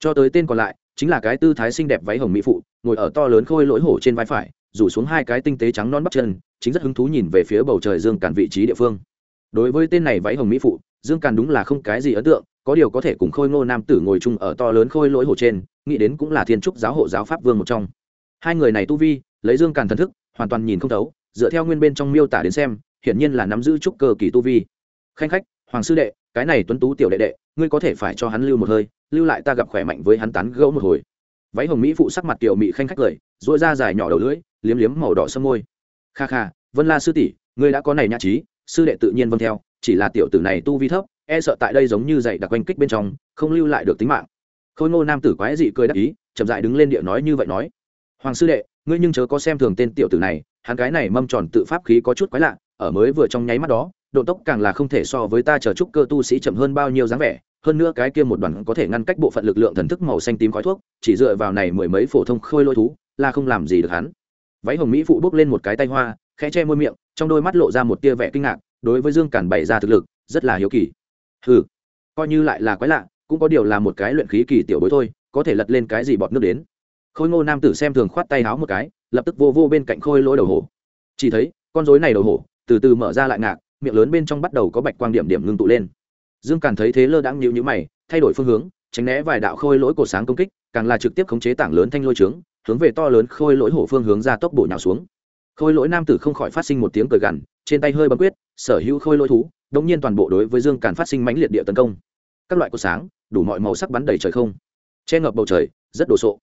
Cho tới tên còn lại chính là cái tư thái xinh đẹp váy hồng mỹ phụ, ngồi ở to lớn khôi lỗi hổ trên vai phải, rủ xuống hai cái tinh tế trắng non bắp chân, chính rất hứng thú nhìn về phía bầu trời dương càn vị trí địa phương. Đối với tên này váy hồng mỹ phụ, dương càn đúng là không cái gì ấn tượng, có điều có thể cùng khôi ngô nam tử ngồi chung ở to lớn khôi lỗi hổ trên, nghĩ đến cũng là thiên trúc giáo hộ giáo pháp vương một trong. Hai người này tu vi, lấy dương càn thần thức, hoàn toàn nhìn không thấu, dựa theo nguyên bên trong miêu tả đến xem, hiển nhiên là nắm giữ trúc cơ kỳ tu vi. Khanh khách hoàng sư đệ, cái này tuấn tú tiểu đệ đệ, ngươi có thể phải cho hắn lưu một hơi, lưu lại ta gặp khỏe mạnh với hắn tán gẫu một hồi. Váy hồng mỹ phụ sắc mặt tiểu mỹ khanh khách cười dội ra dài nhỏ đầu lưỡi, liếm liếm màu đỏ sâm môi. Kha kha, vân la sư tỷ, ngươi đã có này nhã trí, sư đệ tự nhiên vâng theo, chỉ là tiểu tử này tu vi thấp e sợ tại đây giống như dạy đặc quanh kích bên trong, không lưu lại được tính mạng. Khôi ngô nam tử quái dị cười đắc ý, chậm dại đứng lên địa nói như vậy nói. Hoàng sư đệ, ngươi nhưng chớ có xem thường tên tiểu tử này, hắn cái này mâm tròn tự pháp khí có chút quái lạ, ở mới vừa trong nháy mắt đó độ tốc càng là không thể so với ta chờ trúc cơ tu sĩ chậm hơn bao nhiêu dáng vẻ, hơn nữa cái kia một đoàn có thể ngăn cách bộ phận lực lượng thần thức màu xanh tím khói thuốc, chỉ dựa vào này mười mấy phổ thông khôi lôi thú, là không làm gì được hắn. Váy hồng mỹ phụ bước lên một cái tay hoa, khẽ che môi miệng, trong đôi mắt lộ ra một tia vẻ kinh ngạc, đối với dương càn bày ra thực lực, rất là hiếu kỳ. Hừ, coi như lại là quái lạ, cũng có điều là một cái luyện khí kỳ tiểu bối thôi, có thể lật lên cái gì bọt nước đến. Khôi ngô nam tử xem thường khoát tay háo một cái, lập tức vô vô bên cạnh khôi lỗi đầu hổ. Chỉ thấy, con rối này đầu hổ, từ từ mở ra lại ngạc miệng lớn bên trong bắt đầu có bạch quang điểm điểm ngưng tụ lên. Dương càn thấy thế lơ đãng nhịu nhữ mày, thay đổi phương hướng, tránh né vài đạo khôi lỗi cổ sáng công kích, càng là trực tiếp khống chế tảng lớn thanh lôi trướng, hướng về to lớn khôi lỗi hổ phương hướng ra tốc bộ nhào xuống. Khôi lỗi nam tử không khỏi phát sinh một tiếng cười gằn, trên tay hơi bấm quyết, sở hữu khôi lỗi thú, đống nhiên toàn bộ đối với dương càn phát sinh mãnh liệt địa tấn công. Các loại cổ sáng, đủ mọi màu sắc bắn đầy trời không. Che ngập bầu trời, rất đồ sộ.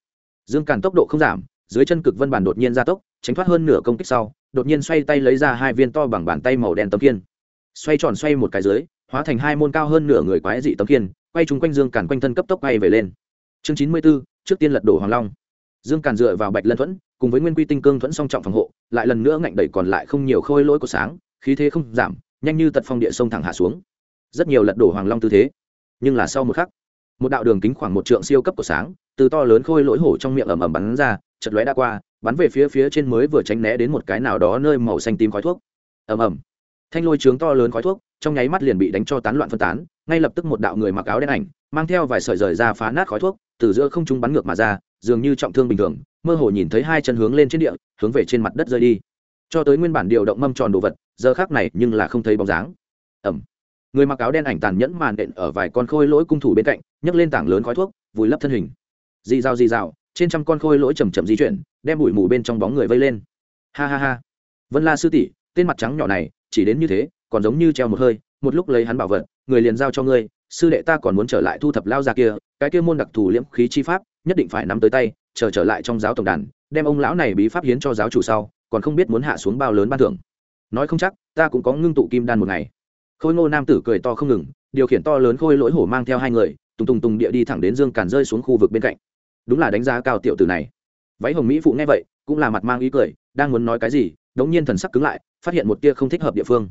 Dương càn tốc độ không giảm, dưới chân cực vân bản đột nhiên gia tốc, tránh thoát hơn nửa công kích sau, đột nhiên xoay tay lấy ra hai viên to bằng bàn tay màu đen tấm kiên xoay tròn xoay một cái dưới, hóa thành hai môn cao hơn nửa người quái dị tấm kiên quay chúng quanh dương càn quanh thân cấp tốc bay về lên. Chương chín mươi b ố trước tiên lật đổ hoàng long. Dương càn dựa vào bạch lân thuẫn, cùng với nguyên quy tinh cương thuẫn song trọng phòng hộ, lại lần nữa ngạnh đẩy còn lại không nhiều khôi lỗi của sáng, khí thế không giảm, nhanh như tật phong địa sông thẳng hạ xuống. Rất nhiều lật đổ hoàng long tư thế. Nhưng là sau một khắc, một đạo đường kính khoảng một trượng siêu cấp của sáng, từ to lớn khôi lỗi hổ trong miệng ầm ầm bắn ra chật lóe đã qua, bắn về phía phía trên mới vừa tránh né đến một cái nào đó nơi màu xanh tím khói thuốc. Ầm ầm thanh lôi trướng to lớn khói thuốc, trong nháy mắt liền bị đánh cho tán loạn phân tán, ngay lập tức một đạo người mặc áo đen ảnh, mang theo vài sợi rời ra phá nát khói thuốc, từ giữa không trung bắn ngược mà ra, dường như trọng thương bình thường, mơ hồ nhìn thấy hai chân hướng lên trên địa, hướng về trên mặt đất rơi đi. Cho tới nguyên bản điều động mâm tròn đồ vật, giờ khác này nhưng là không thấy bóng dáng. Ẩm người mặc áo đen ảnh tàn nhẫn màn đện ở vài con khôi lỗi cung thủ bên cạnh, nhấc lên tảng lớn khói thuốc, vùi lấp thân hình. Di dao di dao trên trăm con khôi lỗi chầm chậm di chuyển, đem bụi mù bên trong bóng người vây lên. Ha ha ha. Vân la sư tỷ, tên mặt trắng nhỏ này chỉ đến như thế, còn giống như treo một hơi, một lúc lấy hắn bảo vật, người liền giao cho ngươi, sư đệ ta còn muốn trở lại thu thập lao ra kia, cái kia môn đặc thù liễm khí chi pháp, nhất định phải nắm tới tay, chờ trở lại trong giáo tổng đàn, đem ông lão này bí pháp hiến cho giáo chủ sau, còn không biết muốn hạ xuống bao lớn ban thưởng. Nói không chắc, ta cũng có ngưng tụ kim đan một ngày. Khôi ngô nam tử cười to không ngừng, điều khiển to lớn khôi lỗi hổ mang theo hai người, tùng tùng tùng địa đi thẳng đến dương càn rơi xuống khu vực bên cạnh. Đúng là đánh giá cao tiểu tử này. Váy hồng mỹ phụ nghe vậy, cũng là mặt mang ý cười, đang muốn nói cái gì, đống nhiên thần sắc cứng lại phát hiện một tia không thích hợp địa phương.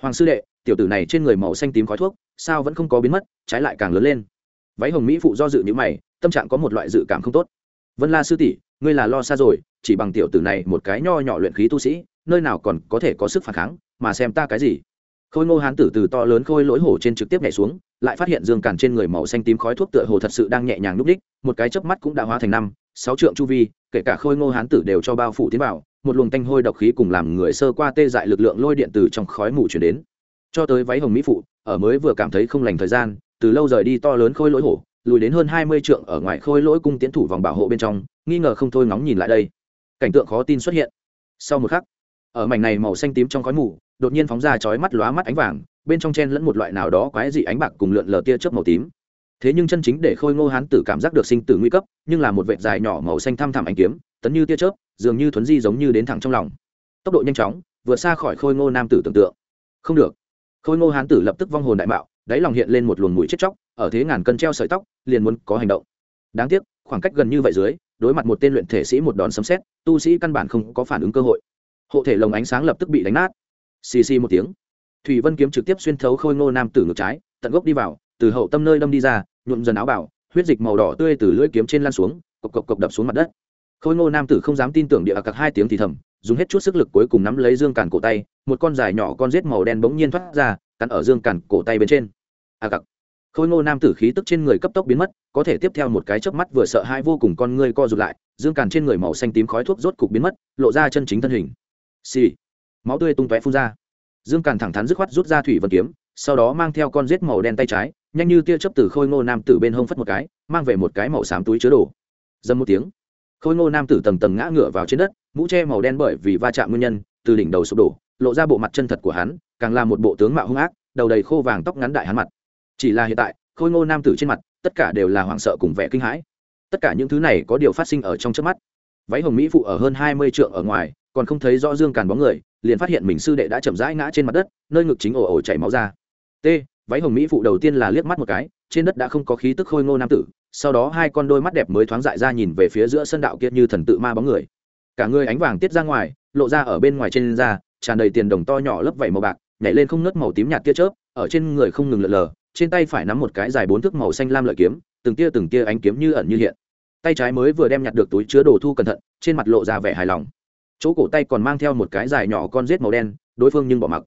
Hoàng sư đệ, tiểu tử này trên người màu xanh tím khói thuốc, sao vẫn không có biến mất, trái lại càng lớn lên. Váy hồng mỹ phụ do dự như mày, tâm trạng có một loại dự cảm không tốt. Vân la sư tỷ, ngươi là lo xa rồi, chỉ bằng tiểu tử này một cái nho nhỏ luyện khí tu sĩ, nơi nào còn có thể có sức phản kháng, mà xem ta cái gì. Khôi ngô hán tử từ to lớn khôi lỗi hổ trên trực tiếp nhảy xuống, lại phát hiện dương càn trên người màu xanh tím khói thuốc tựa hồ thật sự đang nhẹ nhàng núp đích một cái chớp mắt cũng đã hóa thành năm, sáu trượng chu vi, kể cả khôi ngô hán tử đều cho bao phủ tiến vào một luồng tanh hôi độc khí cùng làm người sơ qua tê dại lực lượng lôi điện từ trong khói mù chuyển đến. Cho tới váy hồng mỹ phụ, ở mới vừa cảm thấy không lành thời gian, từ lâu rời đi to lớn khôi lỗi hổ, lùi đến hơn hai mươi trượng ở ngoài khôi lỗi cung tiến thủ vòng bảo hộ bên trong, nghi ngờ không thôi ngóng nhìn lại đây. Cảnh tượng khó tin xuất hiện. Sau một khắc, ở mảnh này màu xanh tím trong khói mù, đột nhiên phóng ra chói mắt lóa mắt ánh vàng, bên trong chen lẫn một loại nào đó quái dị ánh bạc cùng lượn lờ tia chớp màu tím. Thế nhưng chân chính để khôi ngô hán tử cảm giác được sinh tử nguy cấp, nhưng là một vệt dài nhỏ màu xanh thăm thẳm ánh kiếm, tấn như tia chớp dường như thuấn di giống như đến thẳng trong lòng. Tốc độ nhanh chóng, vượt xa khỏi khôi ngô nam tử tưởng tượng. Không được. Khôi ngô hán tử lập tức vong hồn đại mạo, đáy lòng hiện lên một luồng mũi chết chóc, ở thế ngàn cân treo sợi tóc, liền muốn có hành động. Đáng tiếc, khoảng cách gần như vậy dưới, đối mặt một tên luyện thể sĩ một đòn sấm xét tu sĩ căn bản không có phản ứng cơ hội. Hộ thể lồng ánh sáng lập tức bị đánh nát. Xì xì một tiếng. Thủy vân kiếm trực tiếp xuyên thấu khôi ngô nam tử ngược trái, tận gốc đi vào, từ hậu tâm nơi đâm đi ra, nhuộm dần áo bảo huyết dịch màu đỏ tươi từ lưỡi kiếm trên lan xuống, cộc cộc cộc đập xuống mặt đất khôi ngô nam tử không dám tin tưởng địa cặc hai tiếng thì thầm, dùng hết chút sức lực cuối cùng nắm lấy dương càn cổ tay, một con dài nhỏ con rết màu đen bỗng nhiên thoát ra, cắn ở dương càn cổ tay bên trên. A cặc khôi ngô nam tử khí tức trên người cấp tốc biến mất, có thể tiếp theo một cái chớp mắt vừa sợ hai vô cùng con ngươi co rụt lại, dương càn trên người màu xanh tím khói thuốc rốt cục biến mất, lộ ra chân chính thân hình. Xì、sì. máu tươi tung tóe phun ra. Dương càn thẳng thắn dứt khoát rút ra thủy vân kiếm, sau đó mang theo con rết màu đen tay trái, nhanh như tia chớp từ khôi ngô nam tử bên hông phất một cái, mang về một cái màu xám túi chứa đồ. Dâm một tiếng khôi ngô nam tử tầng tầng ngã ngửa vào trên đất, mũ tre màu đen bởi vì va chạm nguyên nhân, từ đỉnh đầu sụp đổ, lộ ra bộ mặt chân thật của hắn, càng là một bộ tướng mạo hung ác, đầu đầy khô vàng tóc ngắn đại hắn mặt. Chỉ là hiện tại, khôi ngô nam tử trên mặt, tất cả đều là hoảng sợ cùng vẻ kinh hãi. Tất cả những thứ này có điều phát sinh ở trong trước mắt. Váy hồng mỹ phụ ở hơn hai mươi trượng ở ngoài, còn không thấy rõ dương càn bóng người, liền phát hiện mình sư đệ đã chậm rãi ngã trên mặt đất, nơi ngực chính ồ ồ chảy máu ra. T váy hồng mỹ phụ đầu tiên là liếc mắt một cái, trên đất đã không có khí tức khôi ngô nam tử, sau đó hai con đôi mắt đẹp mới thoáng dại ra nhìn về phía giữa sân đạo kia như thần tự ma bóng người. Cả người ánh vàng tiết ra ngoài, lộ ra ở bên ngoài trên da, tràn đầy tiền đồng to nhỏ lấp vảy màu bạc, nhảy lên không nớt màu tím nhạt tia chớp, ở trên người không ngừng lượn lờ, trên tay phải nắm một cái dài bốn thước màu xanh lam lợi kiếm, từng tia từng tia ánh kiếm như ẩn như hiện. Tay trái mới vừa đem nhặt được túi chứa đồ thu cẩn thận, trên mặt lộ ra vẻ hài lòng. Chỗ cổ tay còn mang theo một cái dài nhỏ con rết màu đen, đối phương nhưng bỏ mặc.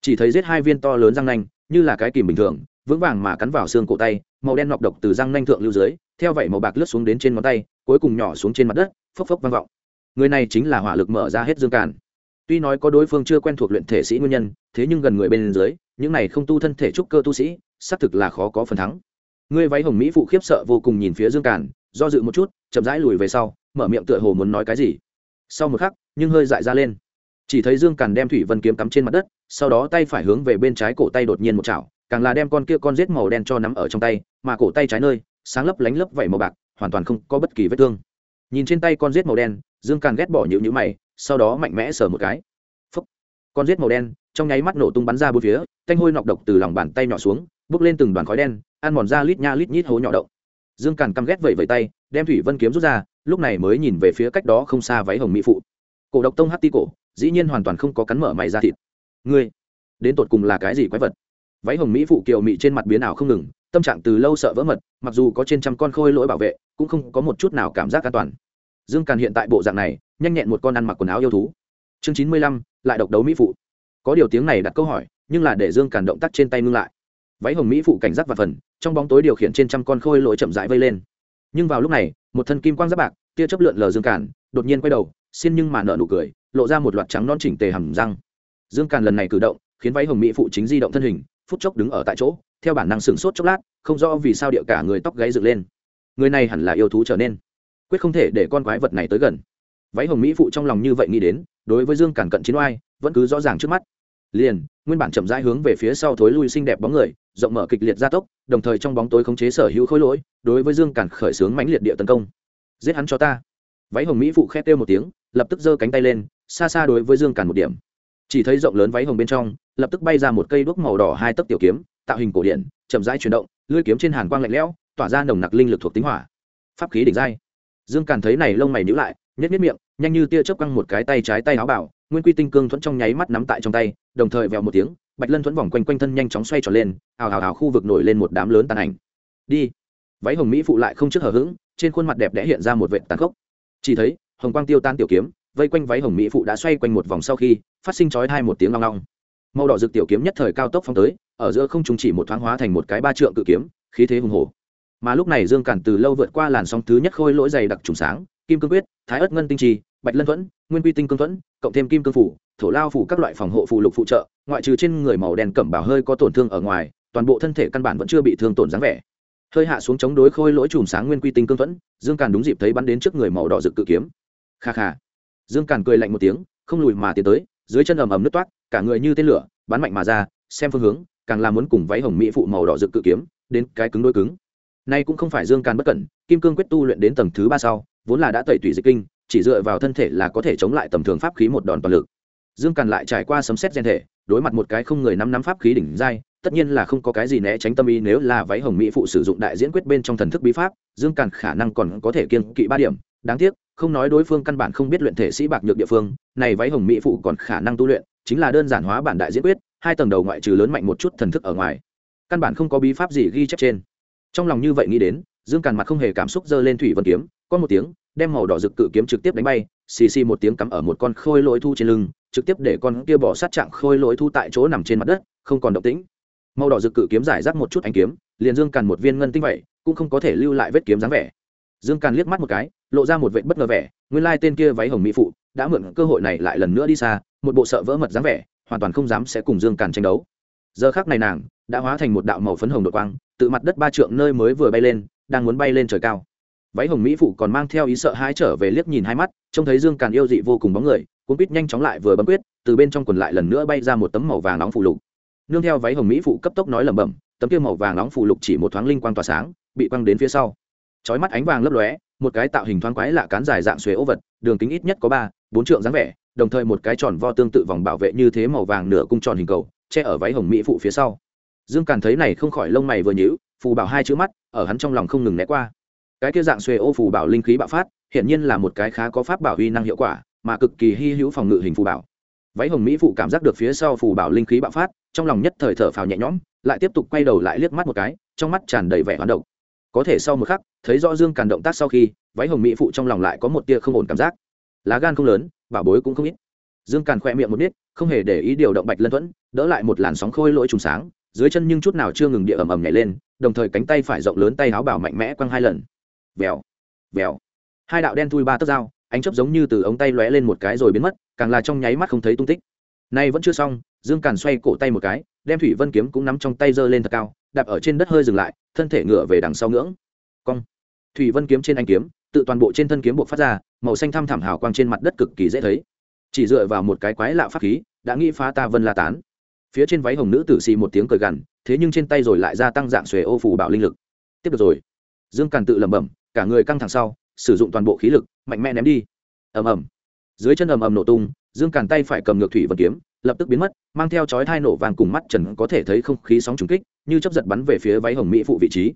Chỉ thấy rết hai viên to lớn răng nanh như là cái kìm bình thường, vững vàng mà cắn vào xương cổ tay, màu đen nọc độc từ răng nanh thượng lưu dưới, theo vậy màu bạc lướt xuống đến trên ngón tay, cuối cùng nhỏ xuống trên mặt đất, phốc phốc vang vọng. Người này chính là hỏa lực mở ra hết dương càn. Tuy nói có đối phương chưa quen thuộc luyện thể sĩ nguyên nhân, thế nhưng gần người bên dưới, những này không tu thân thể trúc cơ tu sĩ, xác thực là khó có phần thắng. Người váy hồng mỹ phụ khiếp sợ vô cùng nhìn phía dương càn, do dự một chút, chậm rãi lùi về sau, mở miệng tựa hồ muốn nói cái gì. Sau một khắc, nhưng hơi dại ra lên chỉ thấy dương càn đem thủy vân kiếm cắm trên mặt đất, sau đó tay phải hướng về bên trái cổ tay đột nhiên một chảo, càng là đem con kia con rết màu đen cho nắm ở trong tay, mà cổ tay trái nơi, sáng lấp lánh lấp vẩy màu bạc, hoàn toàn không có bất kỳ vết thương. Nhìn trên tay con rết màu đen, dương càn ghét bỏ nhịu nhữ mày, sau đó mạnh mẽ sờ một cái. Phúc. con rết màu đen, trong nháy mắt nổ tung bắn ra bốn phía, thanh hôi nọc độc từ lòng bàn tay nhỏ xuống, bốc lên từng đoàn khói đen, ăn mòn ra lít nha lít nhít hố nhỏ động dương càn căm ghét vẩy vẩy tay, đem thủy vân kiếm rút ra, lúc này mới nhìn về phía cách đó không xa váy hồng mỹ phụ. Cổ độc tông hắt ti cổ dĩ nhiên hoàn toàn không có cắn mở mày ra thịt. Ngươi, đến tột cùng là cái gì quái vật? Váy hồng mỹ phụ kiều mị trên mặt biến ảo không ngừng, tâm trạng từ lâu sợ vỡ mật, mặc dù có trên trăm con khôi lỗi bảo vệ, cũng không có một chút nào cảm giác an toàn. Dương càn hiện tại bộ dạng này, nhanh nhẹn một con ăn mặc quần áo yêu thú. Chương chín mươi lăm, lại độc đấu mỹ phụ. Có điều tiếng này đặt câu hỏi, nhưng là để dương càn động tác trên tay ngưng lại. Váy hồng mỹ phụ cảnh giác và phần, trong bóng tối điều khiển trên trăm con khôi lỗi chậm rãi vây lên. Nhưng vào lúc này, một thân kim quang giáp bạc, tia chấp lượn lờ dương càn, đột nhiên quay đầu, xin nhưng mà nợ nụ cười lộ ra một loạt trắng non chỉnh tề hầm răng. Dương càn lần này cử động, khiến váy hồng mỹ phụ chính di động thân hình, phút chốc đứng ở tại chỗ, theo bản năng sửng sốt chốc lát, không rõ vì sao địa cả người tóc gáy dựng lên. Người này hẳn là yêu thú trở nên. Quyết không thể để con quái vật này tới gần. Váy hồng mỹ phụ trong lòng như vậy nghĩ đến, đối với dương càn cận chiến oai, vẫn cứ rõ ràng trước mắt. Liền, nguyên bản chậm rãi hướng về phía sau thối lui xinh đẹp bóng người, rộng mở kịch liệt gia tốc, đồng thời trong bóng tối khống chế sở hữu khối lỗi, đối với dương càn khởi xướng mãnh liệt địa tấn công. Giết hắn cho ta. Váy hồng mỹ phụ khét kêu một tiếng, lập tức giơ cánh tay lên xa xa đối với dương càn một điểm. Chỉ thấy rộng lớn váy hồng bên trong, lập tức bay ra một cây đuốc màu đỏ hai tấc tiểu kiếm, tạo hình cổ điển, chậm rãi chuyển động, lưỡi kiếm trên hàn quang lạnh lẽo, tỏa ra nồng nặc linh lực thuộc tính hỏa. Pháp khí đỉnh dai dương càn thấy này lông mày nhíu lại nhất nhất miệng, nhanh như tia chớp căng một cái tay trái tay áo bảo, nguyên quy tinh cương thuẫn trong nháy mắt nắm tại trong tay, đồng thời vèo một tiếng, bạch lân thuẫn vòng quanh quanh thân nhanh chóng xoay tròn lên, ào ào ào khu vực nổi lên một đám lớn tàn ảnh. Đi. Váy hồng mỹ phụ lại không trước hờ hững, trên khuôn mặt đẹp đẽ hiện ra một vệ tàn khốc. Chỉ thấy, hồng quang tiêu tan tiểu kiếm vây quanh váy hồng mỹ phụ đã xoay quanh một vòng sau khi, phát sinh chói hai một tiếng long long màu đỏ rực tiểu kiếm nhất thời cao tốc phong tới, ở giữa không trung chỉ một thoáng hóa thành một cái ba trượng cự kiếm, khí thế hùng hổ. Mà lúc này dương cản từ lâu vượt qua làn sóng thứ nhất khôi lỗi dày đặc trùng sáng, kim cương quyết, thái ất ngân tinh trì, bạch lân thuẫn, nguyên quy tinh cương thuẫn, cộng thêm kim cương phủ, thổ lao phủ các loại phòng hộ phụ lục phụ trợ, ngoại trừ trên người màu đen cẩm bảo hơi có tổn thương ở ngoài, toàn bộ thân thể căn bản vẫn chưa bị thương tổn dáng vẻ. Hơi hạ xuống chống đối khôi lỗi chùm sáng nguyên quy tinh cương thuẫn, dương càn đúng dịp thấy bắn đến trước người màu đỏ rực cự kiếm. Kha kha dương càn cười lạnh một tiếng, không lùi mà tiến tới, dưới chân ầm ầm nứt toát cả người như tên lửa, bắn mạnh mà ra, xem phương hướng, càng là muốn cùng váy hồng mỹ phụ màu đỏ rực cự kiếm, đến cái cứng đôi cứng. Nay cũng không phải dương càn bất cẩn, kim cương quyết tu luyện đến tầng thứ ba sau, vốn là đã tẩy tủy dịch kinh, chỉ dựa vào thân thể là có thể chống lại tầm thường pháp khí một đòn toàn lực. Dương càn lại trải qua sấm xét gen thể, đối mặt một cái không người nắm nắm pháp khí đỉnh dai tất nhiên là không có cái gì né tránh tâm ý nếu là váy hồng mỹ phụ sử dụng đại diễn quyết bên trong thần thức bí pháp, dương càn khả năng còn có thể kiên kỵ ba điểm, đáng tiếc không nói đối phương căn bản không biết luyện thể sĩ bạc nhược địa phương, này váy hồng mỹ phụ còn khả năng tu luyện, chính là đơn giản hóa bản đại diễn quyết, hai tầng đầu ngoại trừ lớn mạnh một chút thần thức ở ngoài. Căn bản không có bí pháp gì ghi chép trên. Trong lòng như vậy nghĩ đến, dương càn mặt không hề cảm xúc giơ lên thủy vân kiếm, có một tiếng, đem màu đỏ rực cự kiếm trực tiếp đánh bay, xì xì một tiếng cắm ở một con khôi lỗi thu trên lưng, trực tiếp để con kia bỏ sát trạng khôi lỗi thu tại chỗ nằm trên mặt đất, không còn động tĩnh. Màu đỏ rực cự kiếm giải rác một chút ánh kiếm, liền dương càn một viên ngân tinh vậy, cũng không có thể lưu lại vết kiếm dáng vẻ dương càn liếc mắt một cái, lộ ra một vệ bất ngờ vẻ, nguyên lai tên kia váy hồng mỹ phụ, đã mượn cơ hội này lại lần nữa đi xa, một bộ sợ vỡ mật dáng vẻ, hoàn toàn không dám sẽ cùng dương càn tranh đấu. Giờ khác này nàng đã hóa thành một đạo màu phấn hồng đột quang tự mặt đất ba trượng nơi mới vừa bay lên, đang muốn bay lên trời cao. Váy hồng mỹ phụ còn mang theo ý sợ hãi trở về liếc nhìn hai mắt, trông thấy dương càn yêu dị vô cùng bóng người, cuốn quýt nhanh chóng lại vừa bấm quyết từ bên trong quần lại lần nữa bay ra một tấm màu vàng nóng phụ lục. Nương theo váy hồng mỹ phụ cấp tốc nói lẩm bẩm, tấm kia màu vàng nóng phụ lục chỉ một thoáng linh quang tỏa sáng, bị quăng đến phía sau chói mắt ánh vàng lấp lóe, một cái tạo hình thoáng quái lạ cán dài dạng xuế ô vật, đường kính ít nhất có ba, bốn trượng dáng vẻ, đồng thời một cái tròn vo tương tự vòng bảo vệ như thế màu vàng nửa cung tròn hình cầu, che ở váy hồng mỹ phụ phía sau. Dương càn thấy này không khỏi lông mày vừa nhíu, phù bảo hai chữ mắt, ở hắn trong lòng không ngừng né qua. Cái kia dạng xuề ô phù bảo linh khí bạo phát, hiển nhiên là một cái khá có pháp bảo uy năng hiệu quả, mà cực kỳ hy hữu phòng ngự hình phù bảo. Váy hồng mỹ phụ cảm giác được phía sau phù bảo linh khí bạo phát, trong lòng nhất thời thở phào nhẹ nhõm, lại tiếp tục quay đầu lại liếc mắt một cái, trong mắt tràn đầy vẻ hoán động có thể sau một khắc, thấy rõ dương càn động tác sau khi, váy hồng mỹ phụ trong lòng lại có một tia không ổn cảm giác. Lá gan không lớn, bảo bối cũng không ít. Dương càn khoe miệng một nít không hề để ý điều động bạch lân thuẫn, đỡ lại một làn sóng khôi lỗi trùng sáng, dưới chân nhưng chút nào chưa ngừng địa ầm ầm nhảy lên, đồng thời cánh tay phải rộng lớn tay áo bảo mạnh mẽ quăng hai lần. Vèo vèo. Hai đạo đen thui ba tấc dao, ánh chớp giống như từ ống tay lóe lên một cái rồi biến mất, càng là trong nháy mắt không thấy tung tích. Nay vẫn chưa xong, dương càn xoay cổ tay một cái, đem thủy vân kiếm cũng nắm trong tay giơ lên thật cao đạp ở trên đất hơi dừng lại, thân thể ngựa về đằng sau ngưỡng. Cong. Thủy vân kiếm trên anh kiếm, tự toàn bộ trên thân kiếm buộc phát ra, màu xanh thăm thảm hào quang trên mặt đất cực kỳ dễ thấy. Chỉ dựa vào một cái quái lạ pháp khí, đã nghĩ phá ta vân la tán. Phía trên váy hồng nữ tử xì một tiếng cười gằn, thế nhưng trên tay rồi lại gia tăng dạng xuề ô phủ bảo linh lực. Tiếp được rồi. Dương càn tự lẩm bẩm, cả người căng thẳng sau, sử dụng toàn bộ khí lực, mạnh mẽ ném đi. Ầm ầm. Dưới chân ầm ầm nổ tung, dương càn tay phải cầm ngược thủy vân kiếm, lập tức biến mất, mang theo chói thai nổ vàng cùng mắt trần có thể thấy không khí sóng trùng kích như chấp giật bắn về phía váy hồng mỹ phụ vị trí.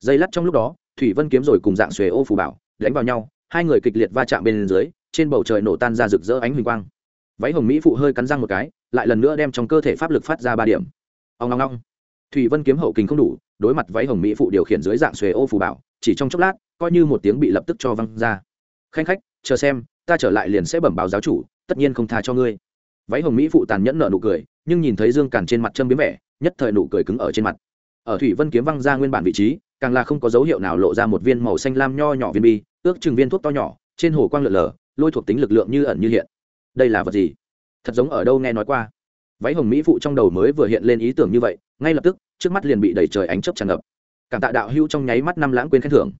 Dây lắt trong lúc đó, thủy vân kiếm rồi cùng dạng xuề ô phù bảo đánh vào nhau, hai người kịch liệt va chạm bên dưới, trên bầu trời nổ tan ra rực rỡ ánh huỳnh quang. Váy hồng mỹ phụ hơi cắn răng một cái, lại lần nữa đem trong cơ thể pháp lực phát ra ba điểm. Ông long long thủy vân kiếm hậu kình không đủ, đối mặt váy hồng mỹ phụ điều khiển dưới dạng xuề ô phù bảo, chỉ trong chốc lát, coi như một tiếng bị lập tức cho văng ra. Khanh khách, chờ xem, ta trở lại liền sẽ bẩm báo giáo chủ, tất nhiên không tha cho ngươi. Váy hồng mỹ phụ tàn nhẫn nợ nụ cười, nhưng nhìn thấy dương càn trên mặt châm biếm vẻ nhất thời nụ cười cứng ở trên mặt. Ở thủy vân kiếm văng ra nguyên bản vị trí càng là không có dấu hiệu nào lộ ra một viên màu xanh lam nho nhỏ viên bi ước chừng viên thuốc to nhỏ trên hồ quang lượn lờ lôi thuộc tính lực lượng như ẩn như hiện. Đây là vật gì? Thật giống ở đâu nghe nói qua. Váy hồng mỹ phụ trong đầu mới vừa hiện lên ý tưởng như vậy ngay lập tức trước mắt liền bị đẩy trời ánh chớp tràn ngập. Cảm tạ đạo hưu trong nháy mắt năm lãng quên khen thưởng.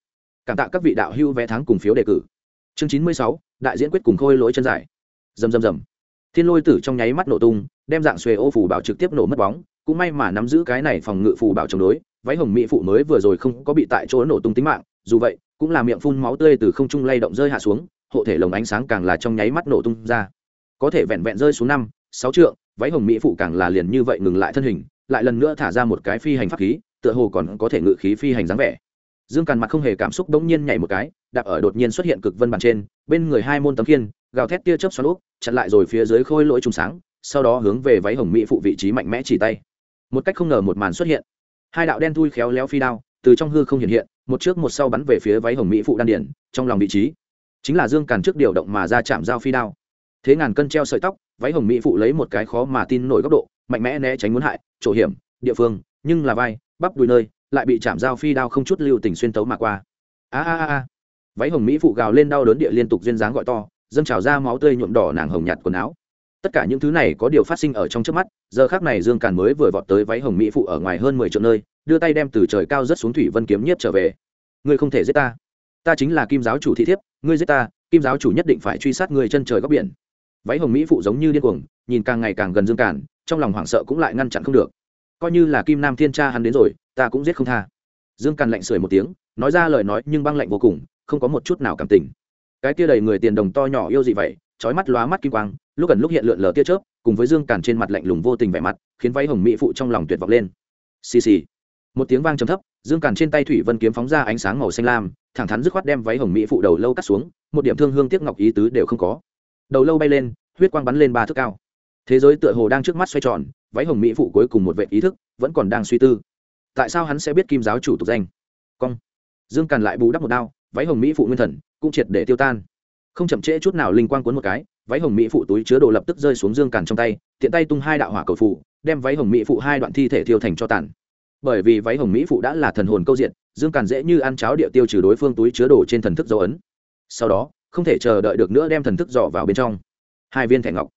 Cảm tạ các vị đạo hưu vé tháng cùng phiếu đề cử. Chương chín mươi sáu đại diễn quyết cùng khôi lỗi chân dài. Rầm rầm rầm, thiên lôi tử trong nháy mắt nổ tung đem dạng xuề ô phủ bảo trực tiếp nổ mất bóng cũng may mà nắm giữ cái này phòng ngự phù bảo chống đối, váy hồng mỹ phụ mới vừa rồi không có bị tại chỗ nổ tung tính mạng, dù vậy, cũng là miệng phun máu tươi từ không trung lay động rơi hạ xuống, hộ thể lồng ánh sáng càng là trong nháy mắt nổ tung ra. Có thể vẹn vẹn rơi xuống năm, sáu trượng, váy hồng mỹ phụ càng là liền như vậy ngừng lại thân hình, lại lần nữa thả ra một cái phi hành pháp khí, tựa hồ còn có thể ngự khí phi hành dáng vẻ. Dương càn mặt không hề cảm xúc bỗng nhiên nhảy một cái, đạp ở đột nhiên xuất hiện cực vân bàn trên, bên người hai môn tấm khiên, gào thét tia chớp xoắn úp, chặn lại rồi phía dưới khôi lỗi trùng sáng, sau đó hướng về váy hồng mỹ phụ vị trí mạnh mẽ chỉ tay một cách không ngờ một màn xuất hiện. Hai đạo đen thui khéo léo phi đao từ trong hư không hiện hiện, một trước một sau bắn về phía váy hồng mỹ phụ đan điển trong lòng vị trí chính là dương càn trước điều động mà ra chạm dao phi đao. Thế ngàn cân treo sợi tóc, váy hồng mỹ phụ lấy một cái khó mà tin nổi góc độ, mạnh mẽ né tránh muốn hại, chỗ hiểm, địa phương, nhưng là vai, bắp đùi nơi, lại bị chạm dao phi đao không chút lưu tình xuyên tấu mà qua. A a a. Váy hồng mỹ phụ gào lên đau đớn địa liên tục duyên dáng gọi to, dâng trào ra máu tươi nhuộm đỏ nàng hồng nhạt quần áo tất cả những thứ này có điều phát sinh ở trong trước mắt, giờ khác này dương càn mới vừa vọt tới váy hồng mỹ phụ ở ngoài hơn mười triệu nơi, đưa tay đem từ trời cao rất xuống thủy vân kiếm nhiếp trở về. Ngươi không thể giết ta. Ta chính là kim giáo chủ thị thiếp, ngươi giết ta, kim giáo chủ nhất định phải truy sát người chân trời góc biển. Váy hồng mỹ phụ giống như điên cuồng, nhìn càng ngày càng gần dương càn, trong lòng hoảng sợ cũng lại ngăn chặn không được. Coi như là kim nam thiên cha hắn đến rồi, ta cũng giết không tha. Dương càn lạnh sưởi một tiếng, nói ra lời nói nhưng băng lạnh vô cùng, không có một chút nào cảm tình. Cái tia đầy người tiền đồng to nhỏ yêu gì vậy trói mắt lóa mắt kim quang, lúc gần lúc hiện lượn lờ tia chớp, cùng với dương càn trên mặt lạnh lùng vô tình vẻ mặt, khiến váy hồng mỹ phụ trong lòng tuyệt vọng lên. Xì xì. Một tiếng vang trầm thấp, dương càn trên tay thủy vân kiếm phóng ra ánh sáng màu xanh lam, thẳng thắn dứt khoát đem váy hồng mỹ phụ đầu lâu cắt xuống, một điểm thương hương tiếc ngọc ý tứ đều không có. Đầu lâu bay lên, huyết quang bắn lên ba thước cao. Thế giới tựa hồ đang trước mắt xoay tròn, váy hồng mỹ phụ cuối cùng một vệ ý thức, vẫn còn đang suy tư. Tại sao hắn sẽ biết kim giáo chủ tục danh? Cong. Dương càn lại bù đắp một đao, váy hồng mỹ phụ nguyên thần, cũng triệt để tiêu tan không chậm trễ chút nào linh quang cuốn một cái, váy hồng mỹ phụ túi chứa đồ lập tức rơi xuống dương càn trong tay, tiện tay tung hai đạo hỏa cầu phụ đem váy hồng mỹ phụ hai đoạn thi thể thiêu thành cho tàn. Bởi vì váy hồng mỹ phụ đã là thần hồn câu diện, dương càn dễ như ăn cháo địa tiêu trừ đối phương túi chứa đồ trên thần thức dấu ấn. Sau đó, không thể chờ đợi được nữa đem thần thức dò vào bên trong. Hai viên thẻ ngọc,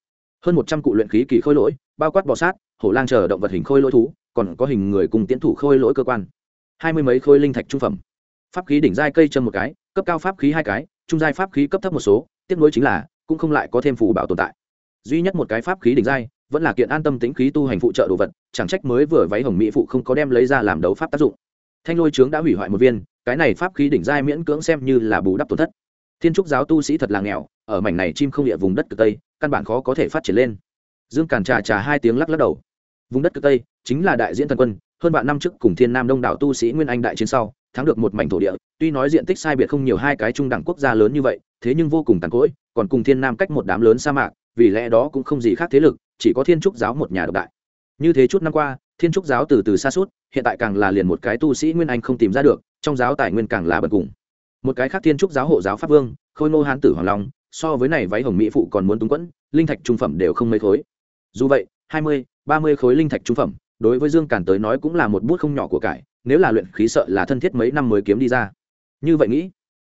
hơn một trăm cụ luyện khí kỳ khôi lỗi, bao quát bò sát, hổ lang chờ động vật hình khôi lỗi thú, còn có hình người cùng tiến thủ khôi lỗi cơ quan. Hai mươi mấy khôi linh thạch trung phẩm. Pháp khí đỉnh giai cây chân một cái, cấp cao pháp khí hai cái trung giai pháp khí cấp thấp một số tiếp nối chính là, cũng không lại có thêm phù bảo tồn tại. Duy nhất một cái pháp khí đỉnh giai, vẫn là kiện an tâm tính khí tu hành phụ trợ đồ vật, chẳng trách mới vừa váy hồng mỹ phụ không có đem lấy ra làm đấu pháp tác dụng. Thanh lôi trướng đã hủy hoại một viên, cái này pháp khí đỉnh giai miễn cưỡng xem như là bù đắp tổn thất. Thiên trúc giáo tu sĩ thật là nghèo, ở mảnh này chim không địa vùng đất cực tây, căn bản khó có thể phát triển lên. Dương càn trà trà hai tiếng lắc lắc đầu. Vùng đất cực tây chính là đại diễn thần quân, hơn vạn năm trước cùng thiên nam đông đảo tu sĩ nguyên anh đại chiến sau thắng được một mảnh thổ địa, tuy nói diện tích sai biệt không nhiều hai cái trung đẳng quốc gia lớn như vậy, thế nhưng vô cùng tàn cỗi, còn cùng thiên nam cách một đám lớn sa mạc, vì lẽ đó cũng không gì khác thế lực, chỉ có thiên trúc giáo một nhà độc đại. Như thế chút năm qua, thiên trúc giáo từ từ xa suốt hiện tại càng là liền một cái tu sĩ nguyên anh không tìm ra được, trong giáo tài nguyên càng là bật cùng. Một cái khác thiên trúc giáo hộ giáo pháp vương, khôi ngô hán tử hoàng long, so với này váy hồng mỹ phụ còn muốn túng quẫn, linh thạch trung phẩm đều không mấy khối. Dù vậy, hai mươi, ba mươi khối linh thạch trung phẩm, đối với dương càn tới nói cũng là một bút không nhỏ của cải nếu là luyện khí sợ là thân thiết mấy năm mới kiếm đi ra. Như vậy nghĩ,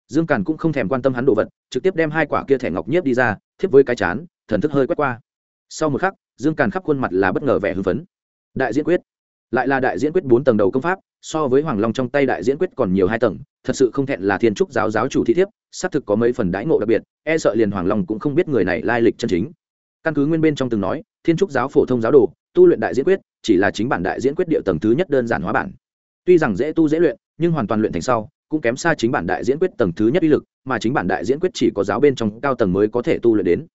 dương càn cũng không thèm quan tâm hắn đồ vật, trực tiếp đem hai quả kia thẻ ngọc nhiếp đi ra, thiếp với cái chán, thần thức hơi quét qua. Sau một khắc, dương càn khắp khuôn mặt là bất ngờ vẻ hưng phấn. Đại diễn quyết. Lại là đại diễn quyết bốn tầng đầu công pháp, so với hoàng long trong tay đại diễn quyết còn nhiều hai tầng, thật sự không thẹn là thiên trúc giáo giáo chủ thị thiếp, xác thực có mấy phần đãi ngộ đặc biệt e sợ liền hoàng long cũng không biết người này lai lịch chân chính. Căn cứ nguyên bên trong từng nói, thiên trúc giáo phổ thông giáo đồ, tu luyện đại diễn quyết, chỉ là chính bản đại diễn quyết địa tầng thứ nhất đơn giản hóa bản tuy rằng dễ tu dễ luyện, nhưng hoàn toàn luyện thành sau, cũng kém xa chính bản đại diễn quyết tầng thứ nhất uy lực, mà chính bản đại diễn quyết chỉ có giáo bên trong cao tầng mới có thể tu luyện đến.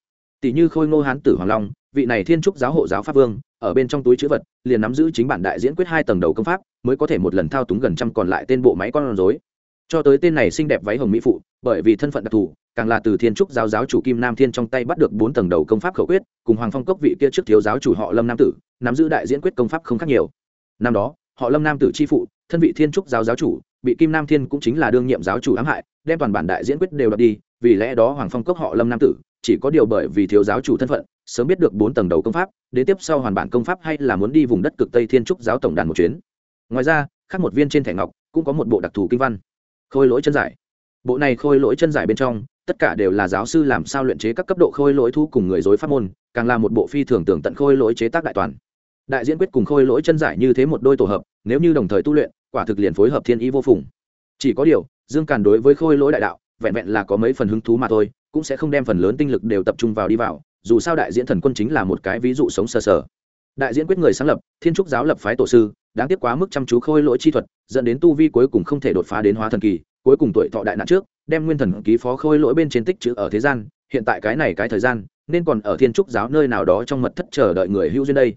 Tỷ như khôi ngô hán tử hoàng long, vị này thiên trúc giáo hộ giáo pháp vương, ở bên trong túi chữ vật, liền nắm giữ chính bản đại diễn quyết hai tầng đầu công pháp, mới có thể một lần thao túng gần trăm còn lại tên bộ máy con rối. Cho tới tên này xinh đẹp váy hồng mỹ phụ, bởi vì thân phận đặc thù, càng là từ thiên trúc giáo giáo chủ kim nam thiên trong tay bắt được bốn tầng đầu công pháp khẩu quyết, cùng hoàng phong cốc vị kia trước thiếu giáo chủ họ lâm nam tử, nắm giữ đại diễn quyết công pháp không khác nhiều. Năm đó, họ lâm nam tử chi phụ thân vị thiên trúc giáo giáo chủ, bị kim nam thiên cũng chính là đương nhiệm giáo chủ ám hại, đem toàn bản đại diễn quyết đều đập đi, vì lẽ đó hoàng phong cốc họ lâm nam tử, chỉ có điều bởi vì thiếu giáo chủ thân phận, sớm biết được bốn tầng đầu công pháp, đến tiếp sau hoàn bản công pháp hay là muốn đi vùng đất cực tây thiên trúc giáo tổng đàn một chuyến. Ngoài ra, khác một viên trên thẻ ngọc, cũng có một bộ đặc thù kinh văn. Khôi lỗi chân giải. Bộ này khôi lỗi chân giải bên trong, tất cả đều là giáo sư làm sao luyện chế các cấp độ khôi lỗi thu cùng người dối pháp môn, càng là một bộ phi thường tưởng tận khôi lỗi chế tác đại toàn đại diễn quyết cùng khôi lỗi chân giải như thế một đôi tổ hợp, nếu như đồng thời tu luyện, quả thực liền phối hợp thiên ý vô phùng. Chỉ có điều, dương càn đối với khôi lỗi đại đạo, vẹn vẹn là có mấy phần hứng thú mà thôi, cũng sẽ không đem phần lớn tinh lực đều tập trung vào đi vào, dù sao đại diễn thần quân chính là một cái ví dụ sống sờ sờ. Đại diễn quyết người sáng lập, thiên trúc giáo lập phái tổ sư, đáng tiếc quá mức chăm chú khôi lỗi chi thuật, dẫn đến tu vi cuối cùng không thể đột phá đến hóa thần kỳ, cuối cùng tuổi thọ đại nạn trước, đem nguyên thần ký phó khôi lỗi bên trên tích chữ ở thế gian, hiện tại cái này cái thời gian, nên còn ở thiên trúc giáo nơi nào đó trong mật thất chờ đợi người hữu duyên đây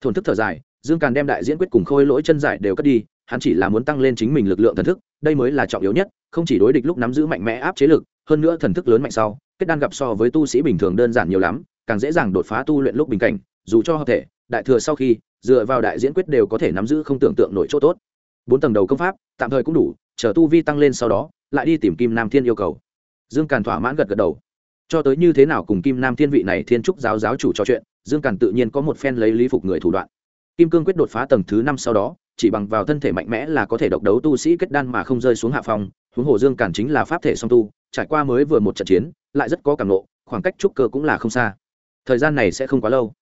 thổn thức thở dài, dương càn đem đại diễn quyết cùng khôi lỗi chân giải đều cất đi, hắn chỉ là muốn tăng lên chính mình lực lượng thần thức, đây mới là trọng yếu nhất, không chỉ đối địch lúc nắm giữ mạnh mẽ áp chế lực, hơn nữa thần thức lớn mạnh sau, kết đan gặp so với tu sĩ bình thường đơn giản nhiều lắm, càng dễ dàng đột phá tu luyện lúc bình cảnh, dù cho hợp thể, đại thừa sau khi, dựa vào đại diễn quyết đều có thể nắm giữ không tưởng tượng nổi chỗ tốt. Bốn tầng đầu công pháp, tạm thời cũng đủ, chờ tu vi tăng lên sau đó, lại đi tìm kim nam thiên yêu cầu. Dương càn thỏa mãn gật gật đầu cho tới như thế nào cùng kim nam thiên vị này thiên trúc giáo giáo chủ trò chuyện, dương càn tự nhiên có một phen lấy lý phục người thủ đoạn. Kim cương quyết đột phá tầng thứ năm sau đó, chỉ bằng vào thân thể mạnh mẽ là có thể độc đấu tu sĩ kết đan mà không rơi xuống hạ phòng huống hồ dương càn chính là pháp thể song tu, trải qua mới vừa một trận chiến, lại rất có cảm nộ, khoảng cách trúc cơ cũng là không xa. Thời gian này sẽ không quá lâu.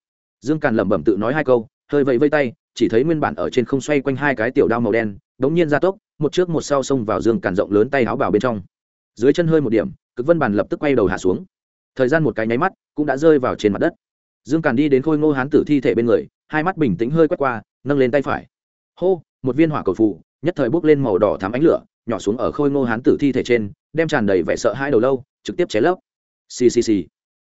Dương càn lẩm bẩm tự nói hai câu, hơi vẫy vây tay, chỉ thấy nguyên bản ở trên không xoay quanh hai cái tiểu đao màu đen đống nhiên ra tốc, một trước một sau xông vào dương càn rộng lớn tay áo bào bên trong. Dưới chân hơi một điểm, cực vân bàn lập tức quay đầu hạ xuống thời gian một cái nháy mắt, cũng đã rơi vào trên mặt đất. Dương càn đi đến khôi ngô hán tử thi thể bên người, hai mắt bình tĩnh hơi quét qua, nâng lên tay phải. Hô, một viên hỏa cầu phù, nhất thời bốc lên màu đỏ thắm ánh lửa, nhỏ xuống ở khôi ngô hán tử thi thể trên, đem tràn đầy vẻ sợ hai đầu lâu, trực tiếp cháy lấp. Ccc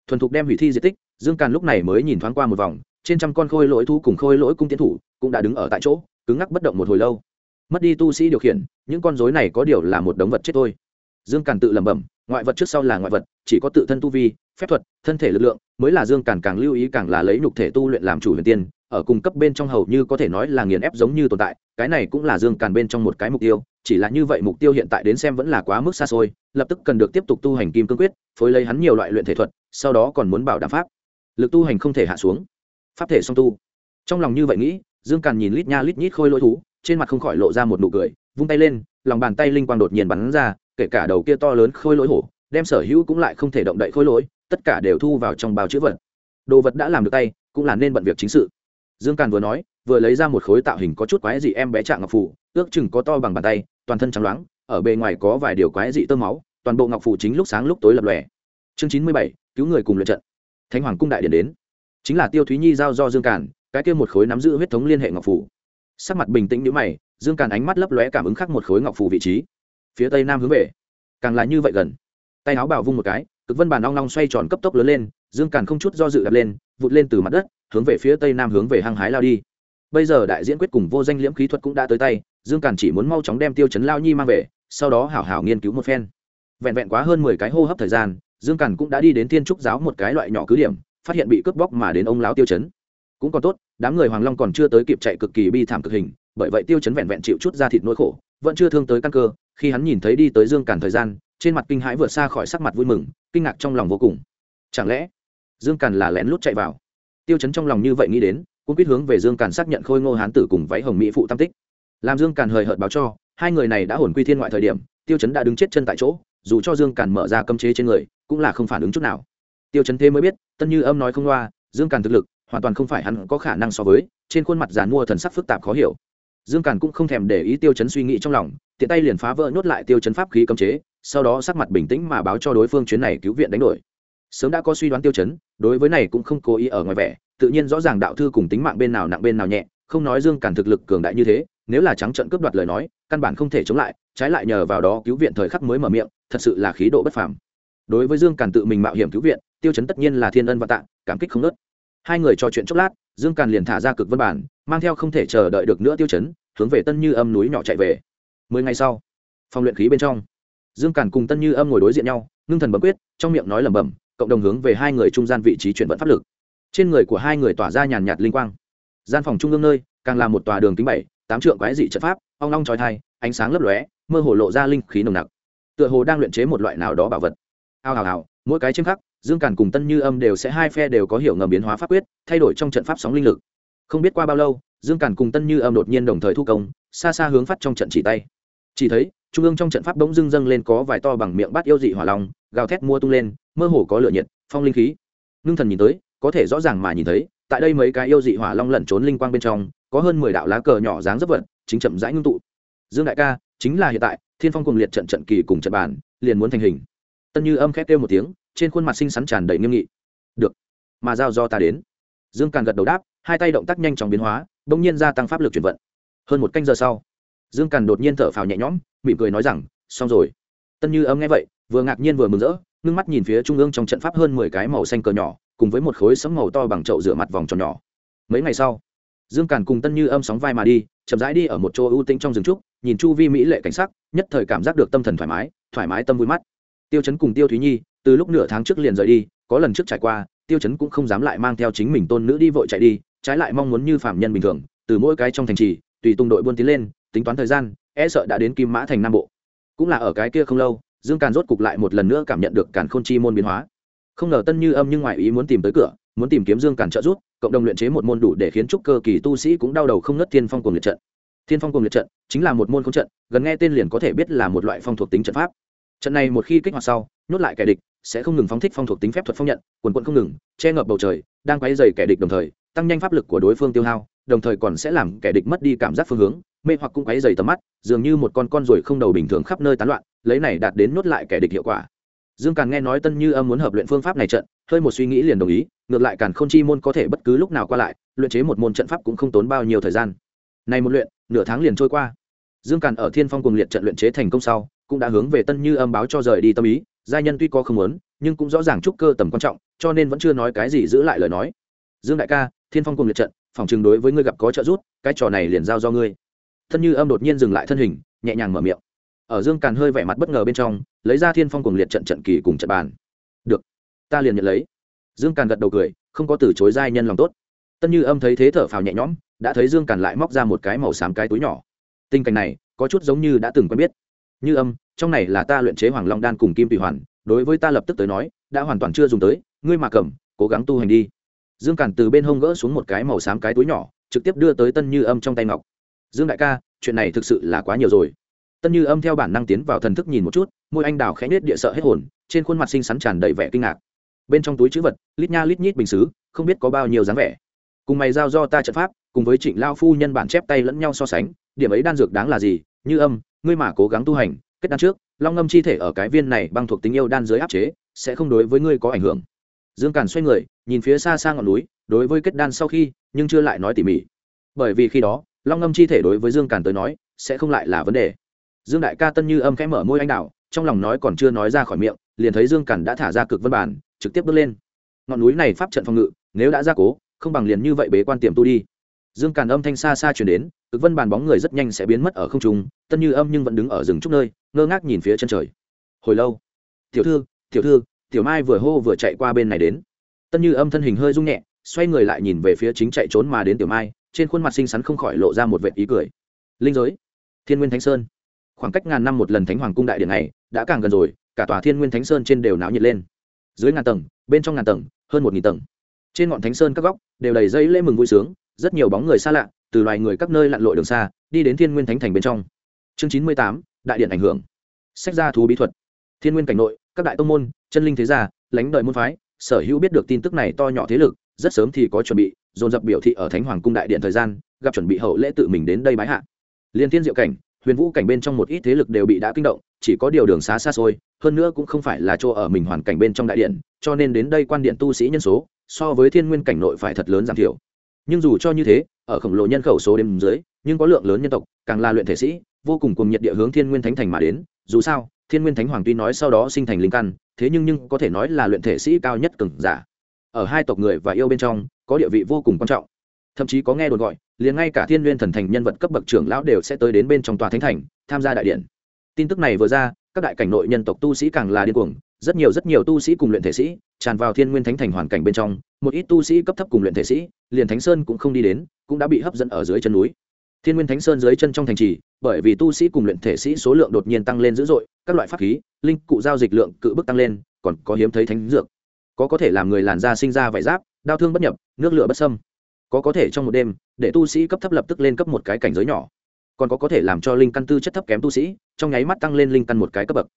thuần thục đem hủy thi di tích, dương càn lúc này mới nhìn thoáng qua một vòng, trên trăm con khôi lỗi thu cùng khôi lỗi cung tiến thủ, cũng đã đứng ở tại chỗ, cứng ngắc bất động một hồi lâu. Mất đi tu sĩ điều khiển, những con dối này có điều là một đống vật chết thôi. Dương càn tự lẩm bẩm ngoại vật trước sau là ngoại vật, chỉ có tự thân tu vi, phép thuật, thân thể lực lượng mới là dương càn càng lưu ý càng là lấy nhục thể tu luyện làm chủ huyền tiên, ở cùng cấp bên trong hầu như có thể nói là nghiền ép giống như tồn tại, cái này cũng là dương càn bên trong một cái mục tiêu, chỉ là như vậy mục tiêu hiện tại đến xem vẫn là quá mức xa xôi, lập tức cần được tiếp tục tu hành kim cương quyết, phối lấy hắn nhiều loại luyện thể thuật, sau đó còn muốn bảo đảm pháp. Lực tu hành không thể hạ xuống. Pháp thể song tu. Trong lòng như vậy nghĩ, dương càn nhìn lít nha lít nhít khôi lỗi thú, trên mặt không khỏi lộ ra một nụ cười, vung tay lên, lòng bàn tay linh quang đột nhiên bắn ra kể cả đầu kia to lớn khôi lỗi hổ, đem sở hữu cũng lại không thể động đậy khôi lỗi, tất cả đều thu vào trong bao chữ vật. Đồ vật đã làm được tay, cũng là nên bận việc chính sự. Dương càn vừa nói, vừa lấy ra một khối tạo hình có chút quái dị em bé trạng ngọc phủ ước chừng có to bằng bàn tay, toàn thân trắng loáng, ở bề ngoài có vài điều quái dị tơ máu, toàn bộ ngọc phủ chính lúc sáng lúc tối lập lòe. Chương chín mươi bảy, cứu người cùng lượt trận. Thánh hoàng cung đại điện đến. Chính là tiêu thúy nhi giao do dương càn, cái kia một khối nắm giữ huyết thống liên hệ ngọc phủ sắc mặt bình tĩnh nhữ mày, dương càn ánh mắt lấp lóe cảm ứng khắc một khối ngọc phủ vị trí phía tây nam hướng về. Càng là như vậy gần. Tay áo bào vung một cái, cực vân bàn long long xoay tròn cấp tốc lớn lên, dương càn không chút do dự đập lên, vụt lên từ mặt đất, hướng về phía tây nam hướng về hăng hái lao đi. Bây giờ đại diễn quyết cùng vô danh liễm khí thuật cũng đã tới tay, dương càn chỉ muốn mau chóng đem tiêu chấn lao nhi mang về, sau đó hảo hảo nghiên cứu một phen. Vẹn vẹn quá hơn mười cái hô hấp thời gian, dương càn cũng đã đi đến thiên trúc giáo một cái loại nhỏ cứ điểm, phát hiện bị cướp bóc mà đến ông lão tiêu chấn. Cũng còn tốt, đám người hoàng long còn chưa tới kịp chạy cực kỳ bi thảm cực hình, bởi vậy tiêu chấn vẹn vẹn chịu chút ra thịt nỗi khổ vẫn chưa thương tới căn cơ, khi hắn nhìn thấy đi tới dương càn thời gian, trên mặt kinh hãi vượt xa khỏi sắc mặt vui mừng, kinh ngạc trong lòng vô cùng. Chẳng lẽ, dương càn là lén lút chạy vào? Tiêu chấn trong lòng như vậy nghĩ đến, cũng quyết hướng về dương càn xác nhận khôi ngô hán tử cùng váy hồng mỹ phụ tam tích. Làm dương càn hời hợt báo cho, hai người này đã hồn quy thiên ngoại thời điểm, tiêu chấn đã đứng chết chân tại chỗ, dù cho dương càn mở ra cấm chế trên người, cũng là không phản ứng chút nào. Tiêu chấn thế mới biết, tân như âm nói không loa, dương càn thực lực, hoàn toàn không phải hắn có khả năng so với, trên khuôn mặt giàn mua thần sắc phức tạp khó hiểu dương càn cũng không thèm để ý tiêu chấn suy nghĩ trong lòng, tiện tay liền phá vỡ nhốt lại tiêu chấn pháp khí cấm chế, sau đó sắc mặt bình tĩnh mà báo cho đối phương chuyến này cứu viện đánh đổi. Sớm đã có suy đoán tiêu chấn, đối với này cũng không cố ý ở ngoài vẻ, tự nhiên rõ ràng đạo thư cùng tính mạng bên nào nặng bên nào nhẹ, không nói dương càn thực lực cường đại như thế, nếu là trắng trận cướp đoạt lời nói, căn bản không thể chống lại, trái lại nhờ vào đó cứu viện thời khắc mới mở miệng, thật sự là khí độ bất phàm. Đối với dương càn tự mình mạo hiểm cứu viện, tiêu chấn tất nhiên là thiên ân và tạng cảm kích không nớt hai người trò chuyện chốc lát, dương càn liền thả ra cực văn bản, mang theo không thể chờ đợi được nữa tiêu chấn hướng về tân như âm núi nhỏ chạy về. Mười ngày sau, phòng luyện khí bên trong, dương càn cùng tân như âm ngồi đối diện nhau, ngưng thần bấm quyết, trong miệng nói lẩm bẩm, cộng đồng hướng về hai người trung gian vị trí chuyển vận pháp lực. Trên người của hai người tỏa ra nhàn nhạt linh quang. Gian phòng trung ương nơi, càng là một tòa đường kính bảy, tám trượng quái dị trận pháp, ong long trói thai ánh sáng lấp lóe, mơ hồ lộ ra linh khí nồng nặc. Tựa hồ đang luyện chế một loại nào đó bảo vật. Ao hào hào, mỗi cái chiêm khắc, dương càn cùng tân như âm đều sẽ hai phe đều có hiểu ngầm biến hóa pháp quyết, thay đổi trong trận pháp sóng linh lực. Không biết qua bao lâu dương càn cùng tân như âm đột nhiên đồng thời thu công, xa xa hướng phát trong trận chỉ tay. Chỉ thấy, trung ương trong trận pháp bỗng dưng dâng lên có vài to bằng miệng bát yêu dị hỏa long, gào thét mua tung lên, mơ hồ có lửa nhiệt, phong linh khí. Ngưng thần nhìn tới, có thể rõ ràng mà nhìn thấy, tại đây mấy cái yêu dị hỏa long lẩn trốn linh quang bên trong, có hơn mười đạo lá cờ nhỏ dáng dấp vật chính chậm rãi ngưng tụ. Dương đại ca, chính là hiện tại, thiên phong cùng liệt trận trận kỳ cùng trận bàn liền muốn thành hình. Tân như âm khét kêu một tiếng, trên khuôn mặt xinh xắn tràn đầy nghiêm nghị. Được, mà giao do ta đến. Dương càn gật đầu đáp, hai tay động tác nhanh chóng biến hóa bỗng nhiên gia tăng pháp lực chuyển vận. Hơn một canh giờ sau, dương càn đột nhiên thở phào nhẹ nhõm, mỉm cười nói rằng, xong rồi. Tân như âm nghe vậy, vừa ngạc nhiên vừa mừng rỡ, ngưng mắt nhìn phía trung ương trong trận pháp hơn mười cái màu xanh cờ nhỏ, cùng với một khối sấm màu to bằng chậu rửa mặt vòng tròn nhỏ. Mấy ngày sau, dương càn cùng tân như âm sóng vai mà đi, chậm rãi đi ở một chỗ ưu tĩnh trong rừng trúc, nhìn chu vi mỹ lệ cảnh sắc, nhất thời cảm giác được tâm thần thoải mái thoải mái tâm vui mắt. Tiêu chấn cùng tiêu thúy nhi, từ lúc nửa tháng trước liền rời đi, có lần trước trải qua, tiêu chấn cũng không dám lại mang theo chính mình tôn nữ đi vội chạy đi trái lại mong muốn như phạm nhân bình thường, từ mỗi cái trong thành trì, tùy tung đội buôn tiến lên, tính toán thời gian e sợ đã đến kim mã thành nam bộ. Cũng là ở cái kia không lâu, dương càn rốt cục lại một lần nữa cảm nhận được càn k h ô n chi môn biến hóa. Không ngờ tân như âm nhưng ngoại ý muốn tìm tới cửa, muốn tìm kiếm dương càn trợ giúp, cộng đồng luyện chế một môn đủ để khiến trúc cơ kỳ tu sĩ cũng đau đầu không ngất thiên phong cùng liệt trận. Thiên phong cùng liệt trận chính là một môn không trận, gần nghe tên liền có thể biết là một loại phong thuộc tính trận pháp. Trận này một khi kích hoạt sau, nhốt lại kẻ địch sẽ không ngừng phóng thích phong thuộc tính phép thuật phong nhận, quần quận không ngừng, che ngập bầu trời, đang quay dày kẻ địch đồng thời tăng nhanh pháp lực của đối phương tiêu hao, đồng thời còn sẽ làm kẻ địch mất đi cảm giác phương hướng, mê hoặc cũng quấy dày tầm mắt, dường như một con con ruồi không đầu bình thường khắp nơi tán loạn, lấy này đạt đến nuốt lại kẻ địch hiệu quả. Dương càn nghe nói tân như âm muốn hợp luyện phương pháp này trận, hơi một suy nghĩ liền đồng ý, ngược lại càn k h ô n chi môn có thể bất cứ lúc nào qua lại, luyện chế một môn trận pháp cũng không tốn bao nhiêu thời gian. Này một luyện, nửa tháng liền trôi qua. Dương càn ở thiên phong cùng liệt trận luyện chế thành công sau, cũng đã hướng về tân như âm báo cho rời đi tâm ý, gia nhân tuy có không muốn, nhưng cũng rõ ràng trúc cơ tầm quan trọng, cho nên vẫn chưa nói cái gì giữ lại lời nói dương đại ca thiên phong cùng liệt trận phòng chừng đối với ngươi gặp có trợ rút, cái trò này liền giao do ngươi. Thân như âm đột nhiên dừng lại thân hình nhẹ nhàng mở miệng. Ở dương càn hơi vẻ mặt bất ngờ bên trong lấy ra thiên phong cùng liệt trận trận kỳ cùng trận bàn. Được ta liền nhận lấy. Dương càn gật đầu cười không có từ chối giai nhân lòng tốt. Tân như âm thấy thế thở phào nhẹ nhõm đã thấy dương càn lại móc ra một cái màu xám cái túi nhỏ. Tình cảnh này có chút giống như đã từng quen biết. Như âm trong này là ta luyện chế hoàng long đan cùng kim tùy hoàn đối với ta lập tức tới nói đã hoàn toàn chưa dùng tới ngươi mà cầm cố gắng tu hành đi dương cản từ bên hông gỡ xuống một cái màu xám cái túi nhỏ, trực tiếp đưa tới tân như âm trong tay ngọc. Dương đại ca, chuyện này thực sự là quá nhiều rồi. Tân như âm theo bản năng tiến vào thần thức nhìn một chút, môi anh đào khẽ nết địa sợ hết hồn, trên khuôn mặt xinh xắn tràn đầy vẻ kinh ngạc. Bên trong túi chữ vật, lít nha lít nhít bình xứ, không biết có bao nhiêu dáng vẻ. Cùng mày giao do ta trận pháp, cùng với trịnh lao phu nhân bản chép tay lẫn nhau so sánh, điểm ấy đan dược đáng là gì? Như âm, ngươi mà cố gắng tu hành, kết đan trước, long ngâm chi thể ở cái viên này băng thuộc tính yêu đan dưới áp chế, sẽ không đối với ngươi có ảnh hưởng dương càn xoay người, nhìn phía xa xa ngọn núi, đối với kết đan sau khi, nhưng chưa lại nói tỉ mỉ. Bởi vì khi đó, long ngâm chi thể đối với dương càn tới nói, sẽ không lại là vấn đề. Dương đại ca tân như âm khẽ mở môi anh đạo, trong lòng nói còn chưa nói ra khỏi miệng, liền thấy dương càn đã thả ra cực vân bản trực tiếp bước lên. Ngọn núi này pháp trận phòng ngự, nếu đã ra cố, không bằng liền như vậy bế quan tiềm tu đi. Dương càn âm thanh xa xa chuyển đến, cực vân bàn bóng người rất nhanh sẽ biến mất ở không trung, tân như âm nhưng vẫn đứng ở rừng trúc nơi, ngơ ngác nhìn phía chân trời. Hồi lâu. Tiểu thư tiểu thư tiểu mai vừa hô vừa chạy qua bên này đến. Tân như âm thân hình hơi rung nhẹ, xoay người lại nhìn về phía chính chạy trốn mà đến tiểu mai, trên khuôn mặt xinh xắn không khỏi lộ ra một vệ ý cười. Linh giới, thiên nguyên thánh sơn. Khoảng cách ngàn năm một lần thánh hoàng cung đại điện này đã càng gần rồi, cả tòa thiên nguyên thánh sơn trên đều náo nhiệt lên. Dưới ngàn tầng, bên trong ngàn tầng, hơn một nghìn tầng. Trên ngọn thánh sơn các góc đều đầy dây lễ mừng vui sướng, rất nhiều bóng người xa lạ, từ loài người các nơi lặn lội đường xa, đi đến thiên nguyên thánh thành bên trong. Chương chín mươi tám, đại điện ảnh hưởng. Sách gia thú bí thuật. Thiên nguyên cảnh nội các đại tông môn, chân linh thế gia, lãnh đợi môn phái, sở hữu biết được tin tức này to nhỏ thế lực, rất sớm thì có chuẩn bị, dồn dập biểu thị ở thánh hoàng cung đại điện thời gian, gặp chuẩn bị hậu lễ tự mình đến đây bái hạ. Liên thiên diệu cảnh, huyền vũ cảnh bên trong một ít thế lực đều bị đã kinh động, chỉ có điều đường xá xa xôi, hơn nữa cũng không phải là chỗ ở mình hoàn cảnh bên trong đại điện, cho nên đến đây quan điện tu sĩ nhân số, so với thiên nguyên cảnh nội phải thật lớn giảm thiểu. Nhưng dù cho như thế, ở khổng lồ nhân khẩu số đêm dưới, nhưng có lượng lớn nhân tộc, càng là luyện thể sĩ, vô cùng cùng nhiệt địa hướng thiên nguyên thánh thành mà đến, dù sao thiên nguyên thánh hoàng tuy nói sau đó sinh thành linh căn, thế nhưng nhưng có thể nói là luyện thể sĩ cao nhất cường giả. Ở hai tộc người và yêu bên trong, có địa vị vô cùng quan trọng. Thậm chí có nghe đồn gọi, liền ngay cả thiên nguyên thần thành nhân vật cấp bậc trưởng lão đều sẽ tới đến bên trong tòa thánh thành, tham gia đại điện. Tin tức này vừa ra, các đại cảnh nội nhân tộc tu sĩ càng là điên cuồng, rất nhiều rất nhiều tu sĩ cùng luyện thể sĩ tràn vào thiên nguyên thánh thành hoàn cảnh bên trong, một ít tu sĩ cấp thấp cùng luyện thể sĩ, liền thánh sơn cũng không đi đến, cũng đã bị hấp dẫn ở dưới chân núi thiên nguyên thánh sơn dưới chân trong thành trì, bởi vì tu sĩ cùng luyện thể sĩ số lượng đột nhiên tăng lên dữ dội, các loại pháp khí, linh cụ giao dịch lượng cự bức tăng lên, còn có hiếm thấy thánh dược. Có có thể làm người làn da sinh ra vải giáp, đau thương bất nhập, nước lửa bất sâm có có thể trong một đêm, để tu sĩ cấp thấp lập tức lên cấp một cái cảnh giới nhỏ. Còn có có thể làm cho linh căn tư chất thấp kém tu sĩ, trong nháy mắt tăng lên linh căn một cái cấp bậc.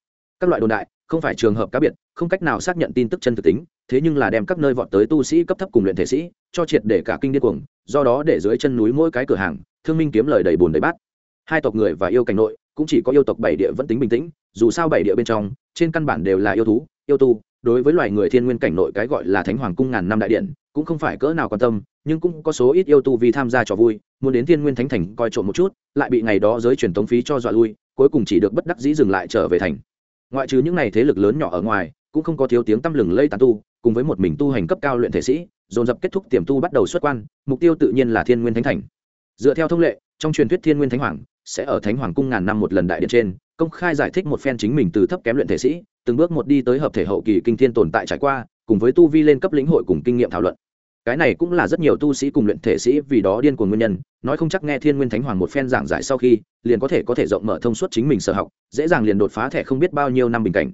Các loại đồn đại, không phải trường hợp cá biệt, không cách nào xác nhận tin tức chân thực tính thế nhưng là đem các nơi vọt tới tu sĩ cấp thấp cùng luyện thể sĩ, cho triệt để cả kinh điên cuồng, do đó để dưới chân núi mỗi cái cửa hàng, thương minh kiếm lời đầy bùn đầy bát. Hai tộc người và yêu cảnh nội, cũng chỉ có yêu tộc bảy địa vẫn tính bình tĩnh, dù sao bảy địa bên trong, trên căn bản đều là yêu thú, yêu tu. Đối với loài người thiên nguyên cảnh nội cái gọi là thánh hoàng cung ngàn năm đại điện, cũng không phải cỡ nào quan tâm, nhưng cũng có số ít yêu tu vì tham gia trò vui, muốn đến thiên nguyên thánh thành coi trộm một chút, lại bị ngày đó giới truyền tống phí cho dọa lui, cuối cùng chỉ được bất đắc dĩ dừng lại trở về thành. Ngoại trừ những n à y thế lực lớn nhỏ ở ngoài, cũng không có thiếu tiếng tăm lừng lây tàn tu cùng với một mình tu hành cấp cao luyện thể sĩ, dồn dập kết thúc tiềm tu bắt đầu xuất quan, mục tiêu tự nhiên là thiên nguyên thánh thành. Dựa theo thông lệ, trong truyền thuyết thiên nguyên thánh hoàng sẽ ở thánh hoàng cung ngàn năm một lần đại điện trên, công khai giải thích một phen chính mình từ thấp kém luyện thể sĩ, từng bước một đi tới hợp thể hậu kỳ kinh thiên tồn tại trải qua, cùng với tu vi lên cấp lĩnh hội cùng kinh nghiệm thảo luận. Cái này cũng là rất nhiều tu sĩ cùng luyện thể sĩ vì đó điên cuồng nguyên nhân, nói không chắc nghe thiên nguyên thánh hoàng một phen giảng giải sau khi, liền có thể có thể rộng mở thông suốt chính mình sở học, dễ dàng liền đột phá thẻ không biết bao nhiêu năm bình cảnh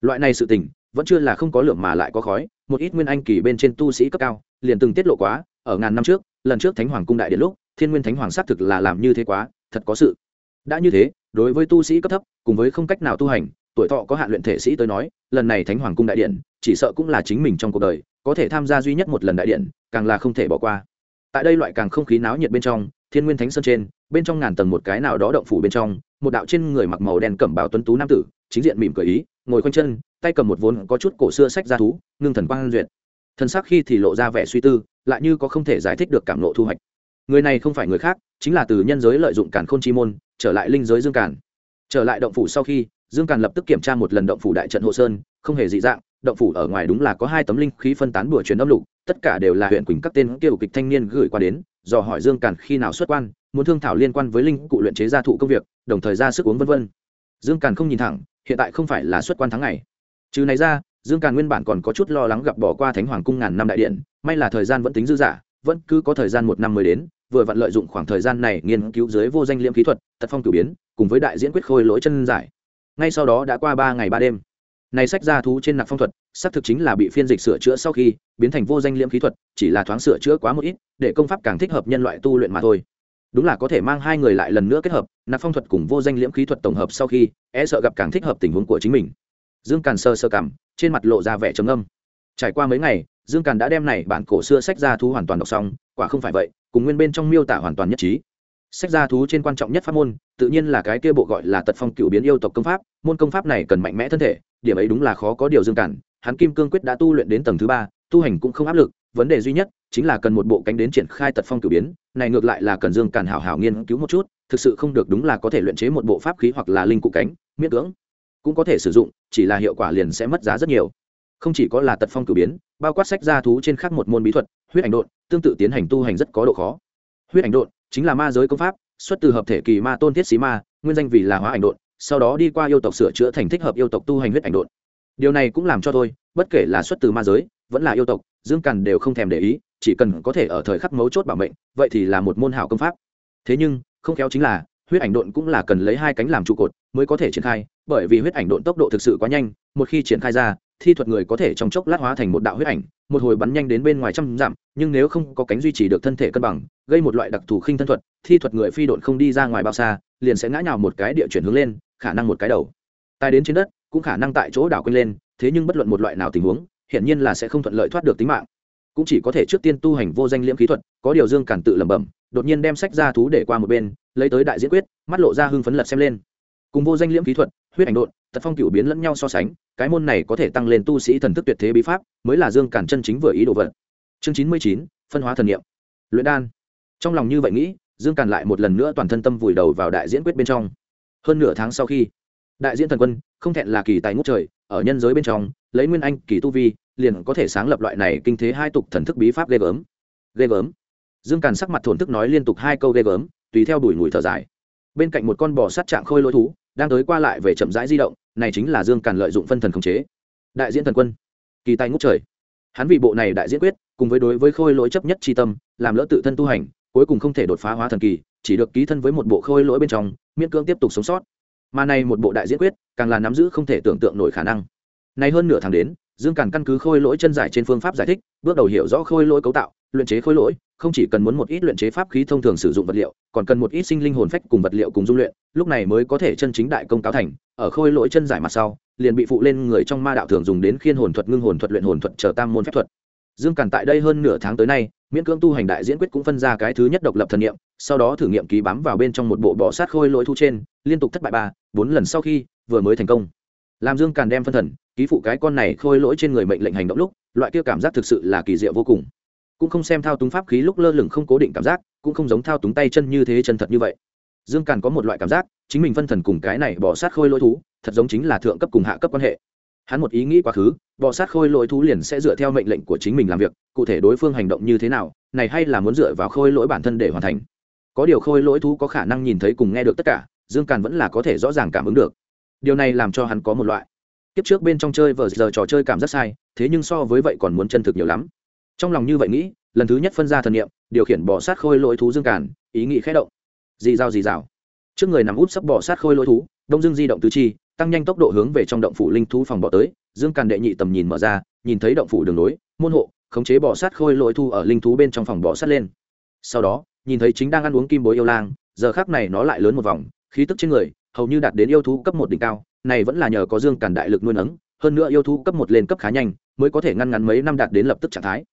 loại này sự tình, vẫn chưa là không có lượng mà lại có khói, một ít nguyên anh kỳ bên trên tu sĩ cấp cao, liền từng tiết lộ quá, ở ngàn năm trước, lần trước thánh hoàng cung đại điện lúc, thiên nguyên thánh hoàng xác thực là làm như thế quá, thật có sự. Đã như thế, đối với tu sĩ cấp thấp, cùng với không cách nào tu hành, tuổi thọ có hạn luyện thể sĩ tới nói, lần này thánh hoàng cung đại điện, chỉ sợ cũng là chính mình trong cuộc đời, có thể tham gia duy nhất một lần đại điện, càng là không thể bỏ qua. Tại đây loại càng không khí náo nhiệt bên trong, thiên nguyên thánh sơn trên, bên trong ngàn tầng một cái nào đó động phủ bên trong, một đạo trên người mặc màu đen cẩm bào tuấn tú nam tử, chính diện mỉm cười ý ngồi quanh chân, tay cầm một vốn có chút cổ xưa sách ra thú, ngưng thần quang duyệt. Thân xác khi thì lộ ra vẻ suy tư, lại như có không thể giải thích được cảm nộ thu hoạch. Người này không phải người khác, chính là từ nhân giới lợi dụng cản khôn chi môn, trở lại linh giới dương cản trở lại động phủ sau khi, dương càn lập tức kiểm tra một lần động phủ đại trận hộ sơn, không hề dị dạng, động phủ ở ngoài đúng là có hai tấm linh khí phân tán bùa truyền âm lục, tất cả đều là huyện quỳnh các tên kiều kịch thanh niên gửi qua đến, dò hỏi dương càn khi nào xuất quan, muốn thương thảo liên quan với linh cụ luyện chế gia thụ công việc, đồng thời ra sức uống vân vân dương càn không nhìn thẳng, hiện tại không phải là xuất quan tháng ngày. Trừ này ra, dương càn nguyên bản còn có chút lo lắng gặp bỏ qua thánh hoàng cung ngàn năm đại điện, may là thời gian vẫn tính dư dả, vẫn cứ có thời gian một năm mới đến, vừa vặn lợi dụng khoảng thời gian này nghiên cứu dưới vô danh liễm kỹ thuật, tật phong cử biến, cùng với đại diễn quyết khôi lỗi chân giải. Ngay sau đó đã qua ba ngày ba đêm. Này sách ra thú trên nặc phong thuật, xác thực chính là bị phiên dịch sửa chữa sau khi biến thành vô danh liễm khí thuật, chỉ là thoáng sửa chữa quá một ít, để công pháp càng thích hợp nhân loại tu luyện mà thôi đúng là có thể mang hai người lại lần nữa kết hợp, nạp phong thuật cùng vô danh liễm khí thuật tổng hợp sau khi e sợ gặp càng thích hợp tình huống của chính mình. Dương càn sơ sơ cảm, trên mặt lộ ra vẻ trầm âm trải qua mấy ngày, dương càn đã đem này bản cổ xưa sách ra thú hoàn toàn đọc xong, quả không phải vậy, cùng nguyên bên trong miêu tả hoàn toàn nhất trí. Sách ra thú trên quan trọng nhất pháp môn, tự nhiên là cái kia bộ gọi là tật phong cựu biến yêu tộc công pháp, môn công pháp này cần mạnh mẽ thân thể, điểm ấy đúng là khó có điều dương cản hắn kim cương quyết đã tu luyện đến tầng thứ ba, tu hành cũng không áp lực vấn đề duy nhất chính là cần một bộ cánh đến triển khai tật phong cửu biến, này ngược lại là cần dương càn hảo hảo nghiên cứu một chút, thực sự không được đúng là có thể luyện chế một bộ pháp khí hoặc là linh cụ cánh miết cưỡng, cũng có thể sử dụng, chỉ là hiệu quả liền sẽ mất giá rất nhiều. Không chỉ có là tật phong cửu biến, bao quát sách gia thú trên khác một môn bí thuật, huyết ảnh độn, tương tự tiến hành tu hành rất có độ khó. Huyết ảnh độn chính là ma giới công pháp, xuất từ hợp thể kỳ ma tôn thiết xí ma, nguyên danh vì là hóa ảnh độn, sau đó đi qua yêu tộc sửa chữa thành thích hợp yêu tộc tu hành huyết ảnh độn. Điều này cũng làm cho tôi bất kể là xuất từ ma giới, vẫn là yêu tộc dương càn đều không thèm để ý, chỉ cần có thể ở thời khắc mấu chốt bảo mệnh, vậy thì là một môn hảo công pháp. Thế nhưng, không khéo chính là, huyết ảnh độn cũng là cần lấy hai cánh làm trụ cột mới có thể triển khai, bởi vì huyết ảnh độn tốc độ thực sự quá nhanh, một khi triển khai ra, thi thuật người có thể trong chốc lát hóa thành một đạo huyết ảnh, một hồi bắn nhanh đến bên ngoài trăm dặm, nhưng nếu không có cánh duy trì được thân thể cân bằng, gây một loại đặc thù khinh thân thuật, thi thuật người phi độn không đi ra ngoài bao xa, liền sẽ ngã nhào một cái địa chuyển hướng lên, khả năng một cái đầu. Tai đến trên đất, cũng khả năng tại chỗ đảo quanh lên, thế nhưng bất luận một loại nào tình huống hiển nhiên là sẽ không thuận lợi thoát được tính mạng. Cũng chỉ có thể trước tiên tu hành vô danh liễm khí thuật, có điều dương cản tự lẩm bẩm, đột nhiên đem sách ra thú để qua một bên, lấy tới đại diễn quyết, mắt lộ ra hưng phấn lật xem lên. Cùng vô danh liễm khí thuật, huyết ảnh độn, tật phong cựu biến lẫn nhau so sánh, cái môn này có thể tăng lên tu sĩ thần thức tuyệt thế bí pháp, mới là dương cản chân chính vừa ý đồ vật. Chương chín mươi chín, phân hóa thần niệm. Luyện đan. Trong lòng như vậy nghĩ, dương càn lại một lần nữa toàn thân tâm vùi đầu vào đại diễn quyết bên trong. Hơn nửa tháng sau khi, đại diễn thần quân, không thẹn là kỳ tài ngút trời ở nhân giới bên trong, lấy nguyên anh kỳ tu vi, liền có thể sáng lập loại này kinh thế hai tục thần thức bí pháp ghê gớm. Ghê gớm. Dương càn sắc mặt thổn thức nói liên tục hai câu ghê gớm, tùy theo đuổi mùi thở dài. Bên cạnh một con bò sát trạng khôi lỗi thú, đang tới qua lại về chậm rãi di động, này chính là dương càn lợi dụng phân thần khống chế. Đại diễn thần quân. Kỳ tài ngút trời. Hắn vì bộ này đại diễn quyết, cùng với đối với khôi lỗi chấp nhất tri tâm, làm lỡ tự thân tu hành, cuối cùng không thể đột phá hóa thần kỳ, chỉ được ký thân với một bộ khôi lỗi bên trong, miễn cưỡng tiếp tục sống sót mà này một bộ đại diễn quyết, càng là nắm giữ không thể tưởng tượng nổi khả năng. Nay hơn nửa tháng đến, dương càn căn cứ khôi lỗi chân giải trên phương pháp giải thích, bước đầu hiểu rõ khôi lỗi cấu tạo, luyện chế khôi lỗi, không chỉ cần muốn một ít luyện chế pháp khí thông thường sử dụng vật liệu, còn cần một ít sinh linh hồn phách cùng vật liệu cùng dung luyện, lúc này mới có thể chân chính đại công cáo thành, ở khôi lỗi chân giải mặt sau, liền bị phụ lên người trong ma đạo thường dùng đến khiên hồn thuật, ngưng hồn thuật, luyện hồn thuật, chờ tam môn phép thuật. Dương càn tại đây hơn nửa tháng tới nay miễn cưỡng tu hành đại diễn quyết cũng phân ra cái thứ nhất độc lập thần nghiệm sau đó thử nghiệm ký bám vào bên trong một bộ bọ sát khôi lỗi thu trên, liên tục thất bại ba, bốn lần sau khi, vừa mới thành công. Làm dương càn đem phân thần, ký phụ cái con này khôi lỗi trên người mệnh lệnh hành động lúc, loại kia cảm giác thực sự là kỳ diệu vô cùng. Cũng không xem thao túng pháp khí lúc lơ lửng không cố định cảm giác, cũng không giống thao túng tay chân như thế chân thật như vậy. Dương càn có một loại cảm giác, chính mình phân thần cùng cái này bỏ sát khôi lỗi thú, thật giống chính là thượng cấp cùng hạ cấp quan hệ hắn một ý nghĩ quá khứ, bọ sát khôi lỗi thú liền sẽ dựa theo mệnh lệnh của chính mình làm việc, cụ thể đối phương hành động như thế nào, này hay là muốn dựa vào khôi lỗi bản thân để hoàn thành. Có điều khôi lỗi thú có khả năng nhìn thấy cùng nghe được tất cả, dương càn vẫn là có thể rõ ràng cảm ứng được. Điều này làm cho hắn có một loại kiếp trước bên trong chơi vờ giờ trò chơi cảm giác sai, thế nhưng so với vậy còn muốn chân thực nhiều lắm. Trong lòng như vậy nghĩ, lần thứ nhất phân ra thần nghiệm điều khiển bỏ sát khôi lỗi thú dương càn, ý nghĩ khẽ động. Dì dao dì dào trước người nằm úp sắp bỏ sát khôi lỗi thú, đông dương di động tứ chi tăng nhanh tốc độ hướng về trong động phủ linh thú phòng bỏ tới, dương càn đệ nhị tầm nhìn mở ra, nhìn thấy động phủ đường nối, môn hộ, khống chế bỏ sát khôi lội thu ở linh thú bên trong phòng bỏ sát lên. Sau đó, nhìn thấy chính đang ăn uống kim bối yêu lang, giờ khác này nó lại lớn một vòng, khí tức trên người, hầu như đạt đến yêu thú cấp một đỉnh cao, này vẫn là nhờ có dương càn đại lực nuôi nấng, hơn nữa yêu thú cấp một lên cấp khá nhanh, mới có thể ngăn ngắn mấy năm đạt đến lập tức trạng thái.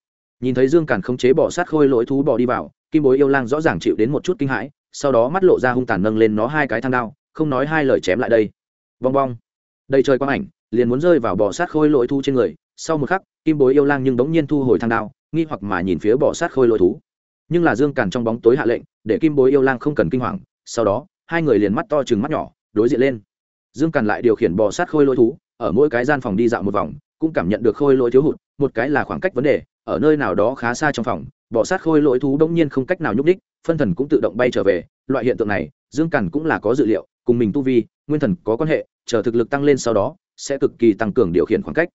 Nhìn thấy dương càn khống chế bỏ sát khôi lỗi thú bỏ đi vào, kim bối yêu lang rõ ràng chịu đến một chút kinh hãi, sau đó mắt lộ ra hung tàn nâng lên nó hai cái thang đao, không nói hai lời chém lại đây bong bong. Đầy trời quang ảnh, liền muốn rơi vào bò sát khôi lỗi thú trên người. Sau một khắc, kim bối yêu lang nhưng bỗng nhiên thu hồi thang đao, nghi hoặc mà nhìn phía bò sát khôi lỗi thú. Nhưng là dương càn trong bóng tối hạ lệnh, để kim bối yêu lang không cần kinh hoàng. Sau đó, hai người liền mắt to chừng mắt nhỏ, đối diện lên. Dương càn lại điều khiển bò sát khôi lỗi thú, ở mỗi cái gian phòng đi dạo một vòng, cũng cảm nhận được khôi lỗi thiếu hụt, một cái là khoảng cách vấn đề, ở nơi nào đó khá xa trong phòng bò sát khôi lỗi thú bỗng nhiên không cách nào nhúc đích phân thần cũng tự động bay trở về. Loại hiện tượng này, dương càn cũng là có dự liệu cùng mình tu vi, nguyên thần có quan hệ, chờ thực lực tăng lên sau đó, sẽ cực kỳ tăng cường điều khiển khoảng cách.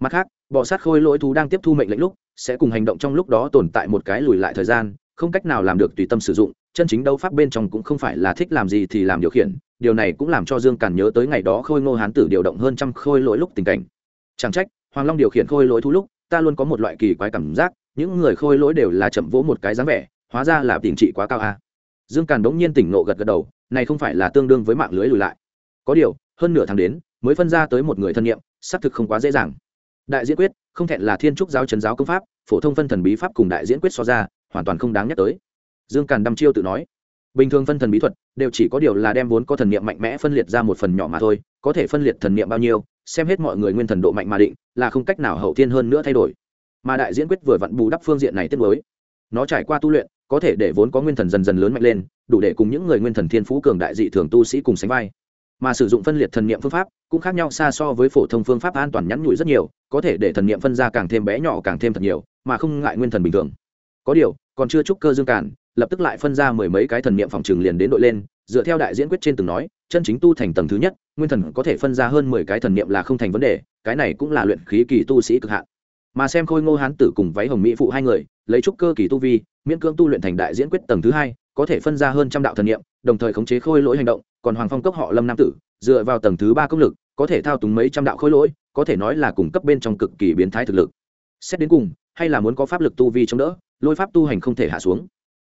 Mặt khác, bọ sát khôi lỗi thú đang tiếp thu mệnh lệnh lúc, sẽ cùng hành động trong lúc đó tồn tại một cái lùi lại thời gian, không cách nào làm được tùy tâm sử dụng, chân chính đấu pháp bên trong cũng không phải là thích làm gì thì làm điều khiển, điều này cũng làm cho dương càn nhớ tới ngày đó khôi ngô hán tử điều động hơn trăm khôi lỗi lúc tình cảnh. Chẳng trách, hoàng long điều khiển khôi lỗi thú lúc, ta luôn có một loại kỳ quái cảm giác, những người khôi lỗi đều là chậm vỗ một cái dáng vẻ, hóa ra là tình trị quá cao a dương càn đống nhiên tỉnh nộ gật gật đầu, này không phải là tương đương với mạng lưới lùi lại. Có điều, hơn nửa tháng đến, mới phân ra tới một người thân nhiệm, xác thực không quá dễ dàng. Đại diễn quyết, không thẹn là thiên trúc giáo trấn giáo công pháp, phổ thông phân thần bí pháp cùng đại diễn quyết so ra, hoàn toàn không đáng nhắc tới. Dương càn đăm chiêu tự nói, bình thường phân thần bí thuật, đều chỉ có điều là đem vốn có thần niệm mạnh mẽ phân liệt ra một phần nhỏ mà thôi, có thể phân liệt thần niệm bao nhiêu, xem hết mọi người nguyên thần độ mạnh mà định, là không cách nào hậu thiên hơn nữa thay đổi. Mà đại diễn quyết vừa vặn bù đắp phương diện này tiết mới. Nó trải qua tu luyện có thể để vốn có nguyên thần dần dần lớn mạnh lên, đủ để cùng những người nguyên thần thiên phú cường đại dị thường tu sĩ cùng sánh vai. Mà sử dụng phân liệt thần niệm phương pháp cũng khác nhau xa so với phổ thông phương pháp an toàn nhắn nhủi rất nhiều, có thể để thần niệm phân ra càng thêm bé nhỏ càng thêm thật nhiều, mà không ngại nguyên thần bình thường. Có điều, còn chưa chúc cơ dương cản, lập tức lại phân ra mười mấy cái thần niệm phòng trường liền đến đội lên, dựa theo đại diễn quyết trên từng nói, chân chính tu thành tầng thứ nhất, nguyên thần có thể phân ra hơn mười cái thần niệm là không thành vấn đề, cái này cũng là luyện khí kỳ tu sĩ cực hạn. Mà xem khôi ngô hán tử cùng váy hồng mỹ phụ hai người, lấy trúc cơ kỳ tu vi miễn cưỡng tu luyện thành đại diễn quyết tầng thứ hai, có thể phân ra hơn trăm đạo thần niệm, đồng thời khống chế khôi lỗi hành động, còn hoàng phong cốc họ lâm nam tử, dựa vào tầng thứ ba công lực, có thể thao túng mấy trăm đạo khôi lỗi, có thể nói là cung cấp bên trong cực kỳ biến thái thực lực. Xét đến cùng, hay là muốn có pháp lực tu vi chống đỡ, lôi pháp tu hành không thể hạ xuống.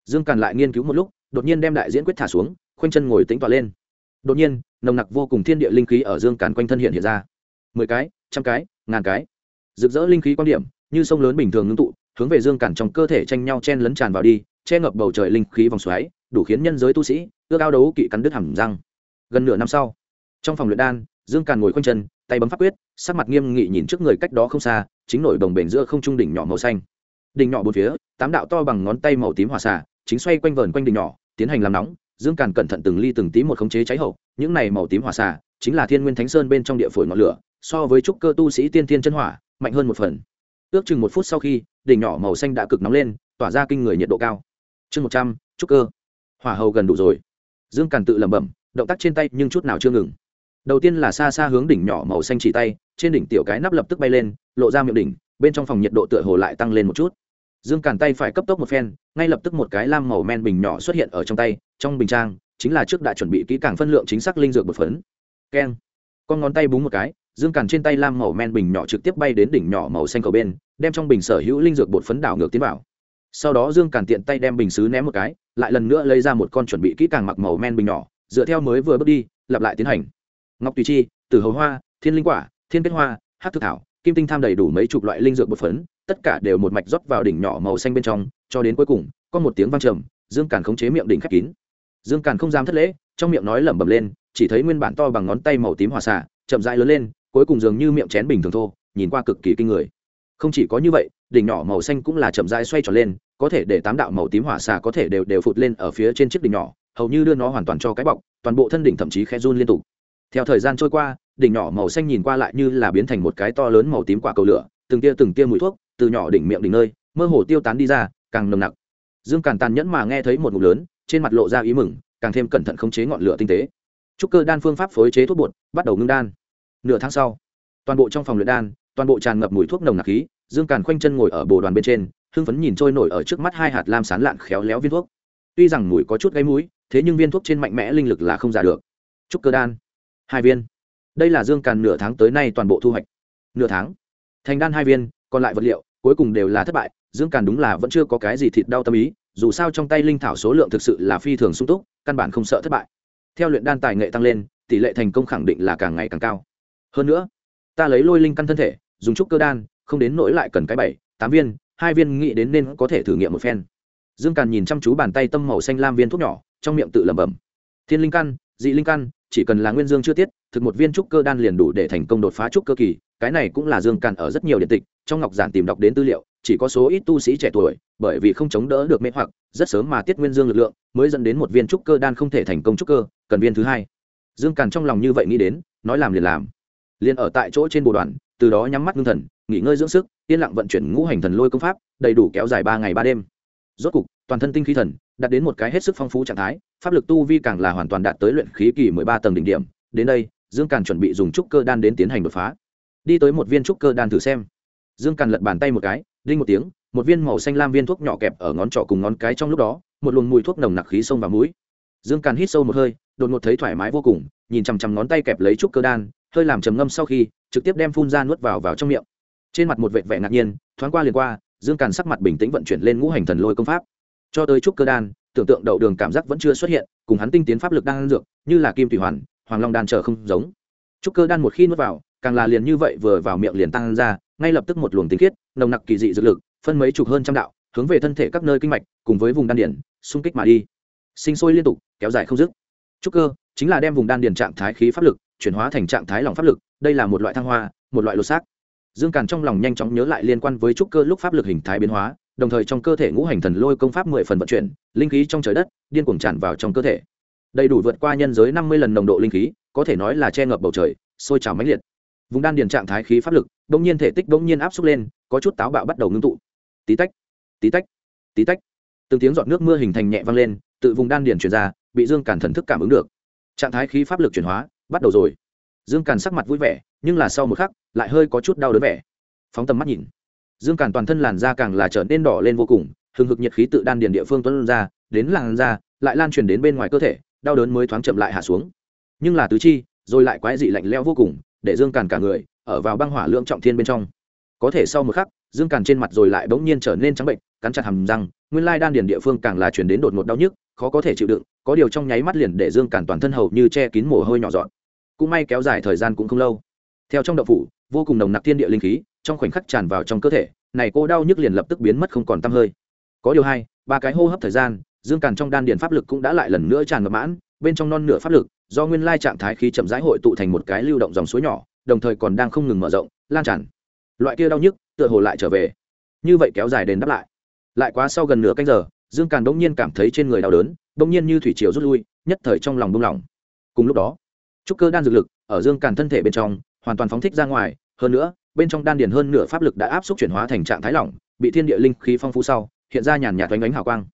Dương càn lại nghiên cứu một lúc, đột nhiên đem đại diễn quyết thả xuống, khoanh chân ngồi tính tọa lên. Đột nhiên, nồng nặc vô cùng thiên địa linh khí ở dương càn quanh thân hiện hiện ra. Mười cái, trăm cái, ngàn cái. Rực rỡ linh khí quan điểm, như sông lớn bình thường ngưng tụ hướng về dương càn trong cơ thể tranh nhau chen lấn tràn vào đi, che ngập bầu trời linh khí vòng xoáy, đủ khiến nhân giới tu sĩ ước ao đấu kỵ cắn đứt hẳn răng. Gần nửa năm sau, trong phòng luyện đan, dương càn ngồi khoanh chân, tay bấm pháp quyết, sắc mặt nghiêm nghị nhìn trước người cách đó không xa, chính nổi đồng bền giữa không trung đỉnh nhỏ màu xanh. Đỉnh nhỏ bốn phía, tám đạo to bằng ngón tay màu tím hỏa xả chính xoay quanh vờn quanh đỉnh nhỏ, tiến hành làm nóng, dương càn cẩn thận từng ly từng tí một khống chế cháy hậu, những này màu tím hỏa xả chính là thiên nguyên thánh sơn bên trong địa phổi ngọn lửa, so với trúc cơ tu sĩ tiên thiên chân hỏa, mạnh hơn một phần ước chừng một phút sau khi, đỉnh nhỏ màu xanh đã cực nóng lên, tỏa ra kinh người nhiệt độ cao. Chương một trăm, trúc cơ. Hỏa hầu gần đủ rồi. Dương càn tự lẩm bẩm, động tác trên tay nhưng chút nào chưa ngừng. Đầu tiên là xa xa hướng đỉnh nhỏ màu xanh chỉ tay, trên đỉnh tiểu cái nắp lập tức bay lên, lộ ra miệng đỉnh, bên trong phòng nhiệt độ tựa hồ lại tăng lên một chút. Dương càn tay phải cấp tốc một phen, ngay lập tức một cái lam màu men bình nhỏ xuất hiện ở trong tay, trong bình trang, chính là trước đã chuẩn bị kỹ càng phân lượng chính xác linh dược một phấn. Keng. Con ngón tay búng một cái dương càn trên tay lam màu men bình nhỏ trực tiếp bay đến đỉnh nhỏ màu xanh cầu bên, đem trong bình sở hữu linh dược bột phấn đảo ngược tiến vào. Sau đó dương càn tiện tay đem bình xứ ném một cái, lại lần nữa lấy ra một con chuẩn bị kỹ càng mặc màu men bình nhỏ, dựa theo mới vừa bước đi, lặp lại tiến hành. Ngọc tùy chi, tử hầu hoa, thiên linh quả, thiên kết hoa hát thực thảo, kim tinh tham đầy đủ mấy chục loại linh dược bột phấn, tất cả đều một mạch rót vào đỉnh nhỏ màu xanh bên trong, cho đến cuối cùng, có một tiếng vang trầm, dương càn khống chế miệng đỉnh khép kín. Dương càn không dám thất lễ, trong miệng nói lẩm bẩm lên, chỉ thấy nguyên bản to bằng ngón tay màu tím hòa xạ, chậm rãi lớn lên cuối cùng dường như miệng chén bình thường thô, nhìn qua cực kỳ kinh người. Không chỉ có như vậy, đỉnh nhỏ màu xanh cũng là chậm rãi xoay tròn lên, có thể để tám đạo màu tím hỏa xà có thể đều đều phụt lên ở phía trên chiếc đỉnh nhỏ, hầu như đưa nó hoàn toàn cho cái bọc, toàn bộ thân đỉnh thậm chí khe run liên tục. Theo thời gian trôi qua, đỉnh nhỏ màu xanh nhìn qua lại như là biến thành một cái to lớn màu tím quả cầu lửa, từng tia từng tia mùi thuốc từ nhỏ đỉnh miệng đỉnh nơi, mơ hồ tiêu tán đi ra, càng nồng nặc. Dương càng tàn nhẫn mà nghe thấy một ngụm lớn, trên mặt lộ ra ý mừng, càng thêm cẩn thận khống chế ngọn lửa tinh tế. Trúc cơ đan phương pháp phối chế thuốc bột, bắt đầu ngưng đan nửa tháng sau, toàn bộ trong phòng luyện đan, toàn bộ tràn ngập mùi thuốc nồng nặc khí, dương càn khoanh chân ngồi ở bồ đoàn bên trên, hưng phấn nhìn trôi nổi ở trước mắt hai hạt lam sán lạn khéo léo viên thuốc. Tuy rằng mùi có chút gây mũi, thế nhưng viên thuốc trên mạnh mẽ linh lực là không giả được. Trúc cơ đan, hai viên. Đây là dương càn nửa tháng tới nay toàn bộ thu hoạch. Nửa tháng. Thành đan hai viên, còn lại vật liệu, cuối cùng đều là thất bại, dương càn đúng là vẫn chưa có cái gì thịt đau tâm ý, dù sao trong tay linh thảo số lượng thực sự là phi thường sung túc, căn bản không sợ thất bại. Theo luyện đan tài nghệ tăng lên, tỷ lệ thành công khẳng định là càng ngày càng cao hơn nữa, ta lấy lôi linh căn thân thể, dùng trúc cơ đan, không đến nỗi lại cần cái bảy, tám viên, hai viên nghĩ đến nên có thể thử nghiệm một phen. Dương càn nhìn chăm chú bàn tay tâm màu xanh lam viên thuốc nhỏ, trong miệng tự lẩm bẩm. Thiên linh căn, dị linh căn, chỉ cần là nguyên dương chưa tiết, thực một viên trúc cơ đan liền đủ để thành công đột phá trúc cơ kỳ, cái này cũng là dương càn ở rất nhiều điện tịch, trong ngọc giản tìm đọc đến tư liệu, chỉ có số ít tu sĩ trẻ tuổi, bởi vì không chống đỡ được mê hoặc, rất sớm mà tiết nguyên dương lực lượng, mới dẫn đến một viên trúc cơ đan không thể thành công trúc cơ, cần viên thứ hai. Dương càn trong lòng như vậy nghĩ đến, nói làm liền làm liền ở tại chỗ trên bồ đoàn, từ đó nhắm mắt ngưng thần, nghỉ ngơi dưỡng sức, yên lặng vận chuyển ngũ hành thần lôi công pháp, đầy đủ kéo dài ba ngày ba đêm. Rốt cục, toàn thân tinh khí thần, đạt đến một cái hết sức phong phú trạng thái, pháp lực tu vi càng là hoàn toàn đạt tới luyện khí kỳ mười ba tầng đỉnh điểm. Đến đây, dương càn chuẩn bị dùng trúc cơ đan đến tiến hành đột phá. Đi tới một viên trúc cơ đan thử xem. Dương càn lật bàn tay một cái, đinh một tiếng, một viên màu xanh lam viên thuốc nhỏ kẹp ở ngón trỏ cùng ngón cái trong lúc đó, một luồng mùi thuốc nồng nặc khí xông vào mũi. Dương càn hít sâu một hơi, đột ngột thấy thoải mái vô cùng, nhìn chằm chằm ngón tay kẹp lấy trúc cơ đan hơi làm trầm ngâm sau khi, trực tiếp đem phun ra nuốt vào vào trong miệng. Trên mặt một vệ vẻ ngạc nhiên, thoáng qua liền qua, dương càn sắc mặt bình tĩnh vận chuyển lên ngũ hành thần lôi công pháp. Cho tới trúc cơ đan, tưởng tượng đậu đường cảm giác vẫn chưa xuất hiện, cùng hắn tinh tiến pháp lực đang ăn dược, như là kim thủy hoàn, hoàng long đan chờ không giống. Trúc cơ đan một khi nuốt vào, càng là liền như vậy vừa vào miệng liền tăng ra, ngay lập tức một luồng tinh khiết, nồng nặc kỳ dị dược lực, phân mấy chục hơn trăm đạo, hướng về thân thể các nơi kinh mạch, cùng với vùng đan điển, xung kích mà đi. Sinh sôi liên tục, kéo dài không dứt. Trúc cơ chính là đem vùng đan điển trạng thái khí pháp lực chuyển hóa thành trạng thái lòng pháp lực, đây là một loại thăng hoa, một loại lột xác. Dương càn trong lòng nhanh chóng nhớ lại liên quan với trúc cơ lúc pháp lực hình thái biến hóa, đồng thời trong cơ thể ngũ hành thần lôi công pháp mười phần vận chuyển, linh khí trong trời đất, điên cuồng tràn vào trong cơ thể. Đầy đủ vượt qua nhân giới năm mươi lần nồng độ linh khí, có thể nói là che ngập bầu trời, sôi trào mãnh liệt. Vùng đan điền trạng thái khí pháp lực đ ỗ n g nhiên thể tích đ ỗ n g nhiên áp suất lên, có chút táo bạo bắt đầu ngưng tụ. Tí tách tí tách tí tách. Từng tiếng giọt nước mưa hình thành nhẹ vang lên, tự vùng đan điền chuyển ra, bị dương càn thần thức cảm ứng được. Trạng thái khí pháp lực chuyển hóa bắt đầu rồi. Dương càn sắc mặt vui vẻ, nhưng là sau một khắc, lại hơi có chút đau đớn vẻ. Phóng tầm mắt nhìn. Dương càn toàn thân làn da càng là trở nên đỏ lên vô cùng, hừng hực nhiệt khí tự đan điền địa phương tuân ra, đến làn da, lại lan truyền đến bên ngoài cơ thể, đau đớn mới thoáng chậm lại hạ xuống. Nhưng là tứ chi, rồi lại quái dị lạnh lẽo vô cùng, để dương càn cả người, ở vào băng hỏa lượng trọng thiên bên trong. Có thể sau một khắc, dương càn trên mặt rồi lại bỗng nhiên trở nên trắng bệnh, cắn chặt hầm răng, nguyên lai đan điền địa phương càng là chuyển đến đột ngột đau nhức khó có thể chịu đựng, có điều trong nháy mắt liền để dương càn toàn thân hầu như che kín mồ hôi nhỏ dọn. Cũng may kéo dài thời gian cũng không lâu. Theo trong đậu phủ, vô cùng nồng nặc thiên địa linh khí trong khoảnh khắc tràn vào trong cơ thể, này cô đau nhức liền lập tức biến mất không còn tăm hơi. Có điều hai, ba cái hô hấp thời gian, dương càn trong đan điền pháp lực cũng đã lại lần nữa tràn ngập mãn, bên trong non nửa pháp lực, do nguyên lai trạng thái khí chậm rãi hội tụ thành một cái lưu động dòng suối nhỏ, đồng thời còn đang không ngừng mở rộng, lan tràn. Loại kia đau nhức tựa hồ lại trở về. Như vậy kéo dài đền đáp lại. Lại quá sau gần nửa canh giờ dương càn đông nhiên cảm thấy trên người đau đớn đông nhiên như thủy triều rút lui, nhất thời trong lòng đông lòng cùng lúc đó, trúc cơ đan dược lực ở dương càn thân thể bên trong hoàn toàn phóng thích ra ngoài, hơn nữa, bên trong đan điền hơn nửa pháp lực đã áp suất chuyển hóa thành trạng thái lỏng, bị thiên địa linh khí phong phú sau, hiện ra nhàn nhạt oanh ánh hào quang.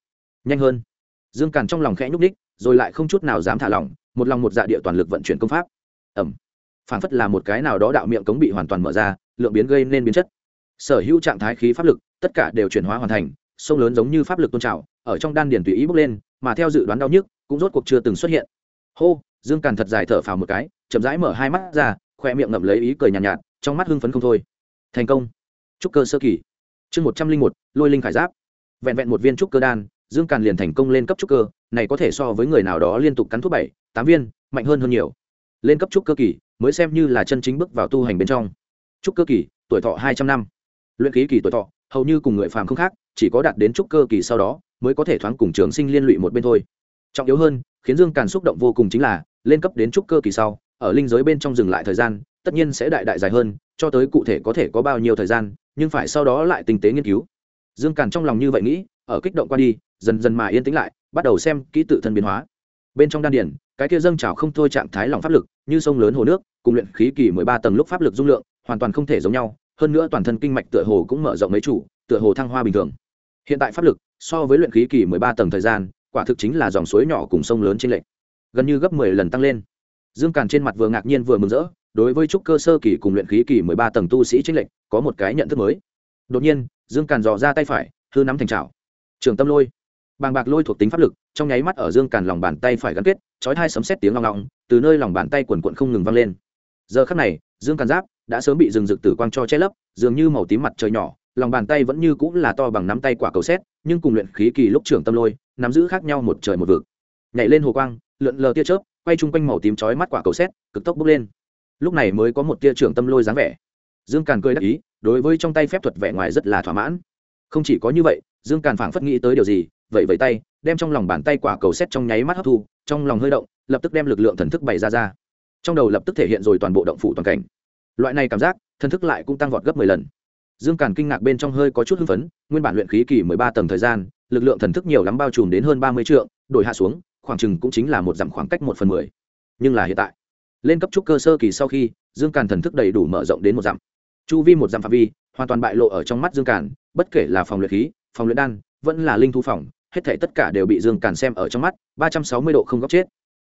Nhanh hơn. Dương càn trong lòng khẽ nhúc đích rồi lại không chút nào dám thả lỏng, một lòng một dạ địa toàn lực vận chuyển công pháp. Ẩm. Phản phất là một cái nào đó đạo miệng cống bị hoàn toàn mở ra, lượng biến gây nên biến chất. Sở hữu trạng thái khí pháp lực, tất cả đều chuyển hóa hoàn thành sông lớn giống như pháp lực tôn trào ở trong đan điển tùy ý bốc lên mà theo dự đoán đau nhức cũng rốt cuộc chưa từng xuất hiện. Hô dương càn thật dài thở phào một cái chậm rãi mở hai mắt ra khoe miệng ngậm lấy ý cười nhàn nhạt, nhạt trong mắt hưng phấn không thôi. Thành công. Trúc cơ sơ kỳ. Chương một trăm linh một lôi linh khải giáp. Vẹn vẹn một viên trúc cơ đan dương càn liền thành công lên cấp trúc cơ này có thể so với người nào đó liên tục cắn thuốc bảy tám viên mạnh hơn hơn nhiều. Lên cấp trúc cơ kỳ mới xem như là chân chính bước vào tu hành bên trong. Trúc cơ kỳ tuổi thọ hai trăm năm. Luyện khí kỳ tuổi thọ hầu như cùng người phàm không khác chỉ có đạt đến trúc cơ kỳ sau đó, mới có thể thoáng cùng trường sinh liên lụy một bên thôi. Trọng yếu hơn, khiến dương càn xúc động vô cùng chính là, lên cấp đến trúc cơ kỳ sau, ở linh giới bên trong dừng lại thời gian, tất nhiên sẽ đại đại dài hơn, cho tới cụ thể có thể có bao nhiêu thời gian, nhưng phải sau đó lại tinh tế nghiên cứu. Dương càn trong lòng như vậy nghĩ, ở kích động qua đi, dần dần mà yên tĩnh lại, bắt đầu xem kỹ tự thân biến hóa. Bên trong đan điển cái kia dâng trào không thôi trạng thái lòng pháp lực, như sông lớn hồ nước, cùng luyện khí kỳ mười ba tầng lúc pháp lực dung lượng, hoàn toàn không thể giống nhau, hơn nữa toàn thân kinh mạch tựa hồ cũng mở rộng mấy chủ, tựa hồ thăng hoa bình thường hiện tại pháp lực, so với luyện khí kỳ mười ba tầng thời gian, quả thực chính là dòng suối nhỏ cùng sông lớn trên lệch. Gần như gấp mười lần tăng lên. Dương càn trên mặt vừa ngạc nhiên vừa mừng rỡ, đối với trúc cơ sơ kỳ cùng luyện khí kỳ mười ba tầng tu sĩ trên lệch, có một cái nhận thức mới. Đột nhiên, dương càn dò ra tay phải, hư nắm thành trào trường tâm lôi. Bàng bạc lôi thuộc tính pháp lực, trong nháy mắt ở dương càn lòng bàn tay phải gắn kết, chói hai sấm xét tiếng long ngọng từ nơi lòng bàn tay quần quận không ngừng vang lên. Giờ khắc này, dương càn giáp đã sớm bị rừng rực tử quang cho che lấp, dường như màu tím mặt trời nhỏ lòng bàn tay vẫn như cũng là to bằng nắm tay quả cầu xét, nhưng cùng luyện khí kỳ lúc trưởng tâm lôi, nắm giữ khác nhau một trời một vực. Nhảy lên hồ quang, lượn lờ tia chớp, quay chung quanh màu tím chói mắt quả cầu xét, cực tốc bốc lên. Lúc này mới có một tia trưởng tâm lôi dáng vẻ. Dương càn cười đắc ý, đối với trong tay phép thuật vẻ ngoài rất là thỏa mãn. Không chỉ có như vậy, dương càn phảng phất nghĩ tới điều gì vậy vậy tay, đem trong lòng bàn tay quả cầu xét trong nháy mắt hấp thu, trong lòng hơi động, lập tức đem lực lượng thần thức bày ra ra. Trong đầu lập tức thể hiện rồi toàn bộ động phủ toàn cảnh. Loại này cảm giác, thần thức lại cũng tăng vọt gấp mười lần dương càn kinh ngạc bên trong hơi có chút hưng phấn, nguyên bản luyện khí kỳ mười ba tầng thời gian, lực lượng thần thức nhiều lắm bao trùm đến hơn ba mươi triệu đổi hạ xuống, khoảng chừng cũng chính là một dặm khoảng cách một phần mười. Nhưng là hiện tại, lên cấp trúc cơ sơ kỳ sau khi, dương càn thần thức đầy đủ mở rộng đến một dặm. Chu vi một dặm phạm vi, hoàn toàn bại lộ ở trong mắt dương càn, bất kể là phòng luyện khí, phòng luyện đan, vẫn là linh thu phòng, hết thể tất cả đều bị dương càn xem ở trong mắt, ba trăm sáu mươi độ không góc chết.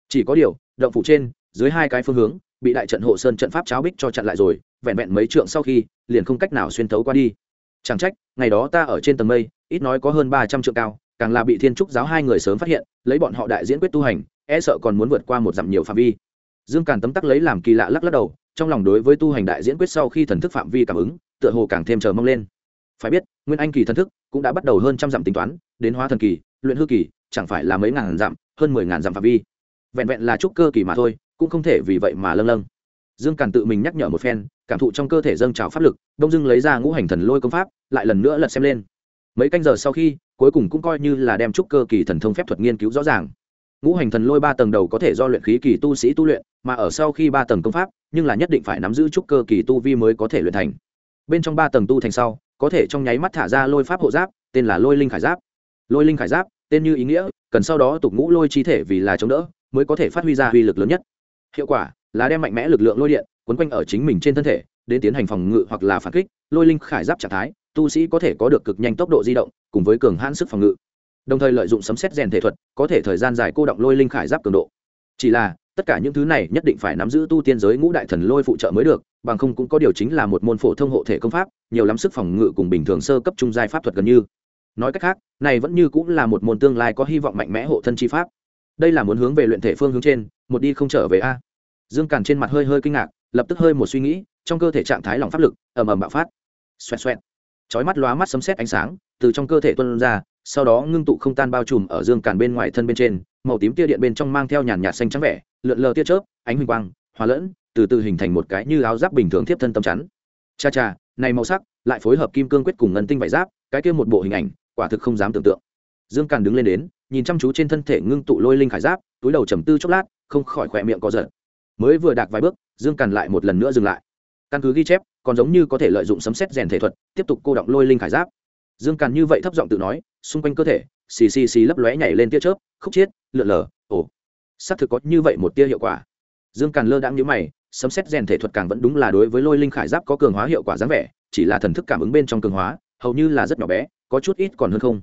Chỉ có điều, động phủ trên, dưới hai cái phương hướng, bị đại trận hộ sơn trận pháp cháo bích cho chặn lại rồi vẹn vẹn mấy trượng sau khi, liền không cách nào xuyên thấu qua đi. Chẳng trách, ngày đó ta ở trên tầng mây, ít nói có hơn ba trăm trượng cao, càng là bị thiên trúc giáo hai người sớm phát hiện, lấy bọn họ đại diễn quyết tu hành e sợ còn muốn vượt qua một dặm nhiều phạm vi. Dương càn tấm tắc lấy làm kỳ lạ lắc lắc đầu, trong lòng đối với tu hành đại diễn quyết sau khi thần thức phạm vi cảm ứng, tựa hồ càng thêm chờ mong lên. Phải biết, nguyên anh kỳ thần thức cũng đã bắt đầu hơn trăm dặm tính toán, đến hóa thần kỳ, luyện hư kỳ, chẳng phải là mấy ngàn dặm, hơn mười ngàn dặm phạm vi. Vẹn vẹn là trúc cơ kỳ mà thôi, cũng không thể vì vậy mà lâng lâng dương càn tự mình nhắc nhở một phen, cảm thụ trong cơ thể dâng trào pháp lực đông dưng lấy ra ngũ hành thần lôi công pháp, lại lần nữa lật xem lên. Mấy canh giờ sau khi, cuối cùng cũng coi như là đem trúc cơ kỳ thần thông phép thuật nghiên cứu rõ ràng. Ngũ hành thần lôi ba tầng đầu có thể do luyện khí kỳ tu sĩ tu luyện, mà ở sau khi ba tầng công pháp, nhưng là nhất định phải nắm giữ trúc cơ kỳ tu vi mới có thể luyện thành. Bên trong ba tầng tu thành sau, có thể trong nháy mắt thả ra lôi pháp hộ giáp, tên là lôi linh khải giáp. Lôi linh khải giáp, tên như ý nghĩa, cần sau đó tục ngũ lôi chi thể vì là chống đỡ, mới có thể phát huy ra uy lực lớn nhất. Hiệu quả là đem mạnh mẽ lực lượng lôi điện, quấn quanh ở chính mình trên thân thể, đến tiến hành phòng ngự hoặc là phản kích, lôi linh khải giáp trạng thái, tu sĩ có thể có được cực nhanh tốc độ di động, cùng với cường hãn sức phòng ngự. Đồng thời lợi dụng sấm xét rèn thể thuật, có thể thời gian dài cô động lôi linh khải giáp cường độ. Chỉ là, tất cả những thứ này nhất định phải nắm giữ tu tiên giới ngũ đại thần lôi phụ trợ mới được, bằng không cũng có điều chính là một môn phổ thông hộ thể công pháp, nhiều lắm sức phòng ngự cùng bình thường sơ cấp trung giai pháp thuật gần như. Nói cách khác, này vẫn như cũng là một môn tương lai có hy vọng mạnh mẽ hộ thân chi pháp. Đây là muốn hướng về luyện thể phương hướng trên, một đi không trở về a dương càn trên mặt hơi hơi kinh ngạc, lập tức hơi một suy nghĩ, trong cơ thể trạng thái lòng pháp lực ầm ầm bạo phát. Xoẹt xoẹt. Chói mắt lóa mắt sấm sét ánh sáng từ trong cơ thể tuôn ra, sau đó ngưng tụ không tan bao trùm ở dương càn bên ngoài thân bên trên, màu tím tia điện bên trong mang theo nhàn nhạt xanh trắng vẻ, lượn lờ tia chớp, ánh huỳnh quang, hòa lẫn, từ từ hình thành một cái như áo giáp bình thường tiếp thân tâm chắn. Cha cha, này màu sắc, lại phối hợp kim cương quyết cùng ngân tinh vải giáp, cái kia một bộ hình ảnh, quả thực không dám tưởng tượng. Dương càn đứng lên đến, nhìn chăm chú trên thân thể ngưng tụ lôi linh khải giáp, túi đầu trầm tư chốc lát, không khỏi khỏe miệng có giật mới vừa đạc vài bước, dương càn lại một lần nữa dừng lại. Căn cứ ghi chép, còn giống như có thể lợi dụng sấm xét rèn thể thuật, tiếp tục cô động lôi linh khải giáp. Dương càn như vậy thấp giọng tự nói, xung quanh cơ thể, xì xì xì lấp lóe nhảy lên tia chớp, khúc chiết, lượn lờ, ồ. Xác thực có như vậy một tia hiệu quả. Dương càn lơ đãng nhíu mày, sấm xét rèn thể thuật càng vẫn đúng là đối với lôi linh khải giáp có cường hóa hiệu quả dáng vẻ, chỉ là thần thức cảm ứng bên trong cường hóa, hầu như là rất nhỏ bé, có chút ít còn hơn không.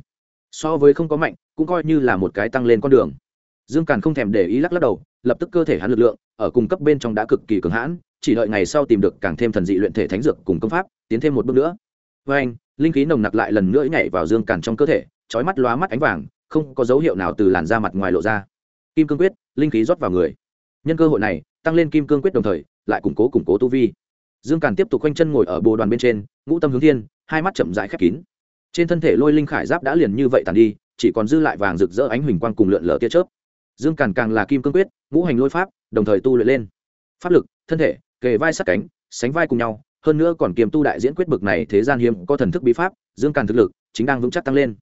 So với không có mạnh, cũng coi như là một cái tăng lên con đường dương càn không thèm để ý lắc lắc đầu, lập tức cơ thể hắn lực lượng, ở cùng cấp bên trong đã cực kỳ cường hãn, chỉ đợi ngày sau tìm được càng thêm thần dị luyện thể thánh dược cùng công pháp, tiến thêm một bước nữa. Với anh, linh khí nồng nặc lại lần nữa nhảy vào dương càn trong cơ thể trói mắt lóa mắt ánh vàng, không có dấu hiệu nào từ làn da mặt ngoài lộ ra. Kim cương quyết, linh khí rót vào người. Nhân cơ hội này, tăng lên kim cương quyết đồng thời, lại củng cố củng cố tu vi. Dương càn tiếp tục quanh chân ngồi ở bồ đoàn bên trên, ngũ tâm hướng thiên, hai mắt chậm rãi khép kín. Trên thân thể lôi linh khải giáp đã liền như vậy tàn đi, chỉ còn dư lại vàng rực rỡ ánh huỳnh quang cùng lượn lờ tia chớp dương càn càng là kim cương quyết, ngũ hành lôi pháp, đồng thời tu luyện lên. Pháp lực, thân thể, kề vai sát cánh, sánh vai cùng nhau, hơn nữa còn kiềm tu đại diễn quyết bực này thế gian hiếm có thần thức bí pháp, dương càn thực lực chính đang vững chắc tăng lên.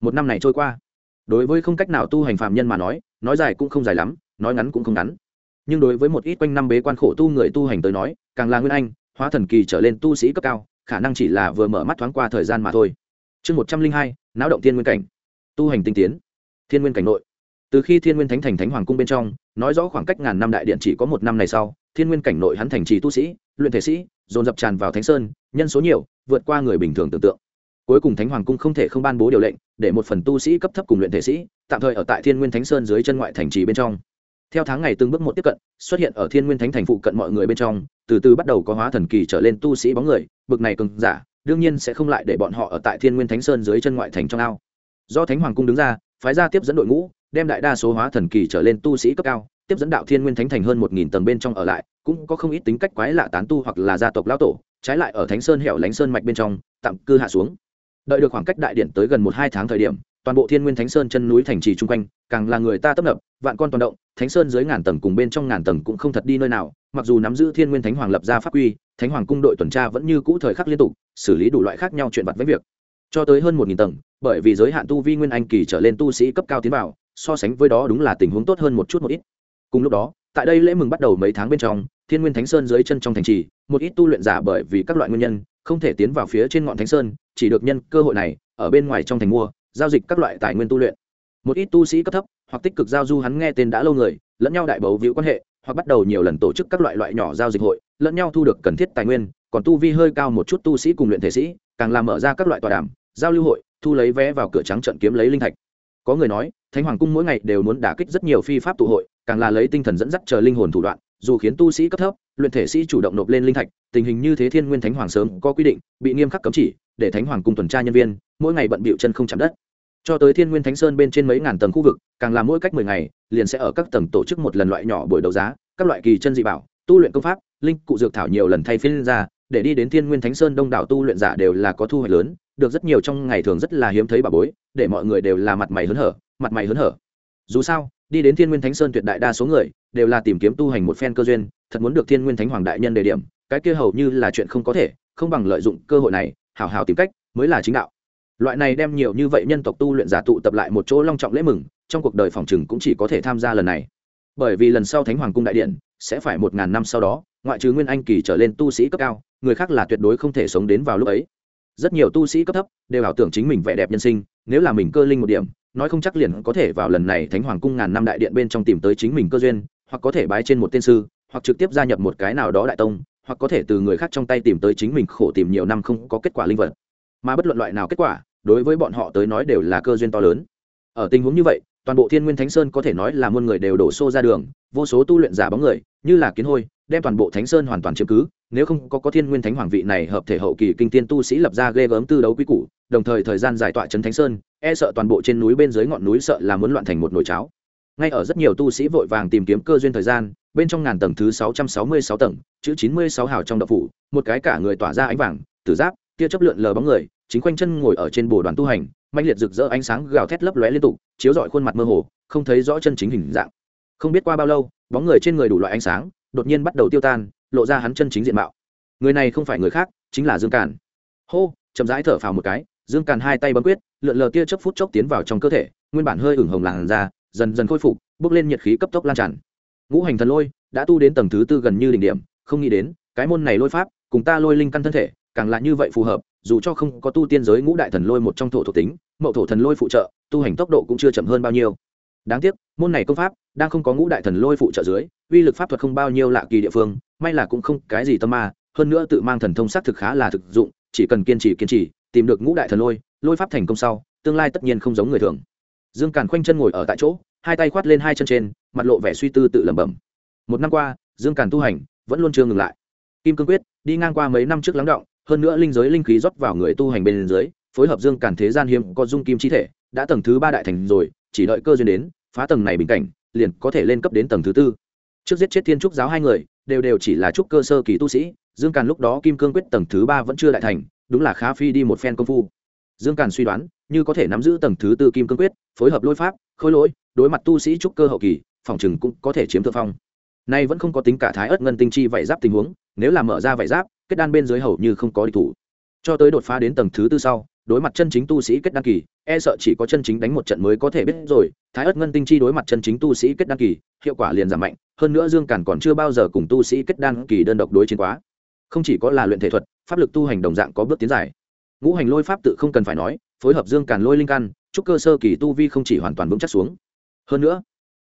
Một năm này trôi qua. Đối với không cách nào tu hành phạm nhân mà nói nói dài cũng không dài lắm, nói ngắn cũng không ngắn. Nhưng đối với một ít quanh năm bế quan khổ tu người tu hành tới nói, càng là nguyên anh, hóa thần kỳ trở lên tu sĩ cấp cao, khả năng chỉ là vừa mở mắt thoáng qua thời gian mà thôi. Chương một trăm linh hai, náo động thiên nguyên cảnh. Tu hành tinh tiến. Thiên nguyên cảnh nội từ khi thiên nguyên thánh thành thánh hoàng cung bên trong, nói rõ khoảng cách ngàn năm đại điện chỉ có một năm này sau, thiên nguyên cảnh nội hắn thành trì tu sĩ, luyện thể sĩ, dồn dập tràn vào thánh sơn, nhân số nhiều, vượt qua người bình thường tưởng tượng. Cuối cùng thánh hoàng cung không thể không ban bố điều lệnh, để một phần tu sĩ cấp thấp cùng luyện thể sĩ, tạm thời ở tại thiên nguyên thánh sơn dưới chân ngoại thành trì bên trong. Theo tháng ngày từng bước một tiếp cận, xuất hiện ở thiên nguyên thánh thành phụ cận mọi người bên trong, từ từ bắt đầu có hóa thần kỳ trở lên tu sĩ bóng người, bực này cường giả, đương nhiên sẽ không lại để bọn họ ở tại thiên nguyên thánh sơn dưới chân ngoại thành trong ao. Do thánh hoàng cung đứng ra, phái ra tiếp dẫn đội ngũ đem đại đa số hóa thần kỳ trở lên tu sĩ cấp cao, tiếp dẫn đạo thiên nguyên thánh thành hơn một nghìn tầng bên trong ở lại, cũng có không ít tính cách quái lạ tán tu hoặc là gia tộc lão tổ, trái lại ở thánh sơn hẻo lánh sơn mạch bên trong, tạm cư hạ xuống. Đợi được khoảng cách đại điện tới gần một hai tháng thời điểm, toàn bộ thiên nguyên thánh sơn chân núi thành trì chung quanh, càng là người ta tấp nập, vạn con toàn động, thánh sơn dưới ngàn tầng cùng bên trong ngàn tầng cũng không thật đi nơi nào, mặc dù nắm giữ thiên nguyên thánh hoàng lập ra pháp quy, thánh hoàng cung đội tuần tra vẫn như cũ thời khắc liên tục, xử lý đủ loại khác nhau chuyện vặt với việc. Cho tới hơn một nghìn tầng, bởi vì giới hạn tu vi nguyên anh kỳ trở lên tu sĩ cấp cao tiến vào so sánh với đó đúng là tình huống tốt hơn một chút một ít. Cùng lúc đó, tại đây lễ mừng bắt đầu mấy tháng bên trong, thiên nguyên thánh sơn dưới chân trong thành trì, một ít tu luyện giả bởi vì các loại nguyên nhân, không thể tiến vào phía trên ngọn thánh sơn, chỉ được nhân cơ hội này, ở bên ngoài trong thành mua, giao dịch các loại tài nguyên tu luyện. Một ít tu sĩ cấp thấp, hoặc tích cực giao du hắn nghe tên đã lâu người, lẫn nhau đại bấu víu quan hệ, hoặc bắt đầu nhiều lần tổ chức các loại loại nhỏ giao dịch hội, lẫn nhau thu được cần thiết tài nguyên, còn tu vi hơi cao một chút tu sĩ cùng luyện thể sĩ, càng làm mở ra các loại tòa đàm, giao lưu hội, thu lấy vé vào cửa trắng trận kiếm lấy linh thạch có người nói, thánh hoàng cung mỗi ngày đều muốn đả kích rất nhiều phi pháp tụ hội, càng là lấy tinh thần dẫn dắt chờ linh hồn thủ đoạn, dù khiến tu sĩ cấp thấp, luyện thể sĩ chủ động nộp lên linh thạch, tình hình như thế thiên nguyên thánh hoàng sớm có quy định, bị nghiêm khắc cấm chỉ, để thánh hoàng cung tuần tra nhân viên, mỗi ngày bận bịu chân không chạm đất. Cho tới thiên nguyên thánh sơn bên trên mấy ngàn tầng khu vực, càng là mỗi cách mười ngày, liền sẽ ở các tầng tổ chức một lần loại nhỏ buổi đấu giá, các loại kỳ chân dị bảo, tu luyện công pháp, linh, cụ dược thảo nhiều lần thay phiên ra để đi đến thiên nguyên thánh sơn đông đảo tu luyện giả đều là có thu hoạch lớn, được rất nhiều trong ngày thường rất là hiếm thấy bà bối, để mọi người đều là mặt mày hớn hở, mặt mày hớn hở. Dù sao, đi đến thiên nguyên thánh sơn tuyệt đại đa số người đều là tìm kiếm tu hành một phen cơ duyên, thật muốn được thiên nguyên thánh hoàng đại nhân đề điểm, cái kia hầu như là chuyện không có thể, không bằng lợi dụng cơ hội này hào hào tìm cách, mới là chính đạo. Loại này đem nhiều như vậy nhân tộc tu luyện giả tụ tập lại một chỗ long trọng lễ mừng, trong cuộc đời phòng chừng cũng chỉ có thể tham gia lần này. Bởi vì lần sau thánh hoàng cung đại điện sẽ phải một ngàn năm sau đó, ngoại trừ nguyên anh kỳ trở lên tu sĩ cấp cao người khác là tuyệt đối không thể sống đến vào lúc ấy. Rất nhiều tu sĩ cấp thấp đều ảo tưởng chính mình vẻ đẹp nhân sinh, nếu là mình cơ linh một điểm, nói không chắc liền có thể vào lần này thánh hoàng cung ngàn năm đại điện bên trong tìm tới chính mình cơ duyên, hoặc có thể bái trên một tên sư, hoặc trực tiếp gia nhập một cái nào đó đại tông, hoặc có thể từ người khác trong tay tìm tới chính mình khổ tìm nhiều năm không có kết quả linh vật. Mà bất luận loại nào kết quả, đối với bọn họ tới nói đều là cơ duyên to lớn. Ở tình huống như vậy toàn bộ thiên nguyên thánh sơn có thể nói là muôn người đều đổ xô ra đường, vô số tu luyện giả bóng người, như là kiến hôi, đem toàn bộ thánh sơn hoàn toàn chiếm cứ, nếu không có có thiên nguyên thánh hoàng vị này hợp thể hậu kỳ kinh tiên tu sĩ lập ra ghê gớm tư đấu quy củ, đồng thời thời gian giải tọa trấn thánh sơn e sợ toàn bộ trên núi bên dưới ngọn núi sợ là muốn loạn thành một nồi cháo. Ngay ở rất nhiều tu sĩ vội vàng tìm kiếm cơ duyên thời gian, bên trong ngàn tầng thứ sáu trăm sáu mươi sáu tầng, chữ chín mươi sáu hào trong đậu phủ, một cái cả người tỏa ra ánh vàng, tử giáp, tia chấp lượn lờ bóng người, chính quanh chân ngồi ở trên bồ đoàn tu hành mạnh liệt rực rỡ ánh sáng gào thét lấp lóe liên tục, chiếu rọi khuôn mặt mơ hồ, không thấy rõ chân chính hình dạng. Không biết qua bao lâu, bóng người trên người đủ loại ánh sáng, đột nhiên bắt đầu tiêu tan, lộ ra hắn chân chính diện mạo. Người này không phải người khác, chính là dương càn. Hô, chậm rãi thở phào một cái, dương càn hai tay bấm quyết, lượn lờ tia chớp phút chốc tiến vào trong cơ thể, nguyên bản hơi ửng hồng làn ra dần dần khôi phục, bước lên nhiệt khí cấp tốc lan tràn. Ngũ hành thần lôi, đã tu đến tầng thứ tư gần như đỉnh điểm, không nghĩ đến, cái môn này lôi pháp, cùng ta lôi linh căn thân thể, càng là như vậy phù hợp dù cho không có tu tiên giới ngũ đại thần lôi một trong thổ thuộc tính, mậu thổ thần lôi phụ trợ, tu hành tốc độ cũng chưa chậm hơn bao nhiêu. Đáng tiếc, môn này công pháp đang không có ngũ đại thần lôi phụ trợ dưới, uy lực pháp thuật không bao nhiêu lạ kỳ địa phương, may là cũng không cái gì tâm ma, hơn nữa tự mang thần thông xác thực khá là thực dụng, chỉ cần kiên trì kiên trì, tìm được ngũ đại thần lôi lôi pháp thành công sau, tương lai tất nhiên không giống người thường. Dương càn khoanh chân ngồi ở tại chỗ, hai tay khoát lên hai chân trên, mặt lộ vẻ suy tư tự lẩm bẩm. Một năm qua, dương càn tu hành vẫn luôn chưa ngừng lại. Kim cương quyết đi ngang qua mấy năm trước lắng động hơn nữa linh giới linh khí rót vào người tu hành bên dưới, phối hợp dương càn thế gian hiếm có dung kim chi thể, đã tầng thứ ba đại thành rồi, chỉ đợi cơ duyên đến, phá tầng này bình cảnh, liền có thể lên cấp đến tầng thứ tư. Trước giết chết thiên trúc giáo hai người, đều đều chỉ là trúc cơ sơ kỳ tu sĩ, dương càn lúc đó kim cương quyết tầng thứ ba vẫn chưa đại thành, đúng là khá phi đi một phen công phu. Dương càn suy đoán, như có thể nắm giữ tầng thứ tư kim cương quyết, phối hợp lôi pháp, khôi lỗi, đối mặt tu sĩ trúc cơ hậu kỳ, phòng chừng cũng có thể chiếm thượng phong. Nay vẫn không có tính cả thái ớt ngân tinh chi vải giáp tình huống, nếu là mở ra vải giáp kết đan bên dưới hầu như không có địch thủ. Cho tới đột phá đến tầng thứ tư sau, đối mặt chân chính tu sĩ kết đan kỳ e sợ chỉ có chân chính đánh một trận mới có thể biết rồi, thái ất ngân tinh chi đối mặt chân chính tu sĩ kết đan kỳ, hiệu quả liền giảm mạnh, hơn nữa dương càn còn chưa bao giờ cùng tu sĩ kết đan kỳ đơn độc đối chiến quá. Không chỉ có là luyện thể thuật, pháp lực tu hành đồng dạng có bước tiến dài. Ngũ hành lôi pháp tự không cần phải nói, phối hợp dương càn lôi linh căn, chúc cơ sơ kỳ tu vi không chỉ hoàn toàn vững chắc xuống. Hơn nữa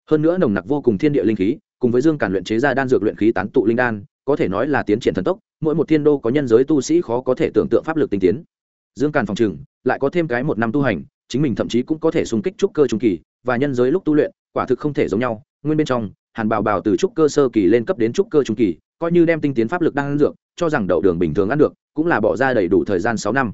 hơn nữa nồng nặc vô cùng thiên địa linh khí, cùng với dương càn luyện chế ra đan dược luyện khí tán tụ linh đan có thể nói là tiến triển thần tốc, mỗi một thiên đô có nhân giới tu sĩ khó có thể tưởng tượng pháp lực tinh tiến. Dương càn phòng trừng, lại có thêm cái một năm tu hành, chính mình thậm chí cũng có thể xung kích trúc cơ trung kỳ, và nhân giới lúc tu luyện, quả thực không thể giống nhau. Nguyên bên trong, hàn Bảo Bảo từ trúc cơ sơ kỳ lên cấp đến trúc cơ trung kỳ, coi như đem tinh tiến pháp lực đang ăn dược, cho rằng đậu đường bình thường ăn được, cũng là bỏ ra đầy đủ thời gian sáu năm.